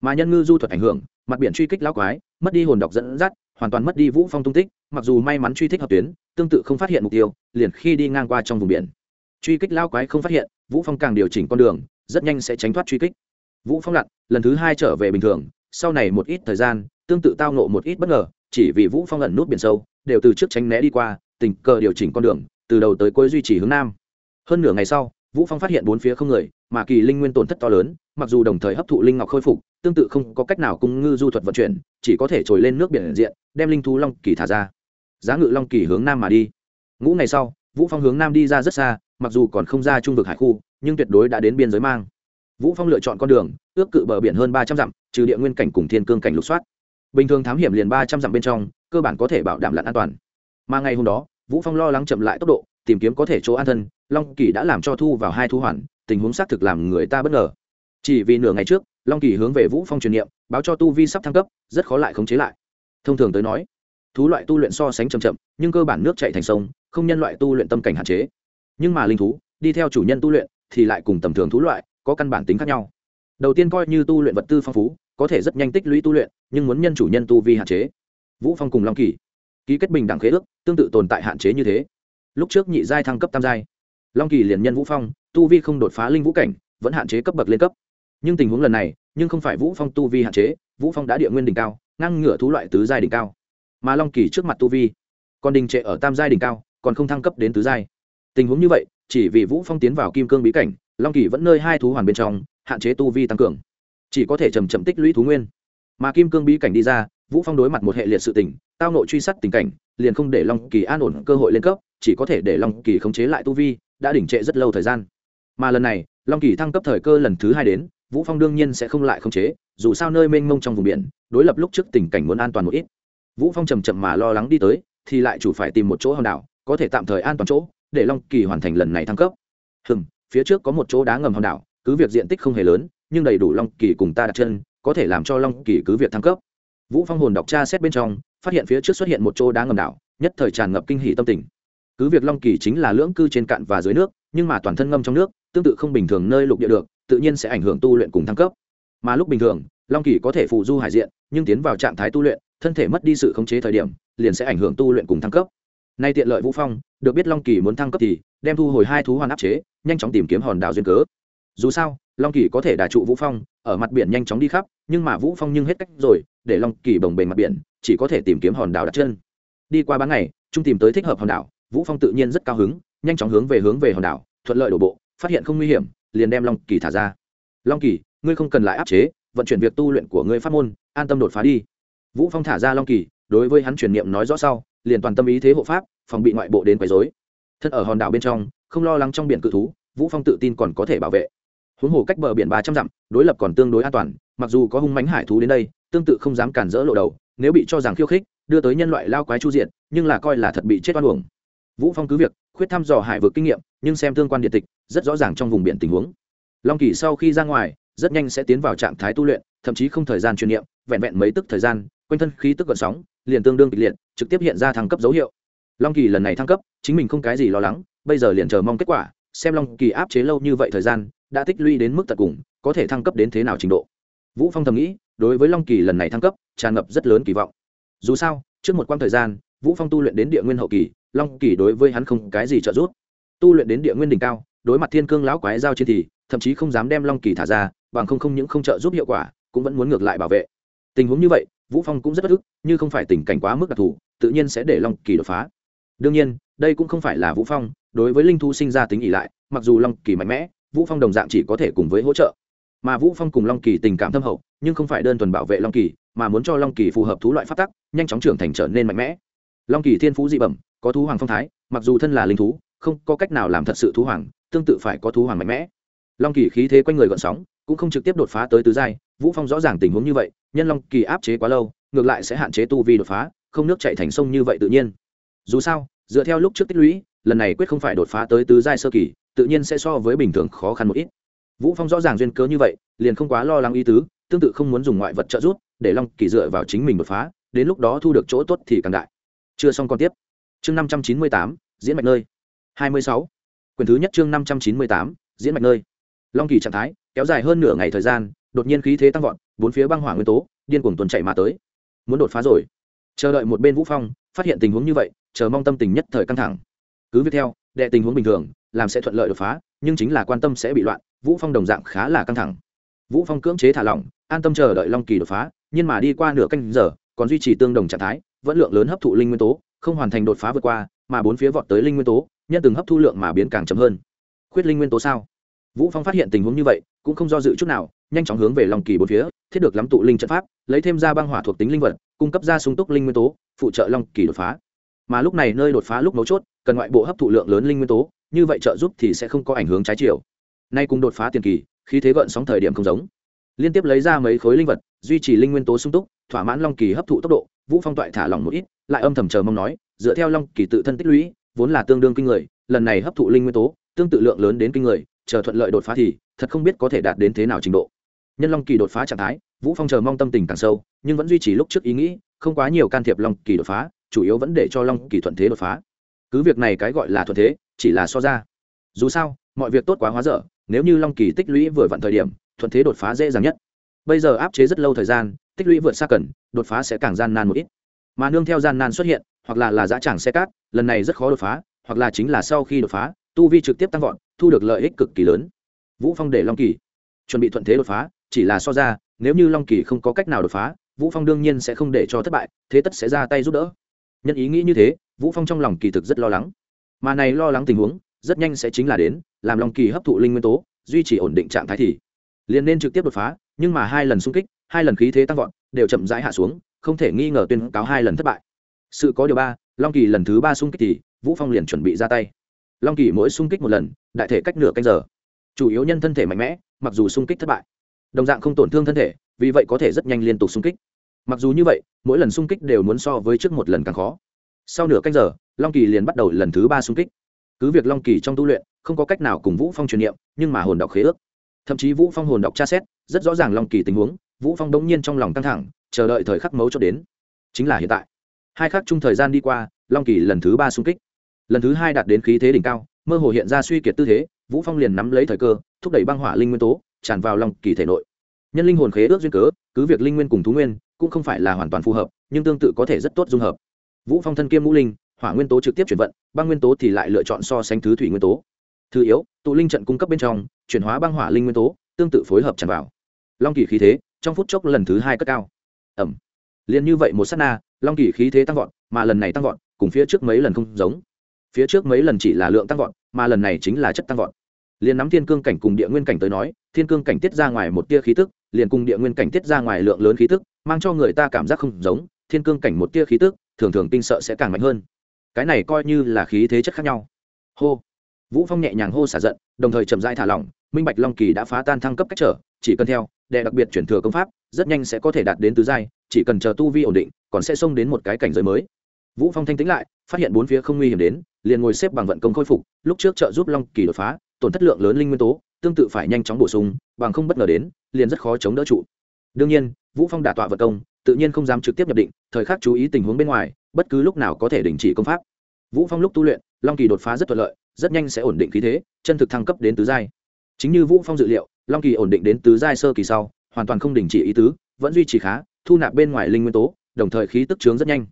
mà nhân ngư du thuật ảnh hưởng, mặt biển truy kích lão quái, mất đi hồn độc dẫn dắt, hoàn toàn mất đi vũ phong tung tích, mặc dù may mắn truy thích hợp tuyến, tương tự không phát hiện mục tiêu, liền khi đi ngang qua trong vùng biển. Truy kích lão quái không phát hiện, vũ phong càng điều chỉnh con đường, rất nhanh sẽ tránh thoát truy kích. Vũ phong lặn, lần thứ hai trở về bình thường, sau này một ít thời gian, tương tự tao nộ một ít bất ngờ, chỉ vì vũ phong ẩn nút biển sâu, đều từ trước tránh né đi qua, tình cờ điều chỉnh con đường, từ đầu tới cuối duy trì hướng nam. Hơn nửa ngày sau vũ phong phát hiện bốn phía không người, mà kỳ linh nguyên tổn thất to lớn, mặc dù đồng thời hấp thụ linh ngọc khôi phục, tương tự không có cách nào cung ngư du thuật vận chuyển, chỉ có thể trồi lên nước biển diện, đem linh thú long kỳ thả ra. Giá ngự long kỳ hướng nam mà đi. Ngũ ngày sau, vũ phong hướng nam đi ra rất xa, mặc dù còn không ra trung vực hải khu, nhưng tuyệt đối đã đến biên giới mang. Vũ phong lựa chọn con đường, ước cự bờ biển hơn ba trăm dặm, trừ địa nguyên cảnh cùng thiên cương cảnh lục soát. Bình thường thám hiểm liền ba trăm dặm bên trong, cơ bản có thể bảo đảm lặn an toàn. Mà ngày hôm đó, vũ phong lo lắng chậm lại tốc độ tìm kiếm có thể chỗ an thân, long kỳ đã làm cho thu vào hai thu hoàn, tình huống xác thực làm người ta bất ngờ. Chỉ vì nửa ngày trước, long kỳ hướng về vũ phong truyền niệm, báo cho tu vi sắp thăng cấp, rất khó lại khống chế lại. Thông thường tới nói, thú loại tu luyện so sánh chậm chậm, nhưng cơ bản nước chạy thành sông, không nhân loại tu luyện tâm cảnh hạn chế. Nhưng mà linh thú, đi theo chủ nhân tu luyện, thì lại cùng tầm thường thú loại, có căn bản tính khác nhau. Đầu tiên coi như tu luyện vật tư phong phú, có thể rất nhanh tích lũy tu luyện, nhưng muốn nhân chủ nhân tu vi hạn chế. Vũ phong cùng long kỳ, ký kết bình đẳng khế ước, tương tự tồn tại hạn chế như thế lúc trước nhị giai thăng cấp tam giai, long kỳ liền nhân vũ phong, tu vi không đột phá linh vũ cảnh, vẫn hạn chế cấp bậc lên cấp. Nhưng tình huống lần này, nhưng không phải vũ phong tu vi hạn chế, vũ phong đã địa nguyên đỉnh cao, ngang ngửa thú loại tứ giai đỉnh cao. Mà long kỳ trước mặt tu vi, còn đình trệ ở tam giai đỉnh cao, còn không thăng cấp đến tứ giai. Tình huống như vậy, chỉ vì vũ phong tiến vào kim cương bí cảnh, long kỳ vẫn nơi hai thú hoàn bên trong, hạn chế tu vi tăng cường. Chỉ có thể chầm chậm tích lũy thú nguyên. Mà kim cương bí cảnh đi ra, vũ phong đối mặt một hệ liệt sự tình, tao nội truy sát tình cảnh, liền không để long kỳ an ổn cơ hội lên cấp chỉ có thể để long kỳ khống chế lại tu vi, đã đỉnh trệ rất lâu thời gian. Mà lần này, long kỳ thăng cấp thời cơ lần thứ hai đến, vũ phong đương nhiên sẽ không lại khống chế, dù sao nơi mênh mông trong vùng biển, đối lập lúc trước tình cảnh muốn an toàn một ít. Vũ phong chầm chậm mà lo lắng đi tới, thì lại chủ phải tìm một chỗ hòn đảo, có thể tạm thời an toàn chỗ, để long kỳ hoàn thành lần này thăng cấp. Hừm, phía trước có một chỗ đá ngầm hòn đảo, cứ việc diện tích không hề lớn, nhưng đầy đủ long kỳ cùng ta đặt chân, có thể làm cho long kỳ cứ việc thăng cấp. Vũ phong hồn đọc tra xét bên trong, phát hiện phía trước xuất hiện một chỗ đá ngầm đảo, nhất thời tràn ngập kinh hỉ tâm tình cứ việc long kỳ chính là lưỡng cư trên cạn và dưới nước, nhưng mà toàn thân ngâm trong nước, tương tự không bình thường nơi lục địa được, tự nhiên sẽ ảnh hưởng tu luyện cùng thăng cấp. Mà lúc bình thường, long kỳ có thể phụ du hải diện, nhưng tiến vào trạng thái tu luyện, thân thể mất đi sự khống chế thời điểm, liền sẽ ảnh hưởng tu luyện cùng thăng cấp. Nay tiện lợi vũ phong, được biết long kỳ muốn thăng cấp thì, đem thu hồi hai thú hoàn áp chế, nhanh chóng tìm kiếm hòn đảo duyên cớ. Dù sao, long kỳ có thể đả trụ vũ phong, ở mặt biển nhanh chóng đi khắp, nhưng mà vũ phong nhưng hết cách rồi, để long kỳ bồng bềnh mặt biển, chỉ có thể tìm kiếm hòn đảo đặt chân. Đi qua bán ngày, trung tìm tới thích hợp hòn đảo vũ phong tự nhiên rất cao hứng, nhanh chóng hướng về hướng về hòn đảo, thuận lợi đổ bộ, phát hiện không nguy hiểm, liền đem long kỳ thả ra. Long kỳ, ngươi không cần lại áp chế, vận chuyển việc tu luyện của ngươi pháp môn, an tâm đột phá đi. Vũ phong thả ra long kỳ, đối với hắn truyền niệm nói rõ sau, liền toàn tâm ý thế hộ pháp, phòng bị ngoại bộ đến quấy rối. Thân ở hòn đảo bên trong, không lo lắng trong biển cự thú, vũ phong tự tin còn có thể bảo vệ. Huống hồ cách bờ biển ba trăm dặm, đối lập còn tương đối an toàn, mặc dù có hung mãnh hải thú đến đây, tương tự không dám cản rỡ lộ đầu, nếu bị cho rằng khiêu khích, đưa tới nhân loại lao quái chu diện, nhưng là coi là thật bị chết oan uổng vũ phong cứ việc khuyết thăm dò hải vực kinh nghiệm, nhưng xem tương quan điện tịch, rất rõ ràng trong vùng biển tình huống. Long kỳ sau khi ra ngoài, rất nhanh sẽ tiến vào trạng thái tu luyện, thậm chí không thời gian chuyên niệm, vẹn vẹn mấy tức thời gian, quanh thân khí tức gợn sóng, liền tương đương kịch liệt, trực tiếp hiện ra thăng cấp dấu hiệu. Long kỳ lần này thăng cấp, chính mình không cái gì lo lắng, bây giờ liền chờ mong kết quả, xem long kỳ áp chế lâu như vậy thời gian, đã tích lũy đến mức tận cùng, có thể thăng cấp đến thế nào trình độ. Vũ phong thầm nghĩ, đối với long kỳ lần này thăng cấp, tràn ngập rất lớn kỳ vọng. Dù sao, trước một quãng thời gian, vũ phong tu luyện đến địa nguyên hậu kỳ long kỳ đối với hắn không cái gì trợ giúp. Tu luyện đến địa nguyên đỉnh cao, đối mặt thiên cương lão quái giao chiến thì, thậm chí không dám đem long kỳ thả ra, bằng không không những không trợ giúp hiệu quả, cũng vẫn muốn ngược lại bảo vệ. Tình huống như vậy, vũ phong cũng rất bất ức, như không phải tình cảnh quá mức đặc thù, tự nhiên sẽ để long kỳ đột phá. Đương nhiên, đây cũng không phải là vũ phong, đối với linh thu sinh ra tính ỉ lại, mặc dù long kỳ mạnh mẽ, vũ phong đồng dạng chỉ có thể cùng với hỗ trợ. Mà vũ phong cùng long kỳ tình cảm thâm hậu, nhưng không phải đơn thuần bảo vệ long kỳ, mà muốn cho long kỳ phù hợp thú loại phát tắc, nhanh chóng trưởng thành trở nên mạnh mẽ. Long kỳ thiên phú dị bẩm có thú hoàng phong thái, mặc dù thân là linh thú, không có cách nào làm thật sự thú hoàng, tương tự phải có thú hoàng mạnh mẽ. Long kỳ khí thế quanh người gọn sóng, cũng không trực tiếp đột phá tới tứ giai, vũ phong rõ ràng tình huống như vậy, nhân long kỳ áp chế quá lâu, ngược lại sẽ hạn chế tu vi đột phá, không nước chạy thành sông như vậy tự nhiên. Dù sao, dựa theo lúc trước tích lũy, lần này quyết không phải đột phá tới tứ giai sơ kỳ, tự nhiên sẽ so với bình thường khó khăn một ít. Vũ phong rõ ràng duyên cớ như vậy, liền không quá lo lắng ý tứ, tương tự không muốn dùng ngoại vật trợ giúp, để long kỳ dựa vào chính mình đột phá, đến lúc đó thu được chỗ tốt thì càng đại. Chưa xong còn tiếp chương năm trăm chín mươi tám, diễn mạch nơi. hai mươi sáu. Quyển thứ nhất chương năm trăm chín mươi tám, diễn mạch nơi. Long kỳ trạng thái, kéo dài hơn nửa ngày thời gian, đột nhiên khí thế tăng vọt, bốn phía băng hỏa nguyên tố, điên cuồng tuần chạy mà tới. Muốn đột phá rồi. Chờ đợi một bên vũ phong, phát hiện tình huống như vậy, chờ mong tâm tình nhất thời căng thẳng. Cứ việc theo, đệ tình huống bình thường, làm sẽ thuận lợi đột phá, nhưng chính là quan tâm sẽ bị loạn, vũ phong đồng dạng khá là căng thẳng. Vũ phong cưỡng chế thả lỏng, an tâm chờ đợi long kỳ đột phá, nhưng mà đi qua nửa canh giờ, còn duy trì tương đồng trạng thái, vẫn lượng lớn hấp thụ linh nguyên tố không hoàn thành đột phá vượt qua, mà bốn phía vọt tới linh nguyên tố, nhân từng hấp thu lượng mà biến càng chậm hơn. Khuyết linh nguyên tố sao? Vũ phong phát hiện tình huống như vậy, cũng không do dự chút nào, nhanh chóng hướng về long kỳ bốn phía, thiết được lắm tụ linh trận pháp, lấy thêm ra băng hỏa thuộc tính linh vật, cung cấp ra sung túc linh nguyên tố, phụ trợ long kỳ đột phá. Mà lúc này nơi đột phá lúc mấu chốt, cần ngoại bộ hấp thụ lượng lớn linh nguyên tố, như vậy trợ giúp thì sẽ không có ảnh hưởng trái chiều. Nay cùng đột phá tiền kỳ khi thế gợn sóng thời điểm không giống. Liên tiếp lấy ra mấy khối linh vật, duy trì linh nguyên tố sung túc, thỏa mãn long kỳ hấp thụ tốc độ vũ phong toại thả lỏng một ít, lại âm thầm chờ mong nói, dựa theo long kỳ tự thân tích lũy, vốn là tương đương kinh người, lần này hấp thụ linh nguyên tố, tương tự lượng lớn đến kinh người, chờ thuận lợi đột phá thì, thật không biết có thể đạt đến thế nào trình độ. Nhân long kỳ đột phá trạng thái, vũ phong chờ mong tâm tình càng sâu, nhưng vẫn duy trì lúc trước ý nghĩ, không quá nhiều can thiệp long kỳ đột phá, chủ yếu vẫn để cho long kỳ thuận thế đột phá. Cứ việc này cái gọi là thuận thế, chỉ là so ra. Dù sao, mọi việc tốt quá hóa dở, nếu như long kỳ tích lũy vừa vặn thời điểm, thuận thế đột phá dễ dàng nhất bây giờ áp chế rất lâu thời gian, tích lũy vượt xa cần, đột phá sẽ càng gian nan một ít. Mà nương theo gian nan xuất hiện, hoặc là là dã tràng xe cát, lần này rất khó đột phá, hoặc là chính là sau khi đột phá, tu vi trực tiếp tăng vọt, thu được lợi ích cực kỳ lớn. Vũ phong để long kỳ chuẩn bị thuận thế đột phá, chỉ là so ra, nếu như long kỳ không có cách nào đột phá, vũ phong đương nhiên sẽ không để cho thất bại, thế tất sẽ ra tay giúp đỡ. Nhân ý nghĩ như thế, vũ phong trong lòng kỳ thực rất lo lắng. Mà này lo lắng tình huống, rất nhanh sẽ chính là đến, làm long kỳ hấp thụ linh nguyên tố, duy trì ổn định trạng thái thì liền nên trực tiếp đột phá nhưng mà hai lần xung kích, hai lần khí thế tăng vọt, đều chậm rãi hạ xuống, không thể nghi ngờ tuyên cáo hai lần thất bại. Sự có điều ba, long kỳ lần thứ ba xung kích thì vũ phong liền chuẩn bị ra tay. Long kỳ mỗi xung kích một lần, đại thể cách nửa canh giờ. Chủ yếu nhân thân thể mạnh mẽ, mặc dù xung kích thất bại, đồng dạng không tổn thương thân thể, vì vậy có thể rất nhanh liên tục xung kích. Mặc dù như vậy, mỗi lần xung kích đều muốn so với trước một lần càng khó. Sau nửa canh giờ, long kỳ liền bắt đầu lần thứ ba xung kích. Cứ việc long kỳ trong tu luyện, không có cách nào cùng vũ phong truyền niệm, nhưng mà hồn đọc khế ước thậm chí vũ phong hồn đọc tra xét, rất rõ ràng long kỳ tình huống, vũ phong đống nhiên trong lòng căng thẳng, chờ đợi thời khắc mấu cho đến. Chính là hiện tại. Hai khắc chung thời gian đi qua, long kỳ lần thứ ba xung kích. Lần thứ hai đạt đến khí thế đỉnh cao, mơ hồ hiện ra suy kiệt tư thế, vũ phong liền nắm lấy thời cơ, thúc đẩy băng hỏa linh nguyên tố, tràn vào long kỳ thể nội. Nhân linh hồn khế ước duyên cớ, cứ việc linh nguyên cùng thú nguyên, cũng không phải là hoàn toàn phù hợp, nhưng tương tự có thể rất tốt dung hợp. Vũ phong thân kiêm ngũ linh, hỏa nguyên tố trực tiếp chuyển vận, băng nguyên tố thì lại lựa chọn so sánh thứ thủy nguyên tố. Thứ yếu tụ linh trận cung cấp bên trong, chuyển hóa băng hỏa linh nguyên tố, tương tự phối hợp tràn vào. Long kỳ khí thế, trong phút chốc lần thứ hai cất cao. Ẩm. Liền như vậy một sát na, long kỳ khí thế tăng vọt, mà lần này tăng vọt, cùng phía trước mấy lần không giống. Phía trước mấy lần chỉ là lượng tăng vọt, mà lần này chính là chất tăng vọt. Liền nắm thiên cương cảnh cùng địa nguyên cảnh tới nói, thiên cương cảnh tiết ra ngoài một tia khí tức, liền cùng địa nguyên cảnh tiết ra ngoài lượng lớn khí tức, mang cho người ta cảm giác không giống, thiên cương cảnh một tia khí tức, thường thường kinh sợ sẽ càng mạnh hơn. Cái này coi như là khí thế chất khác nhau. Hô vũ phong nhẹ nhàng hô xả giận, đồng thời chậm rãi thả lỏng, minh bạch long kỳ đã phá tan thăng cấp cách trở, chỉ cần theo đệ đặc biệt chuyển thừa công pháp, rất nhanh sẽ có thể đạt đến tứ giai, chỉ cần chờ tu vi ổn định, còn sẽ xông đến một cái cảnh giới mới. Vũ phong thanh tĩnh lại, phát hiện bốn phía không nguy hiểm đến, liền ngồi xếp bằng vận công khôi phục, lúc trước trợ giúp long kỳ đột phá, tổn thất lượng lớn linh nguyên tố, tương tự phải nhanh chóng bổ sung, bằng không bất ngờ đến, liền rất khó chống đỡ trụ. Đương nhiên, vũ phong đả tọa vận công, tự nhiên không dám trực tiếp nhập định, thời khắc chú ý tình huống bên ngoài, bất cứ lúc nào có thể đình chỉ công pháp. Vũ phong lúc tu luyện, long kỳ đột phá rất thuận lợi rất nhanh sẽ ổn định khí thế, chân thực thăng cấp đến tứ giai. Chính như vũ phong dự liệu, long kỳ ổn định đến tứ giai sơ kỳ sau, hoàn toàn không đình chỉ ý tứ, vẫn duy trì khá, thu nạp bên ngoài linh nguyên tố, đồng thời khí tức trướng rất nhanh.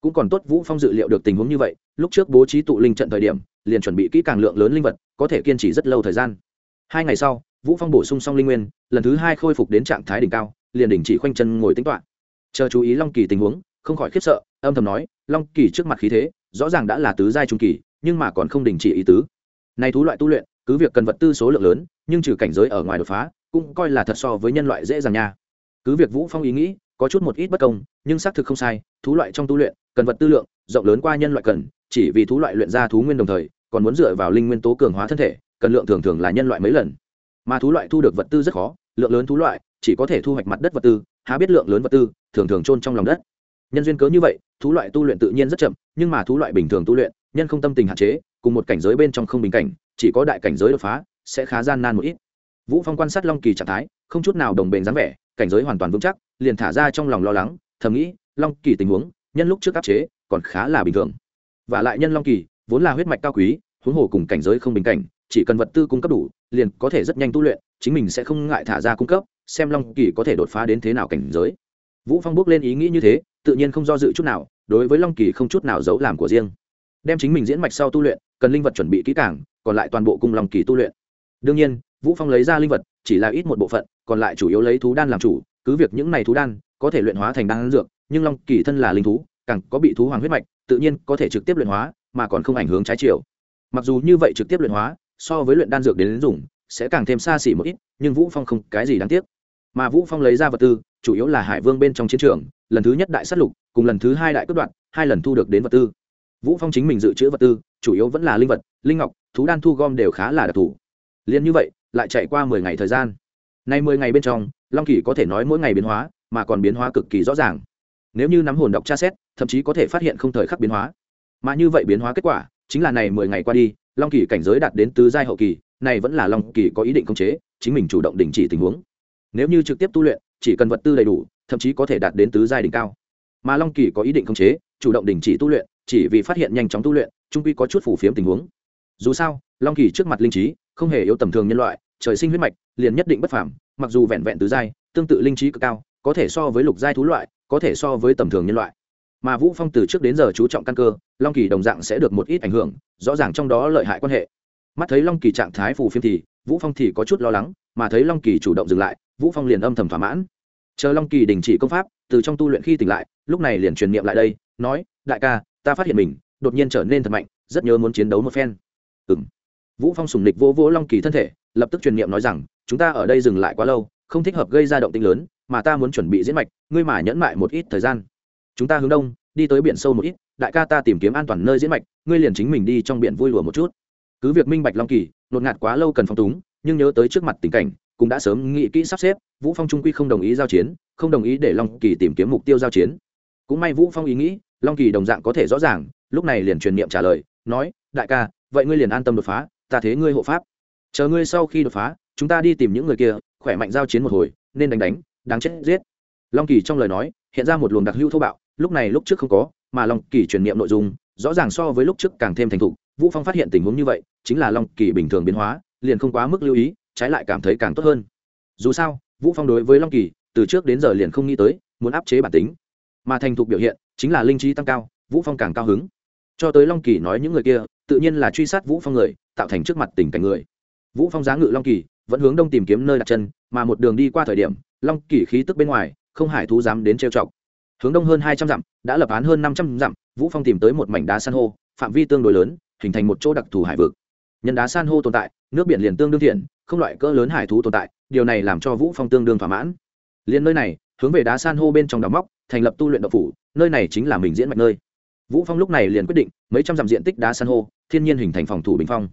Cũng còn tốt vũ phong dự liệu được tình huống như vậy, lúc trước bố trí tụ linh trận thời điểm, liền chuẩn bị kỹ càng lượng lớn linh vật, có thể kiên trì rất lâu thời gian. Hai ngày sau, vũ phong bổ sung xong linh nguyên, lần thứ hai khôi phục đến trạng thái đỉnh cao, liền đình chỉ khoanh chân ngồi tính toán. Chờ chú ý long kỳ tình huống, không khỏi khiếp sợ, âm thầm nói, long kỳ trước mặt khí thế, rõ ràng đã là tứ giai trung kỳ nhưng mà còn không đình chỉ ý tứ. Này thú loại tu luyện, cứ việc cần vật tư số lượng lớn, nhưng trừ cảnh giới ở ngoài đột phá, cũng coi là thật so với nhân loại dễ dàng nha. Cứ việc vũ phong ý nghĩ, có chút một ít bất công, nhưng xác thực không sai, thú loại trong tu luyện, cần vật tư lượng, rộng lớn qua nhân loại cần, chỉ vì thú loại luyện ra thú nguyên đồng thời, còn muốn dựa vào linh nguyên tố cường hóa thân thể, cần lượng thường thường là nhân loại mấy lần. Mà thú loại thu được vật tư rất khó, lượng lớn thú loại, chỉ có thể thu hoạch mặt đất vật tư, há biết lượng lớn vật tư, thường thường trôn trong lòng đất. Nhân duyên cớ như vậy, thú loại tu luyện tự nhiên rất chậm, nhưng mà thú loại bình thường tu luyện nhân không tâm tình hạn chế, cùng một cảnh giới bên trong không bình cảnh, chỉ có đại cảnh giới đột phá, sẽ khá gian nan một ít. Vũ phong quan sát long kỳ trạng thái, không chút nào đồng bền dáng vẻ, cảnh giới hoàn toàn vững chắc, liền thả ra trong lòng lo lắng, thầm nghĩ, long kỳ tình huống, nhân lúc trước áp chế, còn khá là bình thường. Và lại nhân long kỳ, vốn là huyết mạch cao quý, huống hồ cùng cảnh giới không bình cảnh, chỉ cần vật tư cung cấp đủ, liền có thể rất nhanh tu luyện, chính mình sẽ không ngại thả ra cung cấp, xem long kỳ có thể đột phá đến thế nào cảnh giới. Vũ phong bước lên ý nghĩ như thế, tự nhiên không do dự chút nào, đối với long kỳ không chút nào giấu làm của riêng đem chính mình diễn mạch sau tu luyện, cần linh vật chuẩn bị kỹ càng, còn lại toàn bộ cung long kỳ tu luyện. Đương nhiên, vũ phong lấy ra linh vật, chỉ là ít một bộ phận, còn lại chủ yếu lấy thú đan làm chủ, cứ việc những này thú đan có thể luyện hóa thành đan dược, nhưng long kỳ thân là linh thú, càng có bị thú hoàng huyết mạch, tự nhiên có thể trực tiếp luyện hóa, mà còn không ảnh hưởng trái chiều. Mặc dù như vậy trực tiếp luyện hóa, so với luyện đan dược đến dùng, sẽ càng thêm xa xỉ một ít, nhưng vũ phong không cái gì đáng tiếc. Mà vũ phong lấy ra vật tư, chủ yếu là hải vương bên trong chiến trường, lần thứ nhất đại sát lục, cùng lần thứ hai đại cướp đoạn hai lần thu được đến vật tư vũ phong chính mình dự trữ vật tư, chủ yếu vẫn là linh vật, linh ngọc, thú đan thu gom đều khá là đặc thù. Liền như vậy, lại chạy qua 10 ngày thời gian. Nay 10 ngày bên trong, long kỳ có thể nói mỗi ngày biến hóa, mà còn biến hóa cực kỳ rõ ràng. Nếu như nắm hồn đọc tra xét, thậm chí có thể phát hiện không thời khắc biến hóa. Mà như vậy biến hóa kết quả, chính là này 10 ngày qua đi, long kỳ cảnh giới đạt đến tứ giai hậu kỳ, này vẫn là long kỳ có ý định khống chế, chính mình chủ động đình chỉ tình huống. Nếu như trực tiếp tu luyện, chỉ cần vật tư đầy đủ, thậm chí có thể đạt đến tứ giai đỉnh cao. Mà long kỳ có ý định khống chế, chủ động đình chỉ tu luyện chỉ vì phát hiện nhanh chóng tu luyện, trung quy có chút phủ phiếm tình huống. Dù sao, long kỳ trước mặt linh trí, không hề yếu tầm thường nhân loại, trời sinh huyết mạch, liền nhất định bất phàm, mặc dù vẹn vẹn tứ giai, tương tự linh trí cực cao, có thể so với lục giai thú loại, có thể so với tầm thường nhân loại. Mà vũ phong từ trước đến giờ chú trọng căn cơ, long kỳ đồng dạng sẽ được một ít ảnh hưởng, rõ ràng trong đó lợi hại quan hệ. Mắt thấy long kỳ trạng thái phù phiếm thì, vũ phong thì có chút lo lắng, mà thấy long kỳ chủ động dừng lại, vũ phong liền âm thầm thỏa mãn. Chờ long kỳ đình chỉ công pháp, từ trong tu luyện khi tỉnh lại, lúc này liền truyền niệm lại đây, nói, đại ca ta phát hiện mình, đột nhiên trở nên thật mạnh, rất nhớ muốn chiến đấu một phen. Ừm. Vũ phong sùng nịch vô vô long kỳ thân thể, lập tức truyền niệm nói rằng, chúng ta ở đây dừng lại quá lâu, không thích hợp gây ra động tĩnh lớn, mà ta muốn chuẩn bị diễn mạch, ngươi mà nhẫn mại một ít thời gian. Chúng ta hướng đông, đi tới biển sâu một ít, đại ca ta tìm kiếm an toàn nơi diễn mạch, ngươi liền chính mình đi trong biển vui lùa một chút. Cứ việc minh bạch long kỳ, nột ngạt quá lâu cần phong túng, nhưng nhớ tới trước mặt tình cảnh, cũng đã sớm nghĩ kỹ sắp xếp, vũ phong trung quy không đồng ý giao chiến, không đồng ý để long kỳ tìm kiếm mục tiêu giao chiến. Cũng may vũ phong ý nghĩ long kỳ đồng dạng có thể rõ ràng, lúc này liền truyền niệm trả lời, nói, đại ca, vậy ngươi liền an tâm đột phá, ta thế ngươi hộ pháp. Chờ ngươi sau khi đột phá, chúng ta đi tìm những người kia, khỏe mạnh giao chiến một hồi, nên đánh đánh, đáng chết giết. Long kỳ trong lời nói, hiện ra một luồng đặc hữu thô bạo, lúc này lúc trước không có, mà long kỳ truyền niệm nội dung, rõ ràng so với lúc trước càng thêm thành thục. Vũ phong phát hiện tình huống như vậy, chính là long kỳ bình thường biến hóa, liền không quá mức lưu ý, trái lại cảm thấy càng tốt hơn. Dù sao, vũ phong đối với long kỳ, từ trước đến giờ liền không nghĩ tới, muốn áp chế bản tính mà thành thục biểu hiện chính là linh trí tăng cao, vũ phong càng cao hứng. Cho tới long kỳ nói những người kia, tự nhiên là truy sát vũ phong người, tạo thành trước mặt tình cảnh người. Vũ phong giá ngự long kỳ, vẫn hướng đông tìm kiếm nơi đặt chân, mà một đường đi qua thời điểm, long kỳ khí tức bên ngoài, không hải thú dám đến trêu chọc. Hướng đông hơn hai trăm dặm, đã lập án hơn năm trăm dặm, vũ phong tìm tới một mảnh đá san hô, phạm vi tương đối lớn, hình thành một chỗ đặc thù hải vực. Nhân đá san hô tồn tại, nước biển liền tương đương thiện, không loại cỡ lớn hải thú tồn tại, điều này làm cho vũ phong tương đương thỏa mãn. Liền nơi này, hướng về đá san hô bên trong đào móc thành lập tu luyện độc phủ nơi này chính là mình diễn mạch nơi. Vũ phong lúc này liền quyết định mấy trăm dặm diện tích đá san hô thiên nhiên hình thành phòng thủ bình phong.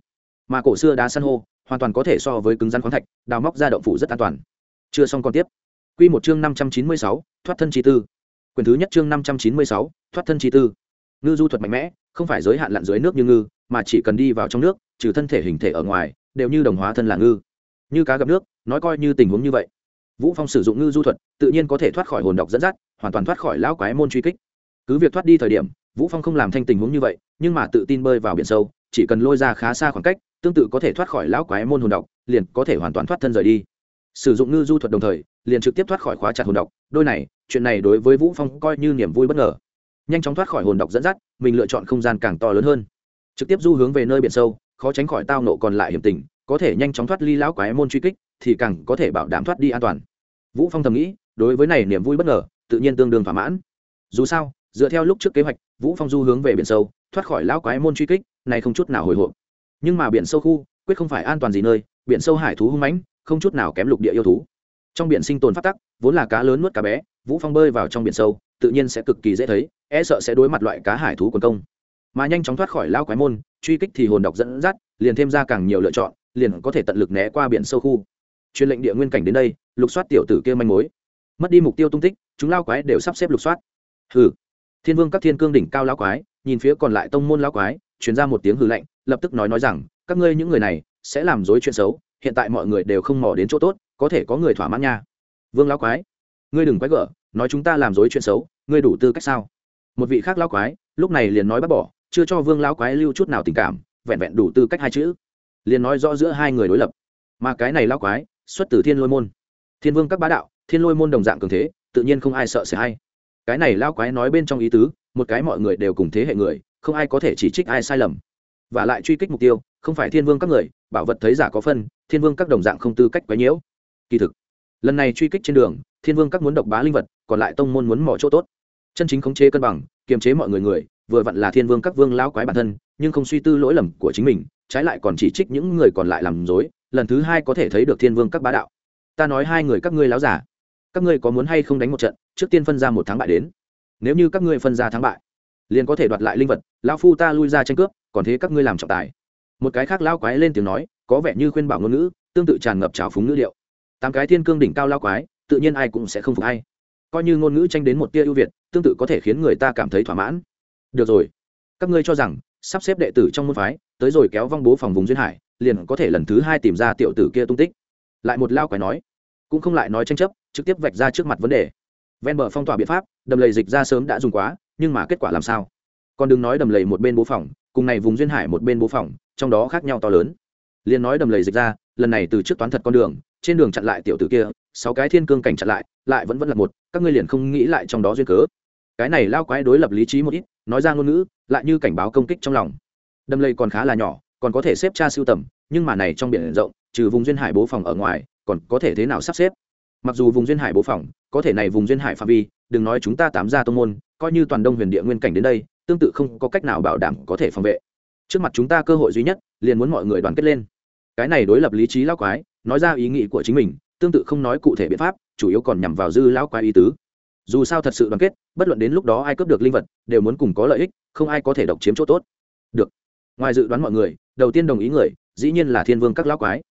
Mà cổ xưa đá san hô hoàn toàn có thể so với cứng rắn khoáng thạch đào móc ra động phủ rất an toàn. Chưa xong còn tiếp. Quy một chương 596, thoát thân chi tư. Quyền thứ nhất chương 596, thoát thân chi tư. Ngư du thuật mạnh mẽ không phải giới hạn lặn dưới nước như ngư mà chỉ cần đi vào trong nước trừ thân thể hình thể ở ngoài đều như đồng hóa thân là ngư. Như cá gặp nước nói coi như tình huống như vậy vũ phong sử dụng ngư du thuật, tự nhiên có thể thoát khỏi hồn độc dẫn dắt, hoàn toàn thoát khỏi lão quái môn truy kích. Cứ việc thoát đi thời điểm, vũ phong không làm thanh tình huống như vậy, nhưng mà tự tin bơi vào biển sâu, chỉ cần lôi ra khá xa khoảng cách, tương tự có thể thoát khỏi lão quái môn hồn độc, liền có thể hoàn toàn thoát thân rời đi. Sử dụng ngư du thuật đồng thời, liền trực tiếp thoát khỏi khóa chặt hồn độc. Đôi này, chuyện này đối với vũ phong coi như niềm vui bất ngờ. Nhanh chóng thoát khỏi hồn độc dẫn dắt, mình lựa chọn không gian càng to lớn hơn. Trực tiếp du hướng về nơi biển sâu, khó tránh khỏi tao nộ còn lại hiểm tình có thể nhanh chóng thoát ly lão quái môn truy kích, thì càng có thể bảo đảm thoát đi an toàn. Vũ phong thầm nghĩ, đối với này niềm vui bất ngờ, tự nhiên tương đương thỏa mãn. Dù sao, dựa theo lúc trước kế hoạch, vũ phong du hướng về biển sâu, thoát khỏi lão quái môn truy kích, này không chút nào hồi hộp. Nhưng mà biển sâu khu, quyết không phải an toàn gì nơi, biển sâu hải thú hung mãnh, không chút nào kém lục địa yêu thú. Trong biển sinh tồn phát tắc, vốn là cá lớn nuốt cá bé, vũ phong bơi vào trong biển sâu, tự nhiên sẽ cực kỳ dễ thấy e sợ sẽ đối mặt loại cá hải thú quần công. Mà nhanh chóng thoát khỏi lão quái môn, truy kích thì hồn độc dẫn dắt, liền thêm ra càng nhiều lựa chọn liền có thể tận lực né qua biển sâu khu. Truyền lệnh địa nguyên cảnh đến đây, lục soát tiểu tử kia manh mối. Mất đi mục tiêu tung tích, chúng lao quái đều sắp xếp lục soát. Hừ. Thiên vương các thiên cương đỉnh cao lao quái, nhìn phía còn lại tông môn lao quái, truyền ra một tiếng hừ lạnh, lập tức nói nói rằng, các ngươi những người này, sẽ làm dối chuyện xấu, hiện tại mọi người đều không mò đến chỗ tốt, có thể có người thỏa mãn nha. Vương lao quái, ngươi đừng quái gở, nói chúng ta làm dối chuyện xấu, ngươi đủ tư cách sao? Một vị khác lao quái, lúc này liền nói bác bỏ, chưa cho vương lao quái lưu chút nào tình cảm, vẹn vẹn đủ tư cách hai chữ liền nói rõ giữa hai người đối lập. Mà cái này lao quái, xuất từ thiên lôi môn. Thiên vương các bá đạo, thiên lôi môn đồng dạng cường thế, tự nhiên không ai sợ sẽ hay. Cái này lao quái nói bên trong ý tứ, một cái mọi người đều cùng thế hệ người, không ai có thể chỉ trích ai sai lầm. Và lại truy kích mục tiêu, không phải thiên vương các người, bảo vật thấy giả có phân, thiên vương các đồng dạng không tư cách quấy nhiễu. Kỳ thực, lần này truy kích trên đường, thiên vương các muốn độc bá linh vật, còn lại tông môn muốn mỏ chỗ tốt. Chân chính khống chế cân bằng, kiềm chế mọi người người, vừa vặn là thiên vương các vương lao quái bản thân, nhưng không suy tư lỗi lầm của chính mình trái lại còn chỉ trích những người còn lại làm dối, lần thứ hai có thể thấy được thiên vương các bá đạo. Ta nói hai người các ngươi láo giả, các ngươi có muốn hay không đánh một trận, trước tiên phân ra một tháng bại đến. Nếu như các ngươi phân ra thắng bại, liền có thể đoạt lại linh vật lao phu ta lui ra tranh cướp, còn thế các ngươi làm trọng tài. Một cái khác lao quái lên tiếng nói, có vẻ như khuyên bảo ngôn ngữ, tương tự tràn ngập trào phúng ngữ điệu. Tám cái thiên cương đỉnh cao lao quái, tự nhiên ai cũng sẽ không phục hay coi như ngôn ngữ tranh đến một tia ưu việt, tương tự có thể khiến người ta cảm thấy thỏa mãn. Được rồi, các ngươi cho rằng, sắp xếp đệ tử trong môn phái tới rồi kéo vong bố phòng vùng duyên hải, liền có thể lần thứ hai tìm ra tiểu tử kia tung tích. Lại một lao quái nói, cũng không lại nói tranh chấp, trực tiếp vạch ra trước mặt vấn đề. Ven bờ phong tỏa biện pháp, đầm lầy dịch ra sớm đã dùng quá, nhưng mà kết quả làm sao? Còn đừng nói đầm lầy một bên bố phòng, cùng này vùng duyên hải một bên bố phòng, trong đó khác nhau to lớn. Liền nói đầm lầy dịch ra, lần này từ trước toán thật con đường, trên đường chặn lại tiểu tử kia, sáu cái thiên cương cảnh chặn lại lại vẫn vẫn là một, các ngươi liền không nghĩ lại trong đó duyên cớ. Cái này lao quái đối lập lý trí một ít, nói ra ngôn ngữ, lại như cảnh báo công kích trong lòng đầm lầy còn khá là nhỏ, còn có thể xếp tra siêu tầm, nhưng mà này trong biển rộng, trừ vùng duyên hải bố phòng ở ngoài, còn có thể thế nào sắp xếp? Mặc dù vùng duyên hải bố phòng, có thể này vùng duyên hải phạm vi, đừng nói chúng ta tám gia tông môn, coi như toàn đông huyền địa nguyên cảnh đến đây, tương tự không có cách nào bảo đảm có thể phòng vệ. Trước mặt chúng ta cơ hội duy nhất, liền muốn mọi người đoàn kết lên. Cái này đối lập lý trí lao quái, nói ra ý nghĩ của chính mình, tương tự không nói cụ thể biện pháp, chủ yếu còn nhằm vào dư lao quái ý tứ. Dù sao thật sự đoàn kết, bất luận đến lúc đó ai cướp được linh vật, đều muốn cùng có lợi ích, không ai có thể độc chiếm chỗ tốt. Được ngoài dự đoán mọi người, đầu tiên đồng ý người, dĩ nhiên là thiên vương các lão quái.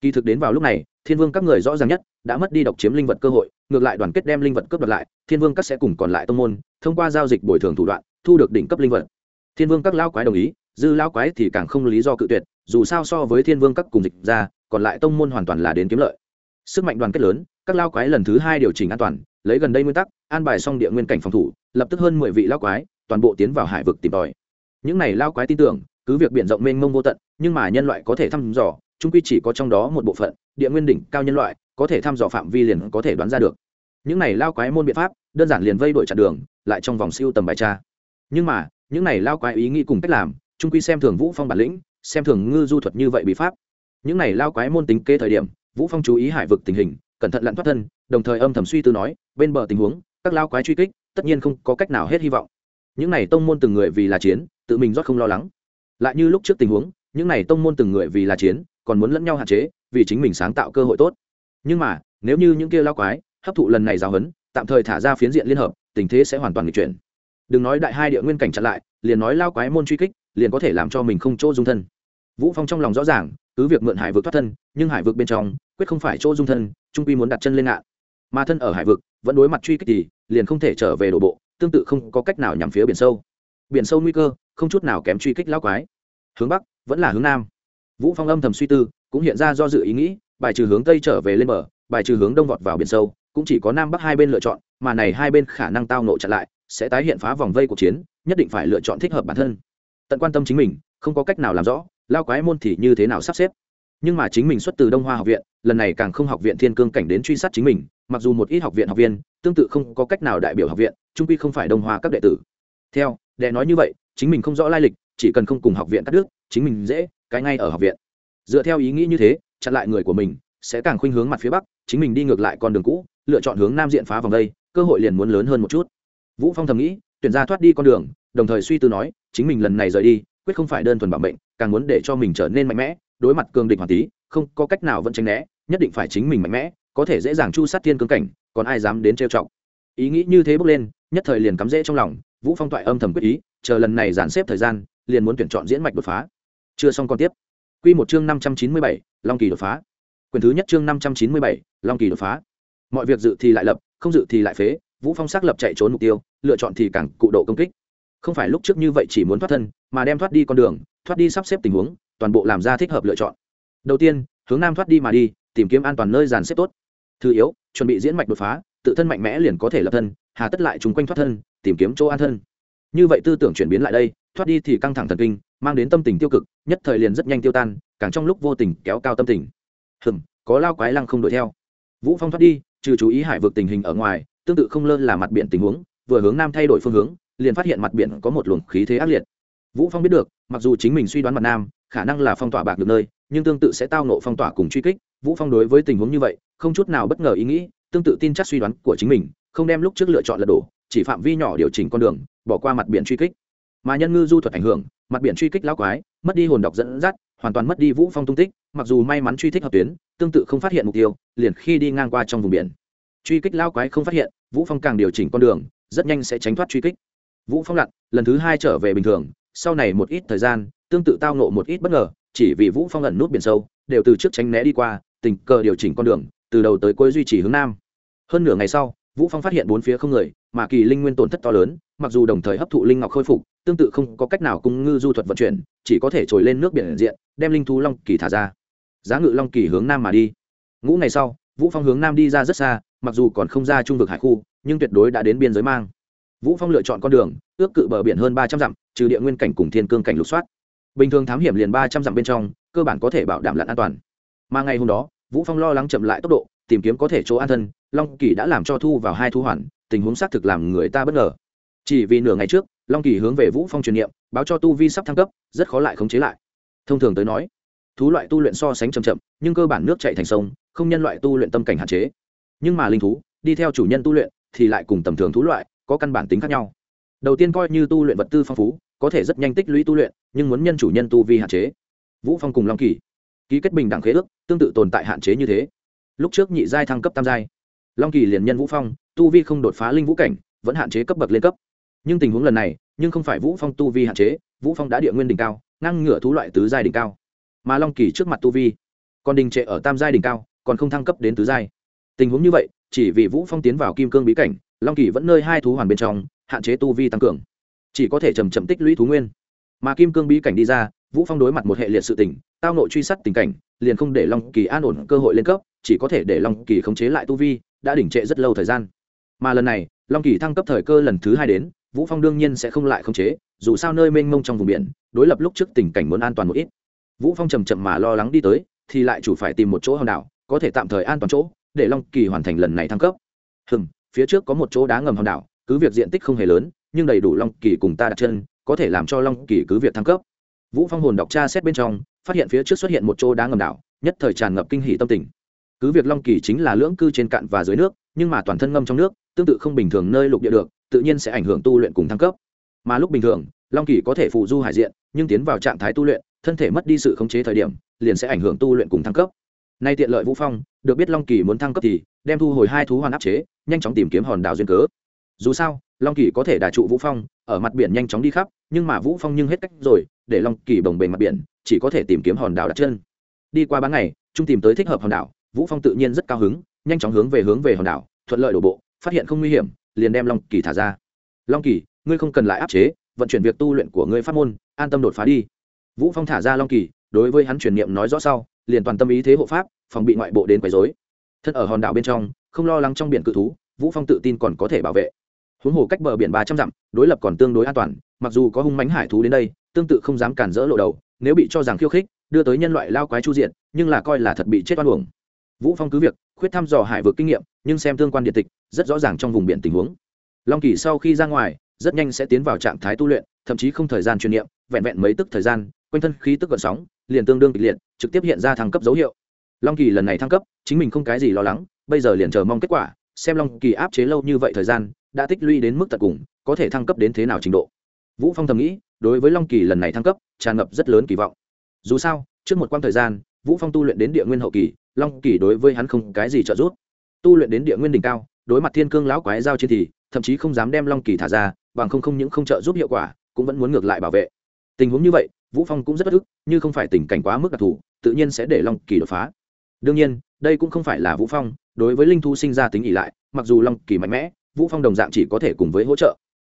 Kỳ thực đến vào lúc này, thiên vương các người rõ ràng nhất đã mất đi độc chiếm linh vật cơ hội, ngược lại đoàn kết đem linh vật cướp đoạt lại, thiên vương các sẽ cùng còn lại tông môn, thông qua giao dịch bồi thường thủ đoạn, thu được đỉnh cấp linh vật. Thiên vương các lão quái đồng ý, dư lão quái thì càng không lý do cự tuyệt, dù sao so với thiên vương các cùng dịch ra, còn lại tông môn hoàn toàn là đến kiếm lợi. Sức mạnh đoàn kết lớn, các lao quái lần thứ hai điều chỉnh an toàn, lấy gần đây nguyên tắc, an bài xong địa nguyên cảnh phòng thủ, lập tức hơn mười vị lao quái, toàn bộ tiến vào hải vực tìm tòi. Những này lao quái tin tưởng cứ việc biển rộng mênh mông vô tận, nhưng mà nhân loại có thể thăm dò, chung quy chỉ có trong đó một bộ phận, địa nguyên đỉnh cao nhân loại, có thể thăm dò phạm vi liền có thể đoán ra được. Những này lao quái môn biện pháp, đơn giản liền vây đuổi chặn đường, lại trong vòng siêu tầm bài tra. Nhưng mà, những này lao quái ý nghĩ cùng cách làm trung quy xem thường vũ phong bản lĩnh, xem thường ngư du thuật như vậy bị pháp. Những này lao quái môn tính kế thời điểm, vũ phong chú ý hải vực tình hình, cẩn thận lặn thoát thân, đồng thời âm thầm suy tư nói, bên bờ tình huống, các lao quái truy kích, tất nhiên không có cách nào hết hy vọng. Những này tông môn từng người vì là chiến, tự mình rót không lo lắng lại như lúc trước tình huống, những này tông môn từng người vì là chiến, còn muốn lẫn nhau hạn chế, vì chính mình sáng tạo cơ hội tốt. Nhưng mà, nếu như những kia lao quái, hấp thụ lần này giáo huấn, tạm thời thả ra phiến diện liên hợp, tình thế sẽ hoàn toàn nghịch chuyển. Đừng nói đại hai địa nguyên cảnh chặn lại, liền nói lao quái môn truy kích, liền có thể làm cho mình không chỗ dung thân. Vũ phong trong lòng rõ ràng, cứ việc mượn hải vực thoát thân, nhưng hải vực bên trong, quyết không phải chỗ dung thân, trung quy muốn đặt chân lên ngạn. Mà thân ở hải vực, vẫn đối mặt truy kích thì, liền không thể trở về đổ bộ, tương tự không có cách nào nhằm phía biển sâu. Biển sâu nguy cơ, không chút nào kém truy kích lao quái hướng bắc, vẫn là hướng nam. Vũ phong âm thầm suy tư, cũng hiện ra do dự ý nghĩ, bài trừ hướng tây trở về lên bờ, bài trừ hướng đông vọt vào biển sâu, cũng chỉ có nam bắc hai bên lựa chọn, mà này hai bên khả năng tao nộ chặn lại, sẽ tái hiện phá vòng vây cuộc chiến, nhất định phải lựa chọn thích hợp bản thân. Tận quan tâm chính mình, không có cách nào làm rõ, lao quái môn thì như thế nào sắp xếp. Nhưng mà chính mình xuất từ đông hoa học viện, lần này càng không học viện thiên cương cảnh đến truy sát chính mình, mặc dù một ít học viện học viên, tương tự không có cách nào đại biểu học viện, trung quy không phải đông hoa các đệ tử. Theo đệ nói như vậy, chính mình không rõ lai lịch chỉ cần không cùng học viện cắt đứt, chính mình dễ, cái ngay ở học viện. Dựa theo ý nghĩ như thế, chặn lại người của mình, sẽ càng khuynh hướng mặt phía bắc, chính mình đi ngược lại con đường cũ, lựa chọn hướng nam diện phá vòng đây, cơ hội liền muốn lớn hơn một chút. Vũ phong thầm nghĩ, tuyển ra thoát đi con đường, đồng thời suy tư nói, chính mình lần này rời đi, quyết không phải đơn thuần bảo mệnh, càng muốn để cho mình trở nên mạnh mẽ, đối mặt cường địch hoàn tí, không có cách nào vẫn tránh né, nhất định phải chính mình mạnh mẽ, có thể dễ dàng chu sát thiên cương cảnh, còn ai dám đến trêu chọc. Ý nghĩ như thế bước lên, nhất thời liền cắm rễ trong lòng vũ phong toại âm thầm quyết ý, chờ lần này dàn xếp thời gian, liền muốn tuyển chọn diễn mạch đột phá. Chưa xong còn tiếp. Quy một chương năm trăm chín mươi bảy, long kỳ đột phá. Quyền thứ nhất chương năm trăm chín mươi bảy, long kỳ đột phá. Mọi việc dự thì lại lập, không dự thì lại phế, vũ phong xác lập chạy trốn mục tiêu, lựa chọn thì càng cụ độ công kích. Không phải lúc trước như vậy chỉ muốn thoát thân, mà đem thoát đi con đường, thoát đi sắp xếp tình huống, toàn bộ làm ra thích hợp lựa chọn. Đầu tiên, hướng nam thoát đi mà đi, tìm kiếm an toàn nơi dàn xếp tốt. Thứ yếu, chuẩn bị diễn mạch đột phá, tự thân mạnh mẽ liền có thể lập thân, hà tất lại chúng quanh thoát thân tìm kiếm chỗ an thân. Như vậy tư tưởng chuyển biến lại đây, thoát đi thì căng thẳng thần kinh, mang đến tâm tình tiêu cực, nhất thời liền rất nhanh tiêu tan, càng trong lúc vô tình kéo cao tâm tình. Hừm, có lao quái lăng không đuổi theo. Vũ phong thoát đi, trừ chú ý hải vực tình hình ở ngoài, tương tự không lơ là mặt biển tình huống, vừa hướng nam thay đổi phương hướng, liền phát hiện mặt biển có một luồng khí thế ác liệt. Vũ phong biết được, mặc dù chính mình suy đoán mặt nam, khả năng là phong tỏa bạc được nơi, nhưng tương tự sẽ tao nộ phong tỏa cùng truy kích. Vũ phong đối với tình huống như vậy, không chút nào bất ngờ ý nghĩ, tương tự tin chắc suy đoán của chính mình, không đem lúc trước lựa chọn lật đổ chỉ phạm vi nhỏ điều chỉnh con đường, bỏ qua mặt biển truy kích. Mà nhân ngư du thuật ảnh hưởng, mặt biển truy kích lao quái, mất đi hồn độc dẫn dắt, hoàn toàn mất đi vũ phong tung tích, mặc dù may mắn truy thích hợp tuyến, tương tự không phát hiện mục tiêu, liền khi đi ngang qua trong vùng biển. Truy kích lao quái không phát hiện, vũ phong càng điều chỉnh con đường, rất nhanh sẽ tránh thoát truy kích. Vũ phong lặn, lần thứ hai trở về bình thường, sau này một ít thời gian, tương tự tao nộ một ít bất ngờ, chỉ vì vũ phong ẩn nút biển sâu, đều từ trước tránh né đi qua, tình cờ điều chỉnh con đường, từ đầu tới cuối duy trì hướng nam. Hơn nửa ngày sau vũ phong phát hiện bốn phía không người, mà kỳ linh nguyên tổn thất to lớn, mặc dù đồng thời hấp thụ linh ngọc khôi phục, tương tự không có cách nào cung ngư du thuật vận chuyển, chỉ có thể trồi lên nước biển diện, đem linh thú long kỳ thả ra. Giá ngự long kỳ hướng nam mà đi. Ngũ ngày sau, vũ phong hướng nam đi ra rất xa, mặc dù còn không ra trung vực hải khu, nhưng tuyệt đối đã đến biên giới mang. Vũ phong lựa chọn con đường, ước cự bờ biển hơn ba trăm dặm, trừ địa nguyên cảnh cùng thiên cương cảnh lục soát. Bình thường thám hiểm liền ba trăm dặm bên trong, cơ bản có thể bảo đảm lặn an toàn. Mà ngày hôm đó, vũ phong lo lắng chậm lại tốc độ tìm kiếm có thể chỗ an thân, long kỳ đã làm cho thu vào hai thu hoàn, tình huống xác thực làm người ta bất ngờ. Chỉ vì nửa ngày trước, long kỳ hướng về vũ phong truyền niệm, báo cho tu vi sắp thăng cấp, rất khó lại khống chế lại. Thông thường tới nói, thú loại tu luyện so sánh chậm chậm, nhưng cơ bản nước chạy thành sông, không nhân loại tu luyện tâm cảnh hạn chế. Nhưng mà linh thú, đi theo chủ nhân tu luyện, thì lại cùng tầm thường thú loại, có căn bản tính khác nhau. Đầu tiên coi như tu luyện vật tư phong phú, có thể rất nhanh tích lũy tu luyện, nhưng muốn nhân chủ nhân tu vi hạn chế. Vũ phong cùng long kỳ, ký kết bình đẳng khế ước, tương tự tồn tại hạn chế như thế lúc trước nhị giai thăng cấp tam giai. Long kỳ liền nhân vũ phong, tu vi không đột phá linh vũ cảnh, vẫn hạn chế cấp bậc lên cấp. Nhưng tình huống lần này, nhưng không phải vũ phong tu vi hạn chế, vũ phong đã địa nguyên đỉnh cao, ngang ngửa thú loại tứ giai đỉnh cao. Mà long kỳ trước mặt tu vi, còn đình trệ ở tam giai đỉnh cao, còn không thăng cấp đến tứ giai. Tình huống như vậy, chỉ vì vũ phong tiến vào kim cương bí cảnh, long kỳ vẫn nơi hai thú hoàn bên trong, hạn chế tu vi tăng cường. Chỉ có thể chầm chậm tích lũy thú nguyên. Mà kim cương bí cảnh đi ra, vũ phong đối mặt một hệ liệt sự tình, tao nội truy sát tình cảnh, liền không để long kỳ an ổn cơ hội lên cấp chỉ có thể để long kỳ khống chế lại tu vi, đã đỉnh trệ rất lâu thời gian. Mà lần này, long kỳ thăng cấp thời cơ lần thứ hai đến, vũ phong đương nhiên sẽ không lại khống chế, dù sao nơi mênh mông trong vùng biển, đối lập lúc trước tình cảnh muốn an toàn một ít. Vũ phong chầm chậm mà lo lắng đi tới, thì lại chủ phải tìm một chỗ hòn đảo, có thể tạm thời an toàn chỗ, để long kỳ hoàn thành lần này thăng cấp. Hừng phía trước có một chỗ đá ngầm hòn đảo, cứ việc diện tích không hề lớn, nhưng đầy đủ long kỳ cùng ta đặt chân, có thể làm cho long kỳ cứ việc thăng cấp. Vũ phong hồn đọc tra xét bên trong, phát hiện phía trước xuất hiện một chỗ đá ngầm đảo, nhất thời tràn ngập kinh hỉ tâm tình cứ việc long kỳ chính là lưỡng cư trên cạn và dưới nước, nhưng mà toàn thân ngâm trong nước, tương tự không bình thường nơi lục địa được, tự nhiên sẽ ảnh hưởng tu luyện cùng thăng cấp. Mà lúc bình thường, long kỳ có thể phụ du hải diện, nhưng tiến vào trạng thái tu luyện, thân thể mất đi sự khống chế thời điểm, liền sẽ ảnh hưởng tu luyện cùng thăng cấp. Nay tiện lợi vũ phong, được biết long kỳ muốn thăng cấp thì, đem thu hồi hai thú hoàn áp chế, nhanh chóng tìm kiếm hòn đảo duyên cớ. Dù sao, long kỳ có thể đà trụ vũ phong, ở mặt biển nhanh chóng đi khắp, nhưng mà vũ phong nhưng hết cách rồi, để long kỳ bồng bềnh mặt biển, chỉ có thể tìm kiếm hòn đảo đặt chân. Đi qua bán ngày, trung tìm tới thích hợp hòn đảo vũ phong tự nhiên rất cao hứng, nhanh chóng hướng về hướng về hòn đảo, thuận lợi đổ bộ, phát hiện không nguy hiểm, liền đem long kỳ thả ra. Long kỳ, ngươi không cần lại áp chế, vận chuyển việc tu luyện của ngươi pháp môn, an tâm đột phá đi. Vũ phong thả ra long kỳ, đối với hắn truyền niệm nói rõ sau, liền toàn tâm ý thế hộ pháp, phòng bị ngoại bộ đến quấy rối. Thân ở hòn đảo bên trong, không lo lắng trong biển cự thú, vũ phong tự tin còn có thể bảo vệ. Huống hồ cách bờ biển ba trăm dặm, đối lập còn tương đối an toàn, mặc dù có hung mãnh hải thú đến đây, tương tự không dám cản rỡ lộ đầu, nếu bị cho rằng khiêu khích, đưa tới nhân loại lao quái chu diện, nhưng là coi là thật bị chết oan uổng vũ phong cứ việc, khuyết thăm dò hải vực kinh nghiệm, nhưng xem tương quan điện tịch, rất rõ ràng trong vùng biển tình huống. Long kỳ sau khi ra ngoài, rất nhanh sẽ tiến vào trạng thái tu luyện, thậm chí không thời gian truyền niệm, vẹn vẹn mấy tức thời gian, quanh thân khí tức gợn sóng, liền tương đương kịch liệt, trực tiếp hiện ra thăng cấp dấu hiệu. Long kỳ lần này thăng cấp, chính mình không cái gì lo lắng, bây giờ liền chờ mong kết quả, xem long kỳ áp chế lâu như vậy thời gian, đã tích lũy đến mức tận cùng, có thể thăng cấp đến thế nào trình độ. Vũ phong thầm nghĩ, đối với long kỳ lần này thăng cấp, tràn ngập rất lớn kỳ vọng. Dù sao, trước một quãng thời gian vũ phong tu luyện đến địa nguyên hậu kỳ, long kỳ đối với hắn không cái gì trợ giúp. Tu luyện đến địa nguyên đỉnh cao, đối mặt thiên cương lão quái giao chiến thì, thậm chí không dám đem long kỳ thả ra, bằng không không những không trợ giúp hiệu quả, cũng vẫn muốn ngược lại bảo vệ. Tình huống như vậy, vũ phong cũng rất bất ức, như không phải tình cảnh quá mức đặc thù, tự nhiên sẽ để long kỳ đột phá. Đương nhiên, đây cũng không phải là vũ phong, đối với linh thu sinh ra tính ỉ lại, mặc dù long kỳ mạnh mẽ, vũ phong đồng dạng chỉ có thể cùng với hỗ trợ.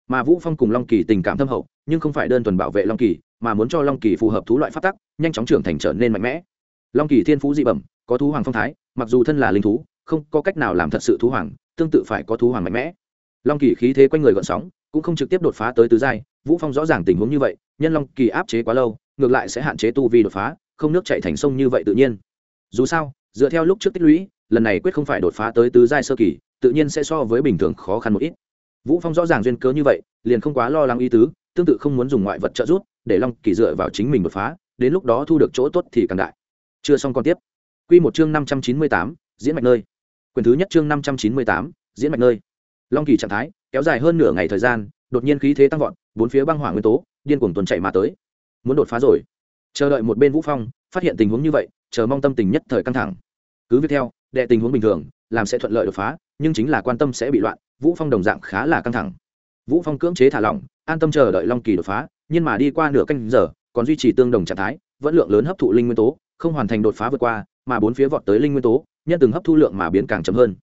Mà vũ phong cùng long kỳ tình cảm thâm hậu, nhưng không phải đơn thuần bảo vệ long kỳ, mà muốn cho long kỳ phù hợp thú loại phát tắc, nhanh chóng trưởng thành trở nên mạnh mẽ long kỳ thiên phú dị bẩm, có thú hoàng phong thái, mặc dù thân là linh thú, không có cách nào làm thật sự thú hoàng, tương tự phải có thú hoàng mạnh mẽ. Long kỳ khí thế quanh người gọn sóng, cũng không trực tiếp đột phá tới tứ giai, vũ phong rõ ràng tình huống như vậy, nhân long kỳ áp chế quá lâu, ngược lại sẽ hạn chế tu vi đột phá, không nước chạy thành sông như vậy tự nhiên. Dù sao, dựa theo lúc trước tích lũy, lần này quyết không phải đột phá tới tứ giai sơ kỳ, tự nhiên sẽ so với bình thường khó khăn một ít. Vũ phong rõ ràng duyên cớ như vậy, liền không quá lo lắng ý tứ, tương tự không muốn dùng ngoại vật trợ giúp, để long kỳ dựa vào chính mình đột phá, đến lúc đó thu được chỗ tốt thì càng đại chưa xong còn tiếp. Quy một chương năm trăm chín mươi tám, diễn mạch nơi. Quyền thứ nhất chương năm trăm chín mươi tám, diễn mạch nơi. Long kỳ trạng thái, kéo dài hơn nửa ngày thời gian, đột nhiên khí thế tăng vọt, bốn phía băng hỏa nguyên tố, điên cuồng tuần chạy mà tới. Muốn đột phá rồi. Chờ đợi một bên vũ phong, phát hiện tình huống như vậy, chờ mong tâm tình nhất thời căng thẳng. Cứ việc theo, đệ tình huống bình thường, làm sẽ thuận lợi đột phá, nhưng chính là quan tâm sẽ bị loạn, vũ phong đồng dạng khá là căng thẳng. Vũ phong cưỡng chế thả lỏng, an tâm chờ đợi long kỳ đột phá, nhưng mà đi qua nửa canh giờ, còn duy trì tương đồng trạng thái vẫn lượng lớn hấp thụ linh nguyên tố, không hoàn thành đột phá vượt qua, mà bốn phía vọt tới linh nguyên tố, nhân từng hấp thu lượng mà biến càng chậm hơn.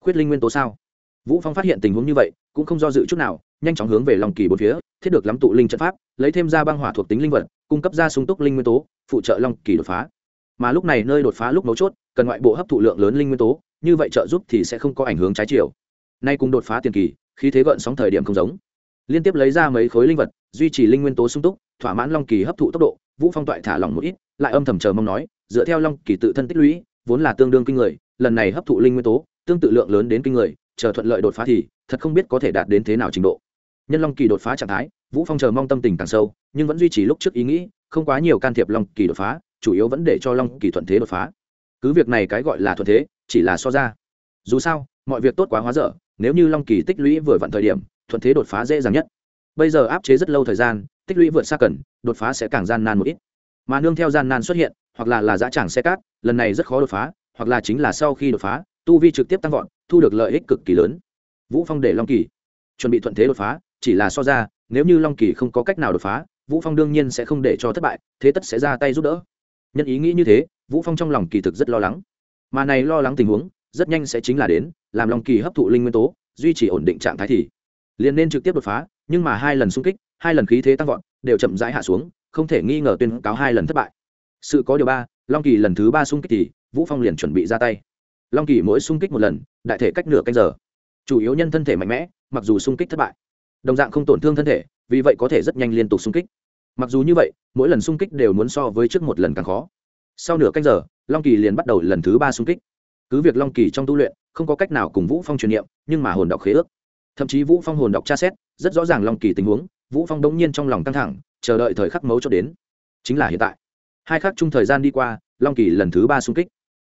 Khuyết linh nguyên tố sao? Vũ phong phát hiện tình huống như vậy, cũng không do dự chút nào, nhanh chóng hướng về long kỳ bốn phía, thiết được lắm tụ linh trận pháp, lấy thêm ra băng hỏa thuộc tính linh vật, cung cấp ra sung túc linh nguyên tố, phụ trợ long kỳ đột phá. Mà lúc này nơi đột phá lúc mấu chốt, cần ngoại bộ hấp thụ lượng lớn linh nguyên tố, như vậy trợ giúp thì sẽ không có ảnh hưởng trái chiều. Nay cùng đột phá tiền kỳ khi thế gợn sóng thời điểm không giống. Liên tiếp lấy ra mấy khối linh vật, duy trì linh nguyên tố sung túc, thỏa mãn long kỳ hấp thụ tốc độ vũ phong toại thả lỏng một ít, lại âm thầm chờ mong nói, dựa theo long kỳ tự thân tích lũy, vốn là tương đương kinh người, lần này hấp thụ linh nguyên tố, tương tự lượng lớn đến kinh người, chờ thuận lợi đột phá thì, thật không biết có thể đạt đến thế nào trình độ. Nhân long kỳ đột phá trạng thái, vũ phong chờ mong tâm tình càng sâu, nhưng vẫn duy trì lúc trước ý nghĩ, không quá nhiều can thiệp long kỳ đột phá, chủ yếu vẫn để cho long kỳ thuận thế đột phá. Cứ việc này cái gọi là thuận thế, chỉ là so ra. Dù sao, mọi việc tốt quá hóa dở, nếu như long kỳ tích lũy vừa vặn thời điểm, thuận thế đột phá dễ dàng nhất. Bây giờ áp chế rất lâu thời gian tích lũy vượt xa cần, đột phá sẽ càng gian nan một ít. Mà nương theo gian nan xuất hiện, hoặc là là dã tràng xe cát, lần này rất khó đột phá, hoặc là chính là sau khi đột phá, tu vi trực tiếp tăng vọt, thu được lợi ích cực kỳ lớn. Vũ phong để long kỳ chuẩn bị thuận thế đột phá, chỉ là so ra, nếu như long kỳ không có cách nào đột phá, vũ phong đương nhiên sẽ không để cho thất bại, thế tất sẽ ra tay giúp đỡ. Nhân ý nghĩ như thế, vũ phong trong lòng kỳ thực rất lo lắng. Mà này lo lắng tình huống, rất nhanh sẽ chính là đến, làm long kỳ hấp thụ linh nguyên tố, duy trì ổn định trạng thái thì liền nên trực tiếp đột phá nhưng mà hai lần xung kích, hai lần khí thế tăng vọt, đều chậm rãi hạ xuống, không thể nghi ngờ tuyên cáo hai lần thất bại. Sự có điều ba, long kỳ lần thứ ba xung kích thì, vũ phong liền chuẩn bị ra tay. Long kỳ mỗi xung kích một lần, đại thể cách nửa canh giờ. Chủ yếu nhân thân thể mạnh mẽ, mặc dù xung kích thất bại, đồng dạng không tổn thương thân thể, vì vậy có thể rất nhanh liên tục xung kích. Mặc dù như vậy, mỗi lần xung kích đều muốn so với trước một lần càng khó. Sau nửa canh giờ, long kỳ liền bắt đầu lần thứ ba xung kích. Cứ việc long kỳ trong tu luyện, không có cách nào cùng vũ phong truyền niệm, nhưng mà hồn đọc khế ước thậm chí vũ phong hồn đọc tra xét rất rõ ràng long kỳ tình huống vũ phong đống nhiên trong lòng căng thẳng chờ đợi thời khắc mấu cho đến chính là hiện tại hai khắc chung thời gian đi qua long kỳ lần thứ ba xung kích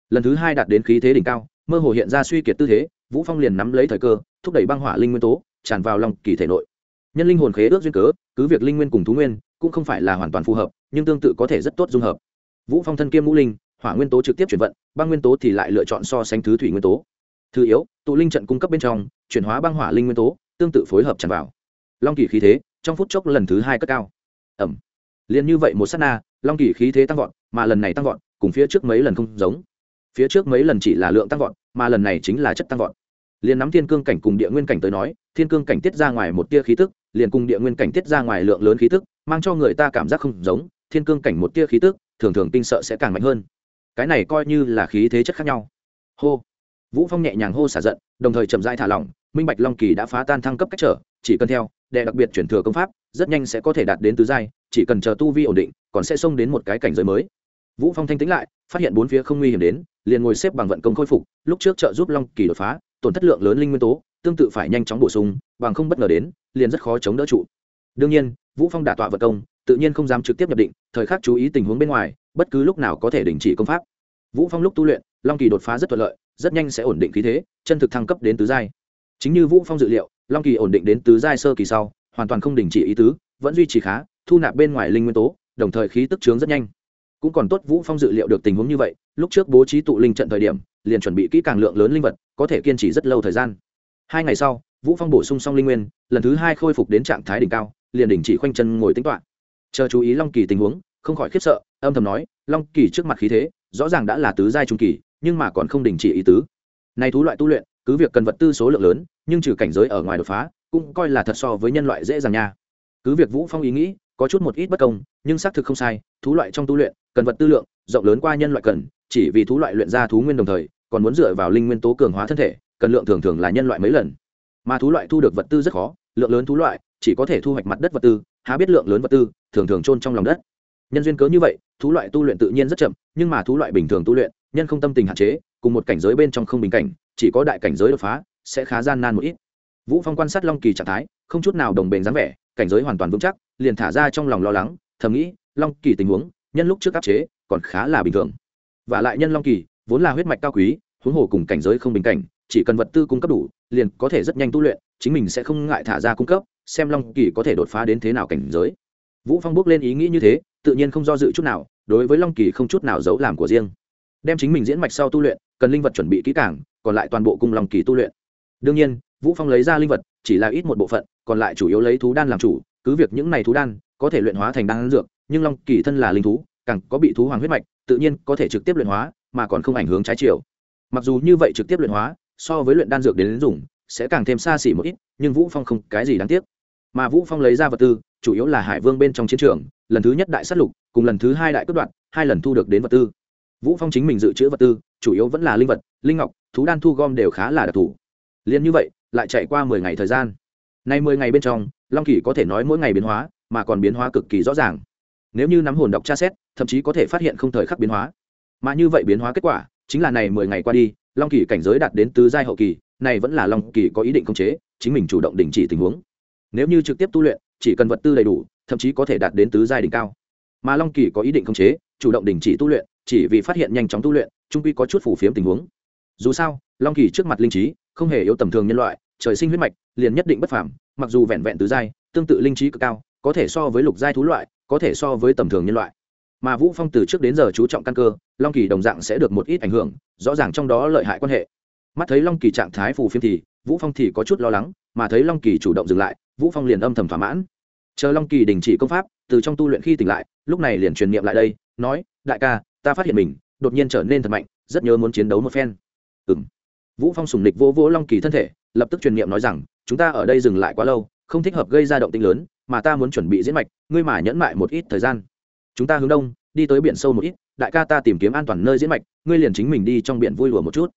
lần thứ hai đạt đến khí thế đỉnh cao mơ hồ hiện ra suy kiệt tư thế vũ phong liền nắm lấy thời cơ thúc đẩy băng hỏa linh nguyên tố tràn vào long kỳ thể nội nhân linh hồn khế ước duyên cớ cứ việc linh nguyên cùng thú nguyên cũng không phải là hoàn toàn phù hợp nhưng tương tự có thể rất tốt dung hợp vũ phong thân kiêm ngũ linh hỏa nguyên tố trực tiếp chuyển vận băng nguyên tố thì lại lựa chọn so sánh thứ thủy nguyên tố thứ yếu, tụ linh trận cung cấp bên trong, chuyển hóa băng hỏa linh nguyên tố, tương tự phối hợp tràn vào. Long kỳ khí thế, trong phút chốc lần thứ hai cất cao. Ẩm. Liền như vậy một sát na, long kỳ khí thế tăng vọt, mà lần này tăng vọt, cùng phía trước mấy lần không giống. Phía trước mấy lần chỉ là lượng tăng vọt, mà lần này chính là chất tăng vọt. Liền nắm thiên cương cảnh cùng địa nguyên cảnh tới nói, thiên cương cảnh tiết ra ngoài một tia khí tức, liền cùng địa nguyên cảnh tiết ra ngoài lượng lớn khí tức, mang cho người ta cảm giác không giống, thiên cương cảnh một tia khí tức, thường thường kinh sợ sẽ càng mạnh hơn. Cái này coi như là khí thế chất khác nhau. Hô vũ phong nhẹ nhàng hô xả giận, đồng thời chậm rãi thả lỏng, minh bạch long kỳ đã phá tan thăng cấp cách trở, chỉ cần theo đệ đặc biệt chuyển thừa công pháp, rất nhanh sẽ có thể đạt đến tứ giai, chỉ cần chờ tu vi ổn định, còn sẽ xông đến một cái cảnh giới mới. Vũ phong thanh tĩnh lại, phát hiện bốn phía không nguy hiểm đến, liền ngồi xếp bằng vận công khôi phục, lúc trước trợ giúp long kỳ đột phá, tổn thất lượng lớn linh nguyên tố, tương tự phải nhanh chóng bổ sung, bằng không bất ngờ đến, liền rất khó chống đỡ trụ. Đương nhiên, vũ phong đả tọa vận công, tự nhiên không dám trực tiếp nhập định, thời khắc chú ý tình huống bên ngoài, bất cứ lúc nào có thể đình chỉ công pháp vũ phong lúc tu luyện, long kỳ đột phá rất thuận lợi, rất nhanh sẽ ổn định khí thế, chân thực thăng cấp đến tứ giai. Chính như vũ phong dự liệu, long kỳ ổn định đến tứ giai sơ kỳ sau, hoàn toàn không đình chỉ ý tứ, vẫn duy trì khá, thu nạp bên ngoài linh nguyên tố, đồng thời khí tức trướng rất nhanh. Cũng còn tốt vũ phong dự liệu được tình huống như vậy, lúc trước bố trí tụ linh trận thời điểm, liền chuẩn bị kỹ càng lượng lớn linh vật, có thể kiên trì rất lâu thời gian. Hai ngày sau, vũ phong bổ sung xong linh nguyên, lần thứ hai khôi phục đến trạng thái đỉnh cao, liền đình chỉ khoanh chân ngồi tính toán. Chờ chú ý long kỳ tình huống, không khỏi khiếp sợ, âm thầm nói, long kỳ trước mặt khí thế rõ ràng đã là tứ giai trung kỳ, nhưng mà còn không đình chỉ ý tứ. Này thú loại tu luyện, cứ việc cần vật tư số lượng lớn, nhưng trừ cảnh giới ở ngoài đột phá, cũng coi là thật so với nhân loại dễ dàng nha. Cứ việc vũ phong ý nghĩ, có chút một ít bất công, nhưng xác thực không sai, thú loại trong tu luyện, cần vật tư lượng, rộng lớn qua nhân loại cần, chỉ vì thú loại luyện ra thú nguyên đồng thời, còn muốn dựa vào linh nguyên tố cường hóa thân thể, cần lượng thường thường là nhân loại mấy lần. Mà thú loại thu được vật tư rất khó, lượng lớn thú loại, chỉ có thể thu hoạch mặt đất vật tư, há biết lượng lớn vật tư, thường thường chôn trong lòng đất nhân duyên cớ như vậy, thú loại tu luyện tự nhiên rất chậm, nhưng mà thú loại bình thường tu luyện, nhân không tâm tình hạn chế, cùng một cảnh giới bên trong không bình cảnh, chỉ có đại cảnh giới đột phá, sẽ khá gian nan một ít. Vũ phong quan sát long kỳ trạng thái, không chút nào đồng bền dáng vẻ, cảnh giới hoàn toàn vững chắc, liền thả ra trong lòng lo lắng, thầm nghĩ, long kỳ tình huống, nhân lúc trước áp chế, còn khá là bình thường. Và lại nhân long kỳ, vốn là huyết mạch cao quý, huống hồ cùng cảnh giới không bình cảnh, chỉ cần vật tư cung cấp đủ, liền có thể rất nhanh tu luyện, chính mình sẽ không ngại thả ra cung cấp, xem long kỳ có thể đột phá đến thế nào cảnh giới vũ phong bước lên ý nghĩ như thế tự nhiên không do dự chút nào đối với long kỳ không chút nào giấu làm của riêng. Đem chính mình diễn mạch sau tu luyện cần linh vật chuẩn bị kỹ càng còn lại toàn bộ cung long kỳ tu luyện. Đương nhiên vũ phong lấy ra linh vật chỉ là ít một bộ phận còn lại chủ yếu lấy thú đan làm chủ cứ việc những này thú đan có thể luyện hóa thành đan dược nhưng long kỳ thân là linh thú càng có bị thú hoàng huyết mạch tự nhiên có thể trực tiếp luyện hóa mà còn không ảnh hưởng trái chiều. Mặc dù như vậy trực tiếp luyện hóa so với luyện đan dược đến, đến dùng sẽ càng thêm xa xỉ một ít nhưng vũ phong không cái gì đáng tiếc mà vũ phong lấy ra vật tư, chủ yếu là hải vương bên trong chiến trường, lần thứ nhất đại sát lục, cùng lần thứ hai đại cướp đoạn hai lần thu được đến vật tư. Vũ phong chính mình dự trữ vật tư, chủ yếu vẫn là linh vật, linh ngọc, thú đan thu gom đều khá là đặc thù. Liền như vậy, lại chạy qua 10 ngày thời gian. Nay 10 ngày bên trong, long kỳ có thể nói mỗi ngày biến hóa, mà còn biến hóa cực kỳ rõ ràng. Nếu như nắm hồn đọc tra xét, thậm chí có thể phát hiện không thời khắc biến hóa. Mà như vậy biến hóa kết quả, chính là này 10 ngày qua đi, long kỳ cảnh giới đạt đến tứ giai hậu kỳ, này vẫn là long kỳ có ý định khống chế, chính mình chủ động đình chỉ tình huống nếu như trực tiếp tu luyện, chỉ cần vật tư đầy đủ, thậm chí có thể đạt đến tứ giai đỉnh cao. Mà long kỳ có ý định khống chế, chủ động đình chỉ tu luyện, chỉ vì phát hiện nhanh chóng tu luyện, trung quy có chút phủ phiếm tình huống. Dù sao, long kỳ trước mặt linh trí, không hề yếu tầm thường nhân loại, trời sinh huyết mạch, liền nhất định bất phàm, mặc dù vẹn vẹn tứ giai, tương tự linh trí cực cao, có thể so với lục giai thú loại, có thể so với tầm thường nhân loại. Mà vũ phong từ trước đến giờ chú trọng căn cơ, long kỳ đồng dạng sẽ được một ít ảnh hưởng, rõ ràng trong đó lợi hại quan hệ. Mắt thấy long kỳ trạng thái phù phiếm thì, vũ phong thì có chút lo lắng, mà thấy long kỳ chủ động dừng lại vũ phong liền âm thầm thỏa mãn. Chờ long kỳ đình chỉ công pháp, từ trong tu luyện khi tỉnh lại, lúc này liền truyền niệm lại đây, nói, đại ca, ta phát hiện mình, đột nhiên trở nên thật mạnh, rất nhớ muốn chiến đấu một phen. Ừm. Vũ phong sùng nịch vô vô long kỳ thân thể, lập tức truyền niệm nói rằng, chúng ta ở đây dừng lại quá lâu, không thích hợp gây ra động tĩnh lớn, mà ta muốn chuẩn bị diễn mạch, ngươi mà nhẫn mại một ít thời gian. Chúng ta hướng đông, đi tới biển sâu một ít, đại ca ta tìm kiếm an toàn nơi diễn mạch, ngươi liền chính mình đi trong biển vui lùa một chút.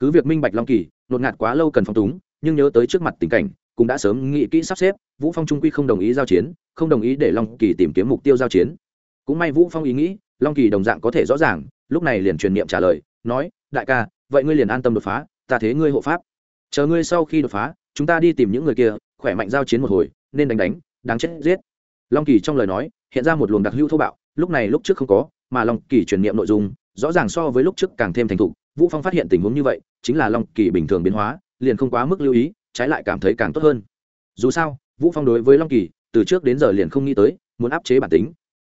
Cứ việc minh bạch long kỳ, nột ngạt quá lâu cần phong túng, nhưng nhớ tới trước mặt tình cảnh cũng đã sớm nghĩ kỹ sắp xếp, vũ phong trung quy không đồng ý giao chiến, không đồng ý để long kỳ tìm kiếm mục tiêu giao chiến. Cũng may vũ phong ý nghĩ, long kỳ đồng dạng có thể rõ ràng, lúc này liền truyền niệm trả lời, nói, đại ca, vậy ngươi liền an tâm đột phá, ta thế ngươi hộ pháp. Chờ ngươi sau khi đột phá, chúng ta đi tìm những người kia, khỏe mạnh giao chiến một hồi, nên đánh đánh, đáng chết giết. Long kỳ trong lời nói, hiện ra một luồng đặc hữu thô bạo, lúc này lúc trước không có, mà long kỳ truyền niệm nội dung, rõ ràng so với lúc trước càng thêm thành thục. Vũ phong phát hiện tình huống như vậy, chính là long kỳ bình thường biến hóa, liền không quá mức lưu ý trái lại cảm thấy càng tốt hơn. Dù sao, vũ phong đối với long kỳ, từ trước đến giờ liền không nghĩ tới, muốn áp chế bản tính.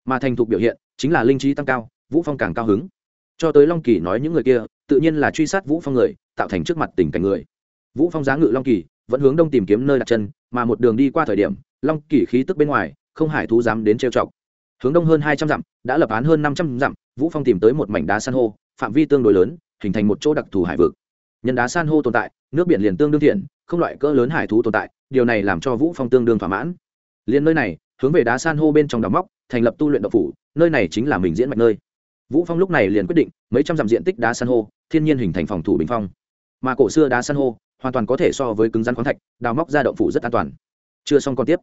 Mà thành thục biểu hiện, chính là linh trí tăng cao, vũ phong càng cao hứng. Cho tới long kỳ nói những người kia, tự nhiên là truy sát vũ phong người, tạo thành trước mặt tình cảnh người. Vũ phong giá ngự long kỳ, vẫn hướng đông tìm kiếm nơi đặt chân, mà một đường đi qua thời điểm, long kỳ khí tức bên ngoài, không hải thú dám đến trêu chọc. Hướng đông hơn hai trăm dặm, đã lập án hơn năm trăm dặm, vũ phong tìm tới một mảnh đá san hô, phạm vi tương đối lớn, hình thành một chỗ đặc thù hải vực. Nhân đá san hô tồn tại, nước biển liền tương đương thiện không loại cỡ lớn hải thú tồn tại, điều này làm cho vũ phong tương đương thỏa mãn. Liền nơi này, hướng về đá san hô bên trong đào móc, thành lập tu luyện độc phủ, nơi này chính là mình diễn mạch nơi. Vũ phong lúc này liền quyết định, mấy trăm dặm diện tích đá san hô, thiên nhiên hình thành phòng thủ bình phong. Mà cổ xưa đá san hô, hoàn toàn có thể so với cứng rắn khoáng thạch, đào móc ra động phủ rất an toàn. Chưa xong còn tiếp.